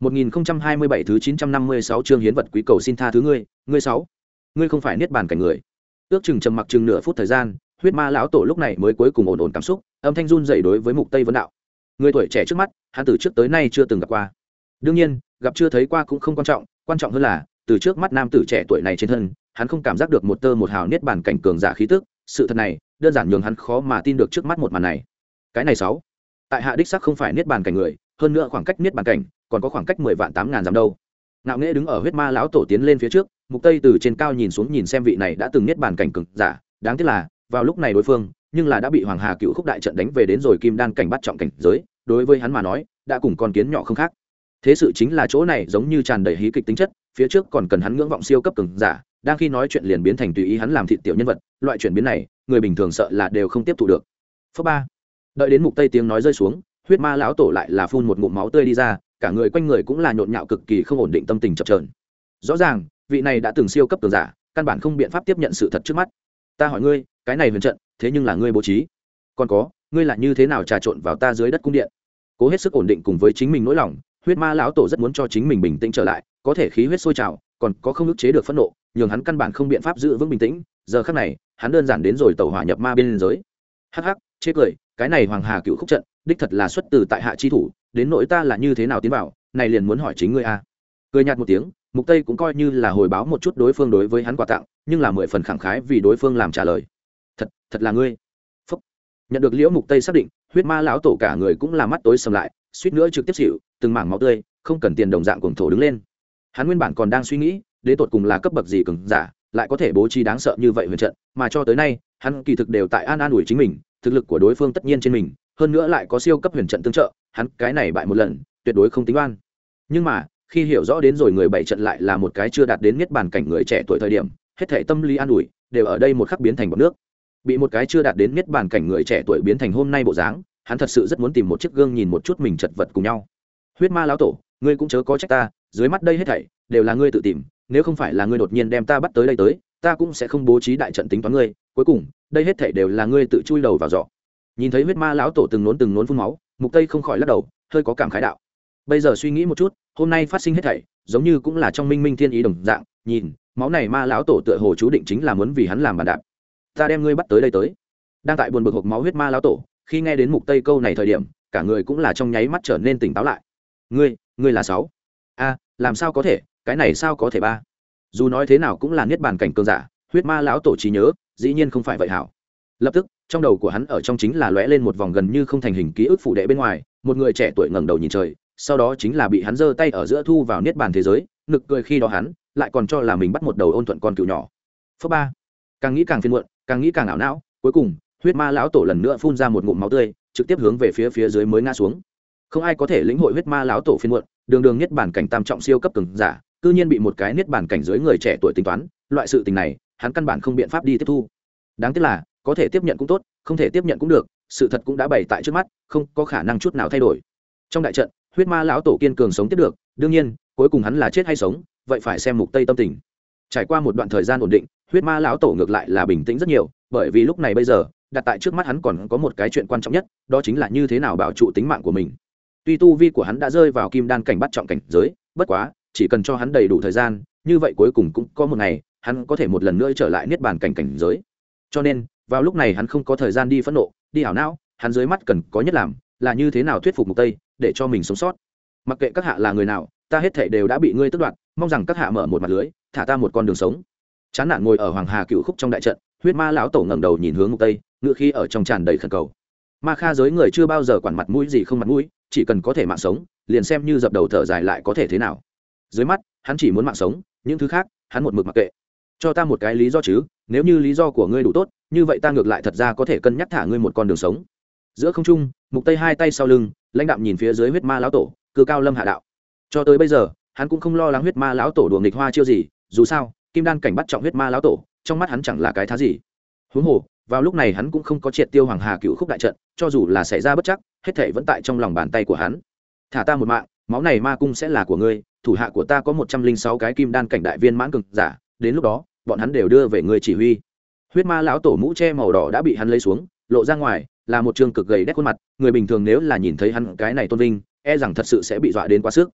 1027 thứ 956 chương hiến vật quý cầu xin tha thứ ngươi, ngươi sáu. Ngươi không phải niết bàn cảnh người. Ước chừng trầm mặc chừng nửa phút thời gian, huyết ma lão tổ lúc này mới cuối cùng ổn ổn cảm xúc, âm thanh run rẩy đối với mục tây vấn đạo. Người tuổi trẻ trước mắt, hắn từ trước tới nay chưa từng gặp qua. Đương nhiên, gặp chưa thấy qua cũng không quan trọng, quan trọng hơn là, từ trước mắt nam tử trẻ tuổi này trên thân, hắn không cảm giác được một tơ một hào niết bàn cảnh cường giả khí tức, sự thật này, đơn giản nhường hắn khó mà tin được trước mắt một màn này. Cái này sáu, tại hạ đích xác không phải niết bàn cảnh người, hơn nữa khoảng cách niết bàn cảnh còn có khoảng cách mười vạn tám ngàn dặm đâu. Ngạo nghễ đứng ở huyết ma lão tổ tiến lên phía trước, mục tây từ trên cao nhìn xuống nhìn xem vị này đã từng niết bàn cảnh cực giả. Đáng tiếc là, vào lúc này đối phương, nhưng là đã bị hoàng hà cựu khúc đại trận đánh về đến rồi kim đan cảnh bắt trọng cảnh giới, đối với hắn mà nói, đã cùng con kiến nhỏ không khác. Thế sự chính là chỗ này giống như tràn đầy hí kịch tính chất, phía trước còn cần hắn ngưỡng vọng siêu cấp cường giả, đang khi nói chuyện liền biến thành tùy ý hắn làm thị tiểu nhân vật, loại chuyển biến này, người bình thường sợ là đều không tiếp thu được. Phớ ba. Đợi đến mục tây tiếng nói rơi xuống, huyết ma lão tổ lại là phun một ngụm máu tươi đi ra cả người quanh người cũng là nhộn nhạo cực kỳ không ổn định tâm tình chập trờn rõ ràng, vị này đã từng siêu cấp tường giả, căn bản không biện pháp tiếp nhận sự thật trước mắt. Ta hỏi ngươi, cái này huyền trận, thế nhưng là ngươi bố trí. Còn có, ngươi là như thế nào trà trộn vào ta dưới đất cung điện? Cố hết sức ổn định cùng với chính mình nỗi lòng, huyết ma lão tổ rất muốn cho chính mình bình tĩnh trở lại, có thể khí huyết sôi trào, còn có không ức chế được phẫn nộ, nhường hắn căn bản không biện pháp giữ vững bình tĩnh. Giờ khắc này, hắn đơn giản đến rồi tàu hỏa nhập ma bên giới. Hắc hắc chế cười, cái này hoàng hà cựu khúc trận đích thật là xuất từ tại hạ chi thủ, đến nỗi ta là như thế nào tiến vào, này liền muốn hỏi chính ngươi a. Cười nhạt một tiếng, mục tây cũng coi như là hồi báo một chút đối phương đối với hắn quà tặng, nhưng là mười phần khẳng khái vì đối phương làm trả lời. Thật thật là ngươi. Phúc. nhận được liễu mục tây xác định, huyết ma lão tổ cả người cũng là mắt tối sầm lại, suýt nữa trực tiếp xỉu, từng mảng máu tươi, không cần tiền đồng dạng cuồng thổ đứng lên. Hắn nguyên bản còn đang suy nghĩ, đến tột cùng là cấp bậc gì cường giả, lại có thể bố trí đáng sợ như vậy huyền trận, mà cho tới nay, hắn kỳ thực đều tại an an ủi chính mình, thực lực của đối phương tất nhiên trên mình hơn nữa lại có siêu cấp huyền trận tương trợ, hắn cái này bại một lần, tuyệt đối không tính oan. Nhưng mà, khi hiểu rõ đến rồi người bảy trận lại là một cái chưa đạt đến niết bàn cảnh người trẻ tuổi thời điểm, hết thể tâm lý an ủi, đều ở đây một khắc biến thành một nước. Bị một cái chưa đạt đến niết bàn cảnh người trẻ tuổi biến thành hôm nay bộ dáng, hắn thật sự rất muốn tìm một chiếc gương nhìn một chút mình chật vật cùng nhau. Huyết ma lão tổ, ngươi cũng chớ có trách ta, dưới mắt đây hết thảy, đều là ngươi tự tìm, nếu không phải là ngươi đột nhiên đem ta bắt tới đây tới, ta cũng sẽ không bố trí đại trận tính toán ngươi, cuối cùng, đây hết thảy đều là ngươi tự chui đầu vào giọ nhìn thấy huyết ma lão tổ từng nốn từng nốn phun máu, mục tây không khỏi lắc đầu, hơi có cảm khái đạo. Bây giờ suy nghĩ một chút, hôm nay phát sinh hết thảy, giống như cũng là trong minh minh thiên ý đồng dạng, nhìn, máu này ma lão tổ tựa hồ chú định chính là muốn vì hắn làm bàn đạp. Ta đem ngươi bắt tới đây tới. Đang tại buồn bực hộp máu huyết ma lão tổ, khi nghe đến mục tây câu này thời điểm, cả người cũng là trong nháy mắt trở nên tỉnh táo lại. Ngươi ngươi là sáu. A, làm sao có thể, cái này sao có thể ba? Dù nói thế nào cũng là niết bàn cảnh cường giả, huyết ma lão tổ trí nhớ, dĩ nhiên không phải vậy hảo. Lập tức trong đầu của hắn ở trong chính là lóe lên một vòng gần như không thành hình ký ức phụ đệ bên ngoài, một người trẻ tuổi ngẩng đầu nhìn trời, sau đó chính là bị hắn giơ tay ở giữa thu vào niết bàn thế giới, nực cười khi đó hắn lại còn cho là mình bắt một đầu ôn thuận con cựu nhỏ. Phớp ba, càng nghĩ càng phiền muộn, càng nghĩ càng ảo não, cuối cùng, huyết ma lão tổ lần nữa phun ra một ngụm máu tươi, trực tiếp hướng về phía phía dưới mới ngã xuống. Không ai có thể lĩnh hội huyết ma lão tổ phiên muộn, đường đường niết bàn cảnh tam trọng siêu cấp cường giả, cư nhiên bị một cái niết bàn cảnh dưới người trẻ tuổi tính toán, loại sự tình này, hắn căn bản không biện pháp đi tiếp thu. Đáng tiếc là có thể tiếp nhận cũng tốt, không thể tiếp nhận cũng được, sự thật cũng đã bày tại trước mắt, không có khả năng chút nào thay đổi. Trong đại trận, huyết ma lão tổ kiên cường sống tiếp được, đương nhiên, cuối cùng hắn là chết hay sống, vậy phải xem mục tây tâm tình. Trải qua một đoạn thời gian ổn định, huyết ma lão tổ ngược lại là bình tĩnh rất nhiều, bởi vì lúc này bây giờ, đặt tại trước mắt hắn còn có một cái chuyện quan trọng nhất, đó chính là như thế nào bảo trụ tính mạng của mình. Tuy tu vi của hắn đã rơi vào kim đan cảnh bắt trọng cảnh giới, bất quá, chỉ cần cho hắn đầy đủ thời gian, như vậy cuối cùng cũng có một ngày, hắn có thể một lần nữa trở lại niết bàn cảnh cảnh giới. Cho nên vào lúc này hắn không có thời gian đi phẫn nộ, đi ảo não, hắn dưới mắt cần có nhất làm là như thế nào thuyết phục mục tây để cho mình sống sót. Mặc kệ các hạ là người nào, ta hết thể đều đã bị ngươi tước đoạt, mong rằng các hạ mở một mặt lưới, thả ta một con đường sống. Chán nản ngồi ở hoàng hà cựu khúc trong đại trận, huyết ma lão tổ ngẩng đầu nhìn hướng mục tây, ngựa khi ở trong tràn đầy khẩn cầu. Ma kha giới người chưa bao giờ quản mặt mũi gì không mặt mũi, chỉ cần có thể mạng sống, liền xem như dập đầu thở dài lại có thể thế nào. Dưới mắt, hắn chỉ muốn mạng sống, những thứ khác, hắn một mực mặc kệ. Cho ta một cái lý do chứ, nếu như lý do của ngươi đủ tốt như vậy ta ngược lại thật ra có thể cân nhắc thả ngươi một con đường sống. Giữa không trung, mục tây hai tay sau lưng, lãnh đạm nhìn phía dưới huyết ma lão tổ, cư cao lâm hạ đạo. Cho tới bây giờ, hắn cũng không lo lắng huyết ma lão tổ đùa nghịch hoa chiêu gì, dù sao, kim đan cảnh bắt trọng huyết ma lão tổ, trong mắt hắn chẳng là cái thá gì. Huống hồ, vào lúc này hắn cũng không có triệt tiêu hoàng hà cựu khúc đại trận, cho dù là xảy ra bất chắc, hết thể vẫn tại trong lòng bàn tay của hắn. Thả ta một mạng, máu này ma cung sẽ là của ngươi, thủ hạ của ta có một trăm linh sáu cái kim đan cảnh đại viên mãn cực giả, đến lúc đó, bọn hắn đều đưa về ngươi chỉ huy huyết ma lão tổ mũ che màu đỏ đã bị hắn lấy xuống, lộ ra ngoài, là một trường cực gầy đét khuôn mặt, người bình thường nếu là nhìn thấy hắn cái này tôn vinh e rằng thật sự sẽ bị dọa đến quá sức.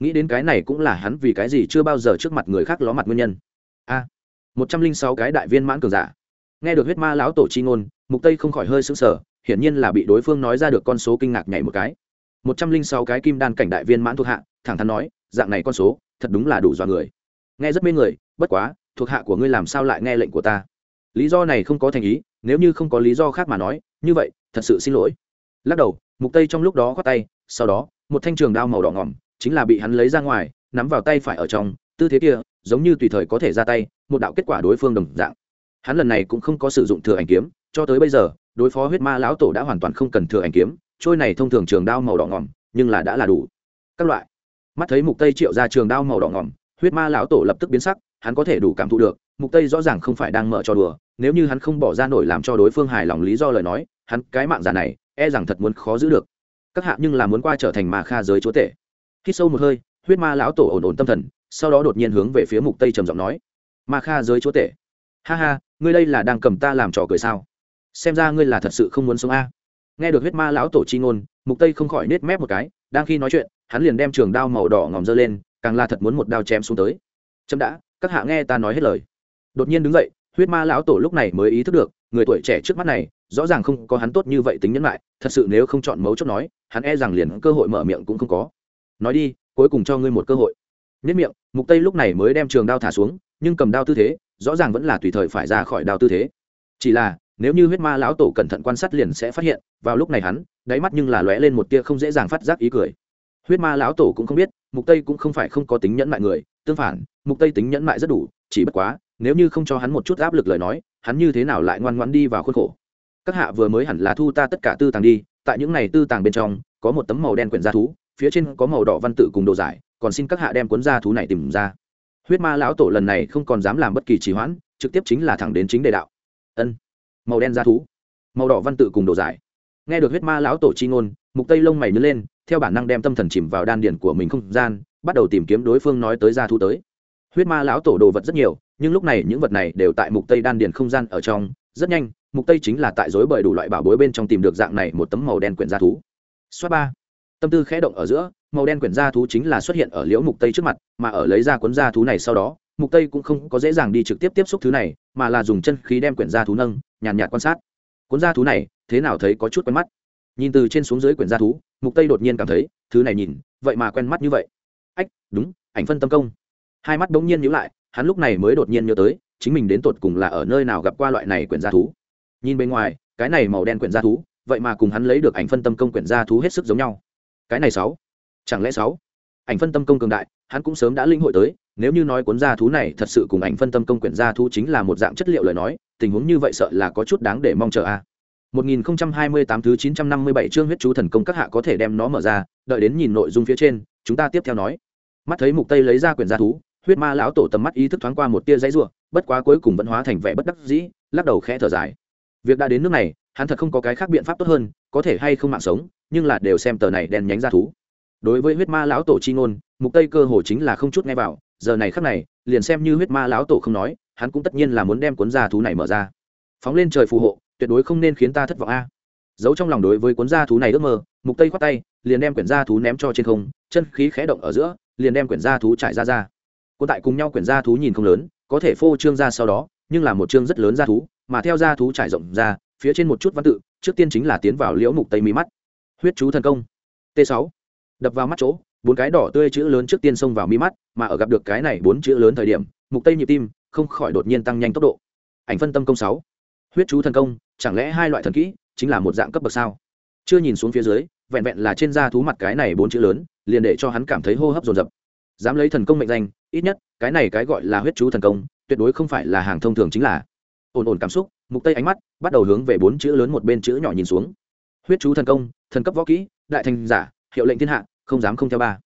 Nghĩ đến cái này cũng là hắn vì cái gì chưa bao giờ trước mặt người khác ló mặt nguyên nhân. A, một trăm linh sáu cái đại viên mãn cường giả. Nghe được huyết ma lão tổ chi ngôn, mục tây không khỏi hơi sững sờ, hiển nhiên là bị đối phương nói ra được con số kinh ngạc nhảy một cái. Một trăm linh sáu cái kim đan cảnh đại viên mãn thuộc hạ, thẳng thắn nói, dạng này con số, thật đúng là đủ dọa người. Nghe rất mê người, bất quá, thuộc hạ của ngươi làm sao lại nghe lệnh của ta? Lý do này không có thành ý, nếu như không có lý do khác mà nói, như vậy, thật sự xin lỗi. Lắc đầu, mục tây trong lúc đó khoát tay, sau đó, một thanh trường đao màu đỏ ngỏm, chính là bị hắn lấy ra ngoài, nắm vào tay phải ở trong, tư thế kia, giống như tùy thời có thể ra tay, một đạo kết quả đối phương đồng dạng. Hắn lần này cũng không có sử dụng thừa ảnh kiếm, cho tới bây giờ, đối phó huyết ma lão tổ đã hoàn toàn không cần thừa ảnh kiếm, trôi này thông thường trường đao màu đỏ ngỏm, nhưng là đã là đủ. Các loại. Mắt thấy mục tây triệu ra trường đao màu đỏ ngỏm, huyết ma lão tổ lập tức biến sắc hắn có thể đủ cảm thụ được, mục tây rõ ràng không phải đang mở cho đùa, nếu như hắn không bỏ ra nổi làm cho đối phương hài lòng lý do lời nói, hắn cái mạng giả này e rằng thật muốn khó giữ được. Các hạ nhưng là muốn qua trở thành ma kha giới chúa tể. Khi sâu một hơi, huyết ma lão tổ ổn ổn tâm thần, sau đó đột nhiên hướng về phía mục tây trầm giọng nói, ma kha giới chúa tể, ha ha, ngươi đây là đang cầm ta làm trò cười sao? Xem ra ngươi là thật sự không muốn sống a. Nghe được huyết ma lão tổ chi ngôn, mục tây không khỏi nết mép một cái, đang khi nói chuyện, hắn liền đem trường đao màu đỏ ngòm dơ lên, càng là thật muốn một đao chém xuống tới. Chấm đã các hạ nghe ta nói hết lời. Đột nhiên đứng dậy, huyết ma lão tổ lúc này mới ý thức được, người tuổi trẻ trước mắt này, rõ ràng không có hắn tốt như vậy tính nhẫn lại, thật sự nếu không chọn mấu chốt nói, hắn e rằng liền cơ hội mở miệng cũng không có. Nói đi, cuối cùng cho ngươi một cơ hội. Nhất miệng, mục tây lúc này mới đem trường đao thả xuống, nhưng cầm đao tư thế, rõ ràng vẫn là tùy thời phải ra khỏi đao tư thế. Chỉ là, nếu như huyết ma lão tổ cẩn thận quan sát liền sẽ phát hiện, vào lúc này hắn, đáy mắt nhưng là lóe lên một tia không dễ dàng phát giác ý cười. Huyết ma lão tổ cũng không biết mục tây cũng không phải không có tính nhẫn mại người, tương phản, mục tây tính nhẫn mại rất đủ, chỉ bất quá, nếu như không cho hắn một chút áp lực lời nói, hắn như thế nào lại ngoan ngoãn đi vào khuôn khổ? Các hạ vừa mới hẳn là thu ta tất cả tư tàng đi, tại những này tư tàng bên trong, có một tấm màu đen quyển gia thú, phía trên có màu đỏ văn tự cùng đồ giải, còn xin các hạ đem cuốn gia thú này tìm ra. Huyết ma lão tổ lần này không còn dám làm bất kỳ trì hoãn, trực tiếp chính là thẳng đến chính đề đạo. Ân, màu đen gia thú, màu đỏ văn tự cùng đồ giải. Nghe được huyết ma lão tổ chi ngôn, mục tây lông mày nhớ lên theo bản năng đem tâm thần chìm vào đan điền của mình không gian bắt đầu tìm kiếm đối phương nói tới gia thú tới. Huyết ma lão tổ đồ vật rất nhiều nhưng lúc này những vật này đều tại mục tây đan điền không gian ở trong. Rất nhanh mục tây chính là tại dối bởi đủ loại bảo bối bên trong tìm được dạng này một tấm màu đen quyển gia thú. Xoát ba. Tâm tư khẽ động ở giữa màu đen quyển gia thú chính là xuất hiện ở liễu mục tây trước mặt mà ở lấy ra cuốn gia thú này sau đó mục tây cũng không có dễ dàng đi trực tiếp tiếp xúc thứ này mà là dùng chân khí đem quyển gia thú nâng nhàn nhạt, quan sát. Cuốn gia thú này thế nào thấy có chút quen mắt. Nhìn từ trên xuống dưới quyển gia thú mục tây đột nhiên cảm thấy, thứ này nhìn, vậy mà quen mắt như vậy. Ách, đúng, ảnh phân tâm công. Hai mắt đống nhiên nhíu lại, hắn lúc này mới đột nhiên nhớ tới, chính mình đến tột cùng là ở nơi nào gặp qua loại này quyển gia thú. Nhìn bên ngoài, cái này màu đen quyển gia thú, vậy mà cùng hắn lấy được ảnh phân tâm công quyển gia thú hết sức giống nhau. Cái này sáu, chẳng lẽ sáu? Ảnh phân tâm công cường đại, hắn cũng sớm đã linh hội tới, nếu như nói cuốn gia thú này thật sự cùng ảnh phân tâm công quyển gia thú chính là một dạng chất liệu lời nói, tình huống như vậy sợ là có chút đáng để mong chờ a. à. 1028 thứ 957 chương huyết chú thần công các hạ có thể đem nó mở ra, đợi đến nhìn nội dung phía trên, chúng ta tiếp theo nói. Mắt thấy Mục Tây lấy ra quyển gia thú, huyết ma lão tổ tầm mắt ý thức thoáng qua một tia giấy rủa, bất quá cuối cùng vẫn hóa thành vẻ bất đắc dĩ, lắc đầu khẽ thở dài. Việc đã đến nước này, hắn thật không có cái khác biện pháp tốt hơn, có thể hay không mạng sống, nhưng là đều xem tờ này đen nhánh gia thú. Đối với huyết ma lão tổ chi ngôn, Mục Tây cơ hồ chính là không chút nghe vào, giờ này khắc này, liền xem như huyết ma lão tổ không nói, hắn cũng tất nhiên là muốn đem cuốn gia thú này mở ra. Phóng lên trời phù hộ, tuyệt đối không nên khiến ta thất vọng a. Giấu trong lòng đối với cuốn gia thú này ước mơ, mục tây khoát tay, liền đem quyển gia thú ném cho trên không, chân khí khẽ động ở giữa, liền đem quyển gia thú trải ra ra. Cuốn tại cùng nhau quyển gia thú nhìn không lớn, có thể phô trương ra sau đó, nhưng là một trương rất lớn gia thú, mà theo gia thú trải rộng ra, phía trên một chút văn tự, trước tiên chính là tiến vào liễu mục tây mí mắt. Huyết chú thần công. T 6 đập vào mắt chỗ, bốn cái đỏ tươi chữ lớn trước tiên xông vào mí mắt, mà ở gặp được cái này bốn chữ lớn thời điểm, mục tây nhịp tim không khỏi đột nhiên tăng nhanh tốc độ. Ảnh phân tâm công 6 huyết chú thần công, chẳng lẽ hai loại thần kỹ chính là một dạng cấp bậc sao? Chưa nhìn xuống phía dưới, vẹn vẹn là trên da thú mặt cái này bốn chữ lớn, liền để cho hắn cảm thấy hô hấp dồn dập. Dám lấy thần công mệnh danh, ít nhất, cái này cái gọi là huyết chú thần công, tuyệt đối không phải là hàng thông thường chính là. Ổn ổn cảm xúc, mục tây ánh mắt, bắt đầu hướng về bốn chữ lớn một bên chữ nhỏ nhìn xuống. Huyết chú thần công, thần cấp võ kỹ, đại thành giả, hiệu lệnh thiên hạ, không dám không theo ba.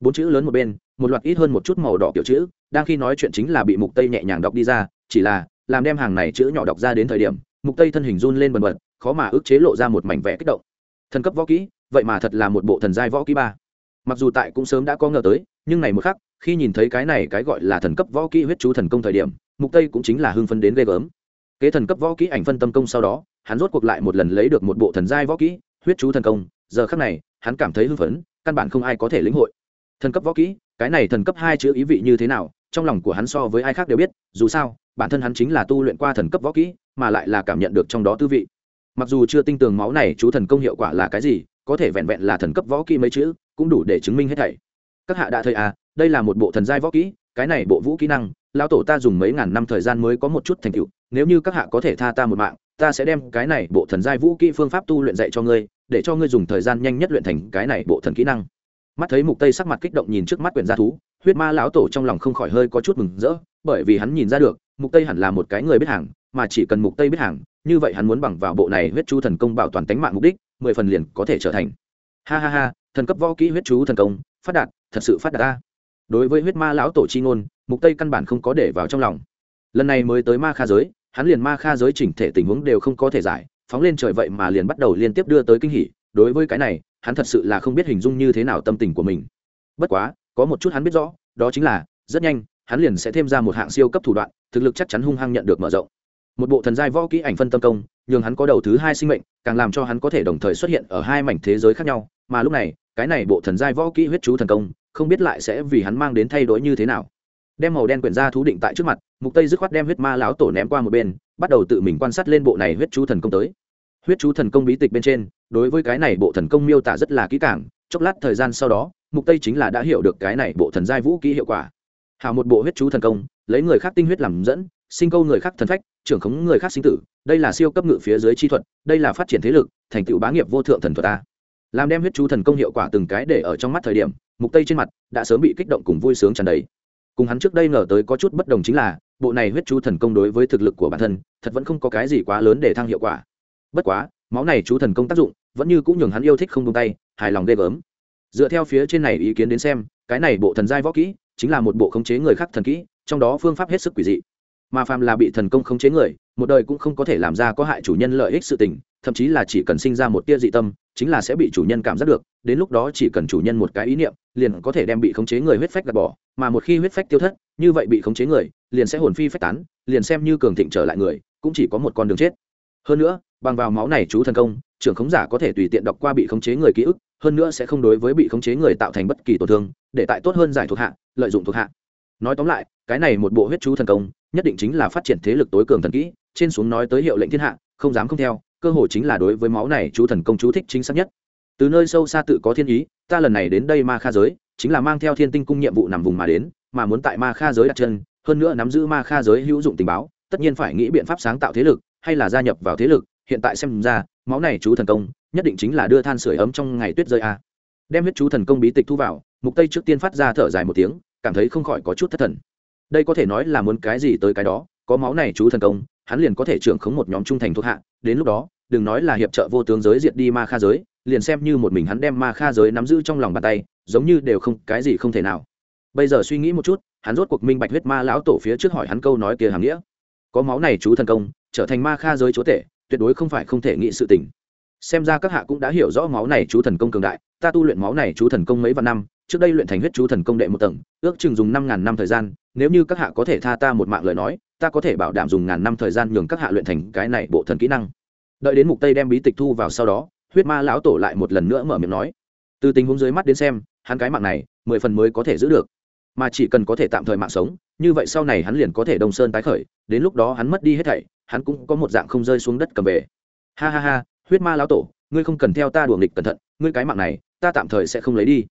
Bốn chữ lớn một bên, một loạt ít hơn một chút màu đỏ kiểu chữ, đang khi nói chuyện chính là bị mục tây nhẹ nhàng đọc đi ra, chỉ là làm đem hàng này chữ nhỏ đọc ra đến thời điểm, mục tây thân hình run lên bần bật, khó mà ức chế lộ ra một mảnh vẽ kích động. Thần cấp võ kỹ, vậy mà thật là một bộ thần giai võ kỹ ba. Mặc dù tại cũng sớm đã có ngờ tới, nhưng này một khắc, khi nhìn thấy cái này cái gọi là thần cấp võ kỹ huyết chú thần công thời điểm, mục tây cũng chính là hưng phấn đến ghê gớm. Kế thần cấp võ kỹ ảnh phân tâm công sau đó, hắn rốt cuộc lại một lần lấy được một bộ thần giai võ kỹ, huyết chú thần công, giờ khắc này, hắn cảm thấy hưng phấn, căn bản không ai có thể lĩnh hội. Thần cấp võ kỹ, cái này thần cấp hai chữ ý vị như thế nào, trong lòng của hắn so với ai khác đều biết, dù sao bản thân hắn chính là tu luyện qua thần cấp võ kỹ, mà lại là cảm nhận được trong đó tư vị. Mặc dù chưa tin tưởng máu này chú thần công hiệu quả là cái gì, có thể vẹn vẹn là thần cấp võ kỹ mấy chữ, cũng đủ để chứng minh hết thảy. Các hạ đã thấy à đây là một bộ thần giai võ kỹ, cái này bộ vũ kỹ năng, lão tổ ta dùng mấy ngàn năm thời gian mới có một chút thành tựu, nếu như các hạ có thể tha ta một mạng, ta sẽ đem cái này bộ thần giai vũ kỹ phương pháp tu luyện dạy cho ngươi, để cho ngươi dùng thời gian nhanh nhất luyện thành cái này bộ thần kỹ năng. Mắt thấy mục tây sắc mặt kích động nhìn trước mắt quyển gia thú, huyết ma lão tổ trong lòng không khỏi hơi có chút mừng rỡ, bởi vì hắn nhìn ra được mục tây hẳn là một cái người biết hàng, mà chỉ cần mục tây biết hàng, như vậy hắn muốn bằng vào bộ này huyết chú thần công bảo toàn tính mạng mục đích, mười phần liền có thể trở thành. Ha ha ha, thần cấp võ kỹ huyết chú thần công, phát đạt, thật sự phát đạt ta. Đối với huyết ma lão tổ chi ngôn, mục tây căn bản không có để vào trong lòng. Lần này mới tới ma kha giới, hắn liền ma kha giới chỉnh thể tình huống đều không có thể giải, phóng lên trời vậy mà liền bắt đầu liên tiếp đưa tới kinh hỉ. Đối với cái này, hắn thật sự là không biết hình dung như thế nào tâm tình của mình. Bất quá, có một chút hắn biết rõ, đó chính là, rất nhanh hắn liền sẽ thêm ra một hạng siêu cấp thủ đoạn, thực lực chắc chắn hung hăng nhận được mở rộng. Một bộ thần giai võ kỹ ảnh phân tâm công, nhường hắn có đầu thứ hai sinh mệnh, càng làm cho hắn có thể đồng thời xuất hiện ở hai mảnh thế giới khác nhau, mà lúc này, cái này bộ thần giai võ kỹ huyết chú thần công, không biết lại sẽ vì hắn mang đến thay đổi như thế nào. Đem màu đen quyển ra thú định tại trước mặt, mục tây dứt khoát đem huyết ma láo tổ ném qua một bên, bắt đầu tự mình quan sát lên bộ này huyết chú thần công tới. Huyết chú thần công bí tịch bên trên, đối với cái này bộ thần công miêu tả rất là kỹ càng, chốc lát thời gian sau đó, mục tây chính là đã hiểu được cái này bộ thần giai vũ kỹ hiệu quả hào một bộ huyết chú thần công, lấy người khác tinh huyết làm dẫn, sinh câu người khác thần phách, trưởng khống người khác sinh tử. Đây là siêu cấp ngự phía dưới chi thuật, đây là phát triển thế lực, thành tựu bá nghiệp vô thượng thần thuật ta. Làm đem huyết chú thần công hiệu quả từng cái để ở trong mắt thời điểm, mục tây trên mặt đã sớm bị kích động cùng vui sướng tràn đầy. Cùng hắn trước đây ngờ tới có chút bất đồng chính là, bộ này huyết chú thần công đối với thực lực của bản thân, thật vẫn không có cái gì quá lớn để thăng hiệu quả. Bất quá, máu này chú thần công tác dụng, vẫn như cũng nhường hắn yêu thích không tung tay, hài lòng ghê gớm. Dựa theo phía trên này ý kiến đến xem, cái này bộ thần giai võ kỹ chính là một bộ khống chế người khác thần kỹ, trong đó phương pháp hết sức quỷ dị. Mà phàm là bị thần công khống chế người, một đời cũng không có thể làm ra có hại chủ nhân lợi ích sự tình, thậm chí là chỉ cần sinh ra một tia dị tâm, chính là sẽ bị chủ nhân cảm giác được, đến lúc đó chỉ cần chủ nhân một cái ý niệm, liền có thể đem bị khống chế người huyết phách gạt bỏ, mà một khi huyết phách tiêu thất, như vậy bị khống chế người, liền sẽ hồn phi phách tán, liền xem như cường thịnh trở lại người, cũng chỉ có một con đường chết. Hơn nữa, bằng vào máu này chú thần công, trưởng khống giả có thể tùy tiện đọc qua bị khống chế người ký ức hơn nữa sẽ không đối với bị khống chế người tạo thành bất kỳ tổn thương, để tại tốt hơn giải thuộc hạ, lợi dụng thuộc hạ. Nói tóm lại, cái này một bộ huyết chú thần công, nhất định chính là phát triển thế lực tối cường thần kỹ, trên xuống nói tới hiệu lệnh thiên hạ, không dám không theo, cơ hội chính là đối với máu này chú thần công chú thích chính xác nhất. Từ nơi sâu xa tự có thiên ý, ta lần này đến đây ma kha giới, chính là mang theo thiên tinh cung nhiệm vụ nằm vùng mà đến, mà muốn tại ma kha giới đặt chân, hơn nữa nắm giữ ma kha giới hữu dụng tình báo, tất nhiên phải nghĩ biện pháp sáng tạo thế lực, hay là gia nhập vào thế lực, hiện tại xem ra, máu này chú thần công nhất định chính là đưa than sửa ấm trong ngày tuyết rơi a. Đem huyết chú thần công bí tịch thu vào, mục tây trước tiên phát ra thở dài một tiếng, cảm thấy không khỏi có chút thất thần. Đây có thể nói là muốn cái gì tới cái đó, có máu này chú thần công, hắn liền có thể trưởng khống một nhóm trung thành thuộc hạ, đến lúc đó, đừng nói là hiệp trợ vô tướng giới diệt đi ma kha giới, liền xem như một mình hắn đem ma kha giới nắm giữ trong lòng bàn tay, giống như đều không, cái gì không thể nào. Bây giờ suy nghĩ một chút, hắn rốt cuộc minh bạch huyết ma lão tổ phía trước hỏi hắn câu nói kia hàm nghĩa. Có máu này chú thần công, trở thành ma kha giới chúa tể, tuyệt đối không phải không thể nghĩ sự tình xem ra các hạ cũng đã hiểu rõ máu này chú thần công cường đại, ta tu luyện máu này chú thần công mấy vạn năm, trước đây luyện thành huyết chú thần công đệ một tầng, ước chừng dùng năm ngàn năm thời gian, nếu như các hạ có thể tha ta một mạng lời nói, ta có thể bảo đảm dùng ngàn năm thời gian nhường các hạ luyện thành cái này bộ thần kỹ năng. Đợi đến mục tây đem bí tịch thu vào sau đó, huyết ma lão tổ lại một lần nữa mở miệng nói. Từ tình huống dưới mắt đến xem, hắn cái mạng này, mười phần mới có thể giữ được. Mà chỉ cần có thể tạm thời mạng sống, như vậy sau này hắn liền có thể đông sơn tái khởi, đến lúc đó hắn mất đi hết thảy, hắn cũng có một dạng không rơi xuống đất cầm về. Ha ha ha huyết ma lão tổ, ngươi không cần theo ta đuổi nghịch cẩn thận, ngươi cái mạng này, ta tạm thời sẽ không lấy đi.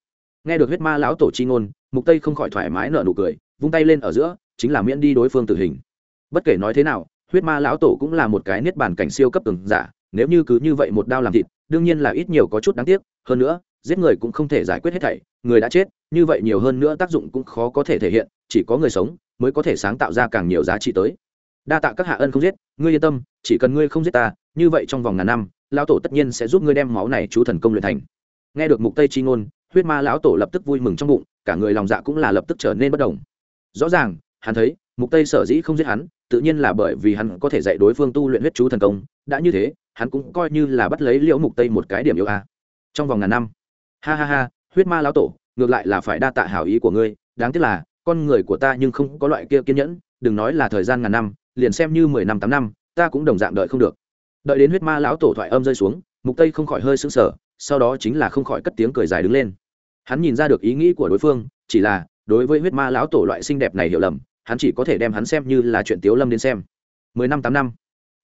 Nghe được huyết ma lão tổ chi ngôn, mục tây không khỏi thoải mái nở nụ cười, vung tay lên ở giữa, chính là miễn đi đối phương tử hình. Bất kể nói thế nào, huyết ma lão tổ cũng là một cái niết bàn cảnh siêu cấp từng giả, nếu như cứ như vậy một đao làm thịt, đương nhiên là ít nhiều có chút đáng tiếc, hơn nữa, giết người cũng không thể giải quyết hết thảy, người đã chết, như vậy nhiều hơn nữa tác dụng cũng khó có thể thể hiện, chỉ có người sống mới có thể sáng tạo ra càng nhiều giá trị tới. Đa tạ các hạ ân không giết, ngươi yên tâm, chỉ cần ngươi không giết ta, như vậy trong vòng ngàn năm lão tổ tất nhiên sẽ giúp ngươi đem máu này chú thần công luyện thành. Nghe được mục tây chi ngôn, huyết ma lão tổ lập tức vui mừng trong bụng, cả người lòng dạ cũng là lập tức trở nên bất động rõ ràng, hắn thấy, mục tây sở dĩ không giết hắn, tự nhiên là bởi vì hắn có thể dạy đối phương tu luyện huyết chú thần công, đã như thế, hắn cũng coi như là bắt lấy liễu mục tây một cái điểm yếu a. Trong vòng ngàn năm, ha ha ha, huyết ma lão tổ, ngược lại là phải đa tạ hảo ý của ngươi, đáng tiếc là, con người của ta nhưng không có loại kia kiên nhẫn, đừng nói là thời gian ngàn năm, liền xem như mười năm, tám năm, ta cũng đồng dạng đợi không được đợi đến huyết ma lão tổ thoại âm rơi xuống, mục tây không khỏi hơi sững sờ, sau đó chính là không khỏi cất tiếng cười dài đứng lên. Hắn nhìn ra được ý nghĩ của đối phương, chỉ là, đối với huyết ma lão tổ loại xinh đẹp này hiểu lầm, hắn chỉ có thể đem hắn xem như là chuyện tiếu lâm đến xem. Mười năm tám năm.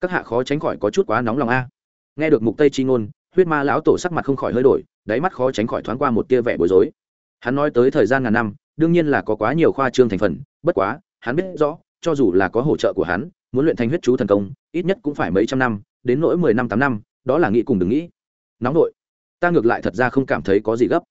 Các hạ khó tránh khỏi có chút quá nóng lòng a. Nghe được mục tây chi ngôn, huyết ma lão tổ sắc mặt không khỏi hơi đổi, đáy mắt khó tránh khỏi thoáng qua một tia vẻ bối rối. Hắn nói tới thời gian ngàn năm, đương nhiên là có quá nhiều khoa trương thành phần, bất quá, hắn biết rõ, cho dù là có hỗ trợ của hắn, muốn luyện thành huyết chú thần công, ít nhất cũng phải mấy trăm năm đến nỗi mười năm tám năm, đó là nghĩ cùng đừng nghĩ. Nóng nội ta ngược lại thật ra không cảm thấy có gì gấp.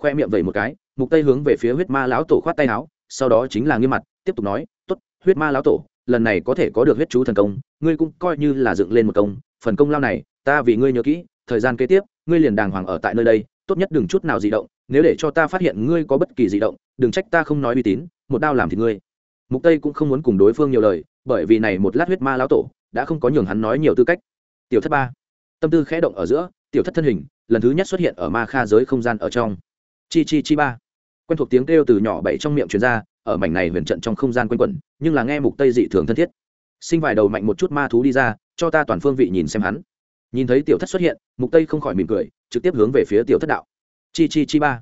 Khoe miệng vẩy một cái, mục tây hướng về phía huyết ma lão tổ khoát tay áo, sau đó chính là nghiêm mặt, tiếp tục nói, tốt, huyết ma lão tổ, lần này có thể có được huyết chú thần công, ngươi cũng coi như là dựng lên một công, phần công lao này, ta vì ngươi nhớ kỹ, thời gian kế tiếp, ngươi liền đàng hoàng ở tại nơi đây, tốt nhất đừng chút nào dị động, nếu để cho ta phát hiện ngươi có bất kỳ dị động, đừng trách ta không nói uy tín, một đao làm thì ngươi. Mục tây cũng không muốn cùng đối phương nhiều lời, bởi vì này một lát huyết ma lão tổ, đã không có nhường hắn nói nhiều tư cách tiểu thất ba. Tâm tư khẽ động ở giữa, tiểu thất thân hình, lần thứ nhất xuất hiện ở ma kha giới không gian ở trong. Chi chi chi ba. Quen thuộc tiếng kêu từ nhỏ bảy trong miệng truyền ra, ở mảnh này huyền trận trong không gian quanh quẩn, nhưng là nghe mục tây dị thường thân thiết. Sinh vài đầu mạnh một chút ma thú đi ra, cho ta toàn phương vị nhìn xem hắn. Nhìn thấy tiểu thất xuất hiện, mục tây không khỏi mỉm cười, trực tiếp hướng về phía tiểu thất đạo. Chi chi chi ba.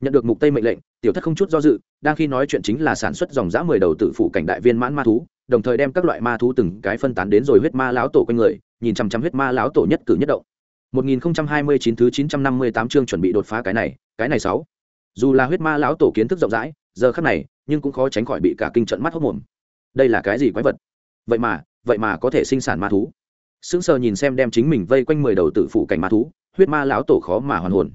Nhận được mục tây mệnh lệnh, tiểu thất không chút do dự, đang khi nói chuyện chính là sản xuất dòng giã mười đầu tự phụ cảnh đại viên mãn ma thú, đồng thời đem các loại ma thú từng cái phân tán đến rồi huyết ma lão tổ quanh người nhìn chằm chằm huyết ma lão tổ nhất cử nhất động. 1029 thứ 958 chương chuẩn bị đột phá cái này cái này sáu. Dù là huyết ma lão tổ kiến thức rộng rãi, giờ khắc này, nhưng cũng khó tránh khỏi bị cả kinh trận mắt hốc mồm. Đây là cái gì quái vật? Vậy mà vậy mà có thể sinh sản ma thú. Sững sờ nhìn xem đem chính mình vây quanh mười đầu tử phụ cảnh ma thú, huyết ma lão tổ khó mà hoàn hồn.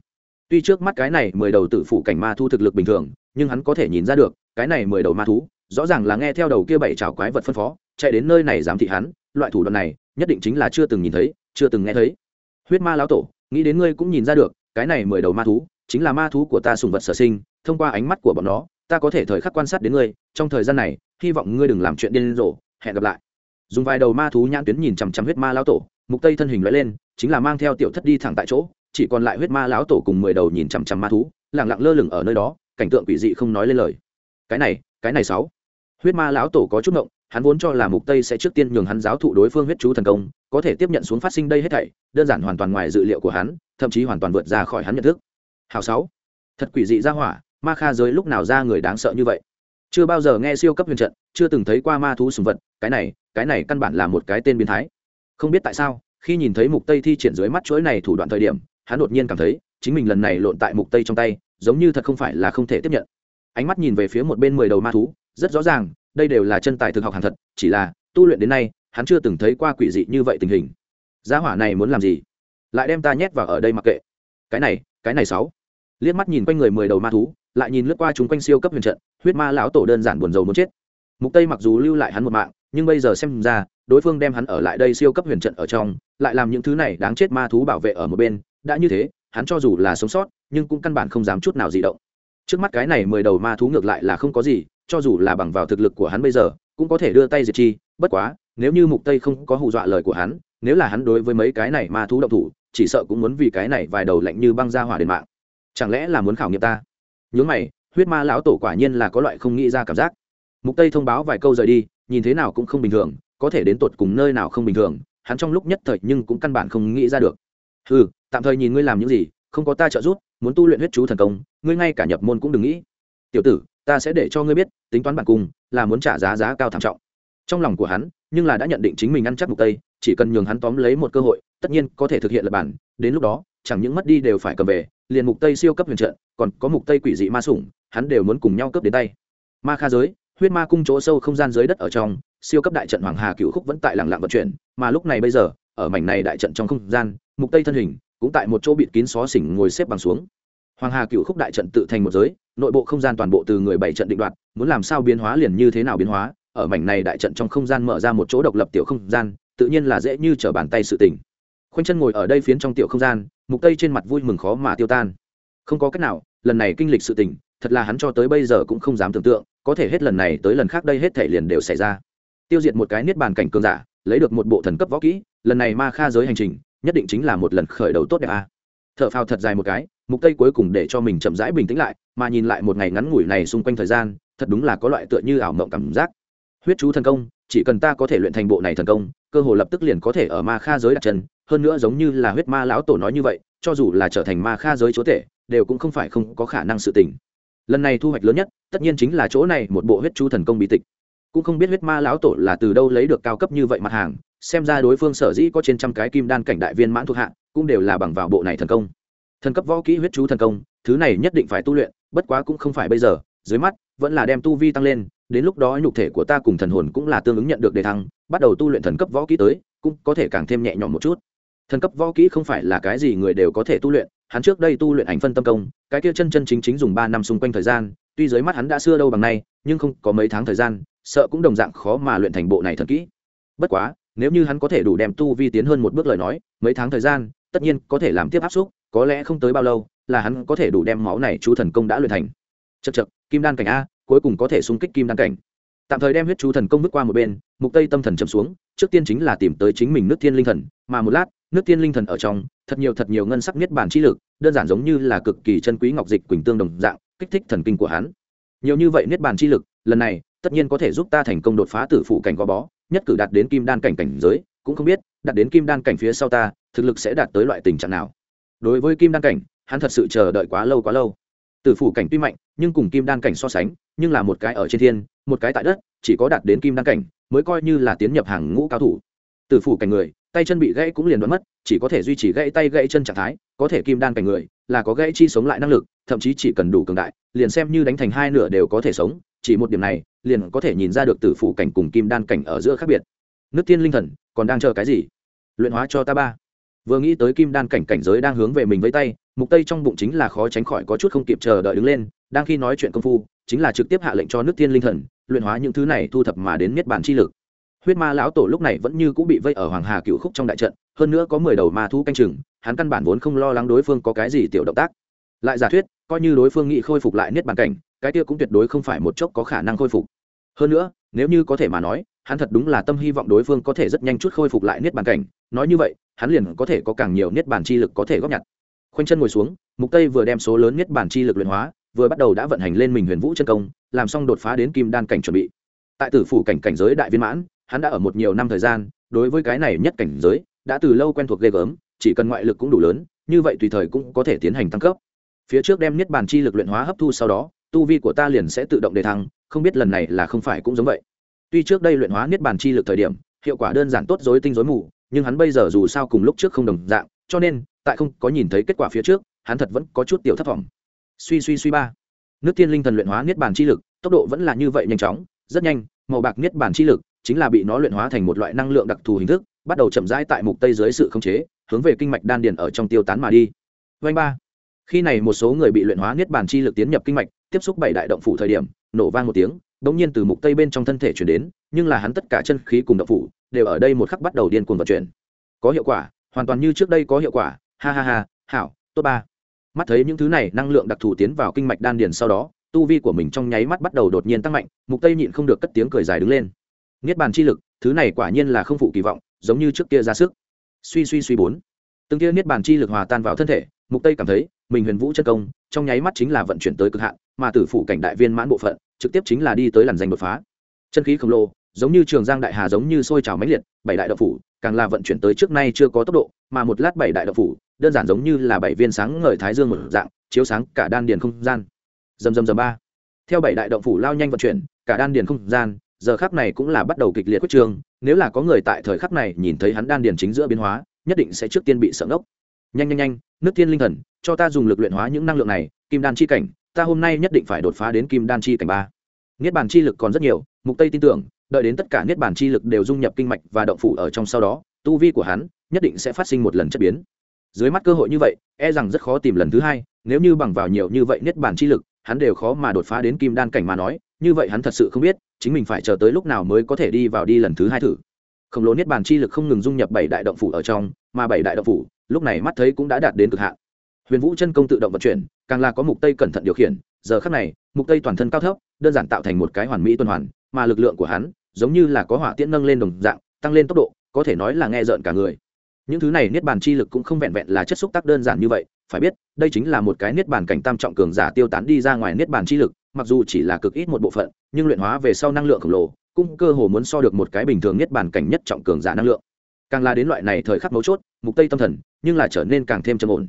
Tuy trước mắt cái này mười đầu tử phụ cảnh ma thú thực lực bình thường, nhưng hắn có thể nhìn ra được, cái này mười đầu ma thú, rõ ràng là nghe theo đầu kia bảy trào quái vật phân phó, chạy đến nơi này giám thị hắn, loại thủ đoạn này nhất định chính là chưa từng nhìn thấy, chưa từng nghe thấy. Huyết ma lão tổ, nghĩ đến ngươi cũng nhìn ra được, cái này mười đầu ma thú, chính là ma thú của ta sùng vật sở sinh, thông qua ánh mắt của bọn nó, ta có thể thời khắc quan sát đến ngươi, trong thời gian này, hy vọng ngươi đừng làm chuyện điên rồ, hẹn gặp lại. Dùng vài đầu ma thú nhãn tuyến nhìn chằm chằm huyết ma lão tổ, mục tây thân hình lóe lên, chính là mang theo tiểu thất đi thẳng tại chỗ, chỉ còn lại huyết ma lão tổ cùng mười đầu nhìn chằm chằm ma thú lặng lặng lơ lửng ở nơi đó, cảnh tượng quỷ dị không nói lên lời. Cái này cái này sáu. Huyết ma lão tổ có chút ngộng hắn vốn cho là mục tây sẽ trước tiên nhường hắn giáo thụ đối phương huyết chú thần công, có thể tiếp nhận xuống phát sinh đây hết thảy, đơn giản hoàn toàn ngoài dự liệu của hắn, thậm chí hoàn toàn vượt ra khỏi hắn nhận thức. Hào sáu. Thật quỷ dị ra hỏa, ma kha giới lúc nào ra người đáng sợ như vậy? Chưa bao giờ nghe siêu cấp huyền trận, chưa từng thấy qua ma thú sùng vật, cái này cái này căn bản là một cái tên biến thái. Không biết tại sao, khi nhìn thấy mục tây thi triển dưới mắt chuỗi này thủ đoạn thời điểm, hắn đột nhiên cảm thấy, chính mình lần này lộn tại mục tây trong tay, giống như thật không phải là không thể tiếp nhận. Ánh mắt nhìn về phía một bên mười đầu ma thú, rất rõ ràng đây đều là chân tài thực học hàng thật, chỉ là, tu luyện đến nay, hắn chưa từng thấy qua quỷ dị như vậy tình hình. Gia hỏa này muốn làm gì? Lại đem ta nhét vào ở đây mặc kệ. Cái này cái này sáu. Liếc mắt nhìn quanh người mười đầu ma thú, lại nhìn lướt qua chúng quanh siêu cấp huyền trận, huyết ma lão tổ đơn giản buồn rầu muốn chết. Mục tây mặc dù lưu lại hắn một mạng, nhưng bây giờ xem ra, đối phương đem hắn ở lại đây siêu cấp huyền trận ở trong, lại làm những thứ này đáng chết ma thú bảo vệ ở một bên, đã như thế, hắn cho dù là sống sót, nhưng cũng căn bản không dám chút nào di động. Trước mắt cái này mười đầu ma thú ngược lại là không có gì cho dù là bằng vào thực lực của hắn bây giờ, cũng có thể đưa tay diệt chi, bất quá, nếu như mục tây không có hù dọa lời của hắn, nếu là hắn đối với mấy cái này ma thú động thủ, chỉ sợ cũng muốn vì cái này vài đầu lạnh như băng ra hỏa đền mạng. Chẳng lẽ là muốn khảo nghiệm ta? Nhướng mày, huyết ma lão tổ quả nhiên là có loại không nghĩ ra cảm giác. Mục tây thông báo vài câu rời đi, nhìn thế nào cũng không bình thường, có thể đến tột cùng nơi nào không bình thường, hắn trong lúc nhất thời nhưng cũng căn bản không nghĩ ra được. Ừ tạm thời nhìn ngươi làm những gì, không có ta trợ giúp, muốn tu luyện huyết chú thần công, ngươi ngay cả nhập môn cũng đừng nghĩ. Tiểu tử ta sẽ để cho ngươi biết, tính toán bản cung là muốn trả giá giá cao thảm trọng. Trong lòng của hắn, nhưng là đã nhận định chính mình ăn chắc mục tây, chỉ cần nhường hắn tóm lấy một cơ hội, tất nhiên có thể thực hiện lập bản. Đến lúc đó, chẳng những mất đi đều phải cầm về, liền mục tây siêu cấp huyền trận, còn có mục tây quỷ dị ma sủng, hắn đều muốn cùng nhau cướp đến tay. Ma kha giới, huyết ma cung chỗ sâu không gian dưới đất ở trong, siêu cấp đại trận hoàng hà cựu khúc vẫn tại lặng lặng vận chuyển, mà lúc này bây giờ, ở mảnh này đại trận trong không gian, mục tây thân hình cũng tại một chỗ bịt kín xó xỉnh ngồi xếp bằng xuống. Hoàng hà cựu khúc đại trận tự thành một giới nội bộ không gian toàn bộ từ người bảy trận định đoạt, muốn làm sao biến hóa liền như thế nào biến hóa, ở mảnh này đại trận trong không gian mở ra một chỗ độc lập tiểu không gian, tự nhiên là dễ như trở bàn tay sự tỉnh khoanh chân ngồi ở đây phiến trong tiểu không gian, mục tây trên mặt vui mừng khó mà tiêu tan. Không có cách nào, lần này kinh lịch sự tình, thật là hắn cho tới bây giờ cũng không dám tưởng tượng, có thể hết lần này tới lần khác đây hết thể liền đều xảy ra. Tiêu diệt một cái niết bàn cảnh cường giả, lấy được một bộ thần cấp võ kỹ, lần này ma kha giới hành trình, nhất định chính là một lần khởi đầu tốt đẹp a. À. thợ phào thật dài một cái mục tây cuối cùng để cho mình chậm rãi bình tĩnh lại, mà nhìn lại một ngày ngắn ngủi này xung quanh thời gian, thật đúng là có loại tựa như ảo mộng cảm giác. Huyết chú thần công, chỉ cần ta có thể luyện thành bộ này thần công, cơ hồ lập tức liền có thể ở ma kha giới đặt chân, hơn nữa giống như là huyết ma lão tổ nói như vậy, cho dù là trở thành ma kha giới chúa tể, đều cũng không phải không có khả năng sự tình. Lần này thu hoạch lớn nhất, tất nhiên chính là chỗ này một bộ huyết chú thần công bí tịch. Cũng không biết huyết ma lão tổ là từ đâu lấy được cao cấp như vậy mặt hàng, xem ra đối phương sở dĩ có trên trăm cái kim đan cảnh đại viên mãn thuộc hạ, cũng đều là bằng vào bộ này thần công thần cấp võ kỹ huyết chú thần công, thứ này nhất định phải tu luyện, bất quá cũng không phải bây giờ, dưới mắt, vẫn là đem tu vi tăng lên, đến lúc đó nhục thể của ta cùng thần hồn cũng là tương ứng nhận được đề thăng, bắt đầu tu luyện thần cấp võ kỹ tới, cũng có thể càng thêm nhẹ nhõm một chút. Thần cấp võ kỹ không phải là cái gì người đều có thể tu luyện, hắn trước đây tu luyện ảnh phân tâm công, cái kia chân chân chính chính dùng ba năm xung quanh thời gian, tuy dưới mắt hắn đã xưa đâu bằng nay, nhưng không có mấy tháng thời gian, sợ cũng đồng dạng khó mà luyện thành bộ này thần kỹ. Bất quá, nếu như hắn có thể đủ đem tu vi tiến hơn một bước lời nói, mấy tháng thời gian, tất nhiên có thể làm tiếp áp xúc có lẽ không tới bao lâu, là hắn có thể đủ đem máu này chú thần công đã luyện thành. Chật chật kim đan cảnh a, cuối cùng có thể xung kích kim đan cảnh. Tạm thời đem huyết chú thần công bước qua một bên, mục tây tâm thần chầm xuống, trước tiên chính là tìm tới chính mình nước thiên linh thần, mà một lát, nước thiên linh thần ở trong, thật nhiều thật nhiều ngân sắc niết bản chi lực, đơn giản giống như là cực kỳ chân quý ngọc dịch quỳnh tương đồng dạng, kích thích thần kinh của hắn. Nhiều như vậy niết bản chi lực, lần này, tất nhiên có thể giúp ta thành công đột phá tử phụ cảnh gò bó, nhất cử đạt đến kim đan cảnh cảnh giới, cũng không biết, đạt đến kim đan cảnh phía sau ta, thực lực sẽ đạt tới loại tình trạng nào đối với kim đan cảnh, hắn thật sự chờ đợi quá lâu quá lâu. Tử phủ cảnh tuy mạnh, nhưng cùng kim đan cảnh so sánh, nhưng là một cái ở trên thiên, một cái tại đất, chỉ có đạt đến kim đan cảnh mới coi như là tiến nhập hàng ngũ cao thủ. Tử phủ cảnh người, tay chân bị gãy cũng liền đoán mất, chỉ có thể duy trì gãy tay gãy chân trạng thái, có thể kim đan cảnh người là có gãy chi sống lại năng lực, thậm chí chỉ cần đủ cường đại, liền xem như đánh thành hai nửa đều có thể sống, chỉ một điểm này, liền có thể nhìn ra được tử phủ cảnh cùng kim đan cảnh ở giữa khác biệt. Nước tiên linh thần còn đang chờ cái gì? Luyện hóa cho ta ba vừa nghĩ tới kim đan cảnh cảnh giới đang hướng về mình với tay, mục tây trong bụng chính là khó tránh khỏi có chút không kịp chờ đợi đứng lên, đang khi nói chuyện công phu, chính là trực tiếp hạ lệnh cho nước tiên linh thần, luyện hóa những thứ này thu thập mà đến miết bản chi lực. Huyết ma lão tổ lúc này vẫn như cũng bị vây ở hoàng hà cựu khúc trong đại trận, hơn nữa có mười đầu ma thu canh chừng, hắn căn bản vốn không lo lắng đối phương có cái gì tiểu động tác. Lại giả thuyết, coi như đối phương nghị khôi phục lại niết bàn cảnh, cái kia cũng tuyệt đối không phải một chốc có khả năng khôi phục. Hơn nữa, nếu như có thể mà nói hắn thật đúng là tâm hy vọng đối phương có thể rất nhanh chút khôi phục lại niết bàn cảnh. Nói như vậy, hắn liền có thể có càng nhiều niết bàn chi lực có thể góp nhặt. Khoanh chân ngồi xuống, mục tây vừa đem số lớn niết bàn chi lực luyện hóa, vừa bắt đầu đã vận hành lên mình huyền vũ chân công, làm xong đột phá đến kim đan cảnh chuẩn bị. Tại tử phủ cảnh cảnh giới đại viên mãn, hắn đã ở một nhiều năm thời gian, đối với cái này nhất cảnh giới, đã từ lâu quen thuộc ghê gớm, chỉ cần ngoại lực cũng đủ lớn, như vậy tùy thời cũng có thể tiến hành tăng cấp. Phía trước đem niết bàn chi lực luyện hóa hấp thu sau đó, tu vi của ta liền sẽ tự động đề thăng, không biết lần này là không phải cũng giống vậy tuy trước đây luyện hóa niết bàn chi lực thời điểm, hiệu quả đơn giản tốt dối tinh dối mù, nhưng hắn bây giờ dù sao cùng lúc trước không đồng dạng, cho nên, tại không có nhìn thấy kết quả phía trước, hắn thật vẫn có chút tiểu thất vọng. Suy suy suy ba. Nước tiên linh thần luyện hóa niết bàn chi lực, tốc độ vẫn là như vậy nhanh chóng, rất nhanh, màu bạc niết bàn chi lực chính là bị nó luyện hóa thành một loại năng lượng đặc thù hình thức, bắt đầu chậm rãi tại mục tây dưới sự khống chế, hướng về kinh mạch đan điền ở trong tiêu tán mà đi. Vanh ba. Khi này một số người bị luyện hóa niết bàn chi lực tiến nhập kinh mạch, tiếp xúc bảy đại động phủ thời điểm, nổ vang một tiếng đống nhiên từ mục tây bên trong thân thể chuyển đến, nhưng là hắn tất cả chân khí cùng độc phủ đều ở đây một khắc bắt đầu điên cuồng vận chuyển. Có hiệu quả, hoàn toàn như trước đây có hiệu quả. Ha ha ha, hảo, tốt ba. Mắt thấy những thứ này năng lượng đặc thù tiến vào kinh mạch đan điền sau đó, tu vi của mình trong nháy mắt bắt đầu đột nhiên tăng mạnh, mục tây nhịn không được cất tiếng cười dài đứng lên. Niết bàn chi lực, thứ này quả nhiên là không phụ kỳ vọng, giống như trước kia ra sức. Suy suy suy bốn. Từng kia niết bàn chi lực hòa tan vào thân thể, mục tây cảm thấy mình huyền vũ chân công trong nháy mắt chính là vận chuyển tới cực hạn mà tử phủ cảnh đại viên mãn bộ phận, trực tiếp chính là đi tới làn danh đột phá. Chân khí khổng lồ, giống như trường giang đại hà giống như sôi trào mãnh liệt, bảy đại đậu phủ, càng là vận chuyển tới trước nay chưa có tốc độ, mà một lát bảy đại đậu phủ, đơn giản giống như là bảy viên sáng ngời thái dương một dạng, chiếu sáng cả đan điền không gian. Dầm dầm dầm ba. Theo bảy đại động phủ lao nhanh vận chuyển, cả đan điền không gian, giờ khắc này cũng là bắt đầu kịch liệt quyết trường, nếu là có người tại thời khắc này nhìn thấy hắn đan điền chính giữa biến hóa, nhất định sẽ trước tiên bị sợ ngốc. Nhanh nhanh nhanh, nước tiên linh thần, cho ta dùng lực luyện hóa những năng lượng này, kim đan chi cảnh ta hôm nay nhất định phải đột phá đến kim đan chi cảnh ba. Niết bàn chi lực còn rất nhiều, mục tây tin tưởng, đợi đến tất cả niết bàn chi lực đều dung nhập kinh mạch và động phủ ở trong sau đó, tu vi của hắn nhất định sẽ phát sinh một lần chất biến. Dưới mắt cơ hội như vậy e rằng rất khó tìm lần thứ hai, nếu như bằng vào nhiều như vậy niết bàn chi lực, hắn đều khó mà đột phá đến kim đan cảnh mà nói, như vậy hắn thật sự không biết, chính mình phải chờ tới lúc nào mới có thể đi vào đi lần thứ hai thử. Khổng lồ niết bàn chi lực không ngừng dung nhập bảy đại động phủ ở trong, mà bảy đại động phủ, lúc này mắt thấy cũng đã đạt đến cực hạn huyền vũ chân công tự động vận chuyển, càng là có mục tây cẩn thận điều khiển, giờ khắc này, mục tây toàn thân cao thấp, đơn giản tạo thành một cái hoàn mỹ tuần hoàn, mà lực lượng của hắn giống như là có hỏa tiễn nâng lên đồng dạng, tăng lên tốc độ, có thể nói là nghe rợn cả người. Những thứ này niết bàn chi lực cũng không vẹn vẹn là chất xúc tác đơn giản như vậy, phải biết, đây chính là một cái niết bàn cảnh tam trọng cường giả tiêu tán đi ra ngoài niết bàn chi lực, mặc dù chỉ là cực ít một bộ phận, nhưng luyện hóa về sau năng lượng khổng lồ, cũng cơ hồ muốn so được một cái bình thường niết bàn cảnh nhất trọng cường giả năng lượng. Càng là đến loại này thời khắc mấu chốt, mục tây tâm thần, nhưng là trở nên càng thêm trầm ổn.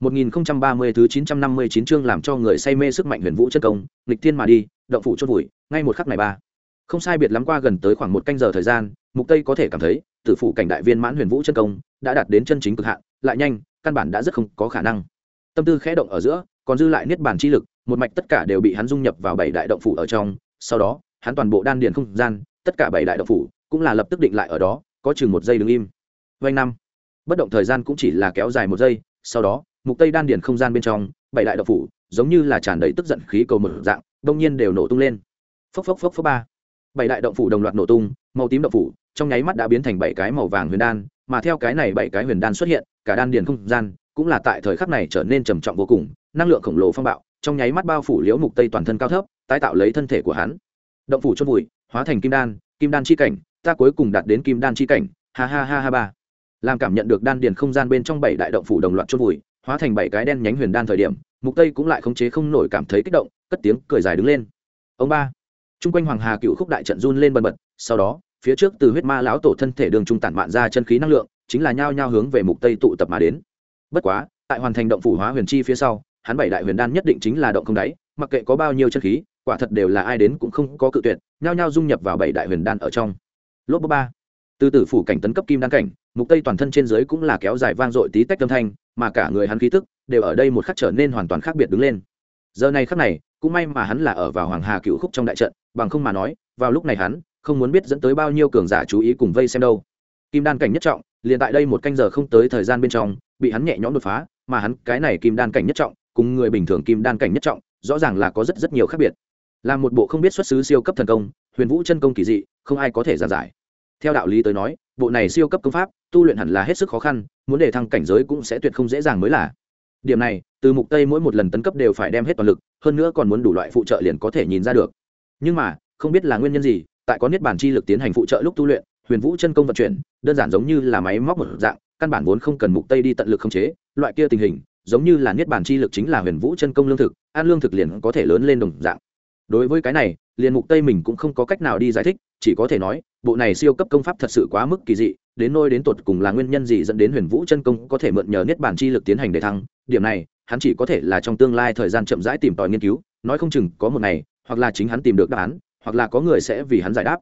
1030 thứ 959 chương làm cho người say mê sức mạnh huyền vũ chân công, nghịch thiên mà đi, động phủ chôn vùi, ngay một khắc này ba. Không sai biệt lắm qua gần tới khoảng một canh giờ thời gian, Mục Tây có thể cảm thấy, tử phụ cảnh đại viên mãn huyền vũ chân công đã đạt đến chân chính cực hạn, lại nhanh, căn bản đã rất không có khả năng. Tâm tư khẽ động ở giữa, còn dư lại niết bàn chi lực, một mạch tất cả đều bị hắn dung nhập vào bảy đại động phủ ở trong, sau đó, hắn toàn bộ đan điền không gian, tất cả bảy đại động phủ cũng là lập tức định lại ở đó, có chừng một giây đứng im. Vành năm, bất động thời gian cũng chỉ là kéo dài một giây, sau đó, mục tây đan điền không gian bên trong, bảy đại độc phủ, giống như là tràn đầy tức giận khí cầu mở dạng, đông nhiên đều nổ tung lên. Phốc phốc phốc phốc ba. Bảy đại động phủ đồng loạt nổ tung, màu tím động phủ, trong nháy mắt đã biến thành bảy cái màu vàng huyền đan, mà theo cái này bảy cái huyền đan xuất hiện, cả đan điền không gian cũng là tại thời khắc này trở nên trầm trọng vô cùng, năng lượng khổng lồ phong bạo, trong nháy mắt bao phủ liễu mục tây toàn thân cao thấp, tái tạo lấy thân thể của hắn. Động phủ chôn vùi, hóa thành kim đan kim đan chi cảnh, ta cuối cùng đạt đến kim đan chi cảnh, ha ha ha ha ba. Làm cảm nhận được đan điền không gian bên trong bảy đại động phủ đồng loạt chôn vùi hóa thành bảy cái đen nhánh huyền đan thời điểm, mục tây cũng lại khống chế không nổi cảm thấy kích động, cất tiếng cười dài đứng lên. Ông ba trung quanh hoàng hà cựu khúc đại trận run lên bần bật, sau đó, phía trước từ huyết ma lão tổ thân thể đường trung tản mạn ra chân khí năng lượng, chính là nhao nhao hướng về mục tây tụ tập mà đến. Bất quá, tại hoàn thành động phủ hóa huyền chi phía sau, hắn bảy đại huyền đan nhất định chính là động không đáy, mặc kệ có bao nhiêu chân khí, quả thật đều là ai đến cũng không có cự tuyệt, nhao nhao dung nhập vào bảy đại huyền đan ở trong. Lốp ba. Từ tử phủ cảnh tấn cấp kim đan cảnh, mục tây toàn thân trên dưới cũng là kéo dài vang dội tí tách âm thanh mà cả người hắn khí tức đều ở đây một khắc trở nên hoàn toàn khác biệt đứng lên. Giờ này khắc này, cũng may mà hắn là ở vào hoàng hà cựu khúc trong đại trận, bằng không mà nói, vào lúc này hắn không muốn biết dẫn tới bao nhiêu cường giả chú ý cùng vây xem đâu. Kim đan cảnh nhất trọng, liền tại đây một canh giờ không tới thời gian bên trong, bị hắn nhẹ nhõm đột phá, mà hắn cái này kim đan cảnh nhất trọng, cùng người bình thường kim đan cảnh nhất trọng, rõ ràng là có rất rất nhiều khác biệt. Là một bộ không biết xuất xứ siêu cấp thần công, huyền vũ chân công kỳ dị, không ai có thể giảng giải. Theo đạo lý tới nói, bộ này siêu cấp công pháp, tu luyện hẳn là hết sức khó khăn muốn để thăng cảnh giới cũng sẽ tuyệt không dễ dàng mới là. Điểm này, từ mục tây mỗi một lần tấn cấp đều phải đem hết toàn lực, hơn nữa còn muốn đủ loại phụ trợ liền có thể nhìn ra được. Nhưng mà, không biết là nguyên nhân gì, tại có niết bản chi lực tiến hành phụ trợ lúc tu luyện, huyền vũ chân công vận chuyển, đơn giản giống như là máy móc một dạng, căn bản vốn không cần mục tây đi tận lực khống chế, loại kia tình hình, giống như là niết bản chi lực chính là huyền vũ chân công lương thực, ăn lương thực liền có thể lớn lên đồng dạng. Đối với cái này, liền mục tây mình cũng không có cách nào đi giải thích, chỉ có thể nói bộ này siêu cấp công pháp thật sự quá mức kỳ dị, đến nôi đến tột cùng là nguyên nhân gì dẫn đến huyền vũ chân công có thể mượn nhờ niết bản chi lực tiến hành để thăng. Điểm này, hắn chỉ có thể là trong tương lai thời gian chậm rãi tìm tòi nghiên cứu, nói không chừng có một ngày, hoặc là chính hắn tìm được đáp án, hoặc là có người sẽ vì hắn giải đáp.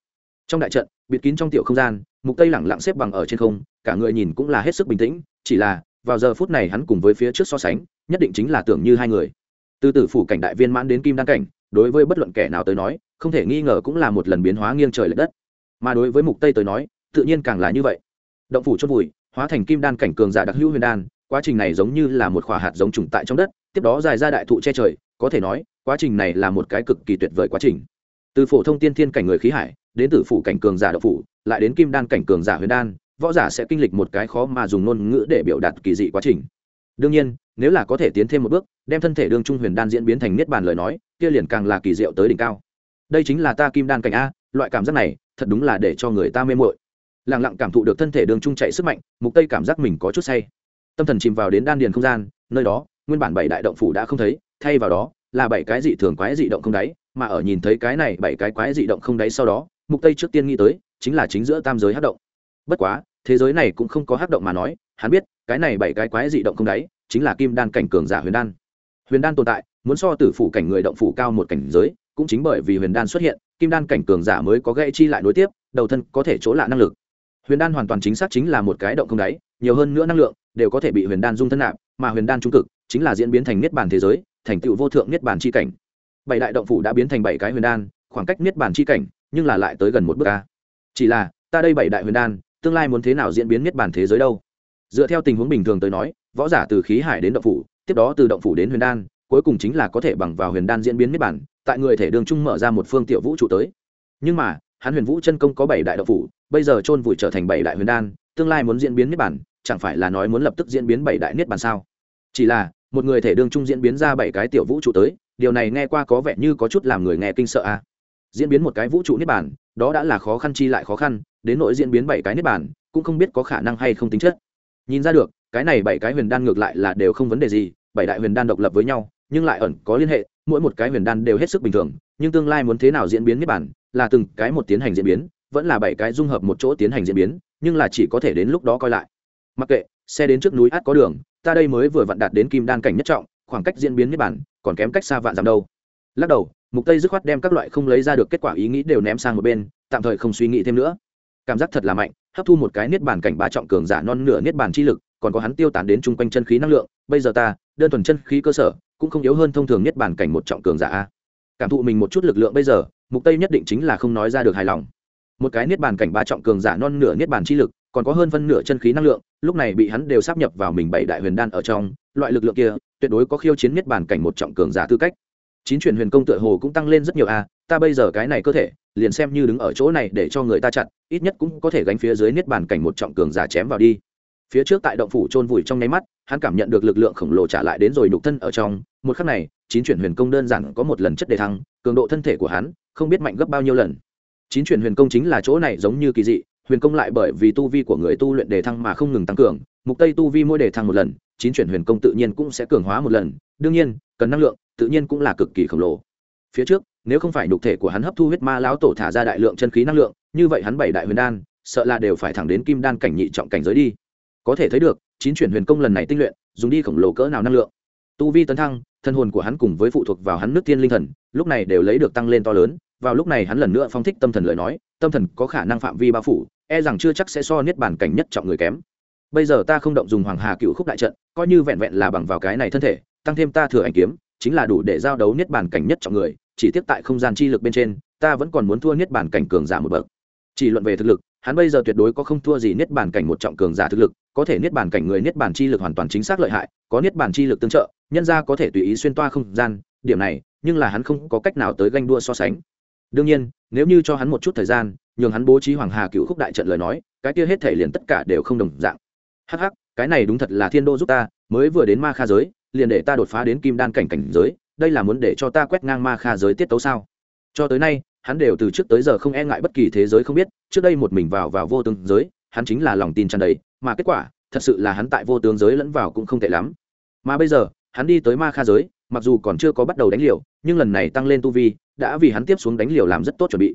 Trong đại trận bịt kín trong tiểu không gian, mục tây lẳng lặng xếp bằng ở trên không, cả người nhìn cũng là hết sức bình tĩnh, chỉ là, vào giờ phút này hắn cùng với phía trước so sánh, nhất định chính là tưởng như hai người. Từ tử phủ cảnh đại viên mãn đến kim đăng cảnh, đối với bất luận kẻ nào tới nói, không thể nghi ngờ cũng là một lần biến hóa nghiêng trời lệch đất mà đối với mục tây tới nói, tự nhiên càng là như vậy. Động phủ chôn vùi, hóa thành kim đan cảnh cường giả đặc hữu huyền đan, quá trình này giống như là một khỏa hạt giống trùng tại trong đất, tiếp đó dài ra đại thụ che trời, có thể nói, quá trình này là một cái cực kỳ tuyệt vời quá trình. Từ phổ thông tiên thiên cảnh người khí hải, đến từ phủ cảnh cường giả độc phủ, lại đến kim đan cảnh cường giả huyền đan, võ giả sẽ kinh lịch một cái khó mà dùng ngôn ngữ để biểu đạt kỳ dị quá trình. Đương nhiên, nếu là có thể tiến thêm một bước, đem thân thể đương trung huyền đan diễn biến thành niết bàn lời nói, kia liền càng là kỳ diệu tới đỉnh cao. Đây chính là ta kim đan cảnh a, loại cảm giác này thật đúng là để cho người ta mê mội lẳng lặng cảm thụ được thân thể đường trung chạy sức mạnh, mục tây cảm giác mình có chút say. Tâm thần chìm vào đến đan điền không gian, nơi đó, nguyên bản bảy đại động phủ đã không thấy, thay vào đó, là bảy cái dị thường quái dị động không đáy, mà ở nhìn thấy cái này bảy cái quái dị động không đáy sau đó, mục tây trước tiên nghĩ tới, chính là chính giữa tam giới hắc động. Bất quá, thế giới này cũng không có hắc động mà nói, hắn biết, cái này bảy cái quái dị động không đáy, chính là kim đan cảnh cường giả huyền đan. Huyền đan tồn tại, muốn so tử phủ cảnh người động phủ cao một cảnh giới, cũng chính bởi vì huyền đan xuất hiện kim đan cảnh cường giả mới có gãy chi lại nối tiếp, đầu thân có thể chỗ lạ năng lực. Huyền đan hoàn toàn chính xác chính là một cái động không đáy, nhiều hơn nữa năng lượng, đều có thể bị huyền đan dung thân nạp, mà huyền đan trung cực, chính là diễn biến thành niết bàn thế giới, thành tựu vô thượng niết bàn chi cảnh. Bảy đại động phủ đã biến thành bảy cái huyền đan, khoảng cách niết bàn chi cảnh, nhưng là lại tới gần một bước ca chỉ là, ta đây bảy đại huyền đan, tương lai muốn thế nào diễn biến niết bàn thế giới đâu? Dựa theo tình huống bình thường tới nói, võ giả từ khí hải đến động phủ, tiếp đó từ động phủ đến huyền đan, cuối cùng chính là có thể bằng vào huyền đan diễn biến niết bàn tại người thể đường trung mở ra một phương tiểu vũ trụ tới. Nhưng mà, hắn huyền vũ chân công có bảy đại đạo phủ, bây giờ chôn vùi trở thành bảy đại huyền đan, tương lai muốn diễn biến niết bàn, chẳng phải là nói muốn lập tức diễn biến bảy đại niết bàn sao? Chỉ là, một người thể đường trung diễn biến ra bảy cái tiểu vũ trụ tới, điều này nghe qua có vẻ như có chút làm người nghe kinh sợ a. À. diễn biến một cái vũ trụ niết bàn, đó đã là khó khăn chi lại khó khăn, đến nỗi diễn biến bảy cái niết bàn, cũng không biết có khả năng hay không tính chất. Nhìn ra được, cái này bảy cái huyền đan ngược lại là đều không vấn đề gì, bảy đại huyền đan độc lập với nhau, nhưng lại ẩn có liên hệ mỗi một cái huyền đan đều hết sức bình thường, nhưng tương lai muốn thế nào diễn biến niết bản là từng cái một tiến hành diễn biến, vẫn là bảy cái dung hợp một chỗ tiến hành diễn biến, nhưng là chỉ có thể đến lúc đó coi lại. Mặc kệ, xe đến trước núi át có đường, ta đây mới vừa vặn đạt đến kim đan cảnh nhất trọng, khoảng cách diễn biến niết bản còn kém cách xa vạn dặm đâu. Lắc đầu, mục tây dứt khoát đem các loại không lấy ra được kết quả ý nghĩ đều ném sang một bên, tạm thời không suy nghĩ thêm nữa. Cảm giác thật là mạnh, hấp thu một cái niết bản cảnh ba trọng cường giả non nửa niết bản chi lực, còn có hắn tiêu tán đến chung quanh chân khí năng lượng. Bây giờ ta, đơn thuần chân khí cơ sở cũng không yếu hơn thông thường nhất bản cảnh một trọng cường giả a. Cảm thụ mình một chút lực lượng bây giờ, mục tây nhất định chính là không nói ra được hài lòng. Một cái niết bàn cảnh ba trọng cường giả non nửa niết bàn chi lực, còn có hơn phân nửa chân khí năng lượng, lúc này bị hắn đều sắp nhập vào mình bảy đại huyền đan ở trong, loại lực lượng kia, tuyệt đối có khiêu chiến niết bàn cảnh một trọng cường giả tư cách. Chín chuyển huyền công tựa hồ cũng tăng lên rất nhiều a, ta bây giờ cái này cơ thể, liền xem như đứng ở chỗ này để cho người ta chặn, ít nhất cũng có thể gánh phía dưới niết bàn cảnh một trọng cường giả chém vào đi phía trước tại động phủ chôn vùi trong nháy mắt, hắn cảm nhận được lực lượng khổng lồ trả lại đến rồi nhục thân ở trong. Một khắc này, chín chuyển huyền công đơn giản có một lần chất đề thăng, cường độ thân thể của hắn không biết mạnh gấp bao nhiêu lần. Chín chuyển huyền công chính là chỗ này giống như kỳ dị, huyền công lại bởi vì tu vi của người tu luyện đề thăng mà không ngừng tăng cường, mục tây tu vi mỗi đề thăng một lần, chín chuyển huyền công tự nhiên cũng sẽ cường hóa một lần. Đương nhiên, cần năng lượng, tự nhiên cũng là cực kỳ khổng lồ. Phía trước, nếu không phải nhục thể của hắn hấp thu huyết ma lão tổ thả ra đại lượng chân khí năng lượng, như vậy hắn bảy đại huyền đan, sợ là đều phải thẳng đến kim đan cảnh nhị trọng cảnh giới đi có thể thấy được, chín chuyển huyền công lần này tinh luyện, dùng đi khổng lồ cỡ nào năng lượng. Tu vi tấn thăng, thân hồn của hắn cùng với phụ thuộc vào hắn nước tiên linh thần, lúc này đều lấy được tăng lên to lớn, vào lúc này hắn lần nữa phong thích tâm thần lời nói, tâm thần có khả năng phạm vi bao phủ e rằng chưa chắc sẽ so niết bản cảnh nhất trọng người kém. Bây giờ ta không động dùng hoàng hà cựu khúc đại trận, coi như vẹn vẹn là bằng vào cái này thân thể, tăng thêm ta thừa ảnh kiếm, chính là đủ để giao đấu niết bản cảnh nhất trọng người, chỉ tiếp tại không gian chi lực bên trên, ta vẫn còn muốn thua niết bản cảnh cường giả một bậc. Chỉ luận về thực lực, hắn bây giờ tuyệt đối có không thua gì niết bản cảnh một trọng cường giả thực lực có thể niết bàn cảnh người niết bàn chi lực hoàn toàn chính xác lợi hại, có niết bàn chi lực tương trợ, nhân ra có thể tùy ý xuyên toa không gian, điểm này, nhưng là hắn không có cách nào tới ganh đua so sánh. Đương nhiên, nếu như cho hắn một chút thời gian, nhường hắn bố trí hoàng hà cựu khúc đại trận lời nói, cái kia hết thể liền tất cả đều không đồng dạng. Hắc hắc, cái này đúng thật là thiên đô giúp ta, mới vừa đến ma kha giới, liền để ta đột phá đến kim đan cảnh cảnh giới, đây là muốn để cho ta quét ngang ma kha giới tiết tấu sao? Cho tới nay, hắn đều từ trước tới giờ không e ngại bất kỳ thế giới không biết, trước đây một mình vào vào vô tướng giới, hắn chính là lòng tin tràn đầy mà kết quả, thật sự là hắn tại vô tướng giới lẫn vào cũng không tệ lắm. Mà bây giờ, hắn đi tới ma kha giới, mặc dù còn chưa có bắt đầu đánh liều, nhưng lần này tăng lên tu vi, đã vì hắn tiếp xuống đánh liều làm rất tốt chuẩn bị.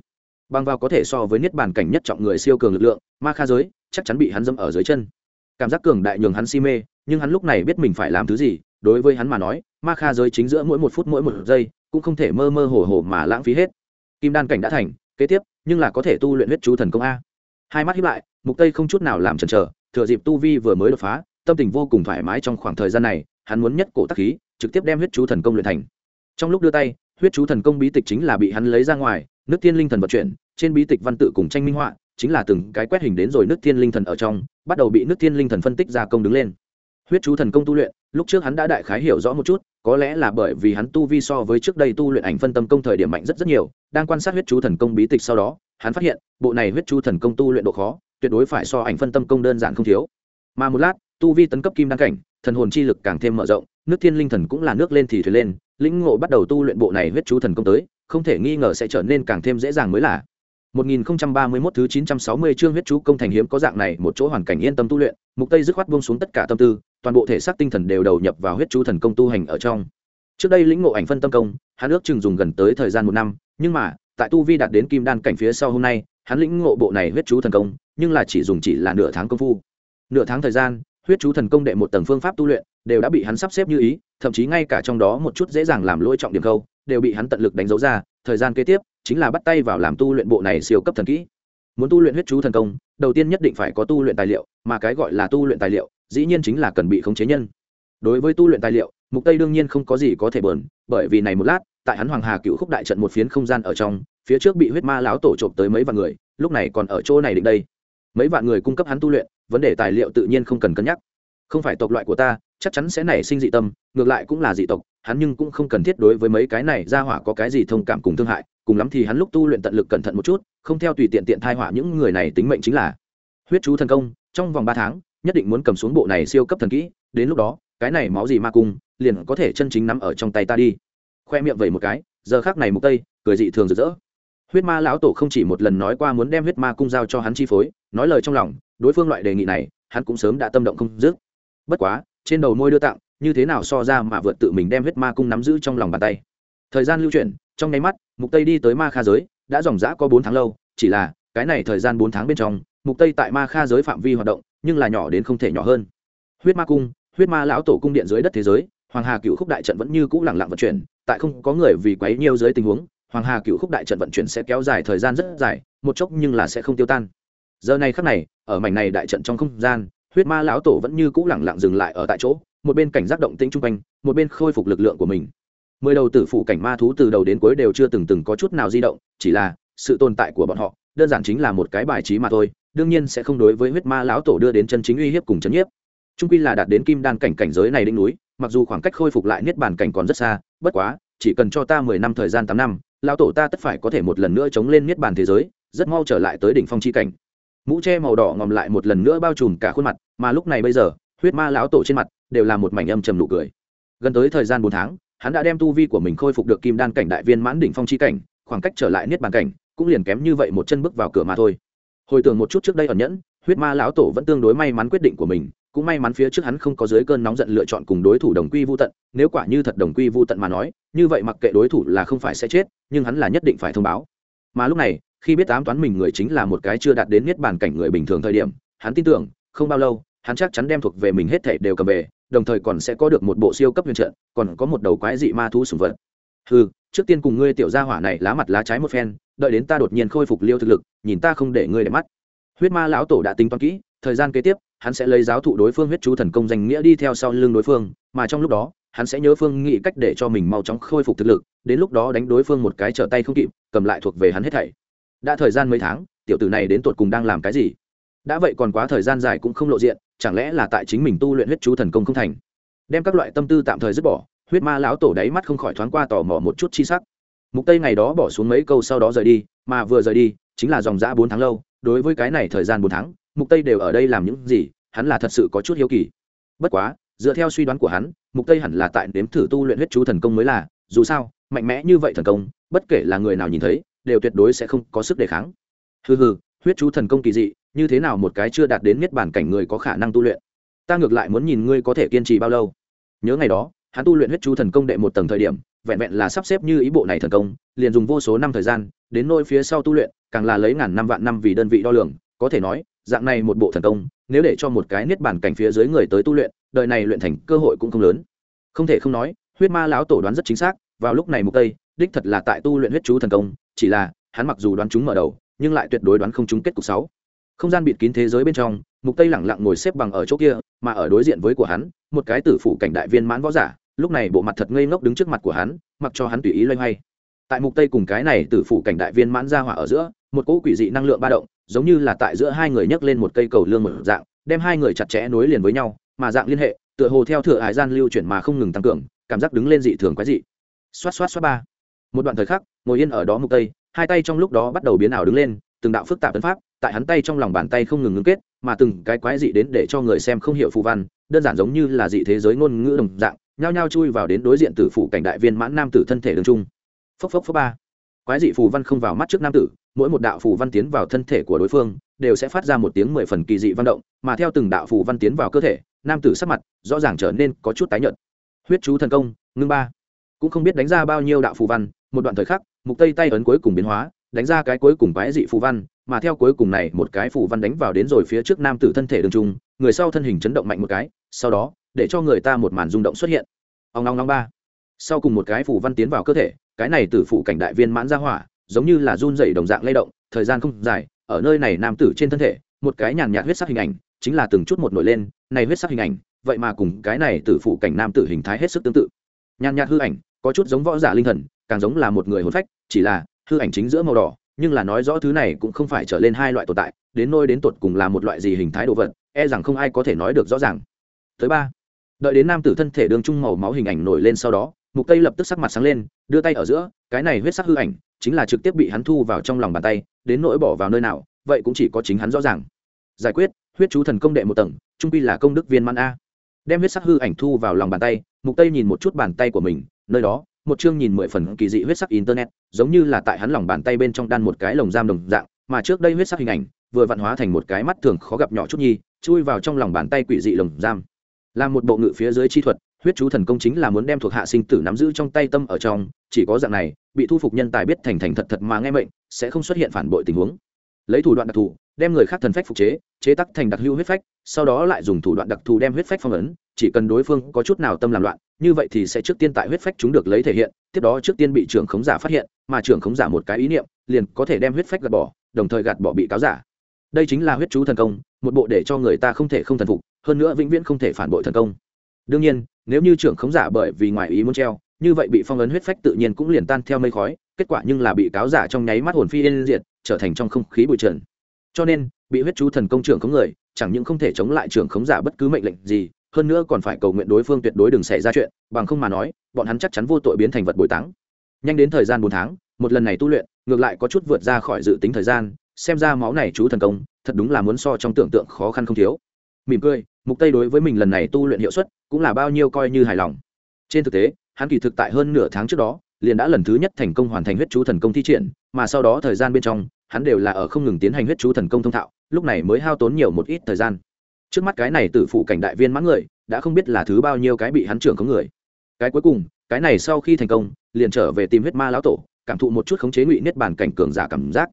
Bằng vào có thể so với niết bàn cảnh nhất trọng người siêu cường lực lượng, ma kha giới chắc chắn bị hắn dâm ở dưới chân. Cảm giác cường đại nhường hắn si mê, nhưng hắn lúc này biết mình phải làm thứ gì, đối với hắn mà nói, ma kha giới chính giữa mỗi một phút mỗi một giây, cũng không thể mơ mơ hồ hồ mà lãng phí hết. Kim đan cảnh đã thành, kế tiếp, nhưng là có thể tu luyện huyết chú thần công a. Hai mắt hiếp lại, mục tây không chút nào làm chần chờ thừa dịp tu vi vừa mới đột phá, tâm tình vô cùng thoải mái trong khoảng thời gian này, hắn muốn nhất cổ tắc khí, trực tiếp đem huyết chú thần công luyện thành. Trong lúc đưa tay, huyết chú thần công bí tịch chính là bị hắn lấy ra ngoài, nước tiên linh thần vật chuyển, trên bí tịch văn tự cùng tranh minh họa, chính là từng cái quét hình đến rồi nước tiên linh thần ở trong, bắt đầu bị nước tiên linh thần phân tích ra công đứng lên. Huyết chú thần công tu luyện, lúc trước hắn đã đại khái hiểu rõ một chút, có lẽ là bởi vì hắn tu vi so với trước đây tu luyện ảnh phân tâm công thời điểm mạnh rất rất nhiều, đang quan sát huyết chú thần công bí tịch sau đó, hắn phát hiện, bộ này huyết chú thần công tu luyện độ khó tuyệt đối phải so ảnh phân tâm công đơn giản không thiếu mà một lát tu vi tấn cấp kim đăng cảnh thần hồn chi lực càng thêm mở rộng nước thiên linh thần cũng là nước lên thì thuyền lên lĩnh ngộ bắt đầu tu luyện bộ này huyết chú thần công tới không thể nghi ngờ sẽ trở nên càng thêm dễ dàng mới là 1031 thứ 960 chương huyết chú công thành hiếm có dạng này một chỗ hoàn cảnh yên tâm tu luyện, mục tây dứt khoát buông xuống tất cả tâm tư, toàn bộ thể xác tinh thần đều đầu nhập vào huyết chú thần công tu hành ở trong. Trước đây lĩnh ngộ ảnh phân tâm công, hắn ước chừng dùng gần tới thời gian một năm, nhưng mà, tại tu vi đạt đến kim đan cảnh phía sau hôm nay, hắn lĩnh ngộ bộ này huyết chú thần công, nhưng là chỉ dùng chỉ là nửa tháng công phu. Nửa tháng thời gian, huyết chú thần công đệ một tầng phương pháp tu luyện, đều đã bị hắn sắp xếp như ý, thậm chí ngay cả trong đó một chút dễ dàng làm lỗi trọng điểm câu, đều bị hắn tận lực đánh dấu ra, thời gian kế tiếp chính là bắt tay vào làm tu luyện bộ này siêu cấp thần kỹ. Muốn tu luyện huyết chú thần công đầu tiên nhất định phải có tu luyện tài liệu mà cái gọi là tu luyện tài liệu dĩ nhiên chính là cần bị khống chế nhân. Đối với tu luyện tài liệu mục tây đương nhiên không có gì có thể bờn bởi vì này một lát tại hắn hoàng hà cựu khúc đại trận một phiến không gian ở trong phía trước bị huyết ma láo tổ trộm tới mấy vạn người lúc này còn ở chỗ này định đây mấy vạn người cung cấp hắn tu luyện, vấn đề tài liệu tự nhiên không cần cân nhắc. Không phải tộc loại của ta, chắc chắn sẽ nảy sinh dị tâm, ngược lại cũng là dị tộc, hắn nhưng cũng không cần thiết đối với mấy cái này ra hỏa có cái gì thông cảm cùng thương hại, cùng lắm thì hắn lúc tu luyện tận lực cẩn thận một chút, không theo tùy tiện tiện thai hỏa những người này tính mệnh chính là huyết chú thần công, trong vòng ba tháng, nhất định muốn cầm xuống bộ này siêu cấp thần kỹ, đến lúc đó, cái này máu gì ma cung liền có thể chân chính nắm ở trong tay ta đi. Khoe miệng vẩy một cái, giờ khác này mục tây, cười dị thường rực rỡ huyết ma lão tổ không chỉ một lần nói qua muốn đem huyết ma cung giao cho hắn chi phối, nói lời trong lòng, đối phương loại đề nghị này, hắn cũng sớm đã tâm động không dứt. Bất quá, trên đầu môi đưa tặng, như thế nào so ra mà vượt tự mình đem huyết ma cung nắm giữ trong lòng bàn tay. Thời gian lưu chuyển, trong nháy mắt, mục tây đi tới ma kha giới, đã dòng dã có bốn tháng lâu, chỉ là, cái này thời gian bốn tháng bên trong, mục tây tại ma kha giới phạm vi hoạt động, nhưng là nhỏ đến không thể nhỏ hơn. Huyết ma cung, huyết ma lão tổ cung điện dưới đất thế giới, hoàng hà cựu khúc đại trận vẫn như cũ lẳng lặng vận chuyển, tại không có người vì quấy nhiều dưới tình huống hoàng hà cựu khúc đại trận vận chuyển sẽ kéo dài thời gian rất dài, một chốc nhưng là sẽ không tiêu tan. Giờ này khắc này, ở mảnh này đại trận trong không gian, huyết ma lão tổ vẫn như cũ lẳng lặng dừng lại ở tại chỗ, một bên cảnh giác động tĩnh chung quanh, một bên khôi phục lực lượng của mình. Mười đầu tử phụ cảnh ma thú từ đầu đến cuối đều chưa từng từng có chút nào di động, chỉ là, sự tồn tại của bọn họ, đơn giản chính là một cái bài trí mà thôi, đương nhiên sẽ không đối với huyết ma lão tổ đưa đến chân chính uy hiếp cùng chấn nhiếp. Trung quy là đạt đến kim đan cảnh cảnh giới này đỉnh núi, mặc dù khoảng cách khôi phục lại niết bàn cảnh còn rất xa, bất quá, chỉ cần cho ta mười năm thời gian tám năm lão tổ ta tất phải có thể một lần nữa chống lên niết bàn thế giới, rất mau trở lại tới đỉnh phong chi cảnh. Mũ che màu đỏ ngòm lại một lần nữa bao trùm cả khuôn mặt, mà lúc này bây giờ, huyết ma lão tổ trên mặt đều là một mảnh âm trầm nụ cười. Gần tới thời gian bốn tháng, hắn đã đem tu vi của mình khôi phục được kim đan cảnh đại viên mãn đỉnh phong chi cảnh, khoảng cách trở lại niết bàn cảnh cũng liền kém như vậy một chân bước vào cửa mà thôi. Hồi tưởng một chút trước đây ẩn nhẫn, huyết ma lão tổ vẫn tương đối may mắn quyết định của mình cũng may mắn phía trước hắn không có dưới cơn nóng giận lựa chọn cùng đối thủ đồng quy vô tận, nếu quả như thật đồng quy vô tận mà nói, như vậy mặc kệ đối thủ là không phải sẽ chết, nhưng hắn là nhất định phải thông báo. Mà lúc này, khi biết ám toán mình người chính là một cái chưa đạt đến niết bàn cảnh người bình thường thời điểm, hắn tin tưởng, không bao lâu, hắn chắc chắn đem thuộc về mình hết thảy đều cầm về, đồng thời còn sẽ có được một bộ siêu cấp huyền trận, còn có một đầu quái dị ma thú sủng vật. Ừ trước tiên cùng ngươi tiểu gia hỏa này lá mặt lá trái một phen, đợi đến ta đột nhiên khôi phục liêu thực lực, nhìn ta không để ngươi để mắt. Huyết ma lão tổ đã tính toán kỹ thời gian kế tiếp, hắn sẽ lấy giáo thụ đối phương huyết chú thần công danh nghĩa đi theo sau lưng đối phương, mà trong lúc đó, hắn sẽ nhớ phương nghĩ cách để cho mình mau chóng khôi phục thực lực, đến lúc đó đánh đối phương một cái trở tay không kịp, cầm lại thuộc về hắn hết thảy. Đã thời gian mấy tháng, tiểu tử này đến tột cùng đang làm cái gì? Đã vậy còn quá thời gian dài cũng không lộ diện, chẳng lẽ là tại chính mình tu luyện huyết chú thần công không thành? Đem các loại tâm tư tạm thời dứt bỏ, huyết ma lão tổ đáy mắt không khỏi thoáng qua tò mò một chút chi sắc. Mục tây ngày đó bỏ xuống mấy câu sau đó rời đi, mà vừa rời đi, chính là dòng dã bốn tháng lâu, đối với cái này thời gian bốn tháng mục tây đều ở đây làm những gì, hắn là thật sự có chút hiếu kỳ. Bất quá, dựa theo suy đoán của hắn, mục tây hẳn là tại nếm thử tu luyện huyết chú thần công mới là, dù sao, mạnh mẽ như vậy thần công, bất kể là người nào nhìn thấy, đều tuyệt đối sẽ không có sức đề kháng. Hừ hừ, huyết chú thần công kỳ dị, như thế nào một cái chưa đạt đến nhất bản cảnh người có khả năng tu luyện? Ta ngược lại muốn nhìn ngươi có thể kiên trì bao lâu. Nhớ ngày đó, hắn tu luyện huyết chú thần công đệ một tầng thời điểm, vẹn vẹn là sắp xếp như ý bộ này thần công, liền dùng vô số năm thời gian, đến nôi phía sau tu luyện, càng là lấy ngàn năm vạn năm vì đơn vị đo lường, có thể nói dạng này một bộ thần công, nếu để cho một cái niết bàn cảnh phía dưới người tới tu luyện, đời này luyện thành cơ hội cũng không lớn. Không thể không nói, huyết ma lão tổ đoán rất chính xác, vào lúc này mục tây, đích thật là tại tu luyện huyết chú thần công, chỉ là, hắn mặc dù đoán chúng mở đầu, nhưng lại tuyệt đối đoán không chúng kết cục sáu. Không gian bịt kín thế giới bên trong, mục tây lẳng lặng ngồi xếp bằng ở chỗ kia, mà ở đối diện với của hắn, một cái tử phụ cảnh đại viên mãn võ giả, lúc này bộ mặt thật ngây ngốc đứng trước mặt của hắn, mặc cho hắn tùy ý loay hoay. Tại mục tây cùng cái này tử phụ cảnh đại viên mãn ra hỏa ở giữa, một cỗ quỷ dị năng lượng ba động giống như là tại giữa hai người nhấc lên một cây cầu lương một dạng, đem hai người chặt chẽ nối liền với nhau, mà dạng liên hệ, tựa hồ theo thừa hải gian lưu chuyển mà không ngừng tăng cường, cảm giác đứng lên dị thường quái dị. Xoát xoát xoát ba. Một đoạn thời khắc, ngồi yên ở đó mục tây, hai tay trong lúc đó bắt đầu biến ảo đứng lên, từng đạo phức tạp tấn pháp, tại hắn tay trong lòng bàn tay không ngừng ngưng kết, mà từng cái quái dị đến để cho người xem không hiểu phù văn, đơn giản giống như là dị thế giới ngôn ngữ đồng dạng, nhao nhao chui vào đến đối diện tử phủ cảnh đại viên mãn nam tử thân thể đường trung. Phốc phốc phốc ba quái dị phù văn không vào mắt trước nam tử, mỗi một đạo phù văn tiến vào thân thể của đối phương, đều sẽ phát ra một tiếng mười phần kỳ dị văn động, mà theo từng đạo phù văn tiến vào cơ thể, nam tử sắc mặt rõ ràng trở nên có chút tái nhợt. Huyết chú thần công, ngưng ba. Cũng không biết đánh ra bao nhiêu đạo phù văn, một đoạn thời khắc, mục tây tay ấn cuối cùng biến hóa, đánh ra cái cuối cùng quái dị phù văn, mà theo cuối cùng này một cái phù văn đánh vào đến rồi phía trước nam tử thân thể đường trung, người sau thân hình chấn động mạnh một cái, sau đó, để cho người ta một màn rung động xuất hiện. Ông long long ba. Sau cùng một cái phù văn tiến vào cơ thể cái này tử phụ cảnh đại viên mãn ra hỏa, giống như là run dày đồng dạng lay động, thời gian không dài, ở nơi này nam tử trên thân thể, một cái nhàn nhạt huyết sắc hình ảnh, chính là từng chút một nổi lên, này huyết sắc hình ảnh, vậy mà cùng cái này tử phụ cảnh nam tử hình thái hết sức tương tự. Nhàn nhạt hư ảnh, có chút giống võ giả linh thần, càng giống là một người hồn phách, chỉ là, hư ảnh chính giữa màu đỏ, nhưng là nói rõ thứ này cũng không phải trở lên hai loại tồn tại, đến nôi đến tột cùng là một loại gì hình thái đồ vật e rằng không ai có thể nói được rõ ràng. Thứ ba, đợi đến nam tử thân thể đường trung màu máu hình ảnh nổi lên sau đó mục tây lập tức sắc mặt sáng lên, đưa tay ở giữa, cái này huyết sắc hư ảnh chính là trực tiếp bị hắn thu vào trong lòng bàn tay, đến nỗi bỏ vào nơi nào, vậy cũng chỉ có chính hắn rõ ràng. Giải quyết, huyết chú thần công đệ một tầng, trung quy là công đức viên man a. Đem huyết sắc hư ảnh thu vào lòng bàn tay, mục tây nhìn một chút bàn tay của mình, nơi đó, một chương nhìn mười phần kỳ dị huyết sắc internet, giống như là tại hắn lòng bàn tay bên trong đan một cái lồng giam đồng dạng, mà trước đây huyết sắc hình ảnh vừa vạn hóa thành một cái mắt thường khó gặp nhỏ chút nhi, chui vào trong lòng bàn tay quỷ dị lồng giam. Làm một bộ ngự phía dưới chi thuật huyết chú thần công chính là muốn đem thuộc hạ sinh tử nắm giữ trong tay tâm ở trong, chỉ có dạng này, bị thu phục nhân tài biết thành thành thật thật mà nghe mệnh, sẽ không xuất hiện phản bội tình huống. Lấy thủ đoạn đặc thù, đem người khác thần phách phục chế chế tắc thành đặc hữu huyết phách, sau đó lại dùng thủ đoạn đặc thù đem huyết phách phong ấn, chỉ cần đối phương có chút nào tâm làm loạn, như vậy thì sẽ trước tiên tại huyết phách chúng được lấy thể hiện, tiếp đó trước tiên bị trưởng khống giả phát hiện, mà trưởng khống giả một cái ý niệm, liền có thể đem huyết phách gạt bỏ, đồng thời gạt bỏ bị cáo giả. Đây chính là huyết chú thần công, một bộ để cho người ta không thể không thần phục, hơn nữa vĩnh viễn không thể phản bội thần công đương nhiên, nếu như trưởng khống giả bởi vì ngoài ý muốn treo, như vậy bị phong ấn huyết phách tự nhiên cũng liền tan theo mây khói, kết quả nhưng là bị cáo giả trong nháy mắt hồn phi yên diệt, trở thành trong không khí bụi trần. Cho nên, bị huyết chú thần công trưởng khống người, chẳng những không thể chống lại trưởng khống giả bất cứ mệnh lệnh gì, hơn nữa còn phải cầu nguyện đối phương tuyệt đối đừng xảy ra chuyện, bằng không mà nói, bọn hắn chắc chắn vô tội biến thành vật bồi táng. Nhanh đến thời gian bốn tháng, một lần này tu luyện, ngược lại có chút vượt ra khỏi dự tính thời gian, xem ra máu này chú thần công, thật đúng là muốn so trong tưởng tượng khó khăn không thiếu. Mỉm cười mục tây đối với mình lần này tu luyện hiệu suất cũng là bao nhiêu coi như hài lòng. Trên thực tế, hắn kỳ thực tại hơn nửa tháng trước đó, liền đã lần thứ nhất thành công hoàn thành huyết chú thần công thi triển, mà sau đó thời gian bên trong, hắn đều là ở không ngừng tiến hành huyết chú thần công thông thạo, lúc này mới hao tốn nhiều một ít thời gian. Trước mắt cái này tử phụ cảnh đại viên mãn người, đã không biết là thứ bao nhiêu cái bị hắn trưởng có người. Cái cuối cùng, cái này sau khi thành công, liền trở về tìm huyết ma lão tổ, cảm thụ một chút khống chế ngụy niết bàn cảnh cường giả cảm giác.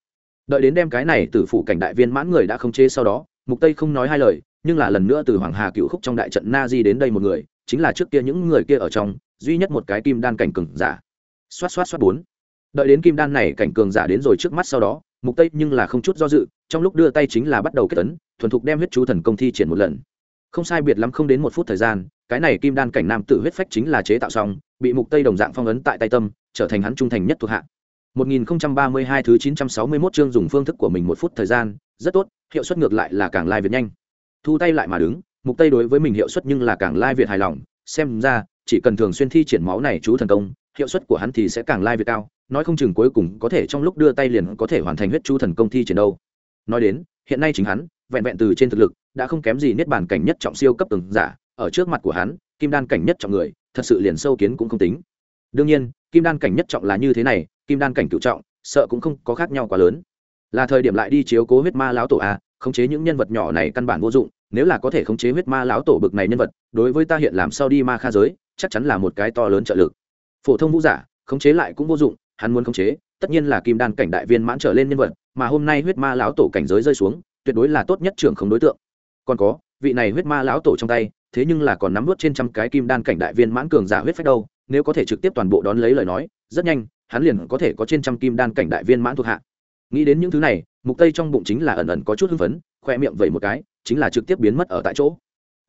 Đợi đến đem cái này tử phụ cảnh đại viên mãn người đã khống chế sau đó, mục tây không nói hai lời nhưng là lần nữa từ hoàng hà cựu khúc trong đại trận na di đến đây một người, chính là trước kia những người kia ở trong, duy nhất một cái kim đan cảnh cường giả. Xoát xoát xoát bốn. Đợi đến kim đan này cảnh cường giả đến rồi trước mắt sau đó, mục tây nhưng là không chút do dự, trong lúc đưa tay chính là bắt đầu kết tấn thuần thục đem huyết chú thần công thi triển một lần. Không sai biệt lắm không đến một phút thời gian, cái này kim đan cảnh nam tử huyết phách chính là chế tạo xong, bị mục tây đồng dạng phong ấn tại tay tâm, trở thành hắn trung thành nhất thuộc hạ. 1032 thứ 961 chương dùng phương thức của mình một phút thời gian, rất tốt, hiệu suất ngược lại là càng lai việt nhanh thu tay lại mà đứng, mục tây đối với mình hiệu suất nhưng là càng lai việt hài lòng, xem ra, chỉ cần thường xuyên thi triển máu này chú thần công, hiệu suất của hắn thì sẽ càng lai việt cao, nói không chừng cuối cùng có thể trong lúc đưa tay liền có thể hoàn thành huyết chú thần công thi triển đâu. Nói đến, hiện nay chính hắn, vẹn vẹn từ trên thực lực, đã không kém gì niết bàn cảnh nhất trọng siêu cấp từng giả, ở trước mặt của hắn, kim đan cảnh nhất trọng người, thật sự liền sâu kiến cũng không tính. Đương nhiên, kim đan cảnh nhất trọng là như thế này, kim đan cảnh cựu trọng, sợ cũng không có khác nhau quá lớn. Là thời điểm lại đi chiếu cố huyết ma lão tổ a, khống chế những nhân vật nhỏ này căn bản vô dụng nếu là có thể khống chế huyết ma lão tổ bực này nhân vật, đối với ta hiện làm sao đi ma kha giới, chắc chắn là một cái to lớn trợ lực. Phổ thông vũ giả, khống chế lại cũng vô dụng, hắn muốn khống chế, tất nhiên là kim đan cảnh đại viên mãn trở lên nhân vật, mà hôm nay huyết ma lão tổ cảnh giới rơi xuống, tuyệt đối là tốt nhất trưởng không đối tượng. Còn có, vị này huyết ma lão tổ trong tay, thế nhưng là còn nắm vút trên trăm cái kim đan cảnh đại viên mãn cường giả huyết phách đâu, nếu có thể trực tiếp toàn bộ đón lấy lời nói, rất nhanh, hắn liền có thể có trên trăm kim đan cảnh đại viên mãn thuộc hạ. Nghĩ đến những thứ này, mục tây trong bụng chính là ẩn ẩn có chút hưng phấn, khoe miệng vẩy một cái chính là trực tiếp biến mất ở tại chỗ.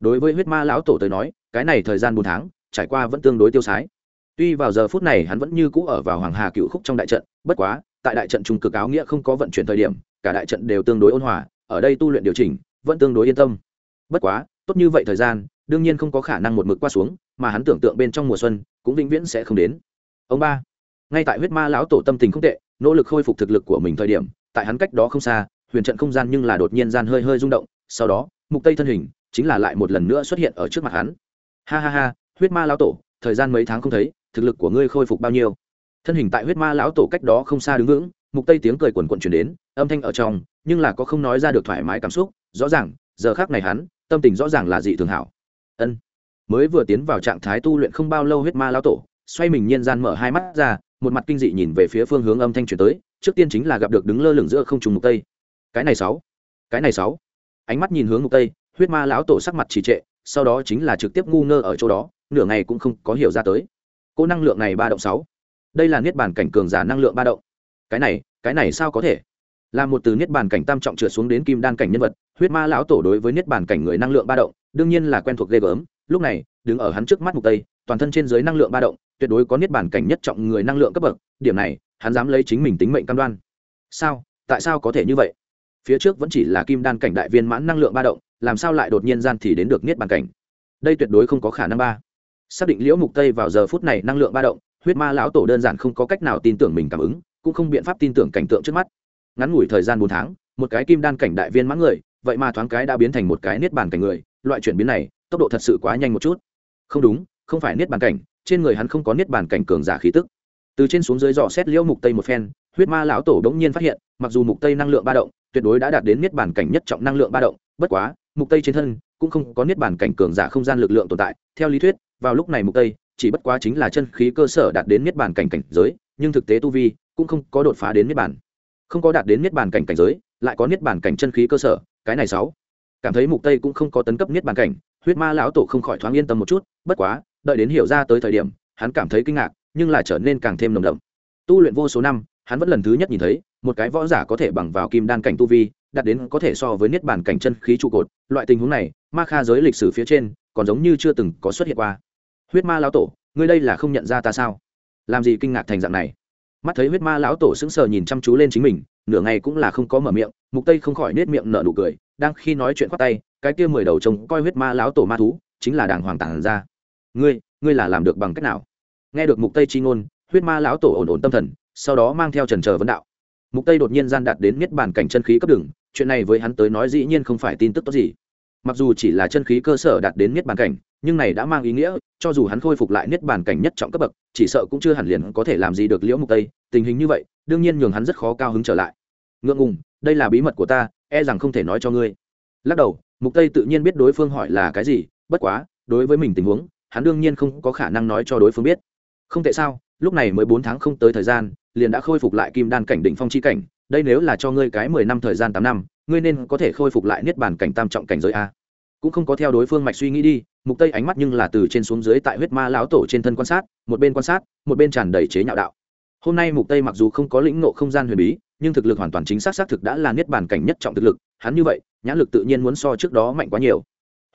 Đối với huyết ma lão tổ tới nói, cái này thời gian bốn tháng, trải qua vẫn tương đối tiêu sái. Tuy vào giờ phút này hắn vẫn như cũ ở vào hoàng hà cựu khúc trong đại trận, bất quá, tại đại trận trung cực áo nghĩa không có vận chuyển thời điểm, cả đại trận đều tương đối ôn hòa, ở đây tu luyện điều chỉnh, vẫn tương đối yên tâm. Bất quá, tốt như vậy thời gian, đương nhiên không có khả năng một mực qua xuống, mà hắn tưởng tượng bên trong mùa xuân, cũng vĩnh viễn sẽ không đến. Ông ba, ngay tại huyết ma lão tổ tâm tình không tệ, nỗ lực khôi phục thực lực của mình thời điểm, tại hắn cách đó không xa, huyền trận không gian nhưng là đột nhiên gian hơi hơi rung động sau đó, mục tây thân hình chính là lại một lần nữa xuất hiện ở trước mặt hắn. Ha ha ha, huyết ma lão tổ, thời gian mấy tháng không thấy, thực lực của ngươi khôi phục bao nhiêu? Thân hình tại huyết ma lão tổ cách đó không xa đứng vững, mục tây tiếng cười quần quần chuyển đến, âm thanh ở trong, nhưng là có không nói ra được thoải mái cảm xúc, rõ ràng, giờ khác này hắn, tâm tình rõ ràng là dị thường hảo. Ân. Mới vừa tiến vào trạng thái tu luyện không bao lâu huyết ma lão tổ, xoay mình nhiên gian mở hai mắt ra, một mặt kinh dị nhìn về phía phương hướng âm thanh chuyển tới, trước tiên chính là gặp được đứng lơ lửng giữa không trùng mục tây. Cái này sáu. Cái này sáu ánh mắt nhìn hướng ngục tây, huyết ma lão tổ sắc mặt trì trệ, sau đó chính là trực tiếp ngu ngơ ở chỗ đó, nửa ngày cũng không có hiểu ra tới. Cô năng lượng này ba động sáu. Đây là niết bàn cảnh cường giả năng lượng ba động. Cái này cái này sao có thể? Là một từ niết bàn cảnh tam trọng trượt xuống đến kim đan cảnh nhân vật, huyết ma lão tổ đối với niết bàn cảnh người năng lượng ba động, đương nhiên là quen thuộc ghê gớm. Lúc này, đứng ở hắn trước mắt mục tây, toàn thân trên dưới năng lượng ba động, tuyệt đối có niết bàn cảnh nhất trọng người năng lượng cấp bậc, điểm này, hắn dám lấy chính mình tính mệnh cam đoan. Sao? Tại sao có thể như vậy? Phía trước vẫn chỉ là kim đan cảnh đại viên mãn năng lượng ba động, làm sao lại đột nhiên gian thì đến được niết bàn cảnh? Đây tuyệt đối không có khả năng ba. Xác định liễu mục tây vào giờ phút này năng lượng ba động, huyết ma lão tổ đơn giản không có cách nào tin tưởng mình cảm ứng, cũng không biện pháp tin tưởng cảnh tượng trước mắt. Ngắn ngủi thời gian bốn tháng, một cái kim đan cảnh đại viên mãn người, vậy mà thoáng cái đã biến thành một cái niết bàn cảnh người, loại chuyển biến này, tốc độ thật sự quá nhanh một chút. Không đúng, không phải niết bàn cảnh, trên người hắn không có niết bàn cảnh cường giả khí tức từ trên xuống dưới dò xét liễu mục tây một phen huyết ma lão tổ đống nhiên phát hiện mặc dù mục tây năng lượng ba động tuyệt đối đã đạt đến niết bản cảnh nhất trọng năng lượng ba động bất quá mục tây trên thân cũng không có niết bản cảnh cường giả không gian lực lượng tồn tại. Theo lý thuyết vào lúc này mục tây chỉ bất quá chính là chân khí cơ sở đạt đến niết bản cảnh cảnh giới nhưng thực tế tu vi cũng không có đột phá đến niết bản, không có đạt đến niết bản cảnh cảnh giới lại có niết bản cảnh chân khí cơ sở cái này sáu. Cảm thấy mục tây cũng không có tấn cấp niết bản cảnh huyết ma lão tổ không khỏi thoáng yên tâm một chút bất quá đợi đến hiểu ra tới thời điểm hắn cảm thấy kinh ngạc nhưng là trở nên càng thêm nồng đậm. Tu luyện vô số năm, hắn vẫn lần thứ nhất nhìn thấy, một cái võ giả có thể bằng vào kim đan cảnh tu vi, đạt đến có thể so với niết bàn cảnh chân khí trụ cột. Loại tình huống này, ma kha giới lịch sử phía trên, còn giống như chưa từng có xuất hiện qua. Huyết ma lão tổ, ngươi đây là không nhận ra ta sao? Làm gì kinh ngạc thành dạng này? Mắt thấy huyết ma lão tổ sững sờ nhìn chăm chú lên chính mình, nửa ngày cũng là không có mở miệng, mục tây không khỏi nết miệng nở nụ cười, đang khi nói chuyện khoát tay, cái kia mười đầu trông coi huyết ma lão tổ ma thú, chính là đàng hoàng tản ra. Ngươi ngươi là làm được bằng cách nào? Nghe được mục tây chi ngôn, huyết ma lão tổ ổn ổn tâm thần, sau đó mang theo trần chờ vấn đạo. Mục tây đột nhiên gian đạt đến niết bàn cảnh chân khí cấp đường chuyện này với hắn tới nói dĩ nhiên không phải tin tức tốt gì. Mặc dù chỉ là chân khí cơ sở đạt đến niết bàn cảnh, nhưng này đã mang ý nghĩa, cho dù hắn khôi phục lại niết bàn cảnh nhất trọng cấp bậc, chỉ sợ cũng chưa hẳn liền có thể làm gì được liễu mục tây, tình hình như vậy, đương nhiên nhường hắn rất khó cao hứng trở lại. Ngượng ngùng, đây là bí mật của ta e rằng không thể nói cho ngươi. Lắc đầu, mục tây tự nhiên biết đối phương hỏi là cái gì, bất quá, đối với mình tình huống, hắn đương nhiên không có khả năng nói cho đối phương biết không tệ sao, lúc này mới bốn tháng không tới thời gian, liền đã khôi phục lại kim đan cảnh đỉnh phong chi cảnh, đây nếu là cho ngươi cái mười năm thời gian tám năm, ngươi nên có thể khôi phục lại niết bàn cảnh tam trọng cảnh giới a. Cũng không có theo đối phương mạch suy nghĩ đi, mục tây ánh mắt nhưng là từ trên xuống dưới tại huyết ma lão tổ trên thân quan sát, một bên quan sát, một bên tràn đầy chế nhạo đạo. Hôm nay mục tây mặc dù không có lĩnh ngộ không gian huyền bí, nhưng thực lực hoàn toàn chính xác xác thực đã là niết bàn cảnh nhất trọng thực lực, hắn như vậy, nhãn lực tự nhiên muốn so trước đó mạnh quá nhiều.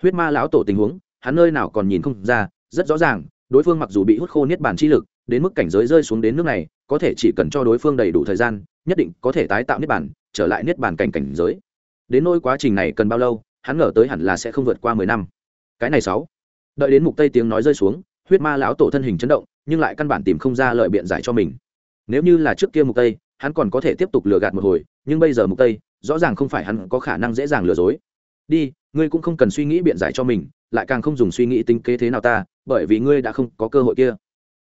Huyết ma lão tổ tình huống, hắn nơi nào còn nhìn không ra, rất rõ ràng đối phương mặc dù bị hút khô niết bàn chi lực, đến mức cảnh giới rơi xuống đến nước này, có thể chỉ cần cho đối phương đầy đủ thời gian, nhất định có thể tái tạo niết bàn, trở lại niết bàn cảnh cảnh giới. Đến nỗi quá trình này cần bao lâu, hắn ngờ tới hẳn là sẽ không vượt qua mười năm. Cái này sáu. Đợi đến mục tây tiếng nói rơi xuống, huyết ma lão tổ thân hình chấn động, nhưng lại căn bản tìm không ra lợi biện giải cho mình. Nếu như là trước kia mục tây, hắn còn có thể tiếp tục lừa gạt một hồi, nhưng bây giờ mục tây, rõ ràng không phải hắn có khả năng dễ dàng lừa dối. Đi, ngươi cũng không cần suy nghĩ biện giải cho mình lại càng không dùng suy nghĩ tính kế thế nào ta, bởi vì ngươi đã không có cơ hội kia.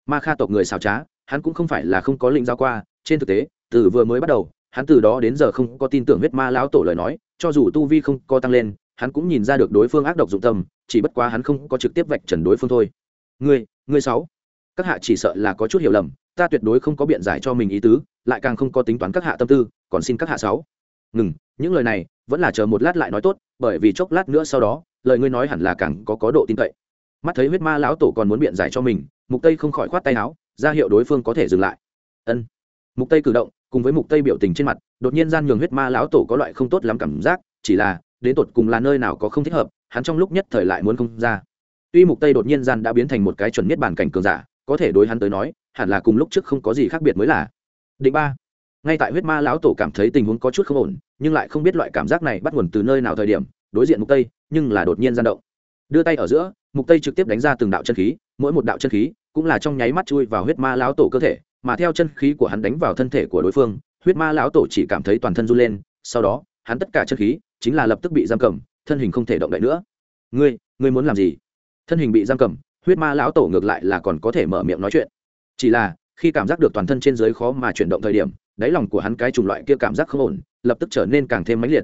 Ma kha tộc người xào trá, hắn cũng không phải là không có lĩnh giao qua, trên thực tế, từ vừa mới bắt đầu, hắn từ đó đến giờ không có tin tưởng huyết ma lão tổ lời nói, cho dù tu vi không có tăng lên, hắn cũng nhìn ra được đối phương ác độc dụng tâm, chỉ bất quá hắn không có trực tiếp vạch trần đối phương thôi. Ngươi ngươi sáu các hạ chỉ sợ là có chút hiểu lầm, ta tuyệt đối không có biện giải cho mình ý tứ, lại càng không có tính toán các hạ tâm tư, còn xin các hạ sáu ngừng, những lời này vẫn là chờ một lát lại nói tốt, bởi vì chốc lát nữa sau đó, lời ngươi nói hẳn là càng có có độ tin cậy. Mắt thấy huyết ma lão tổ còn muốn biện giải cho mình, mục tây không khỏi khoát tay áo, ra hiệu đối phương có thể dừng lại. Ân. Mục tây cử động, cùng với mục tây biểu tình trên mặt, đột nhiên gian nhường huyết ma lão tổ có loại không tốt lắm cảm giác, chỉ là, đến tột cùng là nơi nào có không thích hợp, hắn trong lúc nhất thời lại muốn không ra. Tuy mục tây đột nhiên gian đã biến thành một cái chuẩn nhất bản cảnh cường giả, có thể đối hắn tới nói, hẳn là cùng lúc trước không có gì khác biệt mới là. Định ba. Ngay tại huyết ma lão tổ cảm thấy tình huống có chút không ổn nhưng lại không biết loại cảm giác này bắt nguồn từ nơi nào thời điểm, đối diện mục tây, nhưng là đột nhiên gian động. Đưa tay ở giữa, mục tây trực tiếp đánh ra từng đạo chân khí, mỗi một đạo chân khí cũng là trong nháy mắt chui vào huyết ma lão tổ cơ thể, mà theo chân khí của hắn đánh vào thân thể của đối phương, huyết ma lão tổ chỉ cảm thấy toàn thân run lên, sau đó, hắn tất cả chân khí chính là lập tức bị giam cầm, thân hình không thể động đậy nữa. Ngươi ngươi muốn làm gì? Thân hình bị giam cầm, huyết ma lão tổ ngược lại là còn có thể mở miệng nói chuyện. Chỉ là, khi cảm giác được toàn thân trên dưới khó mà chuyển động thời điểm, đáy lòng của hắn cái chủng loại kia cảm giác không ổn lập tức trở nên càng thêm mãnh liệt.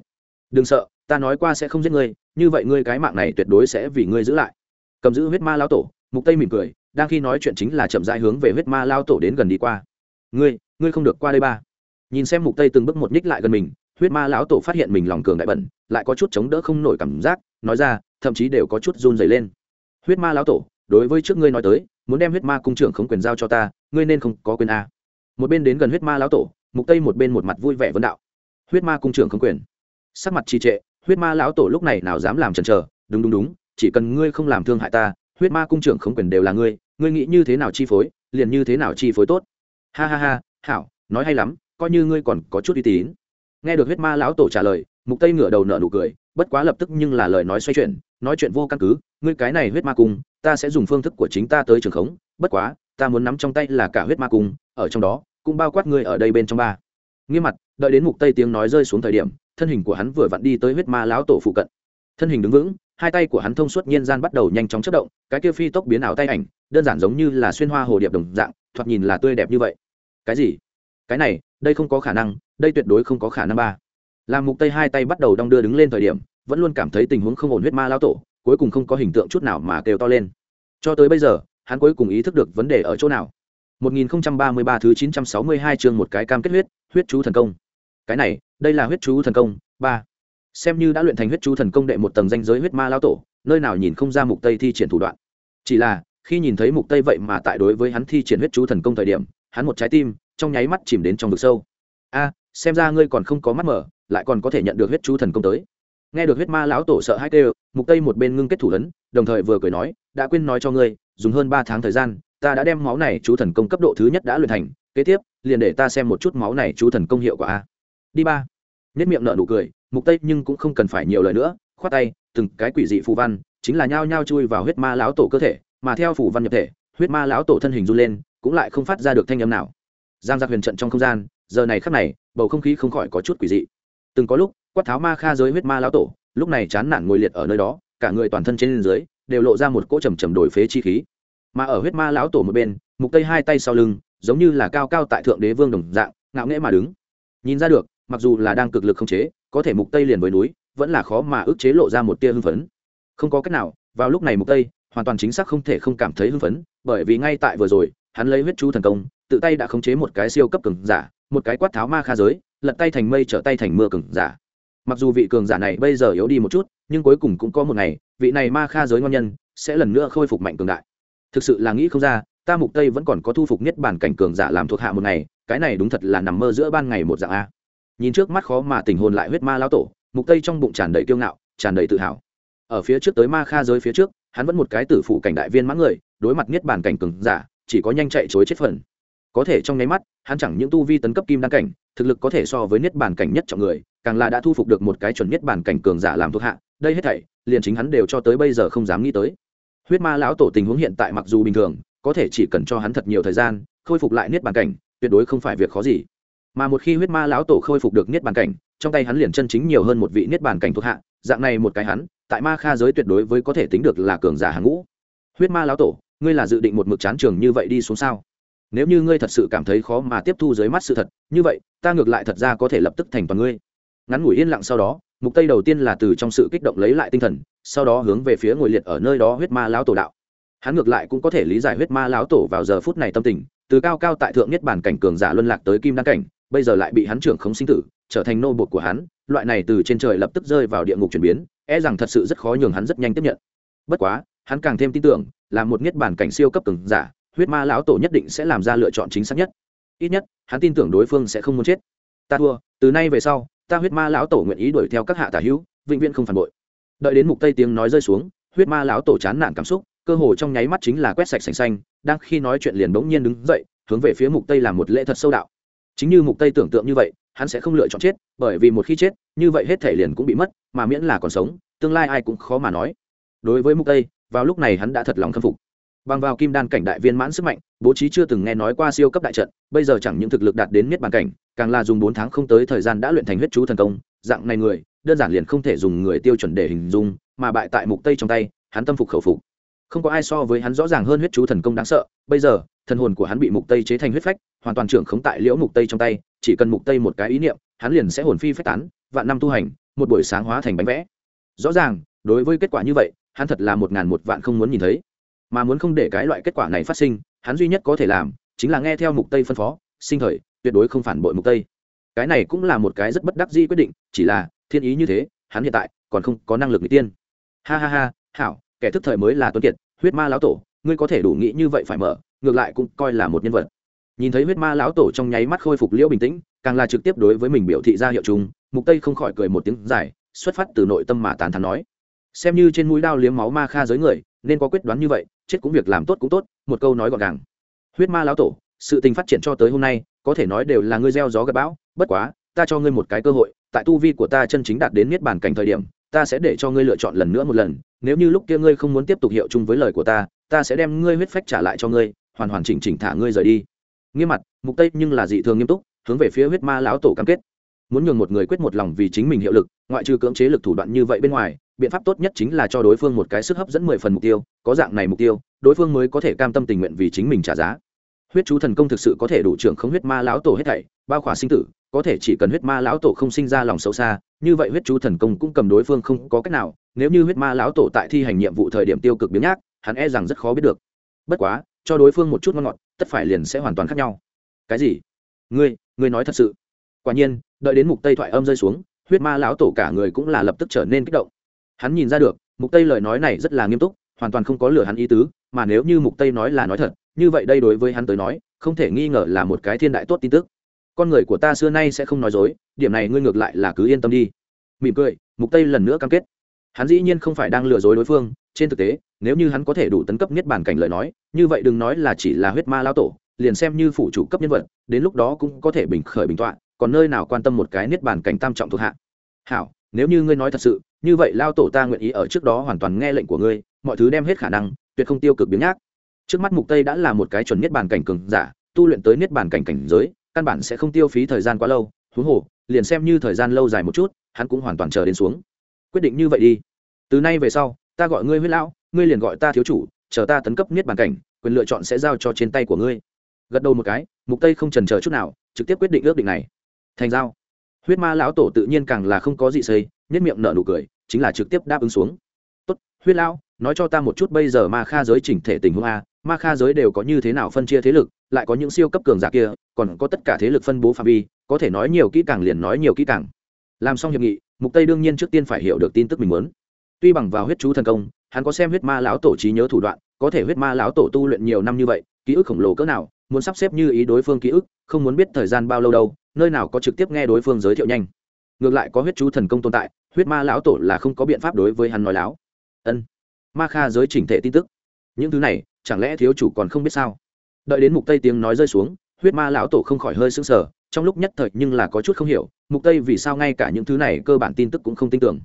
Đừng sợ, ta nói qua sẽ không giết ngươi, như vậy ngươi cái mạng này tuyệt đối sẽ vì ngươi giữ lại. Cầm giữ huyết ma lão tổ, mục tây mỉm cười, đang khi nói chuyện chính là chậm rãi hướng về huyết ma lão tổ đến gần đi qua. Ngươi ngươi không được qua đây ba. Nhìn xem mục tây từng bước một nhích lại gần mình, huyết ma lão tổ phát hiện mình lòng cường đại bẩn, lại có chút chống đỡ không nổi cảm giác, nói ra, thậm chí đều có chút run rẩy lên. Huyết ma lão tổ, đối với trước ngươi nói tới, muốn đem huyết ma cung trưởng không quyền giao cho ta, ngươi nên không có quyền a. Một bên đến gần huyết ma lão tổ, mục tây một bên một mặt vui vẻ vấn đạo huyết ma cung trưởng không quyền. Sắc mặt trì trệ, huyết ma lão tổ lúc này nào dám làm chần chờ, đúng đúng đúng, chỉ cần ngươi không làm thương hại ta, huyết ma cung trưởng không quyền đều là ngươi ngươi nghĩ như thế nào chi phối, liền như thế nào chi phối tốt. Ha ha ha, hảo, nói hay lắm, coi như ngươi còn có chút uy tín. Nghe được huyết ma lão tổ trả lời, mục tây ngửa đầu nở nụ cười, bất quá lập tức nhưng là lời nói xoay chuyển, nói chuyện vô căn cứ, ngươi cái này huyết ma cung, ta sẽ dùng phương thức của chính ta tới trường khống, bất quá, ta muốn nắm trong tay là cả huyết ma cung, ở trong đó, cũng bao quát ngươi ở đây bên trong ba nghiêm mặt, đợi đến mục tây tiếng nói rơi xuống thời điểm, thân hình của hắn vừa vặn đi tới huyết ma lão tổ phụ cận. Thân hình đứng vững, hai tay của hắn thông suốt nhiên gian bắt đầu nhanh chóng chất động, cái kia phi tốc biến ảo tay ảnh, đơn giản giống như là xuyên hoa hồ điệp đồng dạng, thoạt nhìn là tươi đẹp như vậy. Cái gì? Cái này, đây không có khả năng, đây tuyệt đối không có khả năng ba. Làm mục tây hai tay bắt đầu đong đưa đứng lên thời điểm, vẫn luôn cảm thấy tình huống không ổn huyết ma lão tổ, cuối cùng không có hình tượng chút nào mà kêu to lên. Cho tới bây giờ, hắn cuối cùng ý thức được vấn đề ở chỗ nào. 1033 thứ 962 chương một cái cam kết huyết huyết chú thần công. Cái này, đây là huyết chú thần công, ba. Xem như đã luyện thành huyết chú thần công đệ một tầng danh giới huyết ma lão tổ, nơi nào nhìn không ra mục tây thi triển thủ đoạn. Chỉ là, khi nhìn thấy mục tây vậy mà tại đối với hắn thi triển huyết chú thần công thời điểm, hắn một trái tim, trong nháy mắt chìm đến trong vực sâu. A, xem ra ngươi còn không có mắt mở, lại còn có thể nhận được huyết chú thần công tới. Nghe được huyết ma lão tổ sợ hãi kêu, mục tây một bên ngưng kết thủ lớn đồng thời vừa cười nói, đã quên nói cho ngươi, dùng hơn 3 tháng thời gian ta đã đem máu này chú thần công cấp độ thứ nhất đã luyện thành, kế tiếp, liền để ta xem một chút máu này chú thần công hiệu quả a. Đi ba. Nhất miệng nợ nụ cười, mục tây nhưng cũng không cần phải nhiều lời nữa, khoát tay, từng cái quỷ dị phù văn, chính là nhao nhao chui vào huyết ma lão tổ cơ thể, mà theo phù văn nhập thể, huyết ma lão tổ thân hình run lên, cũng lại không phát ra được thanh âm nào. Giang giặc huyền trận trong không gian, giờ này khắc này, bầu không khí không khỏi có chút quỷ dị. Từng có lúc, quát tháo ma kha giới huyết ma lão tổ, lúc này chán nản ngồi liệt ở nơi đó, cả người toàn thân trên dưới, đều lộ ra một cỗ trầm trầm đổi phế chi khí mà ở huyết ma lão tổ một bên, mục tây hai tay sau lưng, giống như là cao cao tại thượng đế vương đồng dạng, ngạo nghễ mà đứng. Nhìn ra được, mặc dù là đang cực lực không chế, có thể mục tây liền với núi, vẫn là khó mà ức chế lộ ra một tia hưng phấn. Không có cách nào, vào lúc này mục tây, hoàn toàn chính xác không thể không cảm thấy hưng phấn, bởi vì ngay tại vừa rồi, hắn lấy huyết chú thần công, tự tay đã khống chế một cái siêu cấp cường giả, một cái quát tháo ma kha giới, lật tay thành mây trở tay thành mưa cường giả. Mặc dù vị cường giả này bây giờ yếu đi một chút, nhưng cuối cùng cũng có một ngày, vị này ma kha giới ngon nhân sẽ lần nữa khôi phục mạnh cường đại thực sự là nghĩ không ra, ta mục tây vẫn còn có thu phục nhất bản cảnh cường giả làm thuộc hạ một ngày, cái này đúng thật là nằm mơ giữa ban ngày một dạng a. Nhìn trước mắt khó mà tình hồn lại huyết ma lão tổ, mục tây trong bụng tràn đầy kiêu ngạo, tràn đầy tự hào. Ở phía trước tới ma kha giới phía trước, hắn vẫn một cái tử phụ cảnh đại viên mãn người, đối mặt niết bàn cảnh cường giả, chỉ có nhanh chạy chối chết phần. Có thể trong nháy mắt, hắn chẳng những tu vi tấn cấp kim đăng cảnh, thực lực có thể so với niết bàn cảnh nhất trọng người, càng là đã thu phục được một cái chuẩn niết bàn cảnh cường giả làm thuộc hạ, đây hết thảy, liền chính hắn đều cho tới bây giờ không dám nghĩ tới huyết ma lão tổ tình huống hiện tại mặc dù bình thường, có thể chỉ cần cho hắn thật nhiều thời gian, khôi phục lại niết bàn cảnh, tuyệt đối không phải việc khó gì. Mà một khi huyết ma lão tổ khôi phục được niết bàn cảnh, trong tay hắn liền chân chính nhiều hơn một vị niết bàn cảnh thuộc hạ, dạng này một cái hắn, tại ma kha giới tuyệt đối với có thể tính được là cường giả hàng ngũ. Huyết ma lão tổ, ngươi là dự định một mực chán trường như vậy đi xuống sao? Nếu như ngươi thật sự cảm thấy khó mà tiếp thu dưới mắt sự thật, như vậy, ta ngược lại thật ra có thể lập tức thành toàn ngươi. Ngắn ngủi yên lặng sau đó, mục tây đầu tiên là từ trong sự kích động lấy lại tinh thần sau đó hướng về phía ngồi liệt ở nơi đó huyết ma lão tổ đạo. Hắn ngược lại cũng có thể lý giải huyết ma lão tổ vào giờ phút này tâm tình, từ cao cao tại thượng nhất bản cảnh cường giả luân lạc tới kim đăng cảnh, bây giờ lại bị hắn trưởng khống sinh tử, trở thành nô bột của hắn, loại này từ trên trời lập tức rơi vào địa ngục chuyển biến e rằng thật sự rất khó nhường hắn rất nhanh tiếp nhận. Bất quá, hắn càng thêm tin tưởng, là một nhất bản cảnh siêu cấp cường giả, huyết ma lão tổ nhất định sẽ làm ra lựa chọn chính xác nhất. Ít nhất, hắn tin tưởng đối phương sẽ không muốn chết. Ta thua, từ nay về sau, ta huyết ma lão tổ nguyện ý đuổi theo các hạ tả hữu, vĩnh viễn không phản bội đợi đến mục tây tiếng nói rơi xuống, huyết ma lão tổ chán nản cảm xúc, cơ hồ trong nháy mắt chính là quét sạch sành xanh, đang khi nói chuyện liền bỗng nhiên đứng dậy, hướng về phía mục tây làm một lễ thật sâu đạo. Chính như mục tây tưởng tượng như vậy, hắn sẽ không lựa chọn chết, bởi vì một khi chết, như vậy hết thể liền cũng bị mất, mà miễn là còn sống, tương lai ai cũng khó mà nói. Đối với mục tây, vào lúc này hắn đã thật lòng khâm phục. Bằng vào kim đan cảnh đại viên mãn sức mạnh, bố trí chưa từng nghe nói qua siêu cấp đại trận, bây giờ chẳng những thực lực đạt đến miết bàn cảnh, càng là dùng 4 tháng không tới thời gian đã luyện thành huyết chú thần công, dạng này người đơn giản liền không thể dùng người tiêu chuẩn để hình dung, mà bại tại mục tây trong tay, hắn tâm phục khẩu phục. Không có ai so với hắn rõ ràng hơn huyết chú thần công đáng sợ, bây giờ, thần hồn của hắn bị mục tây chế thành huyết phách, hoàn toàn trưởng khống tại liễu mục tây trong tay, chỉ cần mục tây một cái ý niệm, hắn liền sẽ hồn phi phách tán, vạn năm tu hành, một buổi sáng hóa thành bánh vẽ. Rõ ràng, đối với kết quả như vậy, hắn thật là một ngàn một vạn không muốn nhìn thấy. Mà muốn không để cái loại kết quả này phát sinh, hắn duy nhất có thể làm, chính là nghe theo mục tây phân phó, sinh thời, tuyệt đối không phản bội mục tây. Cái này cũng là một cái rất bất đắc dĩ quyết định, chỉ là thiên ý như thế, hắn hiện tại còn không có năng lực người tiên. Ha ha ha, hảo, kẻ thức thời mới là tuấn kiệt, huyết ma lão tổ, ngươi có thể đủ nghĩ như vậy phải mở, ngược lại cũng coi là một nhân vật. Nhìn thấy huyết ma lão tổ trong nháy mắt khôi phục liễu bình tĩnh, càng là trực tiếp đối với mình biểu thị ra hiệu chúng mục tây không khỏi cười một tiếng dài, xuất phát từ nội tâm mà tán thán nói. Xem như trên mũi đao liếm máu ma kha giới người, nên có quyết đoán như vậy, chết cũng việc làm tốt cũng tốt, một câu nói gọn gàng. Huyết ma lão tổ, sự tình phát triển cho tới hôm nay, có thể nói đều là ngươi gieo gió gặp bão, bất quá, ta cho ngươi một cái cơ hội tại tu vi của ta chân chính đạt đến niết bàn cảnh thời điểm, ta sẽ để cho ngươi lựa chọn lần nữa một lần, nếu như lúc kia ngươi không muốn tiếp tục hiệu chung với lời của ta ta sẽ đem ngươi huyết phách trả lại cho ngươi, hoàn hoàn chỉnh chỉnh thả ngươi rời đi. Nghiêm mặt, mục tây nhưng là dị thường nghiêm túc, hướng về phía huyết ma lão tổ cam kết. Muốn nhường một người quyết một lòng vì chính mình hiệu lực, ngoại trừ cưỡng chế lực thủ đoạn như vậy bên ngoài, biện pháp tốt nhất chính là cho đối phương một cái sức hấp dẫn mười phần mục tiêu, có dạng này mục tiêu, đối phương mới có thể cam tâm tình nguyện vì chính mình trả giá huyết chú thần công thực sự có thể đủ trưởng không huyết ma lão tổ hết thảy, bao khỏa sinh tử, có thể chỉ cần huyết ma lão tổ không sinh ra lòng xấu xa, như vậy huyết chú thần công cũng cầm đối phương không có cách nào, nếu như huyết ma lão tổ tại thi hành nhiệm vụ thời điểm tiêu cực biến nhác, hắn e rằng rất khó biết được. Bất quá, cho đối phương một chút ngon ngọt, tất phải liền sẽ hoàn toàn khác nhau. Cái gì? Ngươi ngươi nói thật sự. Quả nhiên, đợi đến mục tây thoại âm rơi xuống, huyết ma lão tổ cả người cũng là lập tức trở nên kích động. Hắn nhìn ra được, mục tây lời nói này rất là nghiêm túc, hoàn toàn không có lừa hắn ý tứ, mà nếu như mục tây nói là nói thật như vậy đây đối với hắn tới nói, không thể nghi ngờ là một cái thiên đại tốt tin tức. Con người của ta xưa nay sẽ không nói dối, điểm này ngươi ngược lại là cứ yên tâm đi. Mỉm cười, mục tây lần nữa cam kết. Hắn dĩ nhiên không phải đang lừa dối đối phương, trên thực tế, nếu như hắn có thể đủ tấn cấp niết bàn cảnh lời nói, như vậy đừng nói là chỉ là huyết ma lao tổ, liền xem như phủ chủ cấp nhân vật, đến lúc đó cũng có thể bình khởi bình tọa, còn nơi nào quan tâm một cái niết bàn cảnh tam trọng thuộc hạ. Hảo, nếu như ngươi nói thật sự, như vậy lao tổ ta nguyện ý ở trước đó hoàn toàn nghe lệnh của ngươi, mọi thứ đem hết khả năng, tuyệt không tiêu cực biến nhác trước mắt mục tây đã là một cái chuẩn niết bàn cảnh cường giả, tu luyện tới niết bàn cảnh cảnh giới, căn bản sẽ không tiêu phí thời gian quá lâu. Huống hồ, liền xem như thời gian lâu dài một chút, hắn cũng hoàn toàn chờ đến xuống. Quyết định như vậy đi. Từ nay về sau, ta gọi ngươi huyết lão, ngươi liền gọi ta thiếu chủ, chờ ta tấn cấp niết bàn cảnh, quyền lựa chọn sẽ giao cho trên tay của ngươi. Gật đầu một cái, mục tây không trần chờ chút nào, trực tiếp quyết định ước định này. Thành giao. Huyết ma lão tổ tự nhiên càng là không có gì xây nhất miệng nở nụ cười, chính là trực tiếp đáp ứng xuống. Tốt, huyết lão, nói cho ta một chút bây giờ ma kha giới chỉnh thể tình huống a ma kha giới đều có như thế nào phân chia thế lực, lại có những siêu cấp cường giả kia, còn có tất cả thế lực phân bố phạm vi, có thể nói nhiều kỹ càng liền nói nhiều kỹ càng. Làm xong hiệp nghị, mục tây đương nhiên trước tiên phải hiểu được tin tức mình muốn. Tuy bằng vào huyết chú thần công, hắn có xem huyết ma lão tổ trí nhớ thủ đoạn, có thể huyết ma lão tổ tu luyện nhiều năm như vậy, ký ức khổng lồ cỡ nào, muốn sắp xếp như ý đối phương ký ức, không muốn biết thời gian bao lâu đâu, nơi nào có trực tiếp nghe đối phương giới thiệu nhanh. Ngược lại có huyết chú thần công tồn tại, huyết ma lão tổ là không có biện pháp đối với hắn nói láo. Ân. Ma kha giới chỉnh thể tin tức những thứ này, chẳng lẽ thiếu chủ còn không biết sao? Đợi đến mục tây tiếng nói rơi xuống, huyết ma lão tổ không khỏi hơi sững sờ, trong lúc nhất thời nhưng là có chút không hiểu, mục tây vì sao ngay cả những thứ này cơ bản tin tức cũng không tin tưởng.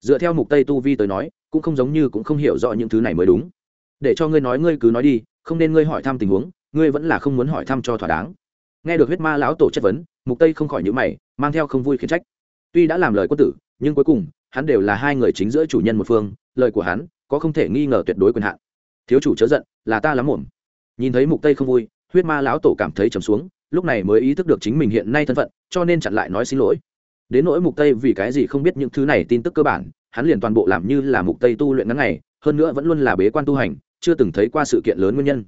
Dựa theo mục tây tu vi tới nói, cũng không giống như cũng không hiểu rõ những thứ này mới đúng. Để cho ngươi nói ngươi cứ nói đi, không nên ngươi hỏi thăm tình huống, ngươi vẫn là không muốn hỏi thăm cho thỏa đáng. Nghe được huyết ma lão tổ chất vấn, mục tây không khỏi nhíu mày, mang theo không vui khiển trách. Tuy đã làm lời quân tử, nhưng cuối cùng, hắn đều là hai người chính giữa chủ nhân một phương, lời của hắn có không thể nghi ngờ tuyệt đối quyền hạn thiếu chủ chớ giận, là ta lắm muộn. Nhìn thấy mục tây không vui, huyết ma lão tổ cảm thấy trầm xuống, lúc này mới ý thức được chính mình hiện nay thân phận, cho nên chặn lại nói xin lỗi. Đến nỗi mục tây vì cái gì không biết những thứ này tin tức cơ bản, hắn liền toàn bộ làm như là mục tây tu luyện ngắn ngày, hơn nữa vẫn luôn là bế quan tu hành, chưa từng thấy qua sự kiện lớn nguyên nhân.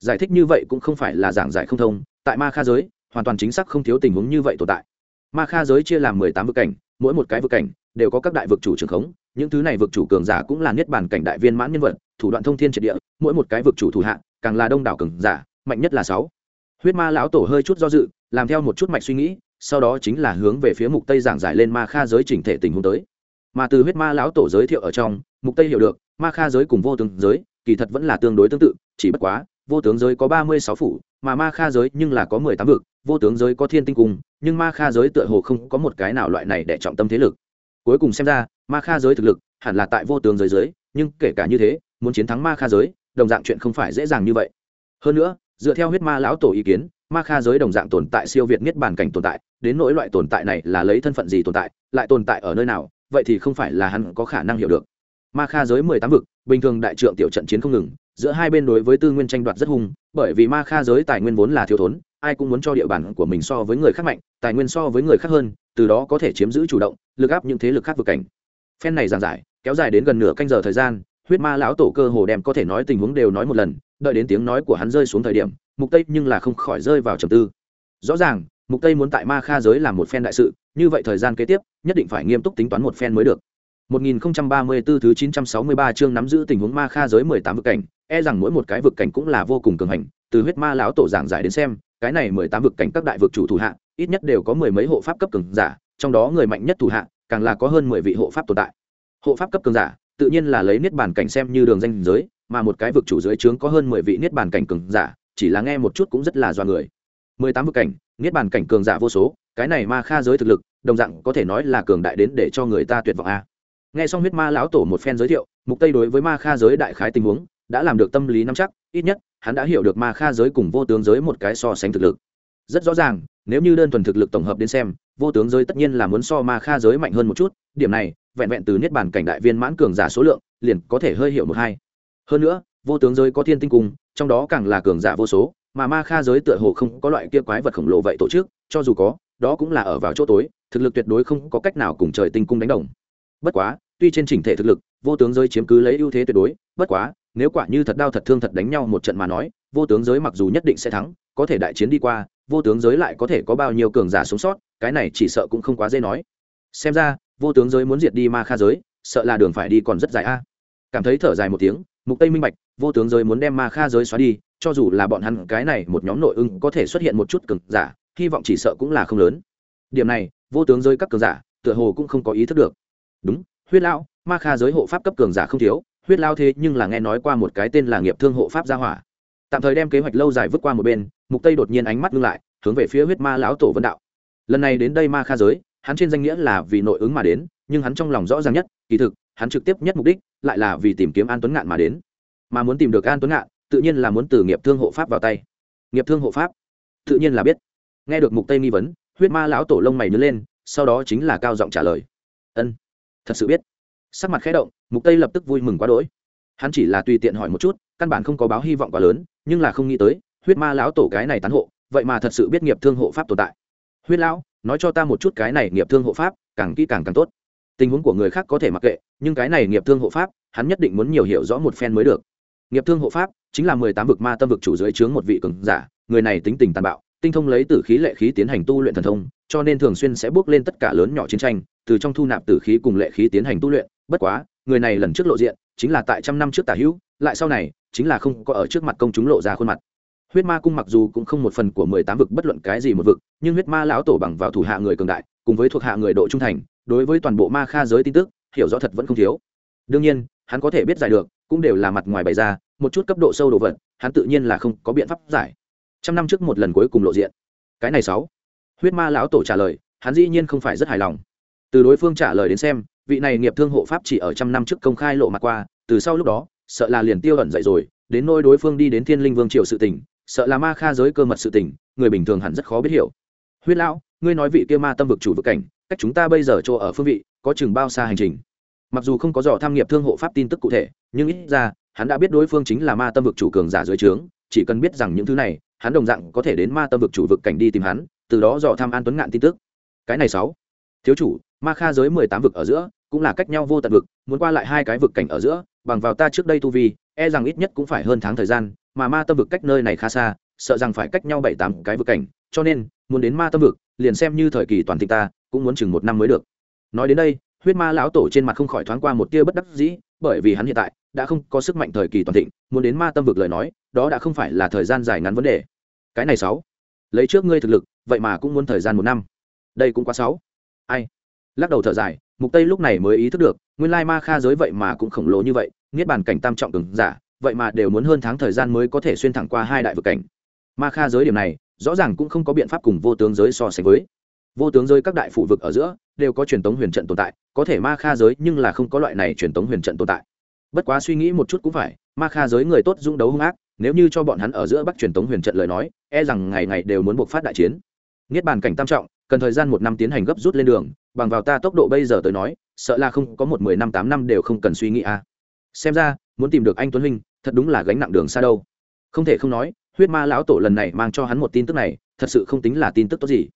Giải thích như vậy cũng không phải là giảng giải không thông, tại ma kha giới, hoàn toàn chính xác không thiếu tình huống như vậy tồn tại. Ma kha giới chia làm 18 vực cảnh, mỗi một cái vực cảnh đều có các đại vực chủ trường khống, những thứ này vực chủ cường giả cũng là niết bàn cảnh đại viên mãn nhân vật thủ đoạn thông thiên triệt địa, mỗi một cái vực chủ thủ hạ, càng là đông đảo cường giả, mạnh nhất là sáu. Huyết ma lão tổ hơi chút do dự, làm theo một chút mạch suy nghĩ, sau đó chính là hướng về phía mục tây giảng giải lên ma kha giới chỉnh thể tình huống tới. Mà từ huyết ma lão tổ giới thiệu ở trong, mục tây hiểu được, ma kha giới cùng vô tướng giới, kỳ thật vẫn là tương đối tương tự, chỉ bất quá, vô tướng giới có 36 phủ, mà ma kha giới nhưng là có 18 vực, vô tướng giới có thiên tinh cung, nhưng ma kha giới tựa hồ không có một cái nào loại này để trọng tâm thế lực. Cuối cùng xem ra, ma kha giới thực lực hẳn là tại vô tướng giới giới, nhưng kể cả như thế muốn chiến thắng ma kha giới, đồng dạng chuyện không phải dễ dàng như vậy. Hơn nữa, dựa theo huyết ma lão tổ ý kiến, ma kha giới đồng dạng tồn tại siêu việt niết bàn cảnh tồn tại, đến nỗi loại tồn tại này là lấy thân phận gì tồn tại, lại tồn tại ở nơi nào, vậy thì không phải là hắn có khả năng hiểu được. Ma kha giới mười tám vực, bình thường đại trượng tiểu trận chiến không ngừng, giữa hai bên đối với tư nguyên tranh đoạt rất hung, bởi vì ma kha giới tài nguyên vốn là thiếu thốn, ai cũng muốn cho địa bàn của mình so với người khác mạnh, tài nguyên so với người khác hơn, từ đó có thể chiếm giữ chủ động, lực áp những thế lực khác vực cảnh. Phen này giảng giải, kéo dài đến gần nửa canh giờ thời gian huyết ma lão tổ cơ hồ đem có thể nói tình huống đều nói một lần, đợi đến tiếng nói của hắn rơi xuống thời điểm, mục tây nhưng là không khỏi rơi vào trầm tư. Rõ ràng, mục tây muốn tại ma kha giới làm một phen đại sự, như vậy thời gian kế tiếp, nhất định phải nghiêm túc tính toán một phen mới được. 1034 thứ 963 chương nắm giữ tình huống ma kha giới 18 vực cảnh e rằng mỗi một cái vực cảnh cũng là vô cùng cường hành, từ huyết ma lão tổ giảng giải đến xem, cái này 18 vực cảnh các đại vực chủ thủ hạ, ít nhất đều có mười mấy hộ pháp cấp cường giả, trong đó người mạnh nhất thủ hạ, càng là có hơn 10 vị hộ pháp tồn tại. Hộ pháp cấp cường giả tự nhiên là lấy niết bàn cảnh xem như đường danh giới, mà một cái vực chủ dưới trướng có hơn mười vị niết bàn cảnh cường giả, chỉ là nghe một chút cũng rất là doa người. Mười tám vực cảnh, niết bàn cảnh cường giả vô số, cái này ma kha giới thực lực, đồng dạng có thể nói là cường đại đến để cho người ta tuyệt vọng a. Nghe xong huyết ma lão tổ một phen giới thiệu, mục tây đối với ma kha giới đại khái tình huống, đã làm được tâm lý nắm chắc, ít nhất, hắn đã hiểu được ma kha giới cùng vô tướng giới một cái so sánh thực lực. Rất rõ ràng, nếu như đơn thuần thực lực tổng hợp đến xem vô tướng giới tất nhiên là muốn so ma kha giới mạnh hơn một chút, điểm này, vẹn vẹn từ niết bàn cảnh đại viên mãn cường giả số lượng, liền có thể hơi hiểu một hai. Hơn nữa, vô tướng giới có thiên tinh cung trong đó càng là cường giả vô số, mà ma kha giới tựa hồ không có loại kia quái vật khổng lồ vậy tổ chức, cho dù có, đó cũng là ở vào chỗ tối, thực lực tuyệt đối không có cách nào cùng trời tinh cung đánh đồng. Bất quá, tuy trên chỉnh thể thực lực, vô tướng giới chiếm cứ lấy ưu thế tuyệt đối, bất quá, nếu quả như thật đau thật thương thật đánh nhau một trận mà nói, vô tướng giới mặc dù nhất định sẽ thắng, có thể đại chiến đi qua vô tướng giới lại có thể có bao nhiêu cường giả sống sót cái này chỉ sợ cũng không quá dễ nói. Xem ra vô tướng giới muốn diệt đi ma kha giới sợ là đường phải đi còn rất dài a. Cảm thấy thở dài một tiếng mục tây minh bạch vô tướng giới muốn đem ma kha giới xóa đi cho dù là bọn hắn cái này một nhóm nội ưng có thể xuất hiện một chút cường giả hy vọng chỉ sợ cũng là không lớn. Điểm này vô tướng giới các cường giả tựa hồ cũng không có ý thức được. Đúng huyết lão, ma kha giới hộ pháp cấp cường giả không thiếu huyết lao thế nhưng là nghe nói qua một cái tên là nghiệp thương hộ pháp gia hỏa tạm thời đem kế hoạch lâu dài vứt qua một bên, mục tây đột nhiên ánh mắt ngưng lại, hướng về phía huyết ma lão tổ vân đạo. Lần này đến đây ma kha giới, hắn trên danh nghĩa là vì nội ứng mà đến, nhưng hắn trong lòng rõ ràng nhất, kỳ thực, hắn trực tiếp nhất mục đích lại là vì tìm kiếm an tuấn ngạn mà đến. Mà muốn tìm được an tuấn ngạn, tự nhiên là muốn từ nghiệp thương hộ pháp vào tay. Nghiệp thương hộ pháp? Tự nhiên là biết. Nghe được mục tây nghi vấn, huyết ma lão tổ lông mày nhớ lên, sau đó chính là cao giọng trả lời. Ân, thật sự biết. Sắc mặt khẽ động, mục tây lập tức vui mừng quá đỗi hắn chỉ là tùy tiện hỏi một chút, căn bản không có báo hy vọng quá lớn, nhưng là không nghĩ tới, huyết ma lão tổ cái này tán hộ, vậy mà thật sự biết nghiệp thương hộ pháp tồn tại. Huyết lão, nói cho ta một chút cái này nghiệp thương hộ pháp, càng kỹ càng càng tốt. Tình huống của người khác có thể mặc kệ, nhưng cái này nghiệp thương hộ pháp, hắn nhất định muốn nhiều hiểu rõ một phen mới được. Nghiệp thương hộ pháp chính là mười tám vực ma tâm vực chủ dưới chướng một vị cường giả, người này tính tình tàn bạo, tinh thông lấy tử khí lệ khí tiến hành tu luyện thần thông, cho nên thường xuyên sẽ bước lên tất cả lớn nhỏ chiến tranh, từ trong thu nạp tử khí cùng lệ khí tiến hành tu luyện. Bất quá, người này lần trước lộ diện chính là tại trăm năm trước tả hữu, lại sau này, chính là không có ở trước mặt công chúng lộ ra khuôn mặt. Huyết ma cung mặc dù cũng không một phần của mười tám vực bất luận cái gì một vực, nhưng huyết ma lão tổ bằng vào thủ hạ người cường đại, cùng với thuộc hạ người độ trung thành, đối với toàn bộ ma kha giới tin tức, hiểu rõ thật vẫn không thiếu. Đương nhiên, hắn có thể biết giải được, cũng đều là mặt ngoài bày ra, một chút cấp độ sâu đồ vật, hắn tự nhiên là không có biện pháp giải. Trăm năm trước một lần cuối cùng lộ diện. Cái này sáu. Huyết ma lão tổ trả lời, hắn dĩ nhiên không phải rất hài lòng. Từ đối phương trả lời đến xem vị này nghiệp thương hộ pháp chỉ ở trăm năm trước công khai lộ mặt qua, từ sau lúc đó, sợ là liền tiêu ẩn dậy rồi, đến nôi đối phương đi đến thiên linh vương triều sự tình, sợ là ma kha giới cơ mật sự tình, người bình thường hẳn rất khó biết hiểu. Huyết lão, ngươi nói vị kia ma tâm vực chủ vực cảnh, cách chúng ta bây giờ chỗ ở phương vị, có chừng bao xa hành trình? Mặc dù không có dò tham nghiệp thương hộ pháp tin tức cụ thể, nhưng ít ra, hắn đã biết đối phương chính là ma tâm vực chủ cường giả dưới trướng, chỉ cần biết rằng những thứ này, hắn đồng dạng có thể đến ma tâm vực chủ vực cảnh đi tìm hắn, từ đó dò tham an tuấn ngạn tin tức. Cái này sáu. Thiếu chủ, ma kha giới mười tám vực ở giữa cũng là cách nhau vô tận vực, muốn qua lại hai cái vực cảnh ở giữa, bằng vào ta trước đây tu vi e rằng ít nhất cũng phải hơn tháng thời gian, mà ma tâm vực cách nơi này khá xa, sợ rằng phải cách nhau bảy tám cái vực cảnh, cho nên, muốn đến ma tâm vực, liền xem như thời kỳ toàn thịnh ta, cũng muốn chừng một năm mới được. Nói đến đây, huyết ma lão tổ trên mặt không khỏi thoáng qua một tia bất đắc dĩ, bởi vì hắn hiện tại đã không có sức mạnh thời kỳ toàn thịnh, muốn đến ma tâm vực lời nói, đó đã không phải là thời gian dài ngắn vấn đề. Cái này sáu, lấy trước ngươi thực lực, vậy mà cũng muốn thời gian một năm. Đây cũng quá sáu. Ai? Lắc đầu thở dài, mục tây lúc này mới ý thức được, nguyên lai ma kha giới vậy mà cũng khổng lồ như vậy, niết bàn cảnh tam trọng cường giả, vậy mà đều muốn hơn tháng thời gian mới có thể xuyên thẳng qua hai đại vực cảnh. Ma kha giới điểm này, rõ ràng cũng không có biện pháp cùng vô tướng giới so sánh với. Vô tướng giới các đại phụ vực ở giữa, đều có truyền tống huyền trận tồn tại, có thể ma kha giới nhưng là không có loại này truyền tống huyền trận tồn tại. Bất quá suy nghĩ một chút cũng phải, ma kha giới người tốt dũng đấu hung ác, nếu như cho bọn hắn ở giữa bắc truyền tống huyền trận lời nói e rằng ngày ngày đều muốn buộc phát đại chiến. Niết bàn cảnh tam trọng cần thời gian một năm tiến hành gấp rút lên đường, bằng vào ta tốc độ bây giờ tới nói, sợ là không có một mười năm tám năm đều không cần suy nghĩ à. xem ra, muốn tìm được anh tuấn huynh, thật đúng là gánh nặng đường xa đâu. Không thể không nói, huyết ma lão tổ lần này mang cho hắn một tin tức này, thật sự không tính là tin tức tốt gì.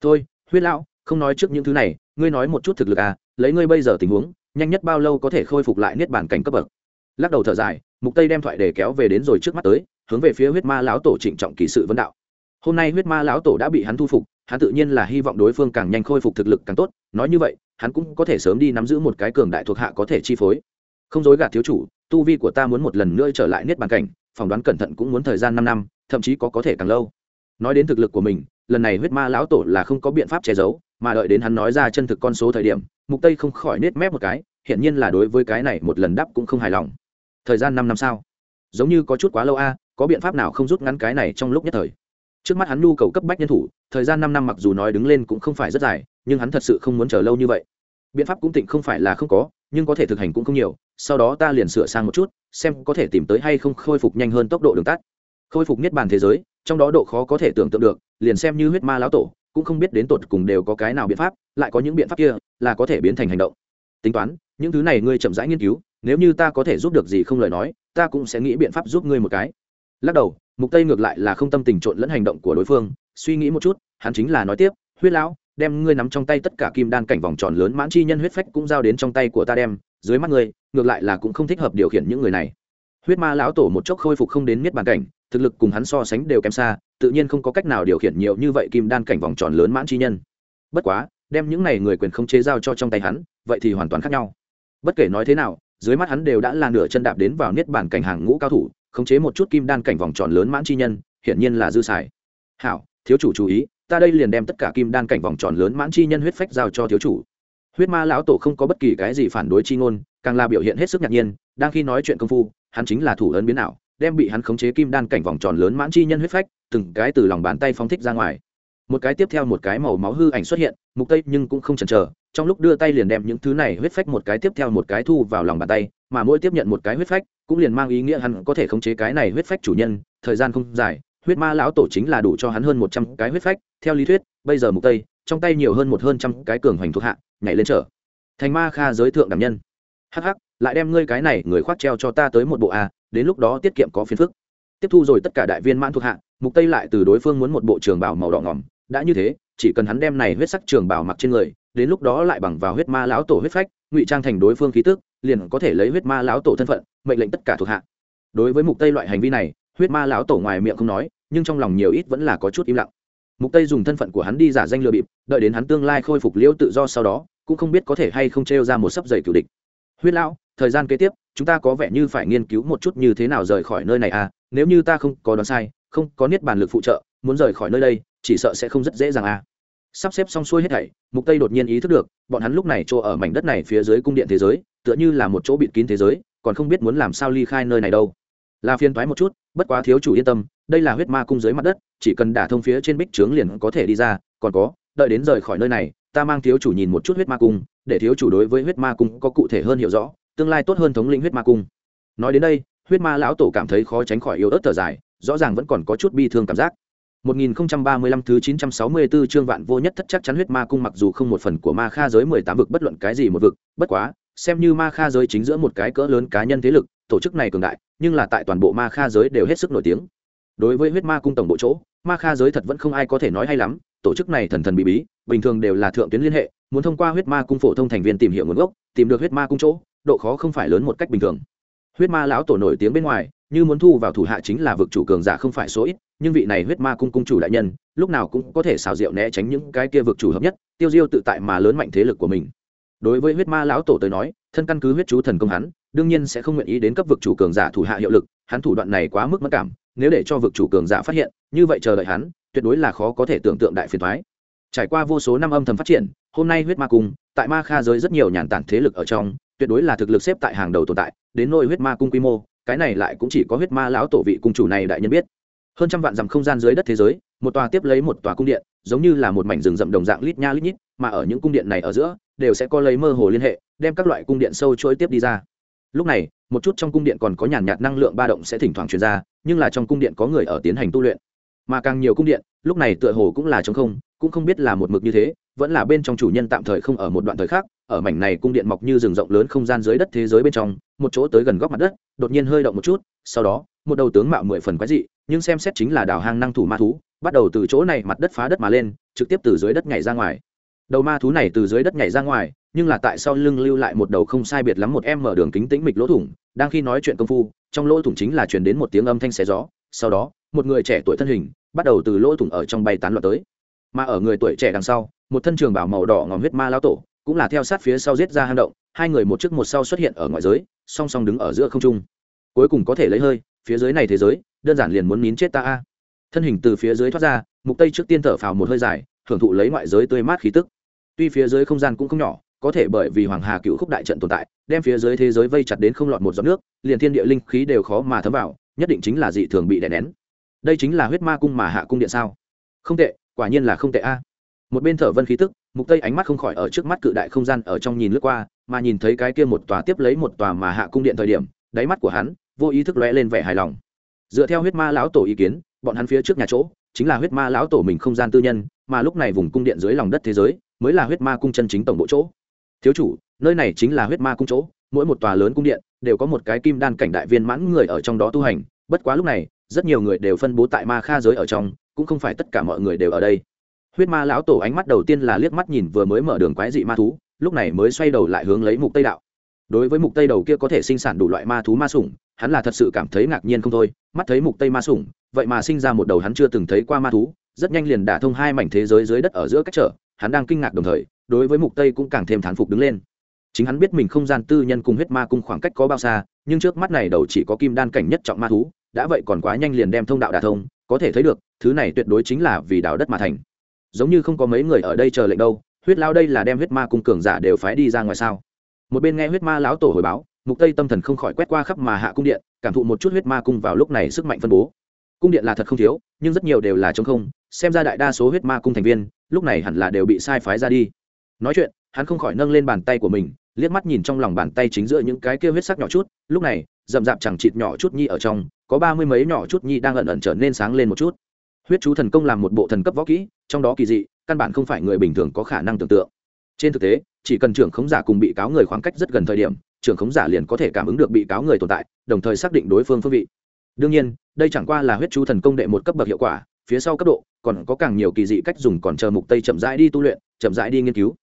Thôi, huyết lão, không nói trước những thứ này, ngươi nói một chút thực lực à lấy ngươi bây giờ tình huống, nhanh nhất bao lâu có thể khôi phục lại niết bản cảnh cấp bậc? Lắc đầu thở dài, mục tây đem thoại để kéo về đến rồi trước mắt tới, hướng về phía huyết ma lão tổ trịnh trọng kỳ sự vấn đạo hôm nay huyết ma lão tổ đã bị hắn thu phục, hắn tự nhiên là hy vọng đối phương càng nhanh khôi phục thực lực càng tốt, nói như vậy, hắn cũng có thể sớm đi nắm giữ một cái cường đại thuộc hạ có thể chi phối. Không dối gạt thiếu chủ, tu vi của ta muốn một lần nữa trở lại niết bàn cảnh, phỏng đoán cẩn thận cũng muốn thời gian năm năm, thậm chí có có thể càng lâu. Nói đến thực lực của mình, lần này huyết ma lão tổ là không có biện pháp che giấu, mà đợi đến hắn nói ra chân thực con số thời điểm, mục tây không khỏi nết mép một cái hiện nhiên là đối với cái này một lần đắp cũng không hài lòng. Thời gian năm năm sao? Giống như có chút quá lâu a, có biện pháp nào không rút ngắn cái này trong lúc nhất thời? Trước mắt hắn nhu cầu cấp bách nhân thủ, thời gian năm năm mặc dù nói đứng lên cũng không phải rất dài, nhưng hắn thật sự không muốn chờ lâu như vậy. Biện pháp cũng tịnh không phải là không có, nhưng có thể thực hành cũng không nhiều, sau đó ta liền sửa sang một chút, xem có thể tìm tới hay không khôi phục nhanh hơn tốc độ đường tắt. Khôi phục niết bàn thế giới, trong đó độ khó có thể tưởng tượng được, liền xem như huyết ma lão tổ, cũng không biết đến tột cùng đều có cái nào biện pháp, lại có những biện pháp kia, là có thể biến thành hành động. Tính toán, những thứ này ngươi chậm rãi nghiên cứu, nếu như ta có thể giúp được gì không lời nói, ta cũng sẽ nghĩ biện pháp giúp ngươi một cái. Lắc đầu mục tây ngược lại là không tâm tình trộn lẫn hành động của đối phương, suy nghĩ một chút, hắn chính là nói tiếp, huyết lão, đem ngươi nắm trong tay tất cả kim đan cảnh vòng tròn lớn mãn chi nhân huyết phách cũng giao đến trong tay của ta đem, dưới mắt ngươi, ngược lại là cũng không thích hợp điều khiển những người này. Huyết ma lão tổ một chốc khôi phục không đến miết bàn cảnh, thực lực cùng hắn so sánh đều kém xa, tự nhiên không có cách nào điều khiển nhiều như vậy kim đan cảnh vòng tròn lớn mãn chi nhân. Bất quá, đem những này người quyền không chế giao cho trong tay hắn, vậy thì hoàn toàn khác nhau. Bất kể nói thế nào, dưới mắt hắn đều đã là nửa chân đạp đến vào niết bàn cảnh hàng ngũ cao thủ khống chế một chút kim đan cảnh vòng tròn lớn mãn chi nhân, hiển nhiên là dư xài. Hảo, thiếu chủ chú ý, ta đây liền đem tất cả kim đan cảnh vòng tròn lớn mãn chi nhân huyết phách giao cho thiếu chủ. Huyết ma lão tổ không có bất kỳ cái gì phản đối chi ngôn, càng là biểu hiện hết sức ngạc nhiên, đang khi nói chuyện công phu, hắn chính là thủ ấn biến ảo, đem bị hắn khống chế kim đan cảnh vòng tròn lớn mãn chi nhân huyết phách, từng cái từ lòng bàn tay phóng thích ra ngoài. Một cái tiếp theo một cái màu máu hư ảnh xuất hiện, mục tây nhưng cũng không chần chờ, trong lúc đưa tay liền đem những thứ này huyết phách một cái tiếp theo một cái thu vào lòng bàn tay mà mỗi tiếp nhận một cái huyết phách, cũng liền mang ý nghĩa hắn có thể khống chế cái này huyết phách chủ nhân, thời gian không dài, huyết ma lão tổ chính là đủ cho hắn hơn một trăm cái huyết phách, theo lý thuyết, bây giờ mục tây, trong tay nhiều hơn một hơn trăm cái cường hoành thuộc hạ, nhảy lên trở. Thành ma kha giới thượng đảm nhân. Hắc hắc, lại đem ngươi cái này, người khoác treo cho ta tới một bộ a đến lúc đó tiết kiệm có phiền phức. Tiếp thu rồi tất cả đại viên mãn thuộc hạ, mục tây lại từ đối phương muốn một bộ trường bảo màu đỏ ngỏm, đã như thế, chỉ cần hắn đem này huyết sắc trường bảo mặc trên người, đến lúc đó lại bằng vào huyết ma lão tổ huyết phách, ngụy trang thành đối phương khí tức liền có thể lấy huyết ma lão tổ thân phận, mệnh lệnh tất cả thuộc hạ. Đối với mục tây loại hành vi này, huyết ma lão tổ ngoài miệng không nói, nhưng trong lòng nhiều ít vẫn là có chút im lặng. Mục tây dùng thân phận của hắn đi giả danh lừa bịp, đợi đến hắn tương lai khôi phục liễu tự do sau đó, cũng không biết có thể hay không trêu ra một sấp giày cửu địch. Huyết lão, thời gian kế tiếp, chúng ta có vẻ như phải nghiên cứu một chút như thế nào rời khỏi nơi này à nếu như ta không có đoán sai, không có niết bàn lực phụ trợ, muốn rời khỏi nơi đây, chỉ sợ sẽ không rất dễ dàng à sắp xếp xong xuôi hết thảy, mục tây đột nhiên ý thức được, bọn hắn lúc này chỗ ở mảnh đất này phía dưới cung điện thế giới, tựa như là một chỗ bịt kín thế giới, còn không biết muốn làm sao ly khai nơi này đâu. Là phiền toái một chút, bất quá thiếu chủ yên tâm, đây là huyết ma cung dưới mặt đất, chỉ cần đả thông phía trên bích trướng liền có thể đi ra, còn có, đợi đến rời khỏi nơi này, ta mang thiếu chủ nhìn một chút huyết ma cung, để thiếu chủ đối với huyết ma cung có cụ thể hơn hiểu rõ, tương lai tốt hơn thống lĩnh huyết ma cung. Nói đến đây, huyết ma lão tổ cảm thấy khó tránh khỏi yếu ớt thở dài, rõ ràng vẫn còn có chút bi thương cảm giác. 1035 thứ 964 chương vạn vô nhất thất chắc chắn huyết ma cung mặc dù không một phần của ma kha giới 18 vực bất luận cái gì một vực, bất quá, xem như ma kha giới chính giữa một cái cỡ lớn cá nhân thế lực, tổ chức này cường đại, nhưng là tại toàn bộ ma kha giới đều hết sức nổi tiếng. Đối với huyết ma cung tổng bộ chỗ, ma kha giới thật vẫn không ai có thể nói hay lắm, tổ chức này thần thần bí bí, bình thường đều là thượng tuyến liên hệ, muốn thông qua huyết ma cung phổ thông thành viên tìm hiểu nguồn gốc, tìm được huyết ma cung chỗ, độ khó không phải lớn một cách bình thường. Huyết ma lão tổ nổi tiếng bên ngoài, như muốn thu vào thủ hạ chính là vực chủ cường giả không phải số ít, nhưng vị này huyết ma cung cung chủ đại nhân lúc nào cũng có thể xào rượu né tránh những cái kia vực chủ hợp nhất tiêu diêu tự tại mà lớn mạnh thế lực của mình. Đối với huyết ma lão tổ tới nói thân căn cứ huyết chú thần công hắn đương nhiên sẽ không nguyện ý đến cấp vực chủ cường giả thủ hạ hiệu lực hắn thủ đoạn này quá mức mất cảm nếu để cho vực chủ cường giả phát hiện như vậy chờ đợi hắn tuyệt đối là khó có thể tưởng tượng đại phiền thoái trải qua vô số năm âm thầm phát triển hôm nay huyết ma cung tại ma kha giới rất nhiều nhàn tản thế lực ở trong tuyệt đối là thực lực xếp tại hàng đầu tồn tại đến nỗi huyết ma cung quy mô cái này lại cũng chỉ có huyết ma lão tổ vị cung chủ này đại nhân biết. Hơn trăm vạn dặm không gian dưới đất thế giới, một tòa tiếp lấy một tòa cung điện, giống như là một mảnh rừng rậm đồng dạng lít nha lít nhít, mà ở những cung điện này ở giữa, đều sẽ có lấy mơ hồ liên hệ, đem các loại cung điện sâu trôi tiếp đi ra. Lúc này, một chút trong cung điện còn có nhàn nhạt năng lượng ba động sẽ thỉnh thoảng truyền ra, nhưng là trong cung điện có người ở tiến hành tu luyện. Mà càng nhiều cung điện, lúc này tựa hồ cũng là trống không, cũng không biết là một mực như thế, vẫn là bên trong chủ nhân tạm thời không ở một đoạn thời khác ở mảnh này cung điện mọc như rừng rộng lớn không gian dưới đất thế giới bên trong, một chỗ tới gần góc mặt đất, đột nhiên hơi động một chút, sau đó, một đầu tướng mạo mười phần quái dị, nhưng xem xét chính là đào hang năng thủ ma thú, bắt đầu từ chỗ này mặt đất phá đất mà lên, trực tiếp từ dưới đất nhảy ra ngoài. Đầu ma thú này từ dưới đất nhảy ra ngoài, nhưng là tại sau lưng lưu lại một đầu không sai biệt lắm một em mở đường kính tĩnh mịch lỗ thủng, đang khi nói chuyện công phu, trong lỗ thủng chính là truyền đến một tiếng âm thanh xé gió, sau đó, một người trẻ tuổi thân hình, bắt đầu từ lỗ thủng ở trong bay tán loạn tới. Mà ở người tuổi trẻ đằng sau, một thân trường bảo màu đỏ ngòm huyết ma lao tổ cũng là theo sát phía sau giết ra hang động, hai người một trước một sau xuất hiện ở ngoài giới, song song đứng ở giữa không trung. Cuối cùng có thể lấy hơi, phía dưới này thế giới, đơn giản liền muốn nín chết ta a. Thân hình từ phía dưới thoát ra, mục tây trước tiên thở phào một hơi dài, hưởng thụ lấy ngoại giới tươi mát khí tức. Tuy phía dưới không gian cũng không nhỏ, có thể bởi vì hoàng hà cựu khúc đại trận tồn tại, đem phía dưới thế giới vây chặt đến không lọt một giọt nước, liền thiên địa linh khí đều khó mà thấm vào, nhất định chính là dị thường bị đè nén. Đây chính là huyết ma cung mà hạ cung điện sao? Không tệ, quả nhiên là không tệ a. Một bên thở vân khí tức mục tây ánh mắt không khỏi ở trước mắt cự đại không gian ở trong nhìn lướt qua, mà nhìn thấy cái kia một tòa tiếp lấy một tòa mà hạ cung điện thời điểm, đáy mắt của hắn, vô ý thức lóe lên vẻ hài lòng. Dựa theo huyết ma lão tổ ý kiến, bọn hắn phía trước nhà chỗ, chính là huyết ma lão tổ mình không gian tư nhân, mà lúc này vùng cung điện dưới lòng đất thế giới, mới là huyết ma cung chân chính tổng bộ chỗ. Thiếu chủ, nơi này chính là huyết ma cung chỗ, mỗi một tòa lớn cung điện, đều có một cái kim đan cảnh đại viên mãn người ở trong đó tu hành. Bất quá lúc này, rất nhiều người đều phân bố tại ma kha giới ở trong, cũng không phải tất cả mọi người đều ở đây huyết ma lão tổ ánh mắt đầu tiên là liếc mắt nhìn vừa mới mở đường quái dị ma thú, lúc này mới xoay đầu lại hướng lấy mục tây đạo. Đối với mục tây đầu kia có thể sinh sản đủ loại ma thú ma sủng, hắn là thật sự cảm thấy ngạc nhiên không thôi, mắt thấy mục tây ma sủng, vậy mà sinh ra một đầu hắn chưa từng thấy qua ma thú, rất nhanh liền đả thông hai mảnh thế giới dưới đất ở giữa cách trở, hắn đang kinh ngạc đồng thời, đối với mục tây cũng càng thêm thán phục đứng lên. Chính hắn biết mình không gian tư nhân cùng huyết ma cung khoảng cách có bao xa, nhưng trước mắt này đầu chỉ có kim đan cảnh nhất trọng ma thú, đã vậy còn quá nhanh liền đem thông đạo đả thông, có thể thấy được, thứ này tuyệt đối chính là vì đào đất mà thành giống như không có mấy người ở đây chờ lệnh đâu, huyết lao đây là đem huyết ma cung cường giả đều phái đi ra ngoài sao? Một bên nghe huyết ma lão tổ hồi báo, mục tây tâm thần không khỏi quét qua khắp mà hạ cung điện, cảm thụ một chút huyết ma cung vào lúc này sức mạnh phân bố. Cung điện là thật không thiếu, nhưng rất nhiều đều là trống không, xem ra đại đa số huyết ma cung thành viên, lúc này hẳn là đều bị sai phái ra đi. Nói chuyện, hắn không khỏi nâng lên bàn tay của mình, liếc mắt nhìn trong lòng bàn tay chính giữa những cái kia huyết sắc nhỏ chút, lúc này, rậm rạp chẳng chịt nhỏ chút nhi ở trong, có ba mươi mấy nhỏ chút nhi đang ẩn ẩn trở nên sáng lên một chút. Huyết chú thần công làm một bộ thần cấp võ kỹ trong đó kỳ dị, căn bản không phải người bình thường có khả năng tưởng tượng. Trên thực tế, chỉ cần trưởng khống giả cùng bị cáo người khoảng cách rất gần thời điểm, trưởng khống giả liền có thể cảm ứng được bị cáo người tồn tại, đồng thời xác định đối phương phương vị. Đương nhiên, đây chẳng qua là huyết chú thần công đệ một cấp bậc hiệu quả, phía sau cấp độ, còn có càng nhiều kỳ dị cách dùng còn chờ mục tây chậm rãi đi tu luyện, chậm rãi đi nghiên cứu.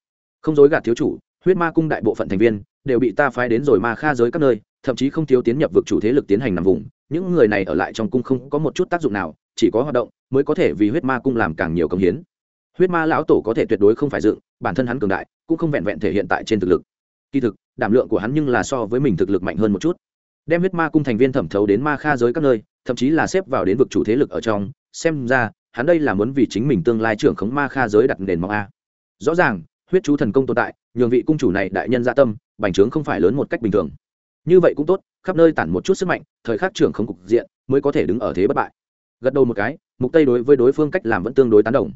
Không dối gạt thiếu chủ, huyết ma cung đại bộ phận thành viên, đều bị ta phái đến rồi ma kha giới các nơi, thậm chí không thiếu tiến nhập vực chủ thế lực tiến hành nằm vùng, những người này ở lại trong cung không có một chút tác dụng nào chỉ có hoạt động mới có thể vì huyết ma cung làm càng nhiều công hiến. Huyết ma lão tổ có thể tuyệt đối không phải dựng, bản thân hắn cường đại, cũng không vẹn vẹn thể hiện tại trên thực lực. Kỳ thực, đảm lượng của hắn nhưng là so với mình thực lực mạnh hơn một chút. Đem huyết ma cung thành viên thẩm thấu đến ma kha giới các nơi, thậm chí là xếp vào đến vực chủ thế lực ở trong, xem ra, hắn đây là muốn vì chính mình tương lai trưởng khống ma kha giới đặt nền mong a. Rõ ràng, huyết chú thần công tồn tại, nhường vị cung chủ này đại nhân gia dạ tâm, bành trướng không phải lớn một cách bình thường. Như vậy cũng tốt, khắp nơi tản một chút sức mạnh, thời khắc trưởng không cục diện, mới có thể đứng ở thế bất bại gật đầu một cái, mục tây đối với đối phương cách làm vẫn tương đối tán đồng.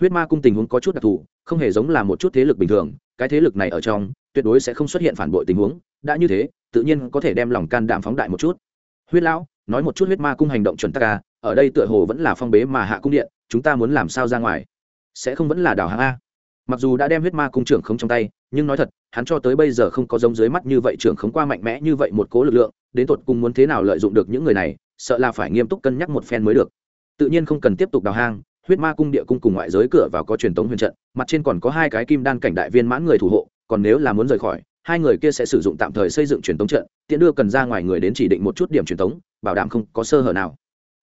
Huyết ma cung tình huống có chút đặc thù, không hề giống là một chút thế lực bình thường, cái thế lực này ở trong, tuyệt đối sẽ không xuất hiện phản bội tình huống, đã như thế, tự nhiên có thể đem lòng can đảm phóng đại một chút. Huyết lão, nói một chút huyết ma cung hành động chuẩn tắc ca ở đây tựa hồ vẫn là phong bế mà hạ cung điện, chúng ta muốn làm sao ra ngoài? Sẽ không vẫn là đảo hàng a? Mặc dù đã đem huyết ma cung trưởng không trong tay, nhưng nói thật, hắn cho tới bây giờ không có giống dưới mắt như vậy trưởng không qua mạnh mẽ như vậy một cố lực lượng, đến tột cùng muốn thế nào lợi dụng được những người này sợ là phải nghiêm túc cân nhắc một phen mới được. Tự nhiên không cần tiếp tục đào hang, huyết ma cung địa cung cùng ngoại giới cửa vào có truyền tống huyền trận, mặt trên còn có hai cái kim đan cảnh đại viên mãn người thủ hộ, còn nếu là muốn rời khỏi, hai người kia sẽ sử dụng tạm thời xây dựng truyền tống trận, tiện đưa cần ra ngoài người đến chỉ định một chút điểm truyền tống, bảo đảm không có sơ hở nào.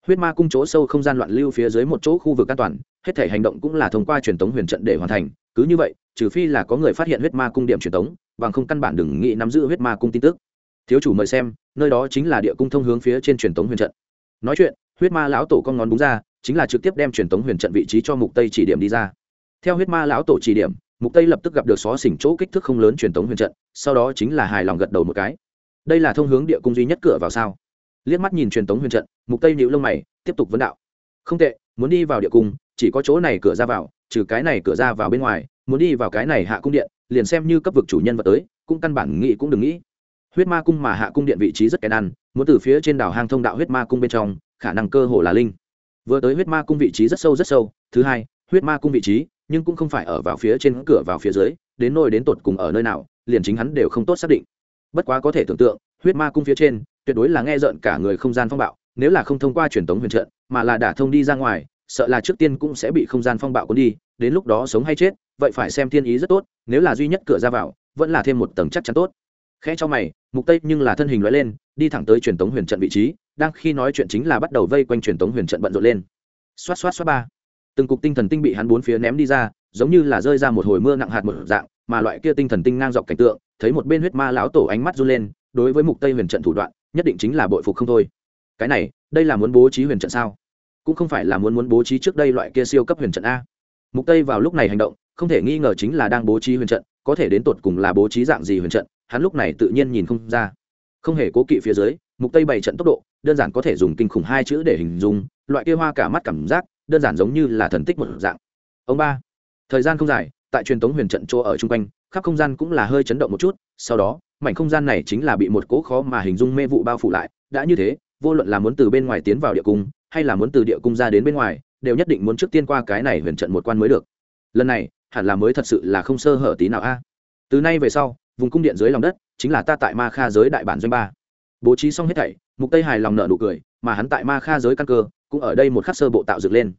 Huyết ma cung chỗ sâu không gian loạn lưu phía dưới một chỗ khu vực an toàn, hết thể hành động cũng là thông qua truyền tống huyền trận để hoàn thành, cứ như vậy, trừ phi là có người phát hiện huyết ma cung điểm truyền tống, bằng không căn bản đừng nghĩ nắm giữ huyết ma cung tin tức thiếu chủ mời xem, nơi đó chính là địa cung thông hướng phía trên truyền tống huyền trận. Nói chuyện, huyết ma lão tổ con ngón búng ra, chính là trực tiếp đem truyền tống huyền trận vị trí cho mục tây chỉ điểm đi ra. Theo huyết ma lão tổ chỉ điểm, mục tây lập tức gặp được xó xỉnh chỗ kích thước không lớn truyền tống huyền trận, sau đó chính là hài lòng gật đầu một cái. Đây là thông hướng địa cung duy nhất cửa vào sao? Liếc mắt nhìn truyền tống huyền trận, mục tây nhíu lông mày, tiếp tục vấn đạo. Không tệ, muốn đi vào địa cung, chỉ có chỗ này cửa ra vào, trừ cái này cửa ra vào bên ngoài, muốn đi vào cái này hạ cung điện, liền xem như cấp vực chủ nhân vật tới, cũng căn bản nghĩ cũng đừng nghĩ huyết ma cung mà hạ cung điện vị trí rất kén ăn, muốn từ phía trên đảo hang thông đạo huyết ma cung bên trong, khả năng cơ hồ là linh. Vừa tới huyết ma cung vị trí rất sâu rất sâu, thứ hai, huyết ma cung vị trí, nhưng cũng không phải ở vào phía trên, cửa vào phía dưới, đến nôi đến tột cùng ở nơi nào, liền chính hắn đều không tốt xác định. Bất quá có thể tưởng tượng, huyết ma cung phía trên, tuyệt đối là nghe rợn cả người không gian phong bạo, nếu là không thông qua truyền tống huyền trận, mà là đả thông đi ra ngoài, sợ là trước tiên cũng sẽ bị không gian phong bạo cuốn đi, đến lúc đó sống hay chết, vậy phải xem thiên ý rất tốt, nếu là duy nhất cửa ra vào, vẫn là thêm một tầng chắc chắn tốt khẽ cho mày, mục tây nhưng là thân hình lóe lên, đi thẳng tới truyền tống huyền trận vị trí, đang khi nói chuyện chính là bắt đầu vây quanh truyền tống huyền trận bận rộn lên. Xoát xoát xoát ba. Từng cục tinh thần tinh bị hắn bốn phía ném đi ra, giống như là rơi ra một hồi mưa nặng hạt một dạng, mà loại kia tinh thần tinh ngang dọc cảnh tượng, thấy một bên huyết ma lão tổ ánh mắt run lên, đối với mục tây huyền trận thủ đoạn, nhất định chính là bội phục không thôi. Cái này, đây là muốn bố trí huyền trận sao? Cũng không phải là muốn muốn bố trí trước đây loại kia siêu cấp huyền trận a. Mục tây vào lúc này hành động, không thể nghi ngờ chính là đang bố trí huyền trận có thể đến tột cùng là bố trí dạng gì huyền trận, hắn lúc này tự nhiên nhìn không ra. Không hề cố kỵ phía dưới, mục tây bày trận tốc độ, đơn giản có thể dùng kinh khủng hai chữ để hình dung, loại kia hoa cả mắt cảm giác, đơn giản giống như là thần tích một dạng. Ông ba, thời gian không dài, tại truyền tống huyền trận chỗ ở chung quanh, khắp không gian cũng là hơi chấn động một chút, sau đó, mảnh không gian này chính là bị một cỗ khó mà hình dung mê vụ bao phủ lại, đã như thế, vô luận là muốn từ bên ngoài tiến vào địa cung, hay là muốn từ địa cung ra đến bên ngoài, đều nhất định muốn trước tiên qua cái này huyền trận một quan mới được. Lần này hẳn là mới thật sự là không sơ hở tí nào a. Từ nay về sau vùng cung điện dưới lòng đất chính là ta tại ma kha giới đại bản doanh ba. Bố trí xong hết thảy mục tây hài lòng nợ nụ cười mà hắn tại ma kha giới căn cơ cũng ở đây một khắc sơ bộ tạo dựng lên.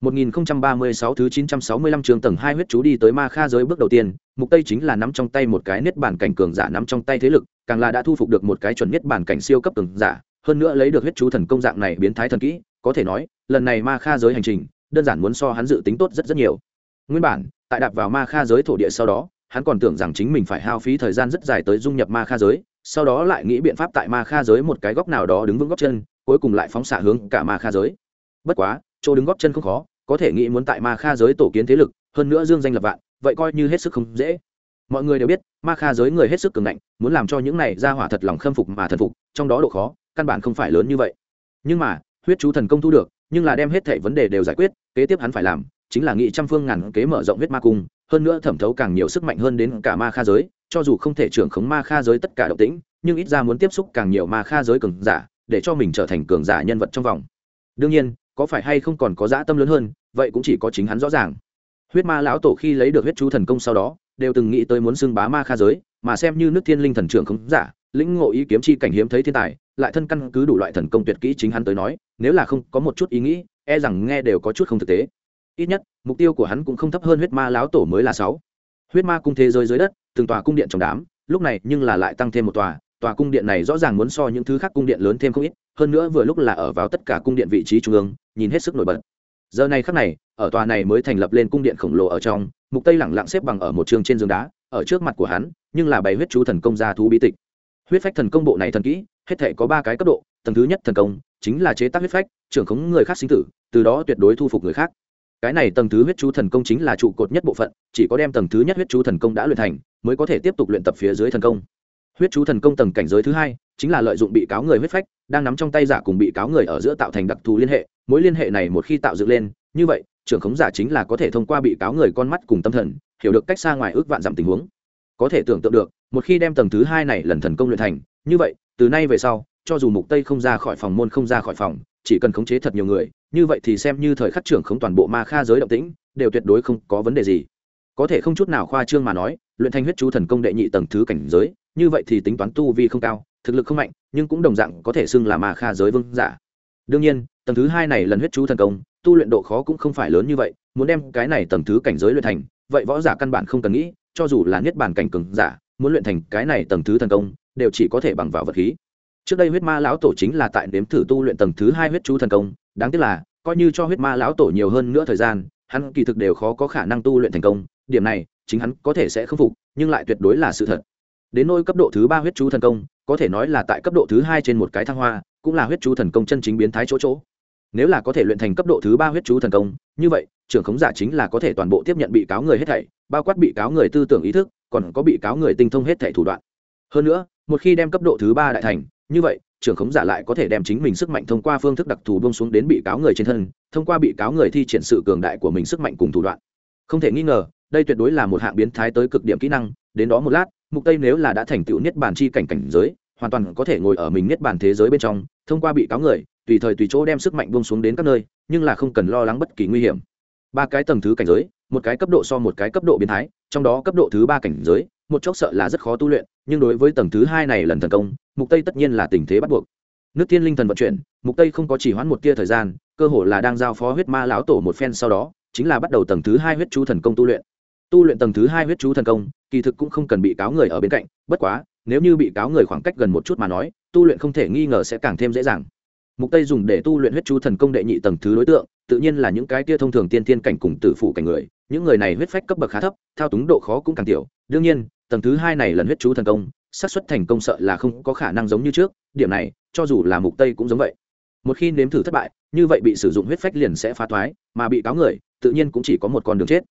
1036 thứ 965 trường tầng hai huyết chú đi tới ma kha giới bước đầu tiên, mục tây chính là nắm trong tay một cái niết bản cảnh cường giả nắm trong tay thế lực, càng là đã thu phục được một cái chuẩn niết bản cảnh siêu cấp cường giả, hơn nữa lấy được huyết chú thần công dạng này biến thái thần kỹ, có thể nói, lần này ma kha giới hành trình, đơn giản muốn so hắn dự tính tốt rất rất nhiều. Nguyên bản, tại đạp vào ma kha giới thổ địa sau đó, hắn còn tưởng rằng chính mình phải hao phí thời gian rất dài tới dung nhập ma kha giới sau đó lại nghĩ biện pháp tại ma kha giới một cái góc nào đó đứng vững góc chân cuối cùng lại phóng xạ hướng cả ma kha giới. Bất quá chỗ đứng góc chân không khó có thể nghĩ muốn tại ma kha giới tổ kiến thế lực hơn nữa dương danh lập vạn vậy coi như hết sức không dễ. Mọi người đều biết ma kha giới người hết sức cường ngạnh muốn làm cho những này ra hỏa thật lòng khâm phục mà thần phục trong đó độ khó căn bản không phải lớn như vậy. Nhưng mà huyết chú thần công thu được nhưng là đem hết thảy vấn đề đều giải quyết kế tiếp hắn phải làm chính là nghị trăm phương ngàn kế mở rộng huyết ma cung, hơn nữa thẩm thấu càng nhiều sức mạnh hơn đến cả ma kha giới, cho dù không thể trưởng khống ma kha giới tất cả động tĩnh, nhưng ít ra muốn tiếp xúc càng nhiều ma kha giới cường giả, để cho mình trở thành cường giả nhân vật trong vòng. Đương nhiên, có phải hay không còn có dã tâm lớn hơn, vậy cũng chỉ có chính hắn rõ ràng. Huyết ma lão tổ khi lấy được huyết chú thần công sau đó, đều từng nghĩ tới muốn xưng bá ma kha giới, mà xem như nước thiên linh thần trưởng không giả, lĩnh ngộ ý kiếm chi cảnh hiếm thấy thiên tài, lại thân căn cứ đủ loại thần công tuyệt kỹ chính hắn tới nói, nếu là không có một chút ý nghĩ e rằng nghe đều có chút không thực tế ít nhất, mục tiêu của hắn cũng không thấp hơn huyết ma lão tổ mới là sáu. Huyết ma cung thế giới dưới đất, từng tòa cung điện trong đám, lúc này nhưng là lại tăng thêm một tòa tòa cung điện này rõ ràng muốn so những thứ khác cung điện lớn thêm không ít, hơn nữa vừa lúc là ở vào tất cả cung điện vị trí trung ương, nhìn hết sức nổi bật. Giờ này khắc này, ở tòa này mới thành lập lên cung điện khổng lồ ở trong, mục tây lẳng lặng xếp bằng ở một trường trên giường đá, ở trước mặt của hắn, nhưng là bày huyết chú thần công gia thú bí tịch. Huyết phách thần công bộ này thần kỹ, hết thể có ba cái cấp độ, tầng thứ nhất thần công, chính là chế tác huyết phách, trưởng khống người khác sinh tử, từ đó tuyệt đối thu phục người khác cái này tầng thứ huyết chú thần công chính là trụ cột nhất bộ phận, chỉ có đem tầng thứ nhất huyết chú thần công đã luyện thành, mới có thể tiếp tục luyện tập phía dưới thần công. Huyết chú thần công tầng cảnh giới thứ hai, chính là lợi dụng bị cáo người huyết phách, đang nắm trong tay giả cùng bị cáo người ở giữa tạo thành đặc thù liên hệ, mối liên hệ này một khi tạo dựng lên, như vậy, trưởng khống giả chính là có thể thông qua bị cáo người con mắt cùng tâm thần, hiểu được cách xa ngoài ước vạn dặm tình huống. Có thể tưởng tượng được, một khi đem tầng thứ hai này lần thần công luyện thành, như vậy, từ nay về sau, cho dù mục tây không ra khỏi phòng môn không ra khỏi phòng, chỉ cần khống chế thật nhiều người như vậy thì xem như thời khắc trưởng không toàn bộ ma kha giới động tĩnh, đều tuyệt đối không có vấn đề gì. Có thể không chút nào khoa trương mà nói, luyện thanh huyết chú thần công đệ nhị tầng thứ cảnh giới, như vậy thì tính toán tu vi không cao, thực lực không mạnh, nhưng cũng đồng dạng có thể xưng là ma kha giới vương giả. Đương nhiên, tầng thứ hai này lần huyết chú thần công, tu luyện độ khó cũng không phải lớn như vậy, muốn đem cái này tầng thứ cảnh giới luyện thành, vậy võ giả căn bản không cần nghĩ, cho dù là niết bàn cảnh cường giả, muốn luyện thành cái này tầng thứ thần công, đều chỉ có thể bằng vào vật khí. Trước đây huyết ma lão tổ chính là tại đếm thử tu luyện tầng thứ hai huyết chú thần công đáng tiếc là, coi như cho huyết ma lão tổ nhiều hơn nữa thời gian, hắn kỳ thực đều khó có khả năng tu luyện thành công, điểm này, chính hắn có thể sẽ khâm phục, nhưng lại tuyệt đối là sự thật. Đến nôi cấp độ thứ ba huyết chú thần công, có thể nói là tại cấp độ thứ hai trên một cái thăng hoa, cũng là huyết chú thần công chân chính biến thái chỗ chỗ. Nếu là có thể luyện thành cấp độ thứ ba huyết chú thần công, như vậy, trưởng khống giả chính là có thể toàn bộ tiếp nhận bị cáo người hết thảy, bao quát bị cáo người tư tưởng ý thức, còn có bị cáo người tinh thông hết thảy thủ đoạn. Hơn nữa, một khi đem cấp độ thứ ba đại thành, như vậy trưởng khống giả lại có thể đem chính mình sức mạnh thông qua phương thức đặc thù bông xuống đến bị cáo người trên thân, thông qua bị cáo người thi triển sự cường đại của mình sức mạnh cùng thủ đoạn. Không thể nghi ngờ, đây tuyệt đối là một hạng biến thái tới cực điểm kỹ năng, đến đó một lát, mục tây nếu là đã thành tựu niết bàn chi cảnh cảnh giới, hoàn toàn có thể ngồi ở mình niết bàn thế giới bên trong, thông qua bị cáo người, tùy thời tùy chỗ đem sức mạnh buông xuống đến các nơi, nhưng là không cần lo lắng bất kỳ nguy hiểm. Ba cái tầng thứ cảnh giới, một cái cấp độ so một cái cấp độ biến thái, trong đó cấp độ thứ ba cảnh giới, một chốc sợ là rất khó tu luyện, nhưng đối với tầng thứ hai này lần thần công mục tây tất nhiên là tình thế bắt buộc. Nước thiên linh thần vận chuyển, mục tây không có chỉ hoãn một tia thời gian, cơ hồ là đang giao phó huyết ma lão tổ một phen sau đó, chính là bắt đầu tầng thứ hai huyết chú thần công tu luyện. Tu luyện tầng thứ hai huyết chú thần công, kỳ thực cũng không cần bị cáo người ở bên cạnh, bất quá, nếu như bị cáo người khoảng cách gần một chút mà nói, tu luyện không thể nghi ngờ sẽ càng thêm dễ dàng. Mục tây dùng để tu luyện huyết chú thần công đệ nhị tầng thứ đối tượng, tự nhiên là những cái kia thông thường tiên tiên cảnh cùng tử phụ cảnh người, những người này huyết phách cấp bậc khá thấp, thao túng độ khó cũng càng tiểu. Đương nhiên, tầng thứ hai này lần huyết chú thần công xác suất thành công sợ là không có khả năng giống như trước, điểm này, cho dù là mục tây cũng giống vậy. Một khi nếm thử thất bại, như vậy bị sử dụng huyết phách liền sẽ phá thoái, mà bị cáo người, tự nhiên cũng chỉ có một con đường chết.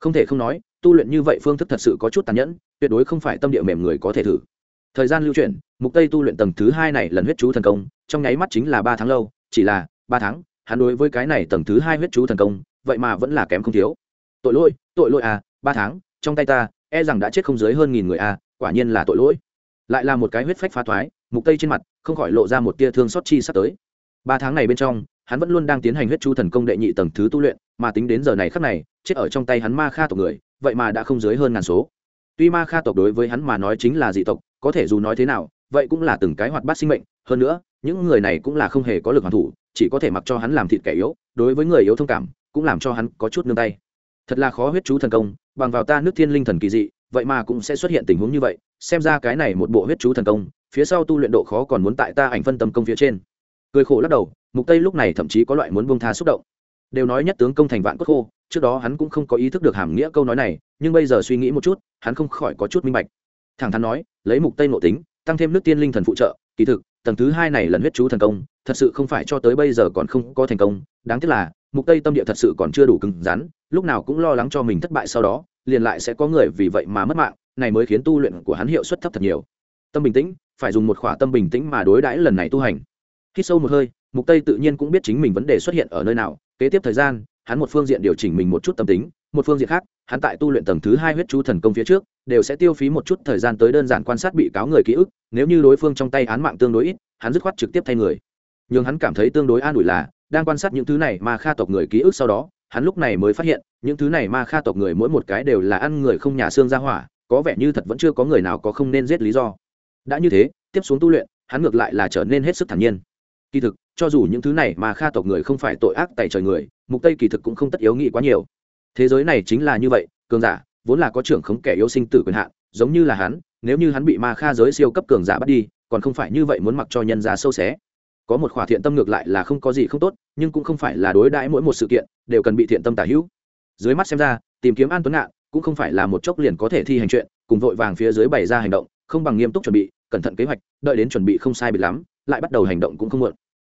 Không thể không nói, tu luyện như vậy phương thức thật sự có chút tàn nhẫn, tuyệt đối không phải tâm địa mềm người có thể thử. Thời gian lưu chuyển, mục tây tu luyện tầng thứ hai này lần huyết chú thần công, trong nháy mắt chính là ba tháng lâu, chỉ là ba tháng, hắn đối với cái này tầng thứ hai huyết chú thần công, vậy mà vẫn là kém không thiếu. Tội lỗi tội lỗi à ba tháng, trong tay ta e rằng đã chết không dưới hơn nghìn người à quả nhiên là tội lỗi lại là một cái huyết phách phá thoái, mục tây trên mặt, không khỏi lộ ra một tia thương xót chi sắp tới. Ba tháng này bên trong, hắn vẫn luôn đang tiến hành huyết chú thần công đệ nhị tầng thứ tu luyện, mà tính đến giờ này khắc này, chết ở trong tay hắn ma kha tộc người, vậy mà đã không dưới hơn ngàn số. Tuy ma kha tộc đối với hắn mà nói chính là dị tộc, có thể dù nói thế nào, vậy cũng là từng cái hoạt bát sinh mệnh, hơn nữa, những người này cũng là không hề có lực hoàn thủ, chỉ có thể mặc cho hắn làm thịt kẻ yếu, đối với người yếu thông cảm, cũng làm cho hắn có chút nương tay. Thật là khó huyết chú thần công, bằng vào ta nước thiên linh thần kỳ dị vậy mà cũng sẽ xuất hiện tình huống như vậy, xem ra cái này một bộ huyết chú thần công, phía sau tu luyện độ khó còn muốn tại ta ảnh phân tâm công phía trên. Cười khổ lắc đầu, mục tây lúc này thậm chí có loại muốn buông tha xúc động. Đều nói nhất tướng công thành vạn cốt khô, trước đó hắn cũng không có ý thức được hàm nghĩa câu nói này, nhưng bây giờ suy nghĩ một chút, hắn không khỏi có chút minh bạch. Thẳng thắn nói, lấy mục tây nội tính, tăng thêm nước tiên linh thần phụ trợ, kỳ thực, tầng thứ hai này lần huyết chú thần công, thật sự không phải cho tới bây giờ còn không có thành công. Đáng tiếc là, mục tây tâm địa thật sự còn chưa đủ cứng rắn, lúc nào cũng lo lắng cho mình thất bại sau đó liền lại sẽ có người vì vậy mà mất mạng, này mới khiến tu luyện của hắn hiệu suất thấp thật nhiều. Tâm bình tĩnh, phải dùng một khỏa tâm bình tĩnh mà đối đãi lần này tu hành. Khi sâu một hơi, mục tây tự nhiên cũng biết chính mình vấn đề xuất hiện ở nơi nào, kế tiếp thời gian, hắn một phương diện điều chỉnh mình một chút tâm tính, một phương diện khác, hắn tại tu luyện tầng thứ hai huyết chú thần công phía trước, đều sẽ tiêu phí một chút thời gian tới đơn giản quan sát bị cáo người ký ức, nếu như đối phương trong tay án mạng tương đối ít, hắn dứt khoát trực tiếp thay người. Nhưng hắn cảm thấy tương đối an ủi là, đang quan sát những thứ này mà kha tộc người ký ức sau đó, hắn lúc này mới phát hiện những thứ này ma kha tộc người mỗi một cái đều là ăn người không nhà xương ra hỏa, có vẻ như thật vẫn chưa có người nào có không nên giết lý do. Đã như thế, tiếp xuống tu luyện, hắn ngược lại là trở nên hết sức thản nhiên. Kỳ thực, cho dù những thứ này mà kha tộc người không phải tội ác tại trời người, mục tây kỳ thực cũng không tất yếu nghĩ quá nhiều. Thế giới này chính là như vậy, cường giả, vốn là có trưởng khống kẻ yếu sinh tử quyền hạn, giống như là hắn, nếu như hắn bị ma kha giới siêu cấp cường giả bắt đi, còn không phải như vậy muốn mặc cho nhân ra sâu xé. Có một khỏa thiện tâm ngược lại là không có gì không tốt, nhưng cũng không phải là đối đãi mỗi một sự kiện, đều cần bị thiện tâm tả hữu dưới mắt xem ra, tìm kiếm an tuấn ngạn cũng không phải là một chốc liền có thể thi hành chuyện, cùng vội vàng phía dưới bày ra hành động, không bằng nghiêm túc chuẩn bị, cẩn thận kế hoạch, đợi đến chuẩn bị không sai biệt lắm, lại bắt đầu hành động cũng không muộn.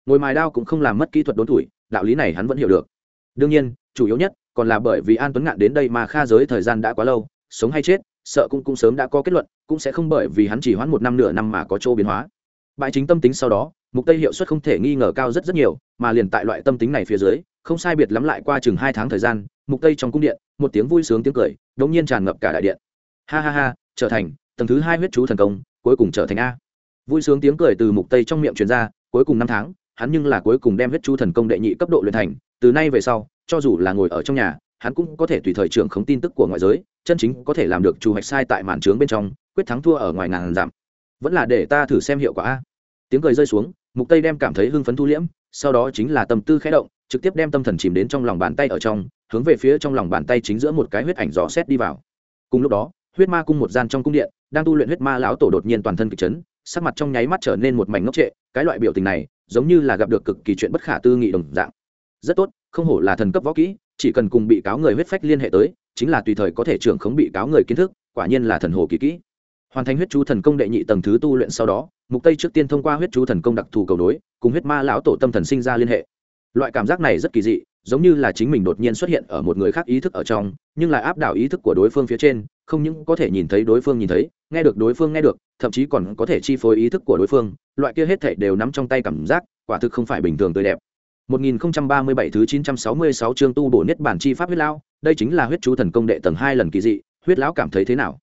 Ngồi mài đao cũng không làm mất kỹ thuật đốn tuổi, đạo lý này hắn vẫn hiểu được. Đương nhiên, chủ yếu nhất còn là bởi vì an tuấn ngạn đến đây mà kha giới thời gian đã quá lâu, sống hay chết, sợ cũng cũng sớm đã có kết luận, cũng sẽ không bởi vì hắn chỉ hoãn một năm nửa năm mà có chỗ biến hóa. Bại chính tâm tính sau đó, mục tây hiệu suất không thể nghi ngờ cao rất rất nhiều, mà liền tại loại tâm tính này phía dưới không sai biệt lắm lại qua chừng hai tháng thời gian, mục tây trong cung điện, một tiếng vui sướng tiếng cười, đống nhiên tràn ngập cả đại điện. Ha ha ha, trở thành, tầng thứ hai huyết chú thần công, cuối cùng trở thành a. Vui sướng tiếng cười từ mục tây trong miệng truyền ra, cuối cùng năm tháng, hắn nhưng là cuối cùng đem huyết chú thần công đệ nhị cấp độ luyện thành. Từ nay về sau, cho dù là ngồi ở trong nhà, hắn cũng có thể tùy thời trưởng khống tin tức của ngoại giới, chân chính có thể làm được chủ hoạch sai tại màn trướng bên trong, quyết thắng thua ở ngoài ngàn giảm vẫn là để ta thử xem hiệu quả a. Tiếng cười rơi xuống, mục tây đem cảm thấy hưng phấn thu liễm, sau đó chính là tâm tư khẽ động trực tiếp đem tâm thần chìm đến trong lòng bàn tay ở trong, hướng về phía trong lòng bàn tay chính giữa một cái huyết ảnh dò xét đi vào. Cùng lúc đó, huyết ma cung một gian trong cung điện, đang tu luyện huyết ma lão tổ đột nhiên toàn thân kịch chấn, sắc mặt trong nháy mắt trở nên một mảnh ngốc trệ, cái loại biểu tình này, giống như là gặp được cực kỳ chuyện bất khả tư nghị đồng dạng. Rất tốt, không hổ là thần cấp võ kỹ, chỉ cần cùng bị cáo người huyết phách liên hệ tới, chính là tùy thời có thể trưởng khống bị cáo người kiến thức, quả nhiên là thần hồ kỳ kỹ. Hoàn thành huyết chú thần công đệ nhị tầng thứ tu luyện sau đó, mục tây trước tiên thông qua huyết chú thần công đặc thù cầu đối cùng huyết ma lão tổ tâm thần sinh ra liên hệ loại cảm giác này rất kỳ dị giống như là chính mình đột nhiên xuất hiện ở một người khác ý thức ở trong nhưng lại áp đảo ý thức của đối phương phía trên không những có thể nhìn thấy đối phương nhìn thấy nghe được đối phương nghe được thậm chí còn có thể chi phối ý thức của đối phương loại kia hết thể đều nắm trong tay cảm giác quả thực không phải bình thường tươi đẹp 1037 thứ 966 chương tu bổ nhất bản chi pháp huyết lão, đây chính là huyết chú thần công đệ tầng hai lần kỳ dị, huyết lão cảm thấy thế nào?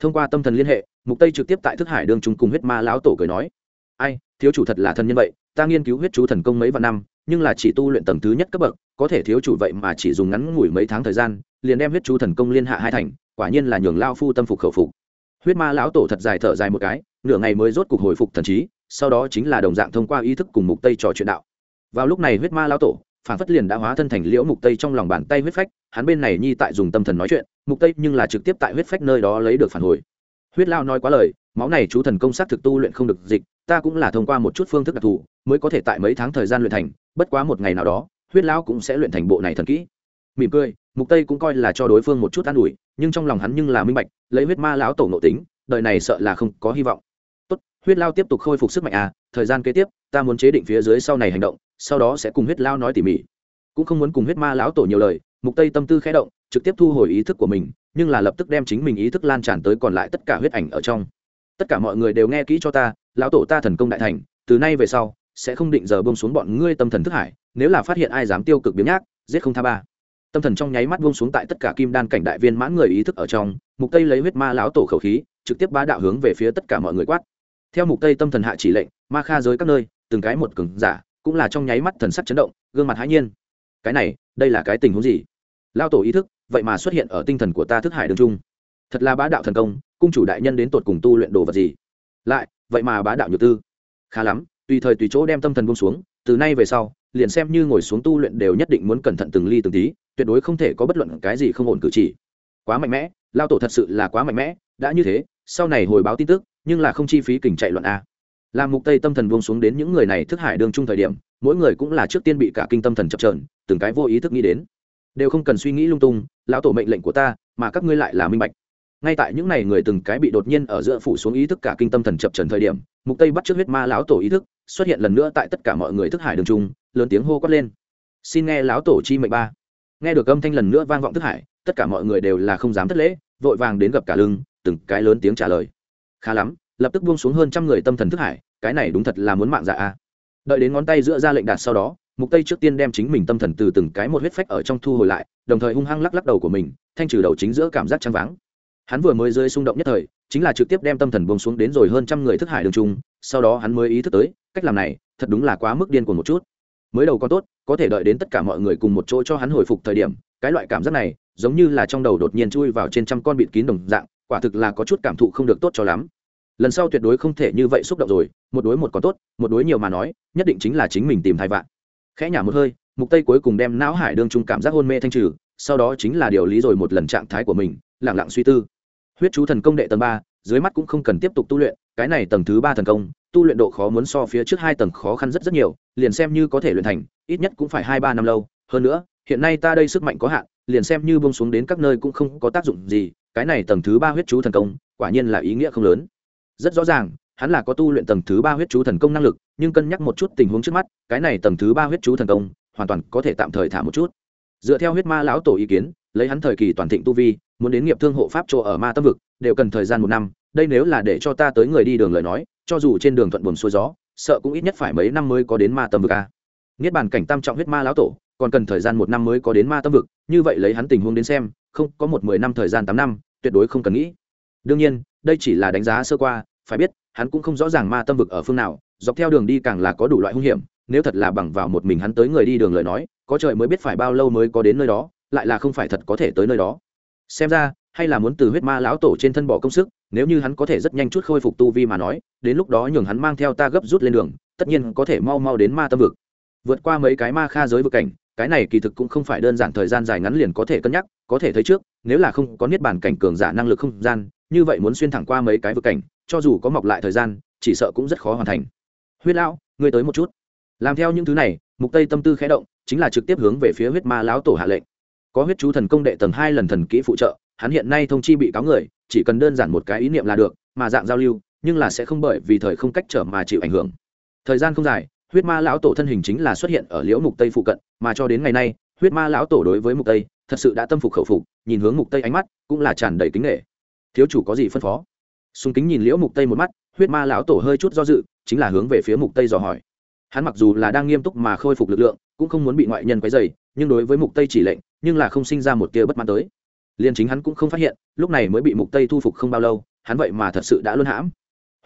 Thông qua tâm thần liên hệ, Mục Tây trực tiếp tại thức hải đương trung cùng huyết ma lão tổ cười nói: "Ai, thiếu chủ thật là thân nhân vậy, ta nghiên cứu huyết chú thần công mấy vạn năm, nhưng là chỉ tu luyện tầng thứ nhất cấp bậc, có thể thiếu chủ vậy mà chỉ dùng ngắn ngủi mấy tháng thời gian, liền đem huyết chú thần công liên hạ hai thành, quả nhiên là nhường lão phu tâm phục khẩu phục." Huyết ma lão tổ thật dài thở dài một cái, nửa ngày mới rốt cục hồi phục thần trí, sau đó chính là đồng dạng thông qua ý thức cùng Mục Tây trò chuyện đạo vào lúc này huyết ma lão tổ phản phất liền đã hóa thân thành liễu mục tây trong lòng bàn tay huyết phách hắn bên này nhi tại dùng tâm thần nói chuyện mục tây nhưng là trực tiếp tại huyết phách nơi đó lấy được phản hồi huyết lao nói quá lời máu này chú thần công sát thực tu luyện không được dịch, ta cũng là thông qua một chút phương thức đặc thù, mới có thể tại mấy tháng thời gian luyện thành, bất quá một ngày nào đó, huyết lão cũng sẽ luyện thành bộ này thần kỹ. Mỉm cười, mục tây cũng coi là cho đối phương một chút an ủi, nhưng trong lòng hắn nhưng là minh bạch, lấy huyết ma lão tổ nội tính, đời này sợ là không có hy vọng. Tốt, huyết lao tiếp tục khôi phục sức mạnh à thời gian kế tiếp, ta muốn chế định phía dưới sau này hành động, sau đó sẽ cùng huyết lao nói tỉ mỉ. Cũng không muốn cùng huyết ma lão tổ nhiều lời, mục tây tâm tư khẽ động, trực tiếp thu hồi ý thức của mình, nhưng là lập tức đem chính mình ý thức lan tràn tới còn lại tất cả huyết ảnh ở trong tất cả mọi người đều nghe kỹ cho ta, lão tổ ta thần công đại thành, từ nay về sau, sẽ không định giờ bông xuống bọn ngươi tâm thần thức hải, nếu là phát hiện ai dám tiêu cực biến nhác, giết không tha ba. Tâm thần trong nháy mắt buông xuống tại tất cả kim đan cảnh đại viên mãn người ý thức ở trong, mục tây lấy huyết ma lão tổ khẩu khí, trực tiếp bá đạo hướng về phía tất cả mọi người quát. Theo mục tây tâm thần hạ chỉ lệnh, ma kha giới các nơi, từng cái một cứng giả, cũng là trong nháy mắt thần sắc chấn động, gương mặt hãi nhiên. Cái này, đây là cái tình huống gì? Lao tổ ý thức, vậy mà xuất hiện ở tinh thần của ta thức hải đường trung. Thật là bá đạo thần công cung chủ đại nhân đến tột cùng tu luyện đồ vật gì? Lại, vậy mà bá đạo nhược tư. Khá lắm, tùy thời tùy chỗ đem tâm thần buông xuống, từ nay về sau, liền xem như ngồi xuống tu luyện đều nhất định muốn cẩn thận từng ly từng tí, tuyệt đối không thể có bất luận cái gì không ổn cử chỉ. Quá mạnh mẽ, lao tổ thật sự là quá mạnh mẽ, đã như thế, sau này hồi báo tin tức, nhưng là không chi phí kình chạy luận a. Làm mục tây tâm thần buông xuống đến những người này thức hải đường chung thời điểm, mỗi người cũng là trước tiên bị cả kinh tâm thần chập trờn từng cái vô ý thức nghĩ đến. Đều không cần suy nghĩ lung tung, lão tổ mệnh lệnh của ta, mà các ngươi lại là minh bạch ngay tại những này người từng cái bị đột nhiên ở giữa phủ xuống ý thức cả kinh tâm thần chập trần thời điểm, mục tây bắt trước huyết ma lão tổ ý thức, xuất hiện lần nữa tại tất cả mọi người thức hải đường trung, lớn tiếng hô quát lên. Xin nghe lão tổ chi mệnh ba. Nghe được âm thanh lần nữa vang vọng thức hải, tất cả mọi người đều là không dám thất lễ, vội vàng đến gặp cả lưng, từng cái lớn tiếng trả lời. Khá lắm, lập tức buông xuống hơn trăm người tâm thần thức hải, cái này đúng thật là muốn mạng dạ a. Đợi đến ngón tay giữa ra lệnh đạt sau đó, mục tây trước tiên đem chính mình tâm thần từ từng cái một huyết phách ở trong thu hồi lại, đồng thời hung hăng lắc lắc đầu của mình, thanh trừ đầu chính giữa cảm giác trăng váng hắn vừa mới rơi xung động nhất thời, chính là trực tiếp đem tâm thần buông xuống đến rồi hơn trăm người thức hải đường trung sau đó hắn mới ý thức tới, cách làm này, thật đúng là quá mức điên cuồng một chút. Mới đầu còn tốt, có thể đợi đến tất cả mọi người cùng một chỗ cho hắn hồi phục thời điểm, cái loại cảm giác này, giống như là trong đầu đột nhiên chui vào trên trăm con bịt kín đồng dạng, quả thực là có chút cảm thụ không được tốt cho lắm. Lần sau tuyệt đối không thể như vậy xúc động rồi, một đối một còn tốt, một đối nhiều mà nói, nhất định chính là chính mình tìm thai vạn. Khẽ nhả một hơi, mục tây cuối cùng đem não hải đương trung cảm giác hôn mê thanh trừ, sau đó chính là điều lý rồi một lần trạng thái của mình lẳng lặng suy tư huyết chú thần công đệ tầng ba, dưới mắt cũng không cần tiếp tục tu luyện, cái này tầng thứ ba thần công, tu luyện độ khó muốn so phía trước hai tầng khó khăn rất rất nhiều, liền xem như có thể luyện thành, ít nhất cũng phải hai ba năm lâu. Hơn nữa, hiện nay ta đây sức mạnh có hạn, liền xem như bông xuống đến các nơi cũng không có tác dụng gì, cái này tầng thứ ba huyết chú thần công, quả nhiên là ý nghĩa không lớn. Rất rõ ràng, hắn là có tu luyện tầng thứ ba huyết chú thần công năng lực, nhưng cân nhắc một chút tình huống trước mắt, cái này tầng thứ ba huyết chú thần công, hoàn toàn có thể tạm thời thả một chút. Dựa theo huyết ma lão tổ ý kiến, lấy hắn thời kỳ toàn thịnh tu vi muốn đến nghiệp thương hộ pháp chỗ ở ma tâm vực, đều cần thời gian một năm, đây nếu là để cho ta tới người đi đường lời nói, cho dù trên đường thuận buồn xuôi gió, sợ cũng ít nhất phải mấy năm mới có đến ma tâm vực a niết bàn cảnh tam trọng huyết ma lão tổ, còn cần thời gian một năm mới có đến ma tâm vực, như vậy lấy hắn tình huống đến xem, không, có một mười năm thời gian tám năm, tuyệt đối không cần nghĩ. Đương nhiên, đây chỉ là đánh giá sơ qua, phải biết, hắn cũng không rõ ràng ma tâm vực ở phương nào, dọc theo đường đi càng là có đủ loại hung hiểm, nếu thật là bằng vào một mình hắn tới người đi đường lời nói, có trời mới biết phải bao lâu mới có đến nơi đó, lại là không phải thật có thể tới nơi đó xem ra, hay là muốn từ huyết ma lão tổ trên thân bỏ công sức, nếu như hắn có thể rất nhanh chút khôi phục tu vi mà nói, đến lúc đó nhường hắn mang theo ta gấp rút lên đường, tất nhiên có thể mau mau đến ma tâm vực. Vượt qua mấy cái ma kha giới vực cảnh, cái này kỳ thực cũng không phải đơn giản thời gian dài ngắn liền có thể cân nhắc, có thể thấy trước, nếu là không có niết bàn cảnh cường giả năng lực không gian, như vậy muốn xuyên thẳng qua mấy cái vực cảnh, cho dù có mọc lại thời gian, chỉ sợ cũng rất khó hoàn thành. Huyết lão, ngươi tới một chút. Làm theo những thứ này, mục tây tâm tư khẽ động, chính là trực tiếp hướng về phía huyết ma lão tổ hạ lệnh có huyết chú thần công đệ tầng hai lần thần kỹ phụ trợ, hắn hiện nay thông chi bị cáo người, chỉ cần đơn giản một cái ý niệm là được, mà dạng giao lưu, nhưng là sẽ không bởi vì thời không cách trở mà chịu ảnh hưởng. Thời gian không dài, huyết ma lão tổ thân hình chính là xuất hiện ở liễu mục tây phụ cận, mà cho đến ngày nay, huyết ma lão tổ đối với mục tây, thật sự đã tâm phục khẩu phục, nhìn hướng mục tây ánh mắt, cũng là tràn đầy kính nghệ. Thiếu chủ có gì phân phó? Xung kính nhìn liễu mục tây một mắt, huyết ma lão tổ hơi chút do dự, chính là hướng về phía mục tây dò hỏi. Hắn mặc dù là đang nghiêm túc mà khôi phục lực lượng, cũng không muốn bị ngoại nhân quấy dày nhưng đối với mục tây chỉ lệnh nhưng là không sinh ra một tia bất mãn tới. Liền chính hắn cũng không phát hiện, lúc này mới bị mục tây thu phục không bao lâu, hắn vậy mà thật sự đã luôn hãm.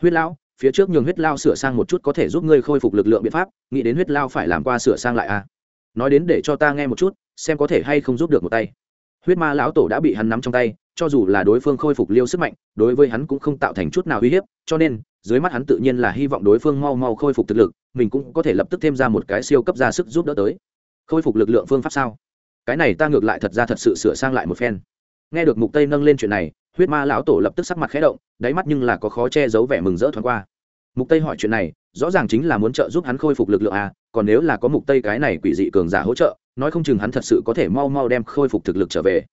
Huyết lão phía trước nhường huyết lao sửa sang một chút có thể giúp ngươi khôi phục lực lượng biện pháp, nghĩ đến huyết lao phải làm qua sửa sang lại à? Nói đến để cho ta nghe một chút, xem có thể hay không giúp được một tay. Huyết ma lão tổ đã bị hắn nắm trong tay, cho dù là đối phương khôi phục liêu sức mạnh, đối với hắn cũng không tạo thành chút nào uy hiếp, cho nên, dưới mắt hắn tự nhiên là hy vọng đối phương mau mau khôi phục thực lực, mình cũng có thể lập tức thêm ra một cái siêu cấp ra sức giúp đỡ tới. Khôi phục lực lượng phương pháp sao? Cái này ta ngược lại thật ra thật sự sửa sang lại một phen. Nghe được mục tây nâng lên chuyện này, huyết ma lão tổ lập tức sắc mặt khẽ động, đáy mắt nhưng là có khó che giấu vẻ mừng rỡ thoáng qua. Mục tây hỏi chuyện này, rõ ràng chính là muốn trợ giúp hắn khôi phục lực lượng à còn nếu là có mục tây cái này quỷ dị cường giả hỗ trợ, nói không chừng hắn thật sự có thể mau mau đem khôi phục thực lực trở về.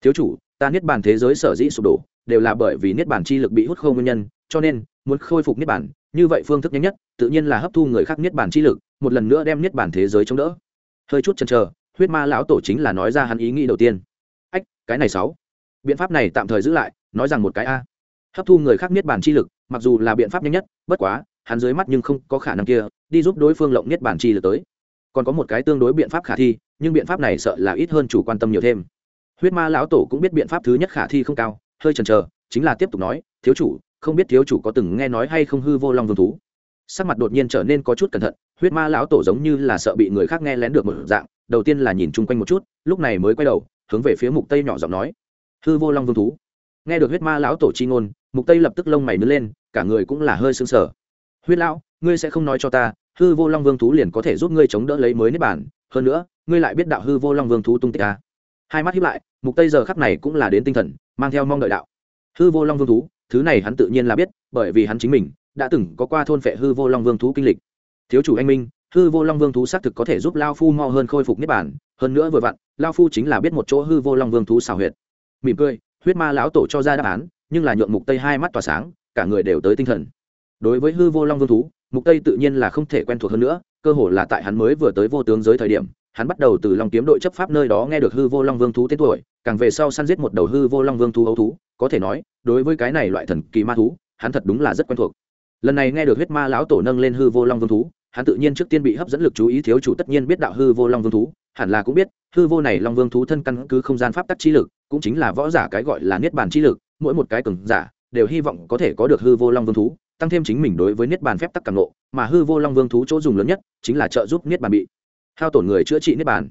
Thiếu chủ, ta niết bàn thế giới sở dĩ sụp đổ, đều là bởi vì niết bàn chi lực bị hút không nguyên nhân, cho nên, muốn khôi phục niết bàn, như vậy phương thức nhanh nhất, tự nhiên là hấp thu người khác niết bàn chi lực, một lần nữa đem niết bàn thế giới chống đỡ. Hơi chút chần chờ huyết ma lão tổ chính là nói ra hắn ý nghĩ đầu tiên. Ách, cái này sáu. Biện pháp này tạm thời giữ lại, nói rằng một cái a. Hấp thu người khác niết bàn chi lực, mặc dù là biện pháp nhanh nhất, bất quá, hắn dưới mắt nhưng không có khả năng kia, đi giúp đối phương lộng niết bàn chi lực tới. Còn có một cái tương đối biện pháp khả thi, nhưng biện pháp này sợ là ít hơn chủ quan tâm nhiều thêm. Huyết ma lão tổ cũng biết biện pháp thứ nhất khả thi không cao, hơi chần chờ, chính là tiếp tục nói, thiếu chủ, không biết thiếu chủ có từng nghe nói hay không hư vô long vương thú? Sắc mặt đột nhiên trở nên có chút cẩn thận, huyết ma lão tổ giống như là sợ bị người khác nghe lén được một dạng đầu tiên là nhìn chung quanh một chút, lúc này mới quay đầu, hướng về phía mục tây nhỏ giọng nói. Hư vô long vương thú. Nghe được huyết ma lão tổ chi ngôn, mục tây lập tức lông mày nứt lên, cả người cũng là hơi sưng sờ. Huyết lão, ngươi sẽ không nói cho ta, hư vô long vương thú liền có thể giúp ngươi chống đỡ lấy mới nếp bản hơn nữa, ngươi lại biết đạo hư vô long vương thú tung tích à. hai mắt hiếp lại, mục tây giờ khắc này cũng là đến tinh thần, mang theo mong đợi đạo. Hư vô long vương thú, thứ này hắn tự nhiên là biết, bởi vì hắn chính mình, đã từng có qua thôn phệ hư vô long vương thú kinh lịch. Thiếu chủ anh minh hư vô long vương thú xác thực có thể giúp lao phu mau hơn khôi phục niết bản hơn nữa vừa vặn, lao phu chính là biết một chỗ hư vô long vương thú xào huyệt. Mỉm cười, huyết ma lão tổ cho ra đáp án, nhưng là nhượng mục tây hai mắt tỏa sáng, cả người đều tới tinh thần. Đối với hư vô long vương thú, mục tây tự nhiên là không thể quen thuộc hơn nữa, cơ hồ là tại hắn mới vừa tới vô tướng giới thời điểm, hắn bắt đầu từ long kiếm đội chấp pháp nơi đó nghe được hư vô long vương thú tên tuổi, càng về sau săn giết một đầu hư vô long vương thú ấu thú, có thể nói, đối với cái này loại thần kỳ ma thú, hắn thật đúng là rất quen thuộc. Lần này nghe được huyết ma lão tổ nâng lên hư vô long vương thú hắn tự nhiên trước tiên bị hấp dẫn lực chú ý thiếu chủ tất nhiên biết đạo hư vô long vương thú, hẳn là cũng biết, hư vô này long vương thú thân căn cứ không gian pháp tắc chi lực, cũng chính là võ giả cái gọi là niết bàn chi lực, mỗi một cái cường giả đều hy vọng có thể có được hư vô long vương thú, tăng thêm chính mình đối với niết bàn phép tắc càng nộ mà hư vô long vương thú chỗ dùng lớn nhất chính là trợ giúp niết bàn bị hao tổn người chữa trị niết bàn.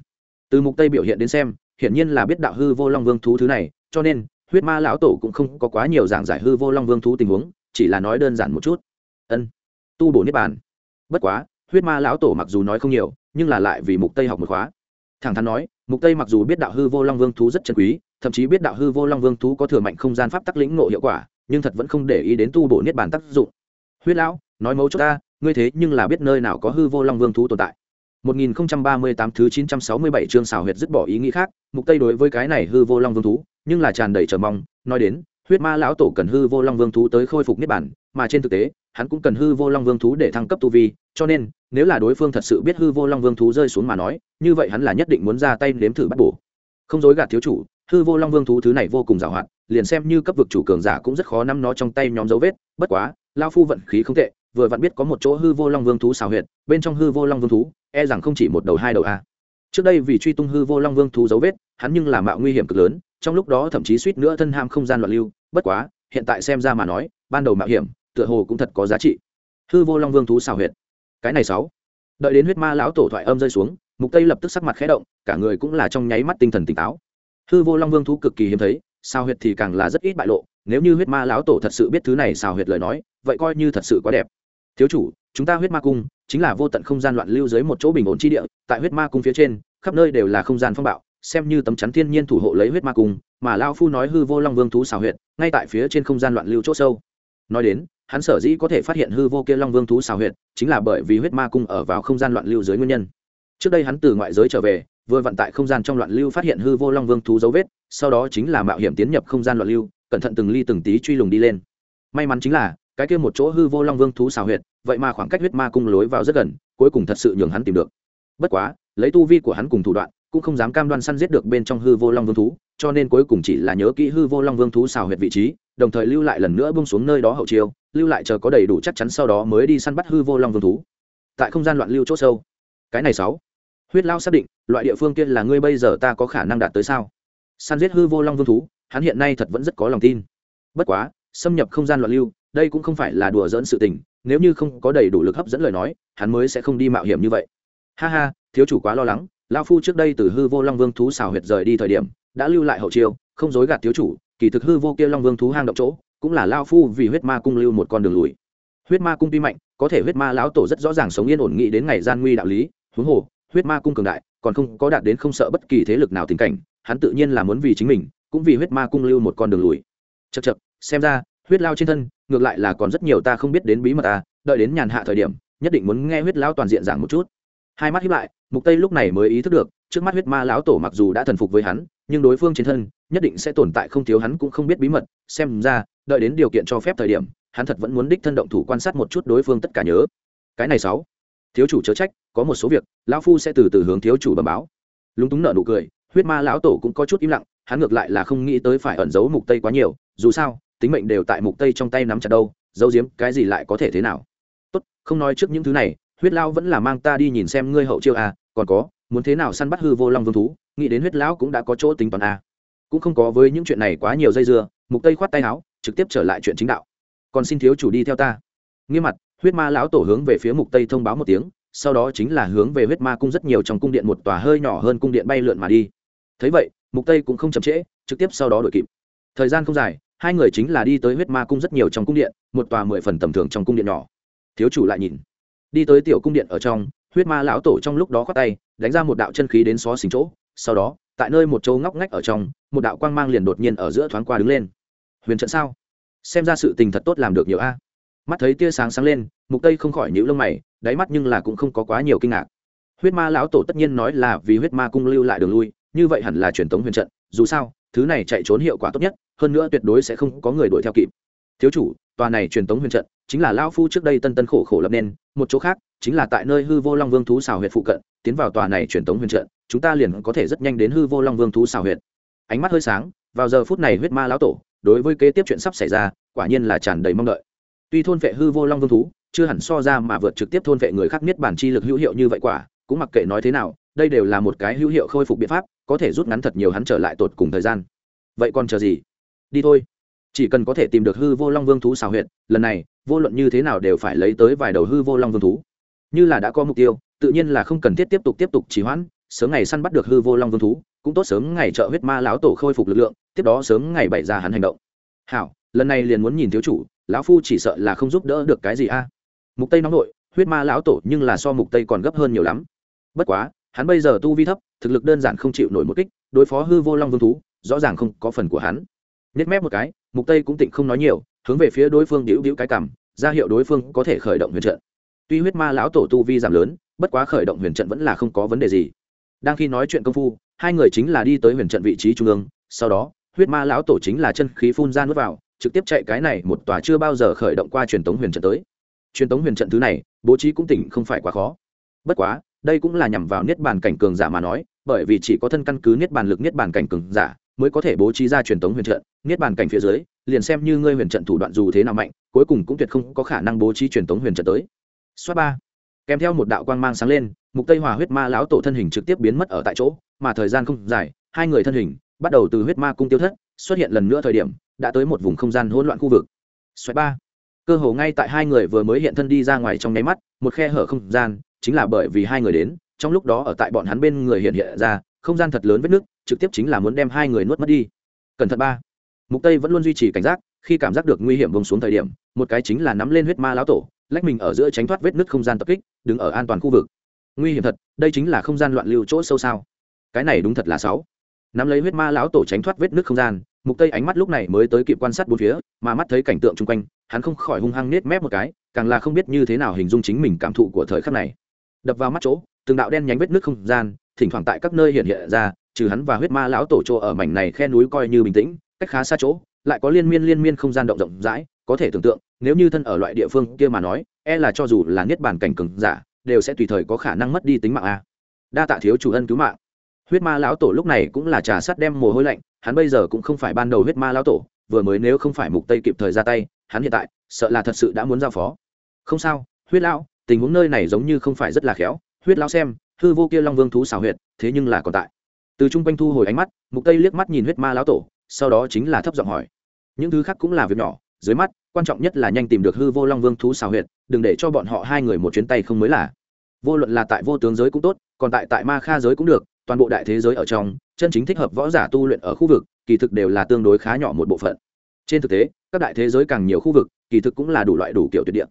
Từ mục tây biểu hiện đến xem, hiển nhiên là biết đạo hư vô long vương thú thứ này, cho nên, huyết ma lão tổ cũng không có quá nhiều giảng giải hư vô long vương thú tình huống, chỉ là nói đơn giản một chút. Ân, tu bổ niết bàn bất quá huyết ma lão tổ mặc dù nói không nhiều nhưng là lại vì mục tây học một khóa. Thẳng thắn nói mục tây mặc dù biết đạo hư vô long vương thú rất chân quý thậm chí biết đạo hư vô long vương thú có thừa mạnh không gian pháp tắc lĩnh ngộ hiệu quả nhưng thật vẫn không để ý đến tu bổ niết bàn tác dụng. Huyết lão nói mấu chốt ta ngươi thế nhưng là biết nơi nào có hư vô long vương thú tồn tại. 1038 thứ 967 chương xảo huyệt dứt bỏ ý nghĩ khác, mục tây đối với cái này hư vô long vương thú, nhưng là tràn đầy chờ mong, nói đến, huyết ma lão tổ cần hư vô long vương thú tới khôi phục niết bản, mà trên thực tế, hắn cũng cần hư vô long vương thú để thăng cấp tu vi, cho nên, nếu là đối phương thật sự biết hư vô long vương thú rơi xuống mà nói, như vậy hắn là nhất định muốn ra tay nếm thử bắt bổ. Không dối gạt thiếu chủ, hư vô long vương thú thứ này vô cùng giàu hạn, liền xem như cấp vực chủ cường giả cũng rất khó nắm nó trong tay nhóm dấu vết, bất quá, lão phu vận khí không tệ, vừa vặn biết có một chỗ hư vô long vương thú xào huyệt, bên trong hư vô long vương thú, e rằng không chỉ một đầu hai đầu a trước đây vì truy tung hư vô long vương thú dấu vết hắn nhưng làm mạo nguy hiểm cực lớn trong lúc đó thậm chí suýt nữa thân ham không gian loạn lưu bất quá, hiện tại xem ra mà nói, ban đầu mạo hiểm, tựa hồ cũng thật có giá trị. Hư vô long vương thú xào huyệt. Cái này sáu. Đợi đến huyết ma lão tổ thoại âm rơi xuống, mục tây lập tức sắc mặt khẽ động, cả người cũng là trong nháy mắt tinh thần tỉnh táo. Hư vô long vương thú cực kỳ hiếm thấy, xào huyệt thì càng là rất ít bại lộ, nếu như huyết ma lão tổ thật sự biết thứ này xào huyệt lời nói, vậy coi như thật sự quá đẹp. Thiếu chủ, chúng ta huyết ma cung chính là vô tận không gian loạn lưu dưới một chỗ bình ổn chi địa, tại huyết ma cung phía trên, khắp nơi đều là không gian phong bạo, xem như tấm chắn thiên nhiên thủ hộ lấy huyết ma cung, mà lao phu nói hư vô long vương thú xào huyệt ngay tại phía trên không gian loạn lưu chỗ sâu. Nói đến, hắn sở dĩ có thể phát hiện hư vô kia long vương thú xào huyệt, chính là bởi vì huyết ma cung ở vào không gian loạn lưu dưới nguyên nhân. Trước đây hắn từ ngoại giới trở về, vừa vận tại không gian trong loạn lưu phát hiện hư vô long vương thú dấu vết, sau đó chính là mạo hiểm tiến nhập không gian loạn lưu, cẩn thận từng ly từng tí truy lùng đi lên. May mắn chính là, cái kia một chỗ hư vô long vương thú xào huyệt, vậy mà khoảng cách huyết ma cung lối vào rất gần, cuối cùng thật sự nhường hắn tìm được. Bất quá, lấy tu vi của hắn cùng thủ đoạn, cũng không dám cam đoan săn giết được bên trong hư vô long vương thú cho nên cuối cùng chỉ là nhớ kỹ hư vô long vương thú xào huyệt vị trí, đồng thời lưu lại lần nữa bung xuống nơi đó hậu chiêu, lưu lại chờ có đầy đủ chắc chắn sau đó mới đi săn bắt hư vô long vương thú. Tại không gian loạn lưu c h ỗ sâu. Cái này sáu. Huyết lao xác định, loại địa phương kia là ngươi bây giờ ta có khả năng đạt tới sao? Săn giết hư vô long vương thú, hắn hiện nay thật vẫn rất có lòng tin. Bất quá, xâm nhập không gian loạn lưu, đây cũng không phải là đùa dỡn sự tình, nếu như không có đầy đủ lực hấp dẫn lời nói, hắn mới sẽ không đi mạo hiểm như vậy. Ha ha, thiếu chủ quá lo lắng, lao phu trước đây từ hư vô long vương thú xào huyệt rời đi thời điểm đã lưu lại hậu chiêu, không dối gạt thiếu chủ, kỳ thực hư vô kia long vương thú hang động chỗ, cũng là lao phu vì huyết ma cung lưu một con đường lùi. Huyết ma cung tuy mạnh, có thể huyết ma lão tổ rất rõ ràng sống yên ổn nghĩ đến ngày gian nguy đạo lý, huống hồ, huyết ma cung cường đại, còn không có đạt đến không sợ bất kỳ thế lực nào tình cảnh, hắn tự nhiên là muốn vì chính mình, cũng vì huyết ma cung lưu một con đường lùi. Chật chật xem ra, huyết lao trên thân, ngược lại là còn rất nhiều ta không biết đến bí mật ta, đợi đến nhàn hạ thời điểm, nhất định muốn nghe huyết lao toàn diện giảng một chút. Hai mắt hiếp lại mục tây lúc này mới ý thức được, trước mắt huyết ma lão tổ mặc dù đã thần phục với hắn, nhưng đối phương trên thân nhất định sẽ tồn tại không thiếu hắn cũng không biết bí mật. Xem ra, đợi đến điều kiện cho phép thời điểm, hắn thật vẫn muốn đích thân động thủ quan sát một chút đối phương tất cả nhớ. Cái này sáu. Thiếu chủ chớ trách, có một số việc, lão phu sẽ từ từ hướng thiếu chủ bẩm báo. Lúng túng nợ nụ cười, huyết ma lão tổ cũng có chút im lặng, hắn ngược lại là không nghĩ tới phải ẩn giấu mục tây quá nhiều, dù sao, tính mệnh đều tại mục tây trong tay nắm chặt đâu, giấu giếm cái gì lại có thể thế nào. Tốt, không nói trước những thứ này huyết lao vẫn là mang ta đi nhìn xem ngươi hậu chiêu à còn có, muốn thế nào săn bắt hư vô long vương thú, nghĩ đến huyết lão cũng đã có chỗ tính toán à. Cũng không có với những chuyện này quá nhiều dây dưa, mục tây khoát tay áo, trực tiếp trở lại chuyện chính đạo. Còn xin thiếu chủ đi theo ta. Nghiêm mặt, huyết ma lão tổ hướng về phía mục tây thông báo một tiếng, sau đó chính là hướng về huyết ma cung rất nhiều trong cung điện một tòa hơi nhỏ hơn cung điện bay lượn mà đi. Thấy vậy, mục tây cũng không chậm trễ, trực tiếp sau đó đổi kịp. Thời gian không dài, hai người chính là đi tới huyết ma cung rất nhiều trong cung điện, một tòa mười phần tầm thường trong cung điện nhỏ. Thiếu chủ lại nhìn đi tới tiểu cung điện ở trong, huyết ma lão tổ trong lúc đó khoát tay, đánh ra một đạo chân khí đến xó xỉnh chỗ, sau đó, tại nơi một chỗ ngóc ngách ở trong, một đạo quang mang liền đột nhiên ở giữa thoáng qua đứng lên. Huyền trận sao? Xem ra sự tình thật tốt làm được nhiều a. Mắt thấy tia sáng sáng lên, mục tây không khỏi nhíu lông mày, đáy mắt nhưng là cũng không có quá nhiều kinh ngạc. Huyết ma lão tổ tất nhiên nói là vì huyết ma cung lưu lại đường lui, như vậy hẳn là truyền thống huyền trận, dù sao, thứ này chạy trốn hiệu quả tốt nhất, hơn nữa tuyệt đối sẽ không có người đuổi theo kịp thiếu chủ, tòa này truyền tống huyền trận chính là lao phu trước đây tân tân khổ khổ lập nên, một chỗ khác chính là tại nơi hư vô long vương thú xào huyệt phụ cận, tiến vào tòa này truyền tống huyền trận, chúng ta liền có thể rất nhanh đến hư vô long vương thú xào huyệt. Ánh mắt hơi sáng, vào giờ phút này huyết ma lão tổ, đối với kế tiếp chuyện sắp xảy ra, quả nhiên là tràn đầy mong đợi. Tuy thôn vệ hư vô long vương thú, chưa hẳn so ra mà vượt trực tiếp thôn vệ người khác niết bản chi lực hữu hiệu như vậy quả, cũng mặc kệ nói thế nào, đây đều là một cái hữu hiệu khôi phục biện pháp, có thể rút ngắn thật nhiều hắn trở lại tột cùng thời gian. Vậy còn chờ gì? Đi thôi chỉ cần có thể tìm được hư vô long vương thú xào huyệt, lần này, vô luận như thế nào đều phải lấy tới vài đầu hư vô long vương thú. Như là đã có mục tiêu, tự nhiên là không cần thiết tiếp tục tiếp tục trì hoãn, sớm ngày săn bắt được hư vô long vương thú, cũng tốt sớm ngày trợ huyết ma lão tổ khôi phục lực lượng, tiếp đó sớm ngày bày ra hắn hành động. Hảo, lần này liền muốn nhìn thiếu chủ, lão phu chỉ sợ là không giúp đỡ được cái gì a. Mục tây nóng nội, huyết ma lão tổ nhưng là so mục tây còn gấp hơn nhiều lắm. Bất quá, hắn bây giờ tu vi thấp, thực lực đơn giản không chịu nổi một kích, đối phó hư vô long vương thú, rõ ràng không có phần của hắn nhét mép một cái, mục tây cũng tịnh không nói nhiều, hướng về phía đối phương đĩu đĩu cái cằm, ra hiệu đối phương có thể khởi động huyền trận. Tuy huyết ma lão tổ tu vi giảm lớn, bất quá khởi động huyền trận vẫn là không có vấn đề gì. Đang khi nói chuyện công phu, hai người chính là đi tới huyền trận vị trí trung ương, sau đó, huyết ma lão tổ chính là chân khí phun ra nước vào, trực tiếp chạy cái này một tòa chưa bao giờ khởi động qua truyền tống huyền trận tới. Truyền tống huyền trận thứ này, bố trí cũng tỉnh không phải quá khó. Bất quá, đây cũng là nhằm vào niết bàn cảnh cường giả mà nói, bởi vì chỉ có thân căn cứ niết bàn lực niết bàn cảnh cường giả mới có thể bố trí ra truyền tống huyền trận, niết bàn cảnh phía dưới, liền xem như ngươi huyền trận thủ đoạn dù thế nào mạnh, cuối cùng cũng tuyệt không có khả năng bố trí truyền tống huyền trận tới. Xoát ba. Kèm theo một đạo quang mang sáng lên, mục tây hòa huyết ma lão tổ thân hình trực tiếp biến mất ở tại chỗ, mà thời gian không dài, hai người thân hình bắt đầu từ huyết ma cung tiêu thất, xuất hiện lần nữa thời điểm, đã tới một vùng không gian hỗn loạn khu vực. Xoát ba. Cơ hồ ngay tại hai người vừa mới hiện thân đi ra ngoài trong nháy mắt, một khe hở không gian, chính là bởi vì hai người đến, trong lúc đó ở tại bọn hắn bên người hiện hiện ra không gian thật lớn vết nước, trực tiếp chính là muốn đem hai người nuốt mất đi. Cẩn thận ba. Mục tây vẫn luôn duy trì cảnh giác, khi cảm giác được nguy hiểm bông xuống thời điểm, một cái chính là nắm lên huyết ma lão tổ, lách mình ở giữa tránh thoát vết nứt không gian tập kích, đứng ở an toàn khu vực. Nguy hiểm thật, đây chính là không gian loạn lưu chỗ sâu sao? Cái này đúng thật là sáu. Nắm lấy huyết ma lão tổ tránh thoát vết nứt không gian, mục tây ánh mắt lúc này mới tới kịp quan sát bốn phía, mà mắt thấy cảnh tượng chung quanh, hắn không khỏi hung hăng nết mép một cái, càng là không biết như thế nào hình dung chính mình cảm thụ của thời khắc này đập vào mắt chỗ, từng đạo đen nhánh vết nước không gian, thỉnh thoảng tại các nơi hiện hiện ra, trừ hắn và huyết ma lão tổ chỗ ở mảnh này khe núi coi như bình tĩnh, cách khá xa chỗ, lại có liên miên liên miên không gian động rộng rãi, có thể tưởng tượng, nếu như thân ở loại địa phương kia mà nói e là cho dù là niết bàn cảnh cường giả, đều sẽ tùy thời có khả năng mất đi tính mạng a. Đa tạ thiếu chủ ân cứu mạng. Huyết ma lão tổ lúc này cũng là trà sắt đem mồ hôi lạnh, hắn bây giờ cũng không phải ban đầu huyết ma lão tổ, vừa mới nếu không phải mục tây kịp thời ra tay, hắn hiện tại, sợ là thật sự đã muốn giao phó. Không sao, huyết lão tình huống nơi này giống như không phải rất là khéo, huyết lao xem, hư vô kia long vương thú xảo huyệt, thế nhưng là còn tại. Từ trung quanh thu hồi ánh mắt, mục tây liếc mắt nhìn huyết ma lão tổ, sau đó chính là thấp giọng hỏi. Những thứ khác cũng là việc nhỏ, dưới mắt, quan trọng nhất là nhanh tìm được hư vô long vương thú xảo huyệt, đừng để cho bọn họ hai người một chuyến tay không mới là. Vô luận là tại vô tướng giới cũng tốt, còn tại tại ma kha giới cũng được, toàn bộ đại thế giới ở trong, chân chính thích hợp võ giả tu luyện ở khu vực, kỳ thực đều là tương đối khá nhỏ một bộ phận. Trên thực tế, các đại thế giới càng nhiều khu vực, kỳ thực cũng là đủ loại đủ kiểu tuyệt địa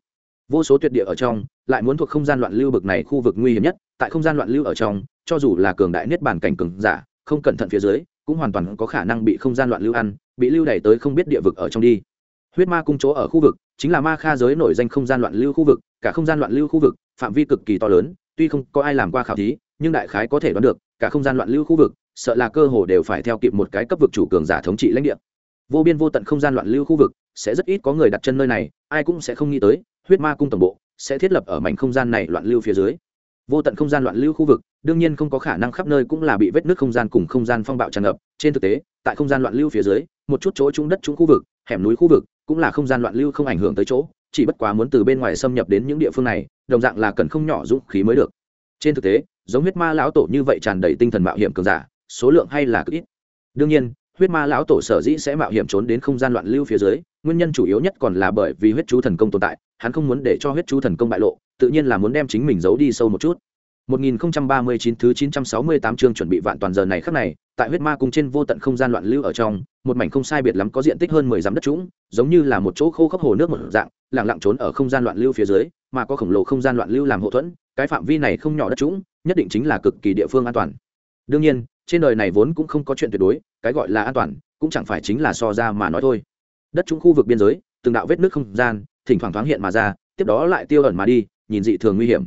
vô số tuyệt địa ở trong, lại muốn thuộc không gian loạn lưu bực này khu vực nguy hiểm nhất, tại không gian loạn lưu ở trong, cho dù là cường đại niết bàn cảnh cường giả, không cẩn thận phía dưới, cũng hoàn toàn có khả năng bị không gian loạn lưu ăn, bị lưu đẩy tới không biết địa vực ở trong đi. Huyết ma cung chỗ ở khu vực, chính là ma kha giới nổi danh không gian loạn lưu khu vực, cả không gian loạn lưu khu vực, phạm vi cực kỳ to lớn, tuy không có ai làm qua khảo thí, nhưng đại khái có thể đoán được, cả không gian loạn lưu khu vực, sợ là cơ hồ đều phải theo kịp một cái cấp vực chủ cường giả thống trị lãnh địa. Vô biên vô tận không gian loạn lưu khu vực sẽ rất ít có người đặt chân nơi này, ai cũng sẽ không nghĩ tới, huyết ma cung tổng bộ sẽ thiết lập ở mảnh không gian này loạn lưu phía dưới. Vô tận không gian loạn lưu khu vực, đương nhiên không có khả năng khắp nơi cũng là bị vết nước không gian cùng không gian phong bạo tràn ngập. Trên thực tế, tại không gian loạn lưu phía dưới, một chút chỗ trúng đất trúng khu vực, hẻm núi khu vực cũng là không gian loạn lưu không ảnh hưởng tới chỗ, chỉ bất quá muốn từ bên ngoài xâm nhập đến những địa phương này, đồng dạng là cần không nhỏ dũng khí mới được. Trên thực tế, giống huyết ma lão tổ như vậy tràn đầy tinh thần mạo hiểm cường giả, số lượng hay là cực ít. Đương nhiên huyết ma lão tổ sở dĩ sẽ mạo hiểm trốn đến không gian loạn lưu phía dưới nguyên nhân chủ yếu nhất còn là bởi vì huyết chú thần công tồn tại hắn không muốn để cho huyết chú thần công bại lộ tự nhiên là muốn đem chính mình giấu đi sâu một chút 1039 thứ 968 chương chuẩn bị vạn toàn giờ này khắc này, tại huyết ma cung trên vô tận không gian loạn lưu ở trong, một mảnh không sai biệt lắm có diện tích hơn 10 dặm đất trũng, giống như là một chỗ khô khốc hồ nước một dạng, lặng lặng trốn ở không gian loạn lưu phía dưới, mà có khổng lồ không gian loạn lưu làm hộ thuẫn, cái phạm vi này không nhỏ đất trũng, nhất định chính là cực kỳ địa phương an toàn. Đương nhiên, trên đời này vốn cũng không có chuyện tuyệt đối, cái gọi là an toàn, cũng chẳng phải chính là so ra mà nói thôi. Đất trung khu vực biên giới, từng đạo vết nước không gian, thỉnh thoảng thoáng hiện mà ra, tiếp đó lại tiêu ẩn mà đi nhìn dị thường nguy hiểm.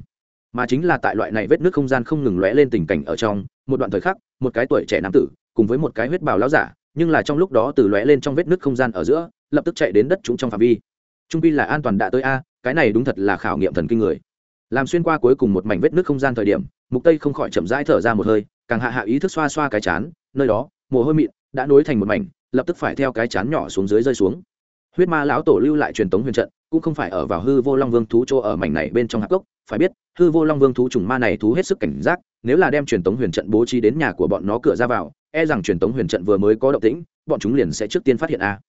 Mà chính là tại loại này vết nước không gian không ngừng lóe lên tình cảnh ở trong một đoạn thời khắc một cái tuổi trẻ nam tử cùng với một cái huyết bào lão giả nhưng là trong lúc đó từ lóe lên trong vết nước không gian ở giữa lập tức chạy đến đất chúng trong phạm vi. Trung pi là an toàn đã tới a cái này đúng thật là khảo nghiệm thần kinh người. Làm xuyên qua cuối cùng một mảnh vết nước không gian thời điểm mục tây không khỏi chậm rãi thở ra một hơi càng hạ hạ ý thức xoa xoa cái chán, nơi đó, mồ hôi mịn, đã nối thành một mảnh, lập tức phải theo cái chán nhỏ xuống dưới rơi xuống. Huyết ma lão tổ lưu lại truyền tống huyền trận, cũng không phải ở vào hư vô long vương thú chỗ ở mảnh này bên trong hạp gốc, phải biết, hư vô long vương thú trùng ma này thú hết sức cảnh giác, nếu là đem truyền tống huyền trận bố trí đến nhà của bọn nó cửa ra vào e rằng truyền tống huyền trận vừa mới có động tĩnh, bọn chúng liền sẽ trước tiên phát hiện a.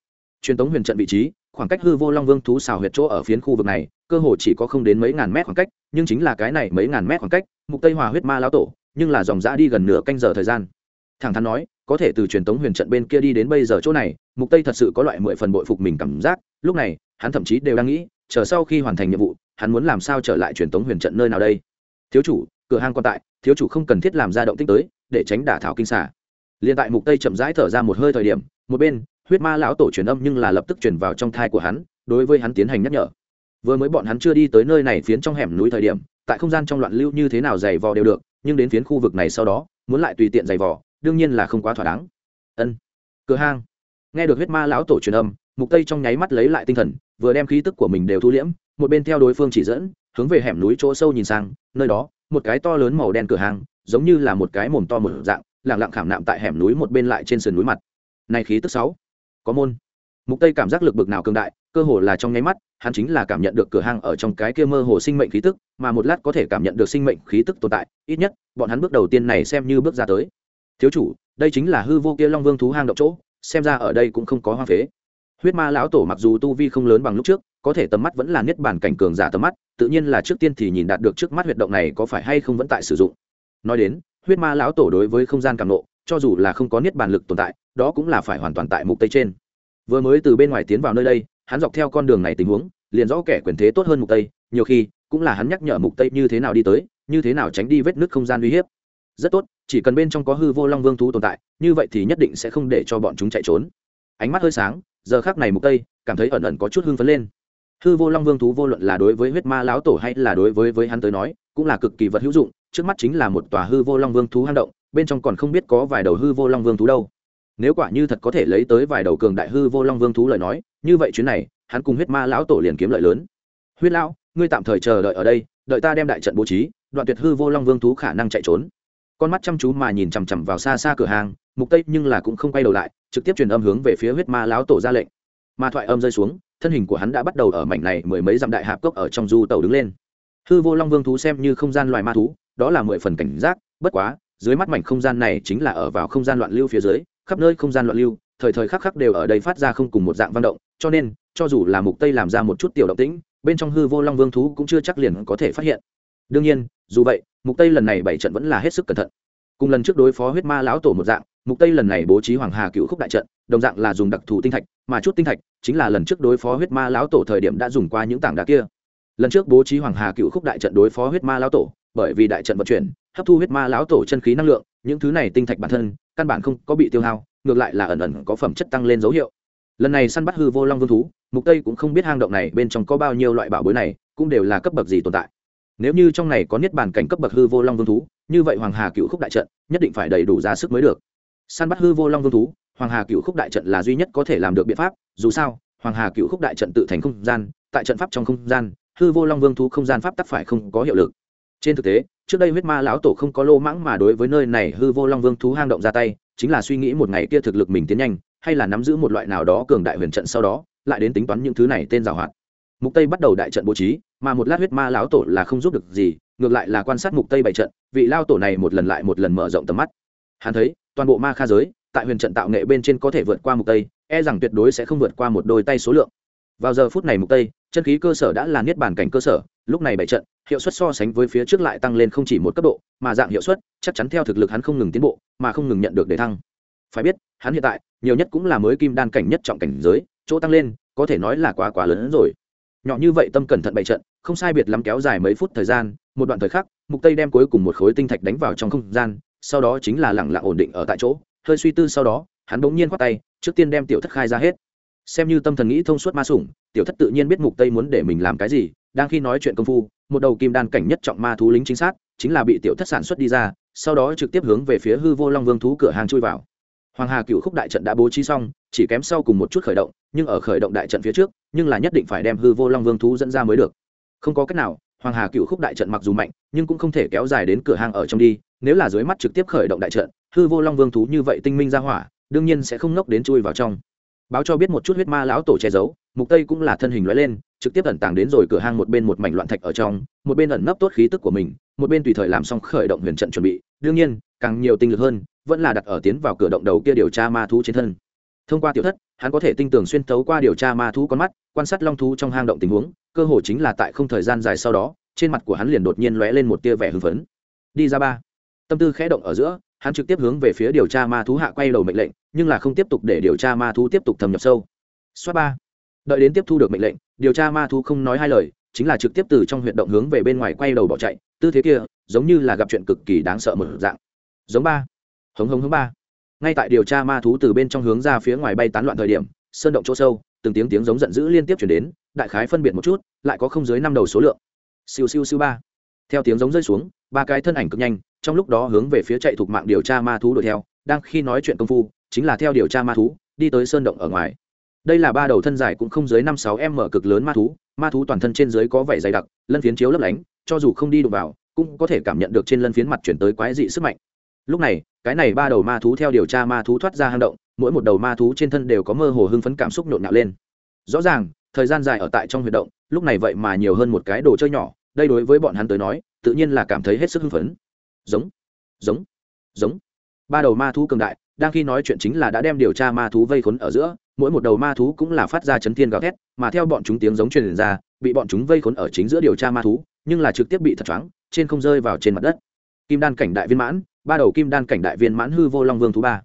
Truyền tống huyền trận vị trí, khoảng cách hư vô long vương thú xào huyệt chỗ ở phiến khu vực này, cơ hồ chỉ có không đến mấy ngàn mét khoảng cách, nhưng chính là cái này mấy ngàn mét khoảng cách, mục tây hòa huyết ma lão tổ nhưng là dòng dã đi gần nửa canh giờ thời gian. Thẳng thắn nói, có thể từ truyền tống huyền trận bên kia đi đến bây giờ chỗ này, mục tây thật sự có loại mười phần bội phục mình cảm giác, lúc này, hắn thậm chí đều đang nghĩ, chờ sau khi hoàn thành nhiệm vụ, hắn muốn làm sao trở lại truyền tống huyền trận nơi nào đây? Thiếu chủ, cửa hang còn tại, thiếu chủ không cần thiết làm ra động tích tới, để tránh đả thảo kinh xả liền tại mục tây chậm rãi thở ra một hơi thời điểm, một bên, huyết ma lão tổ truyền âm nhưng là lập tức truyền vào trong thai của hắn, đối với hắn tiến hành nhắc nhở. Vừa mới bọn hắn chưa đi tới nơi này phiến trong hẻm núi thời điểm, tại không gian trong loạn lưu như thế nào dày vò đều được nhưng đến phiến khu vực này sau đó, muốn lại tùy tiện giày vò, đương nhiên là không quá thỏa đáng. Ân. Cửa hang. Nghe được huyết ma lão tổ truyền âm, mục tây trong nháy mắt lấy lại tinh thần, vừa đem khí tức của mình đều thu liễm, một bên theo đối phương chỉ dẫn, hướng về hẻm núi chỗ sâu nhìn sang, nơi đó, một cái to lớn màu đen cửa hàng giống như là một cái mồm to một dạng lẳng lặng khảm nạm tại hẻm núi một bên lại trên sườn núi mặt. Này khí tức sáu. Có môn. Mục tây cảm giác lực bực nào cường đại, cơ hồ là trong nháy mắt hắn chính là cảm nhận được cửa hàng ở trong cái kia mơ hồ sinh mệnh khí tức, mà một lát có thể cảm nhận được sinh mệnh khí tức tồn tại, ít nhất, bọn hắn bước đầu tiên này xem như bước ra tới. Thiếu chủ, đây chính là hư vô kia long vương thú hang động chỗ, xem ra ở đây cũng không có hoang phế. Huyết ma lão tổ mặc dù tu vi không lớn bằng lúc trước, có thể tầm mắt vẫn là niết bản cảnh cường giả tầm mắt, tự nhiên là trước tiên thì nhìn đạt được trước mắt huyệt động này có phải hay không vẫn tại sử dụng. Nói đến, huyết ma lão tổ đối với không gian cảm nộ, cho dù là không có niết bàn lực tồn tại, đó cũng là phải hoàn toàn tại mục tây trên. Vừa mới từ bên ngoài tiến vào nơi đây hắn dọc theo con đường này tình huống, liền rõ kẻ quyền thế tốt hơn mục tây, nhiều khi cũng là hắn nhắc nhở mục tây như thế nào đi tới, như thế nào tránh đi vết nứt không gian uy hiếp. Rất tốt, chỉ cần bên trong có hư vô long vương thú tồn tại, như vậy thì nhất định sẽ không để cho bọn chúng chạy trốn. Ánh mắt hơi sáng, giờ khác này mục tây cảm thấy ẩn ẩn có chút hưng phấn lên. Hư vô long vương thú vô luận là đối với huyết ma lão tổ hay là đối với với hắn tới nói, cũng là cực kỳ vật hữu dụng, trước mắt chính là một tòa hư vô long vương thú hang động, bên trong còn không biết có vài đầu hư vô long vương thú đâu. Nếu quả như thật có thể lấy tới vài đầu cường đại hư vô long vương thú lời nói như vậy chuyến này, hắn cùng huyết ma lão tổ liền kiếm lợi lớn. Huyết lão, ngươi tạm thời chờ đợi ở đây, đợi ta đem đại trận bố trí, đoạn tuyệt hư vô long vương thú khả năng chạy trốn. Con mắt chăm chú mà nhìn chằm chằm vào xa xa cửa hàng, mục tây nhưng là cũng không quay đầu lại, trực tiếp truyền âm hướng về phía huyết ma lão tổ ra lệnh. Ma thoại âm rơi xuống, thân hình của hắn đã bắt đầu ở mảnh này mười mấy dặm đại hạp cốc ở trong du tàu đứng lên. Hư vô long vương thú xem như không gian loài ma thú, đó là mười phần cảnh giác, bất quá, dưới mắt mảnh không gian này chính là ở vào không gian loạn lưu phía dưới, khắp nơi không gian loạn lưu thời thời khắc khắc đều ở đây phát ra không cùng một dạng văn động, cho nên, cho dù là mục tây làm ra một chút tiểu động tĩnh, bên trong hư vô long vương thú cũng chưa chắc liền có thể phát hiện. Đương nhiên, dù vậy, mục tây lần này bảy trận vẫn là hết sức cẩn thận. Cùng lần trước đối phó huyết ma lão tổ một dạng, mục tây lần này bố trí hoàng hà cựu khúc đại trận, đồng dạng là dùng đặc thù tinh thạch, mà chút tinh thạch chính là lần trước đối phó huyết ma lão tổ thời điểm đã dùng qua những tảng đá kia. Lần trước bố trí hoàng hà cựu khúc đại trận đối phó huyết ma lão tổ, bởi vì đại trận vận chuyển, hấp thu huyết ma lão tổ chân khí năng lượng, những thứ này tinh thạch bản thân, căn bản không có bị tiêu hao ngược lại là ẩn ẩn có phẩm chất tăng lên dấu hiệu. Lần này săn bắt hư vô long vương thú, mục tây cũng không biết hang động này bên trong có bao nhiêu loại bảo bối này, cũng đều là cấp bậc gì tồn tại. Nếu như trong này có niết bàn cảnh cấp bậc hư vô long vương thú, như vậy hoàng hà cựu khúc đại trận nhất định phải đầy đủ ra sức mới được. Săn bắt hư vô long vương thú, hoàng hà cựu khúc đại trận là duy nhất có thể làm được biện pháp, dù sao, hoàng hà cựu khúc đại trận tự thành không gian, tại trận pháp trong không gian, hư vô long vương thú không gian pháp tắc phải không có hiệu lực. Trên thực tế, trước đây huyết ma lão tổ không có lô mãng mà đối với nơi này hư vô long vương thú hang động ra tay chính là suy nghĩ một ngày kia thực lực mình tiến nhanh, hay là nắm giữ một loại nào đó cường đại huyền trận sau đó, lại đến tính toán những thứ này tên giảo hoạt. Mục tây bắt đầu đại trận bố trí, mà một lát huyết ma lão tổ là không giúp được gì, ngược lại là quan sát mục tây bảy trận, vị lao tổ này một lần lại một lần mở rộng tầm mắt. Hắn thấy, toàn bộ ma kha giới, tại huyền trận tạo nghệ bên trên có thể vượt qua mục tây e rằng tuyệt đối sẽ không vượt qua một đôi tay số lượng. Vào giờ phút này mục tây, chân khí cơ sở đã là niết bàn cảnh cơ sở, lúc này bảy trận, hiệu suất so sánh với phía trước lại tăng lên không chỉ một cấp độ, mà dạng hiệu suất chắc chắn theo thực lực hắn không ngừng tiến bộ, mà không ngừng nhận được đề thăng. Phải biết, hắn hiện tại, nhiều nhất cũng là mới kim đan cảnh nhất trọng cảnh giới, chỗ tăng lên, có thể nói là quá quá lớn hơn rồi. Nhỏ như vậy tâm cẩn thận bày trận, không sai biệt lắm kéo dài mấy phút thời gian, một đoạn thời khắc, mục tây đem cuối cùng một khối tinh thạch đánh vào trong không gian, sau đó chính là lẳng lặng ổn định ở tại chỗ. Hơi suy tư sau đó, hắn bỗng nhiên khoát tay, trước tiên đem tiểu thất khai ra hết. Xem như tâm thần nghĩ thông suốt ma sủng, tiểu thất tự nhiên biết mục tây muốn để mình làm cái gì, đang khi nói chuyện công phu, một đầu kim đan cảnh nhất trọng ma thú lính chính xác chính là bị tiểu thất sản xuất đi ra sau đó trực tiếp hướng về phía hư vô long vương thú cửa hàng chui vào. Hoàng hà cựu khúc đại trận đã bố trí xong, chỉ kém sau cùng một chút khởi động, nhưng ở khởi động đại trận phía trước, nhưng là nhất định phải đem hư vô long vương thú dẫn ra mới được. Không có cách nào, hoàng hà cựu khúc đại trận mặc dù mạnh, nhưng cũng không thể kéo dài đến cửa hàng ở trong đi, nếu là dưới mắt trực tiếp khởi động đại trận, hư vô long vương thú như vậy tinh minh ra hỏa, đương nhiên sẽ không ngốc đến chui vào trong. Báo cho biết một chút huyết ma lão tổ che giấu, mục tây cũng là thân hình lóe lên, trực tiếp ẩn tàng đến rồi cửa hang một bên một mảnh loạn thạch ở trong, một bên ẩn nấp tốt khí tức của mình một bên tùy thời làm xong khởi động huyền trận chuẩn bị, đương nhiên, càng nhiều tinh lực hơn, vẫn là đặt ở tiến vào cửa động đầu kia điều tra ma thú trên thân. Thông qua tiểu thất, hắn có thể tinh tường xuyên tấu qua điều tra ma thú con mắt, quan sát long thú trong hang động tình huống, cơ hồ chính là tại không thời gian dài sau đó, trên mặt của hắn liền đột nhiên lóe lên một tia vẻ hưng phấn. Đi ra ba. Tâm tư khẽ động ở giữa, hắn trực tiếp hướng về phía điều tra ma thú hạ quay đầu mệnh lệnh, nhưng là không tiếp tục để điều tra ma thú tiếp tục thâm nhập sâu. Xoát ba. Đợi đến tiếp thu được mệnh lệnh, điều tra ma thú không nói hai lời, chính là trực tiếp từ trong huyện động hướng về bên ngoài quay đầu bỏ chạy tư thế kia, giống như là gặp chuyện cực kỳ đáng sợ một dạng. Giống ba. Hống hống hống ba. Ngay tại điều tra ma thú từ bên trong hướng ra phía ngoài bay tán loạn thời điểm, sơn động chỗ sâu, từng tiếng tiếng giống giận dữ liên tiếp chuyển đến, đại khái phân biệt một chút, lại có không dưới năm đầu số lượng. Siêu siêu siêu ba. Theo tiếng giống rơi xuống, ba cái thân ảnh cực nhanh, trong lúc đó hướng về phía chạy thuộc mạng điều tra ma thú đuổi theo, đang khi nói chuyện công phu, chính là theo điều tra ma thú, đi tới sơn động ở ngoài. Đây là ba đầu thân dài cũng không dưới năm sáu m cực lớn ma thú ma thú toàn thân trên dưới có vẻ dày đặc, lân phiến chiếu lấp lánh cho dù không đi đụng vào, cũng có thể cảm nhận được trên lân phiến mặt chuyển tới quái dị sức mạnh. Lúc này, cái này ba đầu ma thú theo điều tra ma thú thoát ra hang động, mỗi một đầu ma thú trên thân đều có mơ hồ hưng phấn cảm xúc nhộn nhạo lên. Rõ ràng, thời gian dài ở tại trong huyệt động, lúc này vậy mà nhiều hơn một cái đồ chơi nhỏ, đây đối với bọn hắn tới nói, tự nhiên là cảm thấy hết sức hưng phấn. Giống giống giống. Ba đầu ma thú cường đại, đang khi nói chuyện chính là đã đem điều tra ma thú vây khốn ở giữa, mỗi một đầu ma thú cũng là phát ra chấn thiên gào thét, mà theo bọn chúng tiếng giống truyền ra bị bọn chúng vây khốn ở chính giữa điều tra ma thú, nhưng là trực tiếp bị thật choáng, trên không rơi vào trên mặt đất. Kim đan cảnh đại viên mãn, ba đầu kim đan cảnh đại viên mãn hư vô long vương thú ba.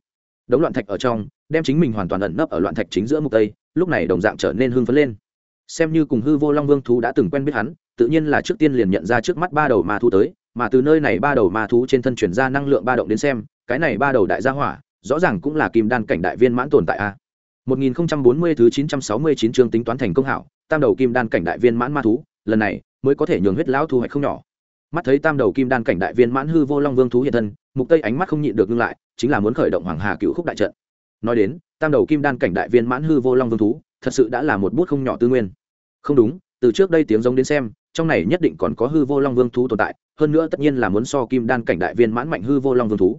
Đống loạn thạch ở trong, đem chính mình hoàn toàn ẩn nấp ở loạn thạch chính giữa mục tây, lúc này đồng dạng trở nên hưng phấn lên. Xem như cùng hư vô long vương thú đã từng quen biết hắn, tự nhiên là trước tiên liền nhận ra trước mắt ba đầu ma thú tới, mà từ nơi này ba đầu ma thú trên thân chuyển ra năng lượng ba động đến xem, cái này ba đầu đại gia hỏa, rõ ràng cũng là kim đan cảnh đại viên mãn tồn tại a. 1040 thứ 969 chương tính toán thành công hảo tam đầu kim đan cảnh đại viên mãn ma thú, lần này mới có thể nhường huyết lão thu hoạch không nhỏ. Mắt thấy tam đầu kim đan cảnh đại viên mãn hư vô long vương thú hiện thân, mục tây ánh mắt không nhịn được ngưng lại, chính là muốn khởi động hoàng hà cựu khúc đại trận. Nói đến, tam đầu kim đan cảnh đại viên mãn hư vô long vương thú, thật sự đã là một bút không nhỏ tư nguyên. Không đúng, từ trước đây tiếng giống đến xem, trong này nhất định còn có hư vô long vương thú tồn tại, hơn nữa tất nhiên là muốn so kim đan cảnh đại viên mãn mạnh hư vô long vương thú.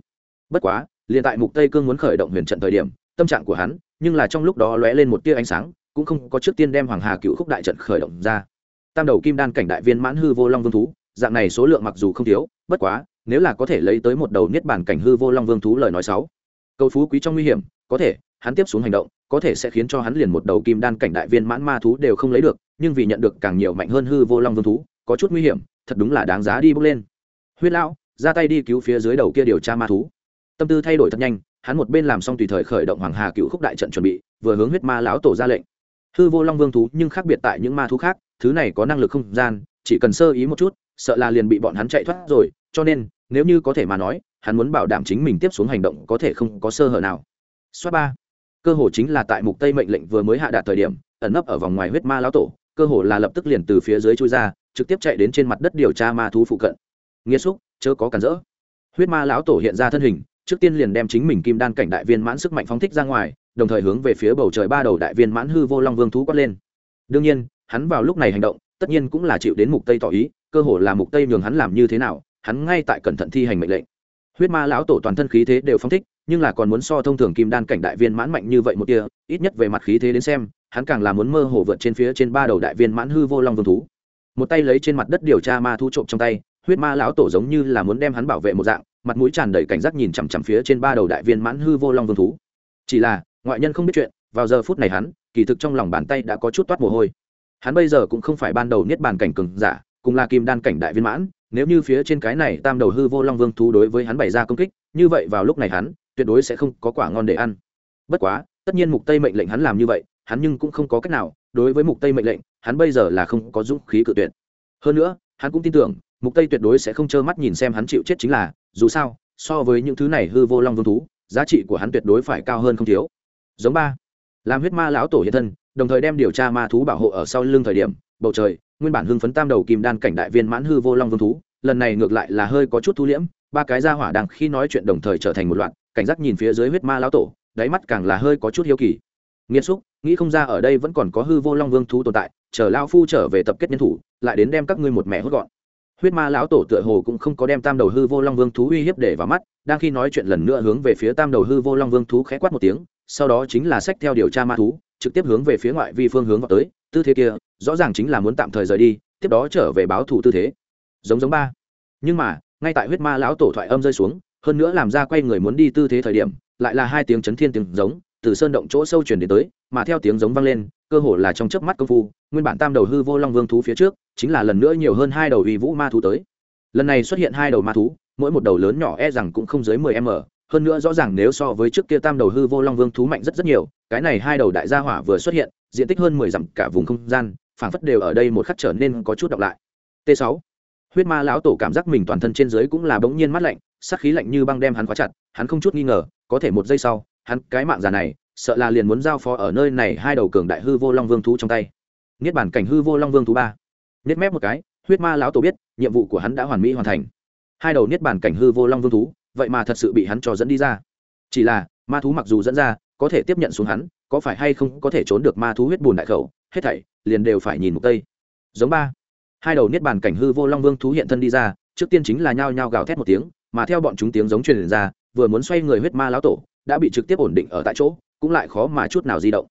Bất quá, liền tại mục tây cương muốn khởi động huyền trận thời điểm, tâm trạng của hắn, nhưng là trong lúc đó lóe lên một tia ánh sáng cũng không có trước tiên đem hoàng hà cựu khúc đại trận khởi động ra. Tam đầu kim đan cảnh đại viên mãn hư vô long vương thú, dạng này số lượng mặc dù không thiếu, bất quá, nếu là có thể lấy tới một đầu niết bản cảnh hư vô long vương thú lời nói sáu, cầu phú quý trong nguy hiểm, có thể, hắn tiếp xuống hành động, có thể sẽ khiến cho hắn liền một đầu kim đan cảnh đại viên mãn ma thú đều không lấy được, nhưng vì nhận được càng nhiều mạnh hơn hư vô long vương thú, có chút nguy hiểm, thật đúng là đáng giá đi bước lên. Huyết lão, ra tay đi cứu phía dưới đầu kia điều tra ma thú. Tâm tư thay đổi thật nhanh, hắn một bên làm xong tùy thời khởi động hoàng hà cựu khúc đại trận chuẩn bị, vừa hướng huyết ma lão tổ ra lệnh hư vô long vương thú nhưng khác biệt tại những ma thú khác, thứ này có năng lực không gian, chỉ cần sơ ý một chút, sợ là liền bị bọn hắn chạy thoát rồi, cho nên, nếu như có thể mà nói, hắn muốn bảo đảm chính mình tiếp xuống hành động có thể không có sơ hở nào. Xoát ba. Cơ hồ chính là tại mục tây mệnh lệnh vừa mới hạ đạt thời điểm, ẩn nấp ở vòng ngoài huyết ma lão tổ, cơ hồ là lập tức liền từ phía dưới chui ra, trực tiếp chạy đến trên mặt đất điều tra ma thú phụ cận. Nghĩa xúc, chớ có cản rỡ. Huyết ma lão tổ hiện ra thân hình, trước tiên liền đem chính mình kim đan cảnh đại viên mãn sức mạnh phóng thích ra ngoài đồng thời hướng về phía bầu trời ba đầu đại viên mãn hư vô long vương thú quát lên. Đương nhiên, hắn vào lúc này hành động, tất nhiên cũng là chịu đến mục tây tỏ ý, cơ hồ là mục tây nhường hắn làm như thế nào, hắn ngay tại cẩn thận thi hành mệnh lệnh. Huyết ma lão tổ toàn thân khí thế đều phóng thích, nhưng là còn muốn so thông thường kim đan cảnh đại viên mãn mạnh như vậy một kia ít nhất về mặt khí thế đến xem, hắn càng là muốn mơ hồ vượt trên phía trên ba đầu đại viên mãn hư vô long vương thú. Một tay lấy trên mặt đất điều tra ma thu trộm trong tay, huyết ma lão tổ giống như là muốn đem hắn bảo vệ một dạng, mặt mũi tràn đầy cảnh giác nhìn chằm chằm phía trên ba đầu đại viên mãn hư vô long vương thú. Chỉ là ngoại nhân không biết chuyện, vào giờ phút này hắn, kỳ thực trong lòng bàn tay đã có chút toát mồ hôi. Hắn bây giờ cũng không phải ban đầu niết bàn cảnh cường giả, cùng là kim đan cảnh đại viên mãn, nếu như phía trên cái này tam đầu hư vô long vương thú đối với hắn bày ra công kích, như vậy vào lúc này hắn, tuyệt đối sẽ không có quả ngon để ăn. Bất quá, tất nhiên mục tây mệnh lệnh hắn làm như vậy, hắn nhưng cũng không có cách nào, đối với mục tây mệnh lệnh, hắn bây giờ là không có dũng khí cự tuyệt. Hơn nữa, hắn cũng tin tưởng, mục tây tuyệt đối sẽ không trơ mắt nhìn xem hắn chịu chết chính là, dù sao, so với những thứ này hư vô long vương thú, giá trị của hắn tuyệt đối phải cao hơn không thiếu giống ba. Làm huyết ma lão tổ hiện thân, đồng thời đem điều tra ma thú bảo hộ ở sau lưng thời điểm, bầu trời, nguyên bản hưng phấn tam đầu kim đan cảnh đại viên mãn hư vô long vương thú, lần này ngược lại là hơi có chút thu liễm, ba cái ra hỏa đang khi nói chuyện đồng thời trở thành một loạt, cảnh giác nhìn phía dưới huyết ma lão tổ, đáy mắt càng là hơi có chút hiếu kỳ. Nghiêm xúc, nghĩ không ra ở đây vẫn còn có hư vô long vương thú tồn tại, chờ lao phu trở về tập kết nhân thủ, lại đến đem các ngươi một mẹ hốt gọn. Huyết ma lão tổ tựa hồ cũng không có đem tam đầu hư vô long vương thú uy hiếp để vào mắt, đang khi nói chuyện lần nữa hướng về phía tam đầu hư vô long vương thú khẽ quát một tiếng sau đó chính là sách theo điều tra ma thú, trực tiếp hướng về phía ngoại vi phương hướng vào tới, tư thế kia, rõ ràng chính là muốn tạm thời rời đi, tiếp đó trở về báo thủ tư thế. Giống giống ba. Nhưng mà, ngay tại huyết ma lão tổ thoại âm rơi xuống, hơn nữa làm ra quay người muốn đi tư thế thời điểm, lại là hai tiếng chấn thiên tiếng giống, từ sơn động chỗ sâu truyền đến tới, mà theo tiếng giống vang lên, cơ hồ là trong chớp mắt công phu, nguyên bản tam đầu hư vô long vương thú phía trước, chính là lần nữa nhiều hơn hai đầu uy vũ ma thú tới. Lần này xuất hiện hai đầu ma thú, mỗi một đầu lớn nhỏ e rằng cũng không dưới mười m hơn nữa rõ ràng nếu so với trước kia tam đầu hư vô long vương thú mạnh rất rất nhiều, cái này hai đầu đại gia hỏa vừa xuất hiện, diện tích hơn mười dặm cả vùng không gian, phảng phất đều ở đây một khắc trở nên có chút đọc lại. T 6 huyết ma lão tổ cảm giác mình toàn thân trên dưới cũng là bỗng nhiên mắt lạnh sắc khí lạnh như băng đem hắn khóa chặt, hắn không chút nghi ngờ, có thể một giây sau, hắn cái mạng già này, sợ là liền muốn giao phó ở nơi này hai đầu cường đại hư vô long vương thú trong tay. Niết bản cảnh hư vô long vương thú ba. Niết mép một cái, huyết ma lão tổ biết, nhiệm vụ của hắn đã hoàn mỹ hoàn thành. Hai đầu niết bản cảnh hư vô long vương thú vậy mà thật sự bị hắn cho dẫn đi ra. Chỉ là, ma thú mặc dù dẫn ra, có thể tiếp nhận xuống hắn, có phải hay không có thể trốn được ma thú huyết bùn đại khẩu, hết thảy liền đều phải nhìn một tây giống ba. Hai đầu niết bàn cảnh hư vô long vương thú hiện thân đi ra, trước tiên chính là nhao nhao gào thét một tiếng, mà theo bọn chúng tiếng giống truyền ra, vừa muốn xoay người huyết ma lão tổ, đã bị trực tiếp ổn định ở tại chỗ, cũng lại khó mà chút nào di động.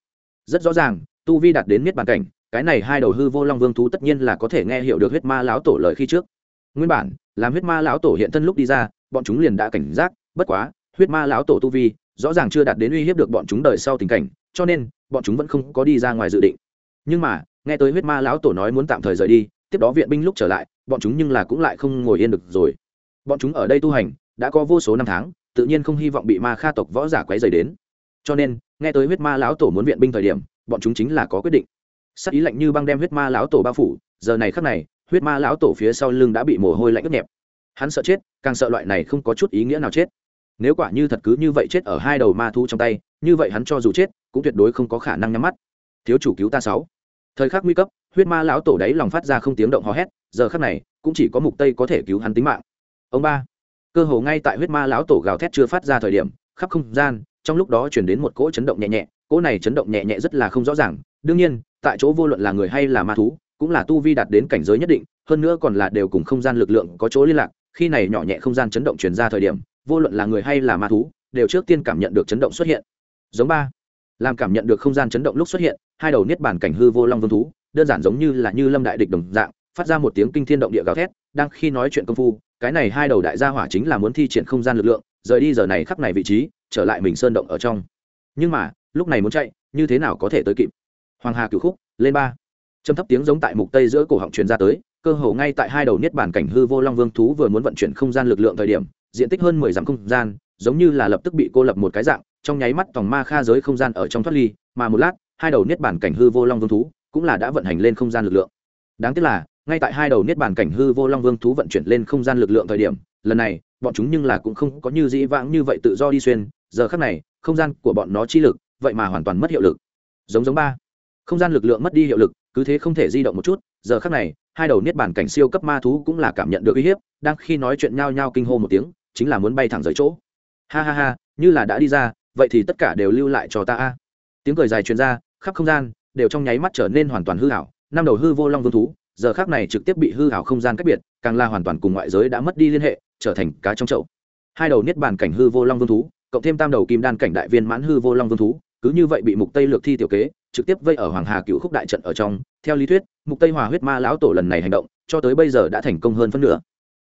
Rất rõ ràng, tu vi đạt đến niết bàn cảnh, cái này hai đầu hư vô long vương thú tất nhiên là có thể nghe hiểu được huyết ma lão tổ lời khi trước. Nguyên bản, làm huyết ma lão tổ hiện thân lúc đi ra bọn chúng liền đã cảnh giác, bất quá, huyết ma lão tổ tu vi, rõ ràng chưa đạt đến uy hiếp được bọn chúng đời sau tình cảnh, cho nên, bọn chúng vẫn không có đi ra ngoài dự định. Nhưng mà, nghe tới huyết ma lão tổ nói muốn tạm thời rời đi, tiếp đó viện binh lúc trở lại, bọn chúng nhưng là cũng lại không ngồi yên được rồi. Bọn chúng ở đây tu hành, đã có vô số năm tháng, tự nhiên không hy vọng bị ma kha tộc võ giả quấy dày đến. Cho nên, nghe tới huyết ma lão tổ muốn viện binh thời điểm, bọn chúng chính là có quyết định. Sắc ý lạnh như băng đem huyết ma lão tổ bao phủ, giờ này khắc này, huyết ma lão tổ phía sau lưng đã bị mồ hôi lạnh ướt nhẹp hắn sợ chết, càng sợ loại này không có chút ý nghĩa nào chết. Nếu quả như thật cứ như vậy chết ở hai đầu ma thu trong tay, như vậy hắn cho dù chết, cũng tuyệt đối không có khả năng nhắm mắt. Thiếu chủ cứu ta sáu. Thời khắc nguy cấp, huyết ma lão tổ đấy lòng phát ra không tiếng động hò hét, giờ khắc này, cũng chỉ có mục tây có thể cứu hắn tính mạng. Ông ba. Cơ hồ ngay tại huyết ma lão tổ gào thét chưa phát ra thời điểm, khắp không gian, trong lúc đó chuyển đến một cỗ chấn động nhẹ nhẹ, cỗ này chấn động nhẹ nhẹ rất là không rõ ràng. Đương nhiên, tại chỗ vô luận là người hay là ma thú, cũng là tu vi đạt đến cảnh giới nhất định, hơn nữa còn là đều cùng không gian lực lượng có chỗ liên lạc khi này nhỏ nhẹ không gian chấn động truyền ra thời điểm, vô luận là người hay là ma thú, đều trước tiên cảm nhận được chấn động xuất hiện. Giống ba. Làm cảm nhận được không gian chấn động lúc xuất hiện, hai đầu niết bàn cảnh hư vô long vương thú, đơn giản giống như là như lâm đại địch đồng dạng, phát ra một tiếng kinh thiên động địa gào thét, đang khi nói chuyện công phu, cái này hai đầu đại gia hỏa chính là muốn thi triển không gian lực lượng, rời đi giờ này khắc này vị trí, trở lại mình sơn động ở trong. Nhưng mà, lúc này muốn chạy, như thế nào có thể tới kịp? Hoàng hà cửu khúc, lên ba. Châm thấp tiếng giống tại mục tây giữa cổ họng truyền ra tới cơ hồ ngay tại hai đầu niết bàn cảnh hư vô long vương thú vừa muốn vận chuyển không gian lực lượng thời điểm, diện tích hơn mười dặm không gian, giống như là lập tức bị cô lập một cái dạng, trong nháy mắt tòng ma kha giới không gian ở trong thoát ly, mà một lát, hai đầu niết bàn cảnh hư vô long vương thú cũng là đã vận hành lên không gian lực lượng. Đáng tiếc là, ngay tại hai đầu niết bàn cảnh hư vô long vương thú vận chuyển lên không gian lực lượng thời điểm, lần này, bọn chúng nhưng là cũng không có như dĩ vãng như vậy tự do đi xuyên, giờ khắc này, không gian của bọn nó chi lực, vậy mà hoàn toàn mất hiệu lực. Giống giống ba. Không gian lực lượng mất đi hiệu lực, cứ thế không thể di động một chút giờ khắc này, hai đầu niết bàn cảnh siêu cấp ma thú cũng là cảm nhận được uy hiếp, đang khi nói chuyện nhao nhao kinh hô một tiếng, chính là muốn bay thẳng rời chỗ. Ha ha ha, như là đã đi ra, vậy thì tất cả đều lưu lại cho ta a. Tiếng cười dài truyền ra, khắp không gian, đều trong nháy mắt trở nên hoàn toàn hư hảo năm đầu hư vô long vương thú, giờ khác này trực tiếp bị hư hảo không gian cách biệt, càng là hoàn toàn cùng ngoại giới đã mất đi liên hệ, trở thành cá trong chậu. Hai đầu niết bàn cảnh hư vô long vương thú, cộng thêm tam đầu kim đan cảnh đại viên mãn hư vô long vương thú cứ như vậy bị mục tây lược thi tiểu kế, trực tiếp vây ở hoàng hà cựu khúc đại trận ở trong. Theo lý thuyết, mục tây hòa huyết ma lão tổ lần này hành động, cho tới bây giờ đã thành công hơn phân nửa.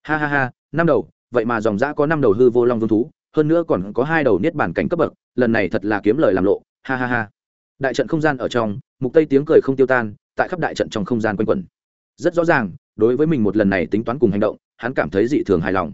Ha ha ha, năm đầu, vậy mà dòng dã có năm đầu hư vô long vương thú, hơn nữa còn có hai đầu niết bản cảnh cấp bậc, lần này thật là kiếm lời làm lộ. Ha ha ha. Đại trận không gian ở trong, mục tây tiếng cười không tiêu tan, tại khắp đại trận trong không gian quanh quẩn. Rất rõ ràng, đối với mình một lần này tính toán cùng hành động, hắn cảm thấy dị thường hài lòng.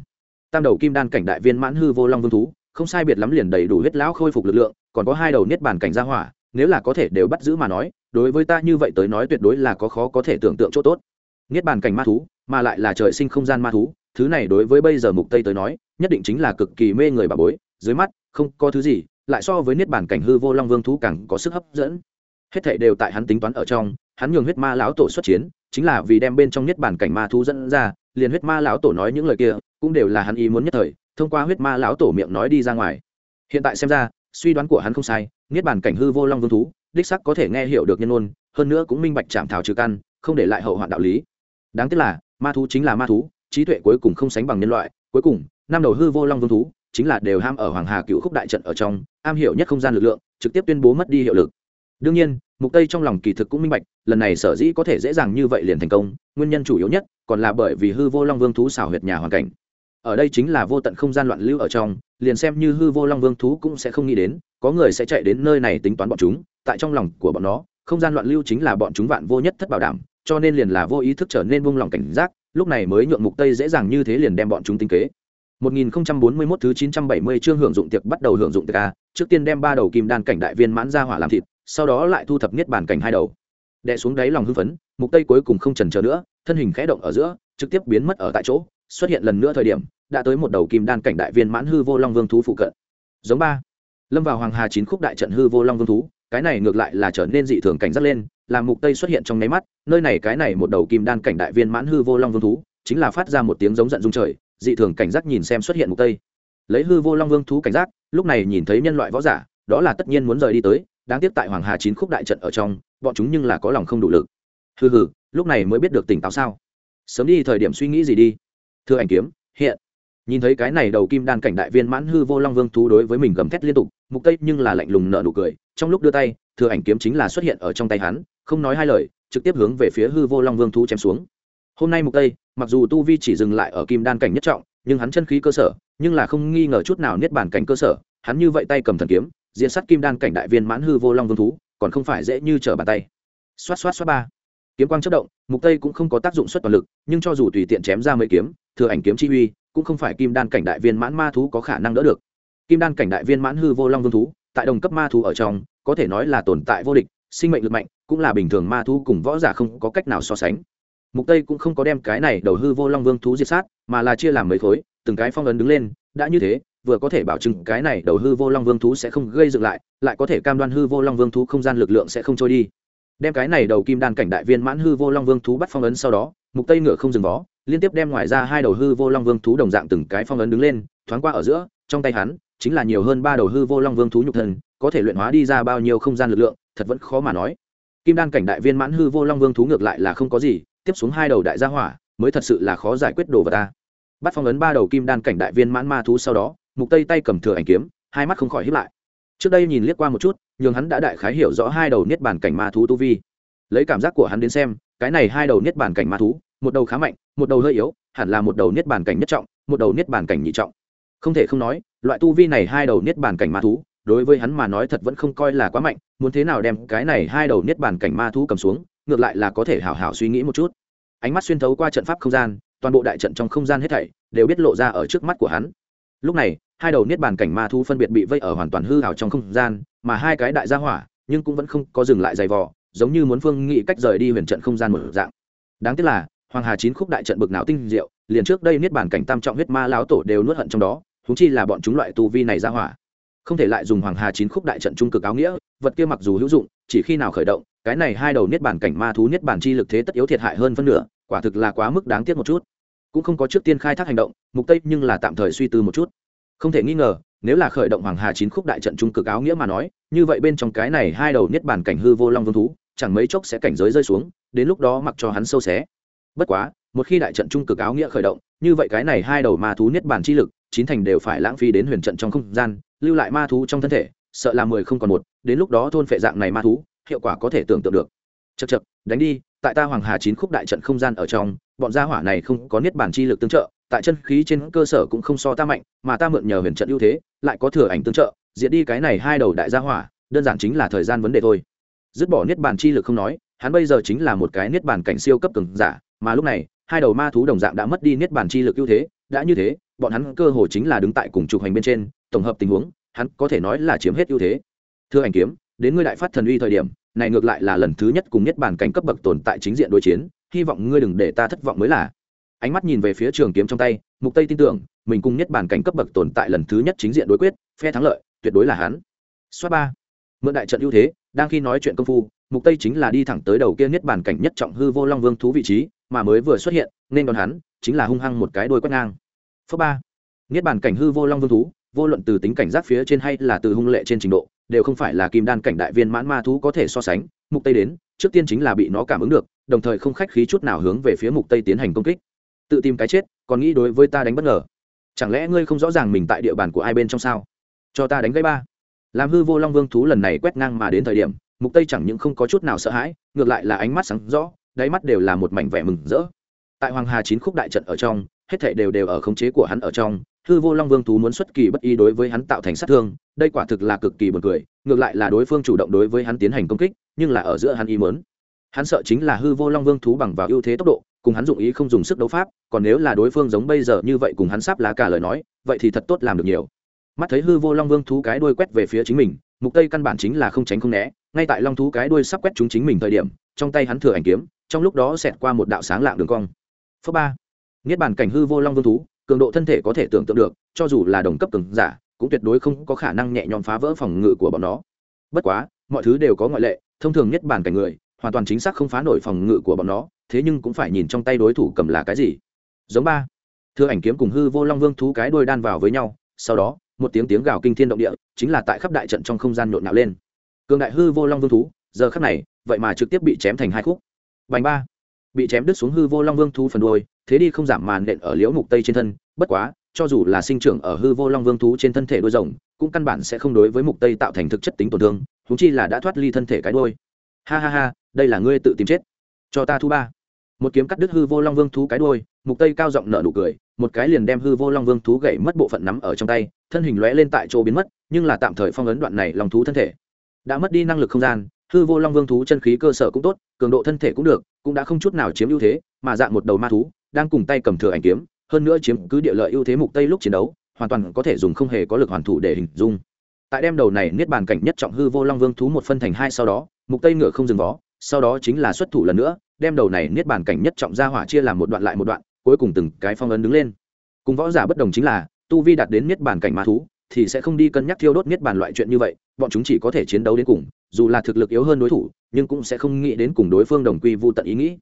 Tam đầu kim đan cảnh đại viên mãn hư vô long vương thú không sai biệt lắm liền đầy đủ huyết lão khôi phục lực lượng, còn có hai đầu niết bản cảnh gia hỏa, nếu là có thể đều bắt giữ mà nói, đối với ta như vậy tới nói tuyệt đối là có khó có thể tưởng tượng chỗ tốt. Niết bàn cảnh ma thú, mà lại là trời sinh không gian ma thú, thứ này đối với bây giờ mục tây tới nói, nhất định chính là cực kỳ mê người bà bối, dưới mắt, không có thứ gì, lại so với niết bàn cảnh hư vô long vương thú càng có sức hấp dẫn. Hết thảy đều tại hắn tính toán ở trong, hắn nhường huyết ma lão tổ xuất chiến, chính là vì đem bên trong niết bản cảnh ma thú dẫn ra, liền huyết ma lão tổ nói những lời kia, cũng đều là hắn ý muốn nhất thời thông qua huyết ma lão tổ miệng nói đi ra ngoài. Hiện tại xem ra, suy đoán của hắn không sai, niết bàn cảnh hư vô long vương thú, đích sắc có thể nghe hiểu được nhân ôn hơn nữa cũng minh bạch chạm thảo trừ căn, không để lại hậu hoạn đạo lý. Đáng tiếc là, ma thú chính là ma thú, trí tuệ cuối cùng không sánh bằng nhân loại, cuối cùng, năm đầu hư vô long vương thú chính là đều ham ở hoàng hà cựu khúc đại trận ở trong, am hiểu nhất không gian lực lượng, trực tiếp tuyên bố mất đi hiệu lực. Đương nhiên, mục tây trong lòng kỳ thực cũng minh bạch, lần này sở dĩ có thể dễ dàng như vậy liền thành công, nguyên nhân chủ yếu nhất còn là bởi vì hư vô long vương thú xảo huyệt nhà hoàn cảnh ở đây chính là vô tận không gian loạn lưu ở trong liền xem như hư vô long vương thú cũng sẽ không nghĩ đến có người sẽ chạy đến nơi này tính toán bọn chúng tại trong lòng của bọn nó không gian loạn lưu chính là bọn chúng vạn vô nhất thất bảo đảm cho nên liền là vô ý thức trở nên buông lòng cảnh giác lúc này mới nhượng mục tây dễ dàng như thế liền đem bọn chúng tinh kế 1041 thứ 970 chương hưởng dụng tiệc bắt đầu hưởng dụng tiệc a, trước tiên đem ba đầu kim đan cảnh đại viên mãn ra hỏa làm thịt, sau đó lại thu thập niết bàn cảnh hai đầu. Đè xuống đáy lòng hưng phấn, Mục Tây cuối cùng không chần chờ nữa, thân hình khẽ động ở giữa, trực tiếp biến mất ở tại chỗ, xuất hiện lần nữa thời điểm, đã tới một đầu kim đan cảnh đại viên mãn hư vô long vương thú phụ cận. Giống ba, lâm vào hoàng hà chín khúc đại trận hư vô long vương thú, cái này ngược lại là trở nên dị thường cảnh giác lên, làm Mục Tây xuất hiện trong nháy mắt, nơi này cái này một đầu kim đan cảnh đại viên mãn hư vô long vương thú, chính là phát ra một tiếng giống giận dung trời, dị thường cảnh giác nhìn xem xuất hiện mục tây. Lấy hư vô long vương thú cảnh giác lúc này nhìn thấy nhân loại võ giả đó là tất nhiên muốn rời đi tới đáng tiếc tại hoàng hà chín khúc đại trận ở trong bọn chúng nhưng là có lòng không đủ lực. Hừ hừ lúc này mới biết được tỉnh táo sao. Sớm đi thời điểm suy nghĩ gì đi thưa ảnh kiếm, hiện. Nhìn thấy cái này đầu kim đan cảnh đại viên mãn hư vô long vương thú đối với mình gầm thét liên tục, mục tây nhưng là lạnh lùng nở nụ cười, trong lúc đưa tay thừa ảnh kiếm chính là xuất hiện ở trong tay hắn, không nói hai lời, trực tiếp hướng về phía hư vô long vương thú chém xuống. Hôm nay mục tây, mặc dù tu vi chỉ dừng lại ở kim đan cảnh nhất trọng, nhưng hắn chân khí cơ sở, nhưng là không nghi ngờ chút nào niết bản cảnh cơ sở, hắn như vậy tay cầm thần kiếm diện sát kim đan cảnh đại viên mãn hư vô long vương thú, còn không phải dễ như trở bàn tay. Xoát xoát xoát ba. Kiếm quang chất động, mục tây cũng không có tác dụng xuất toàn lực, nhưng cho dù tùy tiện chém ra mấy kiếm thừa ảnh kiếm chi uy, cũng không phải kim đan cảnh đại viên mãn ma thú có khả năng đỡ được. Kim đan cảnh đại viên mãn hư vô long vương thú, tại đồng cấp ma thú ở trong, có thể nói là tồn tại vô địch, sinh mệnh lực mạnh, cũng là bình thường ma thú cùng võ giả không có cách nào so sánh. Mục tây cũng không có đem cái này đầu hư vô long vương thú diệt sát, mà là chia làm mấy khối, từng cái phong ấn đứng lên, đã như thế, vừa có thể bảo chứng cái này đầu hư vô long vương thú sẽ không gây dựng lại lại có thể cam đoan hư vô long vương thú không gian lực lượng sẽ không trôi đi. Đem cái này đầu kim đan cảnh đại viên mãn hư vô long vương thú bắt phong ấn sau đó, mục tây ngựa không dừng vó liên tiếp đem ngoài ra hai đầu hư vô long vương thú đồng dạng từng cái phong ấn đứng lên, thoáng qua ở giữa, trong tay hắn, chính là nhiều hơn ba đầu hư vô long vương thú nhục thân, có thể luyện hóa đi ra bao nhiêu không gian lực lượng, thật vẫn khó mà nói. Kim đan cảnh đại viên mãn hư vô long vương thú ngược lại là không có gì, tiếp xuống hai đầu đại gia hỏa, mới thật sự là khó giải quyết đồ vật ta. Bắt phong ấn ba đầu kim đan cảnh đại viên mãn ma thú sau đó, mục tây tay cầm thừa ảnh kiếm, hai mắt không khỏi hiếp lại. Trước đây nhìn liếc qua một chút nhưng hắn đã đại khái hiểu rõ hai đầu niết bàn cảnh ma thú tu vi. Lấy cảm giác của hắn đến xem, cái này hai đầu niết bàn cảnh ma thú một đầu khá mạnh, một đầu hơi yếu, hẳn là một đầu niết bàn cảnh nhất trọng, một đầu niết bàn cảnh nhị trọng. Không thể không nói, loại tu vi này hai đầu niết bàn cảnh ma thú, đối với hắn mà nói thật vẫn không coi là quá mạnh, muốn thế nào đem cái này hai đầu niết bàn cảnh ma thú cầm xuống, ngược lại là có thể hào hào suy nghĩ một chút. Ánh mắt xuyên thấu qua trận pháp không gian, toàn bộ đại trận trong không gian hết thảy đều biết lộ ra ở trước mắt của hắn. Lúc này, hai đầu niết bàn cảnh ma thú phân biệt bị vây ở hoàn toàn hư hào trong không gian, mà hai cái đại gia hỏa, nhưng cũng vẫn không có dừng lại giày vò, giống như muốn phương nghĩ cách rời đi huyền trận không gian một dạng. Đáng tiếc là hoàng hà chín khúc đại trận bực não tinh diệu, liền trước đây niết bàn cảnh tam trọng huyết ma lão tổ đều nuốt hận trong đó húng chi là bọn chúng loại tu vi này ra hỏa. Không thể lại dùng hoàng hà chín khúc đại trận trung cực áo nghĩa, vật kia mặc dù hữu dụng, chỉ khi nào khởi động, cái này hai đầu niết bàn cảnh ma thú niết bàn chi lực thế tất yếu thiệt hại hơn phân nửa, quả thực là quá mức đáng tiếc một chút. Cũng không có trước tiên khai thác hành động, mục tây nhưng là tạm thời suy tư một chút. Không thể nghi ngờ, nếu là khởi động hoàng hà chín khúc đại trận trung cực áo nghĩa mà nói, như vậy bên trong cái này hai đầu niết bàn cảnh hư vô long vương thú, chẳng mấy chốc sẽ cảnh giới rơi xuống, đến lúc đó mặc cho hắn sâu xé bất quá, một khi đại trận trung cực áo nghĩa khởi động, như vậy cái này hai đầu ma thú niết bàn chi lực, chín thành đều phải lãng phí đến huyền trận trong không gian, lưu lại ma thú trong thân thể, sợ là mười không còn một, đến lúc đó thôn phệ dạng này ma thú, hiệu quả có thể tưởng tượng được. Chật chật đánh đi, tại ta hoàng hà chín khúc đại trận không gian ở trong, bọn gia hỏa này không có niết bản chi lực tương trợ, tại chân khí trên cơ sở cũng không so ta mạnh, mà ta mượn nhờ huyền trận ưu thế, lại có thừa ảnh tương trợ, diệt đi cái này hai đầu đại gia hỏa, đơn giản chính là thời gian vấn đề thôi. Dứt bỏ niết bàn chi lực không nói, hắn bây giờ chính là một cái niết bàn cảnh siêu cấp cường giả mà lúc này, hai đầu ma thú đồng dạng đã mất đi niết bàn chi lực ưu thế, đã như thế, bọn hắn cơ hồ chính là đứng tại cùng trục hành bên trên, tổng hợp tình huống, hắn có thể nói là chiếm hết ưu thế. Thưa ảnh kiếm, đến ngươi đại phát thần uy thời điểm, này ngược lại là lần thứ nhất cùng nhất bản cảnh cấp bậc tồn tại chính diện đối chiến, hy vọng ngươi đừng để ta thất vọng mới là. Ánh mắt nhìn về phía trường kiếm trong tay, mục tây tin tưởng, mình cùng nhất bản cảnh cấp bậc tồn tại lần thứ nhất chính diện đối quyết, phe thắng lợi, tuyệt đối là hắn. Xoát ba. Mượn đại trận ưu thế, đang khi nói chuyện công phu mục tây chính là đi thẳng tới đầu kia niết bàn cảnh nhất trọng hư vô long vương thú vị trí, mà mới vừa xuất hiện, nên đón hắn chính là hung hăng một cái đôi quét ngang. Phớ ba, niết bàn cảnh hư vô long vương thú, vô luận từ tính cảnh giác phía trên hay là từ hung lệ trên trình độ, đều không phải là kim đan cảnh đại viên mãn ma thú có thể so sánh, mục tây đến, trước tiên chính là bị nó cảm ứng được, đồng thời không khách khí chút nào hướng về phía mục tây tiến hành công kích. Tự tìm cái chết, còn nghĩ đối với ta đánh bất ngờ. Chẳng lẽ ngươi không rõ ràng mình tại địa bàn của ai bên trong sao? Cho ta đánh gây ba. Làm hư vô long vương thú lần này quét ngang mà đến thời điểm mục tây chẳng những không có chút nào sợ hãi, ngược lại là ánh mắt sáng rõ, đáy mắt đều là một mảnh vẻ mừng rỡ. Tại hoàng hà chín khúc đại trận ở trong, hết thảy đều đều ở khống chế của hắn ở trong, hư vô long vương thú muốn xuất kỳ bất ý đối với hắn tạo thành sát thương, đây quả thực là cực kỳ buồn cười, ngược lại là đối phương chủ động đối với hắn tiến hành công kích, nhưng là ở giữa hắn ý mớn hắn sợ chính là hư vô long vương thú bằng vào ưu thế tốc độ, cùng hắn dụng ý không dùng sức đấu pháp, còn nếu là đối phương giống bây giờ như vậy cùng hắn sắp lá cả lời nói, vậy thì thật tốt làm được nhiều. Mắt thấy hư vô long vương thú cái đuôi quét về phía chính mình, mục tây căn bản chính là không tránh không né ngay tại long thú cái đuôi sắp quét chúng chính mình thời điểm, trong tay hắn thừa ảnh kiếm, trong lúc đó xẹt qua một đạo sáng lạng đường cong. Phước ba. Niết bàn cảnh hư vô long vương thú, cường độ thân thể có thể tưởng tượng được, cho dù là đồng cấp cường giả, cũng tuyệt đối không có khả năng nhẹ nhõm phá vỡ phòng ngự của bọn nó. Bất quá, mọi thứ đều có ngoại lệ, thông thường niết bàn cảnh người, hoàn toàn chính xác không phá nổi phòng ngự của bọn nó, thế nhưng cũng phải nhìn trong tay đối thủ cầm là cái gì. Giống ba. Thừa ảnh kiếm cùng hư vô long vương thú cái đuôi đan vào với nhau, sau đó, một tiếng tiếng gào kinh thiên động địa, chính là tại khắp đại trận trong không gian nhộn nhạo lên cường đại hư vô long vương thú, giờ khắc này, vậy mà trực tiếp bị chém thành hai khúc. Bành ba, bị chém đứt xuống hư vô long vương thú phần đuôi, thế đi không giảm màn nện ở liễu mục tây trên thân, bất quá, cho dù là sinh trưởng ở hư vô long vương thú trên thân thể đôi rồng, cũng căn bản sẽ không đối với mục tây tạo thành thực chất tính tổn thương thúng chi là đã thoát ly thân thể cái đôi ha ha ha, đây là ngươi tự tìm chết. Cho ta thu ba. Một kiếm cắt đứt hư vô long vương thú cái đôi mục tây cao giọng nở nụ cười, một cái liền đem hư vô long vương thú gãy mất bộ phận nắm ở trong tay, thân hình lóe lên tại chỗ biến mất, nhưng là tạm thời phong ấn đoạn này long thú thân thể đã mất đi năng lực không gian, hư vô long vương thú chân khí cơ sở cũng tốt, cường độ thân thể cũng được, cũng đã không chút nào chiếm ưu thế, mà dạng một đầu ma thú, đang cùng tay cầm thừa ảnh kiếm, hơn nữa chiếm cứ địa lợi ưu thế mục tây lúc chiến đấu, hoàn toàn có thể dùng không hề có lực hoàn thủ để hình dung. Tại đem đầu này, niết bàn cảnh nhất trọng hư vô long vương thú một phân thành hai sau đó, mục tây ngựa không dừng vó, sau đó chính là xuất thủ lần nữa đem đầu này, niết bàn cảnh nhất trọng ra hỏa chia làm một đoạn lại một đoạn, cuối cùng từng cái phong ấn đứng lên. Cùng võ giả bất đồng chính là, tu vi đạt đến niết bàn cảnh ma thú, thì sẽ không đi cân nhắc thiêu đốt niết bàn loại chuyện như vậy bọn chúng chỉ có thể chiến đấu đến cùng, dù là thực lực yếu hơn đối thủ, nhưng cũng sẽ không nghĩ đến cùng đối phương đồng quy vô tận ý nghĩ.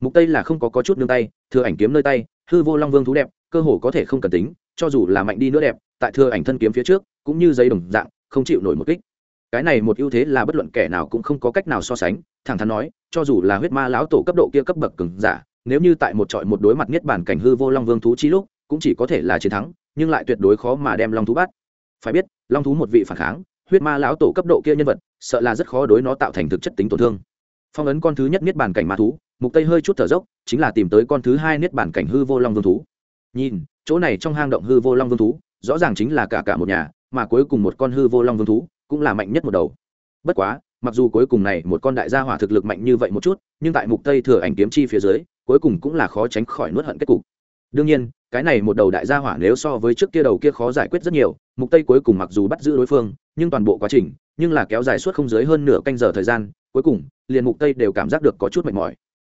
Mục tây là không có có chút nương tay, thừa ảnh kiếm nơi tay, hư vô long vương thú đẹp, cơ hồ có thể không cần tính, cho dù là mạnh đi nữa đẹp, tại thừa ảnh thân kiếm phía trước, cũng như giấy đồng dạng, không chịu nổi một kích. Cái này một ưu thế là bất luận kẻ nào cũng không có cách nào so sánh, thẳng thắn nói, cho dù là huyết ma lão tổ cấp độ kia cấp bậc cường giả, nếu như tại một trọi một đối mặt nhất bản cảnh hư vô long vương thú chi lúc, cũng chỉ có thể là chiến thắng, nhưng lại tuyệt đối khó mà đem long thú bắt. Phải biết, long thú một vị phản kháng huyết ma lão tổ cấp độ kia nhân vật, sợ là rất khó đối nó tạo thành thực chất tính tổn thương. Phong ấn con thứ nhất niết bàn cảnh ma thú, mục tây hơi chút thở dốc, chính là tìm tới con thứ hai niết bàn cảnh hư vô long vương thú. Nhìn, chỗ này trong hang động hư vô long vương thú, rõ ràng chính là cả cả một nhà, mà cuối cùng một con hư vô long vương thú cũng là mạnh nhất một đầu. Bất quá, mặc dù cuối cùng này một con đại gia hỏa thực lực mạnh như vậy một chút, nhưng tại mục tây thừa ảnh kiếm chi phía dưới, cuối cùng cũng là khó tránh khỏi nuốt hận kết cục đương nhiên, cái này một đầu đại gia hỏa nếu so với trước kia đầu kia khó giải quyết rất nhiều, mục tây cuối cùng mặc dù bắt giữ đối phương, nhưng toàn bộ quá trình, nhưng là kéo dài suốt không dưới hơn nửa canh giờ thời gian, cuối cùng, liền mục tây đều cảm giác được có chút mệt mỏi.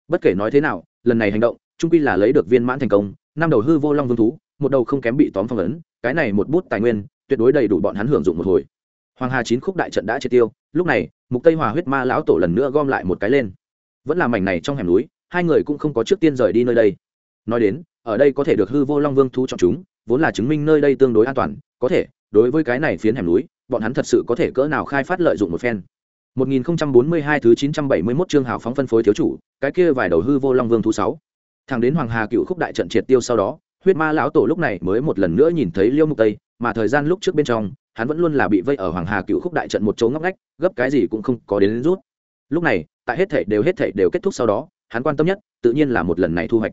Bất kể nói thế nào, lần này hành động trung quy là lấy được viên mãn thành công, năm đầu hư vô long vương thú, một đầu không kém bị tóm phong ấn, cái này một bút tài nguyên, tuyệt đối đầy đủ bọn hắn hưởng dụng một hồi. Hoàng hà chín khúc đại trận đã triệt tiêu, lúc này, mục tây hòa huyết ma lão tổ lần nữa gom lại một cái lên. Vẫn là mảnh này trong hẻm núi, hai người cũng không có trước tiên rời đi nơi đây. Nói đến ở đây có thể được hư vô long vương thu chọn chúng vốn là chứng minh nơi đây tương đối an toàn có thể đối với cái này phiến hẻm núi bọn hắn thật sự có thể cỡ nào khai phát lợi dụng một phen 1042 thứ 971 chương hào phóng phân phối thiếu chủ, cái kia vài đầu hư vô long vương thú 6. Thẳng đến Hoàng Hà Cựu khúc đại trận triệt tiêu sau đó, huyết ma lão tổ lúc này mới một lần nữa nhìn thấy Liêu Mục Tây, mà thời gian lúc trước bên trong, hắn vẫn luôn là bị vây ở Hoàng Hà Cựu khúc đại trận một chỗ ngóc ngách, gấp cái gì cũng không có đến, đến rút. Lúc này, tại hết thảy đều hết thảy đều kết thúc sau đó, hắn quan tâm nhất, tự nhiên là một lần này thu hoạch.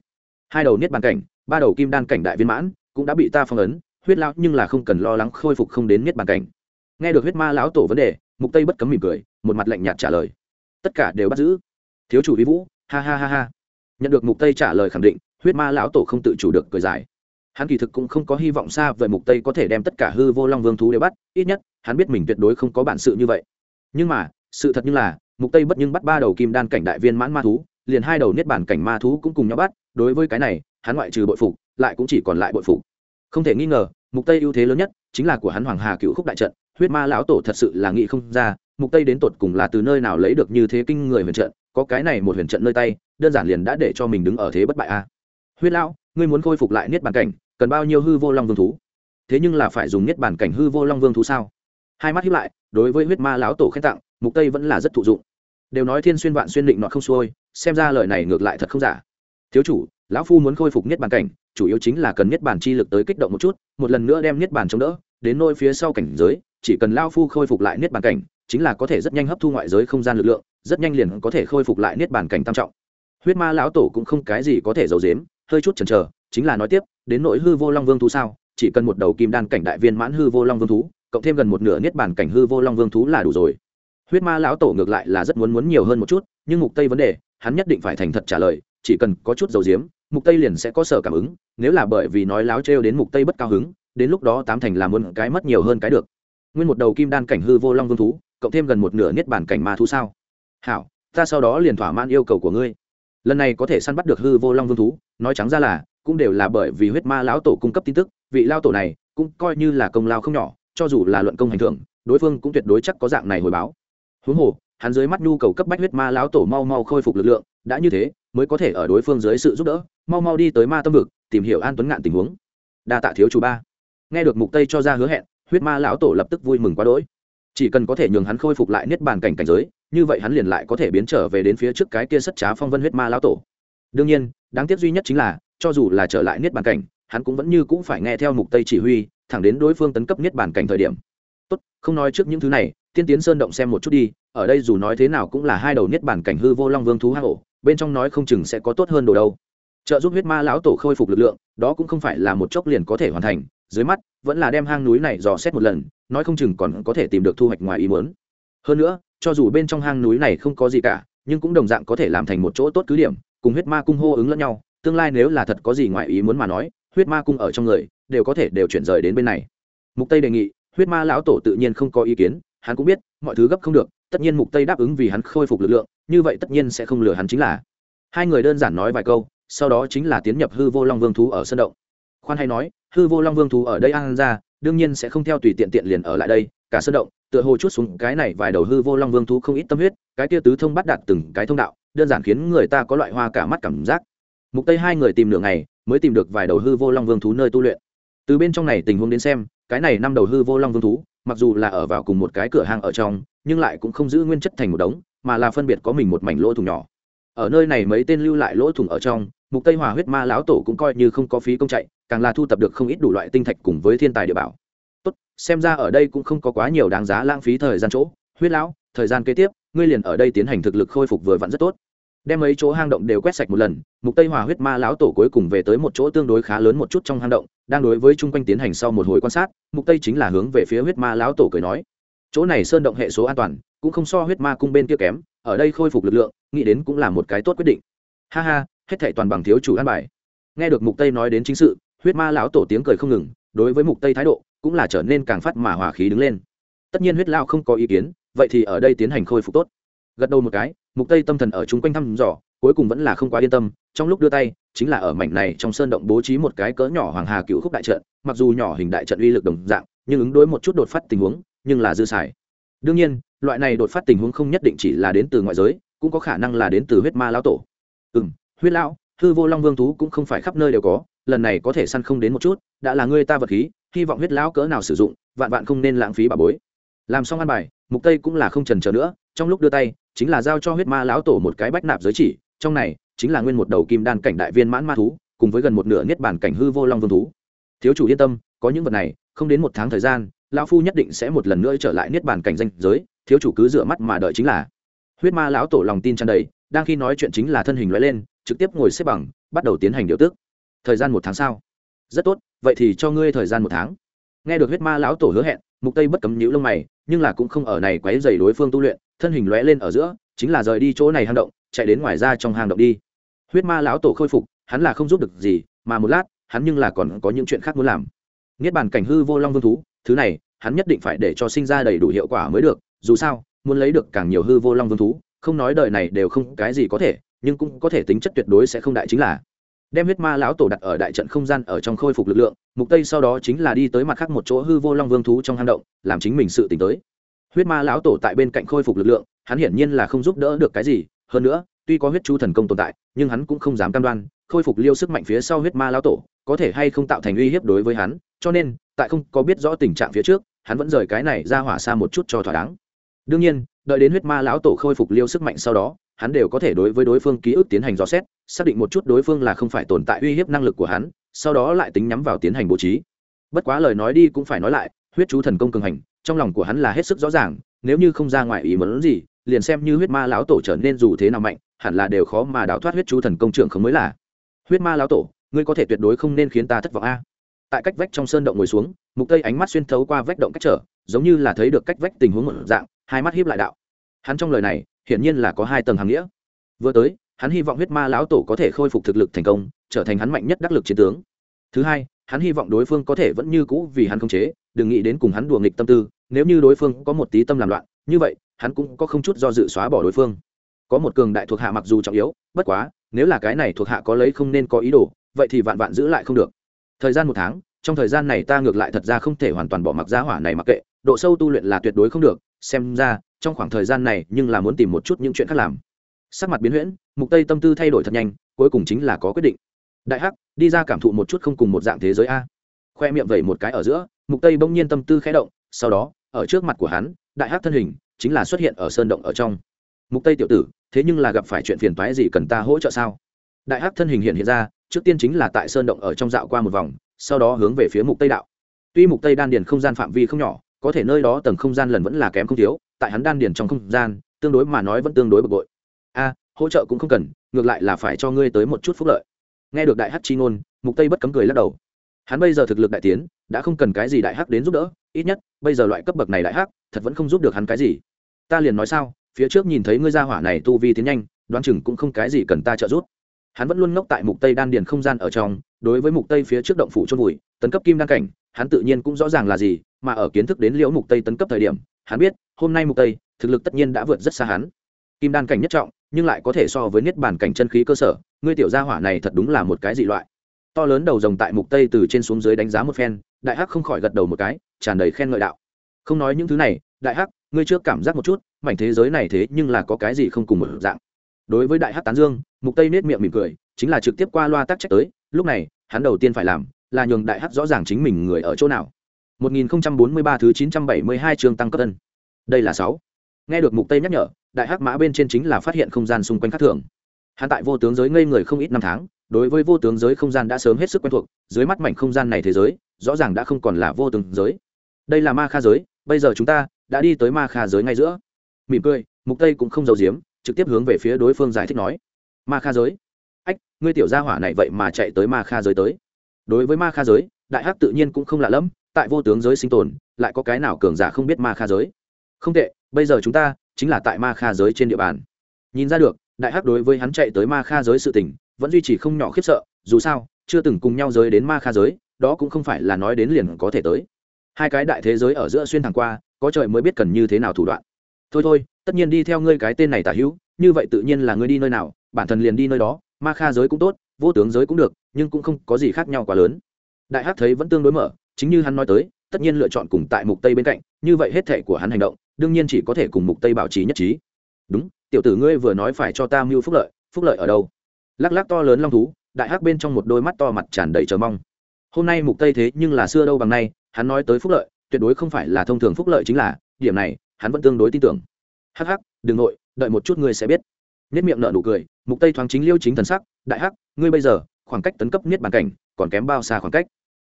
Hai đầu niết bàn cảnh, ba đầu kim đan cảnh đại viên mãn, cũng đã bị ta phong ấn, huyết lão nhưng là không cần lo lắng khôi phục không đến niết bàn cảnh. Nghe được huyết ma lão tổ vấn đề, Mục Tây bất cấm mỉm cười, một mặt lạnh nhạt trả lời tất cả đều bắt giữ thiếu chủ vi vũ ha ha ha ha nhận được mục tây trả lời khẳng định huyết ma lão tổ không tự chủ được cười giải. hắn kỳ thực cũng không có hy vọng xa về mục tây có thể đem tất cả hư vô long vương thú đều bắt ít nhất hắn biết mình tuyệt đối không có bản sự như vậy nhưng mà sự thật như là mục tây bất nhưng bắt ba đầu kim đan cảnh đại viên mãn ma thú liền hai đầu niết bản cảnh ma thú cũng cùng nhau bắt đối với cái này, hắn ngoại trừ bội phục, lại cũng chỉ còn lại bội phục. Không thể nghi ngờ, mục tây ưu thế lớn nhất chính là của hắn hoàng hà cựu khúc đại trận, huyết ma lão tổ thật sự là nghĩ không ra, mục tây đến tột cùng là từ nơi nào lấy được như thế kinh người huyền trận, có cái này một huyền trận nơi tay, đơn giản liền đã để cho mình đứng ở thế bất bại a. À. Huyết lão, ngươi muốn khôi phục lại niết bàn cảnh, cần bao nhiêu hư vô long vương thú? Thế nhưng là phải dùng niết bàn cảnh hư vô long vương thú sao? Hai mắt hiếp lại, đối với huyết ma lão tổ khen tặng, mục tây vẫn là rất thụ dụng. Đều nói thiên xuyên vạn xuyên định nọ không xuôi, xem ra lời này ngược lại thật không giả thiếu chủ, lão phu muốn khôi phục niết bàn cảnh, chủ yếu chính là cần niết bàn chi lực tới kích động một chút, một lần nữa đem niết bàn chống đỡ, đến nôi phía sau cảnh giới, chỉ cần lao phu khôi phục lại niết bàn cảnh, chính là có thể rất nhanh hấp thu ngoại giới không gian lực lượng, rất nhanh liền có thể khôi phục lại niết bàn cảnh tam trọng. Huyết ma lão tổ cũng không cái gì có thể giấu dếm hơi chút chần chờ, chính là nói tiếp, đến nội hư vô long vương thú sao, chỉ cần một đầu kim đan cảnh đại viên mãn hư vô long vương thú, cộng thêm gần một nửa niết bàn cảnh hư vô long vương thú là đủ rồi. Huyết ma lão tổ ngược lại là rất muốn muốn nhiều hơn một chút, nhưng mục tây vấn đề, hắn nhất định phải thành thật trả lời chỉ cần có chút dầu diếm, mục tây liền sẽ có sở cảm ứng, nếu là bởi vì nói láo trêu đến mục tây bất cao hứng, đến lúc đó tám thành làm muốn cái mất nhiều hơn cái được. Nguyên một đầu kim đan cảnh hư vô long vương thú, cộng thêm gần một nửa niết bản cảnh ma thú sao? Hảo, ta sau đó liền thỏa mãn yêu cầu của ngươi. Lần này có thể săn bắt được hư vô long vương thú, nói trắng ra là, cũng đều là bởi vì huyết ma lão tổ cung cấp tin tức, vị lao tổ này cũng coi như là công lao không nhỏ, cho dù là luận công hành thưởng, đối phương cũng tuyệt đối chắc có dạng này hồi báo. Huống hồ, hắn dưới mắt nhu cầu cấp bách huyết ma lão tổ mau mau khôi phục lực lượng, đã như thế mới có thể ở đối phương dưới sự giúp đỡ, mau mau đi tới ma tâm vực, tìm hiểu an tuấn ngạn tình huống. Đa tạ thiếu chủ ba. Nghe được mục tây cho ra hứa hẹn, huyết ma lão tổ lập tức vui mừng quá đỗi. Chỉ cần có thể nhường hắn khôi phục lại niết bàn cảnh cảnh giới, như vậy hắn liền lại có thể biến trở về đến phía trước cái kia sất trá phong vân huyết ma lão tổ. Đương nhiên, đáng tiếc duy nhất chính là, cho dù là trở lại niết bàn cảnh, hắn cũng vẫn như cũng phải nghe theo mục tây chỉ huy, thẳng đến đối phương tấn cấp niết bàn cảnh thời điểm. Tốt, không nói trước những thứ này, tiên tiến sơn động xem một chút đi, ở đây dù nói thế nào cũng là hai đầu niết bàn cảnh hư vô long vương thú hang ổ bên trong nói không chừng sẽ có tốt hơn đồ đâu. Trợ giúp huyết ma lão tổ khôi phục lực lượng, đó cũng không phải là một chốc liền có thể hoàn thành, dưới mắt, vẫn là đem hang núi này dò xét một lần, nói không chừng còn có thể tìm được thu hoạch ngoài ý muốn. Hơn nữa, cho dù bên trong hang núi này không có gì cả, nhưng cũng đồng dạng có thể làm thành một chỗ tốt cứ điểm, cùng huyết ma cung hô ứng lẫn nhau, tương lai nếu là thật có gì ngoài ý muốn mà nói, huyết ma cung ở trong người, đều có thể đều chuyển rời đến bên này. Mục tây đề nghị, huyết ma lão tổ tự nhiên không có ý kiến, hắn cũng biết, mọi thứ gấp không được tất nhiên mục tây đáp ứng vì hắn khôi phục lực lượng, như vậy tất nhiên sẽ không lừa hắn chính là. Hai người đơn giản nói vài câu, sau đó chính là tiến nhập hư vô long vương thú ở sân động. Khoan hay nói, hư vô long vương thú ở đây ăn ra, đương nhiên sẽ không theo tùy tiện tiện liền ở lại đây, cả sân động, tựa hồ chút xuống cái này vài đầu hư vô long vương thú không ít tâm huyết, cái tia tứ thông bắt đạt từng cái thông đạo, đơn giản khiến người ta có loại hoa cả mắt cảm giác. Mục tây hai người tìm nửa ngày, mới tìm được vài đầu hư vô long vương thú nơi tu luyện. Từ bên trong này tình huống đến xem, cái này năm đầu hư vô long vương thú, mặc dù là ở vào cùng một cái cửa hàng ở trong nhưng lại cũng không giữ nguyên chất thành một đống, mà là phân biệt có mình một mảnh lỗ thủng nhỏ. Ở nơi này mấy tên lưu lại lỗ thủng ở trong, mục tây hòa huyết ma lão tổ cũng coi như không có phí công chạy, càng là thu tập được không ít đủ loại tinh thạch cùng với thiên tài địa bảo. Tốt, xem ra ở đây cũng không có quá nhiều đáng giá lãng phí thời gian chỗ. Huyết lão, thời gian kế tiếp, ngươi liền ở đây tiến hành thực lực khôi phục vừa vặn rất tốt. Đem mấy chỗ hang động đều quét sạch một lần, mục tây hòa huyết ma lão tổ cuối cùng về tới một chỗ tương đối khá lớn một chút trong hang động, đang đối với chung quanh tiến hành sau một hồi quan sát, mục tây chính là hướng về phía huyết ma lão tổ cười nói chỗ này sơn động hệ số an toàn, cũng không so huyết ma cung bên kia kém, ở đây khôi phục lực lượng, nghĩ đến cũng là một cái tốt quyết định. Ha ha, hết thảy toàn bằng thiếu chủ an bài. Nghe được mục tây nói đến chính sự, huyết ma lão tổ tiếng cười không ngừng, đối với mục tây thái độ, cũng là trở nên càng phát mà hòa khí đứng lên. Tất nhiên huyết lao không có ý kiến, vậy thì ở đây tiến hành khôi phục tốt. Gật đầu một cái, mục tây tâm thần ở chung quanh thăm dò, cuối cùng vẫn là không quá yên tâm, trong lúc đưa tay, chính là ở mảnh này trong sơn động bố trí một cái cỡ nhỏ hoàng hà cựu khúc đại trận, mặc dù nhỏ hình đại trận uy lực đồng dạng nhưng ứng đối một chút đột phát tình huống, nhưng là dư xài. Đương nhiên, loại này đột phát tình huống không nhất định chỉ là đến từ ngoại giới, cũng có khả năng là đến từ huyết ma lão tổ. Ừ m huyết lão, hư vô long vương thú cũng không phải khắp nơi đều có, lần này có thể săn không đến một chút, đã là ngươi ta vật khí, hy vọng huyết lão cỡ nào sử dụng, vạn vạn không nên lãng phí bà bối. Làm xong ăn bài, mục tây cũng là không trần chờ nữa, trong lúc đưa tay, chính là giao cho huyết ma lão tổ một cái bách nạp giới chỉ, trong này chính là nguyên một đầu kim đan cảnh đại viên mãn ma thú, cùng với gần một nửa niết bàn cảnh hư vô long vương thú. Thiếu chủ yên tâm, có những vật này không đến một tháng thời gian, lão phu nhất định sẽ một lần nữa trở lại niết bàn cảnh danh giới, thiếu chủ cứ rửa mắt mà đợi chính là. Huyết ma lão tổ lòng tin tràn đầy, đang khi nói chuyện chính là thân hình loại lên, trực tiếp ngồi xếp bằng, bắt đầu tiến hành điều tức. Thời gian một tháng sau. Rất tốt, vậy thì cho ngươi thời gian một tháng. Nghe được huyết ma lão tổ hứa hẹn, mục tây bất cấm nhíu lông mày, nhưng là cũng không ở này quấy dày đối phương tu luyện, thân hình lóe lên ở giữa, chính là rời đi chỗ này hang động, chạy đến ngoài ra trong hang động đi. Huyết ma lão tổ khôi phục, hắn là không giúp được gì, mà một lát, hắn nhưng là còn có những chuyện khác muốn làm niết bàn cảnh hư vô long vương thú, thứ này, hắn nhất định phải để cho sinh ra đầy đủ hiệu quả mới được, dù sao, muốn lấy được càng nhiều hư vô long vương thú, không nói đời này đều không cái gì có thể, nhưng cũng có thể tính chất tuyệt đối sẽ không đại chính là. Đem huyết ma lão tổ đặt ở đại trận không gian ở trong khôi phục lực lượng, mục tây sau đó chính là đi tới mặt khác một chỗ hư vô long vương thú trong hang động, làm chính mình sự tỉnh tới. Huyết ma lão tổ tại bên cạnh khôi phục lực lượng, hắn hiển nhiên là không giúp đỡ được cái gì, hơn nữa, tuy có huyết chu thần công tồn tại, nhưng hắn cũng không dám cam đoan, khôi phục liêu sức mạnh phía sau huyết ma lão tổ có thể hay không tạo thành uy hiếp đối với hắn, cho nên, tại không có biết rõ tình trạng phía trước, hắn vẫn rời cái này ra hỏa xa một chút cho thỏa đáng. Đương nhiên, đợi đến huyết ma lão tổ khôi phục liêu sức mạnh sau đó, hắn đều có thể đối với đối phương ký ức tiến hành dò xét, xác định một chút đối phương là không phải tồn tại uy hiếp năng lực của hắn, sau đó lại tính nhắm vào tiến hành bố trí. Bất quá lời nói đi cũng phải nói lại, huyết chú thần công cường hành, trong lòng của hắn là hết sức rõ ràng, nếu như không ra ngoài ý muốn gì, liền xem như huyết ma lão tổ trở nên dù thế nào mạnh, hẳn là đều khó mà đào thoát huyết chú thần công trưởng không mới là. Huyết ma lão tổ ngươi có thể tuyệt đối không nên khiến ta thất vọng a. Tại cách vách trong sơn động ngồi xuống, mục tây ánh mắt xuyên thấu qua vách động cách trở, giống như là thấy được cách vách tình huống một dạng, hai mắt hiếp lại đạo. Hắn trong lời này, hiển nhiên là có hai tầng hàng nghĩa. Vừa tới, hắn hy vọng huyết ma lão tổ có thể khôi phục thực lực thành công, trở thành hắn mạnh nhất đắc lực chiến tướng. Thứ hai, hắn hy vọng đối phương có thể vẫn như cũ vì hắn không chế, đừng nghĩ đến cùng hắn đùa nghịch tâm tư, nếu như đối phương có một tí tâm làm loạn, như vậy, hắn cũng có không chút do dự xóa bỏ đối phương. Có một cường đại thuộc hạ mặc dù trọng yếu, bất quá, nếu là cái này thuộc hạ có lấy không nên có ý đồ vậy thì vạn vạn giữ lại không được. Thời gian một tháng, trong thời gian này ta ngược lại thật ra không thể hoàn toàn bỏ mặc giá hỏa này mặc kệ, độ sâu tu luyện là tuyệt đối không được, xem ra, trong khoảng thời gian này nhưng là muốn tìm một chút những chuyện khác làm. Sắc mặt biến huyễn, mục tây tâm tư thay đổi thật nhanh, cuối cùng chính là có quyết định. Đại hắc, đi ra cảm thụ một chút không cùng một dạng thế giới a. Khoe miệng vẩy một cái ở giữa, mục tây bỗng nhiên tâm tư khẽ động, sau đó, ở trước mặt của hắn, đại hắc thân hình chính là xuất hiện ở sơn động ở trong. Mục tây tiểu tử, thế nhưng là gặp phải chuyện phiền toái gì cần ta hỗ trợ sao? Đại hắc thân hình hiện hiện ra trước tiên chính là tại sơn động ở trong dạo qua một vòng, sau đó hướng về phía mục tây đạo. Tuy mục tây đan điền không gian phạm vi không nhỏ, có thể nơi đó tầng không gian lần vẫn là kém không thiếu, tại hắn đan điền trong không gian, tương đối mà nói vẫn tương đối bực bội. A, hỗ trợ cũng không cần, ngược lại là phải cho ngươi tới một chút phúc lợi. Nghe được đại hắc chi ngôn, mục tây bất cấm cười lắc đầu. Hắn bây giờ thực lực đại tiến, đã không cần cái gì đại hắc đến giúp đỡ, ít nhất, bây giờ loại cấp bậc này đại hắc, thật vẫn không giúp được hắn cái gì. Ta liền nói sao, phía trước nhìn thấy ngươi gia hỏa này tu vi tiến nhanh, đoán chừng cũng không cái gì cần ta trợ giúp hắn vẫn luôn ngốc tại mục tây đan điền không gian ở trong, đối với mục tây phía trước động phủ chôn vùi, tấn cấp kim đan cảnh, hắn tự nhiên cũng rõ ràng là gì, mà ở kiến thức đến liễu mục tây tấn cấp thời điểm, hắn biết, hôm nay mục tây, thực lực tất nhiên đã vượt rất xa hắn. Kim đan cảnh nhất trọng, nhưng lại có thể so với niết bàn cảnh chân khí cơ sở, ngươi tiểu gia hỏa này thật đúng là một cái dị loại. To lớn đầu rồng tại mục tây từ trên xuống dưới đánh giá một phen, đại hắc không khỏi gật đầu một cái, tràn đầy khen ngợi đạo. Không nói những thứ này, đại hắc, ngươi trước cảm giác một chút, mảnh thế giới này thế nhưng là có cái gì không cùng một dạng đối với đại hát tán dương, mục tây nết miệng mỉm cười, chính là trực tiếp qua loa tác trách tới, lúc này, hắn đầu tiên phải làm, là nhường đại hát rõ ràng chính mình người ở chỗ nào. 1043 thứ 972 chương tăng cấp tân. Đây là 6. nghe được mục tây nhắc nhở, đại hắc mã bên trên chính là phát hiện không gian xung quanh khác thường. Hắn tại vô tướng giới ngây người không ít năm tháng, đối với vô tướng giới không gian đã sớm hết sức quen thuộc, dưới mắt mảnh không gian này thế giới, rõ ràng đã không còn là vô tướng giới. Đây là ma kha giới, bây giờ chúng ta đã đi tới ma kha giới ngay giữa. Mỉm cười, mục tây cũng không giấu giếm trực tiếp hướng về phía đối phương giải thích nói, ma kha giới. Ách, ngươi tiểu gia hỏa này vậy mà chạy tới ma kha giới tới. Đối với ma kha giới, đại hắc tự nhiên cũng không lạ lẫm, tại vô tướng giới sinh tồn, lại có cái nào cường giả không biết ma kha giới? Không tệ, bây giờ chúng ta chính là tại ma kha giới trên địa bàn. Nhìn ra được, đại hắc đối với hắn chạy tới ma kha giới sự tình, vẫn duy trì không nhỏ khiếp sợ, dù sao, chưa từng cùng nhau giới đến ma kha giới, đó cũng không phải là nói đến liền có thể tới. Hai cái đại thế giới ở giữa xuyên thẳng qua, có trời mới biết cần như thế nào thủ đoạn. Thôi thôi tất nhiên đi theo ngươi cái tên này tả hữu, như vậy tự nhiên là ngươi đi nơi nào, bản thân liền đi nơi đó, ma kha giới cũng tốt, vô tướng giới cũng được, nhưng cũng không có gì khác nhau quá lớn. Đại hắc thấy vẫn tương đối mở, chính như hắn nói tới, tất nhiên lựa chọn cùng tại mục tây bên cạnh, như vậy hết thể của hắn hành động, đương nhiên chỉ có thể cùng mục tây bảo trì nhất trí. Đúng, tiểu tử ngươi vừa nói phải cho ta mưu phúc lợi phúc lợi ở đâu? Lắc lắc to lớn long thú, đại hắc bên trong một đôi mắt to mặt tràn đầy chờ mong. Hôm nay mục tây thế nhưng là xưa đâu bằng nay, hắn nói tới phúc lợi, tuyệt đối không phải là thông thường phúc lợi chính là, điểm này, hắn vẫn tương đối tin tưởng hắc hắc, đừng nội, đợi một chút ngươi sẽ biết. Nết miệng nợ nụ cười, mục tây thoáng chính liêu chính thần sắc, đại hắc, ngươi bây giờ, khoảng cách tấn cấp niết bàn cảnh, còn kém bao xa khoảng cách?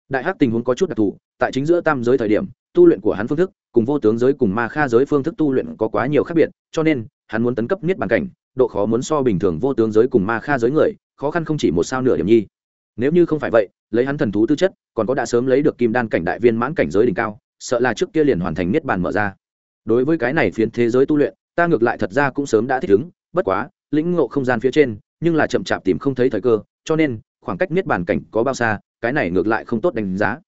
Đại hắc tình huống có chút đặc thù, tại chính giữa tam giới thời điểm, tu luyện của hắn phương thức, cùng vô tướng giới cùng ma kha giới phương thức tu luyện có quá nhiều khác biệt, cho nên, hắn muốn tấn cấp niết bàn cảnh, độ khó muốn so bình thường vô tướng giới cùng ma kha giới người, khó khăn không chỉ một sao nửa điểm nhi. Nếu như không phải vậy, lấy hắn thần thú tư chất, còn có đã sớm lấy được kim đan cảnh đại viên mãn cảnh giới đỉnh cao, sợ là trước kia liền hoàn thành niết bàn mở ra đối với cái này phiến thế giới tu luyện, ta ngược lại thật ra cũng sớm đã thích ứng, bất quá, lĩnh ngộ không gian phía trên, nhưng là chậm chạp tìm không thấy thời cơ, cho nên, khoảng cách niết bàn cảnh có bao xa, cái này ngược lại không tốt đánh giá.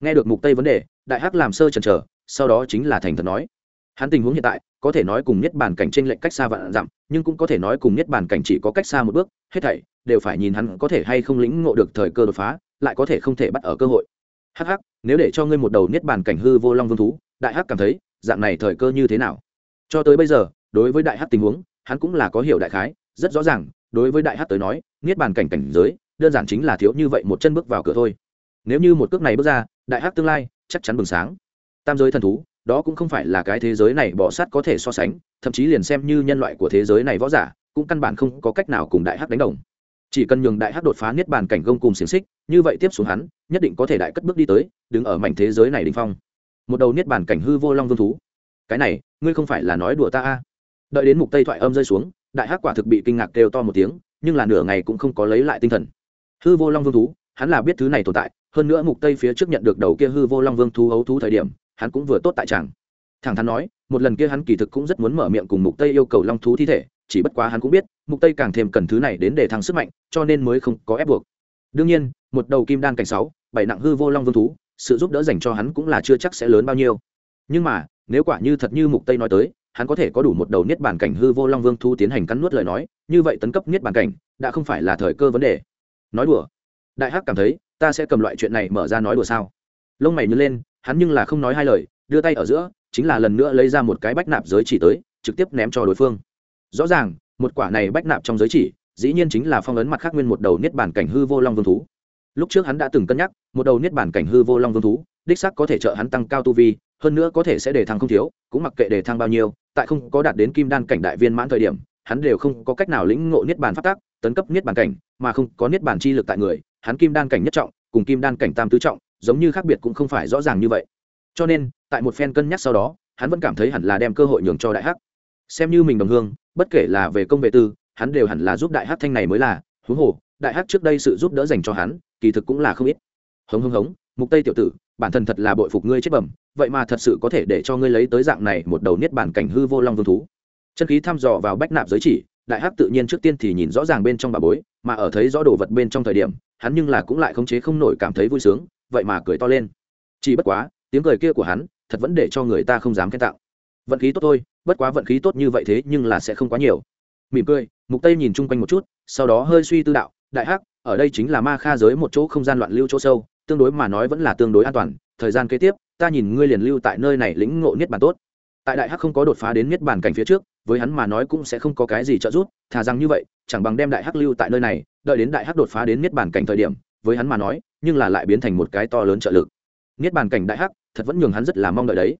Nghe được mục tây vấn đề, đại hắc làm sơ chần chờ, sau đó chính là thành thật nói. Hắn tình huống hiện tại, có thể nói cùng niết bàn cảnh trên lệnh cách xa vạn dặm, nhưng cũng có thể nói cùng niết bàn cảnh chỉ có cách xa một bước, hết thảy đều phải nhìn hắn có thể hay không lĩnh ngộ được thời cơ đột phá, lại có thể không thể bắt ở cơ hội. Hắc hắc, nếu để cho ngươi một đầu niết bàn cảnh hư vô long vương thú, đại hắc cảm thấy dạng này thời cơ như thế nào? Cho tới bây giờ, đối với đại hát tình huống, hắn cũng là có hiểu đại khái, rất rõ ràng, đối với đại hát tới nói, niết bàn cảnh cảnh giới, đơn giản chính là thiếu như vậy một chân bước vào cửa thôi. Nếu như một cước này bước ra, đại hát tương lai chắc chắn bừng sáng. Tam giới thần thú, đó cũng không phải là cái thế giới này bỏ sát có thể so sánh, thậm chí liền xem như nhân loại của thế giới này võ giả, cũng căn bản không có cách nào cùng đại hắc đánh đồng. Chỉ cần nhường đại hắc đột phá niết bàn cảnh gông cùng xiềng xích, như vậy tiếp xuống hắn, nhất định có thể đại cất bước đi tới, đứng ở mảnh thế giới này đình phong một đầu niết bàn cảnh hư vô long vương thú. Cái này, ngươi không phải là nói đùa ta a? Đợi đến mục tây thoại âm rơi xuống, đại hắc quả thực bị kinh ngạc kêu to một tiếng, nhưng là nửa ngày cũng không có lấy lại tinh thần. Hư vô long vương thú, hắn là biết thứ này tồn tại, hơn nữa mục tây phía trước nhận được đầu kia hư vô long vương thú ấu thú thời điểm, hắn cũng vừa tốt tại tràng. Thẳng thắn nói, một lần kia hắn kỳ thực cũng rất muốn mở miệng cùng mục tây yêu cầu long thú thi thể, chỉ bất quá hắn cũng biết, mục tây càng thêm cần thứ này đến để thăng sức mạnh, cho nên mới không có ép buộc. Đương nhiên, một đầu kim đan cảnh sáu, bảy nặng hư vô long vương thú sự giúp đỡ dành cho hắn cũng là chưa chắc sẽ lớn bao nhiêu. Nhưng mà, nếu quả như thật như mục tây nói tới, hắn có thể có đủ một đầu niết bàn cảnh hư vô long vương thu tiến hành cắn nuốt lời nói, như vậy tấn cấp niết bàn cảnh, đã không phải là thời cơ vấn đề. Nói đùa. Đại hắc cảm thấy, ta sẽ cầm loại chuyện này mở ra nói đùa sao? Lông mày nhớ lên, hắn nhưng là không nói hai lời, đưa tay ở giữa, chính là lần nữa lấy ra một cái bách nạp giới chỉ tới, trực tiếp ném cho đối phương. Rõ ràng, một quả này bách nạp trong giới chỉ, dĩ nhiên chính là phong ấn mặt khác nguyên một đầu niết bàn cảnh hư vô long vương thú lúc trước hắn đã từng cân nhắc, một đầu niết bản cảnh hư vô long vương thú, đích sắc có thể trợ hắn tăng cao tu vi, hơn nữa có thể sẽ để thăng không thiếu, cũng mặc kệ để thăng bao nhiêu, tại không có đạt đến kim đan cảnh đại viên mãn thời điểm, hắn đều không có cách nào lĩnh ngộ niết bàn phát tác tấn cấp niết bàn cảnh, mà không có niết bàn chi lực tại người, hắn kim đan cảnh nhất trọng, cùng kim đan cảnh tam tứ trọng, giống như khác biệt cũng không phải rõ ràng như vậy. Cho nên, tại một phen cân nhắc sau đó, hắn vẫn cảm thấy hẳn là đem cơ hội nhường cho đại hắc. Xem như mình đồng hương, bất kể là về công vệ tư, hắn đều hẳn là giúp đại hắc thanh này mới là, huống hồ, đại hắc trước đây sự giúp đỡ dành cho hắn kỳ thực cũng là không ít. Hống hống hống, mục tây tiểu tử, bản thân thật là bội phục ngươi chết bẩm, vậy mà thật sự có thể để cho ngươi lấy tới dạng này một đầu niết bản cảnh hư vô long vương thú. Chân khí thăm dò vào bách nạp giới chỉ, đại hắc tự nhiên trước tiên thì nhìn rõ ràng bên trong bà bối, mà ở thấy rõ đồ vật bên trong thời điểm, hắn nhưng là cũng lại khống chế không nổi cảm thấy vui sướng, vậy mà cười to lên. Chỉ bất quá, tiếng cười kia của hắn, thật vẫn để cho người ta không dám khen tạo vận khí tốt thôi, bất quá vận khí tốt như vậy thế nhưng là sẽ không quá nhiều. Mỉm cười, mục tây nhìn chung quanh một chút, sau đó hơi suy tư đạo, đại hắc ở đây chính là ma kha giới một chỗ không gian loạn lưu chỗ sâu, tương đối mà nói vẫn là tương đối an toàn. Thời gian kế tiếp, ta nhìn ngươi liền lưu tại nơi này lĩnh ngộ niết bàn tốt. Tại đại hắc không có đột phá đến niết bàn cảnh phía trước, với hắn mà nói cũng sẽ không có cái gì trợ giúp, thà rằng như vậy, chẳng bằng đem đại hắc lưu tại nơi này, đợi đến đại hắc đột phá đến niết bàn cảnh thời điểm, với hắn mà nói, nhưng là lại biến thành một cái to lớn trợ lực. Niết bàn cảnh đại hắc, thật vẫn nhường hắn rất là mong đợi đấy.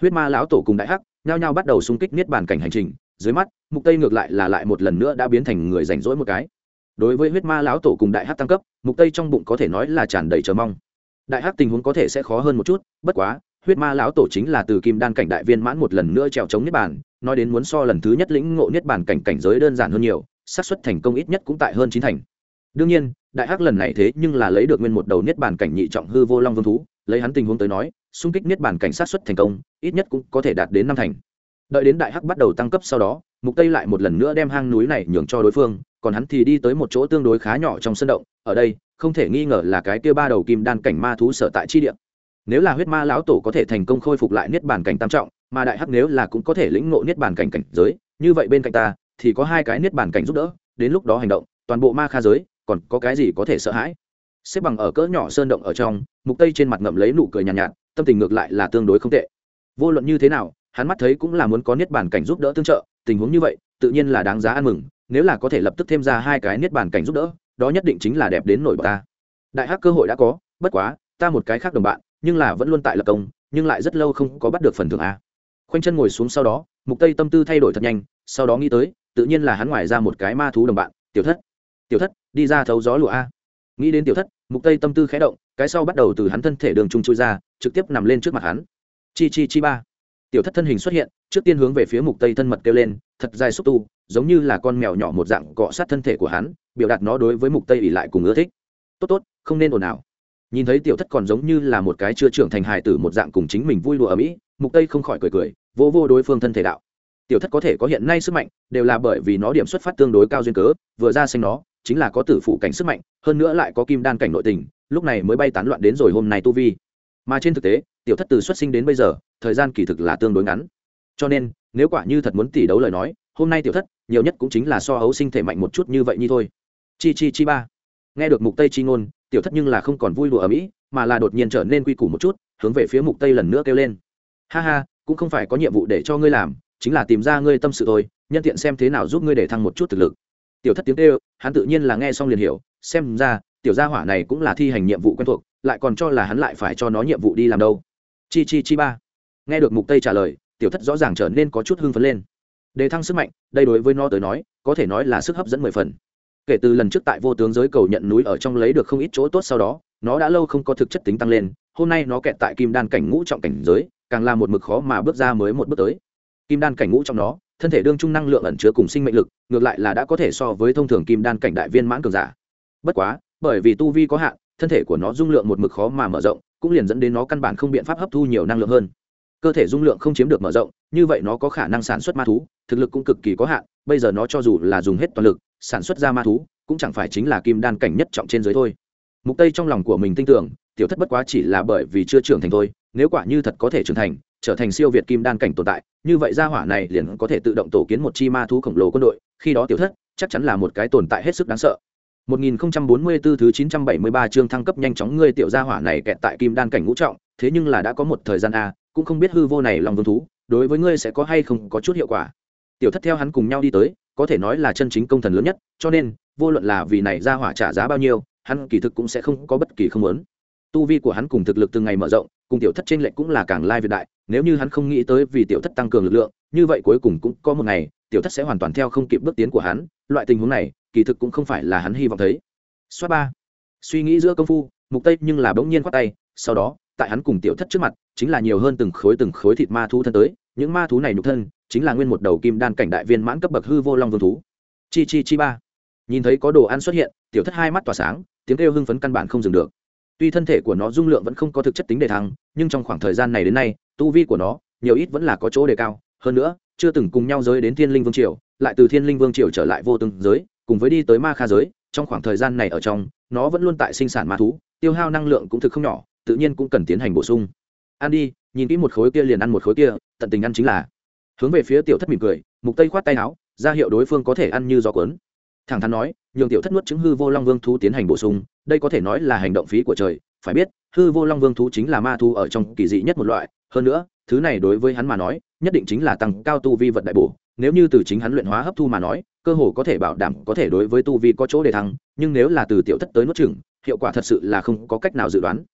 Huyết ma lão tổ cùng đại hắc, nhao nhao bắt đầu xung kích niết bàn cảnh hành trình. Dưới mắt, mục tây ngược lại là lại một lần nữa đã biến thành người rảnh rỗi một cái đối với huyết ma lão tổ cùng đại hát tăng cấp, mục tây trong bụng có thể nói là tràn đầy chờ mong. Đại hát tình huống có thể sẽ khó hơn một chút, bất quá, huyết ma lão tổ chính là từ kim đan cảnh đại viên mãn một lần nữa trèo chống niết bàn, nói đến muốn so lần thứ nhất lĩnh ngộ niết bàn cảnh cảnh giới đơn giản hơn nhiều, xác suất thành công ít nhất cũng tại hơn chín thành. Đương nhiên, đại hắc lần này thế nhưng là lấy được nguyên một đầu niết bàn cảnh nhị trọng hư vô long vương thú, lấy hắn tình huống tới nói, xung kích niết bàn cảnh sát xuất thành công, ít nhất cũng có thể đạt đến năm thành. Đợi đến đại hắc bắt đầu tăng cấp sau đó mục tây lại một lần nữa đem hang núi này nhường cho đối phương còn hắn thì đi tới một chỗ tương đối khá nhỏ trong sân động ở đây không thể nghi ngờ là cái kia ba đầu kim đan cảnh ma thú sở tại chi địa. Nếu là huyết ma lão tổ có thể thành công khôi phục lại niết bàn cảnh tam trọng mà đại hắc nếu là cũng có thể lĩnh ngộ niết bàn cảnh cảnh giới như vậy bên cạnh ta thì có hai cái niết bàn cảnh giúp đỡ đến lúc đó hành động toàn bộ ma kha giới còn có cái gì có thể sợ hãi? Xếp bằng ở cỡ nhỏ sơn động ở trong mục tây trên mặt ngậm lấy nụ cười nhàn nhạt, nhạt tâm tình ngược lại là tương đối không tệ. Vô luận như thế nào hắn mắt thấy cũng là muốn có niết bàn cảnh giúp đỡ tương trợ tình huống như vậy, tự nhiên là đáng giá ăn mừng, nếu là có thể lập tức thêm ra hai cái niết bàn cảnh giúp đỡ, đó nhất định chính là đẹp đến nổi bật ta. Đại hắc cơ hội đã có, bất quá, ta một cái khác đồng bạn, nhưng là vẫn luôn tại lập công, nhưng lại rất lâu không có bắt được phần thưởng a. Khoanh chân ngồi xuống sau đó, mục tây tâm tư thay đổi thật nhanh, sau đó nghĩ tới, tự nhiên là hắn ngoài ra một cái ma thú đồng bạn, tiểu thất. Tiểu thất, đi ra thấu gió lụa a. Nghĩ đến tiểu thất, mục tây tâm tư khẽ động, cái sau bắt đầu từ hắn thân thể đường trung chui ra, trực tiếp nằm lên trước mặt hắn. Chi chi chi ba tiểu thất thân hình xuất hiện, trước tiên hướng về phía mục tây thân mật kêu lên, thật dài xúc tu, giống như là con mèo nhỏ một dạng cọ sát thân thể của hắn, biểu đạt nó đối với mục tây ỉ lại cùng ưa thích. Tốt tốt, không nên ồn ào. Nhìn thấy tiểu thất còn giống như là một cái chưa trưởng thành hài tử một dạng cùng chính mình vui đùa ở mỹ, mục tây không khỏi cười cười, vô vô đối phương thân thể đạo. Tiểu thất có thể có hiện nay sức mạnh, đều là bởi vì nó điểm xuất phát tương đối cao duyên cớ, vừa ra xanh nó, chính là có tử phụ cảnh sức mạnh, hơn nữa lại có kim đan cảnh nội tình, lúc này mới bay tán loạn đến rồi hôm nay tu vi. Mà trên thực tế, tiểu thất từ xuất sinh đến bây giờ thời gian kỳ thực là tương đối ngắn. Cho nên, nếu quả như thật muốn tỷ đấu lời nói, hôm nay tiểu thất, nhiều nhất cũng chính là so hấu sinh thể mạnh một chút như vậy như thôi. Chi chi chi ba. Nghe được mục tây chi ngôn, tiểu thất nhưng là không còn vui đùa ở mỹ, mà là đột nhiên trở nên quy củ một chút, hướng về phía mục tây lần nữa kêu lên. Ha ha, cũng không phải có nhiệm vụ để cho ngươi làm, chính là tìm ra ngươi tâm sự thôi, nhân tiện xem thế nào giúp ngươi để thăng một chút thực lực. Tiểu thất tiếng kêu, hắn tự nhiên là nghe xong liền hiểu, xem ra, tiểu gia hỏa này cũng là thi hành nhiệm vụ quen thuộc, lại còn cho là hắn lại phải cho nó nhiệm vụ đi làm đâu. Chi chi chi ba nghe được mục tây trả lời, tiểu thất rõ ràng trở nên có chút hưng phấn lên. Đề thăng sức mạnh, đây đối với nó tới nói, có thể nói là sức hấp dẫn mười phần. Kể từ lần trước tại vô tướng giới cầu nhận núi ở trong lấy được không ít chỗ tốt sau đó, nó đã lâu không có thực chất tính tăng lên, hôm nay nó kẹt tại kim đan cảnh ngũ trọng cảnh giới, càng là một mực khó mà bước ra mới một bước tới. Kim đan cảnh ngũ trong nó, thân thể đương trung năng lượng ẩn chứa cùng sinh mệnh lực, ngược lại là đã có thể so với thông thường kim đan cảnh đại viên mãn cường giả. Bất quá, bởi vì tu vi có hạn, thân thể của nó dung lượng một mực khó mà mở rộng, cũng liền dẫn đến nó căn bản không biện pháp hấp thu nhiều năng lượng hơn cơ thể dung lượng không chiếm được mở rộng như vậy nó có khả năng sản xuất ma thú thực lực cũng cực kỳ có hạn bây giờ nó cho dù là dùng hết toàn lực sản xuất ra ma thú cũng chẳng phải chính là kim đan cảnh nhất trọng trên giới thôi. Mục tây trong lòng của mình tin tưởng tiểu thất bất quá chỉ là bởi vì chưa trưởng thành thôi nếu quả như thật có thể trưởng thành trở thành siêu việt kim đan cảnh tồn tại như vậy gia hỏa này liền có thể tự động tổ kiến một chi ma thú khổng lồ quân đội khi đó tiểu thất chắc chắn là một cái tồn tại hết sức đáng sợ. 1044 thứ 973 chương thăng cấp nhanh chóng ngươi tiểu gia hỏa này kẹt tại kim đan cảnh ngũ trọng, thế nhưng là đã có một thời gian a, cũng không biết hư vô này lòng vương thú, đối với ngươi sẽ có hay không có chút hiệu quả. Tiểu thất theo hắn cùng nhau đi tới, có thể nói là chân chính công thần lớn nhất, cho nên, vô luận là vì này gia hỏa trả giá bao nhiêu, hắn kỳ thực cũng sẽ không có bất kỳ không muốn. Tu vi của hắn cùng thực lực từng ngày mở rộng, cùng tiểu thất trên lệnh cũng là càng lai việt đại, nếu như hắn không nghĩ tới vì tiểu thất tăng cường lực lượng, như vậy cuối cùng cũng có một ngày, tiểu thất sẽ hoàn toàn theo không kịp bước tiến của hắn, loại tình huống này, kỳ thực cũng không phải là hắn hy vọng thấy Xoát ba suy nghĩ giữa công phu mục tây nhưng là bỗng nhiên khoát tay sau đó tại hắn cùng tiểu thất trước mặt, chính là nhiều hơn từng khối từng khối thịt ma thú thân tới, những ma thú này nhục thân, chính là nguyên một đầu kim đan cảnh đại viên mãn cấp bậc hư vô long vương thú. Chi chi chi ba. Nhìn thấy có đồ ăn xuất hiện, tiểu thất hai mắt tỏa sáng, tiếng kêu hưng phấn căn bản không dừng được. Tuy thân thể của nó dung lượng vẫn không có thực chất tính đề thăng, nhưng trong khoảng thời gian này đến nay, tu vi của nó nhiều ít vẫn là có chỗ đề cao. Hơn nữa, chưa từng cùng nhau giới đến thiên linh vương triều, lại từ thiên linh vương triều trở lại vô từng giới, cùng với đi tới ma kha giới, trong khoảng thời gian này ở trong, nó vẫn luôn tại sinh sản ma thú, tiêu hao năng lượng cũng thực không nhỏ tự nhiên cũng cần tiến hành bổ sung. Ăn đi, nhìn kỹ một khối kia liền ăn một khối kia, tận tình ăn chính là. Hướng về phía tiểu thất mỉm cười, mục tây khoát tay áo, ra hiệu đối phương có thể ăn như gió cuốn. Thẳng thắn nói, nhường tiểu thất nuốt chứng hư vô long vương thú tiến hành bổ sung, đây có thể nói là hành động phí của trời, phải biết, hư vô long vương thú chính là ma thú ở trong kỳ dị nhất một loại, hơn nữa, thứ này đối với hắn mà nói, nhất định chính là tăng cao tu vi vật đại bổ, nếu như từ chính hắn luyện hóa hấp thu mà nói, cơ hồ có thể bảo đảm có thể đối với tu vi có chỗ để thăng, nhưng nếu là từ tiểu thất tới nuốt chừng hiệu quả thật sự là không có cách nào dự đoán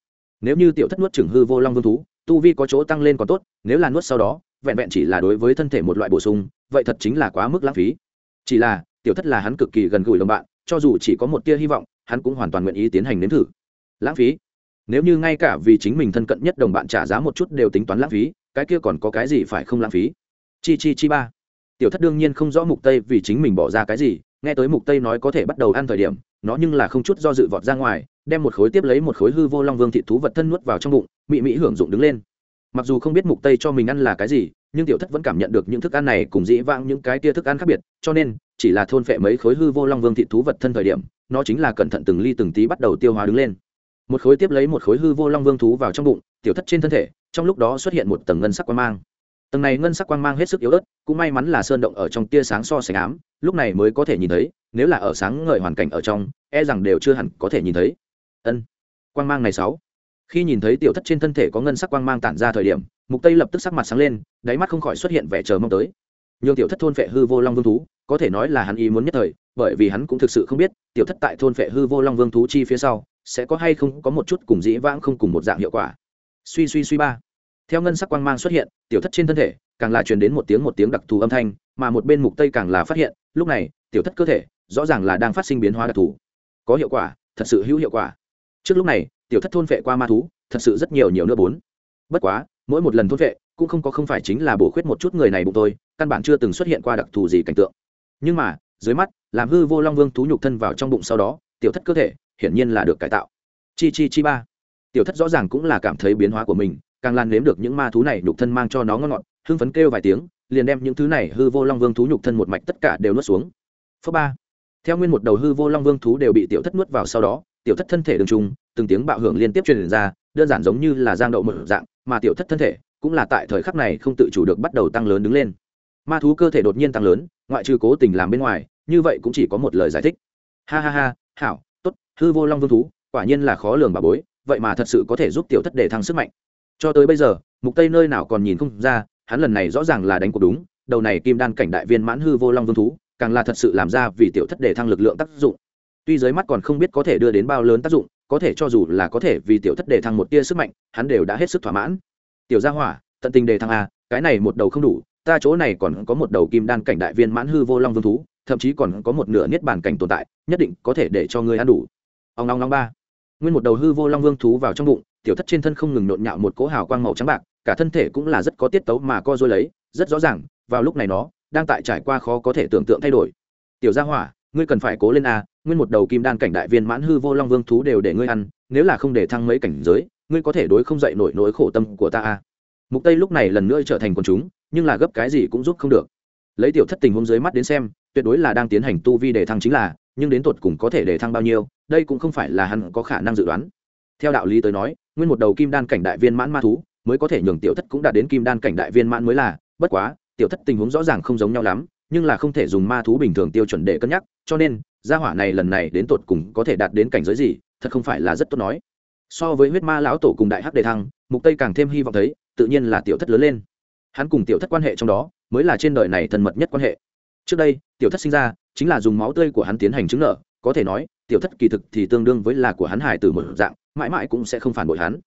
nếu như tiểu thất nuốt trừng hư vô long vương thú, tu vi có chỗ tăng lên còn tốt, nếu là nuốt sau đó, vẹn vẹn chỉ là đối với thân thể một loại bổ sung, vậy thật chính là quá mức lãng phí. Chỉ là, tiểu thất là hắn cực kỳ gần gũi đồng bạn, cho dù chỉ có một tia hy vọng, hắn cũng hoàn toàn nguyện ý tiến hành nếm thử. Lãng phí? Nếu như ngay cả vì chính mình thân cận nhất đồng bạn trả giá một chút đều tính toán lãng phí, cái kia còn có cái gì phải không lãng phí? Chi chi chi ba. Tiểu thất đương nhiên không rõ mục tây vì chính mình bỏ ra cái gì, nghe tới mục tây nói có thể bắt đầu ăn thời điểm, nó nhưng là không chút do dự vọt ra ngoài đem một khối tiếp lấy một khối hư vô long vương thị thú vật thân nuốt vào trong bụng, mị mỹ hưởng dụng đứng lên. Mặc dù không biết mục tây cho mình ăn là cái gì, nhưng tiểu thất vẫn cảm nhận được những thức ăn này cùng dĩ vãng những cái tia thức ăn khác biệt, cho nên, chỉ là thôn phệ mấy khối hư vô long vương thị thú vật thân thời điểm, nó chính là cẩn thận từng ly từng tí bắt đầu tiêu hóa đứng lên. Một khối tiếp lấy một khối hư vô long vương thú vào trong bụng, tiểu thất trên thân thể, trong lúc đó xuất hiện một tầng ngân sắc quang mang. Tầng này ngân sắc quang mang hết sức yếu ớt, cũng may mắn là sơn động ở trong tia sáng so sánh ám, lúc này mới có thể nhìn thấy, nếu là ở sáng ngời hoàn cảnh ở trong e rằng đều chưa hẳn có thể nhìn thấy ân. Quang mang này sáu. Khi nhìn thấy tiểu thất trên thân thể có ngân sắc quang mang tản ra thời điểm, mục tây lập tức sắc mặt sáng lên, đáy mắt không khỏi xuất hiện vẻ chờ mong tới. Nhưng tiểu thất thôn phệ hư vô long vương thú, có thể nói là hắn ý muốn nhất thời, bởi vì hắn cũng thực sự không biết, tiểu thất tại thôn phệ hư vô long vương thú chi phía sau, sẽ có hay không có một chút cùng dĩ vãng không cùng một dạng hiệu quả. Suy suy suy ba. Theo ngân sắc quang mang xuất hiện, tiểu thất trên thân thể, càng là truyền đến một tiếng một tiếng đặc thù âm thanh, mà một bên mục tây càng là phát hiện, lúc này, tiểu thất cơ thể, rõ ràng là đang phát sinh biến hóa đặc thù. Có hiệu quả, thật sự hữu hiệu quả trước lúc này, tiểu thất thôn vệ qua ma thú, thật sự rất nhiều nhiều nữa bốn. Bất quá, mỗi một lần thôn vệ, cũng không có không phải chính là bổ khuyết một chút người này bụng tôi, căn bản chưa từng xuất hiện qua đặc thù gì cảnh tượng. Nhưng mà, dưới mắt, làm hư vô long vương thú nhục thân vào trong bụng sau đó, tiểu thất cơ thể, hiển nhiên là được cải tạo. Chi chi chi ba. Tiểu thất rõ ràng cũng là cảm thấy biến hóa của mình, càng lan nếm được những ma thú này nhục thân mang cho nó ngon ngọt, hưng phấn kêu vài tiếng, liền đem những thứ này hư vô long vương thú nhục thân một mạch tất cả đều nuốt xuống. Phớ ba. Theo nguyên một đầu hư vô long vương thú đều bị tiểu thất nuốt vào sau đó tiểu thất thân thể đường trung, từng tiếng bạo hưởng liên tiếp truyền ra đơn giản giống như là giang đậu một dạng mà tiểu thất thân thể cũng là tại thời khắc này không tự chủ được bắt đầu tăng lớn đứng lên. Ma thú cơ thể đột nhiên tăng lớn ngoại trừ cố tình làm bên ngoài như vậy cũng chỉ có một lời giải thích. Ha ha ha hảo tốt hư vô long vương thú quả nhiên là khó lường bà bối vậy mà thật sự có thể giúp tiểu thất để thăng sức mạnh. Cho tới bây giờ mục tây nơi nào còn nhìn không ra hắn lần này rõ ràng là đánh cuộc đúng đầu này kim đan cảnh đại viên mãn hư vô long vương thú càng là thật sự làm ra vì tiểu thất để thăng lực lượng tác dụng tuy dưới mắt còn không biết có thể đưa đến bao lớn tác dụng, có thể cho dù là có thể vì tiểu thất để thăng một tia sức mạnh, hắn đều đã hết sức thỏa mãn. Tiểu gia hỏa, tận tình đề thăng a, cái này một đầu không đủ, ta chỗ này còn có một đầu kim đan cảnh đại viên mãn hư vô long vương thú, thậm chí còn có một nửa niết bàn cảnh tồn tại, nhất định có thể để cho ngươi ăn đủ. Ông long long ba. Nguyên một đầu hư vô long vương thú vào trong bụng, tiểu thất trên thân không ngừng nhộn nhạo một cỗ hào quang màu trắng bạc, cả thân thể cũng là rất có tiết tấu mà co dôi lấy, rất rõ ràng, vào lúc này nó đang tại trải qua khó có thể tưởng tượng thay đổi. Tiểu gia hỏa ngươi cần phải cố lên a, nguyên một đầu kim đan cảnh đại viên mãn hư vô long vương thú đều để ngươi ăn, nếu là không để thăng mấy cảnh giới, ngươi có thể đối không dậy nổi nỗi khổ tâm của ta a. Mục tây lúc này lần nữa trở thành quần chúng, nhưng là gấp cái gì cũng giúp không được. Lấy tiểu thất tình huống dưới mắt đến xem, tuyệt đối là đang tiến hành tu vi để thăng chính là, nhưng đến tột cùng có thể để thăng bao nhiêu, đây cũng không phải là hắn có khả năng dự đoán. Theo đạo lý tới nói, nguyên một đầu kim đan cảnh đại viên mãn ma thú mới có thể nhường tiểu thất cũng đạt đến kim đan cảnh đại viên mãn mới là, bất quá, tiểu thất tình huống rõ ràng không giống nhau lắm nhưng là không thể dùng ma thú bình thường tiêu chuẩn để cân nhắc, cho nên, gia hỏa này lần này đến tột cùng có thể đạt đến cảnh giới gì, thật không phải là rất tốt nói. So với huyết ma lão tổ cùng đại hắc đề thăng, mục tây càng thêm hy vọng thấy, tự nhiên là tiểu thất lớn lên. Hắn cùng tiểu thất quan hệ trong đó, mới là trên đời này thân mật nhất quan hệ. Trước đây, tiểu thất sinh ra, chính là dùng máu tươi của hắn tiến hành chứng nợ, có thể nói, tiểu thất kỳ thực thì tương đương với là của hắn hải từ một dạng, mãi mãi cũng sẽ không phản bội hắn.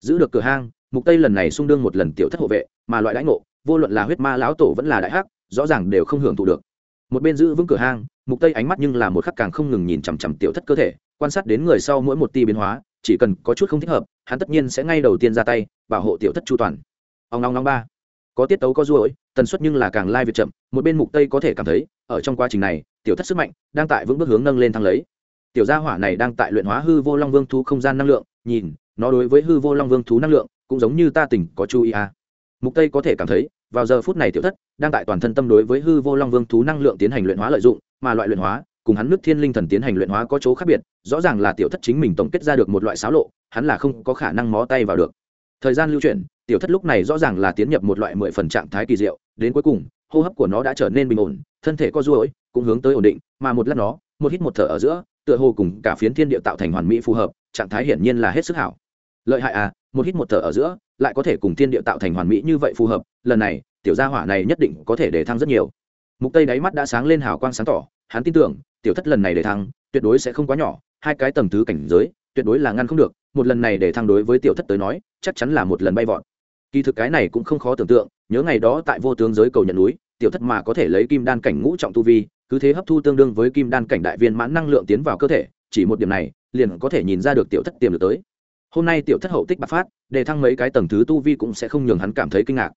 Giữ được cửa hang, mục tây lần này xung đương một lần tiểu thất hộ vệ, mà loại đãi ngộ, vô luận là huyết ma lão tổ vẫn là đại hắc rõ ràng đều không hưởng thụ được. Một bên giữ vững cửa hang, mục tây ánh mắt nhưng là một khắc càng không ngừng nhìn chằm chằm tiểu thất cơ thể, quan sát đến người sau mỗi một ti biến hóa, chỉ cần có chút không thích hợp, hắn tất nhiên sẽ ngay đầu tiên ra tay, bảo hộ tiểu thất chu toàn. Ông long long ba. Có tiết tấu có ruỗi tần suất nhưng là càng lai việc chậm, một bên mục tây có thể cảm thấy, ở trong quá trình này, tiểu thất sức mạnh đang tại vững bước hướng nâng lên thăng lấy. Tiểu gia hỏa này đang tại luyện hóa hư vô long vương thú không gian năng lượng, nhìn, nó đối với hư vô long vương thú năng lượng cũng giống như ta tỉnh có chú ý à mục tây có thể cảm thấy, vào giờ phút này tiểu thất đang tại toàn thân tâm đối với hư vô long vương thú năng lượng tiến hành luyện hóa lợi dụng, mà loại luyện hóa cùng hắn nước thiên linh thần tiến hành luyện hóa có chỗ khác biệt, rõ ràng là tiểu thất chính mình tổng kết ra được một loại xáo lộ, hắn là không có khả năng mó tay vào được. Thời gian lưu chuyển, tiểu thất lúc này rõ ràng là tiến nhập một loại mười phần trạng thái kỳ diệu, đến cuối cùng, hô hấp của nó đã trở nên bình ổn, thân thể co ruỗi cũng hướng tới ổn định, mà một lát nó, một hít một thở ở giữa, tựa hồ cùng cả phiến thiên địa tạo thành hoàn mỹ phù hợp, trạng thái hiển nhiên là hết sức hảo lợi hại à một hít một thở ở giữa, lại có thể cùng thiên địa tạo thành hoàn mỹ như vậy phù hợp, lần này, tiểu gia hỏa này nhất định có thể để thăng rất nhiều. Mục tây đáy mắt đã sáng lên hào quang sáng tỏ, hắn tin tưởng, tiểu thất lần này để thăng, tuyệt đối sẽ không quá nhỏ, hai cái tầng thứ cảnh giới, tuyệt đối là ngăn không được, một lần này để thăng đối với tiểu thất tới nói, chắc chắn là một lần bay vọt. Kỳ thực cái này cũng không khó tưởng tượng, nhớ ngày đó tại vô tướng giới cầu nhận núi, tiểu thất mà có thể lấy kim đan cảnh ngũ trọng tu vi, cứ thế hấp thu tương đương với kim đan cảnh đại viên mãn năng lượng tiến vào cơ thể, chỉ một điểm này, liền có thể nhìn ra được tiểu thất tiềm được tới hôm nay tiểu thất hậu tích bạc phát để thăng mấy cái tầng thứ tu vi cũng sẽ không nhường hắn cảm thấy kinh ngạc.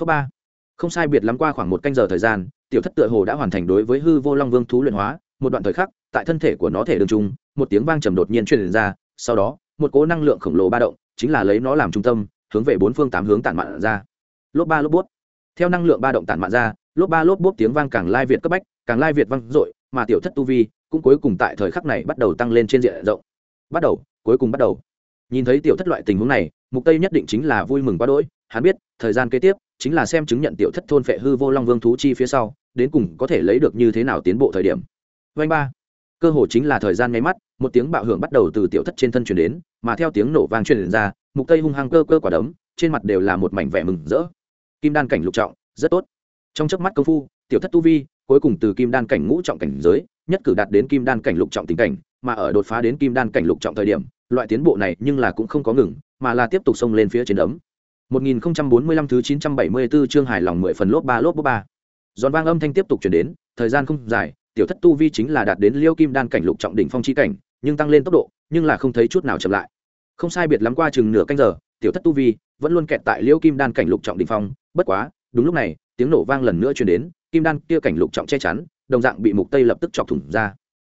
Phớ ba, không sai biệt lắm qua khoảng một canh giờ thời gian, tiểu thất tựa hồ đã hoàn thành đối với hư vô long vương thú luyện hóa, một đoạn thời khắc, tại thân thể của nó thể đường trung, một tiếng vang trầm đột nhiên truyền ra, sau đó, một cỗ năng lượng khổng lồ ba động, chính là lấy nó làm trung tâm, hướng về bốn phương tám hướng tản mạn ra. Lốp ba lốp bút theo năng lượng ba động tản mạn ra, lốp ba lốp bút tiếng vang càng lai việt cấp bách, càng lai việt vang dội, mà tiểu thất tu vi cũng cuối cùng tại thời khắc này bắt đầu tăng lên trên diện rộng. Bắt đầu, cuối cùng bắt đầu nhìn thấy tiểu thất loại tình huống này, mục tây nhất định chính là vui mừng quá đỗi. Hắn biết, thời gian kế tiếp, chính là xem chứng nhận tiểu thất thôn phệ hư vô long vương thú chi phía sau, đến cùng có thể lấy được như thế nào tiến bộ thời điểm. Vanh ba. Cơ hồ chính là thời gian nháy mắt, một tiếng bạo hưởng bắt đầu từ tiểu thất trên thân truyền đến, mà theo tiếng nổ vang truyền ra, mục tây hung hăng cơ cơ quả đấm, trên mặt đều là một mảnh vẻ mừng rỡ. Kim đan cảnh lục trọng, rất tốt. Trong chớp mắt công phu, tiểu thất tu vi, cuối cùng từ kim đan cảnh ngũ trọng cảnh giới, nhất cử đạt đến kim đan cảnh lục trọng tình cảnh mà ở đột phá đến kim đan cảnh lục trọng thời điểm loại tiến bộ này nhưng là cũng không có ngừng mà là tiếp tục xông lên phía trên đấm 1045 thứ 974 chương hài lòng 10 phần lốp ba lốp ba. Giòn vang âm thanh tiếp tục truyền đến, thời gian không dài, tiểu thất tu vi chính là đạt đến Liêu Kim đan cảnh lục trọng đỉnh phong chi cảnh, nhưng tăng lên tốc độ, nhưng là không thấy chút nào chậm lại. Không sai biệt lắm qua chừng nửa canh giờ, tiểu thất tu vi vẫn luôn kẹt tại Liêu Kim đan cảnh lục trọng đỉnh phong, bất quá, đúng lúc này, tiếng nổ vang lần nữa truyền đến, Kim đan kia cảnh lục trọng che chắn, đồng dạng bị mục tây lập tức chọc thủng ra.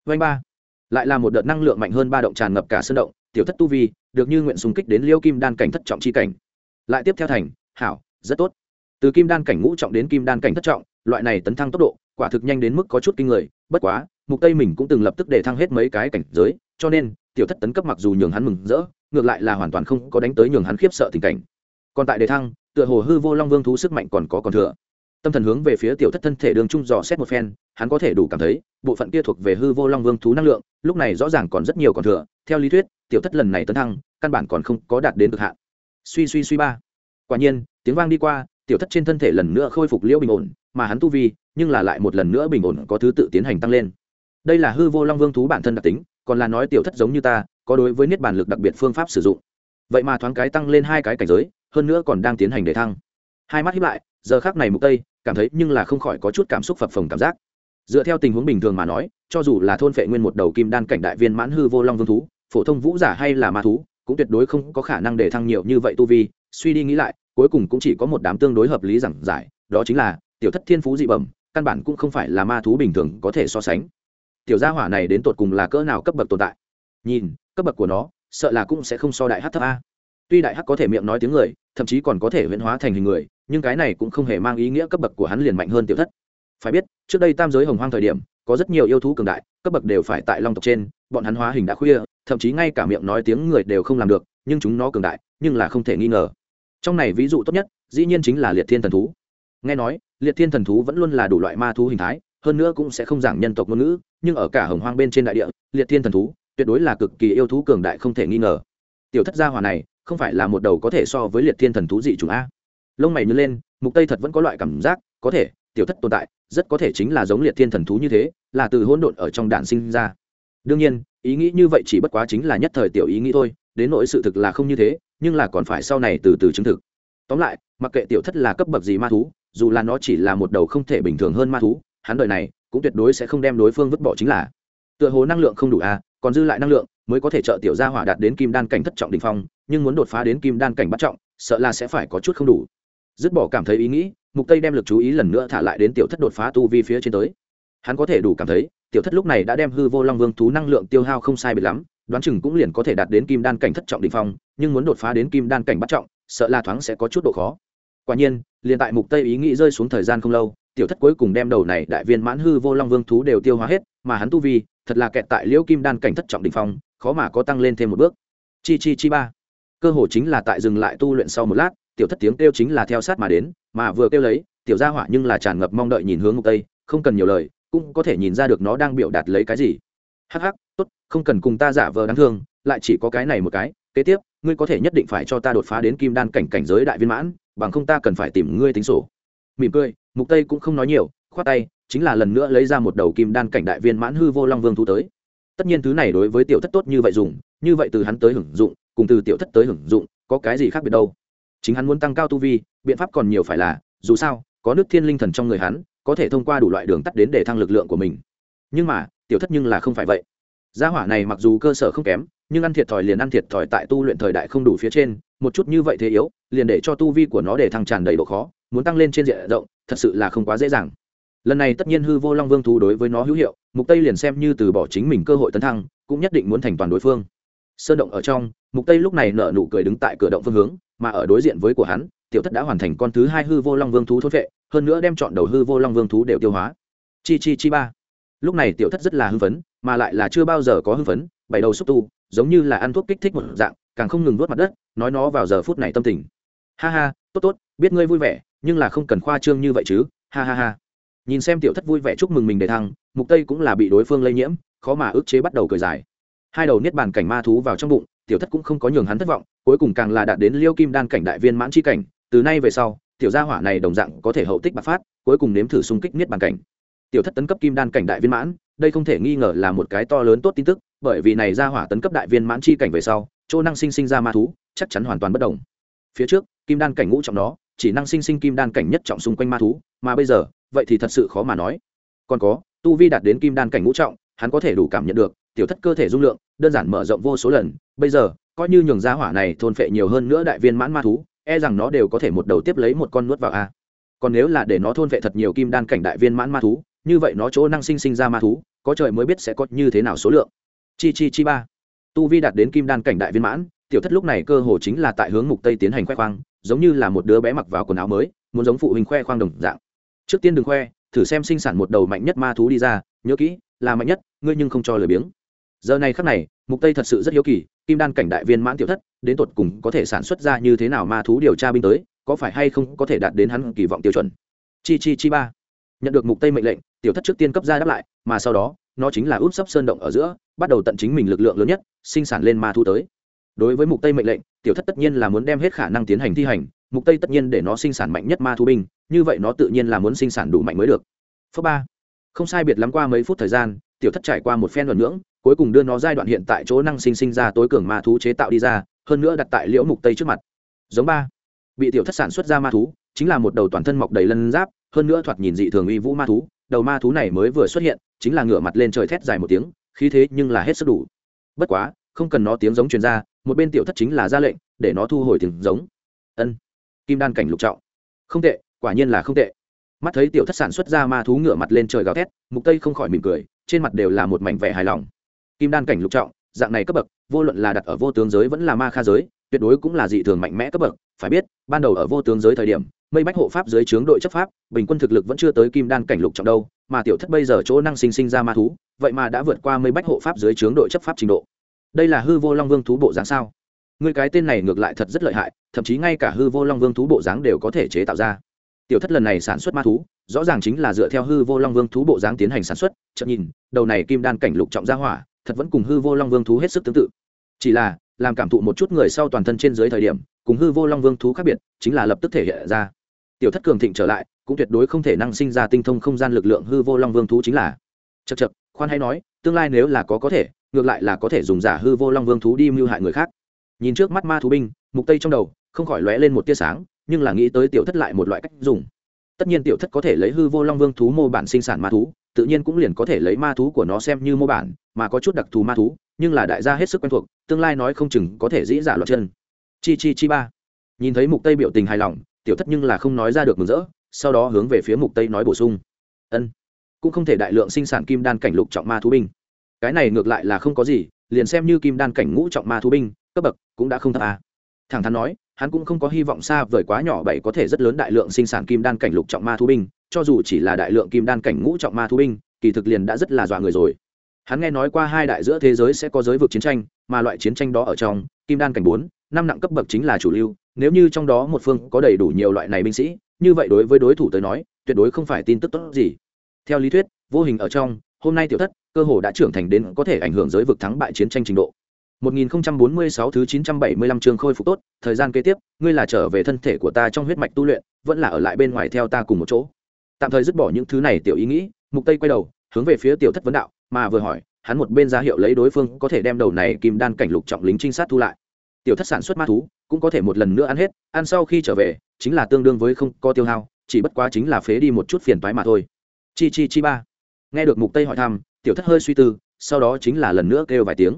Vành ba, lại là một đợt năng lượng mạnh hơn ba động tràn ngập cả sơn động, tiểu thất tu vi được như nguyện xung kích đến Liêu Kim đan cảnh thất trọng chi cảnh. Lại tiếp theo thành hảo rất tốt. Từ kim đan cảnh ngũ trọng đến kim đan cảnh thất trọng loại này tấn thăng tốc độ quả thực nhanh đến mức có chút kinh người bất quá mục tây mình cũng từng lập tức để thăng hết mấy cái cảnh giới cho nên tiểu thất tấn cấp mặc dù nhường hắn mừng rỡ ngược lại là hoàn toàn không có đánh tới nhường hắn khiếp sợ tình cảnh. Còn tại đề thăng tựa hồ hư vô long vương thú sức mạnh còn có còn thừa tâm thần hướng về phía tiểu thất thân thể đường trung dò xét một phen, hắn có thể đủ cảm thấy, bộ phận kia thuộc về hư vô long vương thú năng lượng, lúc này rõ ràng còn rất nhiều còn thừa. Theo lý thuyết, tiểu thất lần này tấn thăng, căn bản còn không có đạt đến cực hạn. Suy suy suy ba. Quả nhiên, tiếng vang đi qua, tiểu thất trên thân thể lần nữa khôi phục liễu bình ổn, mà hắn tu vi, nhưng là lại một lần nữa bình ổn, có thứ tự tiến hành tăng lên. Đây là hư vô long vương thú bản thân đặc tính, còn là nói tiểu thất giống như ta, có đối với niết bàn lực đặc biệt phương pháp sử dụng. Vậy mà thoáng cái tăng lên hai cái cảnh giới, hơn nữa còn đang tiến hành để thăng hai mắt hiếp lại, giờ khác này mục tây cảm thấy nhưng là không khỏi có chút cảm xúc phập phồng cảm giác. Dựa theo tình huống bình thường mà nói, cho dù là thôn phệ nguyên một đầu kim đan cảnh đại viên mãn hư vô long vương thú, phổ thông vũ giả hay là ma thú, cũng tuyệt đối không có khả năng để thăng nhiều như vậy tu vi. Suy đi nghĩ lại, cuối cùng cũng chỉ có một đám tương đối hợp lý giảng giải, đó chính là tiểu thất thiên phú dị bẩm, căn bản cũng không phải là ma thú bình thường có thể so sánh. Tiểu gia hỏa này đến tột cùng là cỡ nào cấp bậc tồn tại? Nhìn, cấp bậc của nó, sợ là cũng sẽ không so đại hát thấp a tuy đại hắc có thể miệng nói tiếng người, thậm chí còn có thể huyễn hóa thành hình người, nhưng cái này cũng không hề mang ý nghĩa cấp bậc của hắn liền mạnh hơn tiểu thất. Phải biết, trước đây tam giới hồng hoang thời điểm, có rất nhiều yêu thú cường đại, cấp bậc đều phải tại long tộc trên, bọn hắn hóa hình đã khuya, thậm chí ngay cả miệng nói tiếng người đều không làm được, nhưng chúng nó cường đại, nhưng là không thể nghi ngờ. Trong này ví dụ tốt nhất, dĩ nhiên chính là liệt thiên thần thú. Nghe nói, liệt thiên thần thú vẫn luôn là đủ loại ma thú hình thái, hơn nữa cũng sẽ không giảng nhân tộc ngôn ngữ, nhưng ở cả hồng hoang bên trên đại địa, liệt thiên thần thú tuyệt đối là cực kỳ yêu thú cường đại không thể nghi ngờ. Tiểu thất gia hòa này không phải là một đầu có thể so với liệt thiên thần thú dị chủng a. Lông mày nhớ lên, mục tây thật vẫn có loại cảm giác, có thể, tiểu thất tồn tại, rất có thể chính là giống liệt thiên thần thú như thế, là từ hỗn độn ở trong đạn sinh ra. Đương nhiên, ý nghĩ như vậy chỉ bất quá chính là nhất thời tiểu ý nghĩ thôi, đến nỗi sự thực là không như thế, nhưng là còn phải sau này từ từ chứng thực. Tóm lại, mặc kệ tiểu thất là cấp bậc gì ma thú, dù là nó chỉ là một đầu không thể bình thường hơn ma thú, hắn đời này cũng tuyệt đối sẽ không đem đối phương vứt bỏ chính là. Tựa hồ năng lượng không đủ a, còn dư lại năng lượng mới có thể trợ tiểu gia hỏa đạt đến kim đan cảnh thất trọng đỉnh phong nhưng muốn đột phá đến kim đan cảnh bắt trọng, sợ là sẽ phải có chút không đủ. Dứt bỏ cảm thấy ý nghĩ, mục tây đem lực chú ý lần nữa thả lại đến tiểu thất đột phá tu vi phía trên tới. Hắn có thể đủ cảm thấy, tiểu thất lúc này đã đem hư vô long vương thú năng lượng tiêu hao không sai biệt lắm, đoán chừng cũng liền có thể đạt đến kim đan cảnh thất trọng đỉnh phong, nhưng muốn đột phá đến kim đan cảnh bắt trọng, sợ là thoáng sẽ có chút độ khó. Quả nhiên, liền tại mục tây ý nghĩ rơi xuống thời gian không lâu, tiểu thất cuối cùng đem đầu này đại viên mãn hư vô long vương thú đều tiêu hóa hết, mà hắn tu vi, thật là kẹt tại liễu kim đan cảnh thất trọng đỉnh phong, khó mà có tăng lên thêm một bước. Chi chi chi ba cơ hồ chính là tại dừng lại tu luyện sau một lát, tiểu thất tiếng kêu chính là theo sát mà đến, mà vừa kêu lấy, tiểu gia hỏa nhưng là tràn ngập mong đợi nhìn hướng ngục tây, không cần nhiều lời, cũng có thể nhìn ra được nó đang biểu đạt lấy cái gì. Hắc hắc, tốt, không cần cùng ta giả vờ đáng thương, lại chỉ có cái này một cái, kế tiếp, ngươi có thể nhất định phải cho ta đột phá đến kim đan cảnh cảnh giới đại viên mãn, bằng không ta cần phải tìm ngươi tính sổ. Mỉm cười mục tây cũng không nói nhiều, khoát tay, chính là lần nữa lấy ra một đầu kim đan cảnh đại viên mãn hư vô long vương thu tới. Tất nhiên thứ này đối với tiểu thất tốt như vậy dùng, như vậy từ hắn tới hưởng dụng cùng từ tiểu thất tới hưởng dụng, có cái gì khác biệt đâu? Chính hắn muốn tăng cao tu vi, biện pháp còn nhiều phải là, dù sao, có nước thiên linh thần trong người hắn, có thể thông qua đủ loại đường tắt đến để thăng lực lượng của mình. Nhưng mà, tiểu thất nhưng là không phải vậy. Gia hỏa này mặc dù cơ sở không kém, nhưng ăn thiệt thòi liền ăn thiệt thòi tại tu luyện thời đại không đủ phía trên, một chút như vậy thế yếu, liền để cho tu vi của nó để thăng tràn đầy độ khó, muốn tăng lên trên diện rộng, thật sự là không quá dễ dàng. Lần này tất nhiên hư vô long vương thú đối với nó hữu hiệu, mục tây liền xem như từ bỏ chính mình cơ hội tấn thăng, cũng nhất định muốn thành toàn đối phương sơn động ở trong, mục tây lúc này nở nụ cười đứng tại cửa động phương hướng, mà ở đối diện với của hắn, tiểu thất đã hoàn thành con thứ hai hư vô long vương thú thôn vệ, hơn nữa đem chọn đầu hư vô long vương thú đều tiêu hóa. Chi chi chi ba. Lúc này tiểu thất rất là hưng phấn, mà lại là chưa bao giờ có hưng phấn, bảy đầu xúc tu, giống như là ăn thuốc kích thích một dạng, càng không ngừng nuốt mặt đất, nói nó vào giờ phút này tâm tình. Ha ha, tốt tốt, biết ngươi vui vẻ, nhưng là không cần khoa trương như vậy chứ, ha ha ha. Nhìn xem tiểu thất vui vẻ chúc mừng mình để thăng, mục tây cũng là bị đối phương lây nhiễm, khó mà ức chế bắt đầu cười dài hai đầu niết bàn cảnh ma thú vào trong bụng, tiểu thất cũng không có nhường hắn thất vọng, cuối cùng càng là đạt đến liêu kim đan cảnh đại viên mãn chi cảnh, từ nay về sau, tiểu gia hỏa này đồng dạng có thể hậu tích bạc phát, cuối cùng nếm thử xung kích niết bàn cảnh. Tiểu thất tấn cấp kim đan cảnh đại viên mãn, đây không thể nghi ngờ là một cái to lớn tốt tin tức, bởi vì này gia hỏa tấn cấp đại viên mãn chi cảnh về sau, chỗ năng sinh sinh ra ma thú, chắc chắn hoàn toàn bất đồng phía trước, kim đan cảnh ngũ trọng đó, chỉ năng sinh sinh kim đan cảnh nhất trọng xung quanh ma thú, mà bây giờ, vậy thì thật sự khó mà nói. Còn có, tu vi đạt đến kim đan cảnh ngũ trọng, hắn có thể đủ cảm nhận được tiểu thất cơ thể dung lượng, đơn giản mở rộng vô số lần, bây giờ, coi như nhường gia hỏa này thôn phệ nhiều hơn nữa đại viên mãn ma thú e rằng nó đều có thể một đầu tiếp lấy một con nuốt vào a. Còn nếu là để nó thôn phệ thật nhiều kim đan cảnh đại viên mãn ma thú, như vậy nó chỗ năng sinh sinh ra ma thú, có trời mới biết sẽ có như thế nào số lượng. Chi chi chi ba. Tu vi đạt đến kim đan cảnh đại viên mãn, tiểu thất lúc này cơ hồ chính là tại hướng mục tây tiến hành khoe khoang, giống như là một đứa bé mặc vào quần áo mới, muốn giống phụ huynh khoe khoang đồng dạng. Trước tiên đừng khoe, thử xem sinh sản một đầu mạnh nhất ma thú đi ra, nhớ kỹ, là mạnh nhất, ngươi nhưng không cho lời biếng giờ này khắc này, mục tây thật sự rất hiếu kỳ, kim đan cảnh đại viên mãn tiểu thất, đến tột cùng có thể sản xuất ra như thế nào ma thú điều tra binh tới, có phải hay không có thể đạt đến hắn kỳ vọng tiêu chuẩn? Chi chi chi ba. Nhận được mục tây mệnh lệnh, tiểu thất trước tiên cấp ra đáp lại, mà sau đó, nó chính là út sấp sơn động ở giữa, bắt đầu tận chính mình lực lượng lớn nhất, sinh sản lên ma thú tới. Đối với mục tây mệnh lệnh, tiểu thất tất nhiên là muốn đem hết khả năng tiến hành thi hành, mục tây tất nhiên để nó sinh sản mạnh nhất ma thú binh, như vậy nó tự nhiên là muốn sinh sản đủ mạnh mới được. Phước ba. Không sai biệt lắm qua mấy phút thời gian tiểu thất trải qua một phen luận ngưỡng, cuối cùng đưa nó giai đoạn hiện tại chỗ năng sinh sinh ra tối cường ma thú chế tạo đi ra, hơn nữa đặt tại liễu mục tây trước mặt. Giống ba, bị tiểu thất sản xuất ra ma thú, chính là một đầu toàn thân mọc đầy lân giáp, hơn nữa thoạt nhìn dị thường uy vũ ma thú, đầu ma thú này mới vừa xuất hiện, chính là ngửa mặt lên trời thét dài một tiếng, khí thế nhưng là hết sức đủ. Bất quá, không cần nó tiếng giống truyền ra, một bên tiểu thất chính là ra lệnh, để nó thu hồi tiếng giống. Ân, kim đan cảnh lục trọng. Không tệ, quả nhiên là không tệ. Mắt thấy tiểu thất sản xuất ra ma thú ngửa mặt lên trời gào thét, mục tây không khỏi mỉm cười trên mặt đều là một mảnh vẻ hài lòng. Kim đan cảnh lục trọng, dạng này cấp bậc, vô luận là đặt ở vô tướng giới vẫn là ma kha giới, tuyệt đối cũng là dị thường mạnh mẽ cấp bậc, phải biết, ban đầu ở vô tướng giới thời điểm, mây bách hộ pháp dưới trướng đội chấp pháp, bình quân thực lực vẫn chưa tới kim đan cảnh lục trọng đâu, mà tiểu thất bây giờ chỗ năng sinh sinh ra ma thú, vậy mà đã vượt qua mây bách hộ pháp dưới trướng đội chấp pháp trình độ. Đây là hư vô long vương thú bộ dáng sao? Người cái tên này ngược lại thật rất lợi hại, thậm chí ngay cả hư vô long vương thú bộ dáng đều có thể chế tạo ra. Tiểu thất lần này sản xuất ma thú rõ ràng chính là dựa theo hư vô long vương thú bộ dáng tiến hành sản xuất chậm nhìn, đầu này kim đan cảnh lục trọng gia hỏa, thật vẫn cùng hư vô long vương thú hết sức tương tự. Chỉ là, làm cảm thụ một chút người sau toàn thân trên dưới thời điểm, cùng hư vô long vương thú khác biệt, chính là lập tức thể hiện ra. Tiểu thất cường thịnh trở lại, cũng tuyệt đối không thể năng sinh ra tinh thông không gian lực lượng hư vô long vương thú chính là. Chật chật khoan hay nói, tương lai nếu là có có thể, ngược lại là có thể dùng giả hư vô long vương thú đi mưu hại người khác. Nhìn trước mắt ma thú binh, mục tây trong đầu, không khỏi lóe lên một tia sáng, nhưng là nghĩ tới tiểu thất lại một loại cách dùng tất nhiên tiểu thất có thể lấy hư vô long vương thú mô bản sinh sản ma thú, tự nhiên cũng liền có thể lấy ma thú của nó xem như mô bản, mà có chút đặc thù ma thú, nhưng là đại gia hết sức quen thuộc, tương lai nói không chừng có thể dĩ giả loạt chân. Chi chi chi ba. Nhìn thấy mục tây biểu tình hài lòng, tiểu thất nhưng là không nói ra được mừng rỡ, sau đó hướng về phía mục tây nói bổ sung. Ân. Cũng không thể đại lượng sinh sản kim đan cảnh lục trọng ma thú binh. Cái này ngược lại là không có gì, liền xem như kim đan cảnh ngũ trọng ma thú binh, cấp bậc cũng đã không thấp à. thẳng thắn nói hắn cũng không có hy vọng xa vời quá nhỏ bảy có thể rất lớn đại lượng sinh sản kim đan cảnh lục trọng ma thú binh, cho dù chỉ là đại lượng kim đan cảnh ngũ trọng ma thú binh, kỳ thực liền đã rất là dọa người rồi. Hắn nghe nói qua hai đại giữa thế giới sẽ có giới vực chiến tranh, mà loại chiến tranh đó ở trong, kim đan cảnh bốn, năm nặng cấp bậc chính là chủ lưu, nếu như trong đó một phương có đầy đủ nhiều loại này binh sĩ, như vậy đối với đối thủ tới nói, tuyệt đối không phải tin tức tốt gì. Theo lý thuyết, vô hình ở trong, hôm nay tiểu thất, cơ hồ đã trưởng thành đến có thể ảnh hưởng giới vực thắng bại chiến tranh trình độ. 1046 thứ 975 chương khôi phục tốt, thời gian kế tiếp, ngươi là trở về thân thể của ta trong huyết mạch tu luyện, vẫn là ở lại bên ngoài theo ta cùng một chỗ. Tạm thời dứt bỏ những thứ này tiểu ý nghĩ, Mục Tây quay đầu, hướng về phía tiểu thất vấn đạo, mà vừa hỏi, hắn một bên ra hiệu lấy đối phương có thể đem đầu này kim đan cảnh lục trọng lính trinh sát thu lại. Tiểu thất sản xuất ma thú, cũng có thể một lần nữa ăn hết, ăn sau khi trở về, chính là tương đương với không có tiêu hao, chỉ bất quá chính là phế đi một chút phiền toái mà thôi. Chi chi chi ba. Nghe được Mục Tây hỏi thăm, tiểu thất hơi suy tư, sau đó chính là lần nữa kêu vài tiếng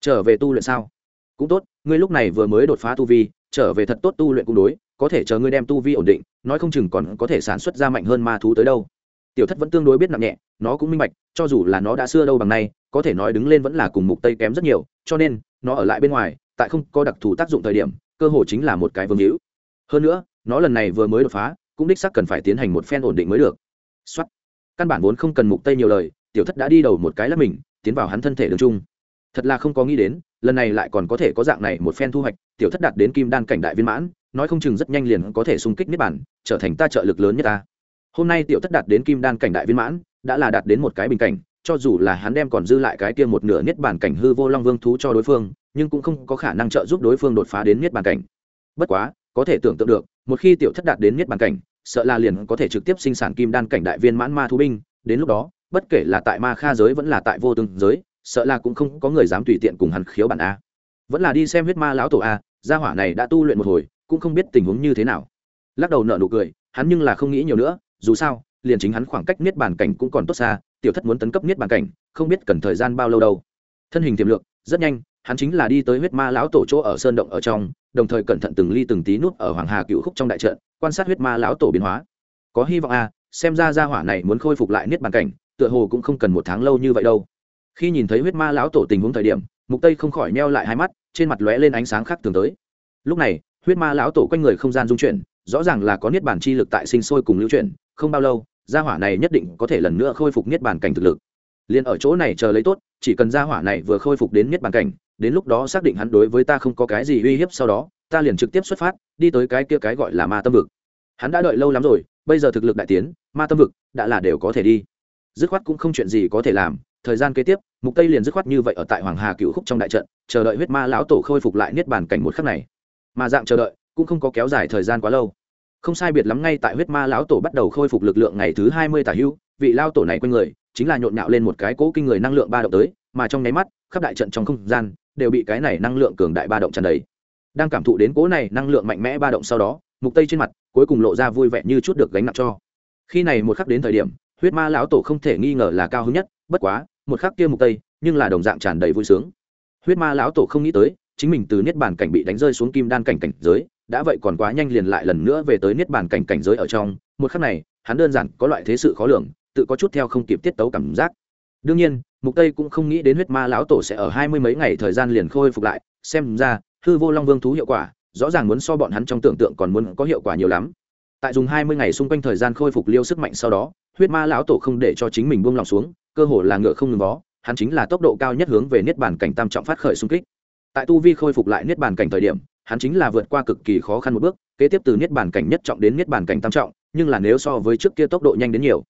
trở về tu luyện sao? Cũng tốt, ngươi lúc này vừa mới đột phá tu vi, trở về thật tốt tu luyện cũng đối, có thể chờ ngươi đem tu vi ổn định, nói không chừng còn có thể sản xuất ra mạnh hơn ma thú tới đâu. Tiểu thất vẫn tương đối biết nặng nhẹ, nó cũng minh bạch, cho dù là nó đã xưa đâu bằng nay, có thể nói đứng lên vẫn là cùng mục tây kém rất nhiều, cho nên, nó ở lại bên ngoài, tại không có đặc thù tác dụng thời điểm, cơ hội chính là một cái vương hữu. Hơn nữa, nó lần này vừa mới đột phá, cũng đích xác cần phải tiến hành một phen ổn định mới được. Xuất căn bản vốn không cần mục tây nhiều lời, tiểu thất đã đi đầu một cái là mình, tiến vào hắn thân thể đường trung thật là không có nghĩ đến, lần này lại còn có thể có dạng này một phen thu hoạch, tiểu thất đạt đến kim đan cảnh đại viên mãn, nói không chừng rất nhanh liền có thể xung kích niết bản trở thành ta trợ lực lớn nhất ta. Hôm nay tiểu thất đạt đến kim đan cảnh đại viên mãn, đã là đạt đến một cái bình cảnh, cho dù là hắn đem còn dư lại cái kia một nửa niết bản cảnh hư vô long vương thú cho đối phương, nhưng cũng không có khả năng trợ giúp đối phương đột phá đến niết bản cảnh. Bất quá, có thể tưởng tượng được, một khi tiểu thất đạt đến niết bản cảnh, sợ là liền có thể trực tiếp sinh sản kim đan cảnh đại viên mãn ma thú binh, đến lúc đó, bất kể là tại ma kha giới vẫn là tại vô tương giới sợ là cũng không có người dám tùy tiện cùng hắn khiếu bản a. Vẫn là đi xem huyết ma lão tổ a, gia hỏa này đã tu luyện một hồi, cũng không biết tình huống như thế nào. Lắc đầu nợ nụ cười, hắn nhưng là không nghĩ nhiều nữa, dù sao, liền chính hắn khoảng cách niết bàn cảnh cũng còn tốt xa, tiểu thất muốn tấn cấp niết bàn cảnh, không biết cần thời gian bao lâu đâu. Thân hình tiềm lực rất nhanh, hắn chính là đi tới huyết ma lão tổ chỗ ở sơn động ở trong, đồng thời cẩn thận từng ly từng tí nút ở hoàng hà cựu khúc trong đại trận, quan sát huyết ma lão tổ biến hóa. Có hy vọng a, xem ra gia hỏa này muốn khôi phục lại niết bàn cảnh, tựa hồ cũng không cần một tháng lâu như vậy đâu khi nhìn thấy huyết ma lão tổ tình huống thời điểm, mục tây không khỏi neo lại hai mắt, trên mặt lóe lên ánh sáng khác thường tới. Lúc này, huyết ma lão tổ quanh người không gian dung chuyển, rõ ràng là có niết bản chi lực tại sinh sôi cùng lưu chuyển, không bao lâu, gia hỏa này nhất định có thể lần nữa khôi phục niết bản cảnh thực lực. Liền ở chỗ này chờ lấy tốt, chỉ cần gia hỏa này vừa khôi phục đến niết bản cảnh, đến lúc đó xác định hắn đối với ta không có cái gì uy hiếp sau đó, ta liền trực tiếp xuất phát, đi tới cái kia cái gọi là ma tâm vực. Hắn đã đợi lâu lắm rồi, bây giờ thực lực đại tiến, ma tâm vực đã là đều có thể đi. Dứt khoát cũng không chuyện gì có thể làm thời gian kế tiếp, mục tây liền dứt khoát như vậy ở tại hoàng hà cựu khúc trong đại trận, chờ đợi huyết ma lão tổ khôi phục lại niết bàn cảnh một khắc này. Mà dạng chờ đợi, cũng không có kéo dài thời gian quá lâu. Không sai biệt lắm ngay tại huyết ma lão tổ bắt đầu khôi phục lực lượng ngày thứ hai mươi tả hưu, vị lao tổ này quanh người, chính là nhộn nhạo lên một cái cố kinh người năng lượng ba động tới, mà trong nháy mắt, khắp đại trận trong không gian, đều bị cái này năng lượng cường đại ba động tràn đầy. Đang cảm thụ đến cố này năng lượng mạnh mẽ ba động sau đó, mục tây trên mặt, cuối cùng lộ ra vui vẻ như chút được gánh nặng cho. Khi này một khắc đến thời điểm, huyết ma lão tổ không thể nghi ngờ là cao hứng nhất, bất quá một khắc kia mục tây, nhưng là đồng dạng tràn đầy vui sướng. Huyết ma lão tổ không nghĩ tới, chính mình từ niết bàn cảnh bị đánh rơi xuống kim đan cảnh cảnh giới, đã vậy còn quá nhanh liền lại lần nữa về tới niết bàn cảnh cảnh giới ở trong. Một khắc này, hắn đơn giản có loại thế sự khó lường, tự có chút theo không kịp tiết tấu cảm giác. Đương nhiên, mục tây cũng không nghĩ đến huyết ma lão tổ sẽ ở hai mươi mấy ngày thời gian liền khôi phục lại. Xem ra, hư vô long vương thú hiệu quả, rõ ràng muốn so bọn hắn trong tưởng tượng còn muốn có hiệu quả nhiều lắm. Tại dùng hai mươi ngày xung quanh thời gian khôi phục liêu sức mạnh sau đó, huyết ma lão tổ không để cho chính mình buông lòng xuống cơ hồ là ngựa không ngừng vó, hắn chính là tốc độ cao nhất hướng về niết bàn cảnh tam trọng phát khởi xung kích. Tại tu vi khôi phục lại niết bàn cảnh thời điểm, hắn chính là vượt qua cực kỳ khó khăn một bước, kế tiếp từ niết bàn cảnh nhất trọng đến niết bàn cảnh tam trọng, nhưng là nếu so với trước kia tốc độ nhanh đến nhiều.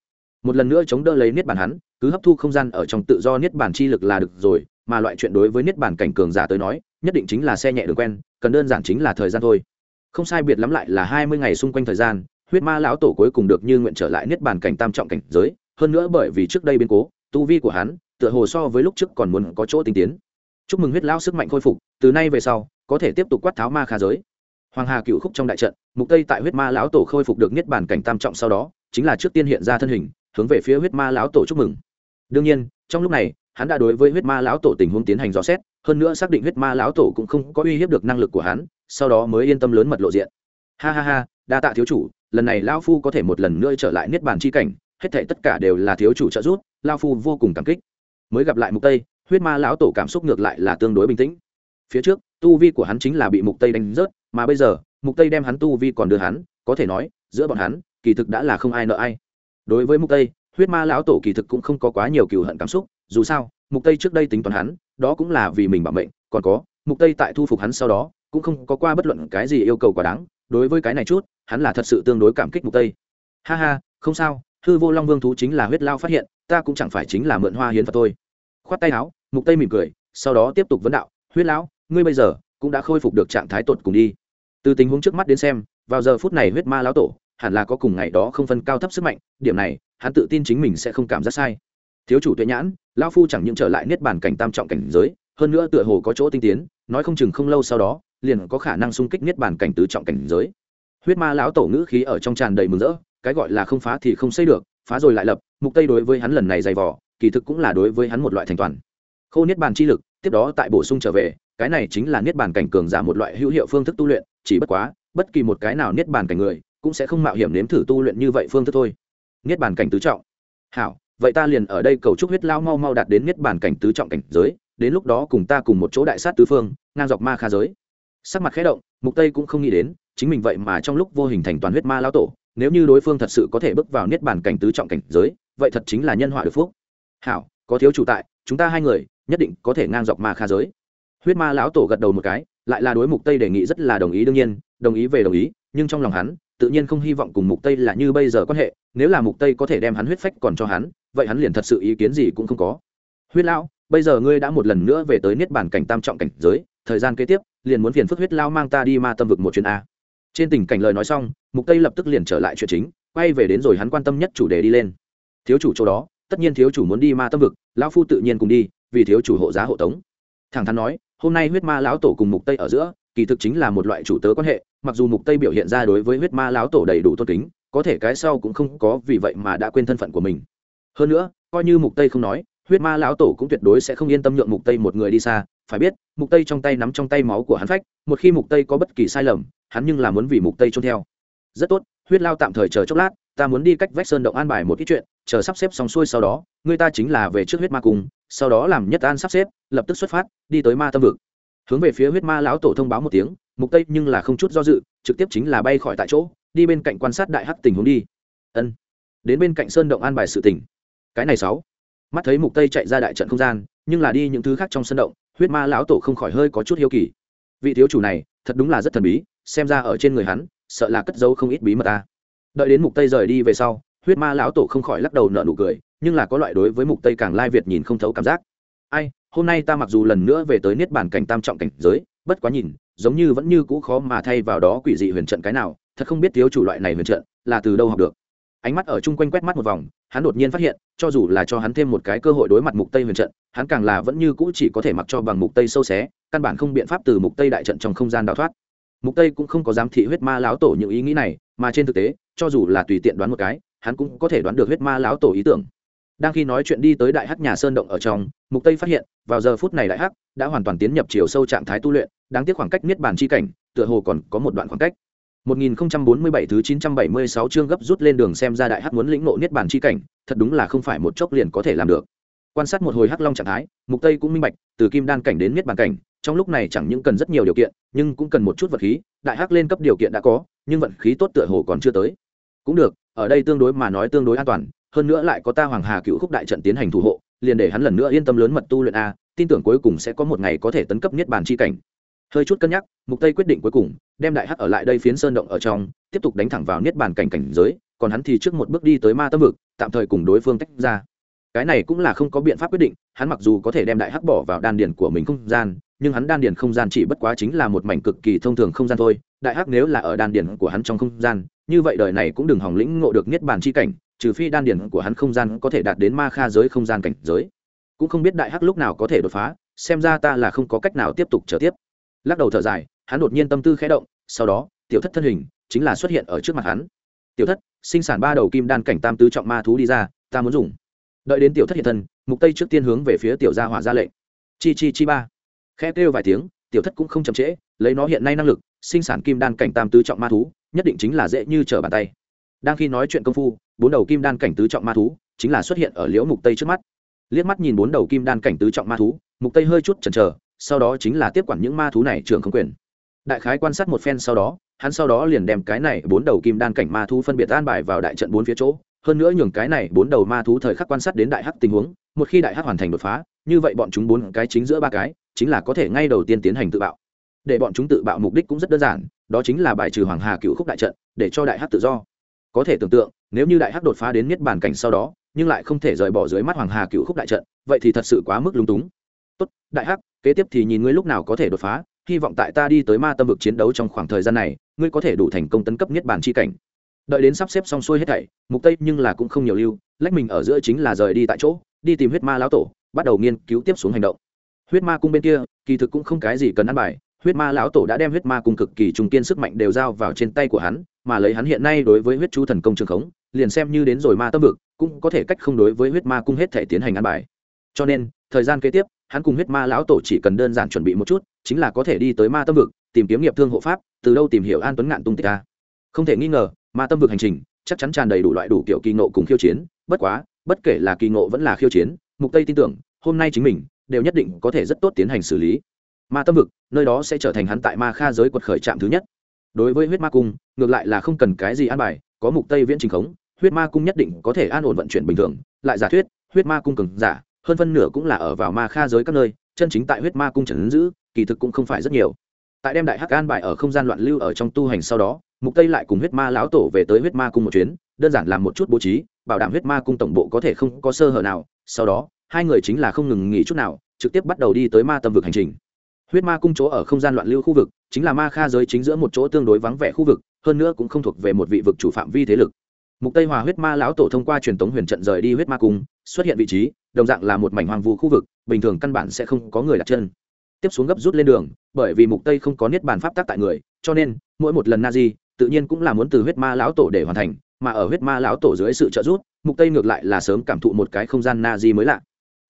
Một lần nữa chống đỡ lấy niết bàn hắn, cứ hấp thu không gian ở trong tự do niết bàn chi lực là được rồi, mà loại chuyện đối với niết bàn cảnh cường giả tới nói, nhất định chính là xe nhẹ đường quen, cần đơn giản chính là thời gian thôi. Không sai biệt lắm lại là hai mươi ngày xung quanh thời gian, huyết ma lão tổ cuối cùng được như nguyện trở lại niết bàn cảnh tam trọng cảnh giới, hơn nữa bởi vì trước đây biến cố tu vi của hắn, tựa hồ so với lúc trước còn muốn có chỗ tinh tiến. Chúc mừng huyết lão sức mạnh khôi phục, từ nay về sau, có thể tiếp tục quát tháo ma kha giới. Hoàng hà cựu khúc trong đại trận, mục tây tại huyết ma lão tổ khôi phục được niết bàn cảnh tam trọng sau đó, chính là trước tiên hiện ra thân hình, hướng về phía huyết ma lão tổ chúc mừng. Đương nhiên, trong lúc này, hắn đã đối với huyết ma lão tổ tình huống tiến hành dò xét, hơn nữa xác định huyết ma lão tổ cũng không có uy hiếp được năng lực của hắn, sau đó mới yên tâm lớn mật lộ diện. Ha ha ha, đa tạ thiếu chủ, lần này lão phu có thể một lần nữa trở lại niết bàn chi cảnh, hết thảy tất cả đều là thiếu chủ trợ giúp Lao phu vô cùng cảm kích. Mới gặp lại mục tây, huyết ma lão tổ cảm xúc ngược lại là tương đối bình tĩnh. Phía trước, tu vi của hắn chính là bị mục tây đánh rớt, mà bây giờ, mục tây đem hắn tu vi còn đưa hắn, có thể nói, giữa bọn hắn, kỳ thực đã là không ai nợ ai. Đối với mục tây, huyết ma lão tổ kỳ thực cũng không có quá nhiều cừu hận cảm xúc, dù sao, mục tây trước đây tính toán hắn, đó cũng là vì mình bảo mệnh, còn có, mục tây tại thu phục hắn sau đó, cũng không có qua bất luận cái gì yêu cầu quá đáng, đối với cái này chút, hắn là thật sự tương đối cảm kích mục tây. Ha ha, không sao, hư vô long vương thú chính là huyết lao phát hiện ta cũng chẳng phải chính là mượn hoa hiến phật thôi. Khoát tay áo, mục tây mỉm cười, sau đó tiếp tục vấn đạo, huyết lão, ngươi bây giờ cũng đã khôi phục được trạng thái tột cùng đi. Từ tình huống trước mắt đến xem, vào giờ phút này huyết ma lão tổ hẳn là có cùng ngày đó không phân cao thấp sức mạnh, điểm này, hắn tự tin chính mình sẽ không cảm giác sai. Thiếu chủ tuệ nhãn, lão phu chẳng những trở lại niết bàn cảnh tam trọng cảnh giới, hơn nữa tựa hồ có chỗ tinh tiến, nói không chừng không lâu sau đó, liền có khả năng xung kích niết bàn cảnh tứ trọng cảnh giới. Huyết ma lão tổ ngữ khí ở trong tràn đầy mừng rỡ, cái gọi là không phá thì không xây được, phá rồi lại lập mục tây đối với hắn lần này dày vò, kỳ thực cũng là đối với hắn một loại thành toàn. Khô niết bàn chi lực, tiếp đó tại bổ sung trở về, cái này chính là niết bàn cảnh cường giả một loại hữu hiệu phương thức tu luyện, chỉ bất quá, bất kỳ một cái nào niết bàn cảnh người, cũng sẽ không mạo hiểm nếm thử tu luyện như vậy phương thức thôi. Niết bàn cảnh tứ trọng. Hảo, vậy ta liền ở đây cầu chúc huyết lao mau mau đạt đến niết bàn cảnh tứ trọng cảnh giới, đến lúc đó cùng ta cùng một chỗ đại sát tứ phương, ngang dọc ma kha giới. Sắc mặt khẽ động, mục tây cũng không nghĩ đến, chính mình vậy mà trong lúc vô hình thành toàn huyết ma lao tổ, nếu như đối phương thật sự có thể bước vào niết bàn cảnh tứ trọng cảnh giới vậy thật chính là nhân họa được phúc. Hảo, có thiếu chủ tại, chúng ta hai người, nhất định có thể ngang dọc ma kha giới. Huyết ma lão tổ gật đầu một cái, lại là đối mục tây đề nghị rất là đồng ý đương nhiên, đồng ý về đồng ý, nhưng trong lòng hắn, tự nhiên không hy vọng cùng mục tây là như bây giờ quan hệ, nếu là mục tây có thể đem hắn huyết phách còn cho hắn, vậy hắn liền thật sự ý kiến gì cũng không có. Huyết lão, bây giờ ngươi đã một lần nữa về tới niết bàn cảnh tam trọng cảnh giới, thời gian kế tiếp, liền muốn phiền phức huyết lao mang ta đi ma tâm vực một chuyến a. Trên tình cảnh lời nói xong, mục tây lập tức liền trở lại chuyện chính, quay về đến rồi hắn quan tâm nhất chủ đề đi lên thiếu chủ chỗ đó, tất nhiên thiếu chủ muốn đi ma tâm vực, lão phu tự nhiên cùng đi, vì thiếu chủ hộ giá hộ tống. Thẳng thắn nói, hôm nay huyết ma lão tổ cùng mục tây ở giữa, kỳ thực chính là một loại chủ tớ quan hệ, mặc dù mục tây biểu hiện ra đối với huyết ma lão tổ đầy đủ tôn kính, có thể cái sau cũng không có vì vậy mà đã quên thân phận của mình. Hơn nữa, coi như mục tây không nói, huyết ma lão tổ cũng tuyệt đối sẽ không yên tâm nhượng mục tây một người đi xa, phải biết, mục tây trong tay nắm trong tay máu của hắn phách, một khi mục tây có bất kỳ sai lầm, hắn nhưng là muốn vì mục tây trôn theo. Rất tốt, huyết lao tạm thời chờ chốc lát ta muốn đi cách vách sơn động an bài một ít chuyện, chờ sắp xếp xong xuôi sau đó, người ta chính là về trước huyết ma cung, sau đó làm nhất an sắp xếp, lập tức xuất phát, đi tới ma tâm vực. Hướng về phía huyết ma lão tổ thông báo một tiếng, mục tây nhưng là không chút do dự, trực tiếp chính là bay khỏi tại chỗ, đi bên cạnh quan sát đại hắc tình huống đi. Ân. Đến bên cạnh sơn động an bài sự tình. Cái này sáu. Mắt thấy mục tây chạy ra đại trận không gian, nhưng là đi những thứ khác trong sơn động, huyết ma lão tổ không khỏi hơi có chút hiếu kỳ. Vị thiếu chủ này, thật đúng là rất thần bí, xem ra ở trên người hắn, sợ là cất giấu không ít bí mật ta đợi đến mục tây rời đi về sau, huyết ma lão tổ không khỏi lắc đầu nở nụ cười, nhưng là có loại đối với mục tây càng lai việt nhìn không thấu cảm giác. Ai, hôm nay ta mặc dù lần nữa về tới niết bàn cảnh tam trọng cảnh giới, bất quá nhìn, giống như vẫn như cũ khó mà thay vào đó quỷ dị huyền trận cái nào, thật không biết thiếu chủ loại này huyền trận là từ đâu học được. Ánh mắt ở chung quanh quét mắt một vòng, hắn đột nhiên phát hiện, cho dù là cho hắn thêm một cái cơ hội đối mặt mục tây huyền trận, hắn càng là vẫn như cũ chỉ có thể mặc cho bằng mục tây sâu xé, căn bản không biện pháp từ mục tây đại trận trong không gian đào thoát mục tây cũng không có dám thị huyết ma lão tổ những ý nghĩ này mà trên thực tế cho dù là tùy tiện đoán một cái hắn cũng có thể đoán được huyết ma lão tổ ý tưởng đang khi nói chuyện đi tới đại hắc nhà sơn động ở trong mục tây phát hiện vào giờ phút này đại hắc đã hoàn toàn tiến nhập chiều sâu trạng thái tu luyện đáng tiếc khoảng cách niết bàn chi cảnh tựa hồ còn có một đoạn khoảng cách 1047 thứ 976 chương gấp rút lên đường xem ra đại hắc muốn lĩnh ngộ niết bàn chi cảnh, thật đúng là không phải một chốc liền có thể làm được. Quan sát một hồi hắc long trạng thái, Mục Tây cũng minh bạch, từ kim đan cảnh đến niết bàn cảnh, trong lúc này chẳng những cần rất nhiều điều kiện, nhưng cũng cần một chút vật khí, đại hắc lên cấp điều kiện đã có, nhưng vận khí tốt tựa hồ còn chưa tới. Cũng được, ở đây tương đối mà nói tương đối an toàn, hơn nữa lại có ta Hoàng Hà Cựu Khúc đại trận tiến hành thủ hộ, liền để hắn lần nữa yên tâm lớn mật tu luyện a, tin tưởng cuối cùng sẽ có một ngày có thể tấn cấp niết bàn chi cảnh hơi chút cân nhắc mục tây quyết định cuối cùng đem đại hắc ở lại đây phiến sơn động ở trong tiếp tục đánh thẳng vào niết bàn cảnh cảnh giới còn hắn thì trước một bước đi tới ma tâm vực tạm thời cùng đối phương tách ra cái này cũng là không có biện pháp quyết định hắn mặc dù có thể đem đại hắc bỏ vào đan điền của mình không gian nhưng hắn đan điền không gian chỉ bất quá chính là một mảnh cực kỳ thông thường không gian thôi. Đại hắc nếu là ở đan điền của hắn trong không gian, như vậy đời này cũng đừng hỏng lĩnh ngộ được niết bàn chi cảnh, trừ phi đan điền của hắn không gian có thể đạt đến ma kha giới không gian cảnh giới. Cũng không biết đại hắc lúc nào có thể đột phá, xem ra ta là không có cách nào tiếp tục trở tiếp. Lắc đầu thở dài, hắn đột nhiên tâm tư khẽ động, sau đó, tiểu thất thân hình chính là xuất hiện ở trước mặt hắn. Tiểu thất, sinh sản ba đầu kim đan cảnh tam tứ trọng ma thú đi ra, ta muốn dùng. Đợi đến tiểu thất hiện thân, mục tây trước tiên hướng về phía tiểu gia hỏa ra lệnh. Chi chi chi ba khe kêu vài tiếng, tiểu thất cũng không chậm trễ, lấy nó hiện nay năng lực, sinh sản kim đan cảnh tam tứ trọng ma thú, nhất định chính là dễ như trở bàn tay. Đang khi nói chuyện công phu, bốn đầu kim đan cảnh tứ trọng ma thú chính là xuất hiện ở liễu mục tây trước mắt. Liếc mắt nhìn bốn đầu kim đan cảnh tứ trọng ma thú, mục tây hơi chút chần chờ, sau đó chính là tiếp quản những ma thú này trường không quyền. Đại khái quan sát một phen sau đó, hắn sau đó liền đem cái này bốn đầu kim đan cảnh ma thú phân biệt an bài vào đại trận bốn phía chỗ. Hơn nữa nhường cái này bốn đầu ma thú thời khắc quan sát đến đại hắc tình huống, một khi đại hắc hoàn thành đột phá, như vậy bọn chúng bốn cái chính giữa ba cái chính là có thể ngay đầu tiên tiến hành tự bạo. Để bọn chúng tự bạo mục đích cũng rất đơn giản, đó chính là bài trừ hoàng hà cựu khúc đại trận, để cho đại hắc tự do. Có thể tưởng tượng, nếu như đại hắc đột phá đến niết bàn cảnh sau đó, nhưng lại không thể rời bỏ dưới mắt hoàng hà cựu khúc đại trận, vậy thì thật sự quá mức lung túng. Tốt, đại hắc, kế tiếp thì nhìn ngươi lúc nào có thể đột phá, hy vọng tại ta đi tới ma tâm vực chiến đấu trong khoảng thời gian này, ngươi có thể đủ thành công tấn cấp niết bàn chi cảnh. Đợi đến sắp xếp xong xuôi hết thảy, mục tây nhưng là cũng không nhiều lưu, lách mình ở giữa chính là rời đi tại chỗ, đi tìm huyết ma lão tổ, bắt đầu nghiên cứu tiếp xuống hành động huyết ma cung bên kia, kỳ thực cũng không cái gì cần ăn bài. Huyết ma lão tổ đã đem huyết ma cung cực kỳ trùng kiên sức mạnh đều giao vào trên tay của hắn, mà lấy hắn hiện nay đối với huyết chú thần công trường khống, liền xem như đến rồi ma tâm vực, cũng có thể cách không đối với huyết ma cung hết thể tiến hành ăn bài. Cho nên, thời gian kế tiếp, hắn cùng huyết ma lão tổ chỉ cần đơn giản chuẩn bị một chút, chính là có thể đi tới ma tâm vực, tìm kiếm nghiệp thương hộ pháp, từ đâu tìm hiểu an tuấn ngạn tung tích ta. Không thể nghi ngờ, ma tâm vực hành trình chắc chắn tràn đầy đủ loại đủ kiểu kỳ ngộ cùng khiêu chiến, bất quá, bất kể là kỳ ngộ vẫn là khiêu chiến, mục tây tin tưởng, hôm nay chính mình đều nhất định có thể rất tốt tiến hành xử lý. Ma tâm vực, nơi đó sẽ trở thành hắn tại ma kha giới quật khởi trạm thứ nhất. Đối với huyết ma cung, ngược lại là không cần cái gì an bài, có mục tây viễn trình khống, huyết ma cung nhất định có thể an ổn vận chuyển bình thường. Lại giả thuyết, huyết ma cung cường giả, hơn phân nửa cũng là ở vào ma kha giới các nơi, chân chính tại huyết ma cung trần giữ, kỳ thực cũng không phải rất nhiều. Tại đem đại hắc an bài ở không gian loạn lưu ở trong tu hành sau đó, mục tây lại cùng huyết ma lão tổ về tới huyết ma cung một chuyến, đơn giản làm một chút bố trí, bảo đảm huyết ma cung tổng bộ có thể không có sơ hở nào. Sau đó hai người chính là không ngừng nghỉ chút nào, trực tiếp bắt đầu đi tới ma tâm vực hành trình. Huyết ma cung chỗ ở không gian loạn lưu khu vực, chính là ma kha giới chính giữa một chỗ tương đối vắng vẻ khu vực, hơn nữa cũng không thuộc về một vị vực chủ phạm vi thế lực. Mục tây hòa huyết ma lão tổ thông qua truyền tống huyền trận rời đi huyết ma cung, xuất hiện vị trí, đồng dạng là một mảnh hoang vu khu vực, bình thường căn bản sẽ không có người đặt chân. Tiếp xuống gấp rút lên đường, bởi vì mục tây không có niết bàn pháp tác tại người, cho nên, mỗi một lần na di tự nhiên cũng là muốn từ huyết ma lão tổ để hoàn thành, mà ở huyết ma lão tổ dưới sự trợ giúp, mục tây ngược lại là sớm cảm thụ một cái không gian na di mới lạ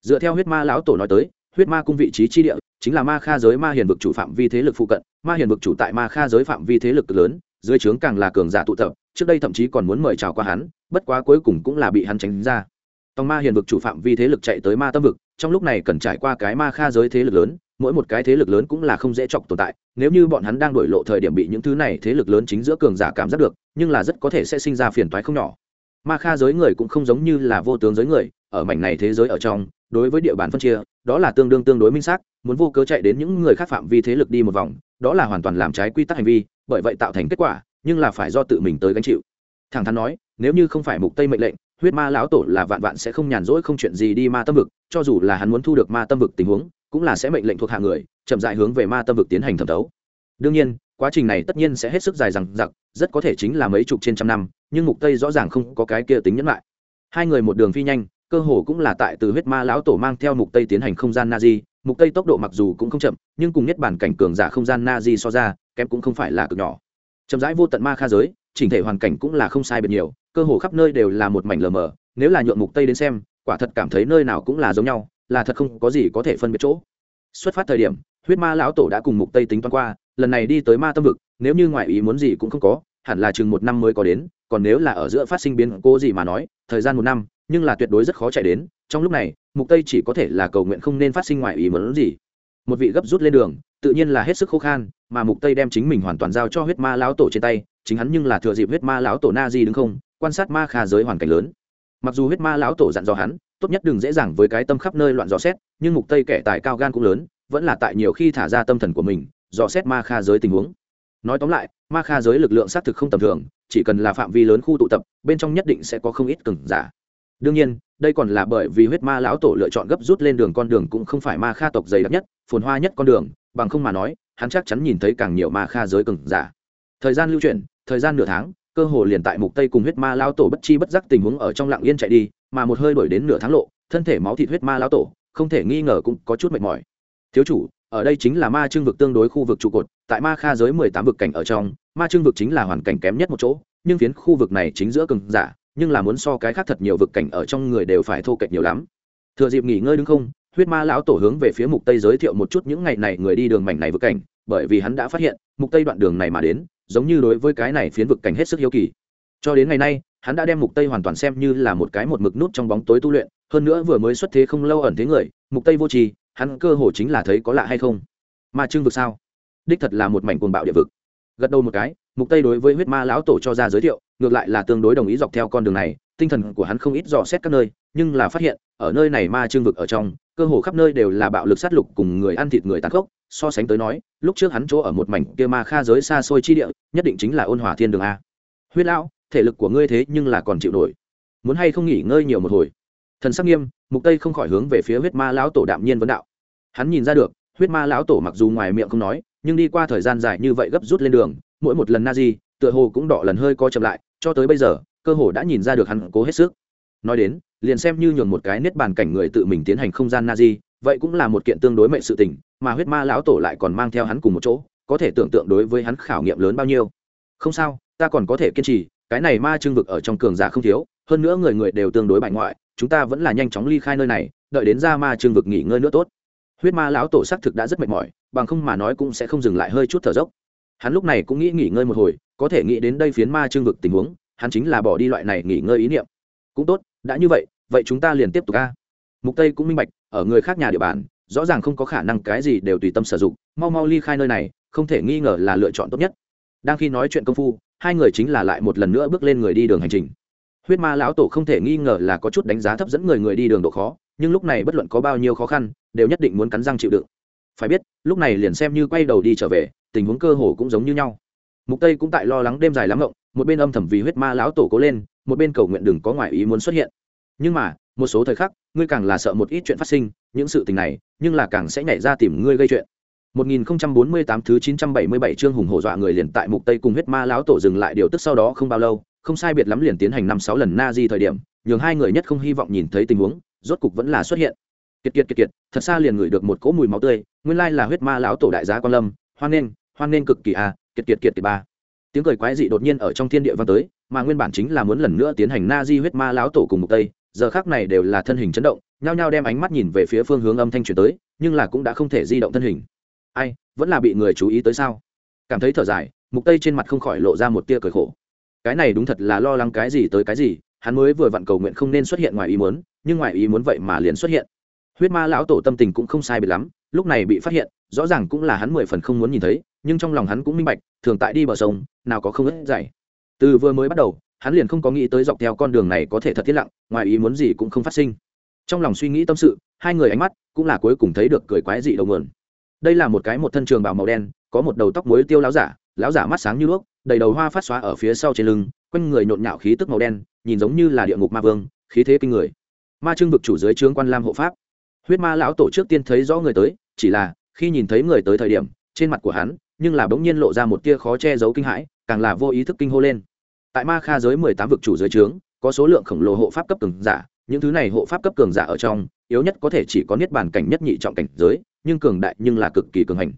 dựa theo huyết ma lão tổ nói tới, huyết ma cung vị trí chi địa chính là ma kha giới ma hiền vực chủ phạm vi thế lực phụ cận, ma hiền vực chủ tại ma kha giới phạm vi thế lực lớn, dưới trướng càng là cường giả tụ tập, trước đây thậm chí còn muốn mời chào qua hắn, bất quá cuối cùng cũng là bị hắn tránh ra. Tòng ma hiền vực chủ phạm vi thế lực chạy tới ma tâm vực, trong lúc này cần trải qua cái ma kha giới thế lực lớn, mỗi một cái thế lực lớn cũng là không dễ chọc tồn tại, nếu như bọn hắn đang đổi lộ thời điểm bị những thứ này thế lực lớn chính giữa cường giả cảm giác được, nhưng là rất có thể sẽ sinh ra phiền toái không nhỏ. Ma kha giới người cũng không giống như là vô tướng giới người ở mảnh này thế giới ở trong, đối với địa bàn phân chia, đó là tương đương tương đối minh xác, muốn vô cớ chạy đến những người khác phạm vi thế lực đi một vòng, đó là hoàn toàn làm trái quy tắc hành vi, bởi vậy tạo thành kết quả, nhưng là phải do tự mình tới gánh chịu. Thẳng thắn nói, nếu như không phải mục tây mệnh lệnh, huyết ma lão tổ là vạn vạn sẽ không nhàn rỗi không chuyện gì đi ma tâm vực, cho dù là hắn muốn thu được ma tâm vực tình huống, cũng là sẽ mệnh lệnh thuộc hạ người, chậm dại hướng về ma tâm vực tiến hành thẩm thấu. Đương nhiên, quá trình này tất nhiên sẽ hết sức dài dằng dặc, rất có thể chính là mấy chục trên trăm năm, nhưng mục tây rõ ràng không có cái kia tính nhẫn lại. Hai người một đường phi nhanh cơ hồ cũng là tại từ huyết ma lão tổ mang theo mục tây tiến hành không gian na di mục tây tốc độ mặc dù cũng không chậm, nhưng cùng nhất bản cảnh cường giả không gian na di so ra, kém cũng không phải là cực nhỏ. Chậm rãi vô tận ma kha giới, chỉnh thể hoàn cảnh cũng là không sai biệt nhiều, cơ hồ khắp nơi đều là một mảnh lờ mờ, nếu là nhượng mục tây đến xem, quả thật cảm thấy nơi nào cũng là giống nhau, là thật không có gì có thể phân biệt chỗ. Xuất phát thời điểm, huyết ma lão tổ đã cùng mục tây tính toán qua, lần này đi tới ma tâm vực, nếu như ngoại ý muốn gì cũng không có hẳn là chừng một năm mới có đến, còn nếu là ở giữa phát sinh biến cố gì mà nói, thời gian một năm, nhưng là tuyệt đối rất khó chạy đến. Trong lúc này, mục tây chỉ có thể là cầu nguyện không nên phát sinh ngoại ý muốn gì. Một vị gấp rút lên đường, tự nhiên là hết sức khô khan, mà mục tây đem chính mình hoàn toàn giao cho huyết ma lão tổ trên tay, chính hắn nhưng là thừa dịp huyết ma lão tổ na di đứng không, quan sát ma kha giới hoàn cảnh lớn. Mặc dù huyết ma lão tổ dặn dò hắn, tốt nhất đừng dễ dàng với cái tâm khắp nơi loạn dò xét, nhưng mục tây kẻ tài cao gan cũng lớn, vẫn là tại nhiều khi thả ra tâm thần của mình, dò xét ma kha giới tình huống. Nói tóm lại ma kha giới lực lượng xác thực không tầm thường, chỉ cần là phạm vi lớn khu tụ tập, bên trong nhất định sẽ có không ít cừng giả. Đương nhiên, đây còn là bởi vì huyết ma lão tổ lựa chọn gấp rút lên đường con đường cũng không phải ma kha tộc dày đặc nhất, phồn hoa nhất con đường, bằng không mà nói, hắn chắc chắn nhìn thấy càng nhiều ma kha giới cừng giả. Thời gian lưu chuyển, thời gian nửa tháng, cơ hồ liền tại mục tây cùng huyết ma lão tổ bất chi bất giác tình huống ở trong lặng yên chạy đi, mà một hơi đổi đến nửa tháng lộ, thân thể máu thịt huyết ma lão tổ, không thể nghi ngờ cũng có chút mệt mỏi. Thiếu chủ ở đây chính là ma trưng vực tương đối khu vực trụ cột, tại ma kha giới mười tám vực cảnh ở trong, ma trưng vực chính là hoàn cảnh kém nhất một chỗ, nhưng phiến khu vực này chính giữa cường giả, nhưng là muốn so cái khác thật nhiều vực cảnh ở trong người đều phải thô kệch nhiều lắm. Thừa dịp nghỉ ngơi đứng không, huyết ma lão tổ hướng về phía mục tây giới thiệu một chút những ngày này người đi đường mảnh này vực cảnh, bởi vì hắn đã phát hiện, mục tây đoạn đường này mà đến, giống như đối với cái này phiến vực cảnh hết sức hiếu kỳ. Cho đến ngày nay, hắn đã đem mục tây hoàn toàn xem như là một cái một mực nút trong bóng tối tu luyện, hơn nữa vừa mới xuất thế không lâu ẩn thế người, mục tây vô trì hắn cơ hồ chính là thấy có lạ hay không? Ma trưng vực sao? Đích thật là một mảnh cuồng bạo địa vực. Gật đầu một cái, mục tây đối với huyết ma lão tổ cho ra giới thiệu, ngược lại là tương đối đồng ý dọc theo con đường này, tinh thần của hắn không ít dò xét các nơi, nhưng là phát hiện, ở nơi này ma trương vực ở trong, cơ hồ khắp nơi đều là bạo lực sát lục cùng người ăn thịt người tàn khốc, so sánh tới nói, lúc trước hắn chỗ ở một mảnh kia ma kha giới xa xôi chi địa, nhất định chính là ôn hòa thiên đường a. Huyết lão, thể lực của ngươi thế nhưng là còn chịu nổi. Muốn hay không nghỉ ngơi nhiều một hồi? Thần sắc nghiêm, mục tây không khỏi hướng về phía huyết ma lão tổ đạm nhiên vấn đạo. Hắn nhìn ra được, huyết ma lão tổ mặc dù ngoài miệng không nói, nhưng đi qua thời gian dài như vậy gấp rút lên đường, mỗi một lần na di tựa hồ cũng đỏ lần hơi co chậm lại, cho tới bây giờ, cơ hồ đã nhìn ra được hắn cố hết sức. Nói đến, liền xem như nhường một cái niết bàn cảnh người tự mình tiến hành không gian na di vậy cũng là một kiện tương đối mệnh sự tình, mà huyết ma lão tổ lại còn mang theo hắn cùng một chỗ, có thể tưởng tượng đối với hắn khảo nghiệm lớn bao nhiêu. Không sao, ta còn có thể kiên trì, cái này ma trưng vực ở trong cường giả không thiếu hơn nữa người người đều tương đối bại ngoại, chúng ta vẫn là nhanh chóng ly khai nơi này, đợi đến ra ma trương vực nghỉ ngơi nữa tốt. Huyết ma lão tổ xác thực đã rất mệt mỏi, bằng không mà nói cũng sẽ không dừng lại hơi chút thở dốc. Hắn lúc này cũng nghĩ nghỉ ngơi một hồi, có thể nghĩ đến đây phiến ma trương vực tình huống, hắn chính là bỏ đi loại này nghỉ ngơi ý niệm. Cũng tốt, đã như vậy vậy chúng ta liền tiếp tục ca mục tây cũng minh bạch, ở người khác nhà địa bàn, rõ ràng không có khả năng cái gì đều tùy tâm sử dụng, mau mau ly khai nơi này, không thể nghi ngờ là lựa chọn tốt nhất. Đang khi nói chuyện công phu, hai người chính là lại một lần nữa bước lên người đi đường hành trình huyết ma lão tổ không thể nghi ngờ là có chút đánh giá thấp dẫn người người đi đường độ khó, nhưng lúc này bất luận có bao nhiêu khó khăn, đều nhất định muốn cắn răng chịu đựng. Phải biết, lúc này liền xem như quay đầu đi trở về, tình huống cơ hồ cũng giống như nhau. Mục tây cũng tại lo lắng đêm dài lắm ngộng, một bên âm thầm vì huyết ma lão tổ cố lên, một bên cầu nguyện đừng có ngoại ý muốn xuất hiện. Nhưng mà, một số thời khắc, ngươi càng là sợ một ít chuyện phát sinh, những sự tình này, nhưng là càng sẽ nhảy ra tìm ngươi gây chuyện. 1048 thứ 977 chương hùng hổ dọa người liền tại mục tây cùng huyết ma lão tổ dừng lại điều tức sau đó không bao lâu không sai biệt lắm liền tiến hành năm sáu lần na di thời điểm nhường hai người nhất không hy vọng nhìn thấy tình huống rốt cục vẫn là xuất hiện. Kiệt kiệt kiệt kiệt thật xa liền ngửi được một cỗ mùi máu tươi nguyên lai là huyết ma lão tổ đại giá quan lâm hoan nghênh hoan nghênh cực kỳ a à, kiệt kiệt kiệt kiệt ba. Tiếng cười quái dị đột nhiên ở trong thiên địa vang tới mà nguyên bản chính là muốn lần nữa tiến hành na di huyết ma lão tổ cùng mục tây giờ khác này đều là thân hình chấn động nhao nhao đem ánh mắt nhìn về phía phương hướng âm thanh truyền tới nhưng là cũng đã không thể di động thân hình. Ai vẫn là bị người chú ý tới sao? Cảm thấy thở dài mục tây trên mặt không khỏi lộ ra một tia cười khổ cái này đúng thật là lo lắng cái gì tới cái gì, hắn mới vừa vặn cầu nguyện không nên xuất hiện ngoài ý muốn, nhưng ngoài ý muốn vậy mà liền xuất hiện. Huyết ma lão tổ tâm tình cũng không sai biệt lắm, lúc này bị phát hiện, rõ ràng cũng là hắn mười phần không muốn nhìn thấy, nhưng trong lòng hắn cũng minh bạch, thường tại đi bờ sông, nào có không ớt dày từ vừa mới bắt đầu, hắn liền không có nghĩ tới dọc theo con đường này có thể thật thiết lặng, ngoài ý muốn gì cũng không phát sinh. Trong lòng suy nghĩ tâm sự, hai người ánh mắt cũng là cuối cùng thấy được cười quái dị đầu nguồn. Đây là một cái một thân trường bảo màu đen, có một đầu tóc muối tiêu láo giả lão giả mắt sáng như đuốc, đầy đầu hoa phát xóa ở phía sau trên lưng, quanh người nhộn nhạo khí tức màu đen, nhìn giống như là địa ngục ma vương, khí thế kinh người. Ma trưng vực chủ dưới trướng quan lam hộ pháp. Huyết ma lão tổ trước tiên thấy rõ người tới, chỉ là khi nhìn thấy người tới thời điểm, trên mặt của hắn, nhưng là bỗng nhiên lộ ra một tia khó che giấu kinh hãi, càng là vô ý thức kinh hô lên. Tại ma kha giới mười tám vực chủ dưới trướng, có số lượng khổng lồ hộ pháp cấp cường giả, những thứ này hộ pháp cấp cường giả ở trong, yếu nhất có thể chỉ có niết bàn cảnh nhất nhị trọng cảnh giới, nhưng cường đại nhưng là cực kỳ cường hành.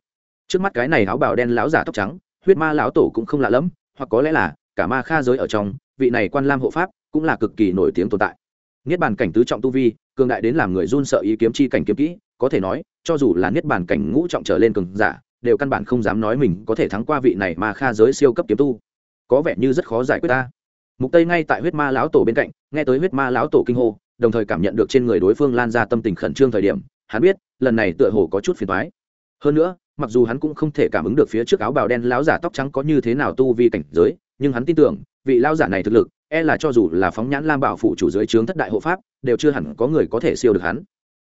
Trước mắt cái này áo bào đen lão giả tóc trắng huyết ma lão tổ cũng không lạ lẫm, hoặc có lẽ là, cả ma kha giới ở trong, vị này quan lam hộ pháp cũng là cực kỳ nổi tiếng tồn tại. Niết bàn cảnh tứ trọng tu vi, cường đại đến làm người run sợ ý kiếm chi cảnh kiếm kỹ, có thể nói, cho dù là niết bàn cảnh ngũ trọng trở lên cường giả, đều căn bản không dám nói mình có thể thắng qua vị này mà kha giới siêu cấp kiếm tu. Có vẻ như rất khó giải quyết ta. Mục tây ngay tại huyết ma lão tổ bên cạnh, nghe tới huyết ma lão tổ kinh hô, đồng thời cảm nhận được trên người đối phương lan ra tâm tình khẩn trương thời điểm, hắn biết, lần này tựa hồ có chút phiền toái. Hơn nữa mặc dù hắn cũng không thể cảm ứng được phía trước áo bào đen lão giả tóc trắng có như thế nào tu vi cảnh giới, nhưng hắn tin tưởng, vị lão giả này thực lực e là cho dù là phóng nhãn lam bảo phủ chủ dưới trướng thất đại hộ pháp, đều chưa hẳn có người có thể siêu được hắn.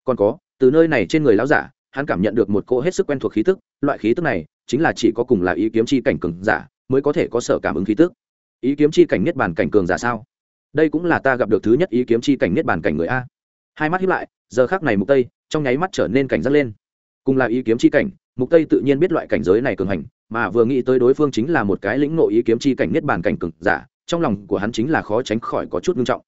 Còn có, từ nơi này trên người lão giả, hắn cảm nhận được một cỗ hết sức quen thuộc khí tức, loại khí tức này, chính là chỉ có cùng là ý kiếm chi cảnh cường giả, mới có thể có sở cảm ứng khí tức. Ý kiếm chi cảnh niết bàn cảnh cường giả sao? Đây cũng là ta gặp được thứ nhất ý kiếm chi cảnh niết bàn cảnh người a. Hai mắt hiếp lại, giờ khác này mục tây, trong nháy mắt trở nên cảnh giác lên. Cùng là ý kiếm chi cảnh mục tây tự nhiên biết loại cảnh giới này cường hành, mà vừa nghĩ tới đối phương chính là một cái lĩnh nội ý kiếm chi cảnh niết bàn cảnh cường giả, trong lòng của hắn chính là khó tránh khỏi có chút nghiêm trọng.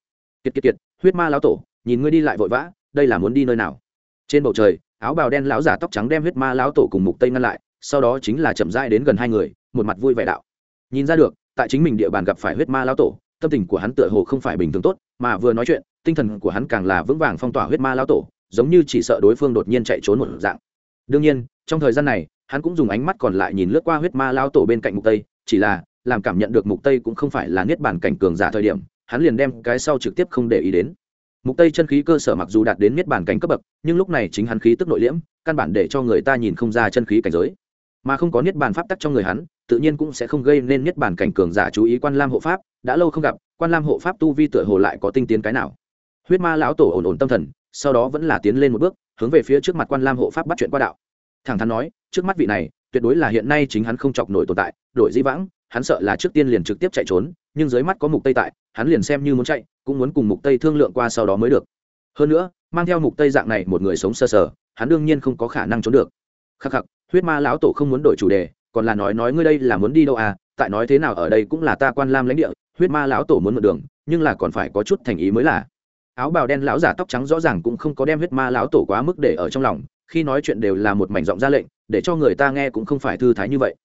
Kiệt kiệt kiệt, huyết ma lão tổ, nhìn ngươi đi lại vội vã, đây là muốn đi nơi nào? Trên bầu trời, áo bào đen lão giả tóc trắng đem huyết ma lão tổ cùng mục tây ngăn lại, sau đó chính là chậm rãi đến gần hai người, một mặt vui vẻ đạo. Nhìn ra được, tại chính mình địa bàn gặp phải huyết ma lão tổ, tâm tình của hắn tựa hồ không phải bình thường tốt, mà vừa nói chuyện, tinh thần của hắn càng là vững vàng phong tỏa huyết ma lão tổ, giống như chỉ sợ đối phương đột nhiên chạy trốn một dạng. Đương nhiên trong thời gian này, hắn cũng dùng ánh mắt còn lại nhìn lướt qua huyết ma lão tổ bên cạnh mục tây, chỉ là, làm cảm nhận được mục tây cũng không phải là niết bàn cảnh cường giả thời điểm, hắn liền đem cái sau trực tiếp không để ý đến. Mục tây chân khí cơ sở mặc dù đạt đến niết bàn cảnh cấp bậc, nhưng lúc này chính hắn khí tức nội liễm, căn bản để cho người ta nhìn không ra chân khí cảnh giới. Mà không có niết bàn pháp tắc trong người hắn, tự nhiên cũng sẽ không gây nên niết bàn cảnh cường giả chú ý quan lam hộ pháp, đã lâu không gặp, quan lam hộ pháp tu vi tựa hồ lại có tinh tiến cái nào. Huyết ma lão tổ ổn ổn tâm thần, sau đó vẫn là tiến lên một bước, hướng về phía trước mặt quan lam hộ pháp bắt chuyện qua đạo thẳng thắn nói trước mắt vị này tuyệt đối là hiện nay chính hắn không chọc nổi tồn tại đổi di vãng hắn sợ là trước tiên liền trực tiếp chạy trốn nhưng dưới mắt có mục tây tại hắn liền xem như muốn chạy cũng muốn cùng mục tây thương lượng qua sau đó mới được. Hơn nữa mang theo mục tây dạng này một người sống sơ sờ, sờ hắn đương nhiên không có khả năng trốn được. Khắc khắc huyết ma lão tổ không muốn đổi chủ đề còn là nói nói ngươi đây là muốn đi đâu à tại nói thế nào ở đây cũng là ta quan lam lãnh địa huyết ma lão tổ muốn mượn đường nhưng là còn phải có chút thành ý mới là. Áo bào đen lão giả tóc trắng rõ ràng cũng không có đem huyết ma lão tổ quá mức để ở trong lòng khi nói chuyện đều là một mảnh giọng ra lệnh, để cho người ta nghe cũng không phải thư thái như vậy.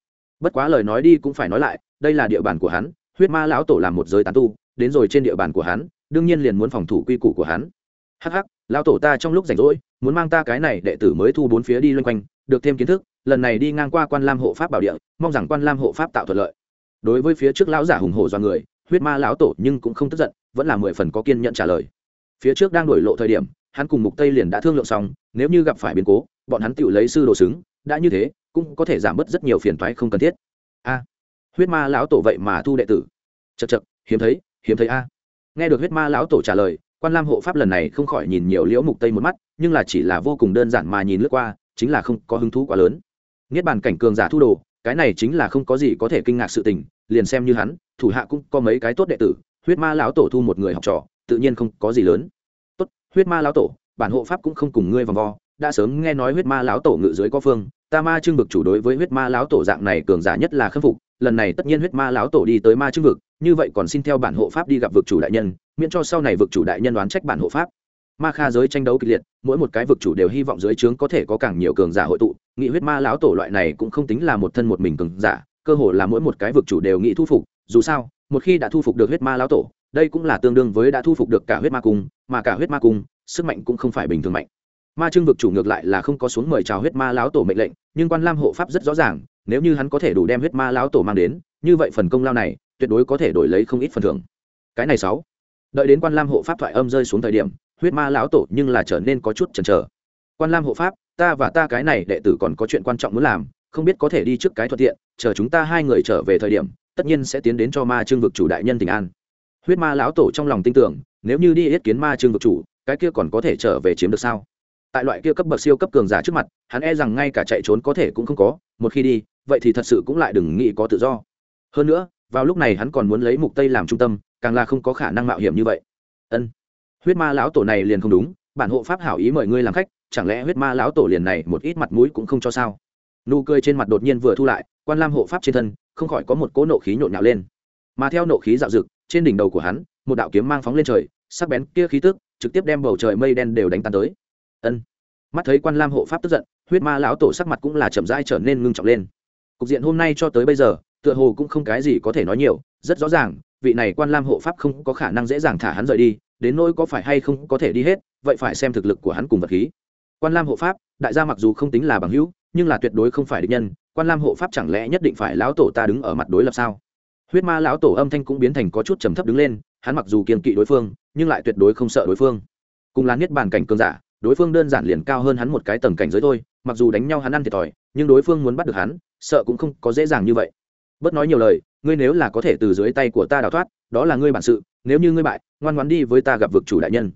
Bất quá lời nói đi cũng phải nói lại, đây là địa bàn của hắn, huyết ma lão tổ làm một giới tán tu, đến rồi trên địa bàn của hắn, đương nhiên liền muốn phòng thủ quy củ của hắn. Hắc hắc, lão tổ ta trong lúc rảnh rỗi, muốn mang ta cái này đệ tử mới thu bốn phía đi loanh quanh, được thêm kiến thức, lần này đi ngang qua quan lam hộ pháp bảo địa, mong rằng quan lam hộ pháp tạo thuận lợi. Đối với phía trước lão giả hùng hổ do người, huyết ma lão tổ nhưng cũng không tức giận, vẫn là mười phần có kiên nhận trả lời. Phía trước đang đổi lộ thời điểm hắn cùng mục tây liền đã thương lượng xong, nếu như gặp phải biến cố, bọn hắn tự lấy sư đồ xứng, đã như thế, cũng có thể giảm bớt rất nhiều phiền toái không cần thiết. A, huyết ma lão tổ vậy mà thu đệ tử. Chật chật hiếm thấy hiếm thấy a. Nghe được huyết ma lão tổ trả lời, quan lam hộ pháp lần này không khỏi nhìn nhiều liễu mục tây một mắt, nhưng là chỉ là vô cùng đơn giản mà nhìn lướt qua, chính là không có hứng thú quá lớn. Niết bàn cảnh cường giả thu đồ, cái này chính là không có gì có thể kinh ngạc sự tình, liền xem như hắn, thủ hạ cũng có mấy cái tốt đệ tử, huyết ma lão tổ thu một người học trò, tự nhiên không có gì lớn huyết ma lão tổ, bản hộ pháp cũng không cùng ngươi vòng vo, đã sớm nghe nói huyết ma lão tổ ngự dưới có phương, ta ma trưng vực chủ đối với huyết ma lão tổ dạng này cường giả nhất là khâm phục, lần này tất nhiên huyết ma lão tổ đi tới ma trưng vực, như vậy còn xin theo bản hộ pháp đi gặp vực chủ đại nhân, miễn cho sau này vực chủ đại nhân đoán trách bản hộ pháp. Ma kha giới tranh đấu kịch liệt, mỗi một cái vực chủ đều hy vọng dưới trướng có thể có càng nhiều cường giả hội tụ, nghị huyết ma lão tổ loại này cũng không tính là một thân một mình cường giả, cơ hồ là mỗi một cái vực chủ đều nghĩ thu phục, dù sao, một khi đã thu phục được huyết ma lão tổ đây cũng là tương đương với đã thu phục được cả huyết ma cung, mà cả huyết ma cung, sức mạnh cũng không phải bình thường mạnh. Ma trưng vực chủ ngược lại là không có xuống mời chào huyết ma lão tổ mệnh lệnh, nhưng quan lam hộ pháp rất rõ ràng, nếu như hắn có thể đủ đem huyết ma lão tổ mang đến, như vậy phần công lao này, tuyệt đối có thể đổi lấy không ít phần thưởng. Cái này sáu. Đợi đến quan lam hộ pháp thoại âm rơi xuống thời điểm, huyết ma lão tổ nhưng là trở nên có chút chần chờ. Quan lam hộ pháp, ta và ta cái này đệ tử còn có chuyện quan trọng muốn làm, không biết có thể đi trước cái thuận tiện, chờ chúng ta hai người trở về thời điểm, tất nhiên sẽ tiến đến cho ma trương vực chủ đại nhân tình an huyết ma lão tổ trong lòng tin tưởng, nếu như đi yết kiến ma trương vực chủ, cái kia còn có thể trở về chiếm được sao? Tại loại kia cấp bậc siêu cấp cường giả trước mặt, hắn e rằng ngay cả chạy trốn có thể cũng không có, một khi đi, vậy thì thật sự cũng lại đừng nghĩ có tự do. Hơn nữa, vào lúc này hắn còn muốn lấy mục tây làm trung tâm, càng là không có khả năng mạo hiểm như vậy. Ân, huyết ma lão tổ này liền không đúng, bản hộ pháp hảo ý mời ngươi làm khách, chẳng lẽ huyết ma lão tổ liền này một ít mặt mũi cũng không cho sao? Nụ cười trên mặt đột nhiên vừa thu lại, quan lam hộ pháp trên thân, không khỏi có một cỗ nộ khí nhộn nhạo lên. Mà theo nộ khí dạo dực trên đỉnh đầu của hắn, một đạo kiếm mang phóng lên trời, sắc bén kia khí tức, trực tiếp đem bầu trời mây đen đều đánh tan tới. Ân. Mắt thấy quan lam hộ pháp tức giận, huyết ma lão tổ sắc mặt cũng là chậm rãi trở nên ngưng trọng lên. Cục diện hôm nay cho tới bây giờ, tựa hồ cũng không cái gì có thể nói nhiều, rất rõ ràng, vị này quan lam hộ pháp không có khả năng dễ dàng thả hắn rời đi, đến nỗi có phải hay không có thể đi hết, vậy phải xem thực lực của hắn cùng vật khí. Quan lam hộ pháp, đại gia mặc dù không tính là bằng hữu, nhưng là tuyệt đối không phải địch nhân, quan lam hộ pháp chẳng lẽ nhất định phải lão tổ ta đứng ở mặt đối lập sao? Huyết ma lão tổ âm thanh cũng biến thành có chút trầm thấp đứng lên, hắn mặc dù kiên kỵ đối phương, nhưng lại tuyệt đối không sợ đối phương. Cùng là niết bàn cảnh cường giả, đối phương đơn giản liền cao hơn hắn một cái tầng cảnh giới thôi, mặc dù đánh nhau hắn ăn thiệt thòi, nhưng đối phương muốn bắt được hắn, sợ cũng không có dễ dàng như vậy. Bớt nói nhiều lời, ngươi nếu là có thể từ dưới tay của ta đào thoát, đó là ngươi bản sự, nếu như ngươi bại, ngoan ngoan đi với ta gặp vực chủ đại nhân.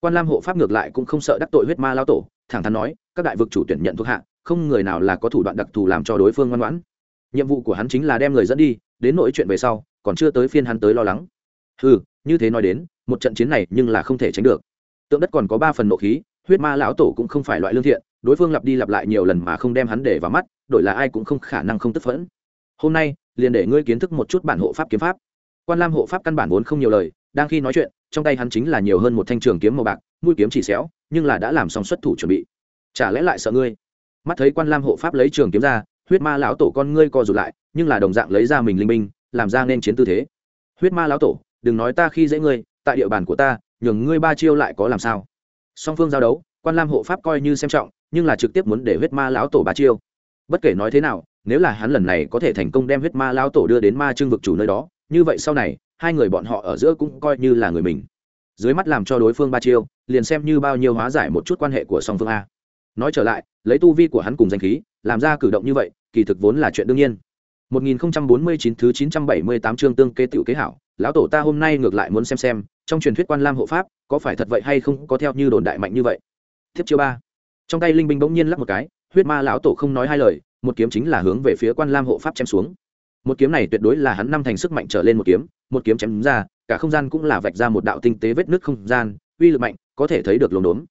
Quan lam hộ pháp ngược lại cũng không sợ đắc tội huyết ma lao tổ, thẳng thắn nói, các đại vực chủ tuyển nhận thuộc hạ, không người nào là có thủ đoạn đặc thù làm cho đối phương ngoan ngoãn nhiệm vụ của hắn chính là đem người dẫn đi, đến nội chuyện về sau, còn chưa tới phiên hắn tới lo lắng. Ừ như thế nói đến, một trận chiến này nhưng là không thể tránh được. Tượng đất còn có ba phần nộ khí, huyết ma lão tổ cũng không phải loại lương thiện, đối phương lặp đi lặp lại nhiều lần mà không đem hắn để vào mắt, đổi là ai cũng không khả năng không tức phẫn. Hôm nay, liền để ngươi kiến thức một chút bản hộ pháp kiếm pháp. Quan lam hộ pháp căn bản vốn không nhiều lời, đang khi nói chuyện, trong tay hắn chính là nhiều hơn một thanh trường kiếm màu bạc, mũi kiếm chỉ xéo, nhưng là đã làm xong xuất thủ chuẩn bị. Chả lẽ lại sợ ngươi? Mắt thấy quan lam hộ pháp lấy trường kiếm ra huyết ma lão tổ con ngươi co rụt lại, nhưng là đồng dạng lấy ra mình linh minh làm ra nên chiến tư thế. Huyết ma lão tổ, đừng nói ta khi dễ ngươi, tại địa bàn của ta, nhường ngươi ba chiêu lại có làm sao? Song phương giao đấu, quan lam hộ pháp coi như xem trọng, nhưng là trực tiếp muốn để huyết ma lão tổ ba chiêu. Bất kể nói thế nào, nếu là hắn lần này có thể thành công đem huyết ma lão tổ đưa đến ma trưng vực chủ nơi đó, như vậy sau này, hai người bọn họ ở giữa cũng coi như là người mình. Dưới mắt làm cho đối phương ba chiêu, liền xem như bao nhiêu hóa giải một chút quan hệ của song phương a nói trở lại lấy tu vi của hắn cùng danh khí làm ra cử động như vậy kỳ thực vốn là chuyện đương nhiên 1049 thứ 978 chương tương kế tiểu kế hảo, lão tổ ta hôm nay ngược lại muốn xem xem, trong truyền thuyết quan lam hộ pháp, có phải thật vậy hay không có theo như đồn đại mạnh như vậy. Tiếp chiêu ba. Trong tay linh binh bỗng nhiên lắc một cái, huyết ma lão tổ không nói hai lời, một kiếm chính là hướng về phía quan lam hộ pháp chém xuống. Một kiếm này tuyệt đối là hắn năm thành sức mạnh trở lên một kiếm, một kiếm chém ra, cả không gian cũng là vạch ra một đạo tinh tế vết nứt không gian, uy lực mạnh, có thể thấy được lồn đốn.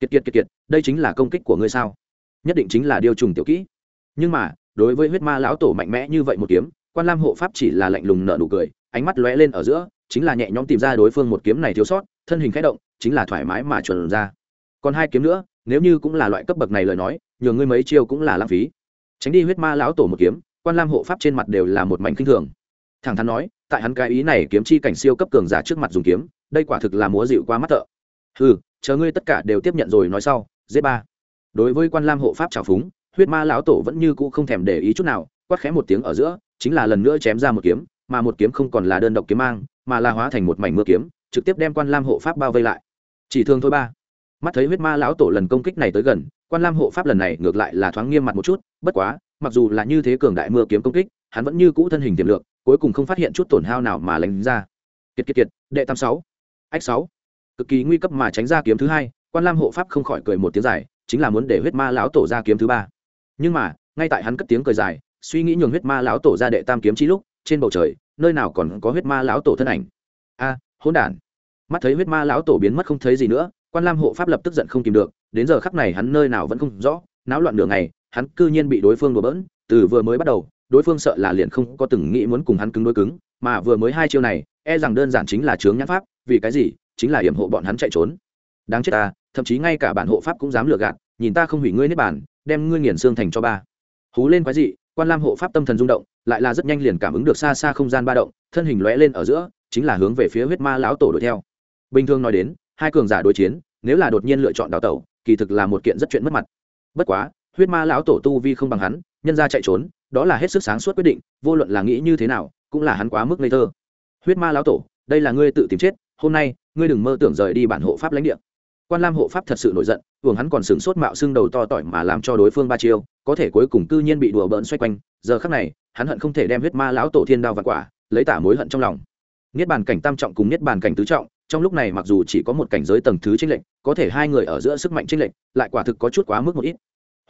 Kiệt kiệt kiệt kiệt, đây chính là công kích của ngươi sao? Nhất định chính là điều trùng tiểu kỹ. Nhưng mà, đối với huyết ma lão tổ mạnh mẽ như vậy một kiếm quan lam hộ pháp chỉ là lạnh lùng nợ nụ cười ánh mắt lóe lên ở giữa chính là nhẹ nhõm tìm ra đối phương một kiếm này thiếu sót thân hình khẽ động chính là thoải mái mà chuẩn ra còn hai kiếm nữa nếu như cũng là loại cấp bậc này lời nói nhường ngươi mấy chiêu cũng là lãng phí tránh đi huyết ma lão tổ một kiếm quan lam hộ pháp trên mặt đều là một mảnh kinh thường thẳng thắn nói tại hắn cái ý này kiếm chi cảnh siêu cấp cường giả trước mặt dùng kiếm đây quả thực là múa dịu qua mắt thợ ừ chờ ngươi tất cả đều tiếp nhận rồi nói sau dễ ba. Đối với quan lam hộ pháp trào phúng, huyết ma lão tổ vẫn như cũ không thèm để ý chút nào, quát khẽ một tiếng ở giữa, chính là lần nữa chém ra một kiếm, mà một kiếm không còn là đơn độc kiếm mang, mà là hóa thành một mảnh mưa kiếm, trực tiếp đem quan lam hộ pháp bao vây lại. Chỉ thương thôi ba. Mắt thấy huyết ma lão tổ lần công kích này tới gần, quan lam hộ pháp lần này ngược lại là thoáng nghiêm mặt một chút, bất quá, mặc dù là như thế cường đại mưa kiếm công kích, hắn vẫn như cũ thân hình tiềm lượng cuối cùng không phát hiện chút tổn hao nào mà lánh ra. Kiệt kiệt kiệt, đệ tam sáu. Ách sáu cực kỳ nguy cấp mà tránh ra kiếm thứ hai, quan lam hộ pháp không khỏi cười một tiếng dài, chính là muốn để huyết ma lão tổ ra kiếm thứ ba. Nhưng mà, ngay tại hắn cất tiếng cười dài, suy nghĩ nhường huyết ma lão tổ ra đệ tam kiếm chi lúc, trên bầu trời, nơi nào còn có huyết ma lão tổ thân ảnh? A, hỗn đản. Mắt thấy huyết ma lão tổ biến mất không thấy gì nữa, quan lam hộ pháp lập tức giận không tìm được, đến giờ khắc này hắn nơi nào vẫn không rõ, náo loạn nửa ngày, hắn cư nhiên bị đối phương đùa bỡn, từ vừa mới bắt đầu, đối phương sợ là liền không có từng nghĩ muốn cùng hắn cứng đối cứng, mà vừa mới hai chiêu này e rằng đơn giản chính là chướng nhãn pháp, vì cái gì? Chính là hiểm hộ bọn hắn chạy trốn. Đáng chết ta, thậm chí ngay cả bản hộ pháp cũng dám lừa gạt, nhìn ta không hủy ngươi nếp bản đem ngươi nghiền xương thành cho ba. Hú lên quái dị, quan lam hộ pháp tâm thần rung động, lại là rất nhanh liền cảm ứng được xa xa không gian ba động, thân hình lóe lên ở giữa, chính là hướng về phía huyết ma lão tổ đuổi theo. Bình thường nói đến, hai cường giả đối chiến, nếu là đột nhiên lựa chọn đào tẩu, kỳ thực là một kiện rất chuyện mất mặt. Bất quá, huyết ma lão tổ tu vi không bằng hắn, nhân ra chạy trốn, đó là hết sức sáng suốt quyết định, vô luận là nghĩ như thế nào, cũng là hắn quá mức ngây thơ. Huyết ma lão tổ, đây là ngươi tự tìm chết hôm nay, ngươi đừng mơ tưởng rời đi bản hộ pháp lãnh địa. Quan lam hộ pháp thật sự nổi giận, hưởng hắn còn sửng sốt mạo xương đầu to tỏi mà làm cho đối phương ba chiêu, có thể cuối cùng cư nhiên bị đùa bỡn xoay quanh, giờ khắc này, hắn hận không thể đem huyết ma lão tổ thiên đao và quả, lấy tả mối hận trong lòng. Niết bàn cảnh tam trọng cùng niết bàn cảnh tứ trọng, trong lúc này mặc dù chỉ có một cảnh giới tầng thứ trinh lệnh có thể hai người ở giữa sức mạnh trinh lệnh lại quả thực có chút quá mức một ít.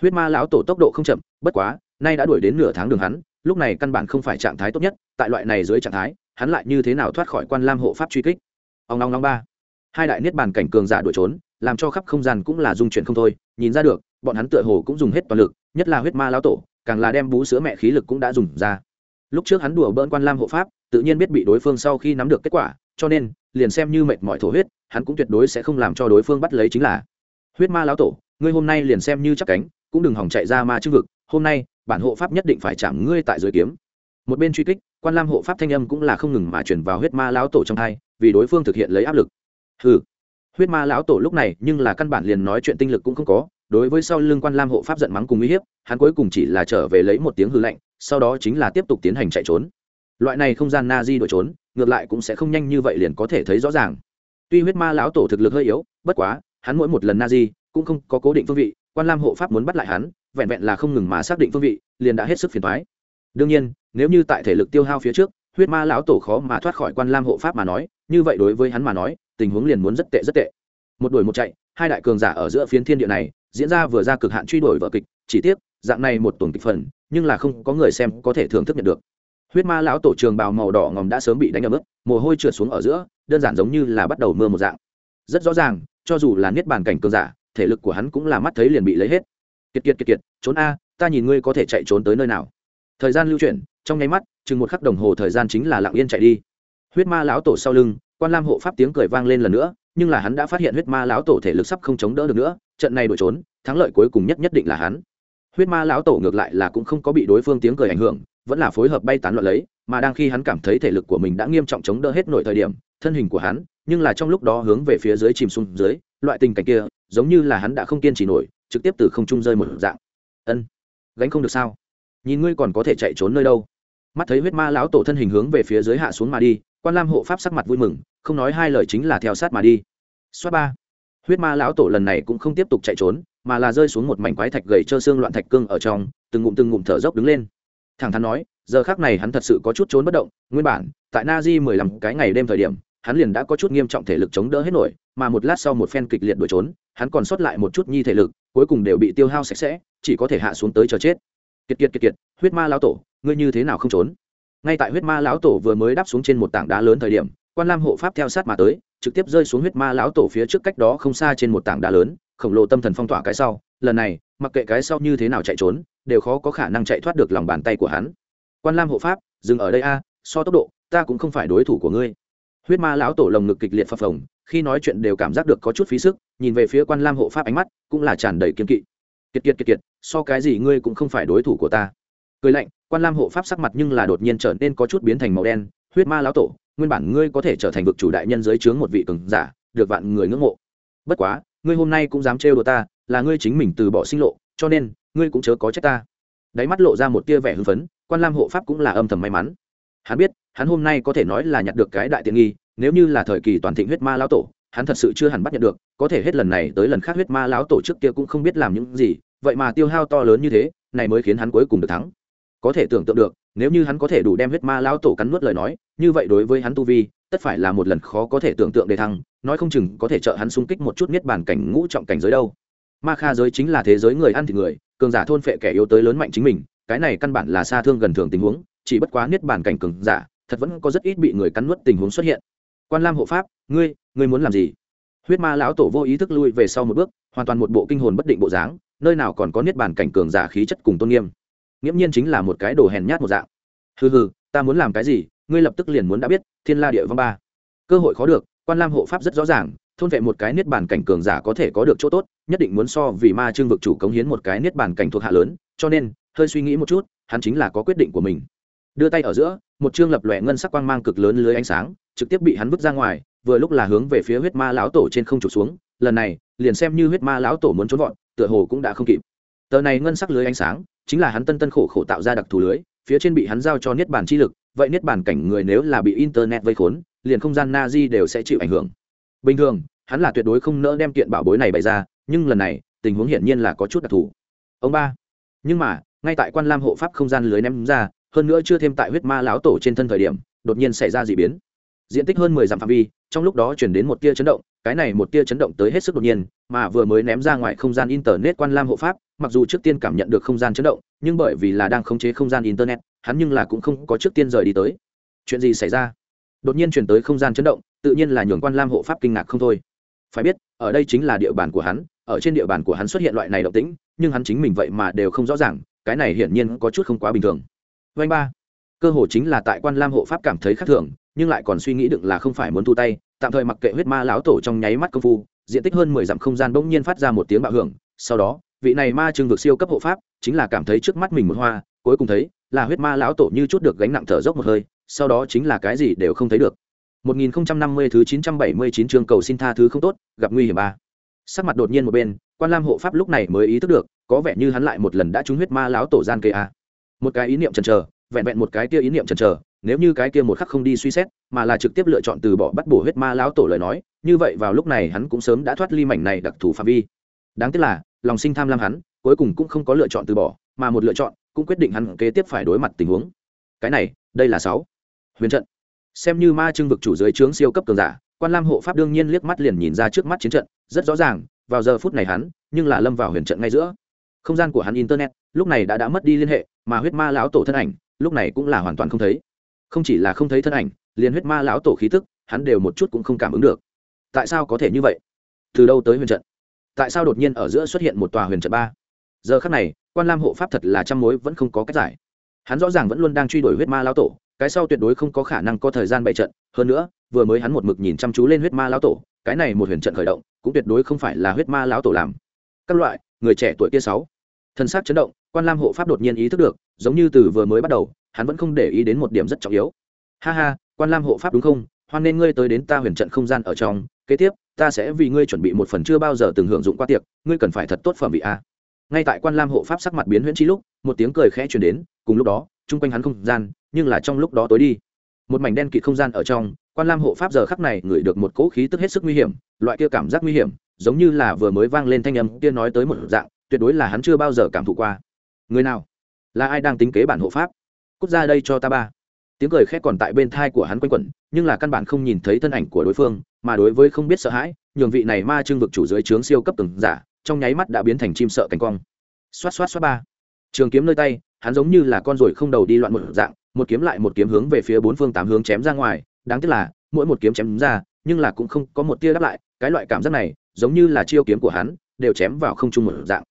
Huyết ma lão tổ tốc độ không chậm, bất quá, nay đã đuổi đến nửa tháng đường hắn, lúc này căn bản không phải trạng thái tốt nhất, tại loại này dưới trạng thái, hắn lại như thế nào thoát khỏi quan lam hộ pháp truy kích? Ông long long ba. Hai đại niết bàn cảnh cường giả đuổi trốn, làm cho khắp không gian cũng là dung chuyển không thôi, nhìn ra được, bọn hắn tựa hồ cũng dùng hết toàn lực, nhất là huyết ma lão tổ, càng là đem bú sữa mẹ khí lực cũng đã dùng ra. Lúc trước hắn đùa bỡn quan lam hộ pháp, tự nhiên biết bị đối phương sau khi nắm được kết quả, cho nên, liền xem như mệt mỏi thổ huyết, hắn cũng tuyệt đối sẽ không làm cho đối phương bắt lấy chính là. Huyết ma lão tổ, ngươi hôm nay liền xem như chắc cánh, cũng đừng hỏng chạy ra ma chưng vực, hôm nay, bản hộ pháp nhất định phải chạm ngươi tại dưới kiếm. Một bên truy kích quan lam hộ pháp thanh âm cũng là không ngừng mà chuyển vào huyết ma lão tổ trong hai vì đối phương thực hiện lấy áp lực. Ừ huyết ma lão tổ lúc này nhưng là căn bản liền nói chuyện tinh lực cũng không có đối với sau lưng quan lam hộ pháp giận mắng cùng uy hiếp hắn cuối cùng chỉ là trở về lấy một tiếng hư lệnh, sau đó chính là tiếp tục tiến hành chạy trốn. Loại này không gian na di đổi trốn ngược lại cũng sẽ không nhanh như vậy liền có thể thấy rõ ràng. Tuy huyết ma lão tổ thực lực hơi yếu bất quá hắn mỗi một lần na di cũng không có cố định phương vị quan lam hộ pháp muốn bắt lại hắn vẹn vẹn là không ngừng mà xác định phương vị liền đã hết sức phiền thoái đương nhiên nếu như tại thể lực tiêu hao phía trước, huyết ma lão tổ khó mà thoát khỏi quan lam hộ pháp mà nói, như vậy đối với hắn mà nói, tình huống liền muốn rất tệ rất tệ. Một đuổi một chạy, hai đại cường giả ở giữa phiến thiên địa này, diễn ra vừa ra cực hạn truy đuổi vở kịch, chỉ tiếc, dạng này một tuần kịch phần, nhưng là không có người xem có thể thưởng thức nhận được. Huyết ma lão tổ trường bào màu đỏ ngòm đã sớm bị đánh ấm ướt, mồ hôi trượt xuống ở giữa, đơn giản giống như là bắt đầu mưa một dạng. Rất rõ ràng, cho dù là niết bàn cảnh cường giả, thể lực của hắn cũng là mắt thấy liền bị lấy hết. Kiệt kiệt kiệt kiệt, trốn a, ta nhìn ngươi có thể chạy trốn tới nơi nào thời gian lưu chuyển, trong nháy mắt, chừng một khắc đồng hồ thời gian chính là lặng yên chạy đi. Huyết ma lão tổ sau lưng, quan lam hộ pháp tiếng cười vang lên lần nữa, nhưng là hắn đã phát hiện huyết ma lão tổ thể lực sắp không chống đỡ được nữa, trận này đổi trốn, thắng lợi cuối cùng nhất nhất định là hắn. Huyết ma lão tổ ngược lại là cũng không có bị đối phương tiếng cười ảnh hưởng, vẫn là phối hợp bay tán loạn lấy, mà đang khi hắn cảm thấy thể lực của mình đã nghiêm trọng chống đỡ hết nội thời điểm, thân hình của hắn, nhưng là trong lúc đó hướng về phía dưới chìm xuống dưới, loại tình cảnh kia, giống như là hắn đã không kiên trì nổi, trực tiếp từ không trung rơi một dạng. Ân, gánh không được sao? Nhìn ngươi còn có thể chạy trốn nơi đâu. Mắt thấy huyết ma lão tổ thân hình hướng về phía dưới hạ xuống mà đi, quan lam hộ pháp sắc mặt vui mừng, không nói hai lời chính là theo sát mà đi. Xoát ba. Huyết ma lão tổ lần này cũng không tiếp tục chạy trốn, mà là rơi xuống một mảnh quái thạch gầy trơ xương loạn thạch cương ở trong, từng ngụm từng ngụm thở dốc đứng lên. Thẳng thắn nói, giờ khác này hắn thật sự có chút trốn bất động, nguyên bản, tại na di mười lăm cái ngày đêm thời điểm, hắn liền đã có chút nghiêm trọng thể lực chống đỡ hết nổi, mà một lát sau một phen kịch liệt đuổi trốn, hắn còn sót lại một chút nhi thể lực, cuối cùng đều bị tiêu hao sạch sẽ, chỉ có thể hạ xuống tới chờ chết kiệt kiệt kiệt kiệt, huyết ma lão tổ, ngươi như thế nào không trốn? Ngay tại huyết ma lão tổ vừa mới đáp xuống trên một tảng đá lớn thời điểm, quan lam hộ pháp theo sát mà tới, trực tiếp rơi xuống huyết ma lão tổ phía trước cách đó không xa trên một tảng đá lớn, khổng lồ tâm thần phong tỏa cái sau. Lần này, mặc kệ cái sau như thế nào chạy trốn, đều khó có khả năng chạy thoát được lòng bàn tay của hắn. Quan lam hộ pháp, dừng ở đây a, so tốc độ, ta cũng không phải đối thủ của ngươi. Huyết ma lão tổ lồng ngực kịch liệt phập phồng, khi nói chuyện đều cảm giác được có chút phí sức, nhìn về phía quan lam hộ pháp ánh mắt cũng là tràn đầy kiên kỵ kiệt kiệt kiệt kiệt, so cái gì ngươi cũng không phải đối thủ của ta. Cười lạnh, quan lam hộ pháp sắc mặt nhưng là đột nhiên trở nên có chút biến thành màu đen, huyết ma lão tổ, nguyên bản ngươi có thể trở thành vực chủ đại nhân dưới trướng một vị cường giả, được vạn người ngưỡng mộ. Bất quá, ngươi hôm nay cũng dám trêu đùa ta, là ngươi chính mình từ bỏ sinh lộ, cho nên, ngươi cũng chớ có trách ta. Đáy mắt lộ ra một tia vẻ hưng phấn, quan lam hộ pháp cũng là âm thầm may mắn. Hắn biết, hắn hôm nay có thể nói là nhặt được cái đại tiện nghi, nếu như là thời kỳ toàn thịnh huyết ma lão tổ, hắn thật sự chưa hẳn bắt nhận được, có thể hết lần này tới lần khác huyết ma lão tổ trước kia cũng không biết làm những gì vậy mà tiêu hao to lớn như thế, này mới khiến hắn cuối cùng được thắng. Có thể tưởng tượng được, nếu như hắn có thể đủ đem huyết ma lão tổ cắn nuốt lời nói, như vậy đối với hắn tu vi, tất phải là một lần khó có thể tưởng tượng để thăng, nói không chừng có thể trợ hắn xung kích một chút niết bàn cảnh ngũ trọng cảnh giới đâu. Ma kha giới chính là thế giới người ăn thịt người, cường giả thôn phệ kẻ yếu tới lớn mạnh chính mình, cái này căn bản là xa thương gần thường tình huống, chỉ bất quá niết bàn cảnh cường giả, thật vẫn có rất ít bị người cắn nuốt tình huống xuất hiện. Quan lam hộ pháp, ngươi ngươi muốn làm gì? Huyết ma lão tổ vô ý thức lui về sau một bước, hoàn toàn một bộ kinh hồn bất định bộ dáng, nơi nào còn có niết bàn cảnh cường giả khí chất cùng tôn nghiêm. Nghiễm nhiên chính là một cái đồ hèn nhát một dạng. Hừ hừ, ta muốn làm cái gì, ngươi lập tức liền muốn đã biết, thiên la địa vong ba. Cơ hội khó được, quan lam hộ pháp rất rõ ràng, thôn vệ một cái niết bàn cảnh cường giả có thể có được chỗ tốt, nhất định muốn so vì ma trương vực chủ cống hiến một cái niết bàn cảnh thuộc hạ lớn, cho nên, hơi suy nghĩ một chút, hắn chính là có quyết định của mình. Đưa tay ở giữa, một chương lập lòe ngân sắc quang mang cực lớn lưới ánh sáng, trực tiếp bị hắn vứt ra ngoài vừa lúc là hướng về phía huyết ma lão tổ trên không trục xuống, lần này, liền xem như huyết ma lão tổ muốn trốn vọt, tựa hồ cũng đã không kịp. Tờ này ngân sắc lưới ánh sáng, chính là hắn tân tân khổ khổ tạo ra đặc thù lưới, phía trên bị hắn giao cho niết bàn chi lực, vậy niết bàn cảnh người nếu là bị internet vây khốn, liền không gian na di đều sẽ chịu ảnh hưởng. Bình thường, hắn là tuyệt đối không nỡ đem kiện bảo bối này bày ra, nhưng lần này, tình huống hiển nhiên là có chút đặc thù. Ông ba, nhưng mà, ngay tại quan lam hộ pháp không gian lưới ném ra, hơn nữa chưa thêm tại huyết ma lão tổ trên thân thời điểm, đột nhiên xảy ra d ị biến diện tích hơn mười dặm phạm vi, trong lúc đó chuyển đến một tia chấn động, cái này một tia chấn động tới hết sức đột nhiên, mà vừa mới ném ra ngoài không gian internet quan lam hộ pháp, mặc dù trước tiên cảm nhận được không gian chấn động, nhưng bởi vì là đang khống chế không gian internet, hắn nhưng là cũng không có trước tiên rời đi tới. Chuyện gì xảy ra? Đột nhiên chuyển tới không gian chấn động, tự nhiên là nhường quan lam hộ pháp kinh ngạc không thôi. Phải biết, ở đây chính là địa bàn của hắn, ở trên địa bàn của hắn xuất hiện loại này động tĩnh, nhưng hắn chính mình vậy mà đều không rõ ràng, cái này hiển nhiên có chút không quá bình thường. Vanh ba. Cơ hồ chính là tại quan lam hộ pháp cảm thấy khác thường nhưng lại còn suy nghĩ được là không phải muốn thu tay tạm thời mặc kệ huyết ma lão tổ trong nháy mắt công phu diện tích hơn mười dặm không gian bỗng nhiên phát ra một tiếng bạo hưởng sau đó vị này ma trưng vực siêu cấp hộ pháp chính là cảm thấy trước mắt mình một hoa cuối cùng thấy là huyết ma lão tổ như chút được gánh nặng thở dốc một hơi sau đó chính là cái gì đều không thấy được 1050 thứ 979 chương cầu xin tha thứ không tốt, gặp nguy hiểm ba. Sắc mặt đột nhiên một bên, Quan Lam hộ pháp lúc này mới ý thức được, có vẻ như hắn lại một lần đã trúng huyết ma lão tổ gian kê a. Một cái ý niệm chần chờ, vẹn vẹn một cái kia ý niệm chần chờ, nếu như cái kia một khắc không đi suy xét, mà là trực tiếp lựa chọn từ bỏ bắt bổ huyết ma lão tổ lời nói, như vậy vào lúc này hắn cũng sớm đã thoát ly mảnh này đặc thù phạm vi. Đáng tiếc là, lòng sinh tham lam hắn, cuối cùng cũng không có lựa chọn từ bỏ, mà một lựa chọn, cũng quyết định hắn kế tiếp phải đối mặt tình huống. Cái này, đây là sáu huyền trận xem như ma trưng vực chủ dưới trướng siêu cấp cường giả quan lam hộ pháp đương nhiên liếc mắt liền nhìn ra trước mắt chiến trận rất rõ ràng vào giờ phút này hắn nhưng là lâm vào huyền trận ngay giữa không gian của hắn internet lúc này đã đã mất đi liên hệ mà huyết ma lão tổ thân ảnh lúc này cũng là hoàn toàn không thấy không chỉ là không thấy thân ảnh, liền huyết ma lão tổ khí tức, hắn đều một chút cũng không cảm ứng được. Tại sao có thể như vậy? Từ đâu tới huyền trận? Tại sao đột nhiên ở giữa xuất hiện một tòa huyền trận ba? Giờ khắc này, quan lam hộ pháp thật là trăm mối vẫn không có cách giải. Hắn rõ ràng vẫn luôn đang truy đuổi huyết ma lão tổ, cái sau tuyệt đối không có khả năng có thời gian bày trận. Hơn nữa, vừa mới hắn một mực nhìn chăm chú lên huyết ma lão tổ, cái này một huyền trận khởi động, cũng tuyệt đối không phải là huyết ma lão tổ làm. Các loại, người trẻ tuổi kia sáu. Thân xác chấn động, quan lam hộ pháp đột nhiên ý thức được, giống như từ vừa mới bắt đầu hắn vẫn không để ý đến một điểm rất trọng yếu. Ha ha, quan lam hộ pháp đúng không? Hoan nên ngươi tới đến ta huyền trận không gian ở trong. Kế tiếp, ta sẽ vì ngươi chuẩn bị một phần chưa bao giờ từng hưởng dụng qua tiệc, ngươi cần phải thật tốt phẩm vị a. Ngay tại quan lam hộ pháp sắc mặt biến huyễn chi lúc, một tiếng cười khẽ truyền đến, cùng lúc đó, chung quanh hắn không gian, nhưng là trong lúc đó tối đi. Một mảnh đen kịt không gian ở trong, quan lam hộ pháp giờ khắc này ngửi được một cỗ khí tức hết sức nguy hiểm, loại kia cảm giác nguy hiểm, giống như là vừa mới vang lên thanh âm kia nói tới một dạng, tuyệt đối là hắn chưa bao giờ cảm thụ qua. Người nào? Là ai đang tính kế bản hộ pháp? Cút ra đây cho ta ba. Tiếng cười khét còn tại bên thai của hắn quanh quẩn, nhưng là căn bản không nhìn thấy thân ảnh của đối phương, mà đối với không biết sợ hãi, nhường vị này ma trưng vực chủ dưới trướng siêu cấp từng giả, trong nháy mắt đã biến thành chim sợ cánh cong xoát xoát xoát ba. Trường kiếm nơi tay, hắn giống như là con ruồi không đầu đi loạn một dạng, một kiếm lại một kiếm hướng về phía bốn phương tám hướng chém ra ngoài, đáng tiếc là, mỗi một kiếm chém ra, nhưng là cũng không có một tia đáp lại, cái loại cảm giác này, giống như là chiêu kiếm của hắn, đều chém vào không chung một dạng.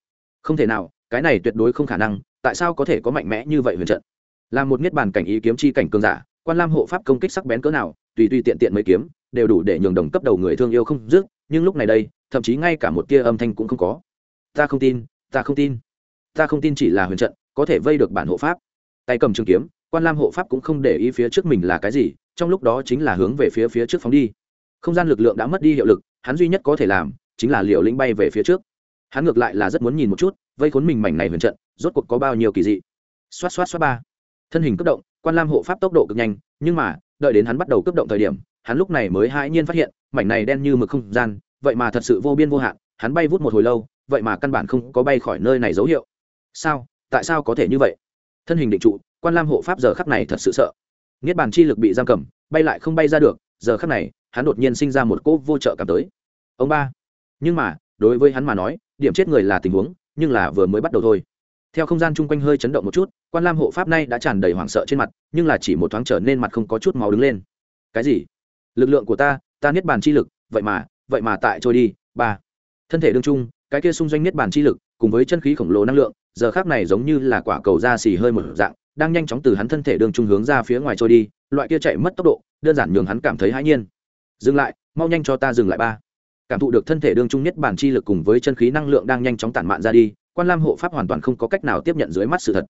Không thể nào, cái này tuyệt đối không khả năng, tại sao có thể có mạnh mẽ như vậy huyền trận? Là một niết bàn cảnh ý kiếm chi cảnh cường giả, quan lam hộ pháp công kích sắc bén cỡ nào, tùy tùy tiện tiện mấy kiếm, đều đủ để nhường đồng cấp đầu người thương yêu không dứt, nhưng lúc này đây, thậm chí ngay cả một tia âm thanh cũng không có. Ta không tin, ta không tin. Ta không tin chỉ là huyền trận, có thể vây được bản hộ pháp. Tay cầm trường kiếm, quan lam hộ pháp cũng không để ý phía trước mình là cái gì, trong lúc đó chính là hướng về phía phía trước phóng đi. Không gian lực lượng đã mất đi hiệu lực, hắn duy nhất có thể làm, chính là liều lĩnh bay về phía trước. Hắn ngược lại là rất muốn nhìn một chút, vây khốn mình mảnh này huyền trận, rốt cuộc có bao nhiêu kỳ dị. Xoát xoát xoát ba thân hình cấp động, quan lam hộ pháp tốc độ cực nhanh, nhưng mà, đợi đến hắn bắt đầu cấp động thời điểm, hắn lúc này mới hãi nhiên phát hiện, mảnh này đen như mực không gian, vậy mà thật sự vô biên vô hạn, hắn bay vút một hồi lâu, vậy mà căn bản không có bay khỏi nơi này dấu hiệu. Sao? Tại sao có thể như vậy? Thân hình định trụ, quan lam hộ pháp giờ khắc này thật sự sợ. Niết bàn chi lực bị giam cầm, bay lại không bay ra được, giờ khắc này, hắn đột nhiên sinh ra một cỗ vô trợ cảm tới. Ông ba. Nhưng mà, đối với hắn mà nói, điểm chết người là tình huống, nhưng là vừa mới bắt đầu thôi theo không gian chung quanh hơi chấn động một chút, quan lam hộ pháp nay đã tràn đầy hoảng sợ trên mặt, nhưng là chỉ một thoáng trở nên mặt không có chút máu đứng lên. Cái gì? Lực lượng của ta ta niết bàn chi lực, vậy mà vậy mà tại trôi đi, ba. Thân thể đương chung cái kia xung doanh niết bàn chi lực, cùng với chân khí khổng lồ năng lượng, giờ khác này giống như là quả cầu da xì hơi một dạng, đang nhanh chóng từ hắn thân thể đường trung hướng ra phía ngoài trôi đi, loại kia chạy mất tốc độ, đơn giản nhường hắn cảm thấy hãi nhiên. Dừng lại, mau nhanh cho ta dừng lại ba. Cảm thụ được thân thể đương trung nhất bản chi lực cùng với chân khí năng lượng đang nhanh chóng tản mạn ra đi quan lam hộ pháp hoàn toàn không có cách nào tiếp nhận dưới mắt sự thật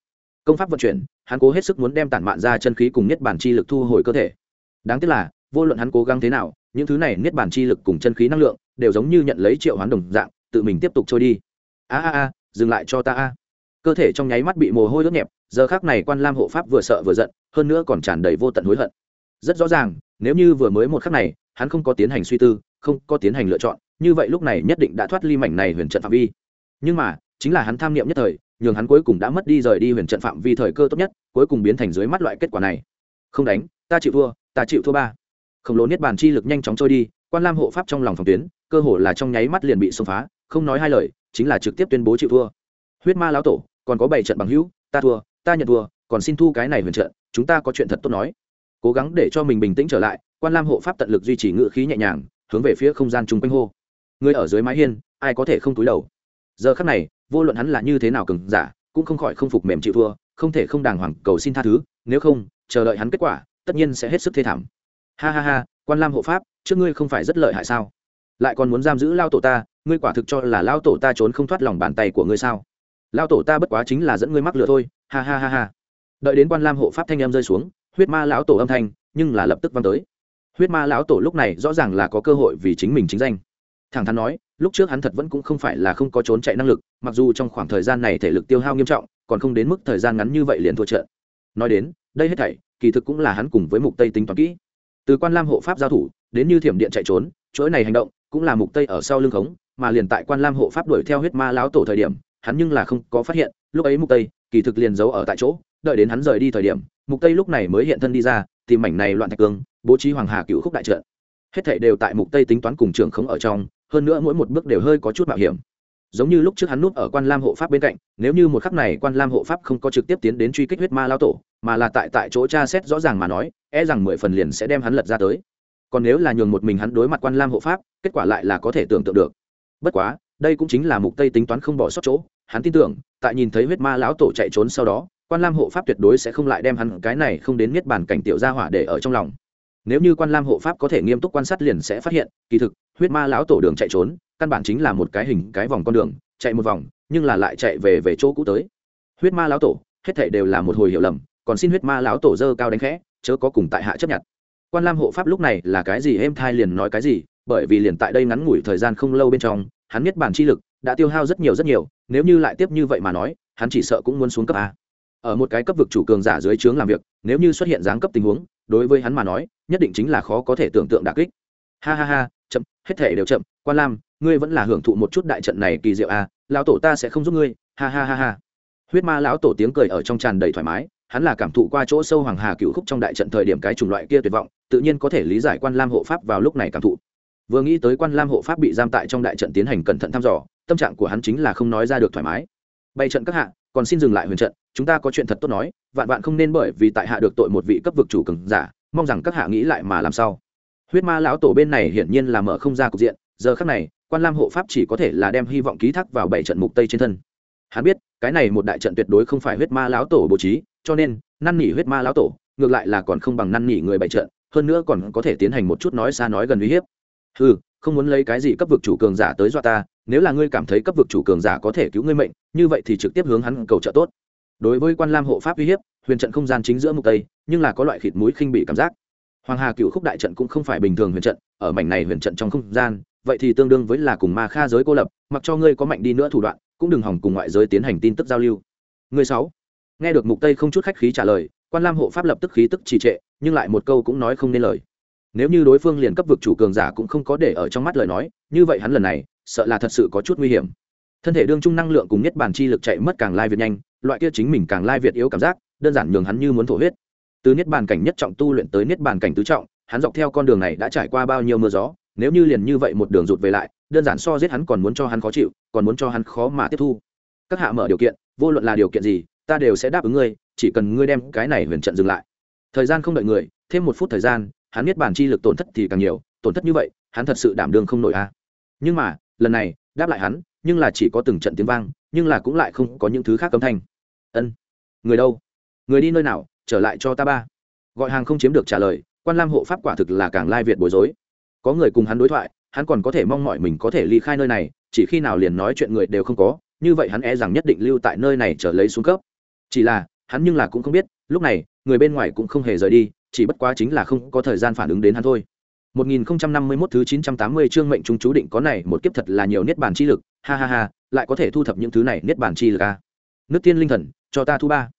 công pháp vận chuyển hắn cố hết sức muốn đem tản mạn ra chân khí cùng nhất bản chi lực thu hồi cơ thể đáng tiếc là vô luận hắn cố gắng thế nào những thứ này niết bản chi lực cùng chân khí năng lượng đều giống như nhận lấy triệu hoán đồng dạng tự mình tiếp tục trôi đi a a a dừng lại cho ta a cơ thể trong nháy mắt bị mồ hôi ướt nhẹp giờ khác này quan lam hộ pháp vừa sợ vừa giận hơn nữa còn tràn đầy vô tận hối hận rất rõ ràng nếu như vừa mới một khắc này hắn không có tiến hành suy tư không có tiến hành lựa chọn như vậy lúc này nhất định đã thoát ly mảnh này huyền trận phạm vi nhưng mà chính là hắn tham niệm nhất thời, nhường hắn cuối cùng đã mất đi rời đi huyền trận phạm vi thời cơ tốt nhất, cuối cùng biến thành dưới mắt loại kết quả này. Không đánh, ta chịu thua, ta chịu thua ba. Khổng lồ niết bàn chi lực nhanh chóng trôi đi, quan lam hộ pháp trong lòng phòng tuyến, cơ hồ là trong nháy mắt liền bị xông phá, không nói hai lời, chính là trực tiếp tuyên bố chịu thua. Huyết ma lão tổ, còn có bảy trận bằng hữu, ta thua, ta nhận thua, còn xin thu cái này huyền trận, chúng ta có chuyện thật tốt nói. Cố gắng để cho mình bình tĩnh trở lại, quan lam hộ pháp tận lực duy trì ngự khí nhẹ nhàng, hướng về phía không gian chung quanh hô. Người ở dưới mái hiên, ai có thể không túi đầu? Giờ khắc này vô luận hắn là như thế nào cường giả, cũng không khỏi không phục mềm chịu thua, không thể không đàng hoàng cầu xin tha thứ, nếu không, chờ đợi hắn kết quả, tất nhiên sẽ hết sức thê thảm. Ha ha ha, quan lam hộ pháp, trước ngươi không phải rất lợi hại sao? Lại còn muốn giam giữ lao tổ ta, ngươi quả thực cho là lao tổ ta trốn không thoát lòng bàn tay của ngươi sao? Lao tổ ta bất quá chính là dẫn ngươi mắc lừa thôi, ha ha ha ha. Đợi đến quan lam hộ pháp thanh em rơi xuống, huyết ma lão tổ âm thanh, nhưng là lập tức văng tới. Huyết ma lão tổ lúc này rõ ràng là có cơ hội vì chính mình chính danh thẳng thắn nói, lúc trước hắn thật vẫn cũng không phải là không có trốn chạy năng lực, mặc dù trong khoảng thời gian này thể lực tiêu hao nghiêm trọng, còn không đến mức thời gian ngắn như vậy liền thua trận. Nói đến, đây hết thảy, kỳ thực cũng là hắn cùng với mục tây tính toán kỹ. Từ quan lam hộ pháp giao thủ, đến như thiểm điện chạy trốn chỗ này hành động, cũng là mục tây ở sau lưng khống, mà liền tại quan lam hộ pháp đuổi theo huyết ma lão tổ thời điểm, hắn nhưng là không có phát hiện, lúc ấy mục tây, kỳ thực liền giấu ở tại chỗ, đợi đến hắn rời đi thời điểm, mục tây lúc này mới hiện thân đi ra, tìm mảnh này loạn thạch cương, bố trí hoàng hà cựu khúc đại trận. Hết thảy đều tại mục tây tính toán cùng trường khống ở trong hơn nữa mỗi một bước đều hơi có chút mạo hiểm. Giống như lúc trước hắn núp ở quan lam hộ pháp bên cạnh, nếu như một khắc này quan lam hộ pháp không có trực tiếp tiến đến truy kích huyết ma lao tổ, mà là tại tại chỗ tra xét rõ ràng mà nói e rằng mười phần liền sẽ đem hắn lật ra tới. Còn nếu là nhường một mình hắn đối mặt quan lam hộ pháp, kết quả lại là có thể tưởng tượng được. Bất quá, đây cũng chính là mục tây tính toán không bỏ sót chỗ. Hắn tin tưởng, tại nhìn thấy huyết ma lão tổ chạy trốn sau đó, quan lam hộ pháp tuyệt đối sẽ không lại đem hắn cái này không đến miết bản cảnh tiểu gia hỏa để ở trong lòng. Nếu như quan lam hộ pháp có thể nghiêm túc quan sát liền sẽ phát hiện, kỳ thực huyết ma lão tổ đường chạy trốn, căn bản chính là một cái hình cái vòng con đường, chạy một vòng, nhưng là lại chạy về về chỗ cũ tới. Huyết ma lão tổ, hết thảy đều là một hồi hiểu lầm, còn xin huyết ma lão tổ dơ cao đánh khẽ, chớ có cùng tại hạ chấp nhận. Quan lam hộ pháp lúc này là cái gì êm thai liền nói cái gì, bởi vì liền tại đây ngắn ngủi thời gian không lâu bên trong, hắn biết bản chi lực đã tiêu hao rất nhiều rất nhiều, nếu như lại tiếp như vậy mà nói, hắn chỉ sợ cũng muốn xuống cấp a. Ở một cái cấp vực chủ cường giả dưới trướng làm việc, nếu như xuất hiện giáng cấp tình huống, đối với hắn mà nói, nhất định chính là khó có thể tưởng tượng đà kích. Ha ha ha chậm, hết thể đều chậm. Quan lam, ngươi vẫn là hưởng thụ một chút đại trận này kỳ diệu à lão tổ ta sẽ không giúp ngươi. Ha ha ha ha. Huyết ma lão tổ tiếng cười ở trong tràn đầy thoải mái, hắn là cảm thụ qua chỗ sâu hoàng hà cựu khúc trong đại trận thời điểm cái chủng loại kia tuyệt vọng, tự nhiên có thể lý giải quan lam hộ pháp vào lúc này cảm thụ. Vừa nghĩ tới quan lam hộ pháp bị giam tại trong đại trận tiến hành cẩn thận thăm dò, tâm trạng của hắn chính là không nói ra được thoải mái. Bày trận các hạ, còn xin dừng lại huyền trận, chúng ta có chuyện thật tốt nói, vạn vạn không nên bởi vì tại hạ được tội một vị cấp vực chủ cường giả, mong rằng các hạ nghĩ lại mà làm sao huyết ma lão tổ bên này hiển nhiên là mở không ra cục diện, giờ khắc này, quan lam hộ pháp chỉ có thể là đem hy vọng ký thác vào bảy trận mục tây trên thân. Hắn biết, cái này một đại trận tuyệt đối không phải huyết ma lão tổ bố trí, cho nên, năn nỉ huyết ma lão tổ, ngược lại là còn không bằng năn nỉ người bảy trận, hơn nữa còn có thể tiến hành một chút nói xa nói gần uy hiếp. Ừ không muốn lấy cái gì cấp vực chủ cường giả tới dọa ta, nếu là ngươi cảm thấy cấp vực chủ cường giả có thể cứu ngươi mệnh, như vậy thì trực tiếp hướng hắn cầu trợ tốt. Đối với quan lam hộ pháp uy hiếp, huyền trận không gian chính giữa mục tây, nhưng là có loại khịt mũi khinh bị cảm giác hoàng hà cựu khúc đại trận cũng không phải bình thường huyền trận, ở mảnh này huyền trận trong không gian, vậy thì tương đương với là cùng ma kha giới cô lập, mặc cho ngươi có mạnh đi nữa thủ đoạn, cũng đừng hỏng cùng ngoại giới tiến hành tin tức giao lưu. Người sáu. Nghe được mục tây không chút khách khí trả lời, quan lam hộ pháp lập tức khí tức trì trệ, nhưng lại một câu cũng nói không nên lời. Nếu như đối phương liền cấp vực chủ cường giả cũng không có để ở trong mắt lời nói, như vậy hắn lần này, sợ là thật sự có chút nguy hiểm. Thân thể đương trung năng lượng cùng nhất bản chi lực chạy mất càng lai việt nhanh, loại kia chính mình càng lai việt yếu cảm giác, đơn giản nhường hắn như muốn thổ huyết từ niết bàn cảnh nhất trọng tu luyện tới niết bàn cảnh tứ trọng, hắn dọc theo con đường này đã trải qua bao nhiêu mưa gió, nếu như liền như vậy một đường rụt về lại, đơn giản so giết hắn còn muốn cho hắn khó chịu, còn muốn cho hắn khó mà tiếp thu. Các hạ mở điều kiện, vô luận là điều kiện gì, ta đều sẽ đáp ứng ngươi, chỉ cần ngươi đem cái này huyền trận dừng lại. Thời gian không đợi người, thêm một phút thời gian, hắn biết bản chi lực tổn thất thì càng nhiều, tổn thất như vậy, hắn thật sự đảm đương không nổi a. Nhưng mà, lần này, đáp lại hắn, nhưng là chỉ có từng trận tiếng vang, nhưng là cũng lại không có những thứ khác âm thanh. Ân, người đâu? Người đi nơi nào? Trở lại cho ta ba gọi hàng không chiếm được trả lời quan lam hộ pháp quả thực là càng lai việt bối rối có người cùng hắn đối thoại hắn còn có thể mong mọi mình có thể ly khai nơi này chỉ khi nào liền nói chuyện người đều không có như vậy hắn e rằng nhất định lưu tại nơi này trở lấy xuống cấp chỉ là hắn nhưng là cũng không biết lúc này người bên ngoài cũng không hề rời đi chỉ bất quá chính là không có thời gian phản ứng đến hắn thôi 1051 thứ 980 chương mệnh chúng chú định có này một kiếp thật là nhiều niết bàn chi lực, ha ha ha, lại có thể thu thập những thứ này niết bàn chi lực a. À. Nước tiên linh thần, cho ta thu ba.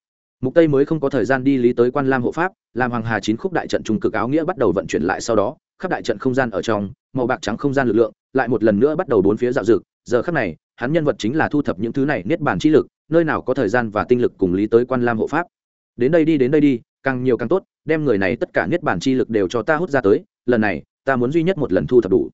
Mục Tây mới không có thời gian đi lý tới Quan Lam hộ pháp, làm Hoàng Hà chín khúc đại trận trung cực áo nghĩa bắt đầu vận chuyển lại sau đó, khắp đại trận không gian ở trong, màu bạc trắng không gian lực lượng, lại một lần nữa bắt đầu bốn phía dạo dực, giờ khắc này, hắn nhân vật chính là thu thập những thứ này niết bàn chi lực, nơi nào có thời gian và tinh lực cùng lý tới Quan Lam hộ pháp. Đến đây đi đến đây đi, càng nhiều càng tốt, đem người này tất cả niết bàn chi lực đều cho ta hút ra tới, lần này, ta muốn duy nhất một lần thu thập đủ.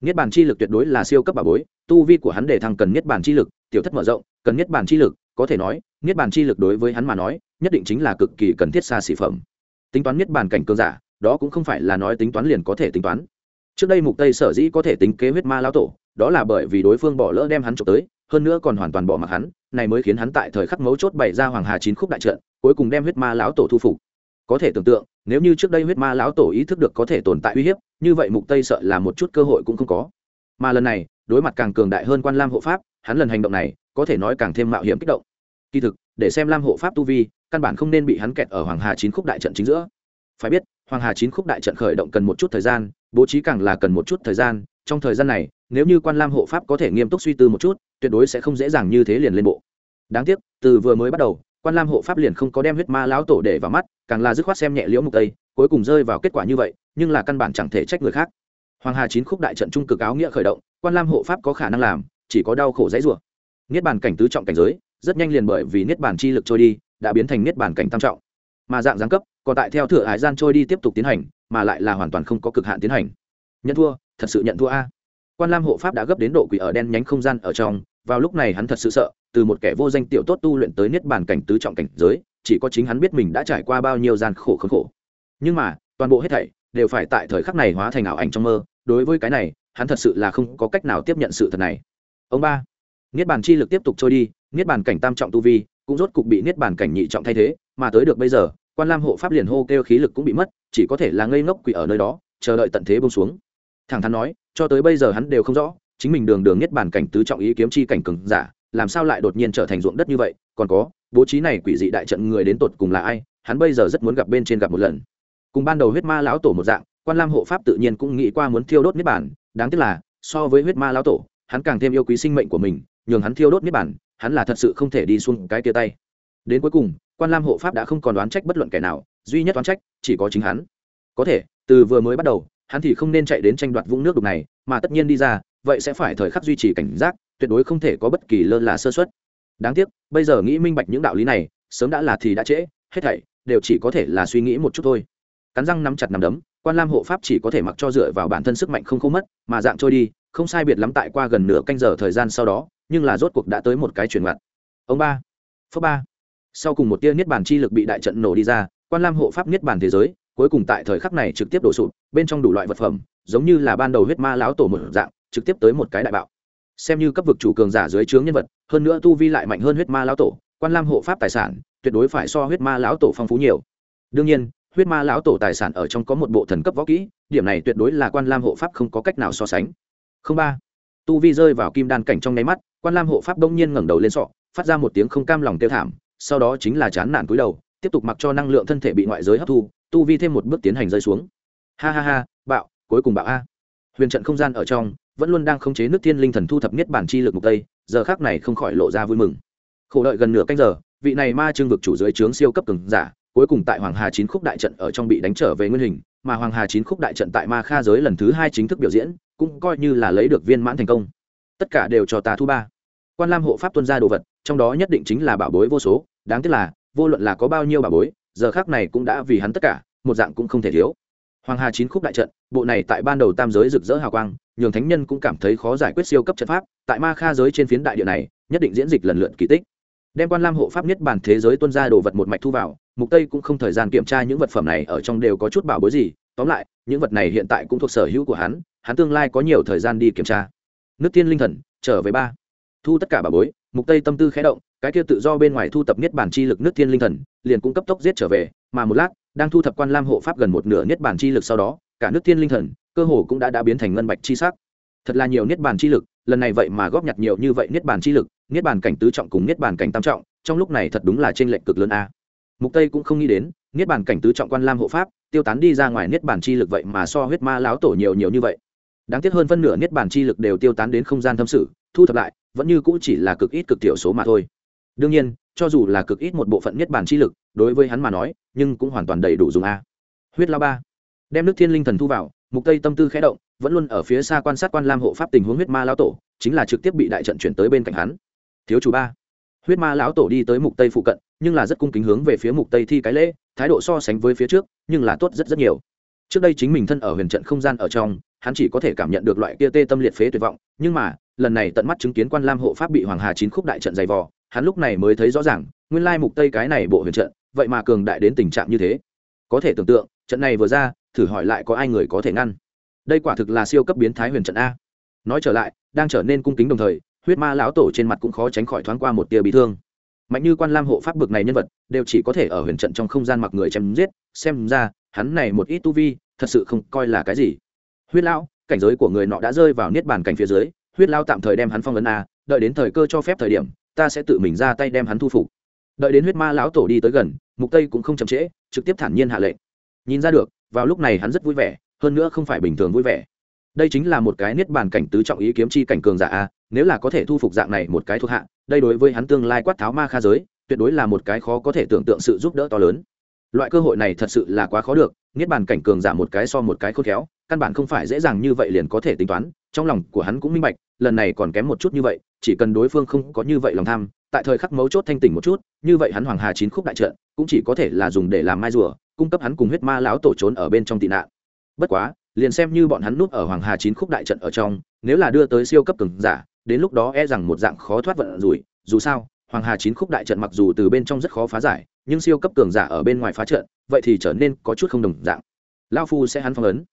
Niết bàn chi lực tuyệt đối là siêu cấp bà bối, tu vi của hắn để thăng cần niết bàn chi lực, tiểu thất mở rộng, cần niết bàn chi lực, có thể nói, niết bàn chi lực đối với hắn mà nói, nhất định chính là cực kỳ cần thiết xa xỉ phẩm. Tính toán niết bàn cảnh cường giả, đó cũng không phải là nói tính toán liền có thể tính toán. Trước đây Mục Tây sở dĩ có thể tính kế huyết ma lão tổ, đó là bởi vì đối phương bỏ lỡ đem hắn chụp tới, hơn nữa còn hoàn toàn bỏ mặc hắn, này mới khiến hắn tại thời khắc mấu chốt bày ra hoàng hà chín khúc đại trận cuối cùng đem huyết ma lão tổ thu phục có thể tưởng tượng nếu như trước đây huyết ma lão tổ ý thức được có thể tồn tại uy hiếp như vậy mục tây sợ là một chút cơ hội cũng không có mà lần này đối mặt càng cường đại hơn quan lam hộ pháp hắn lần hành động này có thể nói càng thêm mạo hiểm kích động kỳ thực để xem lam hộ pháp tu vi căn bản không nên bị hắn kẹt ở hoàng hà chín khúc đại trận chính giữa. Phải biết, hoàng hà chín khúc đại trận khởi động cần một chút thời gian, bố trí càng là cần một chút thời gian. Trong thời gian này, nếu như quan lam hộ pháp có thể nghiêm túc suy tư một chút, tuyệt đối sẽ không dễ dàng như thế liền lên bộ. Đáng tiếc, từ vừa mới bắt đầu, quan lam hộ pháp liền không có đem huyết ma lão tổ để vào mắt, càng là dứt khoát xem nhẹ liễu mục tây, cuối cùng rơi vào kết quả như vậy, nhưng là căn bản chẳng thể trách người khác. Hoàng hà chín khúc đại trận trung cực áo nghĩa khởi động, quan lam hộ pháp có khả năng làm, chỉ có đau khổ dãy rủa. Niết bàn cảnh tứ trọng cảnh giới, rất nhanh liền bởi vì niết bàn chi lực trôi đi đã biến thành niết bàn cảnh tam trọng. Mà dạng giáng cấp, còn tại theo thửa hải gian trôi đi tiếp tục tiến hành, mà lại là hoàn toàn không có cực hạn tiến hành. Nhận thua, thật sự nhận thua a. Quan lam hộ pháp đã gấp đến độ quỷ ở đen nhánh không gian ở trong, vào lúc này hắn thật sự sợ, từ một kẻ vô danh tiểu tốt tu luyện tới niết bàn cảnh tứ trọng cảnh giới, chỉ có chính hắn biết mình đã trải qua bao nhiêu gian khổ khốn khổ. Nhưng mà, toàn bộ hết thảy đều phải tại thời khắc này hóa thành ảo ảnh trong mơ, đối với cái này, hắn thật sự là không có cách nào tiếp nhận sự thật này. Ông ba, niết bàn chi lực tiếp tục trôi đi, niết bàn cảnh tam trọng tu vi cũng rốt cục bị niết bàn cảnh nhị trọng thay thế, mà tới được bây giờ, quan lam hộ pháp liền hô kêu khí lực cũng bị mất, chỉ có thể là ngây ngốc quỷ ở nơi đó, chờ đợi tận thế bông xuống. Thẳng thắn nói, cho tới bây giờ hắn đều không rõ, chính mình đường đường niết bàn cảnh tứ trọng ý kiếm chi cảnh cường giả, làm sao lại đột nhiên trở thành ruộng đất như vậy, còn có, bố trí này quỷ dị đại trận người đến tột cùng là ai, hắn bây giờ rất muốn gặp bên trên gặp một lần. Cùng ban đầu huyết ma lão tổ một dạng, quan lam hộ pháp tự nhiên cũng nghĩ qua muốn thiêu đốt niết bản đáng tiếc là, so với huyết ma lão tổ, hắn càng thêm yêu quý sinh mệnh của mình, nhường hắn thiêu đốt niết bản hắn là thật sự không thể đi xuống cái tia tay. Đến cuối cùng, quan lam hộ pháp đã không còn đoán trách bất luận kẻ nào, duy nhất đoán trách chỉ có chính hắn. Có thể, từ vừa mới bắt đầu, hắn thì không nên chạy đến tranh đoạt vũng nước đục này, mà tất nhiên đi ra, vậy sẽ phải thời khắc duy trì cảnh giác, tuyệt đối không thể có bất kỳ lơ là sơ xuất đáng tiếc, bây giờ nghĩ minh bạch những đạo lý này, sớm đã là thì đã trễ, hết thảy đều chỉ có thể là suy nghĩ một chút thôi. Cắn răng nắm chặt nắm đấm, quan lam hộ pháp chỉ có thể mặc cho dựa vào bản thân sức mạnh không không mất, mà dạng trôi đi, không sai biệt lắm tại qua gần nửa canh giờ thời gian sau đó nhưng là rốt cuộc đã tới một cái chuyển mặt. Ông ba, phước ba. Sau cùng một tia niết bàn chi lực bị đại trận nổ đi ra, quan lam hộ pháp niết bàn thế giới, cuối cùng tại thời khắc này trực tiếp đổ sụp, bên trong đủ loại vật phẩm, giống như là ban đầu huyết ma láo tổ một dạng, trực tiếp tới một cái đại bạo. Xem như cấp vực chủ cường giả dưới trướng nhân vật, hơn nữa tu vi lại mạnh hơn huyết ma lão tổ, quan lam hộ pháp tài sản, tuyệt đối phải so huyết ma lão tổ phong phú nhiều. Đương nhiên, huyết ma lão tổ tài sản ở trong có một bộ thần cấp võ kỹ, điểm này tuyệt đối là quan lam hộ pháp không có cách nào so sánh. Không ba tu vi rơi vào kim đan cảnh trong nháy mắt, quan lam hộ pháp đông nhiên ngẩng đầu lên sọ, phát ra một tiếng không cam lòng tiêu thảm, sau đó chính là chán nản cúi đầu, tiếp tục mặc cho năng lượng thân thể bị ngoại giới hấp thu, tu vi thêm một bước tiến hành rơi xuống. Ha ha ha, bạo, cuối cùng bạo a. Huyền trận không gian ở trong, vẫn luôn đang khống chế nước thiên linh thần thu thập niết bản chi lực mục tây giờ khác này không khỏi lộ ra vui mừng. Khổ đợi gần nửa canh giờ, vị này ma trương vực chủ dưới trướng siêu cấp cường giả, cuối cùng tại hoàng hà chín khúc đại trận ở trong bị đánh trở về nguyên hình, mà hoàng hà chín khúc đại trận tại ma kha giới lần thứ hai chính thức biểu diễn cũng coi như là lấy được viên mãn thành công. Tất cả đều cho ta thu ba. Quan lam hộ pháp tuân ra đồ vật, trong đó nhất định chính là bảo bối vô số, đáng tiếc là, vô luận là có bao nhiêu bảo bối, giờ khác này cũng đã vì hắn tất cả, một dạng cũng không thể thiếu. Hoàng hà chín khúc đại trận, bộ này tại ban đầu tam giới rực rỡ hào quang, nhường thánh nhân cũng cảm thấy khó giải quyết siêu cấp trận pháp, tại ma kha giới trên phiến đại địa này, nhất định diễn dịch lần lượt kỳ tích. Đem quan lam hộ pháp nhất bản thế giới tuân ra đồ vật một mạch thu vào, mục tây cũng không thời gian kiểm tra những vật phẩm này, ở trong đều có chút bảo bối gì tóm lại, những vật này hiện tại cũng thuộc sở hữu của hắn hắn tương lai có nhiều thời gian đi kiểm tra. Nước tiên linh thần, trở về ba. Thu tất cả bà bối, mục tây tâm tư khẽ động, cái kia tự do bên ngoài thu tập niết bản chi lực nước tiên linh thần, liền cũng cấp tốc giết trở về, mà một lát, đang thu thập quan lam hộ pháp gần một nửa niết bản chi lực sau đó, cả nước tiên linh thần, cơ hồ cũng đã đã biến thành ngân bạch chi sắc. Thật là nhiều niết bản chi lực, lần này vậy mà góp nhặt nhiều như vậy niết bản chi lực, niết bản cảnh tứ trọng cùng niết bản cảnh tam trọng, trong lúc này thật đúng là trên lệnh cực lớn a mục tây cũng không nghĩ đến, niết bàn cảnh tứ trọng quan lam hộ pháp, tiêu tán đi ra ngoài niết bàn chi lực vậy mà so huyết ma lão tổ nhiều nhiều như vậy. Đáng tiếc hơn phân nửa niết bàn chi lực đều tiêu tán đến không gian thâm sự, thu thập lại, vẫn như cũ chỉ là cực ít cực tiểu số mà thôi. Đương nhiên, cho dù là cực ít một bộ phận niết bàn chi lực, đối với hắn mà nói, nhưng cũng hoàn toàn đầy đủ dùng a. Huyết lao ba. Đem nước thiên linh thần thu vào, mục tây tâm tư khẽ động, vẫn luôn ở phía xa quan sát quan lam hộ pháp tình huống huyết ma lão tổ, chính là trực tiếp bị đại trận chuyển tới bên cạnh hắn. Thiếu chủ ba. Huyết ma lão tổ đi tới mục tây phụ cận nhưng là rất cung kính hướng về phía mục tây thi cái lễ, thái độ so sánh với phía trước, nhưng là tốt rất rất nhiều. Trước đây chính mình thân ở huyền trận không gian ở trong, hắn chỉ có thể cảm nhận được loại kia tê tâm liệt phế tuyệt vọng, nhưng mà, lần này tận mắt chứng kiến quan lam hộ pháp bị hoàng hà chín khúc đại trận dày vò, hắn lúc này mới thấy rõ ràng, nguyên lai mục tây cái này bộ huyền trận, vậy mà cường đại đến tình trạng như thế. Có thể tưởng tượng, trận này vừa ra, thử hỏi lại có ai người có thể ngăn. Đây quả thực là siêu cấp biến thái huyền trận a. Nói trở lại, đang trở nên cung kính đồng thời, huyết ma lão tổ trên mặt cũng khó tránh khỏi thoáng qua một tia bị thương mạnh như quan lam hộ pháp bực này nhân vật, đều chỉ có thể ở huyền trận trong không gian mặc người chém giết, xem ra, hắn này một ít tu vi, thật sự không coi là cái gì. Huyết lão, cảnh giới của người nọ đã rơi vào niết bàn cảnh phía dưới, huyết lao tạm thời đem hắn phong ấn a, đợi đến thời cơ cho phép thời điểm, ta sẽ tự mình ra tay đem hắn thu phục. Đợi đến huyết ma lão tổ đi tới gần, mục tây cũng không chậm trễ, trực tiếp thản nhiên hạ lệnh. Nhìn ra được, vào lúc này hắn rất vui vẻ, hơn nữa không phải bình thường vui vẻ đây chính là một cái niết bàn cảnh tứ trọng ý kiếm chi cảnh cường giả a, nếu là có thể thu phục dạng này một cái thuộc hạ, đây đối với hắn tương lai quát tháo ma kha giới, tuyệt đối là một cái khó có thể tưởng tượng sự giúp đỡ to lớn. Loại cơ hội này thật sự là quá khó được, niết bàn cảnh cường giả một cái so một cái khôn khéo, căn bản không phải dễ dàng như vậy liền có thể tính toán, trong lòng của hắn cũng minh bạch, lần này còn kém một chút như vậy, chỉ cần đối phương không có như vậy lòng tham, tại thời khắc mấu chốt thanh tỉnh một chút, như vậy hắn hoàng hà chín khúc đại trận cũng chỉ có thể là dùng để làm mai rùa, cung cấp hắn cùng huyết ma lão tổ trốn ở bên trong tị nạn. Bất quá liền xem như bọn hắn núp ở hoàng hà chín khúc đại trận ở trong, nếu là đưa tới siêu cấp cường giả, đến lúc đó e rằng một dạng khó thoát vận rủi. Dù sao, hoàng hà chín khúc đại trận mặc dù từ bên trong rất khó phá giải, nhưng siêu cấp cường giả ở bên ngoài phá trận, vậy thì trở nên có chút không đồng dạng. Lão phu sẽ hắn phong ấn.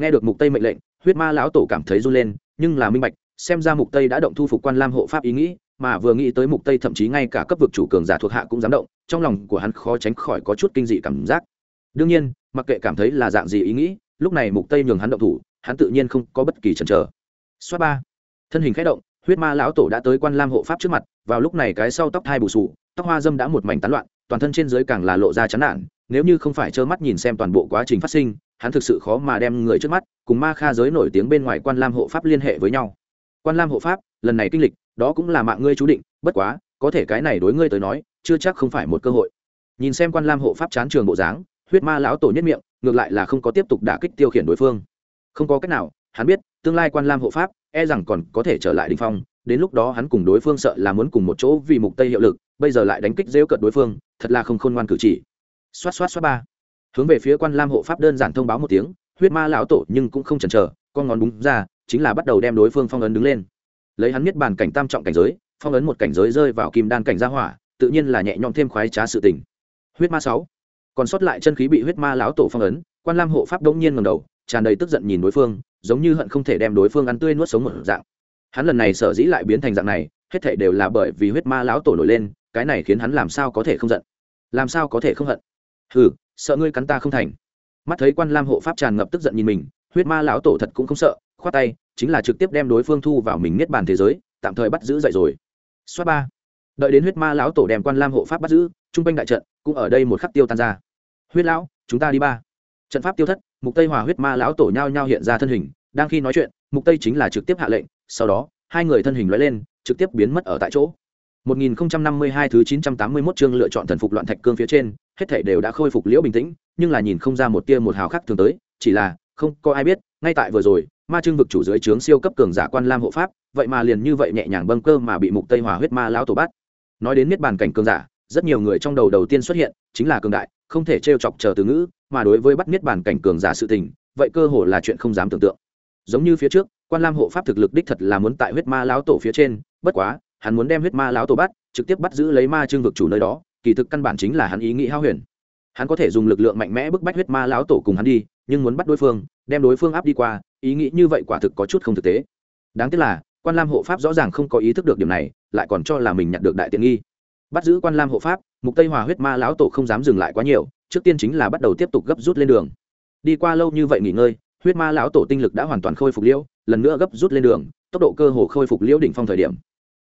Nghe được mục tây mệnh lệnh, huyết ma lão tổ cảm thấy run lên, nhưng là minh bạch, xem ra mục tây đã động thu phục quan lam hộ pháp ý nghĩ, mà vừa nghĩ tới mục tây thậm chí ngay cả cấp vực chủ cường giả thuộc hạ cũng dám động, trong lòng của hắn khó tránh khỏi có chút kinh dị cảm giác. Đương nhiên, mặc kệ cảm thấy là dạng gì ý nghĩ lúc này mục tây nhường hắn động thủ, hắn tự nhiên không có bất kỳ chần chờ. Xoát ba. Thân hình khẽ động, huyết ma lão tổ đã tới quan lam hộ pháp trước mặt, vào lúc này cái sau tóc thai bù sù, tóc hoa dâm đã một mảnh tán loạn, toàn thân trên dưới càng là lộ ra chán nản, nếu như không phải trơ mắt nhìn xem toàn bộ quá trình phát sinh, hắn thực sự khó mà đem người trước mắt cùng ma kha giới nổi tiếng bên ngoài quan lam hộ pháp liên hệ với nhau. Quan lam hộ pháp, lần này kinh lịch, đó cũng là mạng ngươi chú định, bất quá, có thể cái này đối ngươi tới nói, chưa chắc không phải một cơ hội. Nhìn xem quan lam hộ pháp chán trường bộ dáng, huyết ma lão tổ nhất miệng ngược lại là không có tiếp tục đả kích tiêu khiển đối phương. Không có cách nào, hắn biết, tương lai quan lam hộ pháp e rằng còn có thể trở lại đình phong, đến lúc đó hắn cùng đối phương sợ là muốn cùng một chỗ vì mục tây hiệu lực, bây giờ lại đánh kích rêu cận đối phương, thật là không khôn ngoan cử chỉ. Xoát xoát xoát ba. Hướng về phía quan lam hộ pháp đơn giản thông báo một tiếng, huyết ma lão tổ nhưng cũng không chần chờ, con ngón búng ra, chính là bắt đầu đem đối phương phong ấn đứng lên. Lấy hắn miết bàn cảnh tam trọng cảnh giới, phong ấn một cảnh giới rơi vào kim đan cảnh gia hỏa, tự nhiên là nhẹ nhõm thêm khoái trá sự tình. Huyết ma sáu còn sót lại chân khí bị huyết ma lão tổ phong ấn, quan lam hộ pháp đông nhiên ngầm đầu, tràn đầy tức giận nhìn đối phương, giống như hận không thể đem đối phương ăn tươi nuốt sống một dạng. Hắn lần này sở dĩ lại biến thành dạng này, hết thể đều là bởi vì huyết ma lão tổ nổi lên, cái này khiến hắn làm sao có thể không giận? Làm sao có thể không hận? Hừ, sợ ngươi cắn ta không thành. Mắt thấy quan lam hộ pháp tràn ngập tức giận nhìn mình, huyết ma lão tổ thật cũng không sợ, khoát tay, chính là trực tiếp đem đối phương thu vào mình niết bàn thế giới, tạm thời bắt giữ dậy rồi. Xoát ba. Đợi đến huyết ma lão tổ đem quan lam hộ pháp bắt giữ trung quanh đại trận cũng ở đây một khắc tiêu tan ra. Huyết lão chúng ta đi ba. Trận pháp tiêu thất mục tây hòa huyết ma lão tổ nhau nhau hiện ra thân hình đang khi nói chuyện mục tây chính là trực tiếp hạ lệnh sau đó hai người thân hình lóe lên trực tiếp biến mất ở tại chỗ. 1052 thứ 981 chương lựa chọn thần phục loạn thạch cương phía trên, hết thảy đều đã khôi phục liễu bình tĩnh, nhưng là nhìn không ra một tia một hào khác thường tới, chỉ là không có ai biết, ngay tại vừa rồi, ma trương vực chủ dưới trướng siêu cấp cường giả quan lam hộ pháp, vậy mà liền như vậy nhẹ nhàng bâng cơ mà bị mục tây hòa huyết ma lão tổ bắt. Nói đến niết bàn cảnh cường giả, rất nhiều người trong đầu đầu tiên xuất hiện chính là cường đại, không thể trêu chọc chờ từ ngữ, mà đối với bắt niết bàn cảnh cường giả sự tình, vậy cơ hồ là chuyện không dám tưởng tượng. Giống như phía trước, quan lam hộ pháp thực lực đích thật là muốn tại huyết ma lão tổ phía trên, bất quá, hắn muốn đem huyết ma lão tổ bắt trực tiếp bắt giữ lấy ma trương vực chủ nơi đó kỳ thực căn bản chính là hắn ý nghĩ hao huyền. Hắn có thể dùng lực lượng mạnh mẽ bức bách huyết ma lão tổ cùng hắn đi nhưng muốn bắt đối phương đem đối phương áp đi qua ý nghĩ như vậy quả thực có chút không thực tế. Đáng tiếc là quan lam hộ pháp rõ ràng không có ý thức được điểm này lại còn cho là mình nhận được đại tiện nghi bắt giữ quan lam hộ pháp, mục tây hòa huyết ma lão tổ không dám dừng lại quá nhiều, trước tiên chính là bắt đầu tiếp tục gấp rút lên đường. Đi qua lâu như vậy nghỉ ngơi, huyết ma lão tổ tinh lực đã hoàn toàn khôi phục liễu, lần nữa gấp rút lên đường, tốc độ cơ hồ khôi phục liễu đỉnh phong thời điểm.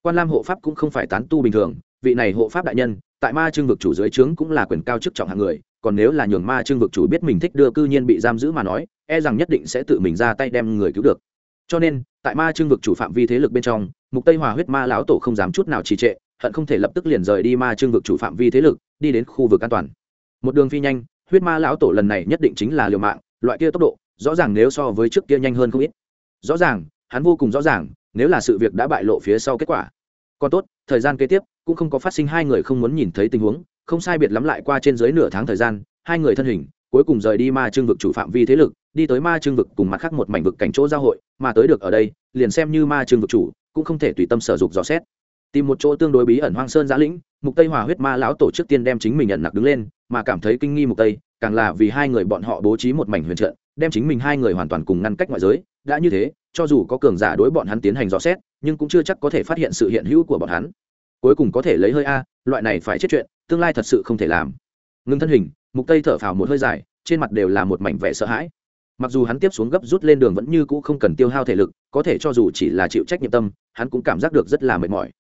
Quan lam hộ pháp cũng không phải tán tu bình thường, vị này hộ pháp đại nhân, tại ma trương vực chủ dưới trướng cũng là quyền cao chức trọng hạng người, còn nếu là nhường ma trương vực chủ biết mình thích đưa cư nhiên bị giam giữ mà nói e rằng nhất định sẽ tự mình ra tay đem người cứu được. Cho nên, tại ma trương vực chủ phạm vi thế lực bên trong, mục tây hòa huyết ma lão tổ không dám chút nào trì trệ hận không thể lập tức liền rời đi ma trương vực chủ phạm vi thế lực, đi đến khu vực an toàn. Một đường phi nhanh, huyết ma lão tổ lần này nhất định chính là liều mạng, loại kia tốc độ, rõ ràng nếu so với trước kia nhanh hơn không ít. Rõ ràng, hắn vô cùng rõ ràng, nếu là sự việc đã bại lộ phía sau kết quả. Còn tốt, thời gian kế tiếp, cũng không có phát sinh hai người không muốn nhìn thấy tình huống, không sai biệt lắm lại qua trên dưới nửa tháng thời gian, hai người thân hình, cuối cùng rời đi ma trương vực chủ phạm vi thế lực, đi tới ma trương vực cùng mặt khác một mảnh vực cảnh chỗ giao hội, mà tới được ở đây, liền xem như ma trương vực chủ, cũng không thể tùy tâm sở dục dò xét tìm một chỗ tương đối bí ẩn hoang sơn giã lĩnh, mục tây hòa huyết ma lão tổ trước tiên đem chính mình nhận nặc đứng lên, mà cảm thấy kinh nghi mục tây, càng là vì hai người bọn họ bố trí một mảnh huyền trận, đem chính mình hai người hoàn toàn cùng ngăn cách ngoại giới. Đã như thế, cho dù có cường giả đối bọn hắn tiến hành rõ xét, nhưng cũng chưa chắc có thể phát hiện sự hiện hữu của bọn hắn. Cuối cùng có thể lấy hơi a, loại này phải chết chuyện, tương lai thật sự không thể làm. Ngưng thân hình, mục tây thở phào một hơi dài, trên mặt đều là một mảnh vẻ sợ hãi. Mặc dù hắn tiếp xuống gấp rút lên đường vẫn như cũ không cần tiêu hao thể lực, có thể cho dù chỉ là chịu trách nhiệm tâm, hắn cũng cảm giác được rất là mệt mỏi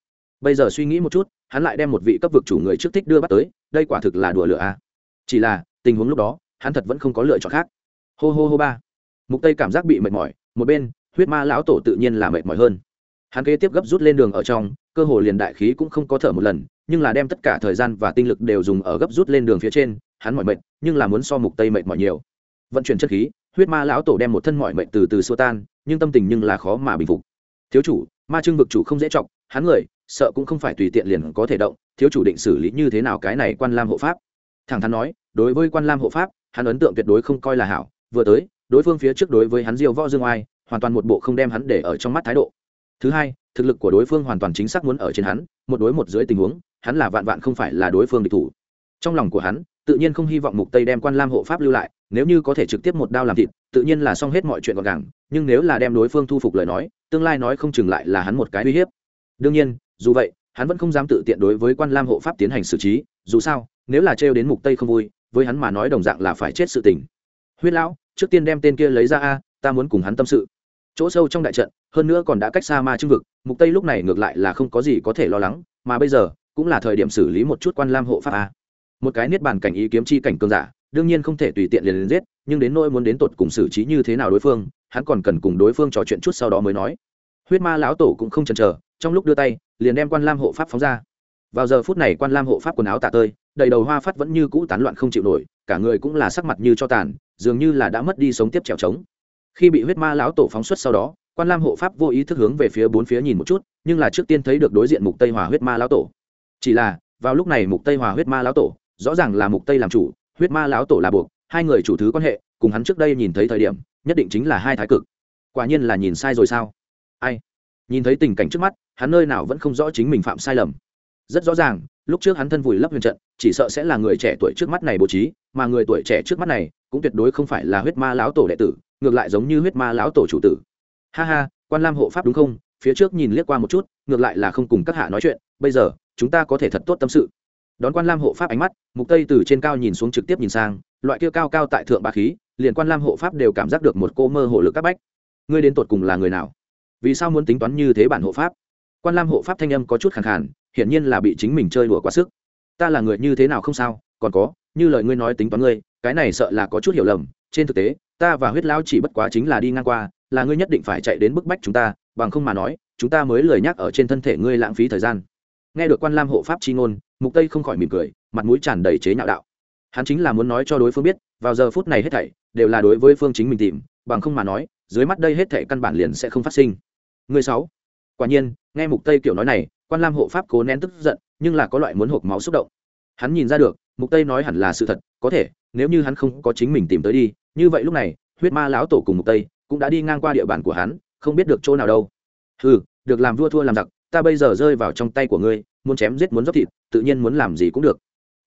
bây giờ suy nghĩ một chút, hắn lại đem một vị cấp vực chủ người trước thích đưa bắt tới, đây quả thực là đùa lửa à? chỉ là, tình huống lúc đó, hắn thật vẫn không có lựa chọn khác. Hô hô hô ba. Mục tây cảm giác bị mệt mỏi, một bên, huyết ma lão tổ tự nhiên là mệt mỏi hơn. Hắn kế tiếp gấp rút lên đường ở trong, cơ hồ liền đại khí cũng không có thở một lần, nhưng là đem tất cả thời gian và tinh lực đều dùng ở gấp rút lên đường phía trên, hắn mỏi mệt, nhưng là muốn so mục tây mệt mỏi nhiều. Vận chuyển chất khí, huyết ma lão tổ đem một thân mỏi mệt từ từ xua tan, nhưng tâm tình nhưng là khó mà bình phục. Thiếu chủ, ma trưng vực chủ không dễ chọc hắn người, sợ cũng không phải tùy tiện liền có thể động, thiếu chủ định xử lý như thế nào cái này quan lam hộ pháp. Thẳng thắn nói, đối với quan lam hộ pháp, hắn ấn tượng tuyệt đối không coi là hảo, vừa tới, đối phương phía trước đối với hắn diêu võ dương oai, hoàn toàn một bộ không đem hắn để ở trong mắt thái độ. Thứ hai, thực lực của đối phương hoàn toàn chính xác muốn ở trên hắn, một đối một dưới tình huống, hắn là vạn vạn không phải là đối phương địch thủ. Trong lòng của hắn, tự nhiên không hy vọng mục tây đem quan lam hộ pháp lưu lại, nếu như có thể trực tiếp một đao làm thịt, tự nhiên là xong hết mọi chuyện gọn gàng, nhưng nếu là đem đối phương thu phục lời nói, tương lai nói không chừng lại là hắn một cái uy hiếp đương nhiên dù vậy hắn vẫn không dám tự tiện đối với quan lam hộ pháp tiến hành xử trí dù sao nếu là trêu đến mục tây không vui với hắn mà nói đồng dạng là phải chết sự tình. Huyết lão trước tiên đem tên kia lấy ra a ta muốn cùng hắn tâm sự. Chỗ sâu trong đại trận hơn nữa còn đã cách xa ma trưng vực mục tây lúc này ngược lại là không có gì có thể lo lắng mà bây giờ cũng là thời điểm xử lý một chút quan lam hộ pháp a. Một cái niết bàn cảnh ý kiếm chi cảnh cường giả đương nhiên không thể tùy tiện liền, liền giết nhưng đến nỗi muốn đến tột cùng xử trí như thế nào đối phương hắn còn cần cùng đối phương trò chuyện chút sau đó mới nói huyết ma lão tổ cũng không chần chờ, trong lúc đưa tay, liền đem quan lam hộ pháp phóng ra. Vào giờ phút này quan lam hộ pháp quần áo tạ tơi, đầy đầu hoa phát vẫn như cũ tán loạn không chịu nổi, cả người cũng là sắc mặt như cho tàn, dường như là đã mất đi sống tiếp trèo trống. Khi bị huyết ma lão tổ phóng xuất sau đó, quan lam hộ pháp vô ý thức hướng về phía bốn phía nhìn một chút, nhưng là trước tiên thấy được đối diện mục tây hòa huyết ma lão tổ. Chỉ là, vào lúc này mục tây hòa huyết ma lão tổ, rõ ràng là mục tây làm chủ, huyết ma lão tổ là buộc, hai người chủ thứ quan hệ, cùng hắn trước đây nhìn thấy thời điểm, nhất định chính là hai thái cực. Quả nhiên là nhìn sai rồi sao? Ai? Nhìn thấy tình cảnh trước mắt, hắn nơi nào vẫn không rõ chính mình phạm sai lầm. Rất rõ ràng, lúc trước hắn thân vùi lấp huyền trận, chỉ sợ sẽ là người trẻ tuổi trước mắt này bố trí, mà người tuổi trẻ trước mắt này cũng tuyệt đối không phải là huyết ma lão tổ đệ tử, ngược lại giống như huyết ma lão tổ chủ tử. Ha ha, quan lam hộ pháp đúng không? Phía trước nhìn liếc qua một chút, ngược lại là không cùng các hạ nói chuyện, bây giờ, chúng ta có thể thật tốt tâm sự. Đón quan lam hộ pháp ánh mắt, mục tây từ trên cao nhìn xuống trực tiếp nhìn sang, loại kia cao cao tại thượng ba khí, liền quan lam hộ pháp đều cảm giác được một cô mơ hồ lực các bách. Ngươi đến tột cùng là người nào? Vì sao muốn tính toán như thế bản hộ pháp? Quan lam hộ pháp thanh âm có chút khẳng khàn, hiển nhiên là bị chính mình chơi đùa quá sức. Ta là người như thế nào không sao? Còn có, như lời ngươi nói tính toán ngươi, cái này sợ là có chút hiểu lầm. Trên thực tế, ta và huyết lão chỉ bất quá chính là đi ngang qua, là ngươi nhất định phải chạy đến bức bách chúng ta, bằng không mà nói, chúng ta mới lời nhắc ở trên thân thể ngươi lãng phí thời gian. Nghe được quan lam hộ pháp chi ngôn, mục tây không khỏi mỉm cười, mặt mũi tràn đầy chế nhạo đạo. Hắn chính là muốn nói cho đối phương biết, vào giờ phút này hết thảy, đều là đối với phương chính mình tìm, bằng không mà nói dưới mắt đây hết thảy căn bản liền sẽ không phát sinh. Người sáu. Quả nhiên, nghe mục tây kiểu nói này, quan lam hộ pháp cố nén tức giận, nhưng là có loại muốn hộp máu xúc động. Hắn nhìn ra được, mục tây nói hẳn là sự thật, có thể, nếu như hắn không có chính mình tìm tới đi, như vậy lúc này, huyết ma lão tổ cùng mục tây cũng đã đi ngang qua địa bàn của hắn, không biết được chỗ nào đâu. Ừ được làm vua thua làm giặc, ta bây giờ rơi vào trong tay của ngươi, muốn chém giết muốn dốc thịt, tự nhiên muốn làm gì cũng được.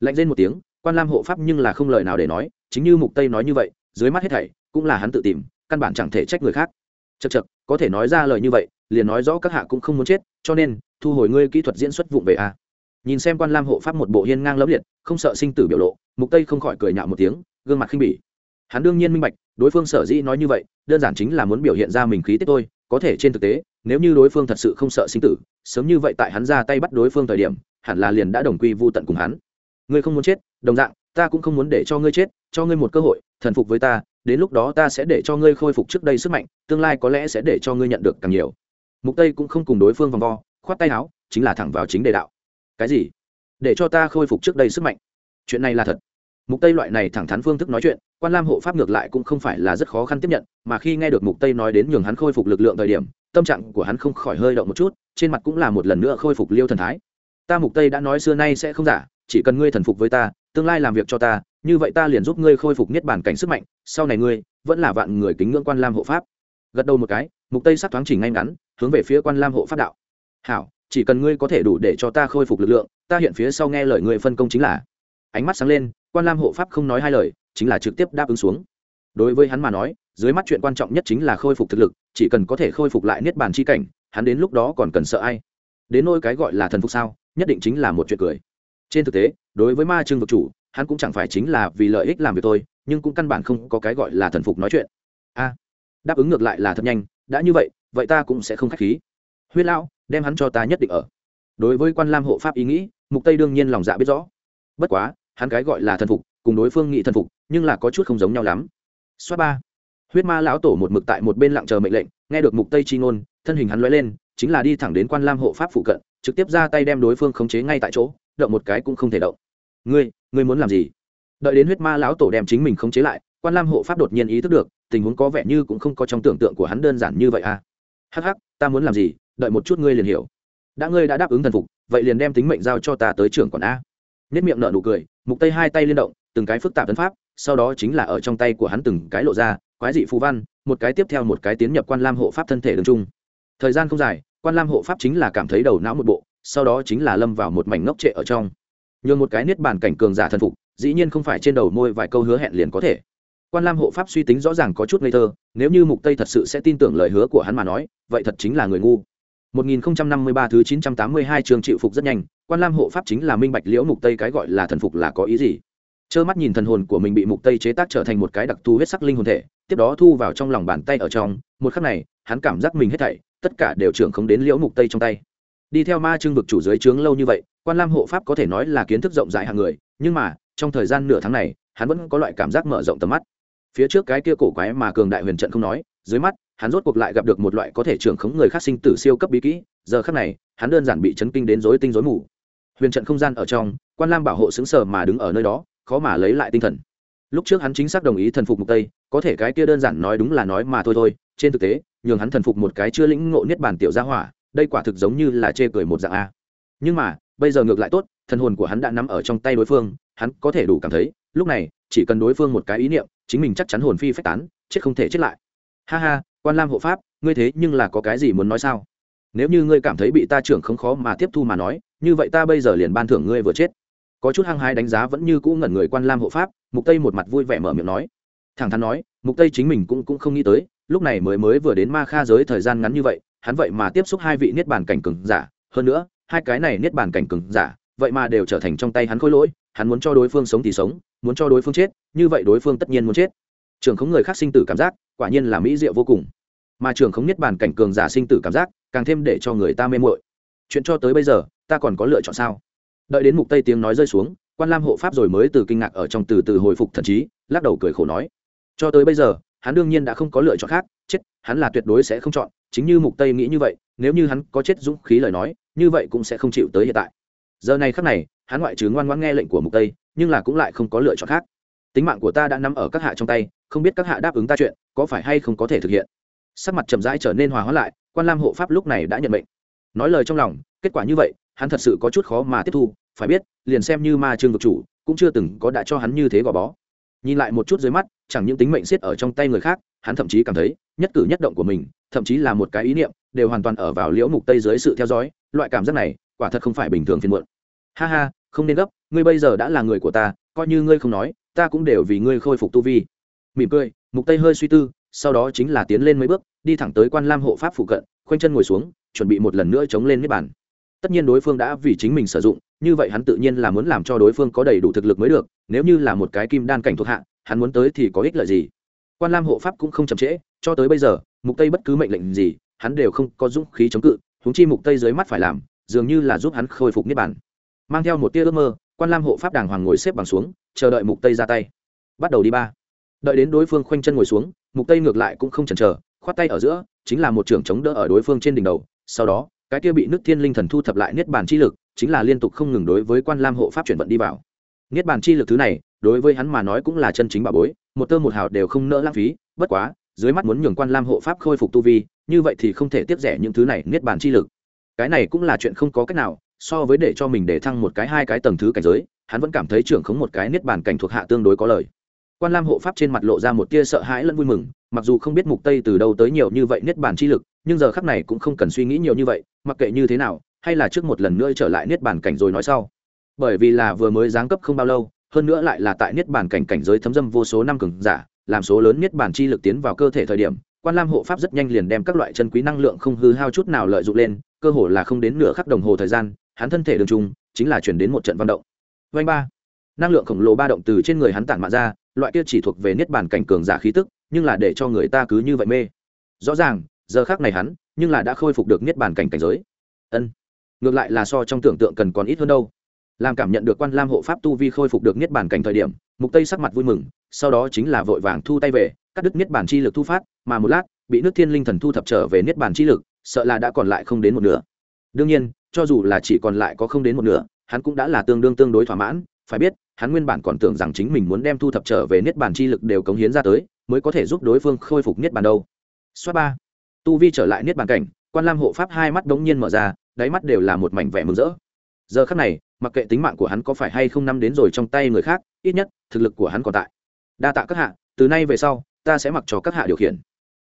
Lạnh lên một tiếng, quan lam hộ pháp nhưng là không lời nào để nói, chính như mục tây nói như vậy, dưới mắt hết thảy, cũng là hắn tự tìm căn bản chẳng thể trách người khác. Chật chật có thể nói ra lời như vậy, liền nói rõ các hạ cũng không muốn chết, cho nên, thu hồi ngươi kỹ thuật diễn xuất vụng về a. À. nhìn xem quan lam hộ pháp một bộ hiên ngang lẫm liệt, không sợ sinh tử biểu lộ, mục tây không khỏi cười nhạo một tiếng, gương mặt khinh bỉ. Hắn đương nhiên minh bạch, đối phương sở dĩ nói như vậy, đơn giản chính là muốn biểu hiện ra mình khí tiết tôi, có thể trên thực tế, nếu như đối phương thật sự không sợ sinh tử, sớm như vậy tại hắn ra tay bắt đối phương thời điểm, hẳn là liền đã đồng quy vô tận cùng hắn. Ngươi không muốn chết, đồng dạng, ta cũng không muốn để cho ngươi chết, cho ngươi một cơ hội, thần phục với ta đến lúc đó ta sẽ để cho ngươi khôi phục trước đây sức mạnh, tương lai có lẽ sẽ để cho ngươi nhận được càng nhiều. Mục tây cũng không cùng đối phương vòng vo, khoát tay áo, chính là thẳng vào chính đề đạo. Cái gì? Để cho ta khôi phục trước đây sức mạnh? Chuyện này là thật. Mục tây loại này thẳng thắn phương thức nói chuyện, quan lam hộ pháp ngược lại cũng không phải là rất khó khăn tiếp nhận, mà khi nghe được mục tây nói đến nhường hắn khôi phục lực lượng thời điểm, tâm trạng của hắn không khỏi hơi động một chút, trên mặt cũng là một lần nữa khôi phục liêu thần thái. Ta mục tây đã nói xưa nay sẽ không giả, chỉ cần ngươi thần phục với ta tương lai làm việc cho ta, như vậy ta liền giúp ngươi khôi phục niết bản cảnh sức mạnh, sau này ngươi vẫn là vạn người kính ngưỡng quan lam hộ pháp. Gật đầu một cái, mục tây sắc thoáng chỉnh ngay ngắn, hướng về phía quan lam hộ pháp đạo. Hảo, chỉ cần ngươi có thể đủ để cho ta khôi phục lực lượng, ta hiện phía sau nghe lời ngươi phân công chính là. Ánh mắt sáng lên, quan lam hộ pháp không nói hai lời, chính là trực tiếp đáp ứng xuống. Đối với hắn mà nói, dưới mắt chuyện quan trọng nhất chính là khôi phục thực lực, chỉ cần có thể khôi phục lại niết bàn chi cảnh, hắn đến lúc đó còn cần sợ ai? Đến nôi cái gọi là thần phục sao, nhất định chính là một chuyện cười. Trên thực tế đối với ma trương vực chủ, hắn cũng chẳng phải chính là vì lợi ích làm việc tôi nhưng cũng căn bản không có cái gọi là thần phục nói chuyện. A, đáp ứng ngược lại là thật nhanh, đã như vậy vậy ta cũng sẽ không k h á c h khí. Huyết lão, đem hắn cho ta nhất định ở. Đối với quan lam hộ pháp ý nghĩ, mục tây đương nhiên lòng dạ biết rõ. Bất quá, hắn cái gọi là thần phục, cùng đối phương nghị thần phục, nhưng là có chút không giống nhau lắm. Xoát ba, huyết ma lão tổ một mực tại một bên lặng chờ mệnh lệnh, nghe được mục tây chi ngôn, thân hình hắn lóe lên, chính là đi thẳng đến quan lam hộ pháp phụ cận, trực tiếp ra tay đem đối phương khống chế ngay tại chỗ, động một cái cũng không thể động ngươi ngươi muốn làm gì? Đợi đến huyết ma lão tổ đem chính mình khống chế lại, quan lam hộ pháp đột nhiên ý thức được, tình huống có vẻ như cũng không có trong tưởng tượng của hắn đơn giản như vậy à. Hắc hắc, ta muốn làm gì? Đợi một chút ngươi liền hiểu. Đã ngươi đã đáp ứng thần phục, vậy liền đem tính mệnh giao cho ta tới trưởng quản a. Nhất miệng nở nụ cười, mục tây hai tay liên động, từng cái phức tạp tấn pháp, sau đó chính là ở trong tay của hắn từng cái lộ ra, quái dị phù văn, một cái tiếp theo một cái tiến nhập quan lam hộ pháp thân thể đường trung. Thời gian không dài, quan lam hộ pháp chính là cảm thấy đầu não một bộ, sau đó chính là lâm vào một mảnh ngốc trệ ở trong nhường một cái niết bàn cảnh cường giả thần phục, dĩ nhiên không phải trên đầu môi vài câu hứa hẹn liền có thể. Quan lam hộ pháp suy tính rõ ràng có chút ngây thơ, nếu như mục tây thật sự sẽ tin tưởng lời hứa của hắn mà nói, vậy thật chính là người ngu. 1053 thứ 982 trường chịu phục rất nhanh, quan lam hộ pháp chính là minh bạch liễu mục tây cái gọi là thần phục là có ý gì. Trơ mắt nhìn thần hồn của mình bị mục tây chế tác trở thành một cái đặc thu huyết sắc linh hồn thể, tiếp đó thu vào trong lòng bàn tay ở trong, một khắc này, hắn cảm giác mình hết thảy, tất cả đều trưởng không đến liễu mục tây trong tay. Đi theo ma trương vực chủ giới trướng lâu như vậy quan lam hộ pháp có thể nói là kiến thức rộng rãi hàng người, nhưng mà, trong thời gian nửa tháng này, hắn vẫn có loại cảm giác mở rộng tầm mắt. Phía trước cái kia cổ quái mà cường đại huyền trận không nói, dưới mắt, hắn rốt cuộc lại gặp được một loại có thể trưởng khống người khác sinh tử siêu cấp bí kỹ, giờ khắc này, hắn đơn giản bị chấn kinh đến rối tinh rối mù. Huyền trận không gian ở trong, quan lam bảo hộ xứng sờ mà đứng ở nơi đó, khó mà lấy lại tinh thần. Lúc trước hắn chính xác đồng ý thần phục mục tây, có thể cái kia đơn giản nói đúng là nói mà thôi thôi, trên thực tế, nhường hắn thần phục một cái chưa lĩnh ngộ niết bàn tiểu gia hỏa, đây quả thực giống như là chê cười một dạng a. Nhưng mà bây giờ ngược lại tốt, thần hồn của hắn đã nắm ở trong tay đối phương, hắn có thể đủ cảm thấy, lúc này, chỉ cần đối phương một cái ý niệm, chính mình chắc chắn hồn phi phách tán, chết không thể chết lại. Ha ha, quan lam hộ pháp, ngươi thế nhưng là có cái gì muốn nói sao? Nếu như ngươi cảm thấy bị ta trưởng không khó mà tiếp thu mà nói, như vậy ta bây giờ liền ban thưởng ngươi vừa chết. Có chút hăng hái đánh giá vẫn như cũ ngẩn người quan lam hộ pháp, mục tây một mặt vui vẻ mở miệng nói. Thẳng thắn nói, mục tây chính mình cũng cũng không nghĩ tới, lúc này mới mới vừa đến ma kha giới thời gian ngắn như vậy, hắn vậy mà tiếp xúc hai vị niết bàn cảnh cường giả, hơn nữa hai cái này niết bàn cảnh cường giả, vậy mà đều trở thành trong tay hắn khôi lỗi, hắn muốn cho đối phương sống thì sống, muốn cho đối phương chết, như vậy đối phương tất nhiên muốn chết. Trường không người khác sinh tử cảm giác, quả nhiên là mỹ diệu vô cùng. Mà trường không niết bàn cảnh cường giả sinh tử cảm giác, càng thêm để cho người ta mê mội chuyện cho tới bây giờ, ta còn có lựa chọn sao? Đợi đến mục tây tiếng nói rơi xuống, quan lam hộ pháp rồi mới từ kinh ngạc ở trong từ từ hồi phục thần trí, lắc đầu cười khổ nói. Cho tới bây giờ, hắn đương nhiên đã không có lựa chọn khác, chết, hắn là tuyệt đối sẽ không chọn, chính như mục tây nghĩ như vậy, nếu như hắn có chết dũng khí lời nói như vậy cũng sẽ không chịu tới hiện tại. Giờ này khắc này, hắn ngoại trừ ngoan ngoãn nghe lệnh của mục tây, nhưng là cũng lại không có lựa chọn khác. Tính mạng của ta đã nằm ở các hạ trong tay, không biết các hạ đáp ứng ta chuyện, có phải hay không có thể thực hiện? Sắc mặt chậm rãi trở nên hòa hóa lại, quan lam hộ pháp lúc này đã nhận mệnh. Nói lời trong lòng, kết quả như vậy, hắn thật sự có chút khó mà tiếp thu, phải biết, liền xem như ma trương vực chủ, cũng chưa từng có đã cho hắn như thế gò bó. Nhìn lại một chút dưới mắt, chẳng những tính mệnh siết ở trong tay người khác, hắn thậm chí cảm thấy, nhất cử nhất động của mình, thậm chí là một cái ý niệm đều hoàn toàn ở vào liễu mục tây dưới sự theo dõi, loại cảm giác này quả thật không phải bình thường phiền muộn. Ha ha, không nên gấp, ngươi bây giờ đã là người của ta, coi như ngươi không nói, ta cũng đều vì ngươi khôi phục tu vi. Mỉm cười, mục tây hơi suy tư, sau đó chính là tiến lên mấy bước, đi thẳng tới quan lam hộ pháp phụ cận, khoanh chân ngồi xuống, chuẩn bị một lần nữa chống lên miết bàn. Tất nhiên đối phương đã vì chính mình sử dụng, như vậy hắn tự nhiên là muốn làm cho đối phương có đầy đủ thực lực mới được, nếu như là một cái kim đan cảnh thuộc hạ, hắn muốn tới thì có ích lợi gì? Quan lam hộ pháp cũng không chậm trễ, cho tới bây giờ, mục tây bất cứ mệnh lệnh gì hắn đều không có dũng khí chống cự húng chi mục tây dưới mắt phải làm, dường như là giúp hắn khôi phục niết bàn. Mang theo một tia ước mơ, quan lam hộ pháp đàng hoàng ngồi xếp bằng xuống, chờ đợi mục tây ra tay. Bắt đầu đi ba. Đợi đến đối phương khoanh chân ngồi xuống, mục tây ngược lại cũng không chần chờ, khoát tay ở giữa, chính là một trường chống đỡ ở đối phương trên đỉnh đầu. Sau đó, cái kia bị nước thiên linh thần thu thập lại niết bàn chi lực, chính là liên tục không ngừng đối với quan lam hộ pháp chuyển vận đi vào. Niết bàn chi lực thứ này, đối với hắn mà nói cũng là chân chính bảo bối, một tơ một hào đều không nỡ lãng phí, bất quá, dưới mắt muốn nhường quan lam hộ pháp khôi phục tu vi như vậy thì không thể tiếp rẻ những thứ này, niết bàn chi lực. Cái này cũng là chuyện không có cách nào, so với để cho mình để thăng một cái hai cái tầng thứ cảnh giới, hắn vẫn cảm thấy trưởng khống một cái niết bàn cảnh thuộc hạ tương đối có lời quan lam hộ pháp trên mặt lộ ra một tia sợ hãi lẫn vui mừng, mặc dù không biết mục tây từ đâu tới nhiều như vậy niết bàn chi lực, nhưng giờ khắc này cũng không cần suy nghĩ nhiều như vậy, mặc kệ như thế nào, hay là trước một lần nữa trở lại niết bàn cảnh rồi nói sau. Bởi vì là vừa mới giáng cấp không bao lâu, hơn nữa lại là tại niết bàn cảnh cảnh giới thấm dâm vô số năm cường giả, làm số lớn niết bản chi lực tiến vào cơ thể thời điểm quan lam hộ pháp rất nhanh liền đem các loại chân quý năng lượng không hư hao chút nào lợi dụng lên, cơ hồ là không đến nửa khắc đồng hồ thời gian, hắn thân thể đường trung, chính là chuyển đến một trận văn động. Vanh ba. Năng lượng khổng lồ ba động từ trên người hắn tản mạ ra, loại kia chỉ thuộc về niết bàn cảnh cường giả khí tức, nhưng là để cho người ta cứ như vậy mê. Rõ ràng, giờ khác này hắn, nhưng là đã khôi phục được niết bàn cảnh cảnh giới. Ân. Ngược lại là so trong tưởng tượng cần còn ít hơn đâu. Làm cảm nhận được quan lam hộ pháp tu vi khôi phục được niết bàn cảnh thời điểm, mục tây sắc mặt vui mừng, sau đó chính là vội vàng thu tay về cắt đứt niết bàn chi lực thu phát, mà một lát, bị nước thiên linh thần thu thập trở về niết bàn chi lực, sợ là đã còn lại không đến một nửa. Đương nhiên, cho dù là chỉ còn lại có không đến một nửa, hắn cũng đã là tương đương tương đối thỏa mãn. Phải biết, hắn nguyên bản còn tưởng rằng chính mình muốn đem thu thập trở về niết bàn chi lực đều cống hiến ra tới, mới có thể giúp đối phương khôi phục niết bàn đâu. Xoát ba. Tu vi trở lại niết bàn cảnh, quan lam hộ pháp hai mắt đống nhiên mở ra, đáy mắt đều là một mảnh vẻ mừng rỡ. Giờ khắc này, mặc kệ tính mạng của hắn có phải hay không nắm đến rồi trong tay người khác, ít nhất, thực lực của hắn còn tại. Đa tạ các hạ, từ nay về sau ta sẽ mặc cho các hạ điều khiển.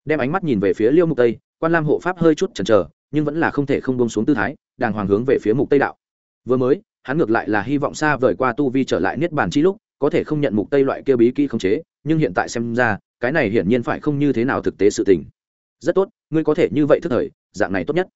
Đem ánh mắt nhìn về phía liêu mục tây, quan lam hộ pháp hơi chút chần chờ, nhưng vẫn là không thể không bông xuống tư thái, đàng hoàng hướng về phía mục tây đạo. Vừa mới, hắn ngược lại là hy vọng xa vời qua tu vi trở lại niết bàn chi lúc, có thể không nhận mục tây loại kia bí kỹ không chế, nhưng hiện tại xem ra, cái này hiển nhiên phải không như thế nào thực tế sự tình. Rất tốt, ngươi có thể như vậy thức thời, dạng này tốt nhất.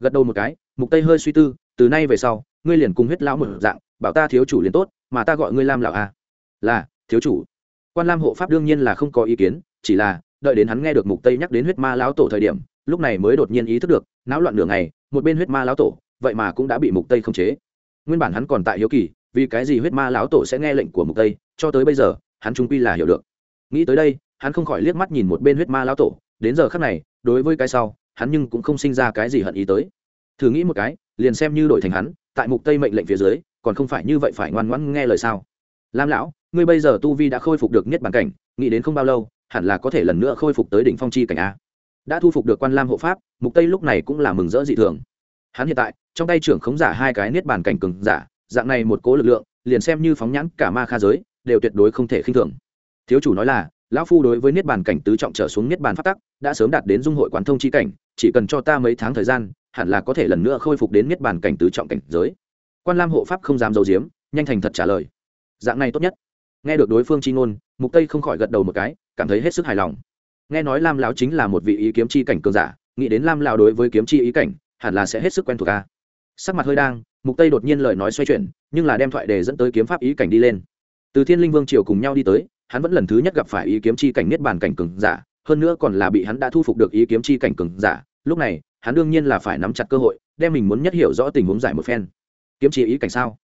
Gật đầu một cái, mục tây hơi suy tư, từ nay về sau, ngươi liền cùng huyết lão một dạng, bảo ta thiếu chủ liền tốt, mà ta gọi ngươi lam lão a là, thiếu chủ. Quan lam hộ pháp đương nhiên là không có ý kiến chỉ là, đợi đến hắn nghe được mục tây nhắc đến huyết ma lão tổ thời điểm, lúc này mới đột nhiên ý thức được, náo loạn nửa ngày, một bên huyết ma lão tổ, vậy mà cũng đã bị mục tây khống chế. Nguyên bản hắn còn tại hiếu kỳ, vì cái gì huyết ma lão tổ sẽ nghe lệnh của mục tây, cho tới bây giờ, hắn trung quy là hiểu được. Nghĩ tới đây, hắn không khỏi liếc mắt nhìn một bên huyết ma lão tổ, đến giờ khắc này, đối với cái sau, hắn nhưng cũng không sinh ra cái gì hận ý tới. Thử nghĩ một cái, liền xem như đổi thành hắn, tại mục tây mệnh lệnh phía dưới, còn không phải như vậy phải ngoan ngoãn nghe lời sao? Lam lão, ngươi bây giờ tu vi đã khôi phục được niết bàn cảnh, nghĩ đến không bao lâu hẳn là có thể lần nữa khôi phục tới đỉnh phong chi cảnh a. Đã thu phục được quan lam hộ pháp, mục tây lúc này cũng là mừng rỡ dị thường. Hắn hiện tại, trong tay trưởng khống giả hai cái niết bàn cảnh cường giả, dạng này một cố lực lượng, liền xem như phóng nhãn cả ma kha giới, đều tuyệt đối không thể khinh thường. Thiếu chủ nói là, lão phu đối với niết bàn cảnh tứ trọng trở xuống niết bàn phát tắc, đã sớm đạt đến dung hội quán thông chi cảnh, chỉ cần cho ta mấy tháng thời gian, hẳn là có thể lần nữa khôi phục đến niết bàn cảnh tứ trọng cảnh giới. Quan lam hộ pháp không dám giấu giếm, nhanh thành thật trả lời. Dạng này tốt nhất. Nghe được đối phương chi ngôn, mục tây không khỏi gật đầu một cái cảm thấy hết sức hài lòng. Nghe nói lam lão chính là một vị ý kiếm chi cảnh cường giả, nghĩ đến lam lão đối với kiếm chi ý cảnh, hẳn là sẽ hết sức quen thuộc ca sắc mặt hơi đang, mục tây đột nhiên lời nói xoay chuyển, nhưng là đem thoại đề dẫn tới kiếm pháp ý cảnh đi lên. Từ thiên linh vương triều cùng nhau đi tới, hắn vẫn lần thứ nhất gặp phải ý kiếm chi cảnh niết bàn cảnh cường giả, hơn nữa còn là bị hắn đã thu phục được ý kiếm chi cảnh cường giả. Lúc này, hắn đương nhiên là phải nắm chặt cơ hội, đem mình muốn nhất hiểu rõ tình huống giải một phen. Kiếm chi ý cảnh sao?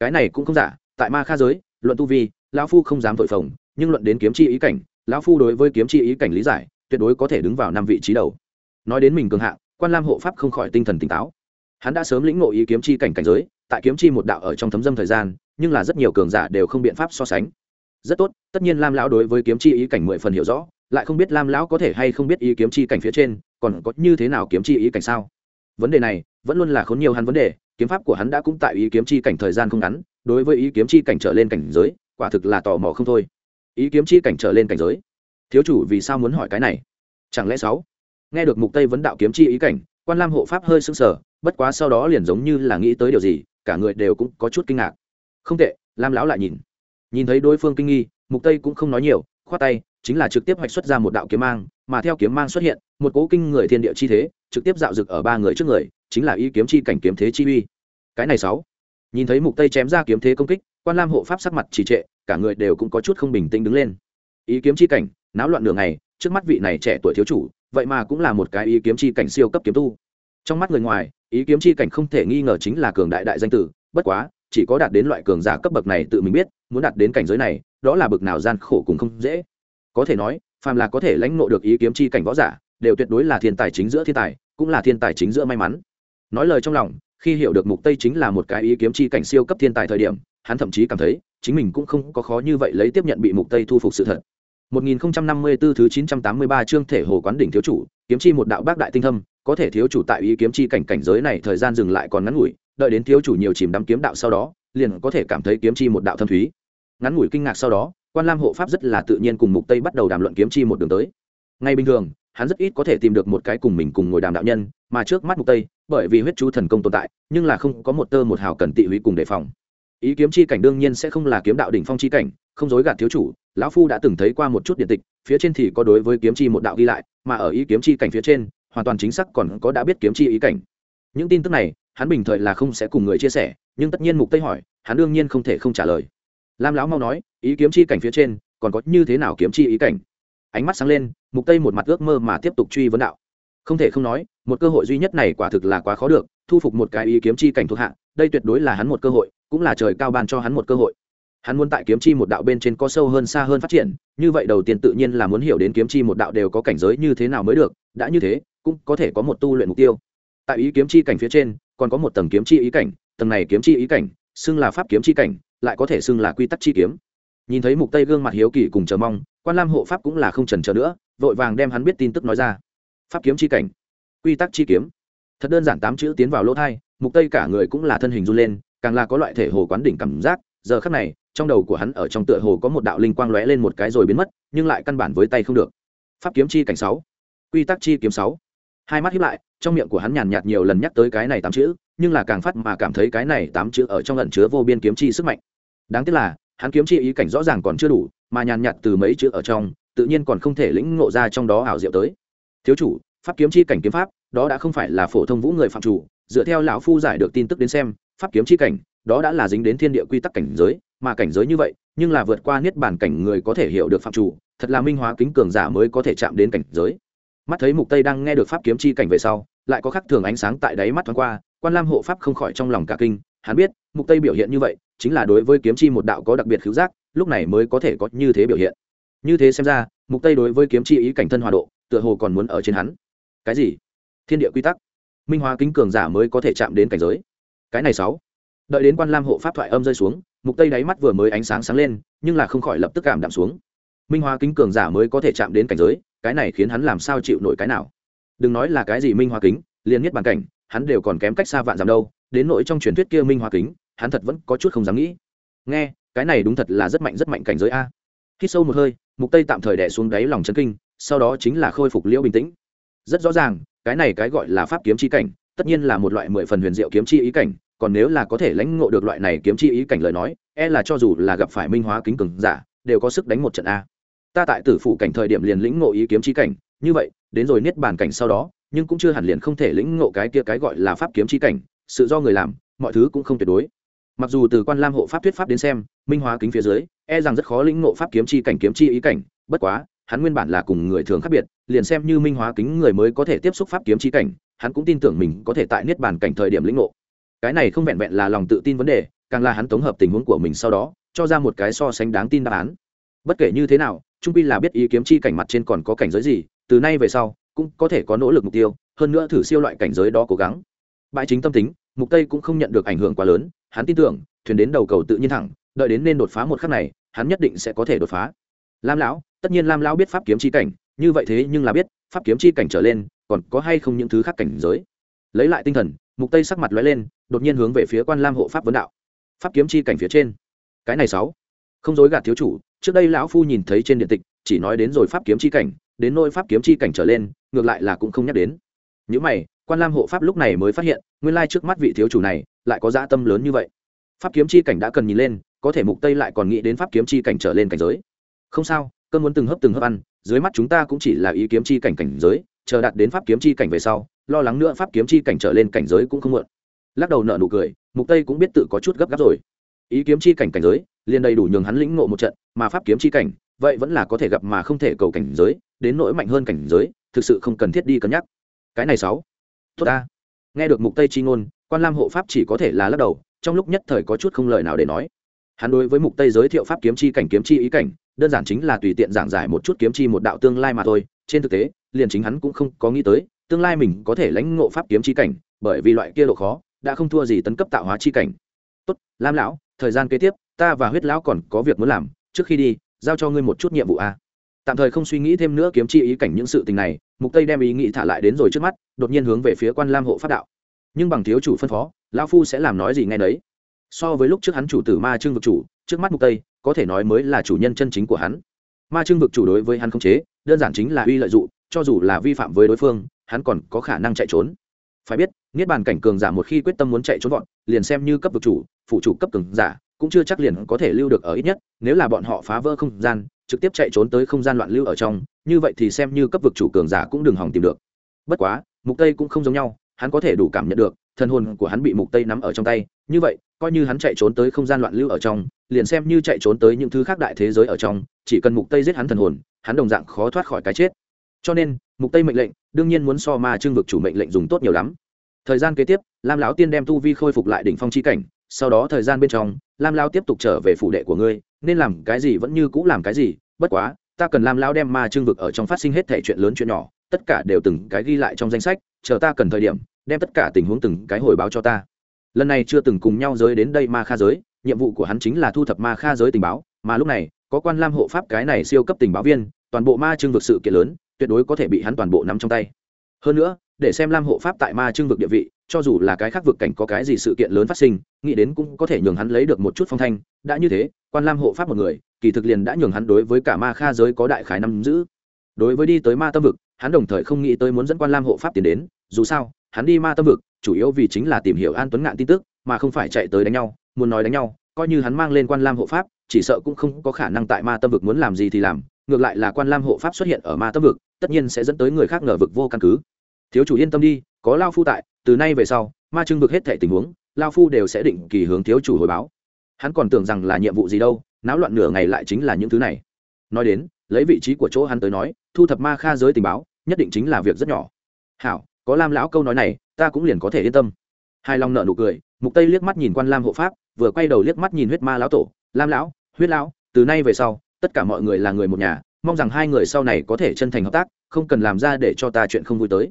Cái này cũng không giả, tại ma kha giới, luận tu vi, lão phu không dám vội phồng, nhưng luận đến kiếm chi ý cảnh lão phu đối với kiếm chi ý cảnh lý giải, tuyệt đối có thể đứng vào năm vị trí đầu. Nói đến mình cường hạng, quan lam hộ pháp không khỏi tinh thần tỉnh táo. Hắn đã sớm lĩnh ngộ ý kiếm chi cảnh cảnh giới, tại kiếm chi một đạo ở trong thấm dâm thời gian, nhưng là rất nhiều cường giả đều không biện pháp so sánh. Rất tốt, tất nhiên lam lão đối với kiếm chi ý cảnh mười phần hiểu rõ, lại không biết lam lão có thể hay không biết ý kiếm chi cảnh phía trên, còn có như thế nào kiếm chi ý cảnh sao? Vấn đề này, vẫn luôn là khốn nhiều hắn vấn đề, kiếm pháp của hắn đã cũng tại ý kiếm chi cảnh thời gian không ngắn, đối với ý kiếm chi cảnh trở lên cảnh giới, quả thực là tò mò không thôi ý kiếm chi cảnh trở lên cảnh giới. Thiếu chủ vì sao muốn hỏi cái này? Chẳng lẽ sáu? Nghe được mục tây vấn đạo kiếm chi ý cảnh, quan lam hộ pháp hơi sững sờ, bất quá sau đó liền giống như là nghĩ tới điều gì, cả người đều cũng có chút kinh ngạc. Không tệ, lam lão lại nhìn. Nhìn thấy đối phương kinh nghi, mục tây cũng không nói nhiều, khoát tay, chính là trực tiếp hoạch xuất ra một đạo kiếm mang, mà theo kiếm mang xuất hiện, một cố kinh người thiên địa chi thế, trực tiếp dạo dực ở ba người trước người, chính là ý kiếm chi cảnh kiếm thế chi uy. Cái này sáu? Nhìn thấy mục tây chém ra kiếm thế công kích quan lam hộ pháp sắc mặt trì trệ, cả người đều cũng có chút không bình tĩnh đứng lên. Ý kiếm chi cảnh, náo loạn đường này trước mắt vị này trẻ tuổi thiếu chủ, vậy mà cũng là một cái ý kiếm chi cảnh siêu cấp kiếm tu. Trong mắt người ngoài, ý kiếm chi cảnh không thể nghi ngờ chính là cường đại đại danh tử, bất quá, chỉ có đạt đến loại cường giả cấp bậc này tự mình biết, muốn đạt đến cảnh giới này, đó là bậc nào gian khổ cũng không dễ. Có thể nói, phàm là có thể lãnh ngộ được ý kiếm chi cảnh võ giả, đều tuyệt đối là thiên tài chính giữa thiên tài, cũng là thiên tài chính giữa may mắn. Nói lời trong lòng, khi hiểu được mục tây chính là một cái ý kiếm chi cảnh siêu cấp thiên tài thời điểm hắn thậm chí cảm thấy chính mình cũng không có khó như vậy lấy tiếp nhận bị mục tây thu phục sự thật 1054 thứ 983 chương thể hồ quán đỉnh thiếu chủ, kiếm chi một đạo bác đại tinh thâm, có thể thiếu chủ tại ý kiếm chi cảnh cảnh giới này thời gian dừng lại còn ngắn ngủi, đợi đến thiếu chủ nhiều chìm đắm kiếm đạo sau đó, liền có thể cảm thấy kiếm chi một đạo thâm thúy. Ngắn ngủi kinh ngạc sau đó, Quan Lam hộ pháp rất là tự nhiên cùng Mục Tây bắt đầu đàm luận kiếm chi một đường tới. Ngay bình thường, hắn rất ít có thể tìm được một cái cùng mình cùng ngồi đàm đạo nhân, mà trước mắt Mục Tây, bởi vì huyết chú thần công tồn tại, nhưng là không có một tơ một hào cần tị húy cùng đề phòng. Ý kiếm chi cảnh đương nhiên sẽ không là kiếm đạo đỉnh phong chi cảnh, không dối gạt thiếu chủ, lão phu đã từng thấy qua một chút điện tịch phía trên thì có đối với kiếm chi một đạo ghi lại mà ở ý kiếm chi cảnh phía trên hoàn toàn chính xác còn có đã biết kiếm chi ý cảnh. Những tin tức này hắn bình thời là không sẽ cùng người chia sẻ nhưng tất nhiên mục tây hỏi hắn đương nhiên không thể không trả lời. Lam lão mau nói ý kiếm chi cảnh phía trên còn có như thế nào kiếm chi ý cảnh? Ánh mắt sáng lên mục tây một mặt ước mơ mà tiếp tục truy vấn đạo. Không thể không nói một cơ hội duy nhất này quả thực là quá khó được thu phục một cái ý kiếm chi cảnh thuộc hạ đây tuyệt đối là hắn một cơ hội cũng là trời cao ban cho hắn một cơ hội. Hắn muốn tại kiếm chi một đạo bên trên có sâu hơn xa hơn phát triển, như vậy đầu tiên tự nhiên là muốn hiểu đến kiếm chi một đạo đều có cảnh giới như thế nào mới được, đã như thế, cũng có thể có một tu luyện mục tiêu. Tại ý kiếm chi cảnh phía trên, còn có một tầng kiếm chi ý cảnh, tầng này kiếm chi ý cảnh, xưng là pháp kiếm chi cảnh, lại có thể xưng là quy tắc chi kiếm. Nhìn thấy mục tây gương mặt hiếu kỳ cùng chờ mong, quan lam hộ pháp cũng là không trần chờ nữa, vội vàng đem hắn biết tin tức nói ra. Pháp kiếm chi cảnh, quy tắc chi kiếm. Thật đơn giản tám chữ tiến vào lỗ thai, mục tây cả người cũng là thân hình run lên càng là có loại thể hồ quán đỉnh cảm giác, giờ khắc này, trong đầu của hắn ở trong tựa hồ có một đạo linh quang lóe lên một cái rồi biến mất, nhưng lại căn bản với tay không được. Pháp kiếm chi cảnh sáu, quy tắc chi kiếm sáu. Hai mắt hiếp lại, trong miệng của hắn nhàn nhạt nhiều lần nhắc tới cái này tám chữ, nhưng là càng phát mà cảm thấy cái này tám chữ ở trong lần chứa vô biên kiếm chi sức mạnh. Đáng tiếc là, hắn kiếm chi ý cảnh rõ ràng còn chưa đủ, mà nhàn nhạt từ mấy chữ ở trong, tự nhiên còn không thể lĩnh ngộ ra trong đó ảo diệu tới. Thiếu chủ, pháp kiếm chi cảnh kiếm pháp, đó đã không phải là phổ thông vũ người phạm chủ, dựa theo lão phu giải được tin tức đến xem pháp kiếm chi cảnh, đó đã là dính đến thiên địa quy tắc cảnh giới, mà cảnh giới như vậy, nhưng là vượt qua niết bàn cảnh người có thể hiểu được phạm chủ, thật là minh hóa kính cường giả mới có thể chạm đến cảnh giới. Mắt thấy mục tây đang nghe được pháp kiếm chi cảnh về sau, lại có khắc thường ánh sáng tại đáy mắt thoáng qua, quan lam hộ pháp không khỏi trong lòng cả kinh, hắn biết, mục tây biểu hiện như vậy, chính là đối với kiếm chi một đạo có đặc biệt khiếu giác, lúc này mới có thể có như thế biểu hiện. Như thế xem ra, mục tây đối với kiếm chi ý cảnh thân hòa độ, tựa hồ còn muốn ở trên hắn. Cái gì? Thiên địa quy tắc. Minh hóa kính cường giả mới có thể chạm đến cảnh giới cái này sáu. Đợi đến quan lam hộ pháp thoại âm rơi xuống, mục tây đáy mắt vừa mới ánh sáng sáng lên, nhưng là không khỏi lập tức cảm đạm xuống. Minh hóa kính cường giả mới có thể chạm đến cảnh giới, cái này khiến hắn làm sao chịu nổi cái nào? Đừng nói là cái gì minh hóa kính, liền nhất bàn cảnh, hắn đều còn kém cách xa vạn dặm đâu, đến nỗi trong truyền thuyết kia minh hóa kính, hắn thật vẫn có chút không dám nghĩ. Nghe, cái này đúng thật là rất mạnh rất mạnh cảnh giới a. Khi sâu một hơi, mục tây tạm thời đè xuống đáy lòng chân kinh, sau đó chính là khôi phục liễu bình tĩnh. Rất rõ ràng, cái này cái gọi là pháp kiếm chi cảnh tất nhiên là một loại mười phần huyền diệu kiếm chi ý cảnh, còn nếu là có thể lãnh ngộ được loại này kiếm chi ý cảnh lời nói e là cho dù là gặp phải minh hóa kính cường giả, đều có sức đánh một trận a. Ta tại tử phụ cảnh thời điểm liền lĩnh ngộ ý kiếm chi cảnh, như vậy, đến rồi niết bàn cảnh sau đó, nhưng cũng chưa hẳn liền không thể lĩnh ngộ cái kia cái gọi là pháp kiếm chi cảnh, sự do người làm, mọi thứ cũng không tuyệt đối. Mặc dù từ quan lam hộ pháp thuyết pháp đến xem, minh hóa kính phía dưới e rằng rất khó lĩnh ngộ pháp kiếm chi cảnh kiếm chi ý cảnh, bất quá, hắn nguyên bản là cùng người thường khác biệt, liền xem như minh hóa kính người mới có thể tiếp xúc pháp kiếm chi cảnh hắn cũng tin tưởng mình có thể tại niết bàn cảnh thời điểm lĩnh ngộ. Cái này không vẹn vẹn là lòng tự tin vấn đề, càng là hắn tổng hợp tình huống của mình sau đó, cho ra một cái so sánh đáng tin đáp án. Bất kể như thế nào, trung pi là biết ý kiếm chi cảnh mặt trên còn có cảnh giới gì, từ nay về sau, cũng có thể có nỗ lực mục tiêu, hơn nữa thử siêu loại cảnh giới đó cố gắng. Bãi chính tâm tính, mục tây cũng không nhận được ảnh hưởng quá lớn, hắn tin tưởng, thuyền đến đầu cầu tự nhiên thẳng, đợi đến nên đột phá một khắc này, hắn nhất định sẽ có thể đột phá. Lam lão, tất nhiên lam lão biết pháp kiếm chi cảnh, như vậy thế nhưng là biết, pháp kiếm chi cảnh trở lên còn có hay không những thứ khác cảnh giới. Lấy lại tinh thần, mục tây sắc mặt lóe lên, đột nhiên hướng về phía quan lam hộ pháp vấn đạo. Pháp kiếm chi cảnh phía trên. Cái này sáu. Không dối gạt thiếu chủ, trước đây lão phu nhìn thấy trên điện tịch, chỉ nói đến rồi pháp kiếm chi cảnh, đến nôi pháp kiếm chi cảnh trở lên, ngược lại là cũng không nhắc đến. Những mày, quan lam hộ pháp lúc này mới phát hiện, nguyên lai trước mắt vị thiếu chủ này, lại có dã tâm lớn như vậy. Pháp kiếm chi cảnh đã cần nhìn lên, có thể mục tây lại còn nghĩ đến pháp kiếm chi cảnh trở lên cảnh giới. Không sao cơn muốn từng hấp từng hấp ăn, dưới mắt chúng ta cũng chỉ là ý kiếm chi cảnh cảnh giới chờ đạt đến pháp kiếm chi cảnh về sau, lo lắng nữa pháp kiếm chi cảnh trở lên cảnh giới cũng không muộn. Lắc đầu nợ nụ cười, mục tây cũng biết tự có chút gấp gáp rồi. Ý kiếm chi cảnh cảnh giới, liền đầy đủ nhường hắn lĩnh ngộ một trận, mà pháp kiếm chi cảnh, vậy vẫn là có thể gặp mà không thể cầu cảnh giới, đến nỗi mạnh hơn cảnh giới, thực sự không cần thiết đi cân nhắc. Cái này sáu. Tốt ta. Nghe được mục tây chi ngôn, quan lam hộ pháp chỉ có thể là lắc đầu, trong lúc nhất thời có chút không lời nào để nói. Hắn đối với mục tây giới thiệu pháp kiếm chi cảnh kiếm chi ý cảnh, đơn giản chính là tùy tiện giảng giải một chút kiếm chi một đạo tương lai mà thôi, trên thực tế liền chính hắn cũng không có nghĩ tới, tương lai mình có thể lãnh ngộ pháp kiếm chi cảnh, bởi vì loại kia độ khó, đã không thua gì tấn cấp tạo hóa chi cảnh. Tốt, lam lão, thời gian kế tiếp, ta và huyết lão còn có việc muốn làm, trước khi đi, giao cho ngươi một chút nhiệm vụ a. Tạm thời không suy nghĩ thêm nữa kiếm chi ý cảnh những sự tình này, mục tây đem ý nghĩ thả lại đến rồi trước mắt, đột nhiên hướng về phía quan lam hộ pháp đạo. Nhưng bằng thiếu chủ phân phó, lão phu sẽ làm nói gì ngay đấy so với lúc trước hắn chủ tử ma trương vực chủ, trước mắt mục tây, có thể nói mới là chủ nhân chân chính của hắn. Ma trương vực chủ đối với hắn không chế, đơn giản chính là uy lợi dụng cho dù là vi phạm với đối phương, hắn còn có khả năng chạy trốn. Phải biết, niết bàn cảnh cường giả một khi quyết tâm muốn chạy trốn vọt, liền xem như cấp vực chủ phụ chủ cấp cường giả, cũng chưa chắc liền có thể lưu được ở ít nhất, nếu là bọn họ phá vỡ không gian, trực tiếp chạy trốn tới không gian loạn lưu ở trong, như vậy thì xem như cấp vực chủ cường giả cũng đừng hỏng tìm được. Bất quá, mục tây cũng không giống nhau, hắn có thể đủ cảm nhận được, thần hồn của hắn bị mục tây nắm ở trong tay, như vậy, coi như hắn chạy trốn tới không gian loạn lưu ở trong, liền xem như chạy trốn tới những thứ khác đại thế giới ở trong, chỉ cần mục tây giết hắn thần hồn, hắn đồng dạng khó thoát khỏi cái chết cho nên, mục tây mệnh lệnh, đương nhiên muốn so ma trương vực chủ mệnh lệnh dùng tốt nhiều lắm. Thời gian kế tiếp, lam lão tiên đem tu vi khôi phục lại đỉnh phong chi cảnh, sau đó thời gian bên trong, lam lão tiếp tục trở về phủ đệ của ngươi, nên làm cái gì vẫn như cũ làm cái gì, bất quá, ta cần lam lão đem ma trương vực ở trong phát sinh hết thể chuyện lớn chuyện nhỏ, tất cả đều từng cái ghi lại trong danh sách, chờ ta cần thời điểm, đem tất cả tình huống từng cái hồi báo cho ta. Lần này chưa từng cùng nhau giới đến đây ma kha giới, nhiệm vụ của hắn chính là thu thập ma kha giới tình báo, mà lúc này, có quan lam hộ pháp cái này siêu cấp tình báo viên, toàn bộ ma trương vực sự kiện lớn tuyệt đối có thể bị hắn toàn bộ nắm trong tay. Hơn nữa, để xem lam hộ pháp tại ma trưng vực địa vị, cho dù là cái khác vực cảnh có cái gì sự kiện lớn phát sinh, nghĩ đến cũng có thể nhường hắn lấy được một chút phong thanh. Đã như thế, quan lam hộ pháp một người, kỳ thực liền đã nhường hắn đối với cả ma kha giới có đại khái năm giữ. Đối với đi tới ma tâm vực, hắn đồng thời không nghĩ tới muốn dẫn quan lam hộ pháp tiến đến. Dù sao, hắn đi ma tâm vực, chủ yếu vì chính là tìm hiểu an tuấn ngạn tin tức, mà không phải chạy tới đánh nhau, muốn nói đánh nhau, coi như hắn mang lên quan lam hộ pháp, chỉ sợ cũng không có khả năng tại ma tâm vực muốn làm gì thì làm ngược lại là quan lam hộ pháp xuất hiện ở ma tâm vực, tất nhiên sẽ dẫn tới người khác ngờ vực vô căn cứ. Thiếu chủ yên tâm đi, có lao phu tại, từ nay về sau, ma trưng vực hết thể tình huống, lao phu đều sẽ định kỳ hướng thiếu chủ hồi báo. Hắn còn tưởng rằng là nhiệm vụ gì đâu, náo loạn nửa ngày lại chính là những thứ này. Nói đến, lấy vị trí của chỗ hắn tới nói, thu thập ma kha giới tình báo, nhất định chính là việc rất nhỏ. Hảo, có lam lão câu nói này, ta cũng liền có thể yên tâm. Hai long nợ nụ cười, mục tây liếc mắt nhìn quan lam hộ pháp, vừa quay đầu liếc mắt nhìn huyết ma lão tổ. Lam lão, huyết lão, từ nay về sau tất cả mọi người là người một nhà, mong rằng hai người sau này có thể chân thành hợp tác, không cần làm ra để cho ta chuyện không vui tới.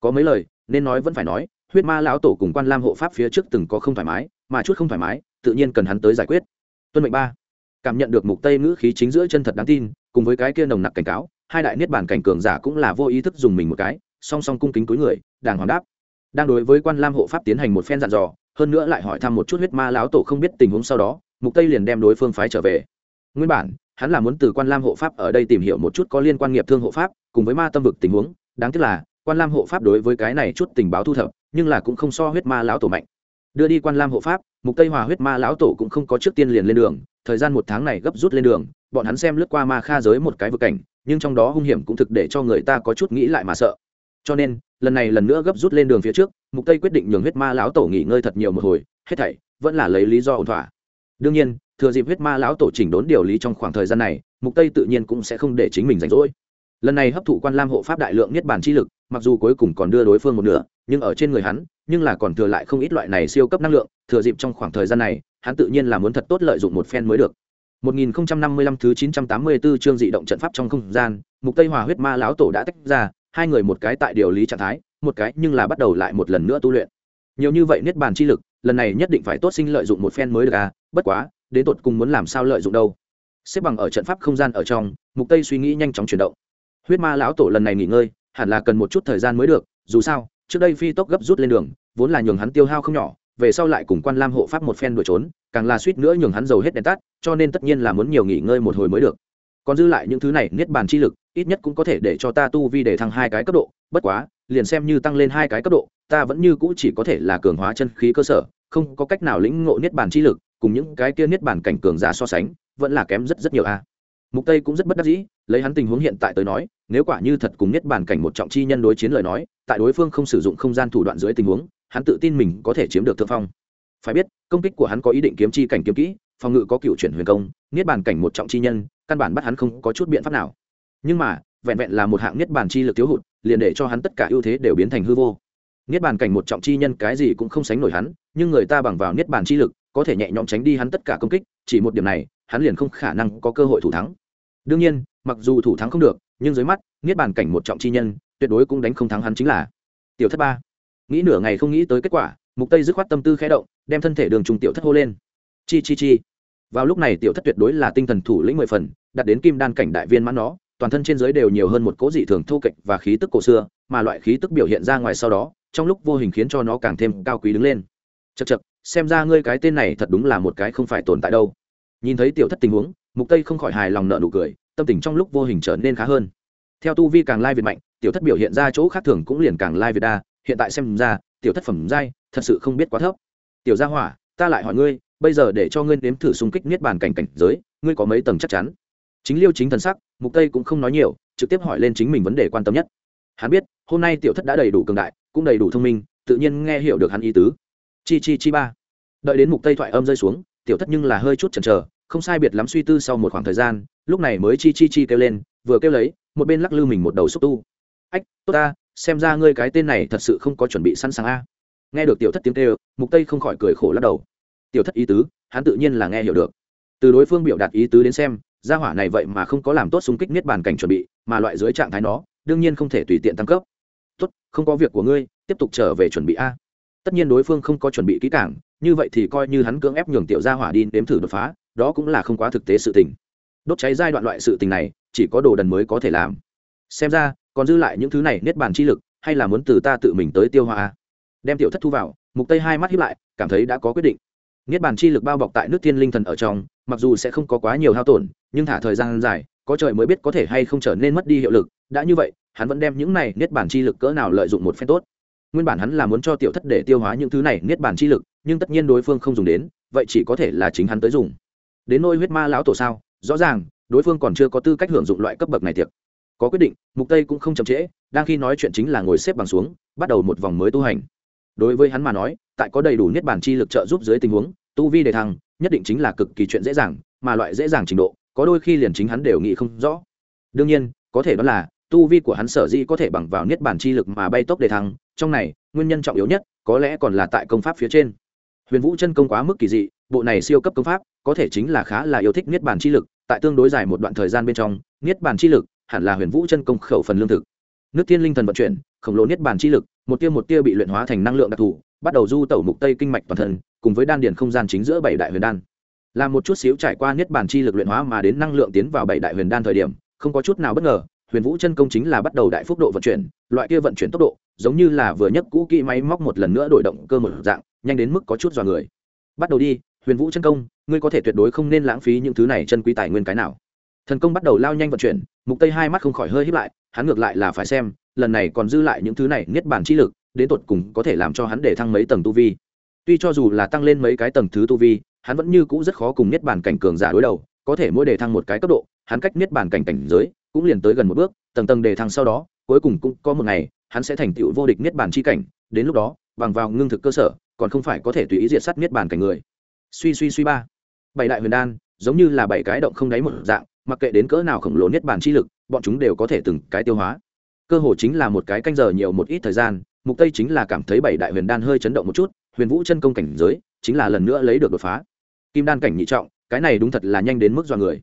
Có mấy lời, nên nói vẫn phải nói, huyết ma lão tổ cùng quan lam hộ pháp phía trước từng có không thoải mái, mà chút không thoải mái, tự nhiên cần hắn tới giải quyết. Tuân mệnh ba. Cảm nhận được mục tây ngữ khí chính giữa chân thật đáng tin, cùng với cái kia nồng nặc cảnh cáo, hai đại niết bản cảnh cường giả cũng là vô ý thức dùng mình một cái, song song cung kính túi người, đàng hoàng đáp. Đang đối với quan lam hộ pháp tiến hành một phen dặn dò, hơn nữa lại hỏi thăm một chút huyết ma lão tổ không biết tình huống sau đó, mục tây liền đem đối phương phái trở về. Nguyên bản hắn là muốn từ quan lam hộ pháp ở đây tìm hiểu một chút có liên quan nghiệp thương hộ pháp cùng với ma tâm vực tình huống, đáng tiếc là, quan lam hộ pháp đối với cái này chút tình báo thu thập, nhưng là cũng không so huyết ma lão tổ mạnh. Đưa đi quan lam hộ pháp, mục tây hòa huyết ma lão tổ cũng không có trước tiên liền lên đường, thời gian một tháng này gấp rút lên đường, bọn hắn xem lướt qua ma kha giới một cái vực cảnh, nhưng trong đó hung hiểm cũng thực để cho người ta có chút nghĩ lại mà sợ. Cho nên, lần này lần nữa gấp rút lên đường phía trước, mục tây quyết định nhường huyết ma lão tổ nghỉ ngơi thật nhiều một hồi, hết thảy vẫn là lấy lý do ổn thỏa. Đương nhiên thừa dịp huyết ma lão tổ chỉnh đốn điều lý trong khoảng thời gian này mục tây tự nhiên cũng sẽ không để chính mình rảnh rỗi lần này hấp thụ quan lam hộ pháp đại lượng niết bàn chi lực mặc dù cuối cùng còn đưa đối phương một nửa nhưng ở trên người hắn nhưng là còn thừa lại không ít loại này siêu cấp năng lượng thừa dịp trong khoảng thời gian này hắn tự nhiên là muốn thật tốt lợi dụng một phen mới được 1055 thứ 984 chương dị động trận pháp trong không gian, Mục Tây Hòa huyết ma lão tổ đã tách ra, hai người một cái tại điều lý trạng thái, một cái nhưng là bắt đầu lại một lần nữa tu luyện. Nhiều như vậy niết bàn chi lực, lần này nhất định phải tốt sinh lợi dụng một phen mới được à, bất quá, đến tột cùng muốn làm sao lợi dụng đâu. Xếp bằng ở trận pháp không gian ở trong, Mục Tây suy nghĩ nhanh chóng chuyển động. Huyết ma lão tổ lần này nghỉ ngơi, hẳn là cần một chút thời gian mới được, dù sao, trước đây phi tốc gấp rút lên đường, vốn là nhường hắn tiêu hao không nhỏ, về sau lại cùng quan lam hộ pháp một phen đuổi trốn càng là suýt nữa nhường hắn dầu hết đèn tắt cho nên tất nhiên là muốn nhiều nghỉ ngơi một hồi mới được còn dư lại những thứ này niết bàn chi lực ít nhất cũng có thể để cho ta tu vi để thăng hai cái cấp độ bất quá liền xem như tăng lên hai cái cấp độ ta vẫn như cũ chỉ có thể là cường hóa chân khí cơ sở không có cách nào lĩnh ngộ niết bàn chi lực cùng những cái kia niết bàn cảnh cường giả so sánh, vẫn là kém rất rất nhiều a. Mục tây cũng rất bất đắc dĩ, lấy hắn tình huống hiện tại tới nói, nếu quả như thật cùng niết bàn cảnh một trọng chi nhân đối chiến lời nói, tại đối phương không sử dụng không gian thủ đoạn dưới tình huống, hắn tự tin mình có thể chiếm được thượng phong. Phải biết, công kích của hắn có ý định kiếm chi cảnh kiếm kỹ, phòng ngự có cựu chuyển huyền công, niết bàn cảnh một trọng chi nhân, căn bản bắt hắn không có chút biện pháp nào. Nhưng mà, vẹn vẹn là một hạng niết bàn chi lực thiếu hụt, liền để cho hắn tất cả ưu thế đều biến thành hư vô. Niết bàn cảnh một trọng chi nhân cái gì cũng không sánh nổi hắn, nhưng người ta bằng vào niết bàn chi lực có thể nhẹ nhõm tránh đi hắn tất cả công kích, chỉ một điểm này, hắn liền không khả năng có cơ hội thủ thắng. Đương nhiên, mặc dù thủ thắng không được, nhưng dưới mắt, niết bàn cảnh một trọng chi nhân, tuyệt đối cũng đánh không thắng hắn chính là tiểu thất ba. Nghĩ nửa ngày không nghĩ tới kết quả, mục tây dứt khoát tâm tư khẽ động, đem thân thể đường trùng tiểu thất hô lên. Chi chi chi. Vào lúc này tiểu thất tuyệt đối là tinh thần thủ lĩnh mười phần đặt đến kim đan cảnh đại viên mãn nó, toàn thân trên giới đều nhiều hơn một cố dị thường thô kệch và khí tức cổ xưa, mà loại khí tức biểu hiện ra ngoài sau đó, trong lúc vô hình khiến cho nó càng thêm cao quý đứng lên. Chật chật xem ra ngươi cái tên này thật đúng là một cái không phải tồn tại đâu. Nhìn thấy tiểu thất tình huống, mục tây không khỏi hài lòng nợ nụ cười, tâm tình trong lúc vô hình trở nên khá hơn. Theo tu vi càng lai việt mạnh, tiểu thất biểu hiện ra chỗ khác thường cũng liền càng lai việt đa, hiện tại xem ra, tiểu thất phẩm giai thật sự không biết quá thấp. Tiểu gia hỏa, ta lại hỏi ngươi, bây giờ để cho ngươi nếm thử xung kích niết bàn cảnh cảnh giới, ngươi có mấy tầng chắc chắn? Chính liêu chính thần sắc, mục tây cũng không nói nhiều, trực tiếp hỏi lên chính mình vấn đề quan tâm nhất. Hắn biết, hôm nay tiểu thất đã đầy đủ cường đại, cũng đầy đủ thông minh, tự nhiên nghe hiểu được hắn ý tứ chi chi chi ba. Đợi đến mục tây thoại âm rơi xuống, tiểu thất nhưng là hơi chút chần chờ, không sai biệt lắm suy tư sau một khoảng thời gian, lúc này mới chi chi chi kêu lên, vừa kêu lấy, một bên lắc lư mình một đầu xúc tu. Ách, tốt ta, xem ra ngươi cái tên này thật sự không có chuẩn bị sẵn sàng a. Nghe được tiểu thất tiếng kêu, mục tây không khỏi cười khổ lắc đầu. Tiểu thất ý tứ, hắn tự nhiên là nghe hiểu được. Từ đối phương biểu đạt ý tứ đến xem, gia hỏa này vậy mà không có làm tốt xung kích niết bàn cảnh chuẩn bị, mà loại dưới trạng thái nó, đương nhiên không thể tùy tiện tăng cấp. Tốt, không có việc của ngươi, tiếp tục trở về chuẩn bị a tất nhiên đối phương không có chuẩn bị kỹ cảng như vậy thì coi như hắn cưỡng ép nhường tiểu gia hỏa đi nếm thử đột phá, đó cũng là không quá thực tế sự tình. Đốt cháy giai đoạn loại sự tình này, chỉ có đồ đần mới có thể làm. Xem ra, còn dư lại những thứ này niết bàn chi lực, hay là muốn từ ta tự mình tới tiêu hóa đem tiểu thất thu vào, mục tây hai mắt hiếp lại, cảm thấy đã có quyết định. Niết bàn chi lực bao bọc tại nước thiên linh thần ở trong, mặc dù sẽ không có quá nhiều hao tổn, nhưng thả thời gian dài, có trời mới biết có thể hay không trở nên mất đi hiệu lực. Đã như vậy, hắn vẫn đem những này niết bàn chi lực cỡ nào lợi dụng một phen tốt nguyên bản hắn là muốn cho tiểu thất để tiêu hóa những thứ này niết bàn chi lực, nhưng tất nhiên đối phương không dùng đến, vậy chỉ có thể là chính hắn tới dùng. Đến nôi huyết ma lão tổ sao? Rõ ràng, đối phương còn chưa có tư cách hưởng dụng loại cấp bậc này tiệc. Có quyết định, mục tây cũng không chậm trễ, đang khi nói chuyện chính là ngồi xếp bằng xuống, bắt đầu một vòng mới tu hành. Đối với hắn mà nói, tại có đầy đủ niết bàn chi lực trợ giúp dưới tình huống, tu vi đề thăng, nhất định chính là cực kỳ chuyện dễ dàng, mà loại dễ dàng trình độ, có đôi khi liền chính hắn đều nghĩ không rõ. Đương nhiên, có thể đó là tu vi của hắn sở dĩ có thể bằng vào niết bàn chi lực mà bay tốc đề thăng, trong này, nguyên nhân trọng yếu nhất, có lẽ còn là tại công pháp phía trên. Huyền vũ chân công quá mức kỳ dị, bộ này siêu cấp công pháp, có thể chính là khá là yêu thích niết bàn chi lực, tại tương đối dài một đoạn thời gian bên trong, niết bàn chi lực hẳn là huyền vũ chân công khẩu phần lương thực. Nước thiên linh thần vận chuyển, khổng lồ niết bàn chi lực, một tia một tia bị luyện hóa thành năng lượng đặc thù, bắt đầu du tẩu mục tây kinh mạch toàn thân, cùng với đan điền không gian chính giữa bảy đại huyền đan. Là một chút xíu trải qua niết bàn chi lực luyện hóa mà đến năng lượng tiến vào bảy đại huyền đan thời điểm, không có chút nào bất ngờ huyền vũ chân công chính là bắt đầu đại phúc độ vận chuyển, loại kia vận chuyển tốc độ, giống như là vừa nhấc cũ kỹ máy móc một lần nữa đổi động cơ một dạng, nhanh đến mức có chút dọa người. Bắt đầu đi, huyền vũ chân công, ngươi có thể tuyệt đối không nên lãng phí những thứ này chân quý tài nguyên cái nào. Thần công bắt đầu lao nhanh vận chuyển, mục tây hai mắt không khỏi hơi hít lại, hắn ngược lại là phải xem, lần này còn dư lại những thứ này niết bàn chi lực, đến tột cùng có thể làm cho hắn để thăng mấy tầng tu vi. Tuy cho dù là tăng lên mấy cái tầng thứ tu vi, hắn vẫn như cũ rất khó cùng niết bàn cảnh cường giả đối đầu, có thể mỗi đề thăng một cái cấp độ, hắn cách niết bàn cảnh cảnh giới cũng liền tới gần một bước, tầng tầng đề thăng sau đó, cuối cùng cũng có một ngày, hắn sẽ thành tựu vô địch niết bàn chi cảnh. Đến lúc đó, bằng vào ngưng thực cơ sở, còn không phải có thể tùy ý diệt sát niết bàn cảnh người. Suy suy suy ba. Bảy đại huyền đan, giống như là bảy cái động không đáy một dạng, mặc kệ đến cỡ nào khổng lồ niết bàn chi lực, bọn chúng đều có thể từng cái tiêu hóa. Cơ hồ chính là một cái canh giờ nhiều một ít thời gian, mục tây chính là cảm thấy bảy đại huyền đan hơi chấn động một chút, huyền vũ chân công cảnh giới, chính là lần nữa lấy được đột phá. Kim đan cảnh nhị trọng, cái này đúng thật là nhanh đến mức do người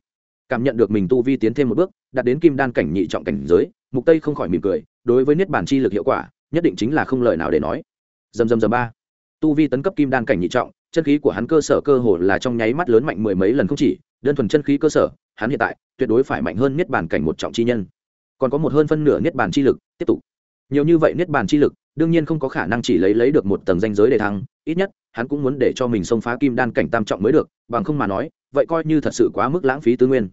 cảm nhận được mình tu vi tiến thêm một bước, đạt đến kim đan cảnh nhị trọng cảnh giới, mục tây không khỏi mỉm cười, đối với niết bàn chi lực hiệu quả, nhất định chính là không lời nào để nói. Dầm dầm dầm ba. Tu vi tấn cấp kim đan cảnh nhị trọng, chân khí của hắn cơ sở cơ hồ là trong nháy mắt lớn mạnh mười mấy lần không chỉ, đơn thuần chân khí cơ sở, hắn hiện tại tuyệt đối phải mạnh hơn niết bàn cảnh một trọng chi nhân. Còn có một hơn phân nửa niết bàn chi lực, tiếp tục. Nhiều như vậy niết bàn chi lực, đương nhiên không có khả năng chỉ lấy lấy được một tầng danh giới để thăng, ít nhất, hắn cũng muốn để cho mình xông phá kim đan cảnh tam trọng mới được, bằng không mà nói, vậy coi như thật sự quá mức lãng phí tư nguyên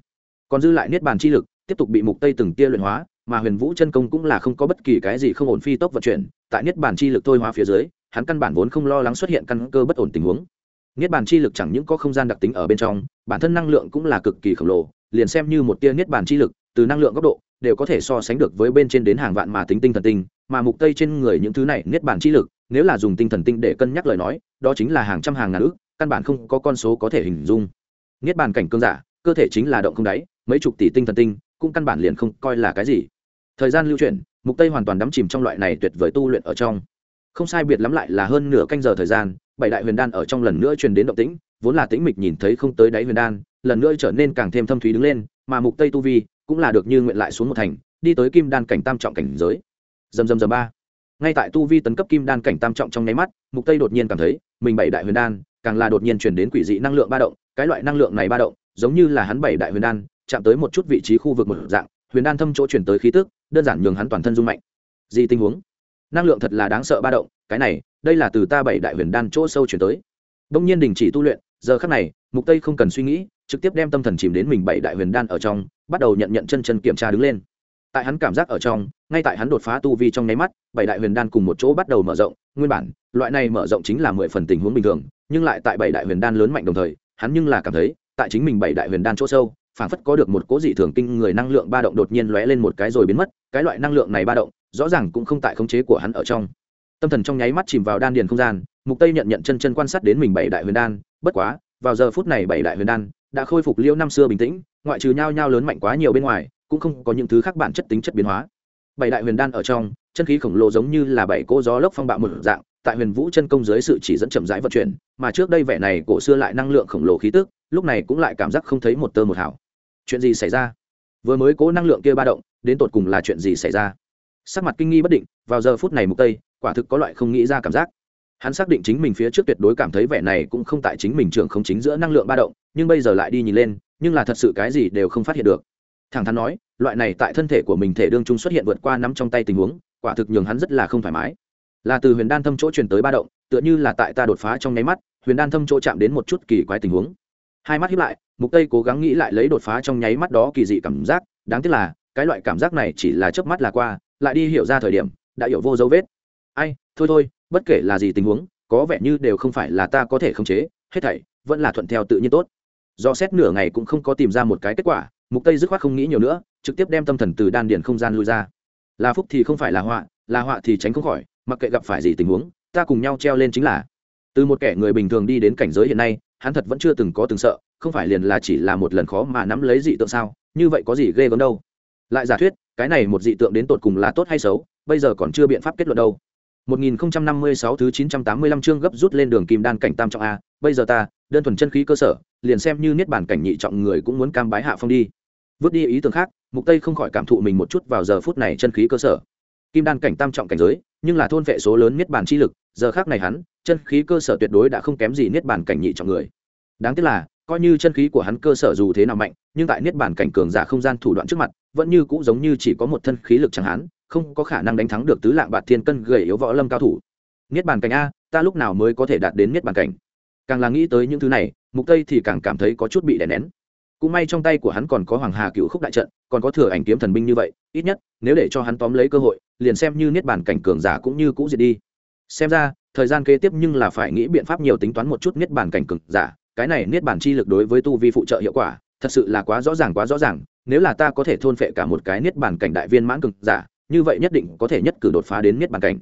còn dư lại niết bàn chi lực, tiếp tục bị mục tây từng tia luyện hóa, mà huyền vũ chân công cũng là không có bất kỳ cái gì không ổn phi tốc vận chuyển, tại niết bàn chi lực thôi hóa phía dưới, hắn căn bản vốn không lo lắng xuất hiện căn cơ bất ổn tình huống. Niết bàn chi lực chẳng những có không gian đặc tính ở bên trong, bản thân năng lượng cũng là cực kỳ khổng lồ, liền xem như một tia niết bàn chi lực, từ năng lượng góc độ, đều có thể so sánh được với bên trên đến hàng vạn mà tính tinh thần tinh, mà mục tây trên người những thứ này niết bàn chi lực, nếu là dùng tinh thần tinh để cân nhắc lời nói, đó chính là hàng trăm hàng ngàn ước, căn bản không có con số có thể hình dung. Niết bàn cảnh cương giả, cơ thể chính là động không đáy mấy chục tỷ tinh thần tinh, cũng căn bản liền không coi là cái gì. Thời gian lưu chuyển, mục tây hoàn toàn đắm chìm trong loại này tuyệt vời tu luyện ở trong. Không sai biệt lắm lại là hơn nửa canh giờ thời gian, bảy đại huyền đan ở trong lần nữa truyền đến động tĩnh, vốn là tĩnh mịch nhìn thấy không tới đáy huyền đan, lần nữa trở nên càng thêm thâm thúy đứng lên, mà mục tây tu vi cũng là được như nguyện lại xuống một thành, đi tới kim đan cảnh tam trọng cảnh giới. Dầm dầm dầm ba. Ngay tại tu vi tấn cấp kim đan cảnh tam trọng trong nháy mắt, mục tây đột nhiên cảm thấy mình bảy đại huyền đan càng là đột nhiên truyền đến quỷ dị năng lượng ba động, cái loại năng lượng này ba động, giống như là hắn bảy đại huyền đan chạm tới một chút vị trí khu vực một dạng, huyền đan thâm chỗ chuyển tới khí tức, đơn giản nhường hắn toàn thân rung mạnh. Gì tình huống? Năng lượng thật là đáng sợ ba động, cái này, đây là từ ta bảy đại huyền đan chỗ sâu chuyển tới. Đông nhiên đình chỉ tu luyện, giờ khắc này, mục tây không cần suy nghĩ, trực tiếp đem tâm thần chìm đến mình bảy đại huyền đan ở trong, bắt đầu nhận nhận chân chân kiểm tra đứng lên. Tại hắn cảm giác ở trong, ngay tại hắn đột phá tu vi trong nháy mắt, bảy đại huyền đan cùng một chỗ bắt đầu mở rộng, nguyên bản, loại này mở rộng chính là mười phần tình huống bình thường, nhưng lại tại bảy đại huyền đan lớn mạnh đồng thời, hắn nhưng là cảm thấy, tại chính mình bảy đại huyền đan chỗ sâu phảng phất có được một cố dị thường kinh người năng lượng ba động đột nhiên lóe lên một cái rồi biến mất, cái loại năng lượng này ba động, rõ ràng cũng không tại khống chế của hắn ở trong tâm thần trong nháy mắt chìm vào đan điền không gian, mục tây nhận nhận chân chân quan sát đến mình bảy đại huyền đan, bất quá, vào giờ phút này bảy đại huyền đan đã khôi phục liêu năm xưa bình tĩnh, ngoại trừ nhau nhau lớn mạnh quá nhiều bên ngoài, cũng không có những thứ khác bản chất tính chất biến hóa bảy đại huyền đan ở trong, chân khí khổng lồ giống như là bảy cỗ gió lốc phong bạo một dạng, tại huyền vũ chân công dưới sự chỉ dẫn chậm rãi vận chuyển, mà trước đây vẻ này cổ xưa lại năng lượng khổng lồ khí tức, lúc này cũng lại cảm giác không thấy một tơ một hào chuyện gì xảy ra? Vừa mới cố năng lượng kia ba động, đến tột cùng là chuyện gì xảy ra? Sắc mặt kinh nghi bất định, vào giờ phút này mục tây, quả thực có loại không nghĩ ra cảm giác. Hắn xác định chính mình phía trước tuyệt đối cảm thấy vẻ này cũng không tại chính mình trường không chính giữa năng lượng ba động, nhưng bây giờ lại đi nhìn lên, nhưng là thật sự cái gì đều không phát hiện được. Thẳng thắn nói, loại này tại thân thể của mình thể đương trung xuất hiện vượt qua nắm trong tay tình huống, quả thực nhường hắn rất là không thoải mái. Là từ huyền đan thâm chỗ truyền tới ba động, tựa như là tại ta đột phá trong nháy mắt, huyền đan thâm chỗ chạm đến một chút kỳ quái tình huống hai mắt hiếp lại, mục tây cố gắng nghĩ lại lấy đột phá trong nháy mắt đó kỳ dị cảm giác, đáng tiếc là, cái loại cảm giác này chỉ là chớp mắt là qua, lại đi hiểu ra thời điểm, đã hiểu vô dấu vết. Ai, thôi thôi, bất kể là gì tình huống, có vẻ như đều không phải là ta có thể khống chế, hết thảy vẫn là thuận theo tự nhiên tốt. Do xét nửa ngày cũng không có tìm ra một cái kết quả, mục tây dứt khoát không nghĩ nhiều nữa, trực tiếp đem tâm thần từ đan điền không gian lui ra. Là phúc thì không phải là họa là họa thì tránh không khỏi, mặc kệ gặp phải gì tình huống, ta cùng nhau treo lên chính là. Từ một kẻ người bình thường đi đến cảnh giới hiện nay hắn thật vẫn chưa từng có từng sợ không phải liền là chỉ là một lần khó mà nắm lấy dị tượng sao như vậy có gì ghê gớm đâu lại giả thuyết cái này một dị tượng đến tột cùng là tốt hay xấu bây giờ còn chưa biện pháp kết luận đâu 1056 thứ 985 chương gấp rút lên đường kim đan cảnh tam trọng a, bây giờ ta, đơn thuần chân khí cơ sở, liền xem như niết bản cảnh nhị trọng người cũng muốn cam bái hạ phong đi. Vứt đi ý tưởng khác, Mục Tây không khỏi cảm thụ mình một chút vào giờ phút này chân khí cơ sở. Kim đan cảnh tam trọng cảnh giới, nhưng là thôn vệ số lớn niết bản chi lực, giờ khác này hắn, chân khí cơ sở tuyệt đối đã không kém gì niết bản cảnh nhị trọng người. Đáng tiếc là, coi như chân khí của hắn cơ sở dù thế nào mạnh, nhưng tại niết bản cảnh cường giả không gian thủ đoạn trước mặt, vẫn như cũng giống như chỉ có một thân khí lực chẳng hắn, không có khả năng đánh thắng được tứ lạng bạt thiên cân gầy yếu võ lâm cao thủ. Niết bàn cảnh a ta lúc nào mới có thể đạt đến niết bàn cảnh? Càng là nghĩ tới những thứ này mục tây thì càng cảm thấy có chút bị đè nén. Cũng may trong tay của hắn còn có hoàng hà cựu khúc đại trận còn có thừa ảnh kiếm thần binh như vậy ít nhất nếu để cho hắn tóm lấy cơ hội liền xem như niết bàn cảnh cường giả cũng như cũ diệt đi. Xem ra, thời gian kế tiếp nhưng là phải nghĩ biện pháp nhiều tính toán một chút niết bàn cảnh cường giả, cái này niết bàn chi lực đối với tu vi phụ trợ hiệu quả, thật sự là quá rõ ràng, quá rõ ràng, nếu là ta có thể thôn phệ cả một cái niết bàn cảnh đại viên mãn cường giả, như vậy nhất định có thể nhất cử đột phá đến niết bàn cảnh.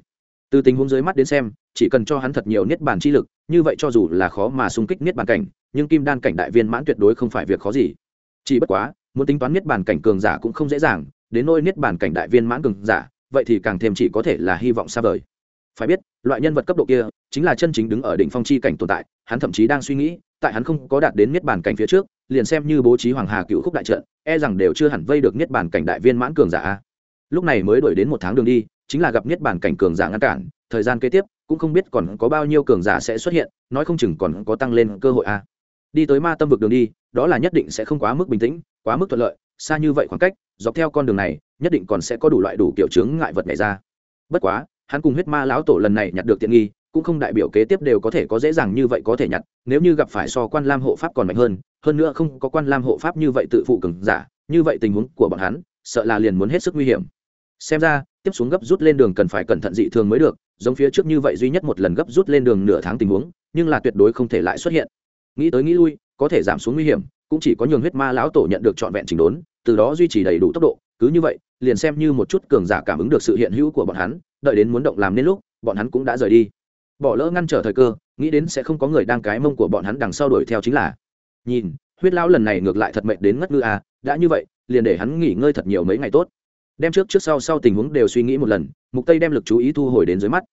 Từ tình huống dưới mắt đến xem, chỉ cần cho hắn thật nhiều niết bàn chi lực, như vậy cho dù là khó mà xung kích niết bàn cảnh, nhưng kim đan cảnh đại viên mãn tuyệt đối không phải việc khó gì. Chỉ bất quá, muốn tính toán niết bàn cảnh cường giả cũng không dễ dàng, đến nôi niết bàn cảnh đại viên mãn cường giả vậy thì càng thêm chỉ có thể là hy vọng xa vời phải biết, loại nhân vật cấp độ kia chính là chân chính đứng ở đỉnh phong chi cảnh tồn tại, hắn thậm chí đang suy nghĩ, tại hắn không có đạt đến niết bàn cảnh phía trước, liền xem như bố trí hoàng hà cựu khúc đại trận e rằng đều chưa hẳn vây được niết bàn cảnh đại viên mãn cường giả lúc này mới đuổi đến một tháng đường đi, chính là gặp niết bản cảnh cường giả ngăn cản, thời gian kế tiếp cũng không biết còn có bao nhiêu cường giả sẽ xuất hiện, nói không chừng còn có tăng lên cơ hội a à đi tới ma tâm vực đường đi, đó là nhất định sẽ không quá mức bình tĩnh, quá mức thuận lợi, xa như vậy khoảng cách, dọc theo con đường này, nhất định còn sẽ có đủ loại đủ kiểu chướng ngại vật này ra. Bất quá, hắn cùng huyết ma lão tổ lần này nhặt được tiện nghi, cũng không đại biểu kế tiếp đều có thể có dễ dàng như vậy có thể nhặt, nếu như gặp phải so quan lam hộ pháp còn mạnh hơn hơn nữa không có quan lam hộ pháp như vậy tự phụ cường giả, như vậy tình huống của bọn hắn, sợ là liền muốn hết sức nguy hiểm. Xem ra, tiếp xuống gấp rút lên đường cần phải cẩn thận dị thường mới được, giống phía trước như vậy duy nhất một lần gấp rút lên đường nửa tháng tình huống, nhưng là tuyệt đối không thể lại xuất hiện nghĩ tới nghĩ lui, có thể giảm xuống nguy hiểm, cũng chỉ có nhường huyết ma lão tổ nhận được trọn vẹn trình đốn, từ đó duy trì đầy đủ tốc độ. Cứ như vậy, liền xem như một chút cường giả cảm ứng được sự hiện hữu của bọn hắn, đợi đến muốn động làm nên lúc, bọn hắn cũng đã rời đi. Bỏ lỡ ngăn trở thời cơ, nghĩ đến sẽ không có người đang cái mông của bọn hắn đằng sau đuổi theo chính là. Nhìn, huyết lão lần này ngược lại thật mệnh đến ngất ngư à đã như vậy, liền để hắn nghỉ ngơi thật nhiều mấy ngày tốt. Đem trước trước sau sau tình huống đều suy nghĩ một lần, mục tây đem lực chú ý thu hồi đến dưới mắt.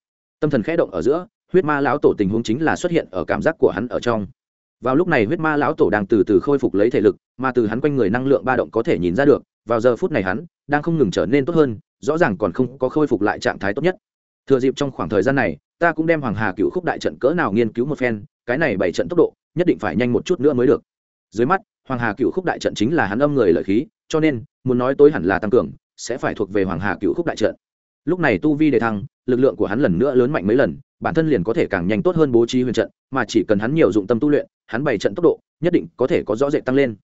Tâm thần khẽ động ở giữa, huyết ma lão tổ tình huống chính là xuất hiện ở cảm giác của hắn ở trong vào lúc này huyết ma lão tổ đang từ từ khôi phục lấy thể lực, mà từ hắn quanh người năng lượng ba động có thể nhìn ra được, vào giờ phút này hắn đang không ngừng trở nên tốt hơn, rõ ràng còn không có khôi phục lại trạng thái tốt nhất. Thừa dịp trong khoảng thời gian này, ta cũng đem hoàng hà cựu khúc đại trận cỡ nào nghiên cứu một phen, cái này bảy trận tốc độ, nhất định phải nhanh một chút nữa mới được. Dưới mắt, hoàng hà cựu khúc đại trận chính là hắn âm người lợi khí, cho nên, muốn nói tối hẳn là tăng cường, sẽ phải thuộc về hoàng hà cựu khúc đại trận. Lúc này tu vi đề thăng, lực lượng của hắn lần nữa lớn mạnh mấy lần, bản thân liền có thể càng nhanh tốt hơn bố trí huyền trận, mà chỉ cần hắn nhiều dụng tâm tu luyện hắn bày trận tốc độ, nhất định có thể có rõ rệt tăng lên.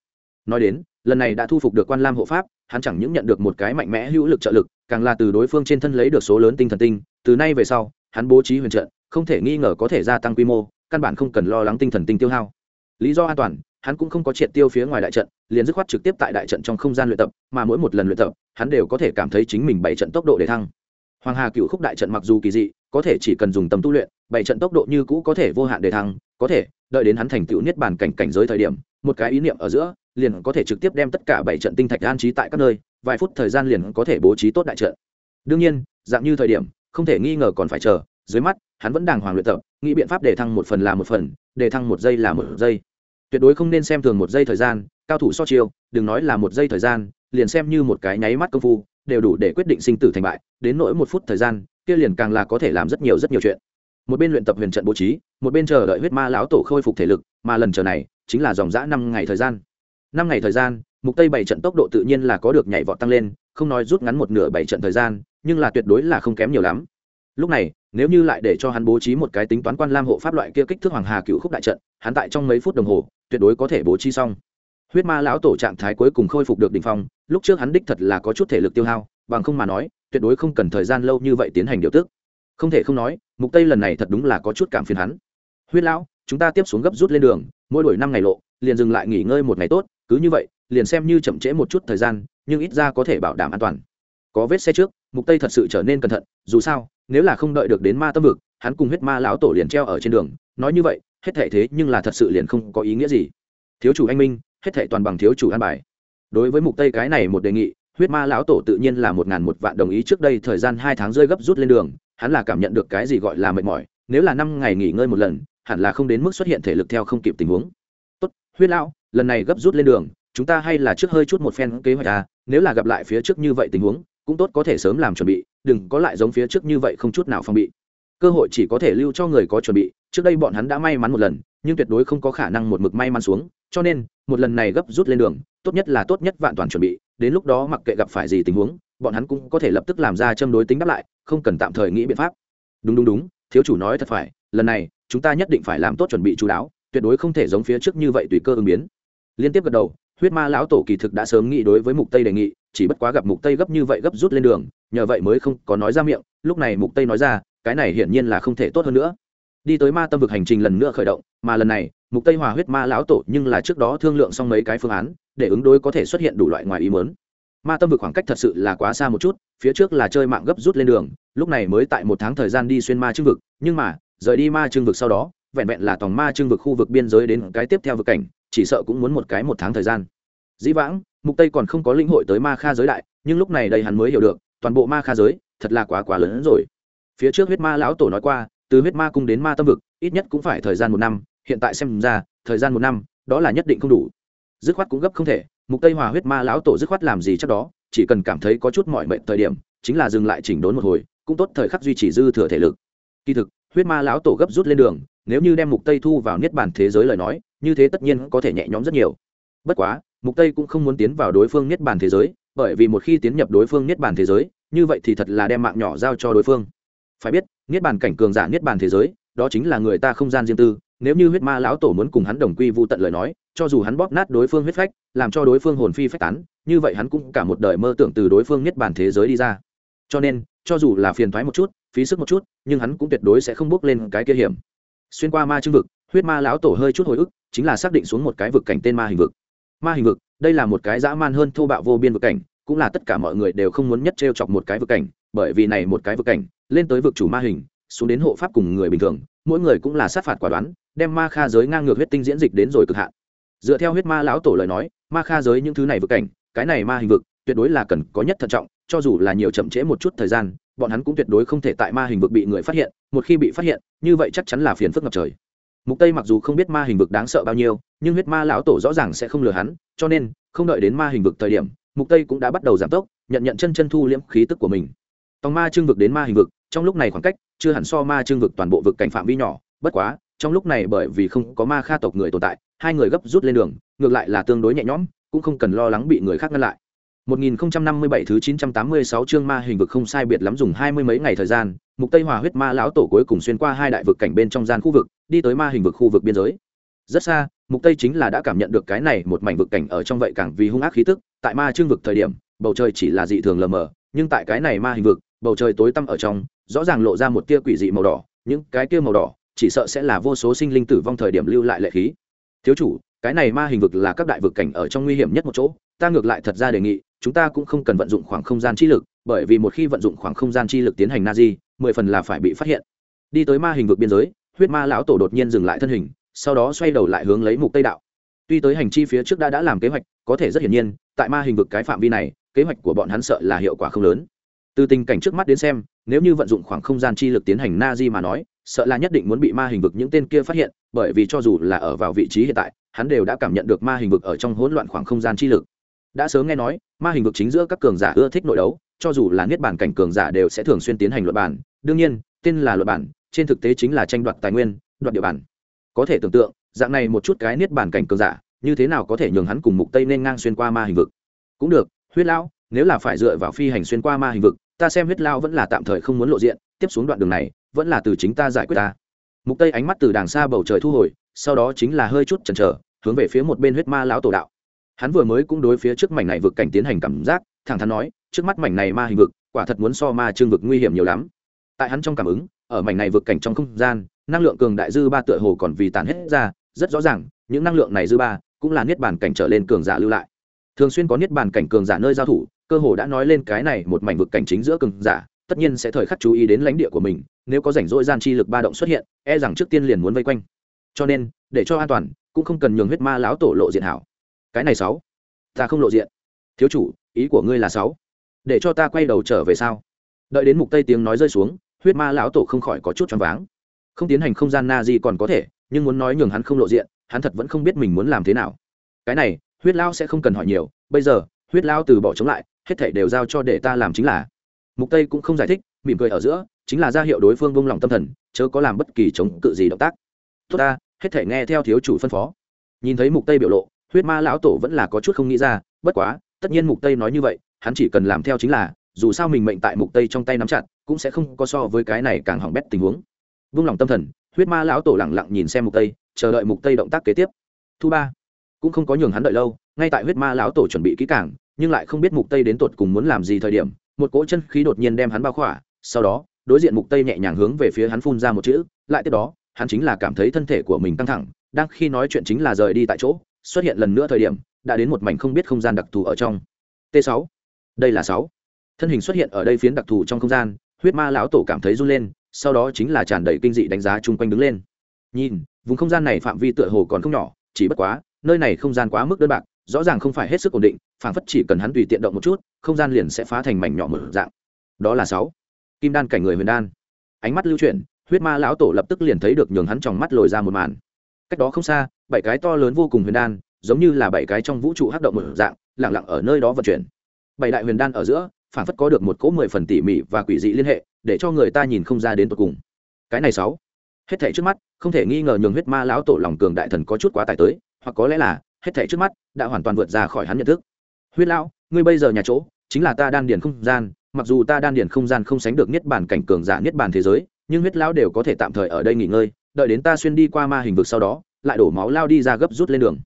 Nói đến, lần này đã thu phục được quan lam hộ pháp, hắn chẳng những nhận được một cái mạnh mẽ hữu lực trợ lực, càng là từ đối phương trên thân lấy được số lớn tinh thần tinh, từ nay về sau, hắn bố trí huyền trận, không thể nghi ngờ có thể gia tăng quy mô, căn bản không cần lo lắng tinh thần tinh tiêu hao. Lý do an toàn, hắn cũng không có triệt tiêu phía ngoài đại trận, liền dứt khoát trực tiếp tại đại trận trong không gian luyện tập, mà mỗi một lần luyện tập, hắn đều có thể cảm thấy chính mình bảy trận tốc độ để thăng. Hoàng hà cựu khúc đại trận mặc dù kỳ dị có thể chỉ cần dùng tầm tu luyện, bảy trận tốc độ như cũ có thể vô hạn để thăng, có thể đợi đến hắn thành tựu niết bàn cảnh cảnh giới thời điểm, một cái ý niệm ở giữa, liền có thể trực tiếp đem tất cả bảy trận tinh thạch an trí tại các nơi, vài phút thời gian liền có thể bố trí tốt đại trận. Đương nhiên, dạng như thời điểm, không thể nghi ngờ còn phải chờ, dưới mắt, hắn vẫn đàng hoàng luyện tập, nghĩ biện pháp để thăng một phần là một phần để thăng một giây là một giây. Tuyệt đối không nên xem thường một giây thời gian, cao thủ so chiêu, đừng nói là một giây thời gian, liền xem như một cái nháy mắt công phu, đều đủ để quyết định sinh tử thành bại, đến nỗi một phút thời gian kia liền càng là có thể làm rất nhiều rất nhiều chuyện. Một bên luyện tập huyền trận bố trí, một bên chờ đợi huyết ma lão tổ khôi phục thể lực, mà lần chờ này, chính là dòng dã năm ngày thời gian. Năm ngày thời gian, mục tây bảy trận tốc độ tự nhiên là có được nhảy vọt tăng lên, không nói rút ngắn một nửa bảy trận thời gian, nhưng là tuyệt đối là không kém nhiều lắm. Lúc này, nếu như lại để cho hắn bố trí một cái tính toán quan lam hộ pháp loại kia kích thước hoàng hà cựu khúc đại trận, hắn tại trong mấy phút đồng hồ, tuyệt đối có thể bố trí xong. Huyết ma lão tổ trạng thái cuối cùng khôi phục được đ ỉ n h phong, lúc trước hắn đích thật là có chút thể lực tiêu hao, bằng không mà nói tuyệt đối không cần thời gian lâu như vậy tiến hành điều tức. Không thể không nói, mục tây lần này thật đúng là có chút cảm phiền hắn. Huyết lão, chúng ta tiếp xuống gấp rút lên đường, mỗi đổi năm ngày lộ, liền dừng lại nghỉ ngơi một ngày tốt, cứ như vậy, liền xem như chậm trễ một chút thời gian, nhưng ít ra có thể bảo đảm an toàn. Có vết xe trước, mục tây thật sự trở nên cẩn thận, dù sao, nếu là không đợi được đến ma tâm vực, hắn cùng huyết ma lão tổ liền treo ở trên đường. Nói như vậy, hết thể thế nhưng là thật sự liền không có ý nghĩa gì. Thiếu chủ anh minh, hết thể toàn bằng thiếu chủ an bài. Đối với mục tây cái này một đề nghị huyết ma lão tổ tự nhiên là một ngàn một vạn đồng ý trước đây thời gian hai tháng rơi gấp rút lên đường, hắn là cảm nhận được cái gì gọi là mệt mỏi, nếu là năm ngày nghỉ ngơi một lần, hẳn là không đến mức xuất hiện thể lực theo không kịp tình huống. Tốt, huyết lão, lần này gấp rút lên đường, chúng ta hay là trước hơi chút một phen kế hoạch à nếu là gặp lại phía trước như vậy tình huống, cũng tốt có thể sớm làm chuẩn bị, đừng có lại giống phía trước như vậy không chút nào phòng bị. Cơ hội chỉ có thể lưu cho người có chuẩn bị, trước đây bọn hắn đã may mắn một lần, nhưng tuyệt đối không có khả năng một mực may mắn xuống, cho nên, một lần này gấp rút lên đường, tốt nhất là tốt nhất vạn toàn chuẩn bị đến lúc đó mặc kệ gặp phải gì tình huống, bọn hắn cũng có thể lập tức làm ra châm đối tính đáp lại, không cần tạm thời nghĩ biện pháp. Đúng đúng đúng, thiếu chủ nói thật phải, lần này, chúng ta nhất định phải làm tốt chuẩn bị chú đáo, tuyệt đối không thể giống phía trước như vậy tùy cơ ứng biến. Liên tiếp gật đầu, huyết ma lão tổ kỳ thực đã sớm nghĩ đối với mục tây đề nghị, chỉ bất quá gặp mục tây gấp như vậy gấp rút lên đường, nhờ vậy mới không có nói ra miệng, lúc này mục tây nói ra, cái này hiển nhiên là không thể tốt hơn nữa. Đi tới ma tâm vực hành trình lần nữa khởi động mà lần này, mục tây hòa huyết ma lão tổ nhưng là trước đó thương lượng xong mấy cái phương án, để ứng đối có thể xuất hiện đủ loại ngoài ý mớn ma tâm vực khoảng cách thật sự là quá xa một chút, phía trước là chơi mạng gấp rút lên đường, lúc này mới tại một tháng thời gian đi xuyên ma trưng vực, nhưng mà, rời đi ma trưng vực sau đó, vẹn vẹn là tòng ma trưng vực khu vực biên giới đến cái tiếp theo vực cảnh, chỉ sợ cũng muốn một cái một tháng thời gian. Dĩ vãng, mục tây còn không có linh hội tới ma kha giới đại, nhưng lúc này đây hắn mới hiểu được, toàn bộ ma kha giới, thật là quá quá lớn hơn rồi. Phía trước huyết ma lão tổ nói qua, từ huyết ma cung đến ma tâm vực, ít nhất cũng phải thời gian một năm hiện tại xem ra, thời gian một năm, đó là nhất định không đủ. Dứt khoát cũng gấp không thể, mục tây hòa huyết ma lão tổ dứt khoát làm gì chắc đó, chỉ cần cảm thấy có chút mọi mệnh thời điểm, chính là dừng lại chỉnh đốn một hồi, cũng tốt thời khắc duy trì dư thừa thể lực. Kỳ thực, huyết ma lão tổ gấp rút lên đường, nếu như đem mục tây thu vào niết bàn thế giới lời nói, như thế tất nhiên có thể nhẹ nhõm rất nhiều. Bất quá, mục tây cũng không muốn tiến vào đối phương niết bàn thế giới, bởi vì một khi tiến nhập đối phương niết bàn thế giới, như vậy thì thật là đem mạng nhỏ giao cho đối phương. Phải biết, niết bàn cảnh cường giả niết bàn thế giới, đó chính là người ta không gian riêng tư nếu như huyết ma lão tổ muốn cùng hắn đồng quy vu tận lời nói, cho dù hắn bóp nát đối phương huyết phách, làm cho đối phương hồn phi phách tán, như vậy hắn cũng cả một đời mơ tưởng từ đối phương niết bàn thế giới đi ra. Cho nên, cho dù là phiền thoái một chút, phí sức một chút, nhưng hắn cũng tuyệt đối sẽ không bước lên cái kia hiểm. Xuyên qua ma trưng vực, huyết ma lão tổ hơi chút hồi ức, chính là xác định xuống một cái vực cảnh tên ma hình vực. Ma hình vực, đây là một cái dã man hơn thô bạo vô biên vực cảnh, cũng là tất cả mọi người đều không muốn nhất t chọc một cái vực cảnh, bởi vì này một cái vực cảnh, lên tới vực chủ ma hình, xuống đến hộ pháp cùng người bình thường mỗi người cũng là sát phạt quả đoán, đem ma kha giới ngang ngược huyết tinh diễn dịch đến rồi cực hạn. Dựa theo huyết ma lão tổ lời nói, ma kha giới những thứ này vực cảnh, cái này ma hình vực, tuyệt đối là cần có nhất thận trọng, cho dù là nhiều chậm trễ một chút thời gian, bọn hắn cũng tuyệt đối không thể tại ma hình vực bị người phát hiện, một khi bị phát hiện, như vậy chắc chắn là phiền phức ngập trời. Mục tây mặc dù không biết ma hình vực đáng sợ bao nhiêu, nhưng huyết ma lão tổ rõ ràng sẽ không lừa hắn, cho nên, không đợi đến ma hình vực thời điểm, mục tây cũng đã bắt đầu giảm tốc, nhận nhận chân chân thu liễm khí tức của mình. Tòng ma trưng vực đến ma hình vực trong lúc này khoảng cách chưa hẳn so ma trương vực toàn bộ vực cảnh phạm vi nhỏ bất quá trong lúc này bởi vì không có ma kha tộc người tồn tại hai người gấp rút lên đường ngược lại là tương đối nhẹ nhõm cũng không cần lo lắng bị người khác ngăn lại 1057 thứ 986 chương ma hình vực không sai biệt lắm dùng hai mươi mấy ngày thời gian, Mục Tây Hòa huyết ma lão tổ cuối cùng xuyên qua hai đại vực cảnh bên trong gian khu vực, đi tới ma hình vực khu vực biên giới. Rất xa, Mục Tây chính là đã cảm nhận được cái này một mảnh vực cảnh ở trong vậy càng vì hung ác khí tức, tại ma trương vực thời điểm, bầu trời chỉ là dị thường lờ mờ, nhưng tại cái này ma hình vực, bầu trời tối tăm ở trong, rõ ràng lộ ra một tia quỷ dị màu đỏ, những cái tia màu đỏ, chỉ sợ sẽ là vô số sinh linh tử vong thời điểm lưu lại lệ khí. Thiếu chủ, cái này ma hình vực là các đại vực cảnh ở trong nguy hiểm nhất một chỗ ta ngược lại thật ra đề nghị chúng ta cũng không cần vận dụng khoảng không gian chi lực bởi vì một khi vận dụng khoảng không gian chi lực tiến hành na di mười phần là phải bị phát hiện. Đi tới ma hình vực biên giới huyết ma lão tổ đột nhiên dừng lại thân hình sau đó xoay đầu lại hướng lấy mục tây đạo. Tuy tới hành chi phía trước đã đã làm kế hoạch có thể rất hiển nhiên tại ma hình vực cái phạm vi này kế hoạch của bọn hắn sợ là hiệu quả không lớn từ tình cảnh trước mắt đến xem, nếu như vận dụng khoảng không gian chi lực tiến hành na di mà nói, sợ là nhất định muốn bị ma hình vực những tên kia phát hiện, bởi vì cho dù là ở vào vị trí hiện tại, hắn đều đã cảm nhận được ma hình vực ở trong hỗn loạn khoảng không gian chi lực. Đã sớm nghe nói, ma hình vực chính giữa các cường giả ưa thích nội đấu, cho dù là niết bản cảnh cường giả đều sẽ thường xuyên tiến hành luật bản đương nhiên, tên là luật bản trên thực tế chính là tranh đoạt tài nguyên, đoạt địa bàn. Có thể tưởng tượng, dạng này một chút cái niết bản cảnh cường giả, như thế nào có thể nhường hắn cùng mục tây nên ngang xuyên qua ma hình vực? Cũng được, huyết lão, nếu là phải dựa vào phi hành xuyên qua ma hình vực ta xem huyết lao vẫn là tạm thời không muốn lộ diện, tiếp xuống đoạn đường này, vẫn là từ chính ta giải quyết ta. Mục tây ánh mắt từ đàng xa bầu trời thu hồi, sau đó chính là hơi chút chần chờ, hướng về phía một bên huyết ma lão tổ đạo. Hắn vừa mới cũng đối phía trước mảnh này vực cảnh tiến hành cảm giác, thẳng thắn nói, trước mắt mảnh này ma hình vực, quả thật muốn so ma trương vực nguy hiểm nhiều lắm. Tại hắn trong cảm ứng, ở mảnh này vực cảnh trong không gian, năng lượng cường đại dư ba tựa hồ còn vì tàn hết ra, rất rõ ràng, những năng lượng này dư ba cũng là niết bàn cảnh trở lên cường giả lưu lại. Thường xuyên có niết bàn cảnh cường giả nơi giao thủ cơ hồ đã nói lên cái này một mảnh vực cảnh chính giữa cường giả, tất nhiên sẽ thời khắc chú ý đến lãnh địa của mình, nếu có rảnh rỗi gian chi lực ba động xuất hiện e rằng trước tiên liền muốn vây quanh. Cho nên, để cho an toàn, cũng không cần nhường huyết ma lão tổ lộ diện hảo. Cái này sáu, ta không lộ diện. Thiếu chủ, ý của ngươi là sáu. Để cho ta quay đầu trở về sao? Đợi đến mục tây tiếng nói rơi xuống, huyết ma lão tổ không khỏi có chút choáng váng. Không tiến hành không gian na gì còn có thể, nhưng muốn nói nhường hắn không lộ diện, hắn thật vẫn không biết mình muốn làm thế nào. Cái này, huyết lão sẽ không cần hỏi nhiều, bây giờ, huyết lão từ bỏ chống lại hết thảy đều giao cho để ta làm chính là. Mục tây cũng không giải thích, mỉm cười ở giữa, chính là ra hiệu đối phương buông lòng tâm thần, chớ có làm bất kỳ chống cự gì động tác. Tốt ta, hết thảy nghe theo thiếu chủ phân phó. Nhìn thấy mục tây biểu lộ, huyết ma lão tổ vẫn là có chút không nghĩ ra, bất quá, tất nhiên mục tây nói như vậy, hắn chỉ cần làm theo chính là, dù sao mình mệnh tại mục tây trong tay nắm chặt, cũng sẽ không có so với cái này càng hỏng bét tình huống. Vung lòng tâm thần, huyết ma lão tổ lẳng lặng nhìn xem mục tây, chờ đợi mục tây động tác kế tiếp. Thu ba, cũng không có nhường hắn đợi lâu, ngay tại huyết ma lão tổ chuẩn bị kỹ càng nhưng lại không biết mục tây đến tột cùng muốn làm gì thời điểm, một cỗ chân khí đột nhiên đem hắn bao khỏa, sau đó, đối diện mục tây nhẹ nhàng hướng về phía hắn phun ra một chữ, lại tiếp đó, hắn chính là cảm thấy thân thể của mình căng thẳng, đang khi nói chuyện chính là rời đi tại chỗ, xuất hiện lần nữa thời điểm, đã đến một mảnh không biết không gian đặc thù ở trong. T 6 đây là sáu. Thân hình xuất hiện ở đây phiến đặc thù trong không gian, huyết ma lão tổ cảm thấy run lên, sau đó chính là tràn đầy kinh dị đánh giá chung quanh đứng lên. Nhìn, vùng không gian này phạm vi tựa hồ còn không nhỏ, chỉ bất quá, nơi này không gian quá mức đơn bạc rõ ràng không phải hết sức ổn định, phảng phất chỉ cần hắn tùy tiện động một chút, không gian liền sẽ phá thành mảnh nhỏ mở dạng. Đó là sáu. Kim đan cảnh người huyền đan. Ánh mắt lưu chuyển, huyết ma lão tổ lập tức liền thấy được nhường hắn trong mắt lồi ra một màn. Cách đó không xa, bảy cái to lớn vô cùng huyền đan, giống như là bảy cái trong vũ trụ hắc động mở dạng lẳng lặng ở nơi đó vận chuyển. Bảy đại huyền đan ở giữa phản phất có được một cỗ mười phần tỉ mỉ và quỷ dị liên hệ, để cho người ta nhìn không ra đến tột cùng. Cái này sáu. Hết thảy trước mắt, không thể nghi ngờ nhường huyết ma lão tổ lòng cường đại thần có chút quá tải tới, hoặc có lẽ là hết thảy trước mắt, đã hoàn toàn vượt ra khỏi hắn nhận thức. Huyết lão, ngươi bây giờ nhà chỗ, chính là ta đan điền không gian, mặc dù ta đan điền không gian không sánh được niết bàn cảnh cường giả niết bàn thế giới, nhưng huyết lão đều có thể tạm thời ở đây nghỉ ngơi, đợi đến ta xuyên đi qua ma hình vực sau đó, lại đổ máu lao đi ra gấp rút lên đường.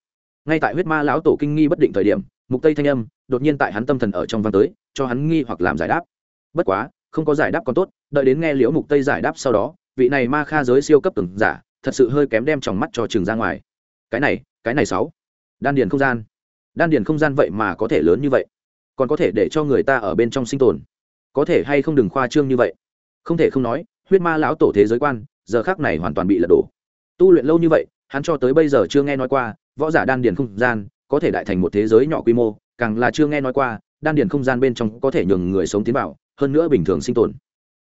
Ngay tại huyết ma lão tổ kinh nghi bất định thời điểm, mục tây thanh âm đột nhiên tại hắn tâm thần ở trong vang tới, cho hắn nghi hoặc làm giải đáp. Bất quá, không có giải đáp còn tốt, đợi đến nghe liễu mục tây giải đáp sau đó, vị này ma kha giới siêu cấp từng giả thật sự hơi kém đem tròng mắt cho trường ra ngoài. Cái này cái này sáu đan điền không gian. Đan điền không gian vậy mà có thể lớn như vậy? Còn có thể để cho người ta ở bên trong sinh tồn? Có thể hay không đừng khoa trương như vậy? Không thể không nói, huyết ma lão tổ thế giới quan, giờ khác này hoàn toàn bị lật đổ. Tu luyện lâu như vậy, hắn cho tới bây giờ chưa nghe nói qua, võ giả đan điền không gian có thể đại thành một thế giới nhỏ quy mô, càng là chưa nghe nói qua, đan điền không gian bên trong có thể nhường người sống tiến vào, hơn nữa bình thường sinh tồn.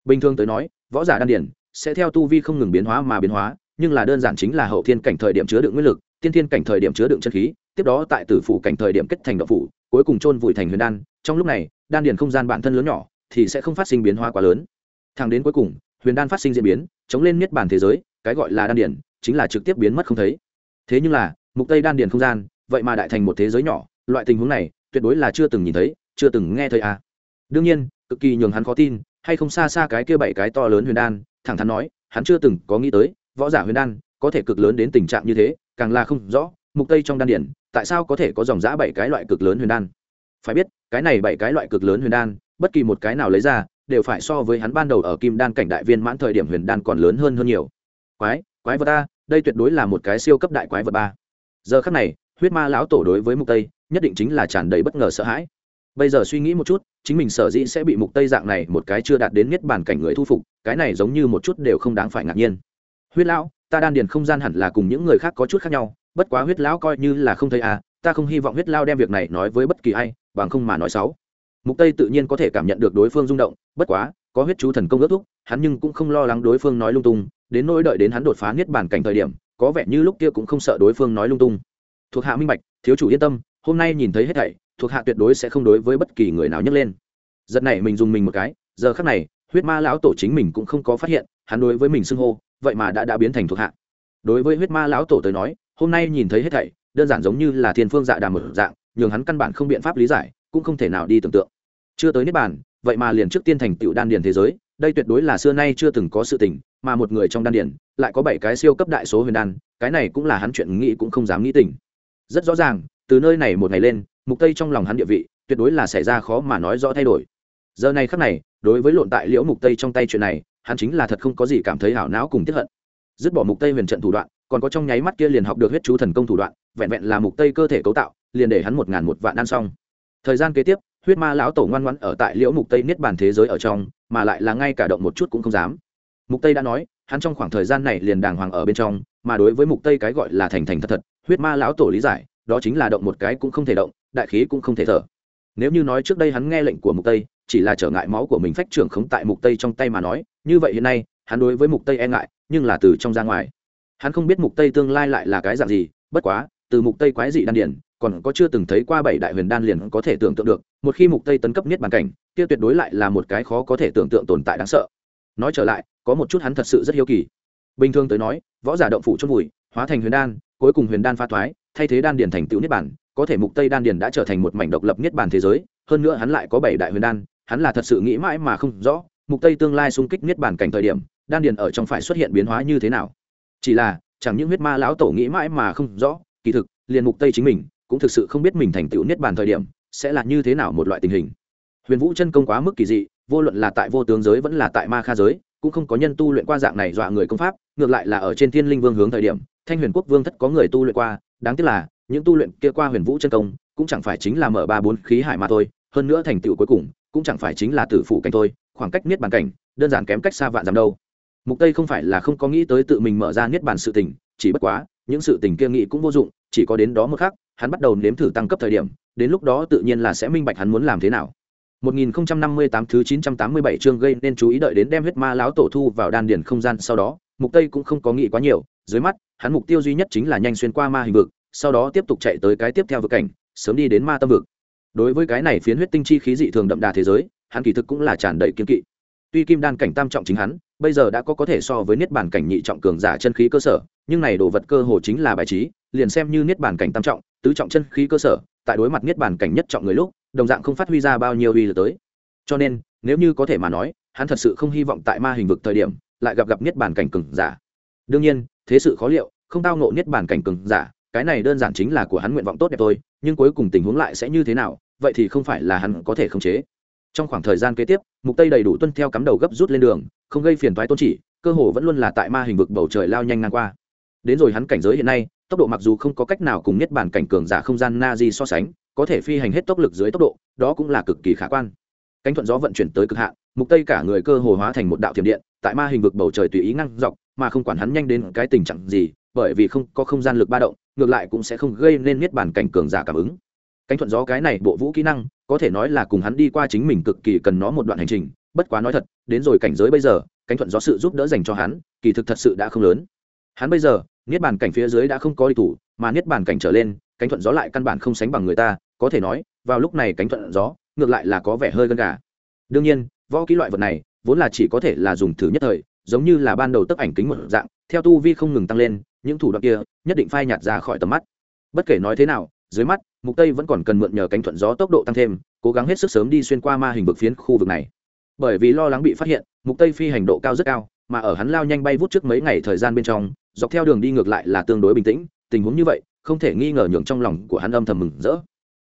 Bình thường tới nói, võ giả đan điền sẽ theo tu vi không ngừng biến hóa mà biến hóa, nhưng là đơn giản chính là hậu thiên cảnh thời điểm chứa đựng nguyên lực tiên thiên cảnh thời điểm chứa đựng chân khí, tiếp đó tại tử phủ cảnh thời điểm kết thành độc phủ, cuối cùng chôn vùi thành huyền đan. Trong lúc này, đan điền không gian bản thân lớn nhỏ, thì sẽ không phát sinh biến hóa quá lớn. Thẳng đến cuối cùng, huyền đan phát sinh diễn biến, chống lên miết bản thế giới, cái gọi là đan điền, chính là trực tiếp biến mất không thấy. Thế nhưng là, mục tây đan điền không gian, vậy mà đại thành một thế giới nhỏ, loại tình huống này, tuyệt đối là chưa từng nhìn thấy, chưa từng nghe thấy à. đương nhiên, cực kỳ nhường hắn khó tin, hay không xa xa cái kia bảy cái to lớn huyền đan, thẳng thắn nói, hắn chưa từng có nghĩ tới, võ giả huyền đan có thể cực lớn đến tình trạng như thế càng là không rõ, mục tây trong đan điển, tại sao có thể có dòng giã bảy cái loại cực lớn huyền đan? Phải biết, cái này bảy cái loại cực lớn huyền đan, bất kỳ một cái nào lấy ra, đều phải so với hắn ban đầu ở kim đan cảnh đại viên mãn thời điểm huyền đan còn lớn hơn hơn nhiều. Quái quái vật ta đây tuyệt đối là một cái siêu cấp đại quái vật ba. Giờ khắc này, huyết ma lão tổ đối với mục tây, nhất định chính là tràn đầy bất ngờ sợ hãi. Bây giờ suy nghĩ một chút, chính mình sở dĩ sẽ bị mục tây dạng này một cái chưa đạt đến niết bàn cảnh người thu phục, cái này giống như một chút đều không đáng phải ngạc nhiên. Huyết lão ta đan điền không gian hẳn là cùng những người khác có chút khác nhau, bất quá huyết lão coi như là không thấy à ta không hy vọng huyết lao đem việc này nói với bất kỳ ai, bằng không mà nói xấu. Mục tây tự nhiên có thể cảm nhận được đối phương rung động, bất quá, có huyết chú thần công ước thúc, hắn nhưng cũng không lo lắng đối phương nói lung tung, đến nỗi đợi đến hắn đột phá niết bàn cảnh thời điểm, có vẻ như lúc kia cũng không sợ đối phương nói lung tung. Thuộc hạ minh bạch, thiếu chủ yên tâm, hôm nay nhìn thấy hết thảy, thuộc hạ tuyệt đối sẽ không đối với bất kỳ người nào nhấc lên. Giật này mình dùng mình một cái, giờ khắc này, huyết ma lão tổ chính mình cũng không có phát hiện, hắn đối với mình xưng hô vậy mà đã đã biến thành thuộc hạ. Đối với huyết ma lão tổ tới nói, hôm nay nhìn thấy hết thảy, đơn giản giống như là thiên phương dạ đàm một dạng, nhường hắn căn bản không biện pháp lý giải, cũng không thể nào đi tưởng tượng. Chưa tới niết bàn, vậy mà liền trước tiên thành tựu đan điền thế giới, đây tuyệt đối là xưa nay chưa từng có sự tình, mà một người trong đan điền, lại có bảy cái siêu cấp đại số huyền đan, cái này cũng là hắn chuyện nghĩ cũng không dám nghĩ tình. Rất rõ ràng, từ nơi này một ngày lên, mục tây trong lòng hắn địa vị, tuyệt đối là xảy ra khó mà nói rõ thay đổi. Giờ này khắc này, đối với lộn tại liễu mục tây trong tay chuyện này hắn chính là thật không có gì cảm thấy hảo não cùng tiếp hận. Dứt bỏ mục tây huyền trận thủ đoạn, còn có trong nháy mắt kia liền học được huyết chú thần công thủ đoạn, vẹn vẹn là mục tây cơ thể cấu tạo, liền để hắn một ngàn một vạn ăn xong. Thời gian kế tiếp, huyết ma lão tổ ngoan ngoãn ở tại liễu mục tây niết bàn thế giới ở trong, mà lại là ngay cả động một chút cũng không dám. Mục tây đã nói, hắn trong khoảng thời gian này liền đàng hoàng ở bên trong, mà đối với mục tây cái gọi là thành thành thật thật, huyết ma lão tổ lý giải, đó chính là động một cái cũng không thể động, đại khí cũng không thể thở. Nếu như nói trước đây hắn nghe lệnh của mục tây chỉ là trở ngại máu của mình phách trưởng khống tại mục tây trong tay mà nói, như vậy hiện nay, hắn đối với mục tây e ngại, nhưng là từ trong ra ngoài. Hắn không biết mục tây tương lai lại là cái dạng gì, bất quá, từ mục tây quái dị đan điển, còn có chưa từng thấy qua bảy đại huyền đan liền có thể tưởng tượng được, một khi mục tây tấn cấp nhất bàn cảnh, kia tuyệt đối lại là một cái khó có thể tưởng tượng tồn tại đáng sợ. Nói trở lại, có một chút hắn thật sự rất hiếu kỳ. Bình thường tới nói, võ giả động phủ chôn vùi, hóa thành huyền đan, cuối cùng huyền đan pha thoái, thay thế đan điền thành tựu niết bản có thể mục tây đan điền đã trở thành một mảnh độc lập niết bản thế giới, hơn nữa hắn lại có bảy đại huyền đan hắn là thật sự nghĩ mãi mà không rõ, mục tây tương lai xung kích niết bàn cảnh thời điểm, đan điền ở trong phải xuất hiện biến hóa như thế nào. Chỉ là, chẳng những huyết ma lão tổ nghĩ mãi mà không rõ, kỳ thực, liền mục tây chính mình cũng thực sự không biết mình thành tựu niết bàn thời điểm sẽ là như thế nào một loại tình hình. Huyền vũ chân công quá mức kỳ dị, vô luận là tại vô tướng giới vẫn là tại ma kha giới, cũng không có nhân tu luyện qua dạng này dọa người công pháp, ngược lại là ở trên thiên linh vương hướng thời điểm, thanh huyền quốc vương thất có người tu luyện qua, đáng tiếc là, những tu luyện kia qua huyền vũ chân công cũng chẳng phải chính là mở ba bốn khí hải mà thôi, hơn nữa thành tựu cuối cùng cũng chẳng phải chính là tử phụ cảnh thôi khoảng cách niết bàn cảnh đơn giản kém cách xa vạn dặm đâu mục tây không phải là không có nghĩ tới tự mình mở ra niết bàn sự tình chỉ bất quá những sự tình kia nghĩ cũng vô dụng chỉ có đến đó một khắc hắn bắt đầu nếm thử tăng cấp thời điểm đến lúc đó tự nhiên là sẽ minh bạch hắn muốn làm thế nào 1058 thứ 987 chương gây nên chú ý đợi đến đem huyết ma lão tổ thu vào đan điển không gian sau đó, Mục Tây cũng không có nghĩ quá nhiều, dưới mắt, hắn mục tiêu duy nhất chính là nhanh xuyên qua ma hình vực, sau đó tiếp tục chạy tới cái tiếp theo vực cảnh, sớm đi đến ma tâm vực. Đối với cái này phiến huyết tinh chi khí dị thường đậm đà thế giới, hắn kỳ thực cũng là tràn đầy kiên kỵ. Tuy kim đan cảnh tam trọng chính hắn, bây giờ đã có có thể so với niết bàn cảnh nhị trọng cường giả chân khí cơ sở, nhưng này đồ vật cơ hồ chính là bài trí, liền xem như niết bàn cảnh tam trọng, tứ trọng chân khí cơ sở, tại đối mặt niết bàn cảnh nhất trọng người lúc, đồng dạng không phát huy ra bao nhiêu uy lực tới. Cho nên, nếu như có thể mà nói, hắn thật sự không hy vọng tại ma hình vực thời điểm, lại gặp gặp niết bàn cảnh cường giả. Đương nhiên, thế sự khó liệu, không tao ngộ niết bàn cảnh cường giả, cái này đơn giản chính là của hắn nguyện vọng tốt đẹp thôi, nhưng cuối cùng tình huống lại sẽ như thế nào, vậy thì không phải là hắn có thể khống chế. Trong khoảng thời gian kế tiếp, mục tây đầy đủ tuân theo cắm đầu gấp rút lên đường, không gây phiền toái tôn chỉ, cơ hồ vẫn luôn là tại ma hình vực bầu trời lao nhanh ngang qua. Đến rồi hắn cảnh giới hiện nay, tốc độ mặc dù không có cách nào cùng nhất bản cảnh cường giả không gian na di so sánh, có thể phi hành hết tốc lực dưới tốc độ, đó cũng là cực kỳ khả quan. Cánh thuận gió vận chuyển tới cực hạn, mục tây cả người cơ hồ hóa thành một đạo thiểm điện, tại ma hình vực bầu trời tùy ý ngăn dọc, mà không quản hắn nhanh đến cái tình trạng gì, bởi vì không có không gian lực ba động, ngược lại cũng sẽ không gây nên niết bản cảnh cường giả cảm ứng cánh thuận gió cái này bộ vũ kỹ năng, có thể nói là cùng hắn đi qua chính mình cực kỳ cần nó một đoạn hành trình, bất quá nói thật, đến rồi cảnh giới bây giờ, cánh thuận gió sự giúp đỡ dành cho hắn, kỳ thực thật sự đã không lớn. Hắn bây giờ, niết bàn cảnh phía dưới đã không có đi thủ, mà niết bàn cảnh trở lên, cánh thuận gió lại căn bản không sánh bằng người ta, có thể nói, vào lúc này cánh thuận gió, ngược lại là có vẻ hơi gân gà. Đương nhiên, võ kỹ loại vật này, vốn là chỉ có thể là dùng thử nhất thời, giống như là ban đầu tấp ảnh kính một dạng, theo tu vi không ngừng tăng lên, những thủ đoạn kia, nhất định phai nhạt ra khỏi tầm mắt. Bất kể nói thế nào, dưới mắt mục tây vẫn còn cần mượn nhờ cánh thuận gió tốc độ tăng thêm, cố gắng hết sức sớm đi xuyên qua ma hình vực phiến khu vực này. Bởi vì lo lắng bị phát hiện, mục tây phi hành độ cao rất cao, mà ở hắn lao nhanh bay vút trước mấy ngày thời gian bên trong, dọc theo đường đi ngược lại là tương đối bình tĩnh, tình huống như vậy, không thể nghi ngờ nhường trong lòng của hắn âm thầm mừng rỡ.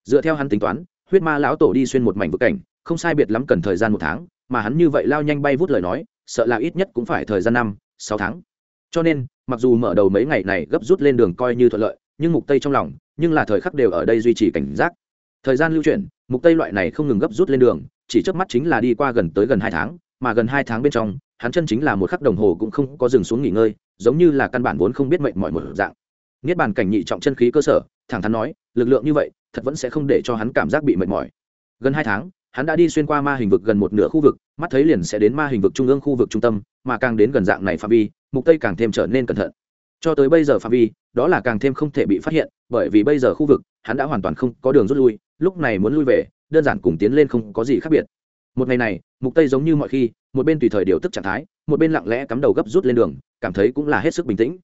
Dựa theo hắn tính toán, huyết ma lão tổ đi xuyên một mảnh vực cảnh, không sai biệt lắm cần thời gian một tháng, mà hắn như vậy lao nhanh bay vút lời nói, sợ là ít nhất cũng phải thời gian năm, sáu tháng. Cho nên, mặc dù mở đầu mấy ngày này gấp rút lên đường coi như thuận lợi nhưng mục tây trong lòng, nhưng là thời khắc đều ở đây duy trì cảnh giác. Thời gian lưu chuyển, mục tây loại này không ngừng gấp rút lên đường, chỉ trước mắt chính là đi qua gần tới gần hai tháng, mà gần hai tháng bên trong, hắn chân chính là một khắc đồng hồ cũng không có dừng xuống nghỉ ngơi, giống như là căn bản vốn không biết mệnh mọi một dạng. Niết bàn cảnh nhị trọng chân khí cơ sở, thẳng thắn nói, lực lượng như vậy, thật vẫn sẽ không để cho hắn cảm giác bị mệt mỏi. Gần hai tháng, hắn đã đi xuyên qua ma hình vực gần một nửa khu vực, mắt thấy liền sẽ đến ma hình vực trung ương khu vực trung tâm, mà càng đến gần dạng này phạm vi, mục tây càng thêm trở nên cẩn thận cho tới bây giờ phạm vi, đó là càng thêm không thể bị phát hiện, bởi vì bây giờ khu vực, hắn đã hoàn toàn không có đường rút lui, lúc này muốn lui về, đơn giản cùng tiến lên không có gì khác biệt. Một ngày này, mục tây giống như mọi khi, một bên tùy thời điều tức trạng thái, một bên lặng lẽ cắm đầu gấp rút lên đường, cảm thấy cũng là hết sức bình tĩnh.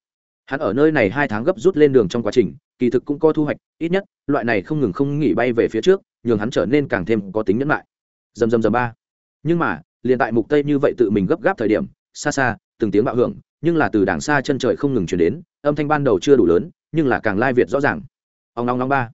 Hắn ở nơi này hai tháng gấp rút lên đường trong quá trình, kỳ thực cũng có thu hoạch, ít nhất, loại này không ngừng không nghỉ bay về phía trước, nhường hắn trở nên càng thêm có tính nhẫn lại dầm dầm dầm ba. Nhưng mà, liền tại mục tây như vậy tự mình gấp gáp thời điểm, xa xa, từng tiếng bạo hưởng nhưng là từ đàng xa chân trời không ngừng chuyển đến, âm thanh ban đầu chưa đủ lớn, nhưng là càng lai việt rõ ràng. Ông long long ba.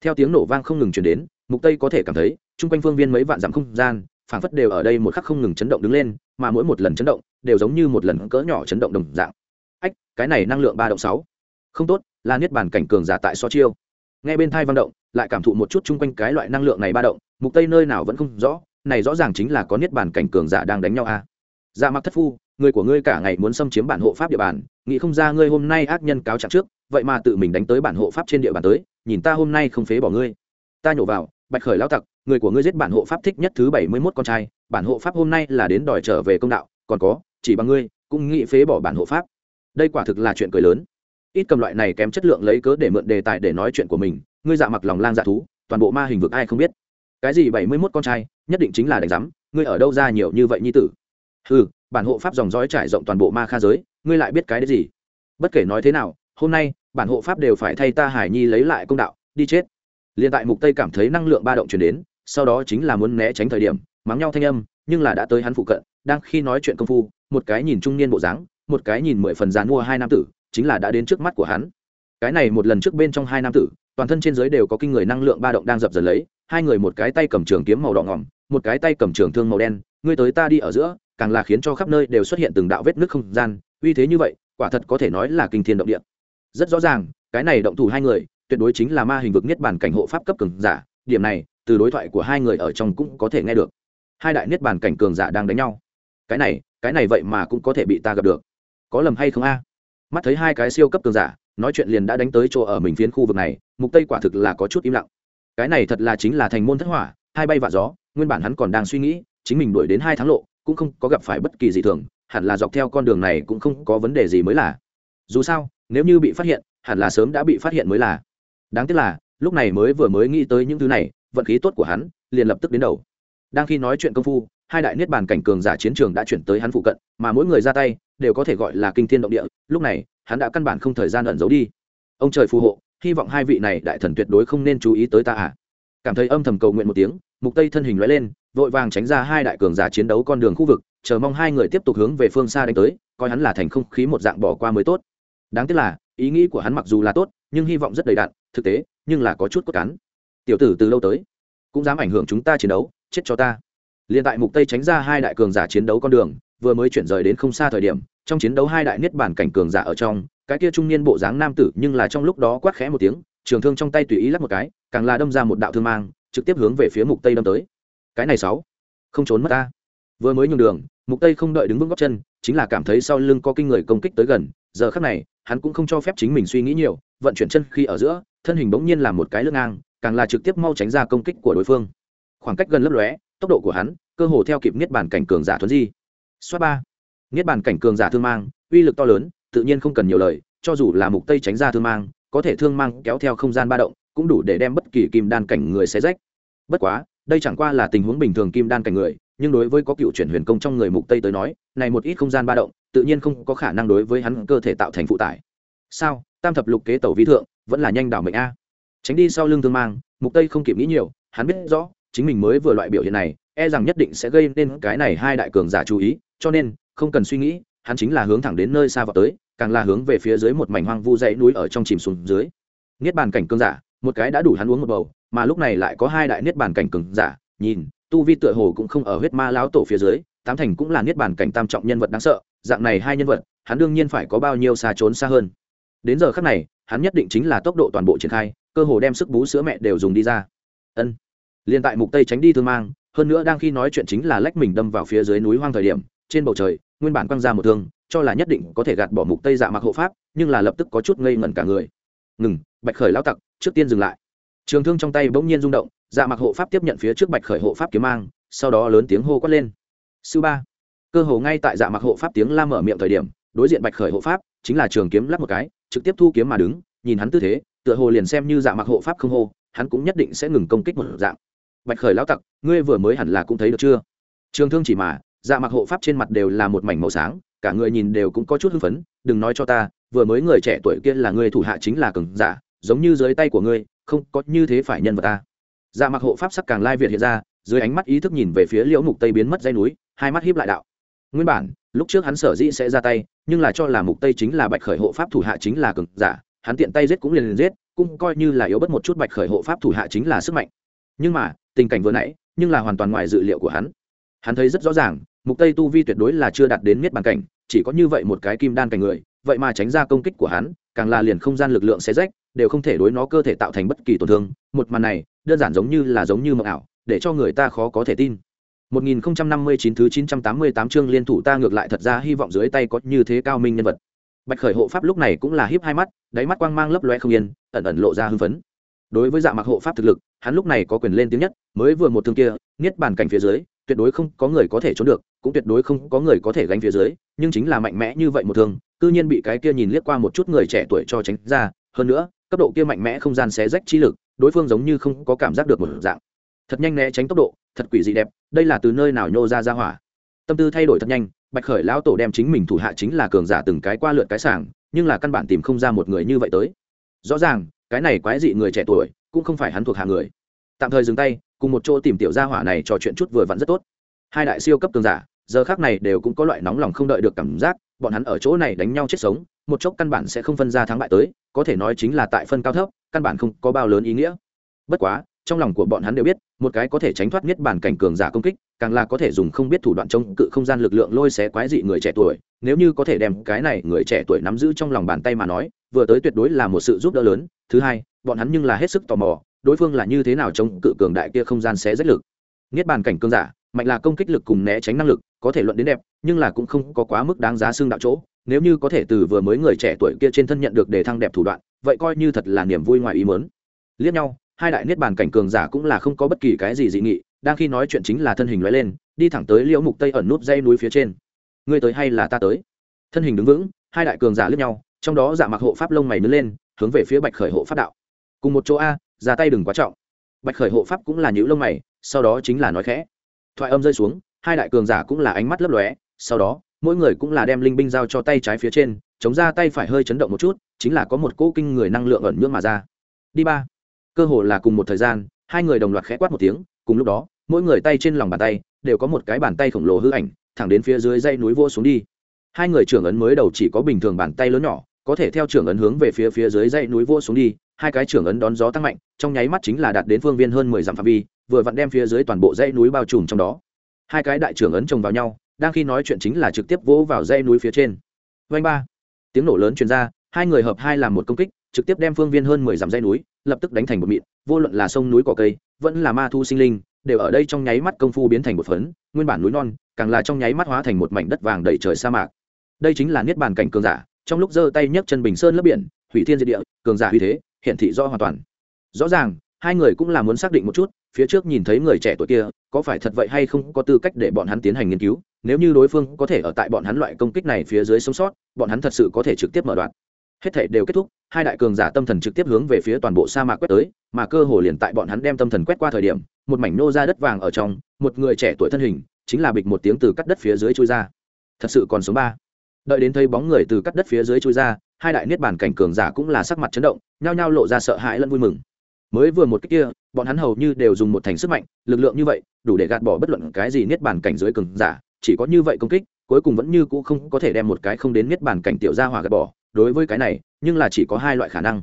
Theo tiếng nổ vang không ngừng chuyển đến, mục tây có thể cảm thấy, chung quanh phương viên mấy vạn dặm không gian, phảng phất đều ở đây một khắc không ngừng chấn động đứng lên, mà mỗi một lần chấn động, đều giống như một lần cỡ nhỏ chấn động đồng dạng. Ách, cái này năng lượng ba động sáu. Không tốt là niết bàn cảnh cường giả tại so chiêu. Nghe bên thai văn động, lại cảm thụ một chút chung quanh cái loại năng lượng này ba động, mục tây nơi nào vẫn không rõ, này rõ ràng chính là có niết bàn cảnh cường giả đang đánh nhau a. À. dạ mặc thất phu người của ngươi cả ngày muốn xâm chiếm bản hộ pháp địa bàn, nghĩ không ra ngươi hôm nay ác nhân cáo trạng trước, vậy mà tự mình đánh tới bản hộ pháp trên địa bàn tới, nhìn ta hôm nay không phế bỏ ngươi. Ta nhổ vào, bạch khởi lao tặc, người của ngươi giết bản hộ pháp thích nhất thứ bảy mươi mốt con trai, bản hộ pháp hôm nay là đến đòi trở về công đạo, còn có, chỉ bằng ngươi, cũng nghĩ phế bỏ bản hộ pháp. Đây quả thực là chuyện cười lớn. Ít cầm loại này kém chất lượng lấy cớ để mượn đề tài để nói chuyện của mình, ngươi dạ mặc lòng lang dạ thú, toàn bộ ma hình vực ai không biết. Cái gì bảy mươi mốt con trai, nhất định chính là đánh giám, ngươi ở đâu ra nhiều như vậy nhi tử? Ừ bản hộ pháp dòng dõi trải rộng toàn bộ ma kha giới, ngươi lại biết cái đấy gì? Bất kể nói thế nào, hôm nay, bản hộ pháp đều phải thay ta hải nhi lấy lại công đạo, đi chết. Liền tại mục tây cảm thấy năng lượng ba động chuyển đến, sau đó chính là muốn né tránh thời điểm, mắng nhau thanh âm, nhưng là đã tới hắn phụ cận, đang khi nói chuyện công phu, một cái nhìn trung niên bộ dáng, một cái nhìn mười phần dàn mua hai nam tử, chính là đã đến trước mắt của hắn. Cái này một lần trước bên trong hai nam tử, toàn thân trên giới đều có kinh người năng lượng ba động đang dập dần lấy, hai người một cái tay cầm trường kiếm màu đỏ ngỏm, một cái tay cầm trường thương màu đen, ngươi tới ta đi ở giữa càng là khiến cho khắp nơi đều xuất hiện từng đạo vết nước không gian, uy thế như vậy, quả thật có thể nói là kinh thiên động địa. Rất rõ ràng, cái này động thủ hai người, tuyệt đối chính là ma hình vực niết bàn cảnh hộ pháp cấp cường giả, điểm này, từ đối thoại của hai người ở trong cũng có thể nghe được. Hai đại niết bàn cảnh cường giả đang đánh nhau. Cái này cái này vậy mà cũng có thể bị ta gặp được. Có lầm hay không a? Mắt thấy hai cái siêu cấp cường giả, nói chuyện liền đã đánh tới chỗ ở mình phiến khu vực này, mục tây quả thực là có chút im lặng. Cái này thật là chính là thành môn thất hỏa, hai bay vạ gió, nguyên bản hắn còn đang suy nghĩ, chính mình đuổi đến hai tháng lộ cũng không có gặp phải bất kỳ gì thường, hẳn là dọc theo con đường này cũng không có vấn đề gì mới là. Dù sao, nếu như bị phát hiện, hẳn là sớm đã bị phát hiện mới là. Đáng tiếc là, lúc này mới vừa mới nghĩ tới những thứ này, vận khí tốt của hắn liền lập tức đến đầu. Đang khi nói chuyện công phu, hai đại niết bàn cảnh cường giả chiến trường đã chuyển tới hắn phụ cận, mà mỗi người ra tay đều có thể gọi là kinh thiên động địa, lúc này, hắn đã căn bản không thời gian ẩn giấu đi. Ông trời phù hộ, hy vọng hai vị này đại thần tuyệt đối không nên chú ý tới ta à cảm thấy âm thầm cầu nguyện một tiếng, mục tây thân hình lóe lên, vội vàng tránh ra hai đại cường giả chiến đấu con đường khu vực, chờ mong hai người tiếp tục hướng về phương xa đánh tới, coi hắn là thành không khí một dạng bỏ qua mới tốt. Đáng tiếc là, ý nghĩ của hắn mặc dù là tốt, nhưng hy vọng rất đầy đạn thực tế, nhưng là có chút cốt cán. Tiểu tử từ lâu tới, cũng dám ảnh hưởng chúng ta chiến đấu, chết cho ta. Liền tại mục tây tránh ra hai đại cường giả chiến đấu con đường, vừa mới chuyển rời đến không xa thời điểm, trong chiến đấu hai đại niết bản cảnh cường giả ở trong, cái kia trung niên bộ dáng nam tử nhưng là trong lúc đó quát khẽ một tiếng trường thương trong tay tùy ý lắc một cái, càng là đâm ra một đạo thương mang, trực tiếp hướng về phía mục tây đâm tới. Cái này sáu, không trốn mất ta. Vừa mới nhường đường, mục tây không đợi đứng vững góc chân, chính là cảm thấy sau lưng có kinh người công kích tới gần, giờ khắc này, hắn cũng không cho phép chính mình suy nghĩ nhiều, vận chuyển chân khi ở giữa, thân hình bỗng nhiên làm một cái lưng ngang, càng là trực tiếp mau tránh ra công kích của đối phương. Khoảng cách gần lấp lóe, tốc độ của hắn, cơ hồ theo kịp niết bàn cảnh cường giả thuấn di. Xoát ba. Niết bàn cảnh cường giả thương mang, uy lực to lớn, tự nhiên không cần nhiều lời, cho dù là mục tây tránh ra thương mang có thể thương mang kéo theo không gian ba động, cũng đủ để đem bất kỳ kim đan cảnh người xé rách. Bất quá, đây chẳng qua là tình huống bình thường kim đan cảnh người, nhưng đối với có cựu chuyển huyền công trong người mục tây tới nói, này một ít không gian ba động, tự nhiên không có khả năng đối với hắn cơ thể tạo thành phụ tải. Sao? Tam thập lục kế tẩu vi thượng, vẫn là nhanh đảo mệnh a. Tránh đi sau lưng thương mang, mục tây không kịp nghĩ nhiều, hắn biết rõ, chính mình mới vừa loại biểu hiện này e rằng nhất định sẽ gây nên cái này hai đại cường giả chú ý, cho nên, không cần suy nghĩ, hắn chính là hướng thẳng đến nơi xa vào tới càng là hướng về phía dưới một mảnh hoang vu dãy núi ở trong chìm xuống dưới. Niết bàn cảnh cường giả, một cái đã đủ hắn uống một bầu, mà lúc này lại có hai đại niết bàn cảnh cường giả, nhìn, tu vi tựa hồ cũng không ở huyết ma lão tổ phía dưới, tám thành cũng là niết bàn cảnh tam trọng nhân vật đáng sợ, dạng này hai nhân vật, hắn đương nhiên phải có bao nhiêu xa trốn xa hơn. Đến giờ khắc này, hắn nhất định chính là tốc độ toàn bộ triển khai, cơ hồ đem sức bú sữa mẹ đều dùng đi ra. Ân. Liền tại mục tây tránh đi thương mang, hơn nữa đang khi nói chuyện chính là lách mình đâm vào phía dưới núi hoang thời điểm, trên bầu trời nguyên bản quăng ra một thương, cho là nhất định có thể gạt bỏ mục tây dạ mặc hộ pháp, nhưng là lập tức có chút ngây ngẩn cả người. Ngừng, bạch khởi lao tặc, trước tiên dừng lại. Trường thương trong tay bỗng nhiên rung động dạ mặc hộ pháp tiếp nhận phía trước bạch khởi hộ pháp kiếm mang, sau đó lớn tiếng hô quát lên. Sư ba. Cơ hồ ngay tại dạ mặc hộ pháp tiếng la mở miệng thời điểm, đối diện bạch khởi hộ pháp, chính là trường kiếm lắp một cái, trực tiếp thu kiếm mà đứng, nhìn hắn tư thế, tựa hồ liền xem như dạ mặc hộ pháp không hô, hắn cũng nhất định sẽ ngừng công kích một dạng. Bạch khởi lão tặc, ngươi vừa mới hẳn là cũng thấy được chưa? Trường thương chỉ mà dạ mặc hộ pháp trên mặt đều là một mảnh màu sáng, cả người nhìn đều cũng có chút hưng phấn, đừng nói cho ta, vừa mới người trẻ tuổi kia là người thủ hạ chính là cường giả, giống như dưới tay của ngươi, không có như thế phải nhân vật ta. Dạ mặc hộ pháp sắc càng lai việt hiện ra, dưới ánh mắt ý thức nhìn về phía liễu mục tây biến mất dây núi, hai mắt hiếp lại đạo. Nguyên bản, lúc trước hắn sở dĩ sẽ ra tay, nhưng là cho là mục tây chính là bạch khởi hộ pháp thủ hạ chính là cường giả, hắn tiện tay giết cũng liền liền giết, cũng coi như là yếu bất một chút bạch khởi hộ pháp thủ hạ chính là sức mạnh. Nhưng mà, tình cảnh vừa nãy, nhưng là hoàn toàn ngoài dự liệu của hắn. Hắn thấy rất rõ ràng mục tây tu vi tuyệt đối là chưa đạt đến miết bàn cảnh chỉ có như vậy một cái kim đan cảnh người vậy mà tránh ra công kích của hắn càng là liền không gian lực lượng xé rách đều không thể đối nó cơ thể tạo thành bất kỳ tổn thương một màn này đơn giản giống như là giống như mộng ảo để cho người ta khó có thể tin 1059 thứ 988 chương liên thủ ta ngược lại thật ra hy vọng dưới tay có như thế cao minh nhân vật. Bạch Khởi hộ pháp lúc này cũng là híp hai mắt, đáy mắt quang mang lấp loe không yên, ẩn ẩn lộ ra hưng phấn. Đối với Dạ Mặc hộ pháp thực lực, hắn lúc này có quyền lên tiếng nhất, mới vừa một thương kia, niết bàn cảnh phía dưới, tuyệt đối không có người có thể trốn được, cũng tuyệt đối không có người có thể gánh phía dưới, nhưng chính là mạnh mẽ như vậy một thương, cư nhiên bị cái kia nhìn liếc qua một chút người trẻ tuổi cho tránh ra, hơn nữa, cấp độ kia mạnh mẽ không gian xé rách chi lực, đối phương giống như không có cảm giác được một dạng. Thật nhanh né tránh tốc độ, thật quỷ dị đẹp, đây là từ nơi nào nhô ra ra hỏa. Tâm tư thay đổi thật nhanh, Bạch Khởi lão tổ đem chính mình thủ hạ chính là cường giả từng cái qua lượt cái sảng, nhưng là căn bản tìm không ra một người như vậy tới. Rõ ràng, cái này quái dị người trẻ tuổi, cũng không phải hắn thuộc hạ người. Tạm thời dừng tay, cùng một chỗ tìm tiểu gia hỏa này trò chuyện chút vừa vặn rất tốt. Hai đại siêu cấp cường giả, giờ khác này đều cũng có loại nóng lòng không đợi được cảm giác, bọn hắn ở chỗ này đánh nhau chết sống, một chốc căn bản sẽ không phân ra thắng bại tới, có thể nói chính là tại phân cao thấp, căn bản không có bao lớn ý nghĩa. Bất quá, trong lòng của bọn hắn đều biết một cái có thể tránh thoát nhất bản cảnh cường giả công kích càng là có thể dùng không biết thủ đoạn chống cự không gian lực lượng lôi xé quái dị người trẻ tuổi nếu như có thể đem cái này người trẻ tuổi nắm giữ trong lòng bàn tay mà nói vừa tới tuyệt đối là một sự giúp đỡ lớn thứ hai bọn hắn nhưng là hết sức tò mò đối phương là như thế nào chống cự cường đại kia không gian xé rách lực. Niết bàn cảnh cường giả, mạnh là công kích lực cùng né tránh năng lực, có thể luận đến đẹp, nhưng là cũng không có quá mức đáng giá xương đạo chỗ. Nếu như có thể từ vừa mới người trẻ tuổi kia trên thân nhận được đề thăng đẹp thủ đoạn, vậy coi như thật là niềm vui ngoài ý mớn liếc nhau, hai đại niết bàn cảnh cường giả cũng là không có bất kỳ cái gì dị nghị, đang khi nói chuyện chính là thân hình lóe lên, đi thẳng tới liễu mục tây ẩn nút dây núi phía trên. Ngươi tới hay là ta tới? Thân hình đứng vững, hai đại cường giả lướt nhau, trong đó giả mặc hộ pháp lông mày nứt lên, hướng về phía bạch khởi hộ pháp đạo. Cùng một chỗ a ra tay đừng quá trọng. Bạch khởi hộ pháp cũng là những lông mày, sau đó chính là nói khẽ. Thoại âm rơi xuống, hai đại cường giả cũng là ánh mắt lấp lóe, sau đó, mỗi người cũng là đem linh binh giao cho tay trái phía trên, chống ra tay phải hơi chấn động một chút, chính là có một cỗ kinh người năng lượng ẩn nhưỡng mà ra. Đi ba. Cơ hồ là cùng một thời gian, hai người đồng loạt khẽ quát một tiếng, cùng lúc đó, mỗi người tay trên lòng bàn tay, đều có một cái bàn tay khổng lồ hư ảnh, thẳng đến phía dưới dây núi vô xuống đi. Hai người trưởng ấn mới đầu chỉ có bình thường bàn tay lớn nhỏ có thể theo trưởng ấn hướng về phía phía dưới dãy núi vô xuống đi, hai cái trưởng ấn đón gió tăng mạnh, trong nháy mắt chính là đạt đến phương viên hơn mười dặm phạm vi, vừa vặn đem phía dưới toàn bộ dãy núi bao trùm trong đó. Hai cái đại trưởng ấn chồng vào nhau, đang khi nói chuyện chính là trực tiếp vỗ vào dãy núi phía trên. Vanh ba. Tiếng nổ lớn truyền ra, hai người hợp hai làm một công kích, trực tiếp đem phương viên hơn mười dặm dãy núi, lập tức đánh thành một mịn, vô luận là sông núi cỏ cây, vẫn là ma thu sinh linh, đều ở đây trong nháy mắt công phu biến thành một phấn, nguyên bản núi non, càng là trong nháy mắt hóa thành một mảnh đất vàng đầy trời sa mạc. Đây chính là niết bàn cảnh cường giả trong lúc giơ tay nhấc chân bình sơn lấp biển, hủy thiên diệt địa, cường giả uy thế, hiển thị rõ hoàn toàn. Rõ ràng, hai người cũng là muốn xác định một chút, phía trước nhìn thấy người trẻ tuổi kia, có phải thật vậy hay không có tư cách để bọn hắn tiến hành nghiên cứu, nếu như đối phương có thể ở tại bọn hắn loại công kích này phía dưới sống sót, bọn hắn thật sự có thể trực tiếp mở đoạn. Hết thể đều kết thúc, hai đại cường giả tâm thần trực tiếp hướng về phía toàn bộ sa mạc quét tới, mà cơ hồ liền tại bọn hắn đem tâm thần quét qua thời điểm, một mảnh nô ra đất vàng ở trong, một người trẻ tuổi thân hình, chính là bịch một tiếng từ cắt đất phía dưới chui ra. Thật sự còn số ba đợi đến thấy bóng người từ cắt đất phía dưới chui ra, hai đại niết bàn cảnh cường giả cũng là sắc mặt chấn động, nhao nhao lộ ra sợ hãi lẫn vui mừng. Mới vừa một cách kia, bọn hắn hầu như đều dùng một thành sức mạnh, lực lượng như vậy, đủ để gạt bỏ bất luận cái gì niết bàn cảnh dưới cường giả, chỉ có như vậy công kích, cuối cùng vẫn như cũ không có thể đem một cái không đến niết bàn cảnh tiểu gia hỏa gạt bỏ, đối với cái này, nhưng là chỉ có hai loại khả năng.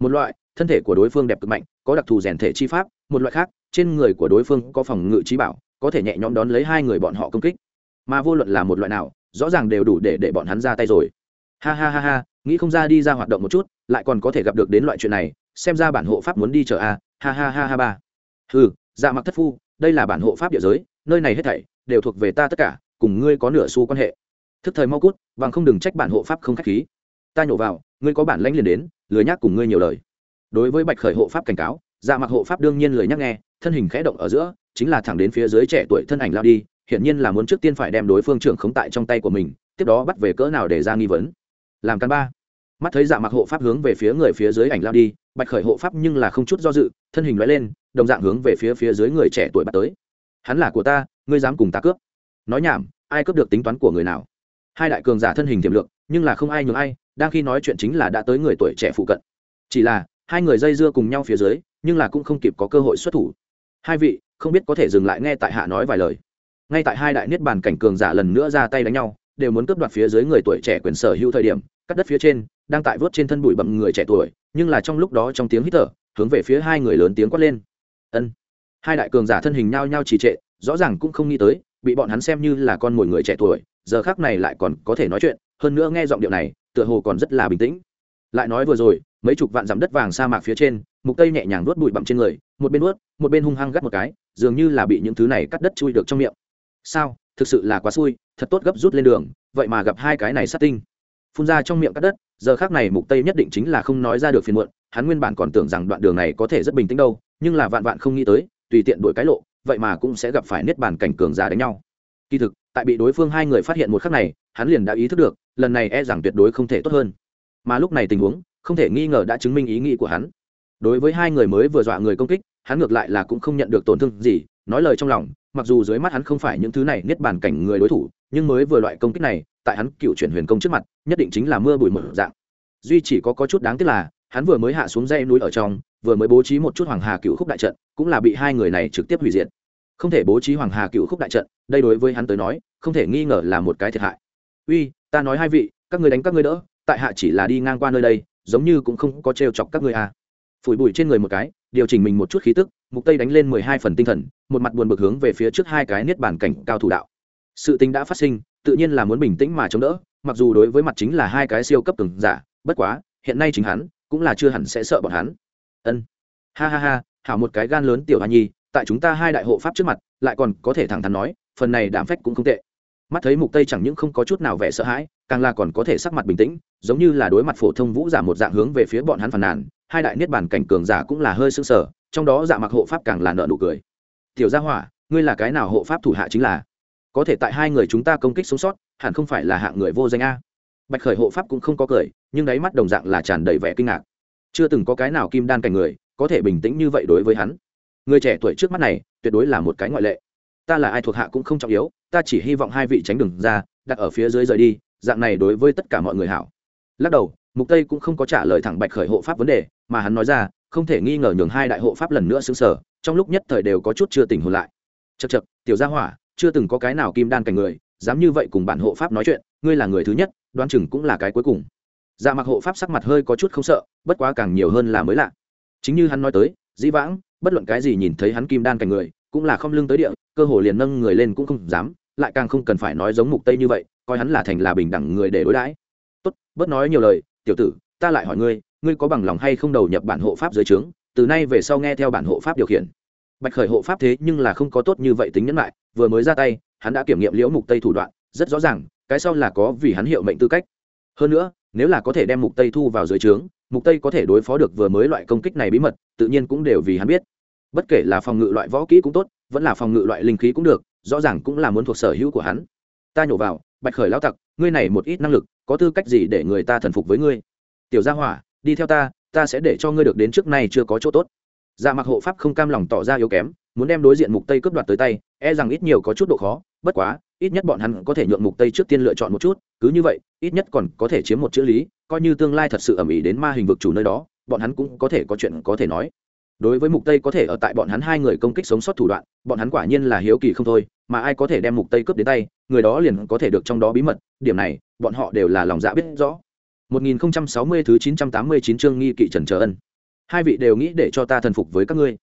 Một loại, thân thể của đối phương đẹp cực mạnh, có đặc thù rèn thể chi pháp, một loại khác, trên người của đối phương có phòng ngự trí bảo, có thể nhẹ nhõm đón lấy hai người bọn họ công kích. Mà vô luận là một loại nào rõ ràng đều đủ để để bọn hắn ra tay rồi. Ha ha ha ha, nghĩ không ra đi ra hoạt động một chút, lại còn có thể gặp được đến loại chuyện này, xem ra bản hộ pháp muốn đi chờ a ha ha ha ha ba. Ừ dạ mặc thất phu, đây là bản hộ pháp địa giới, nơi này hết thảy đều thuộc về ta tất cả, cùng ngươi có nửa xu quan hệ. Thức thời mau cút, bằng không đừng trách bản hộ pháp không khách khí. Ta nhổ vào, ngươi có bản lãnh liền đến, lười nhác cùng ngươi nhiều lời. Đối với bạch khởi hộ pháp cảnh cáo dạ mặc hộ pháp đương nhiên lười nhắc nghe, thân hình khẽ động ở giữa, chính là thẳng đến phía dưới trẻ tuổi thân ảnh lao đi hiển nhiên là muốn trước tiên phải đem đối phương trưởng khống tại trong tay của mình, tiếp đó bắt về cỡ nào để ra nghi vấn. Làm căn ba. Mắt thấy dạ mặc hộ pháp hướng về phía người phía dưới ảnh lao đi, bạch khởi hộ pháp nhưng là không chút do dự, thân hình loại lên, đồng dạng hướng về phía phía dưới người trẻ tuổi bắt tới. Hắn là của ta, ngươi dám cùng ta cướp. Nói nhảm, ai cướp được tính toán của người nào? Hai đại cường giả thân hình tiềm lượng, nhưng là không ai nhường ai, đang khi nói chuyện chính là đã tới người tuổi trẻ phụ cận. Chỉ là, hai người dây dưa cùng nhau phía dưới, nhưng là cũng không kịp có cơ hội xuất thủ. Hai vị, không biết có thể dừng lại nghe tại hạ nói vài lời ngay tại hai đại niết bàn cảnh cường giả lần nữa ra tay đánh nhau, đều muốn cướp đoạt phía dưới người tuổi trẻ quyền sở hữu thời điểm, cắt đất phía trên, đang tại vớt trên thân bụi bậm người trẻ tuổi, nhưng là trong lúc đó trong tiếng hít thở, hướng về phía hai người lớn tiếng quát lên. Ân. Hai đại cường giả thân hình nhao nhao trì trệ, rõ ràng cũng không nghĩ tới, bị bọn hắn xem như là con mồi người trẻ tuổi, giờ khác này lại còn có thể nói chuyện, hơn nữa nghe giọng điệu này, tựa hồ còn rất là bình tĩnh. Lại nói vừa rồi, mấy chục vạn dặm đất vàng sa mạc phía trên, mục tây nhẹ nhàng nuốt bụi bặm trên người, một bên nuốt, một bên hung hăng gắt một cái, dường như là bị những thứ này cắt đất chui được trong miệng sao, thực sự là quá xui, thật tốt gấp rút lên đường, vậy mà gặp hai cái này sát tinh. Phun ra trong miệng cắt đất, giờ khác này mục tây nhất định chính là không nói ra được phiền muộn, hắn nguyên bản còn tưởng rằng đoạn đường này có thể rất bình tĩnh đâu, nhưng là vạn vạn không nghĩ tới, tùy tiện đổi cái lộ, vậy mà cũng sẽ gặp phải niết bàn cảnh cường giả đánh nhau. Kỳ thực, tại bị đối phương hai người phát hiện một khắc này, hắn liền đã ý thức được, lần này e rằng tuyệt đối không thể tốt hơn. Mà lúc này tình huống, không thể nghi ngờ đã chứng minh ý nghĩ của hắn. Đối với hai người mới vừa dọa người công kích, hắn ngược lại là cũng không nhận được tổn thương gì nói lời trong lòng, mặc dù dưới mắt hắn không phải những thứ này niết bàn cảnh người đối thủ, nhưng mới vừa loại công kích này, tại hắn cựu chuyển huyền công trước mặt, nhất định chính là mưa bụi mở dạng. Duy chỉ có có chút đáng tiếc là, hắn vừa mới hạ xuống dây núi ở trong, vừa mới bố trí một chút hoàng hà cựu khúc đại trận, cũng là bị hai người này trực tiếp hủy diệt. Không thể bố trí hoàng hà cựu khúc đại trận, đây đối với hắn tới nói, không thể nghi ngờ là một cái thiệt hại. Uy, ta nói hai vị, các người đánh các người đỡ, tại hạ chỉ là đi ngang qua nơi đây, giống như cũng không có trêu chọc các người à phủi bụi trên người một cái, điều chỉnh mình một chút khí tức, mục tây đánh lên mười hai phần tinh thần, một mặt buồn bực hướng về phía trước hai cái niết bàn cảnh cao thủ đạo. Sự tình đã phát sinh, tự nhiên là muốn bình tĩnh mà chống đỡ, mặc dù đối với mặt chính là hai cái siêu cấp cường giả, bất quá, hiện nay chính hắn, cũng là chưa hẳn sẽ sợ bọn hắn. Ân. Ha ha ha, hảo một cái gan lớn tiểu hoa nhi, tại chúng ta hai đại hộ pháp trước mặt, lại còn có thể thẳng thắn nói, phần này đảm phách cũng không tệ. Mắt thấy mục tây chẳng những không có chút nào vẻ sợ hãi, càng là còn có thể sắc mặt bình tĩnh, giống như là đối mặt phổ thông vũ giả một dạng hướng về phía bọn hắn phàn nàn hai đại niết bàn cảnh cường giả cũng là hơi sưng sở trong đó dạ mặc hộ pháp càng là nợ nụ cười. Tiểu gia hỏa, ngươi là cái nào hộ pháp thủ hạ chính là? Có thể tại hai người chúng ta công kích sống sót, hẳn không phải là hạng người vô danh a. Bạch khởi hộ pháp cũng không có cười, nhưng đáy mắt đồng dạng là tràn đầy vẻ kinh ngạc. Chưa từng có cái nào kim đan cảnh người có thể bình tĩnh như vậy đối với hắn. Người trẻ tuổi trước mắt này, tuyệt đối là một cái ngoại lệ. Ta là ai thuộc hạ cũng không trọng yếu, ta chỉ hy vọng hai vị tránh đừng ra, đặt ở phía dưới rời đi, dạng này đối với tất cả mọi người hảo. Lắc đầu mục tây cũng không có trả lời thẳng bạch khởi hộ pháp vấn đề, mà hắn nói ra, không thể nghi ngờ nhường hai đại hộ pháp lần nữa xứng sở, trong lúc nhất thời đều có chút chưa tỉnh hồn lại. Chật chật tiểu gia hỏa, chưa từng có cái nào kim đan cảnh người, dám như vậy cùng bản hộ pháp nói chuyện, ngươi là người thứ nhất, đoán chừng cũng là cái cuối cùng. Dạ mặc hộ pháp sắc mặt hơi có chút không sợ, bất quá càng nhiều hơn là mới lạ. Chính như hắn nói tới, dĩ vãng, bất luận cái gì nhìn thấy hắn kim đan cảnh người, cũng là không lưng tới địa, cơ hồ liền nâng người lên cũng không dám, lại càng không cần phải nói giống mục tây như vậy, coi hắn là thành là bình đẳng người để đối đãi. Tốt, bớt nói nhiều lời tiểu tử, ta lại hỏi ngươi ngươi có bằng lòng hay không đầu nhập bản hộ pháp dưới trướng? Từ nay về sau nghe theo bản hộ pháp điều khiển. Bạch khởi hộ pháp thế nhưng là không có tốt như vậy tính nhẫn lại, vừa mới ra tay, hắn đã kiểm nghiệm liễu mục tây thủ đoạn, rất rõ ràng, cái sau là có vì hắn hiệu mệnh tư cách. Hơn nữa, nếu là có thể đem mục tây thu vào dưới trướng, mục tây có thể đối phó được vừa mới loại công kích này bí mật, tự nhiên cũng đều vì hắn biết. Bất kể là phòng ngự loại võ kỹ cũng tốt, vẫn là phòng ngự loại linh khí cũng được, rõ ràng cũng là muốn thuộc sở hữu của hắn. Ta nhổ vào, bạch khởi lao tặc ngươi này một ít năng lực, có tư cách gì để người ta thần phục với ngươi? Tiểu gia hỏa, đi theo ta ta sẽ để cho ngươi được đến trước nay chưa có chỗ tốt. Dạ mặc hộ pháp không cam lòng tỏ ra yếu kém, muốn đem đối diện mục tây cướp đoạt tới tay e rằng ít nhiều có chút độ khó, bất quá, ít nhất bọn hắn có thể nhượng mục tây trước tiên lựa chọn một chút, cứ như vậy, ít nhất còn có thể chiếm một chữ lý, coi như tương lai thật sự ẩm ý đến ma hình vực chủ nơi đó, bọn hắn cũng có thể có chuyện có thể nói đối với mục tây có thể ở tại bọn hắn hai người công kích sống sót thủ đoạn, bọn hắn quả nhiên là hiếu kỳ không thôi, mà ai có thể đem mục tây cướp đến tay, người đó liền có thể được trong đó bí mật, điểm này, bọn họ đều là lòng dạ biết rõ. 1060 thứ 989 chương nghi kỵ trần trở ân. Hai vị đều nghĩ để cho ta thần phục với các ngươi.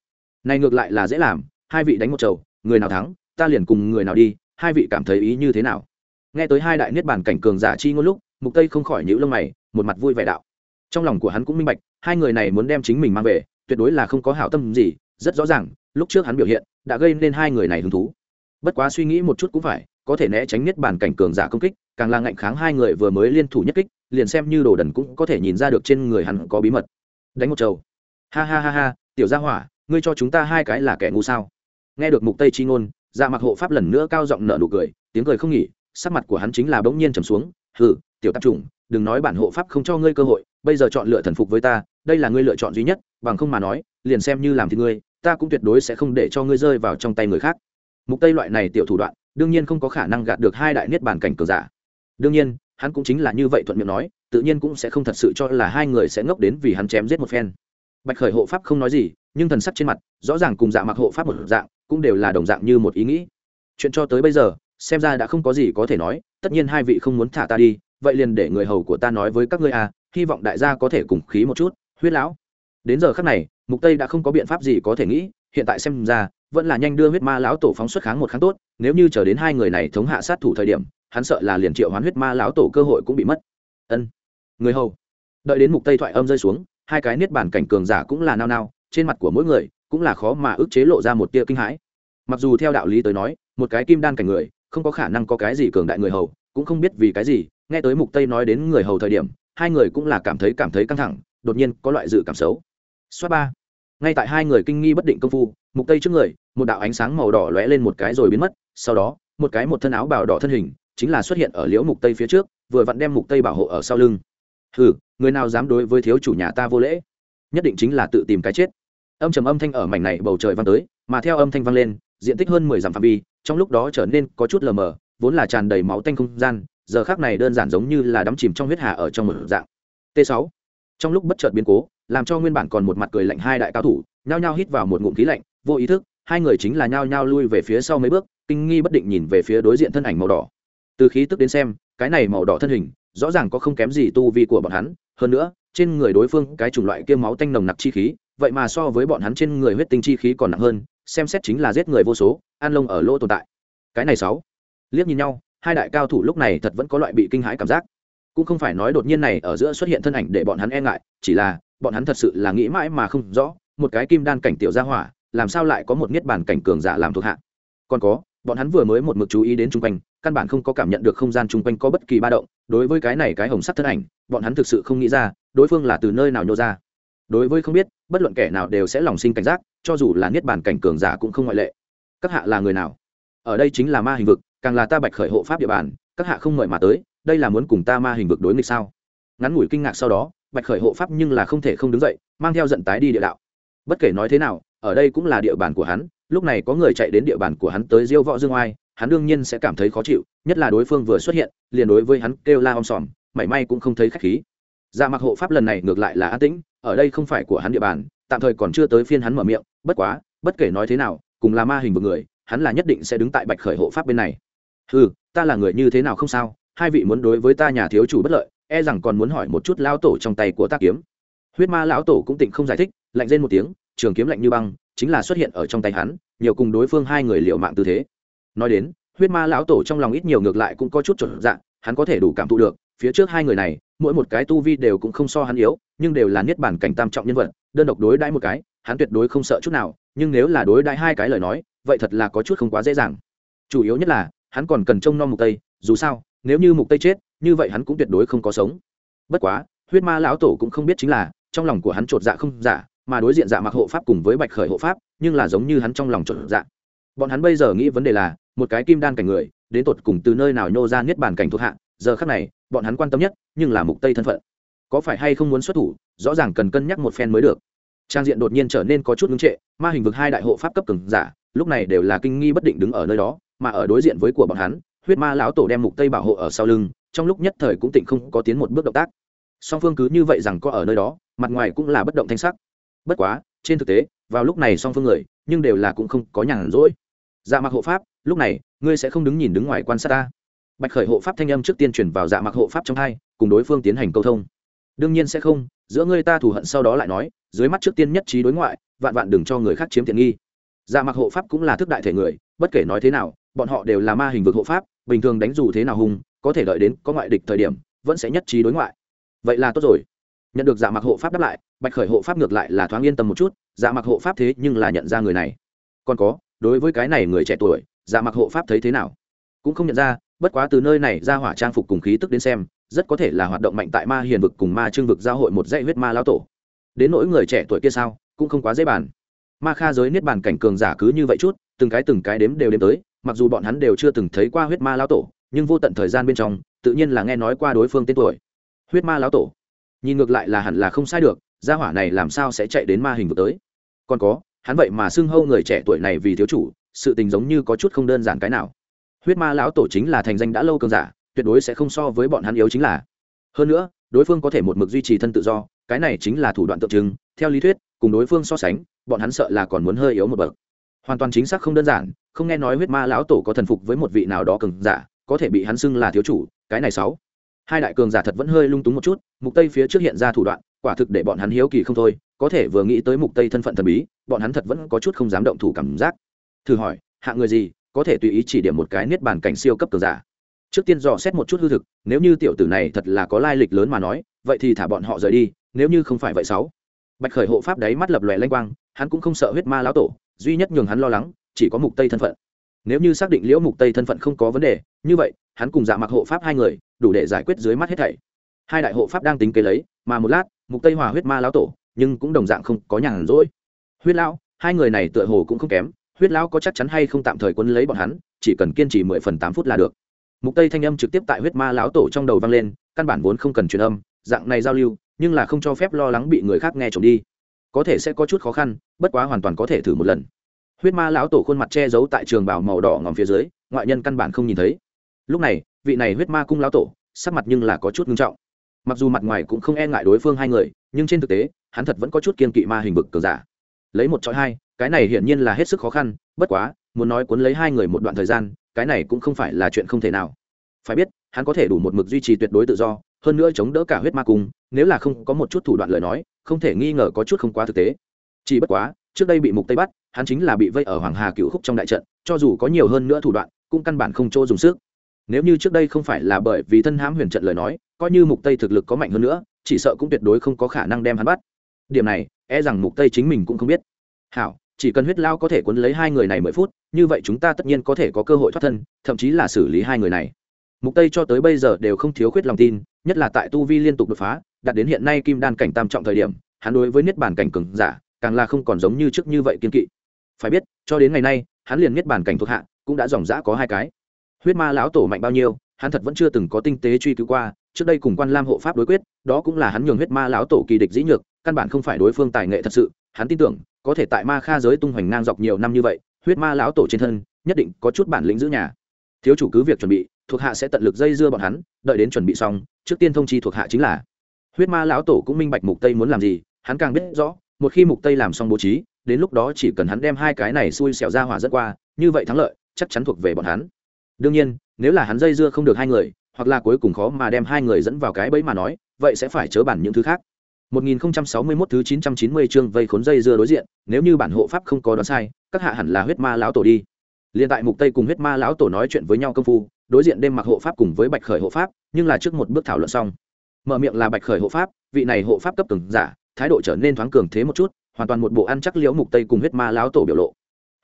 Này ngược lại là dễ làm, hai vị đánh một chầu, người nào thắng, ta liền cùng người nào đi, hai vị cảm thấy ý như thế nào? Nghe tới hai đại niết bàn cảnh cường giả chi ngôn lúc, mục tây không khỏi nhíu lông mày, một mặt vui vẻ đạo. Trong lòng của hắn cũng minh bạch, hai người này muốn đem chính mình mang về tuyệt đối là không có hảo tâm gì, rất rõ ràng, lúc trước hắn biểu hiện, đã gây nên hai người này hứng thú. Bất quá suy nghĩ một chút cũng phải, có thể né tránh nhất bản cảnh cường giả công kích, càng là ngạnh kháng hai người vừa mới liên thủ nhất kích, liền xem như đồ đần cũng có thể nhìn ra được trên người hắn có bí mật. Đánh một trầu. Ha ha ha ha, tiểu gia hỏa, ngươi cho chúng ta hai cái là kẻ ngu sao? Nghe được mục tây chi ngôn dạ mặc hộ pháp lần nữa cao giọng nở nụ cười, tiếng cười không nghỉ, sắc mặt của hắn chính là bỗng nhiên trầm xuống. Hừ, tiểu tạp chủng, đừng nói bản hộ pháp không cho ngươi cơ hội, bây giờ chọn lựa thần phục với ta đây là ngươi lựa chọn duy nhất, bằng không mà nói, liền xem như làm thì ngươi, ta cũng tuyệt đối sẽ không để cho ngươi rơi vào trong tay người khác. Mục tây loại này tiểu thủ đoạn, đương nhiên không có khả năng gạt được hai đại niết bàn cảnh cường giả. Đương nhiên, hắn cũng chính là như vậy thuận miệng nói, tự nhiên cũng sẽ không thật sự cho là hai người sẽ ngốc đến vì hắn chém giết một phen. Bạch khởi hộ pháp không nói gì, nhưng thần sắc trên mặt, rõ ràng cùng dạ mặc hộ pháp một dạng, cũng đều là đồng dạng như một ý nghĩ. Chuyện cho tới bây giờ, xem ra đã không có gì có thể nói, tất nhiên hai vị không muốn thả ta đi, vậy liền để người hầu của ta nói với các ngươi à hy vọng đại gia có thể cùng khí một chút huyết lão, đến giờ khắc này, mục tây đã không có biện pháp gì có thể nghĩ, hiện tại xem ra, vẫn là nhanh đưa huyết ma lão tổ phóng xuất kháng một kháng tốt, nếu như chờ đến hai người này thống hạ sát thủ thời điểm, hắn sợ là liền triệu hoán huyết ma lão tổ cơ hội cũng bị mất. Ân, người hầu. Đợi đến mục tây thoại âm rơi xuống, hai cái niết bản cảnh cường giả cũng là nao nao, trên mặt của mỗi người cũng là khó mà ức chế lộ ra một tia kinh hãi. Mặc dù theo đạo lý tới nói, một cái kim đan cảnh người, không có khả năng có cái gì cường đại người hầu, cũng không biết vì cái gì, nghe tới mục tây nói đến người hầu thời điểm, hai người cũng là cảm thấy cảm thấy căng thẳng đột nhiên có loại dự cảm xấu. Xoát ba. Ngay tại hai người kinh nghi bất định công phu, mục tây trước người, một đạo ánh sáng màu đỏ lóe lên một cái rồi biến mất, sau đó, một cái một thân áo bào đỏ thân hình, chính là xuất hiện ở liễu mục tây phía trước, vừa vặn đem mục tây bảo hộ ở sau lưng. Hừ, người nào dám đối với thiếu chủ nhà ta vô lễ? Nhất định chính là tự tìm cái chết. Âm trầm âm thanh ở mảnh này bầu trời vang tới, mà theo âm thanh vang lên, diện tích hơn mười dặm phạm vi, trong lúc đó trở nên có chút lờ mờ, vốn là tràn đầy máu tanh không gian, giờ khác này đơn giản giống như là đắm chìm trong huyết hà ở trong một dạng. T 6 trong lúc bất chợt biến cố, làm cho nguyên bản còn một mặt cười lạnh hai đại cao thủ, nhao nhao hít vào một ngụm khí lạnh, vô ý thức, hai người chính là nhao nhao lui về phía sau mấy bước, kinh nghi bất định nhìn về phía đối diện thân ảnh màu đỏ. Từ khí tức đến xem, cái này màu đỏ thân hình, rõ ràng có không kém gì tu vi của bọn hắn, hơn nữa, trên người đối phương cái chủng loại kia máu tanh nồng nặc chi khí, vậy mà so với bọn hắn trên người huyết tinh chi khí còn nặng hơn, xem xét chính là giết người vô số, an lông ở lỗ tồn tại. Cái này sáu, liếc nhìn nhau, hai đại cao thủ lúc này thật vẫn có loại bị kinh hãi cảm giác cũng không phải nói đột nhiên này ở giữa xuất hiện thân ảnh để bọn hắn e ngại, chỉ là, bọn hắn thật sự là nghĩ mãi mà không rõ, một cái kim đan cảnh tiểu gia hỏa, làm sao lại có một niết bàn cảnh cường giả làm thuộc hạ. Còn có, bọn hắn vừa mới một mực chú ý đến chung quanh, căn bản không có cảm nhận được không gian chung quanh có bất kỳ ba động, đối với cái này cái hồng sắc thân ảnh, bọn hắn thực sự không nghĩ ra, đối phương là từ nơi nào nhô ra. Đối với không biết, bất luận kẻ nào đều sẽ lòng sinh cảnh giác, cho dù là niết bàn cảnh cường giả cũng không ngoại lệ. Các hạ là người nào? Ở đây chính là ma hình vực, càng là ta bạch khởi hộ pháp địa bàn, các hạ không mời mà tới đây là muốn cùng ta ma hình vực đối nghịch sao? Ngắn ngủi kinh ngạc sau đó, bạch khởi hộ pháp nhưng là không thể không đứng dậy, mang theo giận tái đi địa đạo. Bất kể nói thế nào, ở đây cũng là địa bàn của hắn, lúc này có người chạy đến địa bàn của hắn tới diêu võ dương oai, hắn đương nhiên sẽ cảm thấy khó chịu, nhất là đối phương vừa xuất hiện, liền đối với hắn kêu la om sòm, mảy may cũng không thấy khách khí. Dạ mặc hộ pháp lần này ngược lại là an tĩnh, ở đây không phải của hắn địa bàn, tạm thời còn chưa tới phiên hắn mở miệng, bất quá, bất kể nói thế nào, cùng là ma hình vực người, hắn là nhất định sẽ đứng tại bạch khởi hộ pháp bên này. Ừ ta là người như thế nào không sao? Hai vị muốn đối với ta nhà thiếu chủ bất lợi e rằng còn muốn hỏi một chút lão tổ trong tay của ta kiếm. Huyết ma lão tổ cũng tịnh không giải thích, lạnh lên một tiếng, trường kiếm lạnh như băng, chính là xuất hiện ở trong tay hắn, nhiều cùng đối phương hai người liệu mạng tư thế. Nói đến, huyết ma lão tổ trong lòng ít nhiều ngược lại cũng có chút chuẩn dạng, hắn có thể đủ cảm thụ được, phía trước hai người này, mỗi một cái tu vi đều cũng không so hắn yếu, nhưng đều là niết bản cảnh tam trọng nhân vật, đơn độc đối đãi một cái, hắn tuyệt đối không sợ chút nào, nhưng nếu là đối đãi hai cái lời nói, vậy thật là có chút không quá dễ dàng. Chủ yếu nhất là, hắn còn cần trông nom mục tây, dù sao nếu như mục tây chết, như vậy hắn cũng tuyệt đối không có sống. Bất quá, huyết ma lão tổ cũng không biết chính là, trong lòng của hắn trột dạ không giả, mà đối diện dạ mặc hộ pháp cùng với bạch khởi hộ pháp, nhưng là giống như hắn trong lòng trột dạ. Bọn hắn bây giờ nghĩ vấn đề là, một cái kim đan cảnh người, đến tột cùng từ nơi nào nhô ra niết bàn cảnh thuộc hạ, giờ khắc này, bọn hắn quan tâm nhất, nhưng là mục tây thân phận. Có phải hay không muốn xuất thủ, rõ ràng cần cân nhắc một phen mới được. Trang diện đột nhiên trở nên có chút ngưng trệ, ma hình vực hai đại hộ pháp cấp cường giả, lúc này đều là kinh nghi bất định đứng ở nơi đó, mà ở đối diện với của bọn hắn huyết ma lão tổ đem mục tây bảo hộ ở sau lưng, trong lúc nhất thời cũng tịnh không có tiến một bước động tác. Song phương cứ như vậy rằng có ở nơi đó, mặt ngoài cũng là bất động thanh sắc. Bất quá, trên thực tế, vào lúc này song phương người, nhưng đều là cũng không có nhàn rỗi. Dạ mặc hộ pháp, lúc này, ngươi sẽ không đứng nhìn đứng ngoài quan sát ta. Bạch khởi hộ pháp thanh âm trước tiên chuyển vào dạ mặc hộ pháp trong hai, cùng đối phương tiến hành câu thông. Đương nhiên sẽ không, giữa ngươi ta thù hận sau đó lại nói, dưới mắt trước tiên nhất trí đối ngoại, vạn vạn đừng cho người khác chiếm tiện nghi. Dạ mặc hộ pháp cũng là thức đại thể người, bất kể nói thế nào, bọn họ đều là ma hình vực hộ pháp bình thường đánh dù thế nào hùng, có thể đợi đến có ngoại địch thời điểm, vẫn sẽ nhất trí đối ngoại. Vậy là tốt rồi. Nhận được dạ mặc hộ pháp đáp lại, bạch khởi hộ pháp ngược lại là thoáng yên tâm một chút dạ mặc hộ pháp thế nhưng là nhận ra người này. Còn có, đối với cái này người trẻ tuổi dạ mặc hộ pháp thấy thế nào? Cũng không nhận ra, bất quá từ nơi này ra hỏa trang phục cùng khí tức đến xem, rất có thể là hoạt động mạnh tại ma hiền vực cùng ma trương vực giao hội một dãy huyết ma lão tổ. Đến nỗi người trẻ tuổi kia sao, cũng không quá dễ bàn. Ma kha giới niết bàn cảnh cường giả cứ như vậy chút, từng cái từng cái đếm đều đếm tới mặc dù bọn hắn đều chưa từng thấy qua huyết ma lão tổ, nhưng vô tận thời gian bên trong, tự nhiên là nghe nói qua đối phương tên tuổi. Huyết ma lão tổ. Nhìn ngược lại là hẳn là không sai được, gia hỏa này làm sao sẽ chạy đến ma hình vực tới? Còn có, hắn vậy mà xưng hâu người trẻ tuổi này vì thiếu chủ, sự tình giống như có chút không đơn giản cái nào. Huyết ma lão tổ chính là thành danh đã lâu cường giả, tuyệt đối sẽ không so với bọn hắn yếu chính là. Hơn nữa, đối phương có thể một mực duy trì thân tự do, cái này chính là thủ đoạn tượng trưng, theo lý thuyết, cùng đối phương so sánh, bọn hắn sợ là còn muốn hơi yếu một bậc hoàn toàn chính xác không đơn giản, không nghe nói huyết ma lão tổ có thần phục với một vị nào đó cường giả, có thể bị hắn xưng là thiếu chủ, cái này sáu. Hai đại cường giả thật vẫn hơi lung túng một chút, mục tây phía trước hiện ra thủ đoạn, quả thực để bọn hắn hiếu kỳ không thôi, có thể vừa nghĩ tới mục tây thân phận thần bí, bọn hắn thật vẫn có chút không dám động thủ cảm giác. Thử hỏi hạng người gì, có thể tùy ý chỉ điểm một cái niết bàn cảnh siêu cấp cường giả? Trước tiên dò xét một chút hư thực, nếu như tiểu tử này thật là có lai lịch lớn mà nói, vậy thì thả bọn họ rời đi, nếu như không phải vậy sáu. Bạch khởi hộ pháp đấy mắt lập lòe lanh quang, hắn cũng không sợ huyết ma lão tổ duy nhất nhường hắn lo lắng, chỉ có mục tây thân phận. Nếu như xác định liễu mục tây thân phận không có vấn đề, như vậy, hắn cùng dạ mặc hộ pháp hai người, đủ để giải quyết dưới mắt hết thảy. Hai đại hộ pháp đang tính kế lấy, mà một lát, mục tây hòa huyết ma lão tổ, nhưng cũng đồng dạng không có nhàn rỗi. Huyết lão, hai người này tựa hồ cũng không kém, huyết lão có chắc chắn hay không tạm thời quân lấy bọn hắn, chỉ cần kiên trì mười phần tám phút là được. Mục tây thanh âm trực tiếp tại huyết ma lão tổ trong đầu vang lên, căn bản vốn không cần truyền âm, dạng này giao lưu, nhưng là không cho phép lo lắng bị người khác nghe trộm đi có thể sẽ có chút khó khăn, bất quá hoàn toàn có thể thử một lần. Huyết ma lão tổ khuôn mặt che giấu tại trường bảo màu đỏ ngòm phía dưới, ngoại nhân căn bản không nhìn thấy. Lúc này, vị này huyết ma cung lão tổ, sắc mặt nhưng là có chút nghiêm trọng. Mặc dù mặt ngoài cũng không e ngại đối phương hai người, nhưng trên thực tế, hắn thật vẫn có chút kiên kỵ ma hình vực cường giả. Lấy một chọi hai, cái này hiển nhiên là hết sức khó khăn, bất quá, muốn nói cuốn lấy hai người một đoạn thời gian, cái này cũng không phải là chuyện không thể nào. Phải biết, hắn có thể đủ một mực duy trì tuyệt đối tự do hơn nữa chống đỡ cả huyết ma cung, nếu là không có một chút thủ đoạn lời nói, không thể nghi ngờ có chút không quá thực tế. Chỉ bất quá, trước đây bị mục tây bắt, hắn chính là bị vây ở hoàng hà cựu khúc trong đại trận, cho dù có nhiều hơn nữa thủ đoạn, cũng căn bản không chỗ dùng sức. Nếu như trước đây không phải là bởi vì thân hãm huyền trận lời nói, coi như mục tây thực lực có mạnh hơn nữa, chỉ sợ cũng tuyệt đối không có khả năng đem hắn bắt. Điểm này e rằng mục tây chính mình cũng không biết. Hảo, chỉ cần huyết lao có thể cuốn lấy hai người này mười phút, như vậy chúng ta tất nhiên có thể có cơ hội thoát thân, thậm chí là xử lý hai người này mục tây cho tới bây giờ đều không thiếu khuyết lòng tin, nhất là tại tu vi liên tục đột phá, đạt đến hiện nay kim đan cảnh tam trọng thời điểm, hắn đối với niết bàn cảnh cường giả, càng là không còn giống như trước như vậy kiên kỵ. Phải biết, cho đến ngày nay, hắn liền niết bàn cảnh thuộc hạ, cũng đã dòng dã có hai cái. Huyết ma lão tổ mạnh bao nhiêu, hắn thật vẫn chưa từng có tinh tế truy cứu qua, trước đây cùng quan lam hộ pháp đối quyết, đó cũng là hắn nhường huyết ma lão tổ kỳ địch dĩ nhược, căn bản không phải đối phương tài nghệ thật sự, hắn tin tưởng, có thể tại ma kha giới tung hoành ngang dọc nhiều năm như vậy, huyết ma lão tổ trên thân, nhất định có chút bản lĩnh giữ nhà thiếu chủ cứ việc chuẩn bị thuộc hạ sẽ tận lực dây dưa bọn hắn đợi đến chuẩn bị xong trước tiên thông chi thuộc hạ chính là. Huyết ma lão tổ cũng minh bạch mục tây muốn làm gì hắn càng biết rõ một khi mục tây làm xong bố trí đến lúc đó chỉ cần hắn đem hai cái này xui xẻo ra hỏa dẫn qua như vậy thắng lợi chắc chắn thuộc về bọn hắn. Đương nhiên nếu là hắn dây dưa không được hai người hoặc là cuối cùng khó mà đem hai người dẫn vào cái bẫy mà nói vậy sẽ phải chớ bản những thứ khác. 1061 thứ 990 chương vây khốn dây dưa đối diện, nếu như bản hộ pháp không có đoán sai, các hạ hẳn là huyết ma lão tổ đi liền tại mục tây cùng huyết ma lão tổ nói chuyện với nhau công phu, đối diện đêm mặc hộ pháp cùng với bạch khởi hộ pháp, nhưng là trước một bước thảo luận xong. Mở miệng là bạch khởi hộ pháp, vị này hộ pháp cấp cường giả, thái độ trở nên thoáng cường thế một chút, hoàn toàn một bộ ăn chắc liễu mục tây cùng huyết ma lão tổ biểu lộ.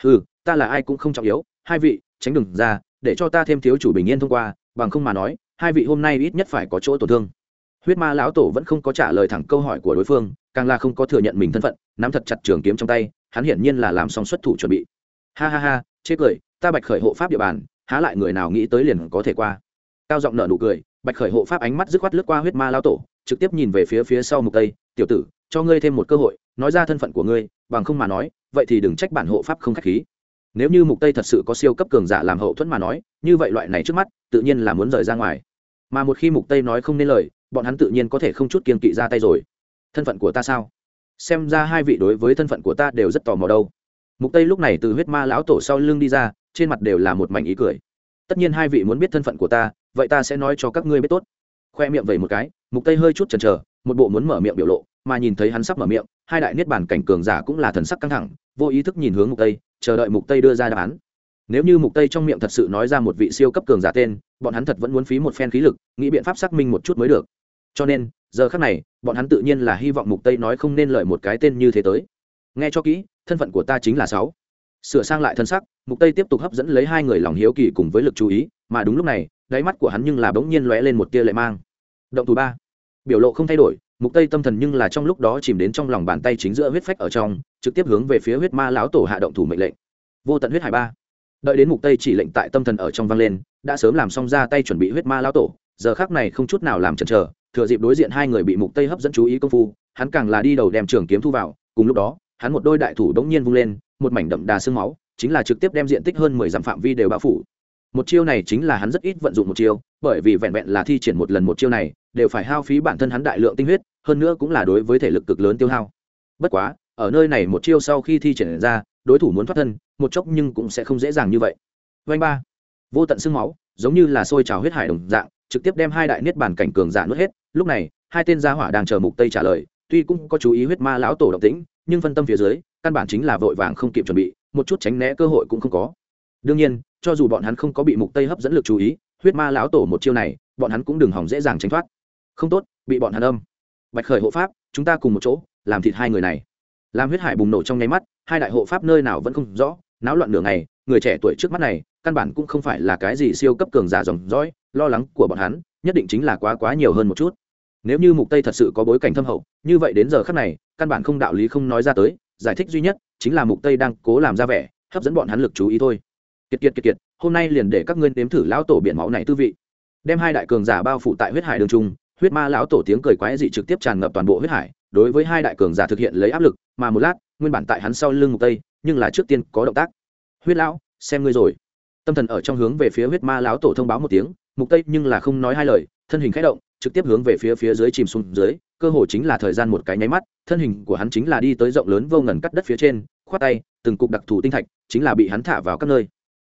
Hừ, ta là ai cũng không trọng yếu, hai vị, tránh đừng ra, để cho ta thêm thiếu chủ bình yên thông qua, bằng không mà nói, hai vị hôm nay ít nhất phải có chỗ tổn thương huyết ma lão tổ vẫn không có trả lời thẳng câu hỏi của đối phương càng là không có thừa nhận mình thân phận nắm thật chặt trường kiếm trong tay hắn hiển nhiên là làm xong xuất thủ chuẩn bị ha ha ha, chê cười, ta bạch khởi hộ pháp địa bàn, há lại người nào nghĩ tới liền có thể qua. Cao giọng nở nụ cười, bạch khởi hộ pháp ánh mắt dứt khoát lướt qua huyết ma lao tổ, trực tiếp nhìn về phía phía sau mục tây, tiểu tử, cho ngươi thêm một cơ hội, nói ra thân phận của ngươi, bằng không mà nói, vậy thì đừng trách bản hộ pháp không khách khí. Nếu như mục tây thật sự có siêu cấp cường giả làm hậu thuẫn mà nói, như vậy loại này trước mắt, tự nhiên là muốn rời ra ngoài. Mà một khi mục tây nói không nên lời, bọn hắn tự nhiên có thể không chút kiên kỵ ra tay rồi. Thân phận của ta sao? Xem ra hai vị đối với thân phận của ta đều rất tò mò đâu mục tây lúc này từ huyết ma lão tổ sau lưng đi ra, trên mặt đều là một mảnh ý cười. Tất nhiên hai vị muốn biết thân phận của ta, vậy ta sẽ nói cho các ngươi biết tốt. Khoe miệng vẩy một cái, mục tây hơi chút chần chờ, một bộ muốn mở miệng biểu lộ, mà nhìn thấy hắn sắp mở miệng, hai đại niết bàn cảnh cường giả cũng là thần sắc căng thẳng, vô ý thức nhìn hướng mục tây, chờ đợi mục tây đưa ra đáp án. Nếu như mục tây trong miệng thật sự nói ra một vị siêu cấp cường giả tên, bọn hắn thật vẫn muốn phí một phen khí lực, nghĩ biện pháp xác minh một chút mới được. Cho nên, giờ khác này, bọn hắn tự nhiên là hy vọng mục tây nói không nên lợi một cái tên như thế tới nghe cho kỹ, thân phận của ta chính là sáu. Sửa sang lại thân sắc, mục tây tiếp tục hấp dẫn lấy hai người lòng hiếu kỳ cùng với lực chú ý, mà đúng lúc này, đáy mắt của hắn nhưng là bỗng nhiên lóe lên một tia lệ mang. Động thủ ba. Biểu lộ không thay đổi, mục tây tâm thần nhưng là trong lúc đó chìm đến trong lòng bàn tay chính giữa huyết phách ở trong, trực tiếp hướng về phía huyết ma lão tổ hạ động thủ mệnh lệnh. Vô tận huyết hải ba. Đợi đến mục tây chỉ lệnh tại tâm thần ở trong vang lên, đã sớm làm xong ra tay chuẩn bị huyết ma lão tổ, giờ khắc này không chút nào làm chần chờ, thừa dịp đối diện hai người bị mục tây hấp dẫn chú ý công phu, hắn càng là đi đầu đem trường kiếm thu vào, cùng lúc đó hắn một đôi đại thủ bỗng nhiên vung lên, một mảnh đậm đà xương máu, chính là trực tiếp đem diện tích hơn 10 dặm phạm vi đều bao phủ. Một chiêu này chính là hắn rất ít vận dụng một chiêu, bởi vì vẹn vẹn là thi triển một lần một chiêu này, đều phải hao phí bản thân hắn đại lượng tinh huyết, hơn nữa cũng là đối với thể lực cực lớn tiêu hao. Bất quá, ở nơi này một chiêu sau khi thi triển ra, đối thủ muốn thoát thân, một chốc nhưng cũng sẽ không dễ dàng như vậy. Vanh ba. Vô tận xương máu, giống như là sôi trào huyết hải đồng dạng, trực tiếp đem hai đại niết bàn cảnh cường giả nuốt hết. Lúc này, hai tên gia hỏa đang chờ mục tây trả lời, tuy cũng có chú ý huyết ma lão tổ động tĩnh nhưng phân tâm phía dưới, căn bản chính là vội vàng không kịp chuẩn bị, một chút tránh né cơ hội cũng không có. Đương nhiên, cho dù bọn hắn không có bị mục tây hấp dẫn lực chú ý, huyết ma lão tổ một chiêu này, bọn hắn cũng đừng hỏng dễ dàng tránh thoát. Không tốt, bị bọn hắn âm. Bạch khởi hộ pháp, chúng ta cùng một chỗ, làm thịt hai người này. Làm huyết hải bùng nổ trong nháy mắt, hai đại hộ pháp nơi nào vẫn không rõ, náo loạn nửa ngày, người trẻ tuổi trước mắt này, căn bản cũng không phải là cái gì siêu cấp cường giả dòng dõi, lo lắng của bọn hắn, nhất định chính là quá quá nhiều hơn một chút nếu như mục tây thật sự có bối cảnh thâm hậu, như vậy đến giờ khắc này, căn bản không đạo lý không nói ra tới, giải thích duy nhất chính là mục tây đang cố làm ra vẻ, hấp dẫn bọn hắn lực chú ý thôi. Kiệt kiệt kiệt kiệt, hôm nay liền để các ngươi nếm thử lão tổ biển máu này tư vị. Đem hai đại cường giả bao phủ tại huyết hải đường trung, huyết ma lão tổ tiếng cười quái dị trực tiếp tràn ngập toàn bộ huyết hải, đối với hai đại cường giả thực hiện lấy áp lực, mà một lát, nguyên bản tại hắn sau lưng mục tây, nhưng là trước tiên có động tác. Huyết lão, xem ngươi rồi. Tâm thần ở trong hướng về phía huyết ma lão tổ thông báo một tiếng, mục tây nhưng là không nói hai lời, thân hình khẽ động trực tiếp hướng về phía phía dưới chìm xuống dưới, cơ hồ chính là thời gian một cái nháy mắt, thân hình của hắn chính là đi tới rộng lớn vô ngần cắt đất phía trên, khoát tay, từng cục đặc thù tinh thạch chính là bị hắn thả vào các nơi.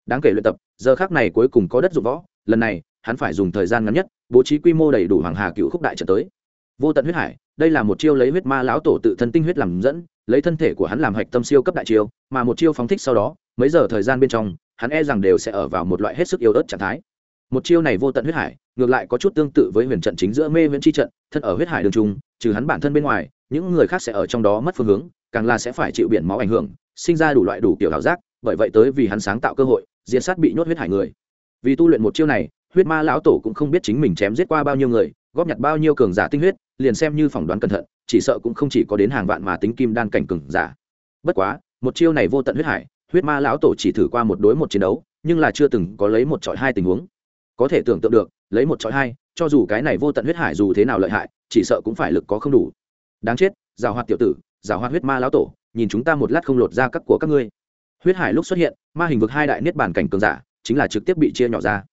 Đáng kể luyện tập, giờ khác này cuối cùng có đất dụng võ, lần này, hắn phải dùng thời gian ngắn nhất, bố trí quy mô đầy đủ hoàng hà cựu khúc đại trận tới. Vô tận huyết hải, đây là một chiêu lấy huyết ma lão tổ tự thân tinh huyết làm dẫn, lấy thân thể của hắn làm hạch tâm siêu cấp đại chiêu, mà một chiêu phóng thích sau đó, mấy giờ thời gian bên trong, hắn e rằng đều sẽ ở vào một loại hết sức yếu ớt trạng thái. Một chiêu này vô tận huyết hải ngược lại có chút tương tự với huyền trận chính giữa mê viễn chi trận, thân ở huyết hải đường trung, trừ hắn bản thân bên ngoài, những người khác sẽ ở trong đó mất phương hướng, càng là sẽ phải chịu biển máu ảnh hưởng, sinh ra đủ loại đủ kiểu ảo giác, bởi vậy tới vì hắn sáng tạo cơ hội, diệt sát bị nhốt huyết hải người. Vì tu luyện một chiêu này, huyết ma lão tổ cũng không biết chính mình chém giết qua bao nhiêu người, góp nhặt bao nhiêu cường giả tinh huyết, liền xem như phỏng đoán cẩn thận, chỉ sợ cũng không chỉ có đến hàng vạn mà tính kim đan cảnh cường giả. Bất quá, một chiêu này vô tận huyết hải, huyết ma lão tổ chỉ thử qua một đối một chiến đấu, nhưng là chưa từng có lấy một trọi hai tình huống. Có thể tưởng tượng được lấy một trọi hai cho dù cái này vô tận huyết hải dù thế nào lợi hại chỉ sợ cũng phải lực có không đủ. Đáng chết rào hoạt tiểu tử rào hoạt huyết ma lão tổ nhìn chúng ta một lát không lột ra các của các ngươi. Huyết hải lúc xuất hiện ma hình vực hai đại niết bản cảnh cường giả chính là trực tiếp bị chia nhỏ ra.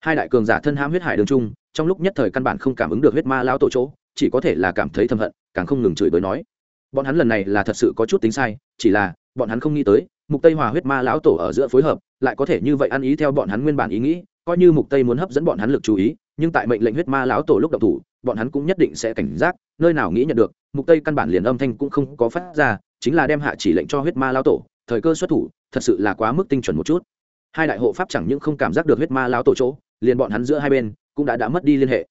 Hai đại cường giả thân hãm huyết hải đường trung, trong lúc nhất thời căn bản không cảm ứng được huyết ma lão tổ chỗ chỉ có thể là cảm thấy thầm hận càng không ngừng chửi bới nói. Bọn hắn lần này là thật sự có chút tính sai chỉ là bọn hắn không nghĩ tới mục tây hòa huyết ma lão tổ ở giữa phối hợp lại có thể như vậy ăn ý theo bọn hắn nguyên bản ý nghĩ coi như mục tây muốn hấp dẫn bọn hắn lực chú ý, nhưng tại mệnh lệnh huyết ma lão tổ lúc động thủ, bọn hắn cũng nhất định sẽ cảnh giác, nơi nào nghĩ nhận được, mục tây căn bản liền âm thanh cũng không có phát ra, chính là đem hạ chỉ lệnh cho huyết ma lão tổ, thời cơ xuất thủ, thật sự là quá mức tinh chuẩn một chút. Hai đại hộ pháp chẳng những không cảm giác được huyết ma lão tổ chỗ, liền bọn hắn giữa hai bên cũng đã đã mất đi liên hệ.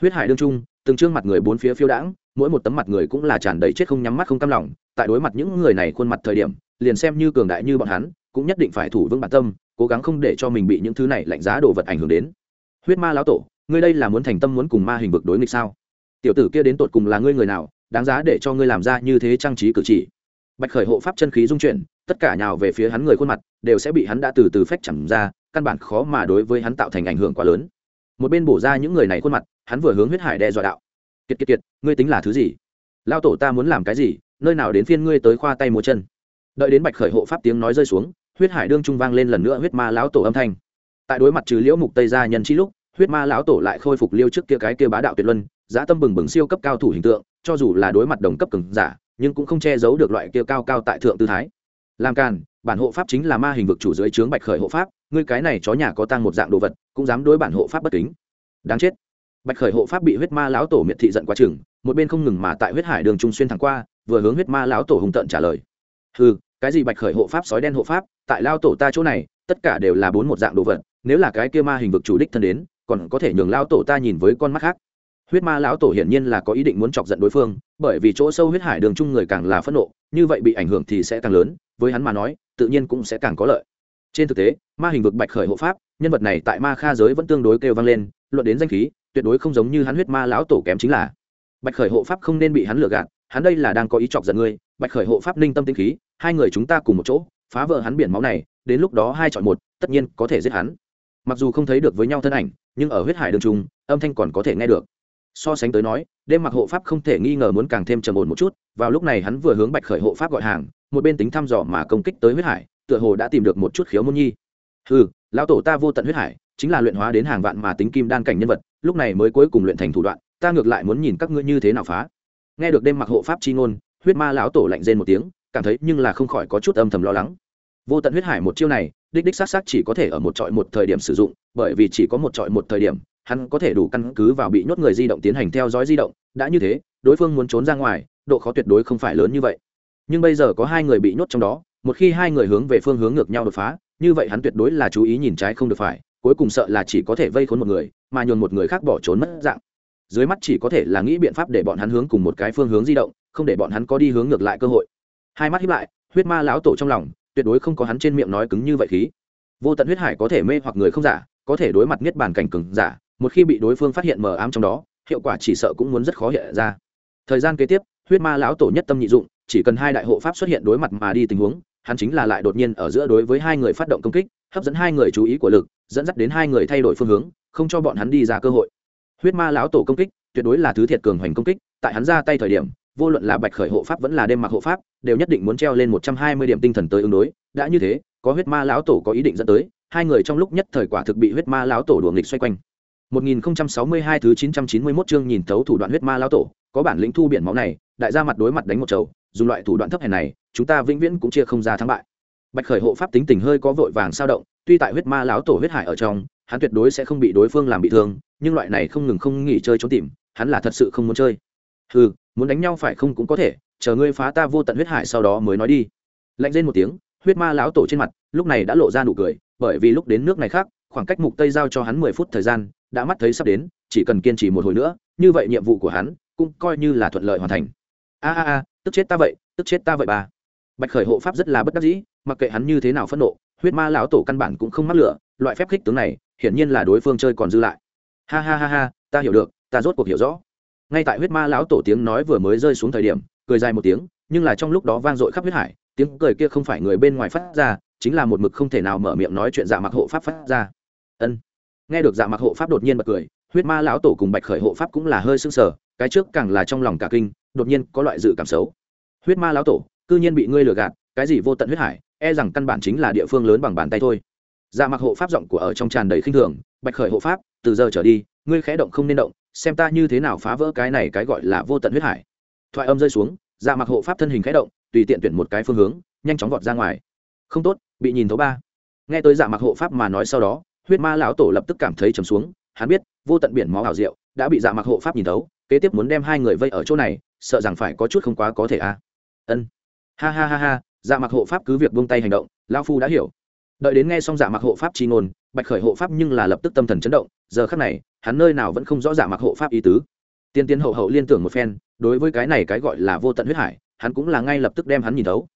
Huyết hải đương trung, từng trương mặt người bốn phía phiêu đãng, mỗi một tấm mặt người cũng là tràn đầy chết không nhắm mắt không cam lòng, tại đối mặt những người này khuôn mặt thời điểm, liền xem như cường đại như bọn hắn, cũng nhất định phải thủ vững bản tâm cố gắng không để cho mình bị những thứ này lạnh giá đồ vật ảnh hưởng đến. Huyết ma lão tổ, ngươi đây là muốn thành tâm muốn cùng ma hình vực đối nghịch sao? Tiểu tử kia đến tột cùng là ngươi người nào, đáng giá để cho ngươi làm ra như thế trang trí cử chỉ? Bạch khởi hộ pháp chân khí dung chuyển, tất cả nhào về phía hắn người khuôn mặt, đều sẽ bị hắn đã từ từ phách chẳng ra, căn bản khó mà đối với hắn tạo thành ảnh hưởng quá lớn. Một bên bổ ra những người này khuôn mặt, hắn vừa hướng huyết hải đe dọa đạo. Kiệt kiệt kiệt, ngươi tính là thứ gì? Lao tổ ta muốn làm cái gì? Nơi nào đến phiên ngươi tới khoa tay múa chân? Đợi đến bạch khởi hộ pháp tiếng nói rơi xuống huyết hải đương trung vang lên lần nữa huyết ma lão tổ âm thanh. Tại đối mặt trừ liễu mục tây gia nhân chi lúc, huyết ma lão tổ lại khôi phục liêu trước kia cái kia bá đạo tuyệt luân, giá tâm bừng bừng siêu cấp cao thủ hình tượng, cho dù là đối mặt đồng cấp cường giả, nhưng cũng không che giấu được loại kia cao cao tại thượng tư thái. Làm càn, bản hộ pháp chính là ma hình vực chủ dưới trướng bạch khởi hộ pháp, ngươi cái này chó nhà có tăng một dạng đồ vật, cũng dám đối bản hộ pháp bất kính. Đáng chết. Bạch khởi hộ pháp bị huyết ma lão tổ miệt thị giận quá chừng, một bên không ngừng mà tại huyết hải đường trung xuyên thẳng qua, vừa hướng huyết ma lão tổ hùng tận trả lời. Hừ cái gì bạch khởi hộ pháp, sói đen hộ pháp, tại lao tổ ta chỗ này, tất cả đều là bốn một dạng đồ vật, nếu là cái kia ma hình vực chủ đích thân đến, còn có thể nhường lao tổ ta nhìn với con mắt khác. Huyết ma lão tổ hiển nhiên là có ý định muốn chọc giận đối phương, bởi vì chỗ sâu huyết hải đường chung người càng là phẫn nộ, như vậy bị ảnh hưởng thì sẽ càng lớn, với hắn mà nói, tự nhiên cũng sẽ càng có lợi. Trên thực tế, ma hình vực bạch khởi hộ pháp, nhân vật này tại ma kha giới vẫn tương đối kêu vang lên, luận đến danh khí, tuyệt đối không giống như hắn huyết ma lão tổ kém chính là. Bạch khởi hộ pháp không nên bị hắn lừa gạt hắn đây là đang có ý chọc giận ngươi, bạch khởi hộ pháp ninh tâm tinh khí, hai người chúng ta cùng một chỗ, phá vỡ hắn biển máu này, đến lúc đó hai chọn một, tất nhiên có thể giết hắn. Mặc dù không thấy được với nhau thân ảnh, nhưng ở huyết hải đường trung, âm thanh còn có thể nghe được. So sánh tới nói, đêm mặc hộ pháp không thể nghi ngờ muốn càng thêm trầm ổn một chút, vào lúc này hắn vừa hướng bạch khởi hộ pháp gọi hàng, một bên tính thăm dò mà công kích tới huyết hải, tựa hồ đã tìm được một chút khiếu môn nhi. Ừ lão tổ ta vô tận huyết hải, chính là luyện hóa đến hàng vạn mà tính kim đan cảnh nhân vật, lúc này mới cuối cùng luyện thành thủ đoạn, ta ngược lại muốn nhìn các ngươi như thế nào phá nghe được đêm mặc hộ pháp chi ngôn, huyết ma lão tổ lạnh rên một tiếng, cảm thấy nhưng là không khỏi có chút âm thầm lo lắng. Vô tận huyết hải một chiêu này, đích đích xác xác chỉ có thể ở một trọi một thời điểm sử dụng, bởi vì chỉ có một trọi một thời điểm, hắn có thể đủ căn cứ vào bị nhốt người di động tiến hành theo dõi di động, đã như thế, đối phương muốn trốn ra ngoài, độ khó tuyệt đối không phải lớn như vậy. Nhưng bây giờ có hai người bị nhốt trong đó, một khi hai người hướng về phương hướng ngược nhau đột phá, như vậy hắn tuyệt đối là chú ý nhìn trái không được phải, cuối cùng sợ là chỉ có thể vây khốn một người, mà nhồn một người khác bỏ trốn mất dạng dưới mắt chỉ có thể là nghĩ biện pháp để bọn hắn hướng cùng một cái phương hướng di động, không để bọn hắn có đi hướng ngược lại cơ hội. Hai mắt hiếp lại, huyết ma lão tổ trong lòng, tuyệt đối không có hắn trên miệng nói cứng như vậy khí. Vô tận huyết hải có thể mê hoặc người không giả, có thể đối mặt niết bàn cảnh cừng giả, một khi bị đối phương phát hiện mờ ám trong đó, hiệu quả chỉ sợ cũng muốn rất khó hiện ra. Thời gian kế tiếp, huyết ma lão tổ nhất tâm nhị dụng, chỉ cần hai đại hộ pháp xuất hiện đối mặt mà đi tình huống, hắn chính là lại đột nhiên ở giữa đối với hai người phát động công kích, hấp dẫn hai người chú ý của lực, dẫn dắt đến hai người thay đổi phương hướng, không cho bọn hắn đi ra cơ hội huyết ma lão tổ công kích tuyệt đối là thứ thiệt cường hoành công kích tại hắn ra tay thời điểm vô luận là bạch khởi hộ pháp vẫn là đêm mặc hộ pháp đều nhất định muốn treo lên một trăm hai mươi điểm tinh thần tới ứng đối đã như thế có huyết ma lão tổ có ý định dẫn tới hai người trong lúc nhất thời quả thực bị huyết ma lão tổ đuồng nghịch xoay quanh 1062 thứ 991 chương nhìn thấu thủ đoạn huyết ma lão tổ, có bản lĩnh thu biển máu này, đại gia mặt đối mặt đánh một chầu, dùng loại thủ đoạn thấp hèn này, chúng ta vĩnh viễn cũng chia không ra thắng bại. Bạch Khởi hộ pháp tính tình hơi có vội vàng sao động, tuy tại huyết ma lão tổ huyết hải ở trong, hắn tuyệt đối sẽ không bị đối phương làm bị thương, nhưng loại này không ngừng không nghỉ chơi trốn tìm, hắn là thật sự không muốn chơi. Hừ, muốn đánh nhau phải không cũng có thể, chờ ngươi phá ta vô tận huyết hải sau đó mới nói đi. Lạnh rên một tiếng, huyết ma lão tổ trên mặt, lúc này đã lộ ra nụ cười, bởi vì lúc đến nước này khác, khoảng cách mục tây giao cho hắn 10 phút thời gian, đã mắt thấy sắp đến chỉ cần kiên trì một hồi nữa như vậy nhiệm vụ của hắn cũng coi như là thuận lợi hoàn thành a a a tức chết ta vậy tức chết ta vậy bà bạch khởi hộ pháp rất là bất đắc dĩ mặc kệ hắn như thế nào phẫn nộ huyết ma lão tổ căn bản cũng không mắc lửa loại phép khích tướng này hiển nhiên là đối phương chơi còn dư lại ha ha ha ha, ta hiểu được, ta rốt cuộc hiểu rõ. Ngay tại huyết ma lão tổ tiếng nói vừa mới rơi xuống thời điểm, cười dài một tiếng, nhưng là trong lúc đó vang dội khắp huyết hải, tiếng cười kia không phải người bên ngoài phát ra, chính là một mực không thể nào mở miệng nói chuyện dạ mặc hộ pháp phát ra. Ân. Nghe được dạ mặc hộ pháp đột nhiên bật cười, huyết ma lão tổ cùng bạch khởi hộ pháp cũng là hơi sưng sờ, cái trước càng là trong lòng cả kinh, đột nhiên có loại dự cảm xấu. Huyết ma lão tổ, cư nhiên bị ngươi lừa gạt, cái gì vô tận huyết hải e rằng căn bản chính là địa phương lớn bằng bàn tay thôi. Dạ mặc hộ pháp giọng của ở trong tràn đầy khinh thường, bạch khởi hộ pháp từ giờ trở đi, ngươi khẽ động không nên động, xem ta như thế nào phá vỡ cái này cái gọi là vô tận huyết hải. Thoại âm rơi xuống dạ mặc hộ pháp thân hình khẽ động, tùy tiện tuyển một cái phương hướng, nhanh chóng vọt ra ngoài. Không tốt, bị nhìn thấu ba. Nghe tới dạ mặc hộ pháp mà nói sau đó, huyết ma lão tổ lập tức cảm thấy trầm xuống, hắn biết, vô tận biển máu ảo diệu, đã bị dạ mặc hộ pháp nhìn thấu, kế tiếp muốn đem hai người vây ở chỗ này, sợ rằng phải có chút không quá có thể a à. ân. Ha ha ha ha dạ mặc hộ pháp cứ việc buông tay hành động lao phu đã hiểu. Đợi đến nghe xong dạ mặc hộ pháp chi ngôn bạch khởi hộ pháp nhưng là lập tức tâm thần chấn động, giờ khắc này, hắn nơi nào vẫn không rõ dạ mặc hộ pháp ý tứ. Tiên tiến hậu hậu liên tưởng một phen, đối với cái này cái gọi là vô tận huyết hải, hắn cũng là ngay lập tức đem hắn nhìn thấu.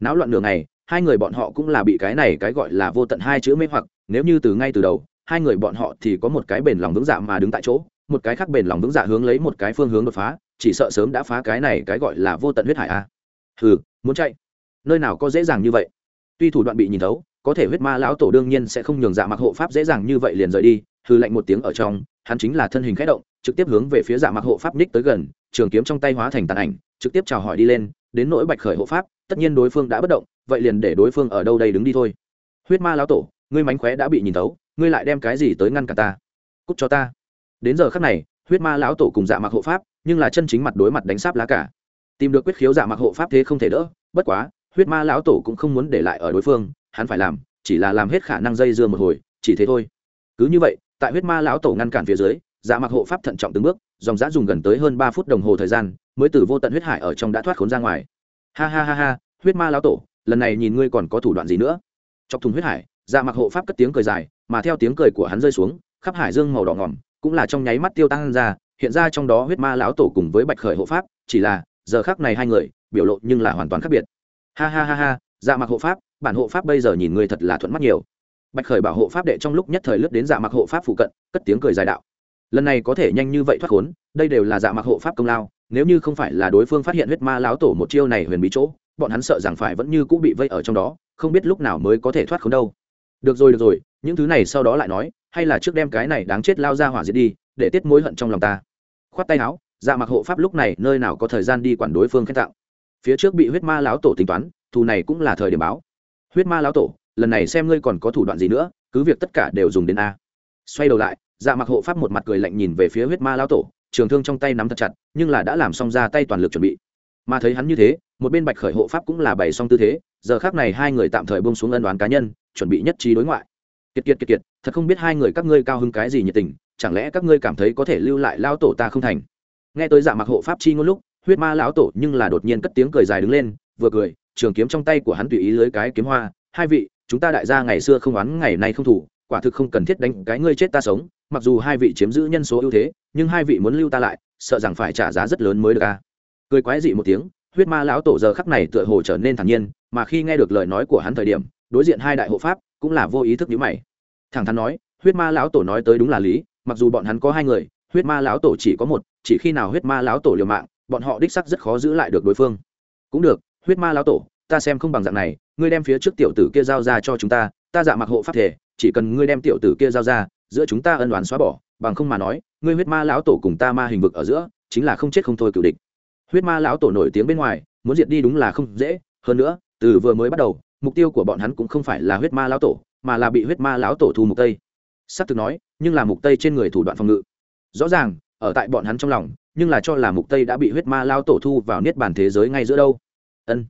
Náo loạn đường này hai người bọn họ cũng là bị cái này cái gọi là vô tận hai chữ mê hoặc, nếu như từ ngay từ đầu, hai người bọn họ thì có một cái bền lòng vững dạ mà đứng tại chỗ, một cái khác bền lòng vững dạ hướng lấy một cái phương hướng đột phá, chỉ sợ sớm đã phá cái này cái gọi là vô tận huyết hải a à. hừ, muốn chạy. Nơi nào có dễ dàng như vậy. Tuy thủ đoạn bị nhìn thấu có thể huyết ma lão tổ đương nhiên sẽ không nhường dạ mặc hộ pháp dễ dàng như vậy liền rời đi hư lạnh một tiếng ở trong, hắn chính là thân hình khẽ động, trực tiếp hướng về phía dạ mặc hộ pháp ních tới gần, trường kiếm trong tay hóa thành tàn ảnh, trực tiếp chào hỏi đi lên, đến nỗi bạch khởi hộ pháp, tất nhiên đối phương đã bất động, vậy liền để đối phương ở đâu đây đứng đi thôi. Huyết ma lão tổ, ngươi mánh khóe đã bị nhìn thấu, ngươi lại đem cái gì tới ngăn cả ta? Cúc cho ta. Đến giờ khắc này, huyết ma lão tổ cùng dạ mặc hộ pháp, nhưng là chân chính mặt đối mặt đánh sáp lá cả. Tìm được quyết khiếu dạ mặc hộ pháp thế không thể đỡ, bất quá, huyết ma lão tổ cũng không muốn để lại ở đối phương hắn phải làm, chỉ là làm hết khả năng dây dưa một hồi, chỉ thế thôi. Cứ như vậy, tại huyết ma lão tổ ngăn cản phía dưới dạ mặc hộ pháp thận trọng từng bước, dòng giã dùng gần tới hơn ba phút đồng hồ thời gian, mới từ vô tận huyết hải ở trong đã thoát khốn ra ngoài. Ha ha ha ha, huyết ma lão tổ, lần này nhìn ngươi còn có thủ đoạn gì nữa? Chọc thùng huyết hải dạ mặc hộ pháp cất tiếng cười dài, mà theo tiếng cười của hắn rơi xuống, khắp hải dương màu đỏ ngỏm, cũng là trong nháy mắt tiêu tăng ra, hiện ra trong đó huyết ma lão tổ cùng với bạch khởi hộ pháp, chỉ là, giờ khác này hai người, biểu lộ nhưng là hoàn toàn khác biệt. Ha ha ha ha dạ mặc hộ pháp, bản hộ pháp bây giờ nhìn người thật là thuận mắt nhiều. Bạch khởi bảo hộ pháp đệ trong lúc nhất thời lướt đến dạ mặc hộ pháp phụ cận, cất tiếng cười dài đạo. Lần này có thể nhanh như vậy thoát khốn, đây đều là dạ mặc hộ pháp công lao, nếu như không phải là đối phương phát hiện huyết ma lão tổ một chiêu này huyền bí chỗ, bọn hắn sợ rằng phải vẫn như cũng bị vây ở trong đó, không biết lúc nào mới có thể thoát khốn đâu. Được rồi được rồi, những thứ này sau đó lại nói, hay là trước đem cái này đáng chết lao ra hỏa diệt đi, để tiết mối hận trong lòng ta. Khoát tay áo dạ mặc hộ pháp lúc này nơi nào có thời gian đi quản đối phương khen tạo. Phía trước bị huyết ma lão tổ tính toán thù này cũng là thời điểm báo. Huyết ma lão tổ, lần này xem ngươi còn có thủ đoạn gì nữa, cứ việc tất cả đều dùng đến a. Xoay đầu lại dạ mặc hộ pháp một mặt cười lạnh nhìn về phía huyết ma lão tổ, trường thương trong tay nắm thật chặt, nhưng là đã làm xong ra tay toàn lực chuẩn bị. Mà thấy hắn như thế, một bên bạch khởi hộ pháp cũng là bày xong tư thế, giờ khác này hai người tạm thời bông xuống ân đoán cá nhân, chuẩn bị nhất trí đối ngoại. Kiệt kiệt kiệt kiệt, thật không biết hai người các ngươi cao hứng cái gì nhiệt tình, chẳng lẽ các ngươi cảm thấy có thể lưu lại lao tổ ta không thành? Nghe tới dạ mặc hộ pháp chi ngôn lúc, huyết ma lão tổ nhưng là đột nhiên cất tiếng cười dài đứng lên, vừa cười trường kiếm trong tay của hắn tùy ý lưới cái kiếm hoa, hai vị, chúng ta đại gia ngày xưa không oán ngày nay không thủ, quả thực không cần thiết đánh cái ngươi chết ta sống, mặc dù hai vị chiếm giữ nhân số ưu thế, nhưng hai vị muốn lưu ta lại, sợ rằng phải trả giá rất lớn mới được a. Cười quái dị một tiếng, huyết ma lão tổ giờ khắc này tựa hồ trở nên thản nhiên, mà khi nghe được lời nói của hắn thời điểm, đối diện hai đại hộ pháp cũng là vô ý thức nhíu mày. Thẳng thắn nói, huyết ma lão tổ nói tới đúng là lý, mặc dù bọn hắn có hai người, huyết ma lão tổ chỉ có một, chỉ khi nào huyết ma lão tổ liều mạng, bọn họ đích sắc rất khó giữ lại được đối phương. Cũng được huyết ma lão tổ, ta xem không bằng dạng này, ngươi đem phía trước tiểu tử kia giao ra cho chúng ta ta dạ mặc hộ pháp thể, chỉ cần ngươi đem tiểu tử kia giao ra, giữa chúng ta ân đoán xóa bỏ, bằng không mà nói, ngươi huyết ma lão tổ cùng ta ma hình vực ở giữa, chính là không chết không thôi cựu địch. Huyết ma lão tổ nổi tiếng bên ngoài, muốn diệt đi đúng là không dễ, hơn nữa, từ vừa mới bắt đầu, mục tiêu của bọn hắn cũng không phải là huyết ma lão tổ, mà là bị huyết ma lão tổ thu mục tây. Sắp từ nói, nhưng là mục tây trên người thủ đoạn phòng ngự. Rõ ràng, ở tại bọn hắn trong lòng, nhưng là cho là mục tây đã bị huyết ma lao tổ thu vào niết bàn thế giới ngay giữa đâu ân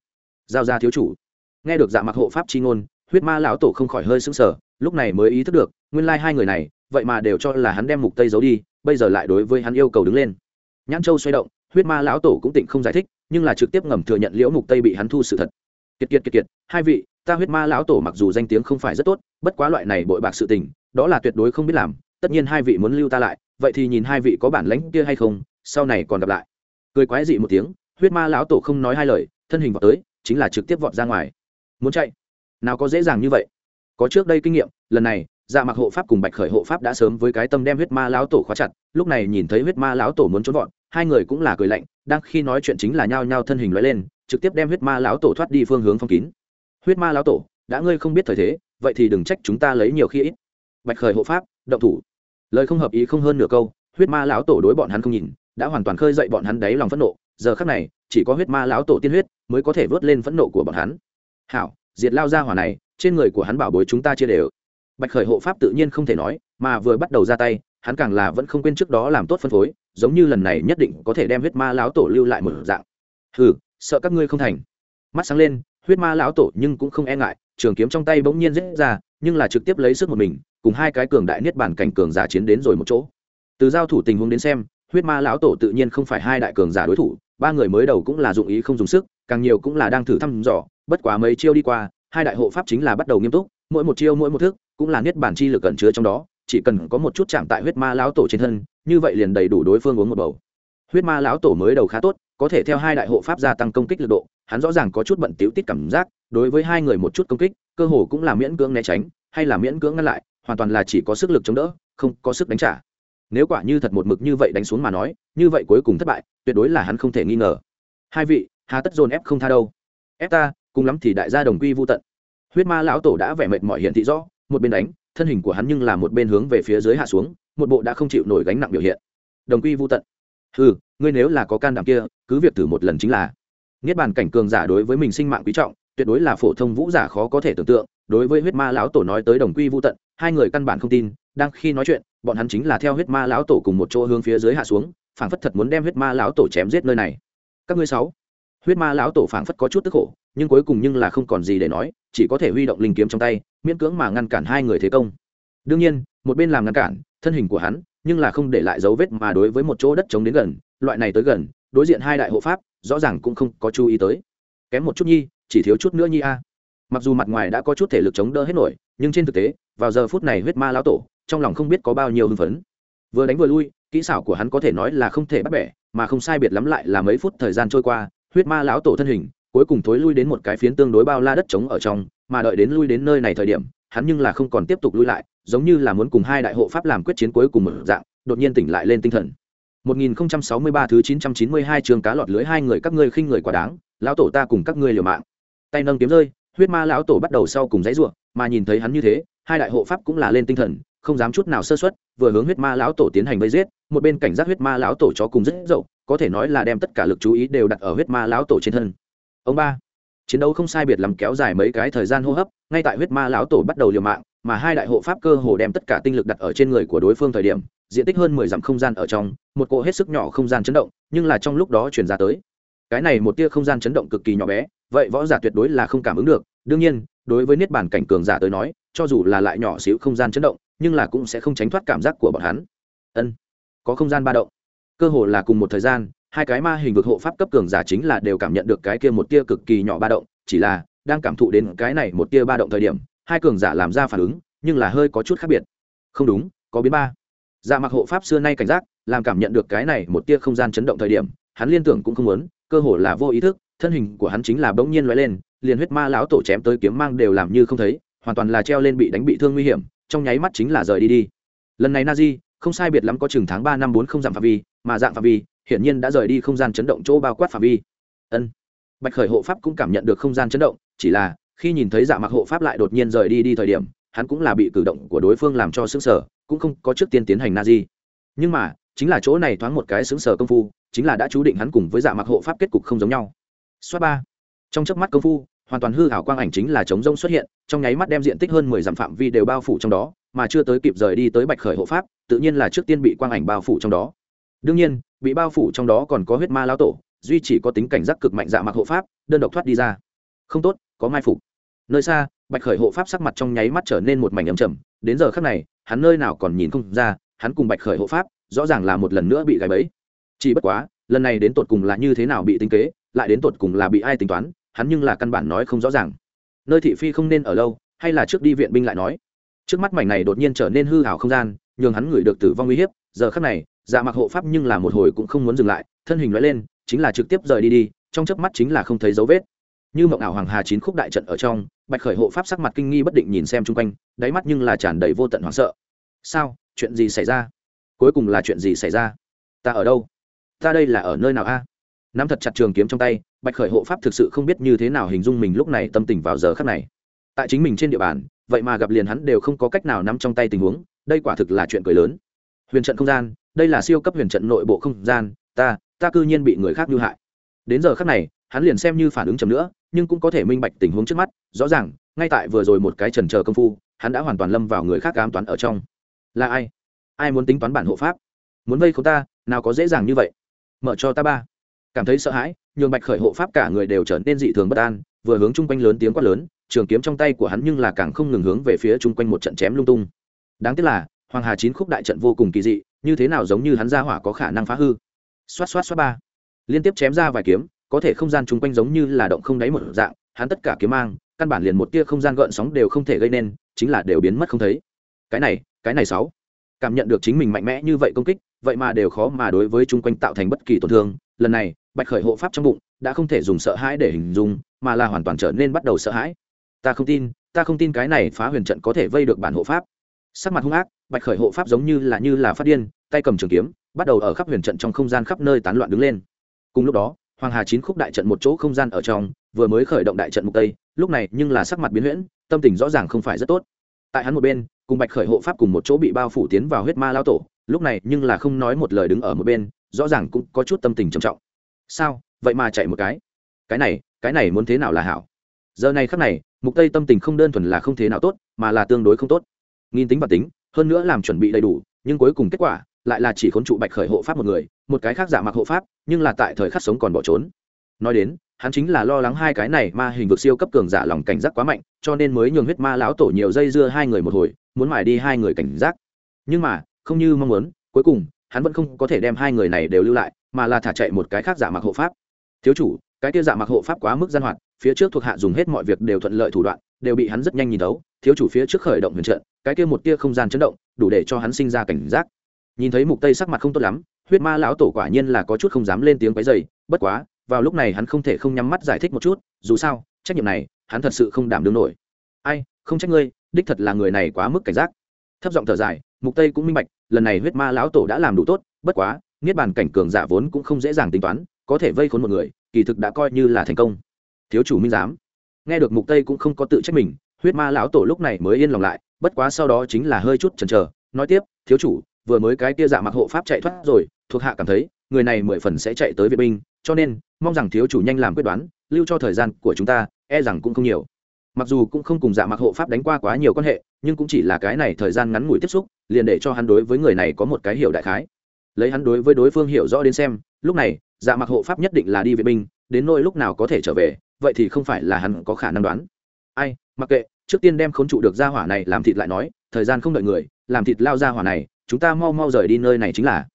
giao ra thiếu chủ nghe được dạ mặc hộ pháp chi ngôn huyết ma lão tổ không khỏi hơi sững sờ, lúc này mới ý thức được, nguyên lai hai người này, vậy mà đều cho là hắn đem mục tây giấu đi, bây giờ lại đối với hắn yêu cầu đứng lên. Nhãn châu xoay động, huyết ma lão tổ cũng tịnh không giải thích, nhưng là trực tiếp ngầm thừa nhận liễu mục tây bị hắn thu sự thật. Kiệt kiệt kiệt kiệt, hai vị, ta huyết ma lão tổ mặc dù danh tiếng không phải rất tốt, bất quá loại này bội bạc sự tình, đó là tuyệt đối không biết làm, tất nhiên hai vị muốn lưu ta lại, vậy thì nhìn hai vị có bản lãnh kia hay không, sau này còn gặp lại. Cười quái dị một tiếng, huyết ma lão tổ không nói hai lời thân hình vọt tới, chính là trực tiếp vọt ra ngoài. Muốn chạy? Nào có dễ dàng như vậy. Có trước đây kinh nghiệm, lần này dạ mặc hộ pháp cùng bạch khởi hộ pháp đã sớm với cái tâm đem huyết ma lão tổ khóa chặt, lúc này nhìn thấy huyết ma lão tổ muốn trốn vọt, hai người cũng là cười lạnh, đang khi nói chuyện chính là nhao nhao thân hình lóe lên, trực tiếp đem huyết ma lão tổ thoát đi phương hướng phong kín. Huyết ma lão tổ, đã ngươi không biết thời thế, vậy thì đừng trách chúng ta lấy nhiều khi ít. Bạch khởi hộ pháp, động thủ. Lời không hợp ý không hơn nửa câu, huyết ma lão tổ đối bọn hắn không nhìn đã hoàn toàn khơi dậy bọn hắn đáy lòng phẫn nộ. Giờ khắc này, chỉ có huyết ma lão tổ tiên huyết mới có thể vớt lên phẫn nộ của bọn hắn. Hảo, diệt lao ra hỏa này, trên người của hắn bảo bối chúng ta chia đều. Bạch khởi hộ pháp tự nhiên không thể nói, mà vừa bắt đầu ra tay, hắn càng là vẫn không quên trước đó làm tốt phân phối, giống như lần này nhất định có thể đem huyết ma lão tổ lưu lại một dạng. Hừ, sợ các ngươi không thành. Mắt sáng lên, huyết ma lão tổ nhưng cũng không e ngại, trường kiếm trong tay bỗng nhiên rết ra, nhưng là trực tiếp lấy sức một mình, cùng hai cái cường đại niết bản cảnh cường giả chiến đến rồi một chỗ. Từ giao thủ tình huống đến xem huyết ma lão tổ tự nhiên không phải hai đại cường giả đối thủ, ba người mới đầu cũng là dụng ý không dùng sức, càng nhiều cũng là đang thử thăm dò, bất quá mấy chiêu đi qua, hai đại hộ pháp chính là bắt đầu nghiêm túc, mỗi một chiêu mỗi một thức cũng là niết bản chi lực cẩn chứa trong đó, chỉ cần có một chút chạm tại huyết ma lão tổ trên thân, như vậy liền đầy đủ đối phương uống một bầu. Huyết ma lão tổ mới đầu khá tốt, có thể theo hai đại hộ pháp gia tăng công kích lực độ, hắn rõ ràng có chút bận tiếu tít cảm giác, đối với hai người một chút công kích, cơ hồ cũng là miễn cưỡng né tránh, hay là miễn cưỡng ngăn lại, hoàn toàn là chỉ có sức lực chống đỡ, không có sức đánh trả nếu quả như thật một mực như vậy đánh xuống mà nói, như vậy cuối cùng thất bại, tuyệt đối là hắn không thể nghi ngờ. Hai vị, hà tất dồn ép không tha đâu. Ép ta, cùng lắm thì đại gia đồng quy vô tận. Huyết ma lão tổ đã vẻ mệt mỏi hiện thị rõ, một bên đánh, thân hình của hắn nhưng là một bên hướng về phía dưới hạ xuống, một bộ đã không chịu nổi gánh nặng biểu hiện. Đồng quy vô tận. Ừ ngươi nếu là có can đảm kia, cứ việc thử một lần chính là. Niết bàn cảnh cường giả đối với mình sinh mạng quý trọng, tuyệt đối là phổ thông vũ giả khó có thể tưởng tượng. Đối với huyết ma lão tổ nói tới đồng quy vô tận, hai người căn bản không tin đang khi nói chuyện, bọn hắn chính là theo huyết ma lão tổ cùng một chỗ hướng phía dưới hạ xuống, phảng phất thật muốn đem huyết ma lão tổ chém giết nơi này. Các ngươi sáu. Huyết ma lão tổ phảng phất có chút tức khổ, nhưng cuối cùng nhưng là không còn gì để nói, chỉ có thể huy động linh kiếm trong tay, miễn cưỡng mà ngăn cản hai người thế công. Đương nhiên, một bên làm ngăn cản, thân hình của hắn, nhưng là không để lại dấu vết mà đối với một chỗ đất trống đến gần, loại này tới gần, đối diện hai đại hộ pháp, rõ ràng cũng không có chú ý tới. Kém một chút nhi, chỉ thiếu chút nữa nhi a. Mặc dù mặt ngoài đã có chút thể lực chống đỡ hết nổi, nhưng trên thực tế, vào giờ phút này huyết ma lão tổ trong lòng không biết có bao nhiêu hưng phấn. Vừa đánh vừa lui, kỹ xảo của hắn có thể nói là không thể bắt bẻ, mà không sai biệt lắm lại là mấy phút thời gian trôi qua, huyết ma lão tổ thân hình, cuối cùng thối lui đến một cái phiến tương đối bao la đất trống ở trong, mà đợi đến lui đến nơi này thời điểm, hắn nhưng là không còn tiếp tục lui lại, giống như là muốn cùng hai đại hộ pháp làm quyết chiến cuối cùng một dạng, đột nhiên tỉnh lại lên tinh thần. 1063 thứ 992 trường cá lọt lưới hai người các ngươi khinh người quá đáng, lão tổ ta cùng các ngươi liều mạng. Tay nâng kiếm rơi, huyết ma lão tổ bắt đầu sau cùng dãy rủa, mà nhìn thấy hắn như thế, hai đại hộ pháp cũng là lên tinh thần không dám chút nào sơ suất, vừa hướng huyết ma lão tổ tiến hành vây giết, một bên cảnh giác huyết ma lão tổ chó cùng rất dậu, có thể nói là đem tất cả lực chú ý đều đặt ở huyết ma lão tổ trên thân. Ông ba, chiến đấu không sai biệt lắm kéo dài mấy cái thời gian hô hấp, ngay tại huyết ma lão tổ bắt đầu liều mạng, mà hai đại hộ pháp cơ hồ đem tất cả tinh lực đặt ở trên người của đối phương thời điểm, diện tích hơn mười dặm không gian ở trong, một cỗ hết sức nhỏ không gian chấn động, nhưng là trong lúc đó chuyển ra tới. Cái này một tia không gian chấn động cực kỳ nhỏ bé, vậy võ giả tuyệt đối là không cảm ứng được. Đương nhiên, đối với niết bản cảnh cường giả tới nói, cho dù là lại nhỏ xíu không gian chấn động nhưng là cũng sẽ không tránh thoát cảm giác của bọn hắn. Ân, có không gian ba động. Cơ hồ là cùng một thời gian, hai cái ma hình vực hộ pháp cấp cường giả chính là đều cảm nhận được cái kia một tia cực kỳ nhỏ ba động, chỉ là đang cảm thụ đến cái này một tia ba động thời điểm, hai cường giả làm ra phản ứng, nhưng là hơi có chút khác biệt. Không đúng, có biến ba. Dạ mặc hộ pháp xưa nay cảnh giác, làm cảm nhận được cái này một tia không gian chấn động thời điểm, hắn liên tưởng cũng không muốn, cơ hồ là vô ý thức, thân hình của hắn chính là bỗng nhiên lóe lên, liền huyết ma lão tổ chém tới kiếm mang đều làm như không thấy, hoàn toàn là treo lên bị đánh bị thương nguy hiểm trong nháy mắt chính là rời đi đi. Lần này na di không sai biệt lắm có chừng tháng ba năm bốn không giảm phạm vi, mà dạng phạm vi, hiển nhiên đã rời đi không gian chấn động chỗ bao quát phạm vi. Ân. Bạch khởi hộ pháp cũng cảm nhận được không gian chấn động, chỉ là, khi nhìn thấy dạ mặc hộ pháp lại đột nhiên rời đi đi thời điểm, hắn cũng là bị cử động của đối phương làm cho xứng sở cũng không có trước tiên tiến hành na di nhưng mà, chính là chỗ này thoáng một cái xứng sở công phu, chính là đã chú định hắn cùng với dạ mặc hộ pháp kết cục không giống nhau. Xoát ba. Trong chớp mắt công phu hoàn toàn hư hảo quang ảnh chính là chống rông xuất hiện, trong nháy mắt đem diện tích hơn mười dặm phạm vi đều bao phủ trong đó, mà chưa tới kịp rời đi tới bạch khởi hộ pháp, tự nhiên là trước tiên bị quang ảnh bao phủ trong đó. Đương nhiên, bị bao phủ trong đó còn có huyết ma lao tổ, duy chỉ có tính cảnh giác cực mạnh dạ mặc hộ pháp, đơn độc thoát đi ra. Không tốt, có mai phục. Nơi xa, bạch khởi hộ pháp sắc mặt trong nháy mắt trở nên một mảnh ấm trầm, đến giờ khác này, hắn nơi nào còn nhìn không ra, hắn cùng bạch khởi hộ pháp, rõ ràng là một lần nữa bị gãy bẫy. Chỉ bất quá, lần này đến tột cùng là như thế nào bị tính kế, lại đến tột cùng là bị ai tính toán hắn nhưng là căn bản nói không rõ ràng. Nơi thị phi không nên ở lâu, hay là trước đi viện binh lại nói. Trước mắt mảnh này đột nhiên trở nên hư hảo không gian, nhường hắn ngửi được tử vong uy hiếp, giờ khắc này dạ mặc hộ pháp nhưng là một hồi cũng không muốn dừng lại, thân hình nói lên, chính là trực tiếp rời đi đi, trong chớp mắt chính là không thấy dấu vết. Như mộng ảo hoàng hà chín khúc đại trận ở trong, bạch khởi hộ pháp sắc mặt kinh nghi bất định nhìn xem chung quanh, đáy mắt nhưng là tràn đầy vô tận hoảng sợ. Sao, chuyện gì xảy ra? Cuối cùng là chuyện gì xảy ra? Ta ở đâu? Ta đây là ở nơi nào a? Nắm thật chặt trường kiếm trong tay, bạch khởi hộ pháp thực sự không biết như thế nào hình dung mình lúc này tâm tình vào giờ khắc này. Tại chính mình trên địa bàn, vậy mà gặp liền hắn đều không có cách nào nắm trong tay tình huống, đây quả thực là chuyện cười lớn. Huyền trận không gian, đây là siêu cấp huyền trận nội bộ không gian, ta ta cư nhiên bị người khác hư hại. Đến giờ khắc này, hắn liền xem như phản ứng chậm nữa, nhưng cũng có thể minh bạch tình huống trước mắt, rõ ràng, ngay tại vừa rồi một cái trần chờ công phu, hắn đã hoàn toàn lâm vào người khác ám toán ở trong. Là ai? Ai muốn tính toán bản hộ pháp? Muốn vây không ta, nào có dễ dàng như vậy? Mở cho ta ba cảm thấy sợ hãi, nhường bạch khởi hộ pháp cả người đều trở nên dị thường bất an, vừa hướng chung quanh lớn tiếng quát lớn, trường kiếm trong tay của hắn nhưng là càng không ngừng hướng về phía chung quanh một trận chém lung tung. Đáng tiếc là, hoàng hà chín khúc đại trận vô cùng kỳ dị, như thế nào giống như hắn ra hỏa có khả năng phá hư. Xoát xoát xoát ba. Liên tiếp chém ra vài kiếm, có thể không gian chung quanh giống như là động không đáy một dạng, hắn tất cả kiếm mang, căn bản liền một tia không gian gợn sóng đều không thể gây nên, chính là đều biến mất không thấy. Cái này cái này sáu. Cảm nhận được chính mình mạnh mẽ như vậy công kích, vậy mà đều khó mà đối với chung quanh tạo thành bất kỳ tổn thương lần này, bạch khởi hộ pháp trong bụng đã không thể dùng sợ hãi để hình dung, mà là hoàn toàn trở nên bắt đầu sợ hãi. Ta không tin, ta không tin cái này phá huyền trận có thể vây được bản hộ pháp. Sắc mặt hung ác, bạch khởi hộ pháp giống như là như là phát điên, tay cầm trường kiếm, bắt đầu ở khắp huyền trận trong không gian khắp nơi tán loạn đứng lên. Cùng lúc đó, hoàng hà chín khúc đại trận một chỗ không gian ở trong, vừa mới khởi động đại trận mục tây, lúc này nhưng là sắc mặt biến huyễn, tâm tình rõ ràng không phải rất tốt. Tại hắn một bên, cùng bạch khởi hộ pháp cùng một chỗ bị bao phủ tiến vào huyết ma lao tổ, lúc này nhưng là không nói một lời đứng ở một bên rõ ràng cũng có chút tâm tình trầm trọng. Sao? Vậy mà chạy một cái. Cái này cái này muốn thế nào là hảo? Giờ này khắc này, mục tây tâm tình không đơn thuần là không thế nào tốt, mà là tương đối không tốt. Nghìn tính và tính, hơn nữa làm chuẩn bị đầy đủ, nhưng cuối cùng kết quả lại là chỉ khốn trụ bạch khởi hộ pháp một người, một cái khác giả mặc hộ pháp, nhưng là tại thời khắc sống còn bỏ trốn. Nói đến, hắn chính là lo lắng hai cái này ma hình vực siêu cấp cường giả lòng cảnh giác quá mạnh, cho nên mới nhường huyết ma lão tổ nhiều dây dưa hai người một hồi, muốn mải đi hai người cảnh giác. Nhưng mà, không như mong muốn, cuối cùng hắn vẫn không có thể đem hai người này đều lưu lại, mà là thả chạy một cái khác giả mặc hộ pháp. Thiếu chủ, cái kia giả mặc hộ pháp quá mức gian hoạt, phía trước thuộc hạ dùng hết mọi việc đều thuận lợi thủ đoạn, đều bị hắn rất nhanh nhìn thấu. Thiếu chủ phía trước khởi động huyền trận, cái kia một tia không gian chấn động, đủ để cho hắn sinh ra cảnh giác. Nhìn thấy mục tây sắc mặt không tốt lắm, huyết ma lão tổ quả nhiên là có chút không dám lên tiếng quấy dày bất quá, vào lúc này hắn không thể không nhắm mắt giải thích một chút, dù sao, trách nhiệm này, hắn thật sự không đảm đương nổi. Ai, không trách ngươi, đích thật là người này quá mức cảnh giác. Thấp giọng thở dài, mục tây cũng minh bạch lần này huyết ma lão tổ đã làm đủ tốt, bất quá, niết bàn cảnh cường giả vốn cũng không dễ dàng tính toán, có thể vây khốn một người, kỳ thực đã coi như là thành công. Thiếu chủ minh giám, nghe được mục tây cũng không có tự trách mình, huyết ma lão tổ lúc này mới yên lòng lại, bất quá sau đó chính là hơi chút chần chờ, nói tiếp, thiếu chủ, vừa mới cái kia dạ mặc hộ pháp chạy thoát rồi, thuộc hạ cảm thấy, người này mười phần sẽ chạy tới viện binh, cho nên, mong rằng thiếu chủ nhanh làm quyết đoán, lưu cho thời gian của chúng ta e rằng cũng không nhiều. Mặc dù cũng không cùng dạ mặc hộ pháp đánh qua quá nhiều quan hệ nhưng cũng chỉ là cái này thời gian ngắn ngủi tiếp xúc, liền để cho hắn đối với người này có một cái hiểu đại khái. Lấy hắn đối với đối phương hiểu rõ đến xem, lúc này dạ mặc hộ pháp nhất định là đi vệ binh, đến nỗi lúc nào có thể trở về, vậy thì không phải là hắn có khả năng đoán. Ai, mặc kệ, trước tiên đem khốn trụ được ra hỏa này làm thịt lại nói, thời gian không đợi người, làm thịt lao ra hỏa này, chúng ta mau mau rời đi nơi này chính là.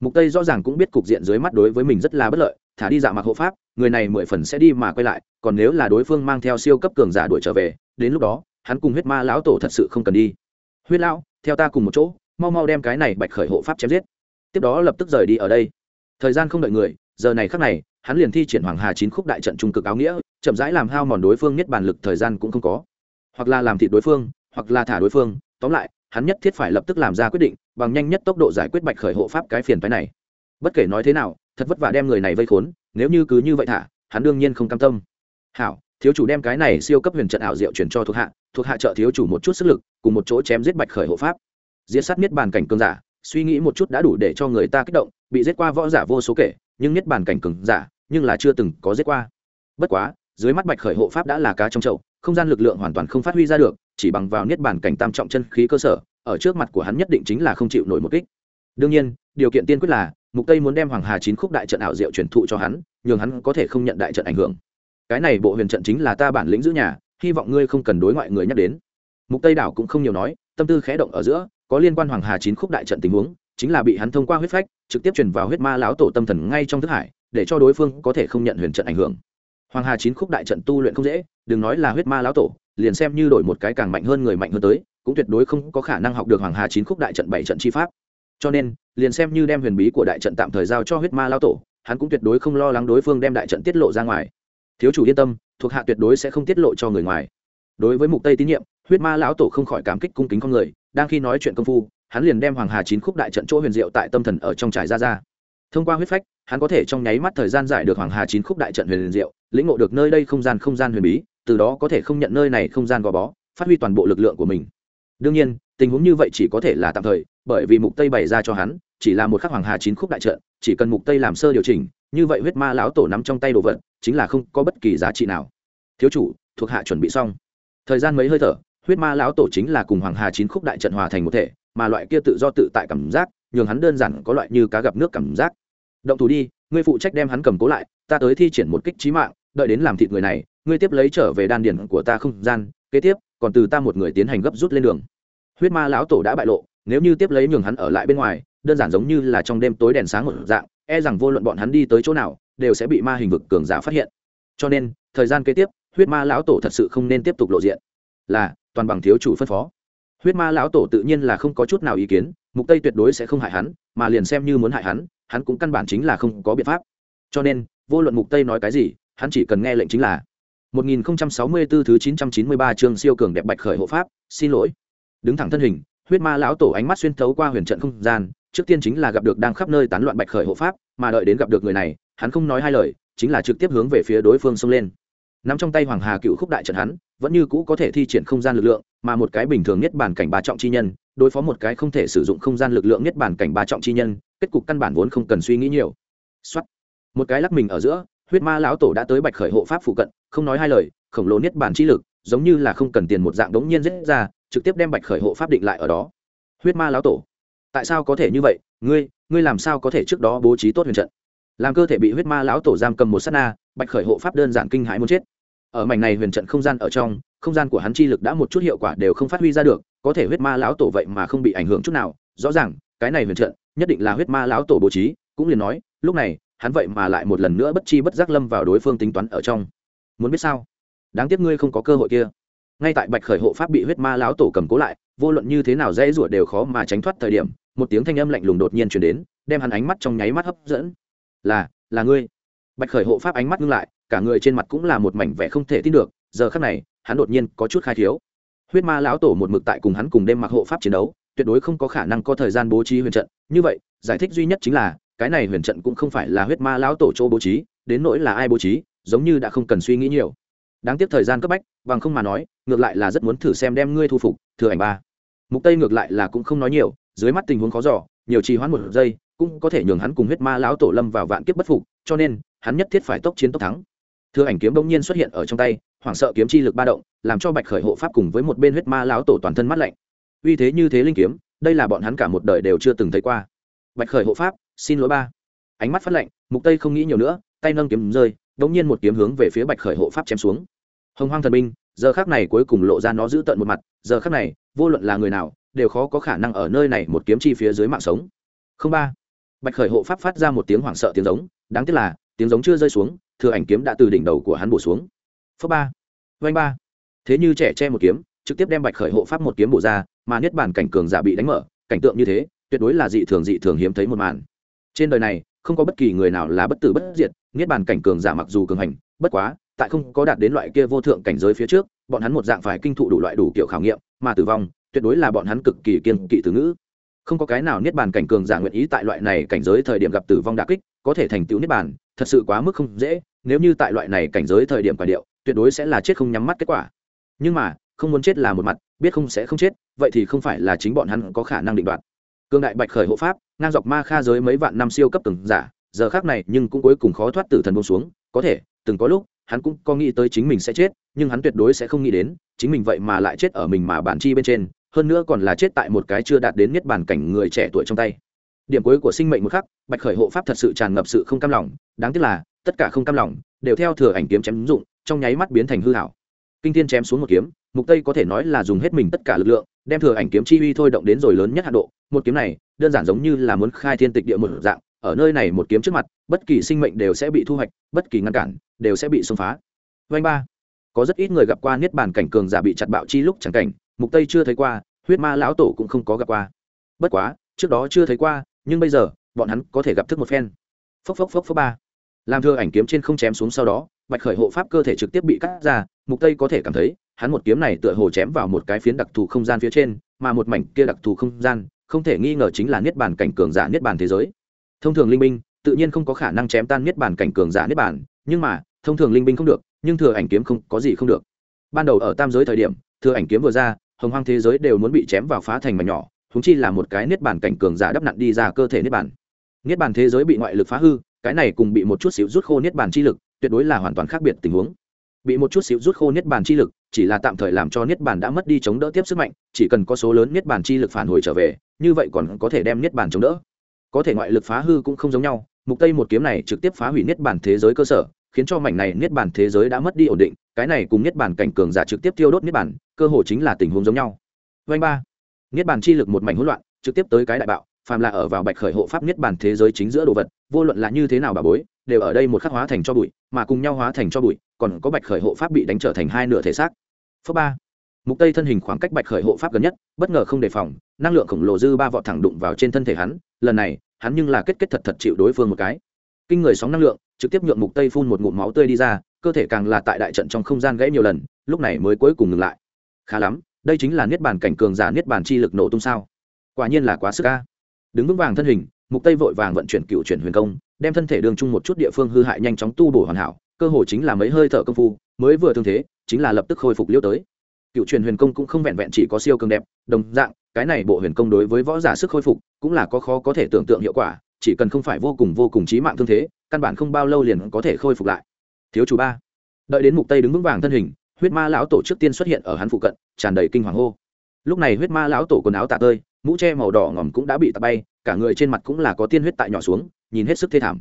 Mục tây rõ ràng cũng biết cục diện dưới mắt đối với mình rất là bất lợi, thả đi dạ mặc hộ pháp, người này mười phần sẽ đi mà quay lại, còn nếu là đối phương mang theo siêu cấp cường giả đuổi trở về, đến lúc đó hắn cùng huyết ma lão tổ thật sự không cần đi. Huyết lão, theo ta cùng một chỗ, mau mau đem cái này bạch khởi hộ pháp chém giết. Tiếp đó lập tức rời đi ở đây. Thời gian không đợi người, giờ này khắc này, hắn liền thi triển hoàng hà chín khúc đại trận trung cực áo nghĩa, chậm rãi làm hao mòn đối phương nhất bản lực, thời gian cũng không có. Hoặc là làm thịt đối phương, hoặc là thả đối phương, tóm lại, hắn nhất thiết phải lập tức làm ra quyết định, bằng nhanh nhất tốc độ giải quyết bạch khởi hộ pháp cái phiền phái này. Bất kể nói thế nào, thật vất vả đem người này vây khốn, nếu như cứ như vậy thả, hắn đương nhiên không cam tâm. Hảo thiếu chủ đem cái này siêu cấp huyền trận ảo diệu chuyển cho thuộc hạ thuộc hạ trợ thiếu chủ một chút sức lực, cùng một chỗ chém giết bạch khởi hộ pháp. Diễn sát niết bàn cảnh cường giả, suy nghĩ một chút đã đủ để cho người ta kích động, bị giết qua võ giả vô số kể, nhưng niết bàn cảnh cường giả, nhưng là chưa từng có giết qua. Bất quá, dưới mắt bạch khởi hộ pháp đã là cá trong chậu, không gian lực lượng hoàn toàn không phát huy ra được, chỉ bằng vào niết bàn cảnh tam trọng chân khí cơ sở, ở trước mặt của hắn nhất định chính là không chịu nổi một kích. Đương nhiên, điều kiện tiên quyết là, mục tây muốn đem hoàng hà chín khúc đại trận ảo diệu truyền thụ cho hắn, nhường hắn có thể không nhận đại trận ảnh hưởng cái này bộ huyền trận chính là ta bản lĩnh giữ nhà, hy vọng ngươi không cần đối ngoại người nhắc đến. Mục tây đảo cũng không nhiều nói, tâm tư khẽ động ở giữa, có liên quan hoàng hà chín khúc đại trận tình huống, chính là bị hắn thông qua huyết phách, trực tiếp truyền vào huyết ma lão tổ tâm thần ngay trong thức hải, để cho đối phương có thể không nhận huyền trận ảnh hưởng. Hoàng hà chín khúc đại trận tu luyện không dễ, đừng nói là huyết ma lão tổ, liền xem như đổi một cái càng mạnh hơn người mạnh hơn tới, cũng tuyệt đối không có khả năng học được hoàng hà chín khúc đại trận bảy trận chi pháp. Cho nên, liền xem như đem huyền bí của đại trận tạm thời giao cho huyết ma lão tổ, hắn cũng tuyệt đối không lo lắng đối phương đem đại trận tiết lộ ra ngoài thiếu chủ yên tâm, thuộc hạ tuyệt đối sẽ không tiết lộ cho người ngoài. Đối với mục tây tín nhiệm, huyết ma lão tổ không khỏi cảm kích cung kính con người, đang khi nói chuyện công phu, hắn liền đem hoàng hà chín khúc đại trận chỗ huyền diệu tại tâm thần ở trong trải ra ra. Thông qua huyết phách, hắn có thể trong nháy mắt thời gian giải được hoàng hà chín khúc đại trận huyền diệu, lĩnh ngộ được nơi đây không gian không gian huyền bí, từ đó có thể không nhận nơi này không gian gò bó, phát huy toàn bộ lực lượng của mình. Đương nhiên, tình huống như vậy chỉ có thể là tạm thời, bởi vì mục tây bày ra cho hắn, chỉ là một khắc hoàng hà chín khúc đại trận, chỉ cần mục tây làm sơ điều chỉnh như vậy huyết ma lão tổ nắm trong tay đồ vật, chính là không có bất kỳ giá trị nào. Thiếu chủ, thuộc hạ chuẩn bị xong. Thời gian mấy hơi thở, huyết ma lão tổ chính là cùng hoàng hà chín khúc đại trận hòa thành một thể, mà loại kia tự do tự tại cảm giác, nhường hắn đơn giản có loại như cá gặp nước cảm giác. Động thủ đi, ngươi phụ trách đem hắn cầm cố lại, ta tới thi triển một kích trí mạng, đợi đến làm thịt người này, ngươi tiếp lấy trở về đan điển của ta không gian, kế tiếp, còn từ ta một người tiến hành gấp rút lên đường. Huyết ma lão tổ đã bại lộ, nếu như tiếp lấy nhường hắn ở lại bên ngoài, đơn giản giống như là trong đêm tối đèn sáng một dạng e rằng vô luận bọn hắn đi tới chỗ nào, đều sẽ bị ma hình vực cường giả phát hiện. Cho nên, thời gian kế tiếp, huyết ma lão tổ thật sự không nên tiếp tục lộ diện. Là, toàn bằng thiếu chủ phân phó. Huyết ma lão tổ tự nhiên là không có chút nào ý kiến, mục tây tuyệt đối sẽ không hại hắn, mà liền xem như muốn hại hắn hắn cũng căn bản chính là không có biện pháp. Cho nên, vô luận mục tây nói cái gì, hắn chỉ cần nghe lệnh chính là 1064 thứ 993 chương siêu cường đẹp bạch khởi hộ pháp, xin lỗi. Đứng thẳng thân hình, huyết ma lão tổ ánh mắt xuyên thấu qua huyền trận không gian trước tiên chính là gặp được đang khắp nơi tán loạn bạch khởi hộ pháp, mà đợi đến gặp được người này, hắn không nói hai lời, chính là trực tiếp hướng về phía đối phương xông lên. Nắm trong tay hoàng hà cựu khúc đại trận hắn, vẫn như cũ có thể thi triển không gian lực lượng, mà một cái bình thường nhất bản cảnh ba trọng chi nhân, đối phó một cái không thể sử dụng không gian lực lượng nhất bản cảnh ba trọng chi nhân, kết cục căn bản vốn không cần suy nghĩ nhiều. Xuất một cái lắc mình ở giữa, huyết ma lão tổ đã tới bạch khởi hộ pháp phụ cận, không nói hai lời, khổng lồ nhất bản chi lực, giống như là không cần tiền một dạng đống nhiên dễ ra, trực tiếp đem bạch khởi hộ pháp định lại ở đó. Huyết ma lão tổ tại sao có thể như vậy? Ngươi ngươi làm sao có thể trước đó bố trí tốt huyền trận? Làm cơ thể bị huyết ma lão tổ giam cầm một s á t na, bạch khởi hộ pháp đơn giản kinh hãi muốn chết. Ở mảnh này huyền trận không gian ở trong, không gian của hắn chi lực đã một chút hiệu quả đều không phát huy ra được, có thể huyết ma lão tổ vậy mà không bị ảnh hưởng chút nào. Rõ ràng, cái này huyền trận, nhất định là huyết ma lão tổ bố trí, cũng liền nói, lúc này, hắn vậy mà lại một lần nữa bất chi bất giác lâm vào đối phương tính toán ở trong. Muốn biết sao? Đáng tiếc ngươi không có cơ hội kia. Ngay tại bạch khởi hộ pháp bị huyết ma lão tổ cầm cố lại, vô luận như thế nào dễ rủa đều khó mà tránh thoát thời điểm một tiếng thanh âm lạnh lùng đột nhiên chuyển đến, đem hắn ánh mắt trong nháy mắt hấp dẫn. Là là ngươi. Bạch khởi hộ pháp ánh mắt ngưng lại, cả người trên mặt cũng là một mảnh vẻ không thể tin được, giờ khắc này, hắn đột nhiên có chút khai thiếu. Huyết ma lão tổ một mực tại cùng hắn cùng đêm mặc hộ pháp chiến đấu, tuyệt đối không có khả năng có thời gian bố trí huyền trận. Như vậy, giải thích duy nhất chính là, cái này huyền trận cũng không phải là huyết ma lão tổ chỗ bố trí, đến nỗi là ai bố trí, giống như đã không cần suy nghĩ nhiều. Đáng tiếc thời gian cấp bách, bằng không mà nói, ngược lại là rất muốn thử xem đem ngươi thu phục, thừa ảnh ba. Mục tây ngược lại là cũng không nói nhiều dưới mắt tình huống khó giỏ nhiều trì hoãn một giây, cũng có thể nhường hắn cùng huyết ma lão tổ lâm vào vạn kiếp bất phục, cho nên, hắn nhất thiết phải tốc chiến tốc thắng. Thừa ảnh kiếm bỗng nhiên xuất hiện ở trong tay, hoảng sợ kiếm chi lực ba động, làm cho bạch khởi hộ pháp cùng với một bên huyết ma lão tổ toàn thân mắt lạnh. Uy thế như thế linh kiếm, đây là bọn hắn cả một đời đều chưa từng thấy qua. Bạch khởi hộ pháp, xin lỗi ba. Ánh mắt phát lạnh, mục tây không nghĩ nhiều nữa, tay nâng kiếm rơi đống nhiên một kiếm hướng về phía bạch khởi hộ pháp chém xuống. Hồng hoang thần binh, giờ khác này cuối cùng lộ ra nó giữ tận một mặt, giờ khác này, vô luận là người nào đều khó có khả năng ở nơi này một kiếm chi phía dưới mạng sống. Không ba. Bạch khởi hộ pháp phát ra một tiếng hoảng sợ tiếng giống, đáng tiếc là, tiếng giống chưa rơi xuống, thừa ảnh kiếm đã từ đỉnh đầu của hắn bổ xuống. Phước ba. Vanh ba. Thế như trẻ che một kiếm, trực tiếp đem bạch khởi hộ pháp một kiếm bổ ra, mà niết bàn cảnh cường giả bị đánh mở, cảnh tượng như thế, tuyệt đối là dị thường dị thường hiếm thấy một màn. Trên đời này, không có bất kỳ người nào là bất tử bất diệt, niết bàn cảnh cường giả mặc dù cường hành, bất quá, tại không có đạt đến loại kia vô thượng cảnh giới phía trước, bọn hắn một dạng phải kinh thụ đủ loại đủ kiểu khảo nghiệm, mà tử vong tuyệt đối là bọn hắn cực kỳ kiên kỵ từ ngữ. Không có cái nào niết bàn cảnh cường giả nguyện ý tại loại này cảnh giới thời điểm gặp tử vong đà kích, có thể thành tựu niết bàn, thật sự quá mức không dễ, nếu như tại loại này cảnh giới thời điểm quả điệu, tuyệt đối sẽ là chết không nhắm mắt kết quả. Nhưng mà, không muốn chết là một mặt, biết không sẽ không chết, vậy thì không phải là chính bọn hắn có khả năng định đoạt. Cương đại bạch khởi hộ pháp, ngang dọc ma kha giới mấy vạn năm siêu cấp từng giả, giờ khác này nhưng cũng cuối cùng khó thoát tử thần bông xuống, có thể, từng có lúc, hắn cũng có nghĩ tới chính mình sẽ chết, nhưng hắn tuyệt đối sẽ không nghĩ đến, chính mình vậy mà lại chết ở mình mà bản chi bên trên hơn nữa còn là chết tại một cái chưa đạt đến niết bàn cảnh người trẻ tuổi trong tay. Điểm cuối của sinh mệnh một khắc, bạch khởi hộ pháp thật sự tràn ngập sự không cam lòng, đáng tiếc là, tất cả không cam lòng, đều theo thừa ảnh kiếm chém dụng, trong nháy mắt biến thành hư hảo kinh thiên chém xuống một kiếm, mục tây có thể nói là dùng hết mình tất cả lực lượng, đem thừa ảnh kiếm chi uy thôi động đến rồi lớn nhất hạ độ. Một kiếm này, đơn giản giống như là muốn khai thiên tịch địa một dạng, ở nơi này một kiếm trước mặt, bất kỳ sinh mệnh đều sẽ bị thu hoạch, bất kỳ ngăn cản, đều sẽ bị xông phá. Vanh ba. Có rất ít người gặp qua niết bàn cảnh cường giả bị chặt bạo chi lúc chẳng cảnh mục tây chưa thấy qua, huyết ma lão tổ cũng không có gặp qua. Bất quá, trước đó chưa thấy qua, nhưng bây giờ, bọn hắn có thể gặp thức một phen. Phốc phốc phốc phốc ba. Làm thừa ảnh kiếm trên không chém xuống sau đó, bạch khởi hộ pháp cơ thể trực tiếp bị cắt ra, mục tây có thể cảm thấy, hắn một kiếm này tựa hồ chém vào một cái phiến đặc thù không gian phía trên, mà một mảnh kia đặc thù không gian, không thể nghi ngờ chính là niết bàn cảnh cường giả niết bàn thế giới. Thông thường linh binh, tự nhiên không có khả năng chém tan niết bàn cảnh cường giả niết bàn, nhưng mà, thông thường linh binh không được, nhưng thừa ảnh kiếm không có gì không được. Ban đầu ở tam giới thời điểm, thừa ảnh kiếm vừa ra hồng hoang thế giới đều muốn bị chém vào phá thành mảnh nhỏ húng chi là một cái niết bàn cảnh cường giả đắp nặn đi ra cơ thể niết bàn. Niết bàn thế giới bị ngoại lực phá hư, cái này cùng bị một chút xíu rút khô niết bàn chi lực, tuyệt đối là hoàn toàn khác biệt tình huống. Bị một chút xíu rút khô niết bàn chi lực, chỉ là tạm thời làm cho niết bàn đã mất đi chống đỡ tiếp sức mạnh, chỉ cần có số lớn niết bàn chi lực phản hồi trở về, như vậy còn có thể đem niết bàn chống đỡ. Có thể ngoại lực phá hư cũng không giống nhau, mục tây một kiếm này trực tiếp phá hủy niết bàn thế giới cơ sở, khiến cho mảnh này niết bàn thế giới đã mất đi ổn định, cái này cùng niết bàn cảnh cường giả trực tiếp tiêu đốt niết bàn cơ hồ chính là tình huống giống nhau. Vanh ba. Niết bàn chi lực một mảnh hỗn loạn, trực tiếp tới cái đại bạo, phàm là ở vào bạch khởi hộ pháp niết bàn thế giới chính giữa đồ vật, vô luận là như thế nào bà bối, đều ở đây một khắc hóa thành cho bụi, mà cùng nhau hóa thành cho bụi, còn có bạch khởi hộ pháp bị đánh trở thành hai nửa thể xác. Phước ba. Mục tây thân hình khoảng cách bạch khởi hộ pháp gần nhất, bất ngờ không đề phòng, năng lượng khổng lồ dư ba vọt thẳng đụng vào trên thân thể hắn, lần này, hắn nhưng là kết kết thật thật chịu đối phương một cái. Kinh người sóng năng lượng, trực tiếp nhượng mục tây phun một ngụm máu tươi đi ra, cơ thể càng là tại đại trận trong không gian gãy nhiều lần, lúc này mới cuối cùng ngừng lại khá lắm, đây chính là niết bàn cảnh cường giả niết bàn chi lực nổ tung sao? Quả nhiên là quá sức ca đứng vững vàng thân hình, mục tây vội vàng vận chuyển cựu chuyển huyền công, đem thân thể đường chung một chút địa phương hư hại nhanh chóng tu bổ hoàn hảo, cơ hồ chính là mấy hơi thở công phu, mới vừa thương thế, chính là lập tức khôi phục liêu tới. Cựu truyền huyền công cũng không vẹn vẹn chỉ có siêu cường đẹp, đồng dạng, cái này bộ huyền công đối với võ giả sức khôi phục cũng là có khó có thể tưởng tượng hiệu quả, chỉ cần không phải vô cùng vô cùng trí mạng thương thế, căn bản không bao lâu liền có thể khôi phục lại. Thiếu chủ ba. Đợi đến mục tây đứng vững vàng thân hình huyết ma lão tổ trước tiên xuất hiện ở hắn phụ cận, tràn đầy kinh hoàng hô. Lúc này huyết ma lão tổ quần áo tạ tơi, mũ tre màu đỏ ngòm cũng đã bị tạ bay, cả người trên mặt cũng là có tiên huyết tại nhỏ xuống, nhìn hết sức thê thảm.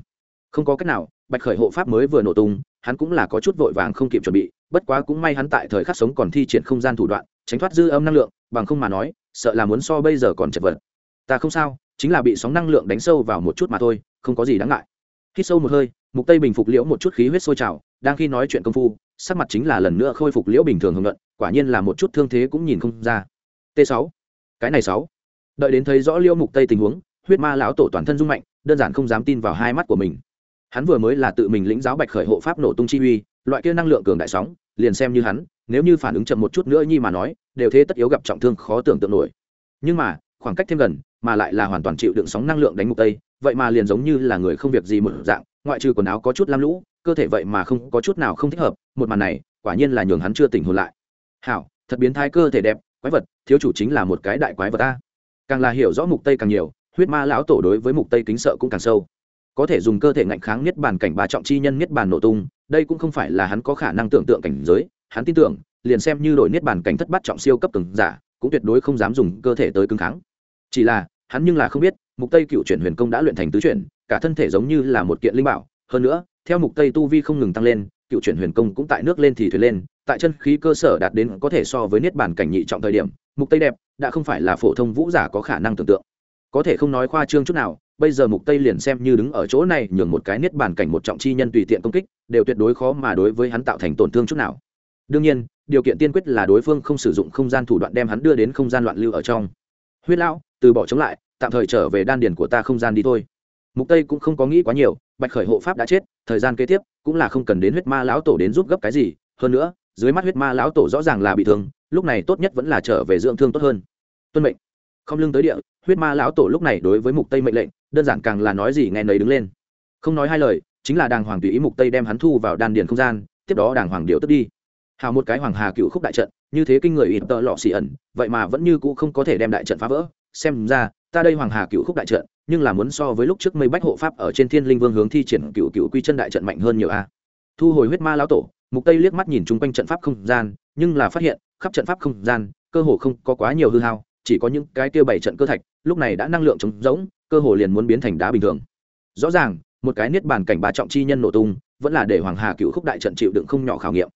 Không có cách nào, bạch khởi hộ pháp mới vừa nổ tung, hắn cũng là có chút vội vàng không kịp chuẩn bị, bất quá cũng may hắn tại thời khắc sống còn thi triển không gian thủ đoạn, tránh thoát dư âm năng lượng, bằng không mà nói, sợ là muốn so bây giờ còn chật vật. Ta không sao, chính là bị sóng năng lượng đánh sâu vào một chút mà thôi, không có gì đáng ngại. Hít sâu một hơi mục tây bình phục liễu một chút khí huyết sôi trào, đang khi nói chuyện công phu, sắc mặt chính là lần nữa khôi phục liễu bình thường hưởng luận, quả nhiên là một chút thương thế cũng nhìn không ra. T 6 cái này sáu. Đợi đến thấy rõ liễu mục tây tình huống, huyết ma lão tổ toàn thân rung mạnh, đơn giản không dám tin vào hai mắt của mình. Hắn vừa mới là tự mình lĩnh giáo bạch khởi hộ pháp nổ tung chi uy, loại kia năng lượng cường đại sóng, liền xem như hắn, nếu như phản ứng chậm một chút nữa nhi mà nói, đều thế tất yếu gặp trọng thương khó tưởng tượng nổi. Nhưng mà, khoảng cách thêm gần, mà lại là hoàn toàn chịu đựng sóng năng lượng đánh mục tây, vậy mà liền giống như là người không việc gì một dạng ngoại trừ quần áo có chút lam lũ, cơ thể vậy mà không có chút nào không thích hợp, một màn này, quả nhiên là nhường hắn chưa tỉnh hồn lại. Hảo, thật biến thái cơ thể đẹp, quái vật, thiếu chủ chính là một cái đại quái vật ta. Càng là hiểu rõ mục tây càng nhiều, huyết ma lão tổ đối với mục tây kính sợ cũng càng sâu. Có thể dùng cơ thể ngạnh kháng nhất bản cảnh bà trọng chi nhân nhất bản nổ tung, đây cũng không phải là hắn có khả năng tưởng tượng cảnh giới, hắn tin tưởng, liền xem như đổi niết bản cảnh thất bát trọng siêu cấp cường giả, cũng tuyệt đối không dám dùng cơ thể tới cứng kháng. Chỉ là, hắn nhưng là không biết, mục tây cựu chuyển huyền công đã luyện thành tứ chuyển cả thân thể giống như là một kiện linh bảo. Hơn nữa, theo mục tây tu vi không ngừng tăng lên, cựu chuyển huyền công cũng tại nước lên thì thuyền lên, tại chân khí cơ sở đạt đến có thể so với niết bản cảnh nhị trọng thời điểm, mục tây đẹp, đã không phải là phổ thông vũ giả có khả năng tưởng tượng. Có thể không nói khoa trương chút nào, bây giờ mục tây liền xem như đứng ở chỗ này nhường một cái niết bản cảnh một trọng chi nhân tùy tiện công kích, đều tuyệt đối khó mà đối với hắn tạo thành tổn thương chút nào. Đương nhiên, điều kiện tiên quyết là đối phương không sử dụng không gian thủ đoạn đem hắn đưa đến không gian loạn lưu ở trong. Huyết lão, từ bỏ chống lại, tạm thời trở về đan điền của ta không gian đi thôi mục tây cũng không có nghĩ quá nhiều, bạch khởi hộ pháp đã chết, thời gian kế tiếp cũng là không cần đến huyết ma lão tổ đến giúp gấp cái gì, hơn nữa, dưới mắt huyết ma lão tổ rõ ràng là bị thương, lúc này tốt nhất vẫn là trở về dưỡng thương tốt hơn. Tuân mệnh. Không lưng tới địa, huyết ma lão tổ lúc này đối với mục tây mệnh lệnh, đơn giản càng là nói gì nghe nấy đứng lên. Không nói hai lời, chính là đàng hoàng tùy ý mục tây đem hắn thu vào đan điền không gian, tiếp đó đàng hoàng điệu tức đi. Hào một cái hoàng hà cựu khúc đại trận, như thế kinh người ít tợ lọ xì ẩn, vậy mà vẫn như cũ không có thể đem đại trận phá vỡ xem ra, ta đây hoàng hà cựu khúc đại trận, nhưng là muốn so với lúc trước mây bách hộ pháp ở trên thiên linh vương hướng thi triển cựu cựu quy chân đại trận mạnh hơn nhiều a. Thu hồi huyết ma lão tổ, mục tây liếc mắt nhìn chung quanh trận pháp không gian, nhưng là phát hiện, khắp trận pháp không gian, cơ hồ không có quá nhiều hư hao, chỉ có những cái tiêu bảy trận cơ thạch, lúc này đã năng lượng trống rỗng, cơ hồ liền muốn biến thành đá bình thường. Rõ ràng, một cái niết bàn cảnh ba trọng chi nhân nổ tung, vẫn là để hoàng hà cựu khúc đại trận chịu đựng không nhỏ khảo nghiệm.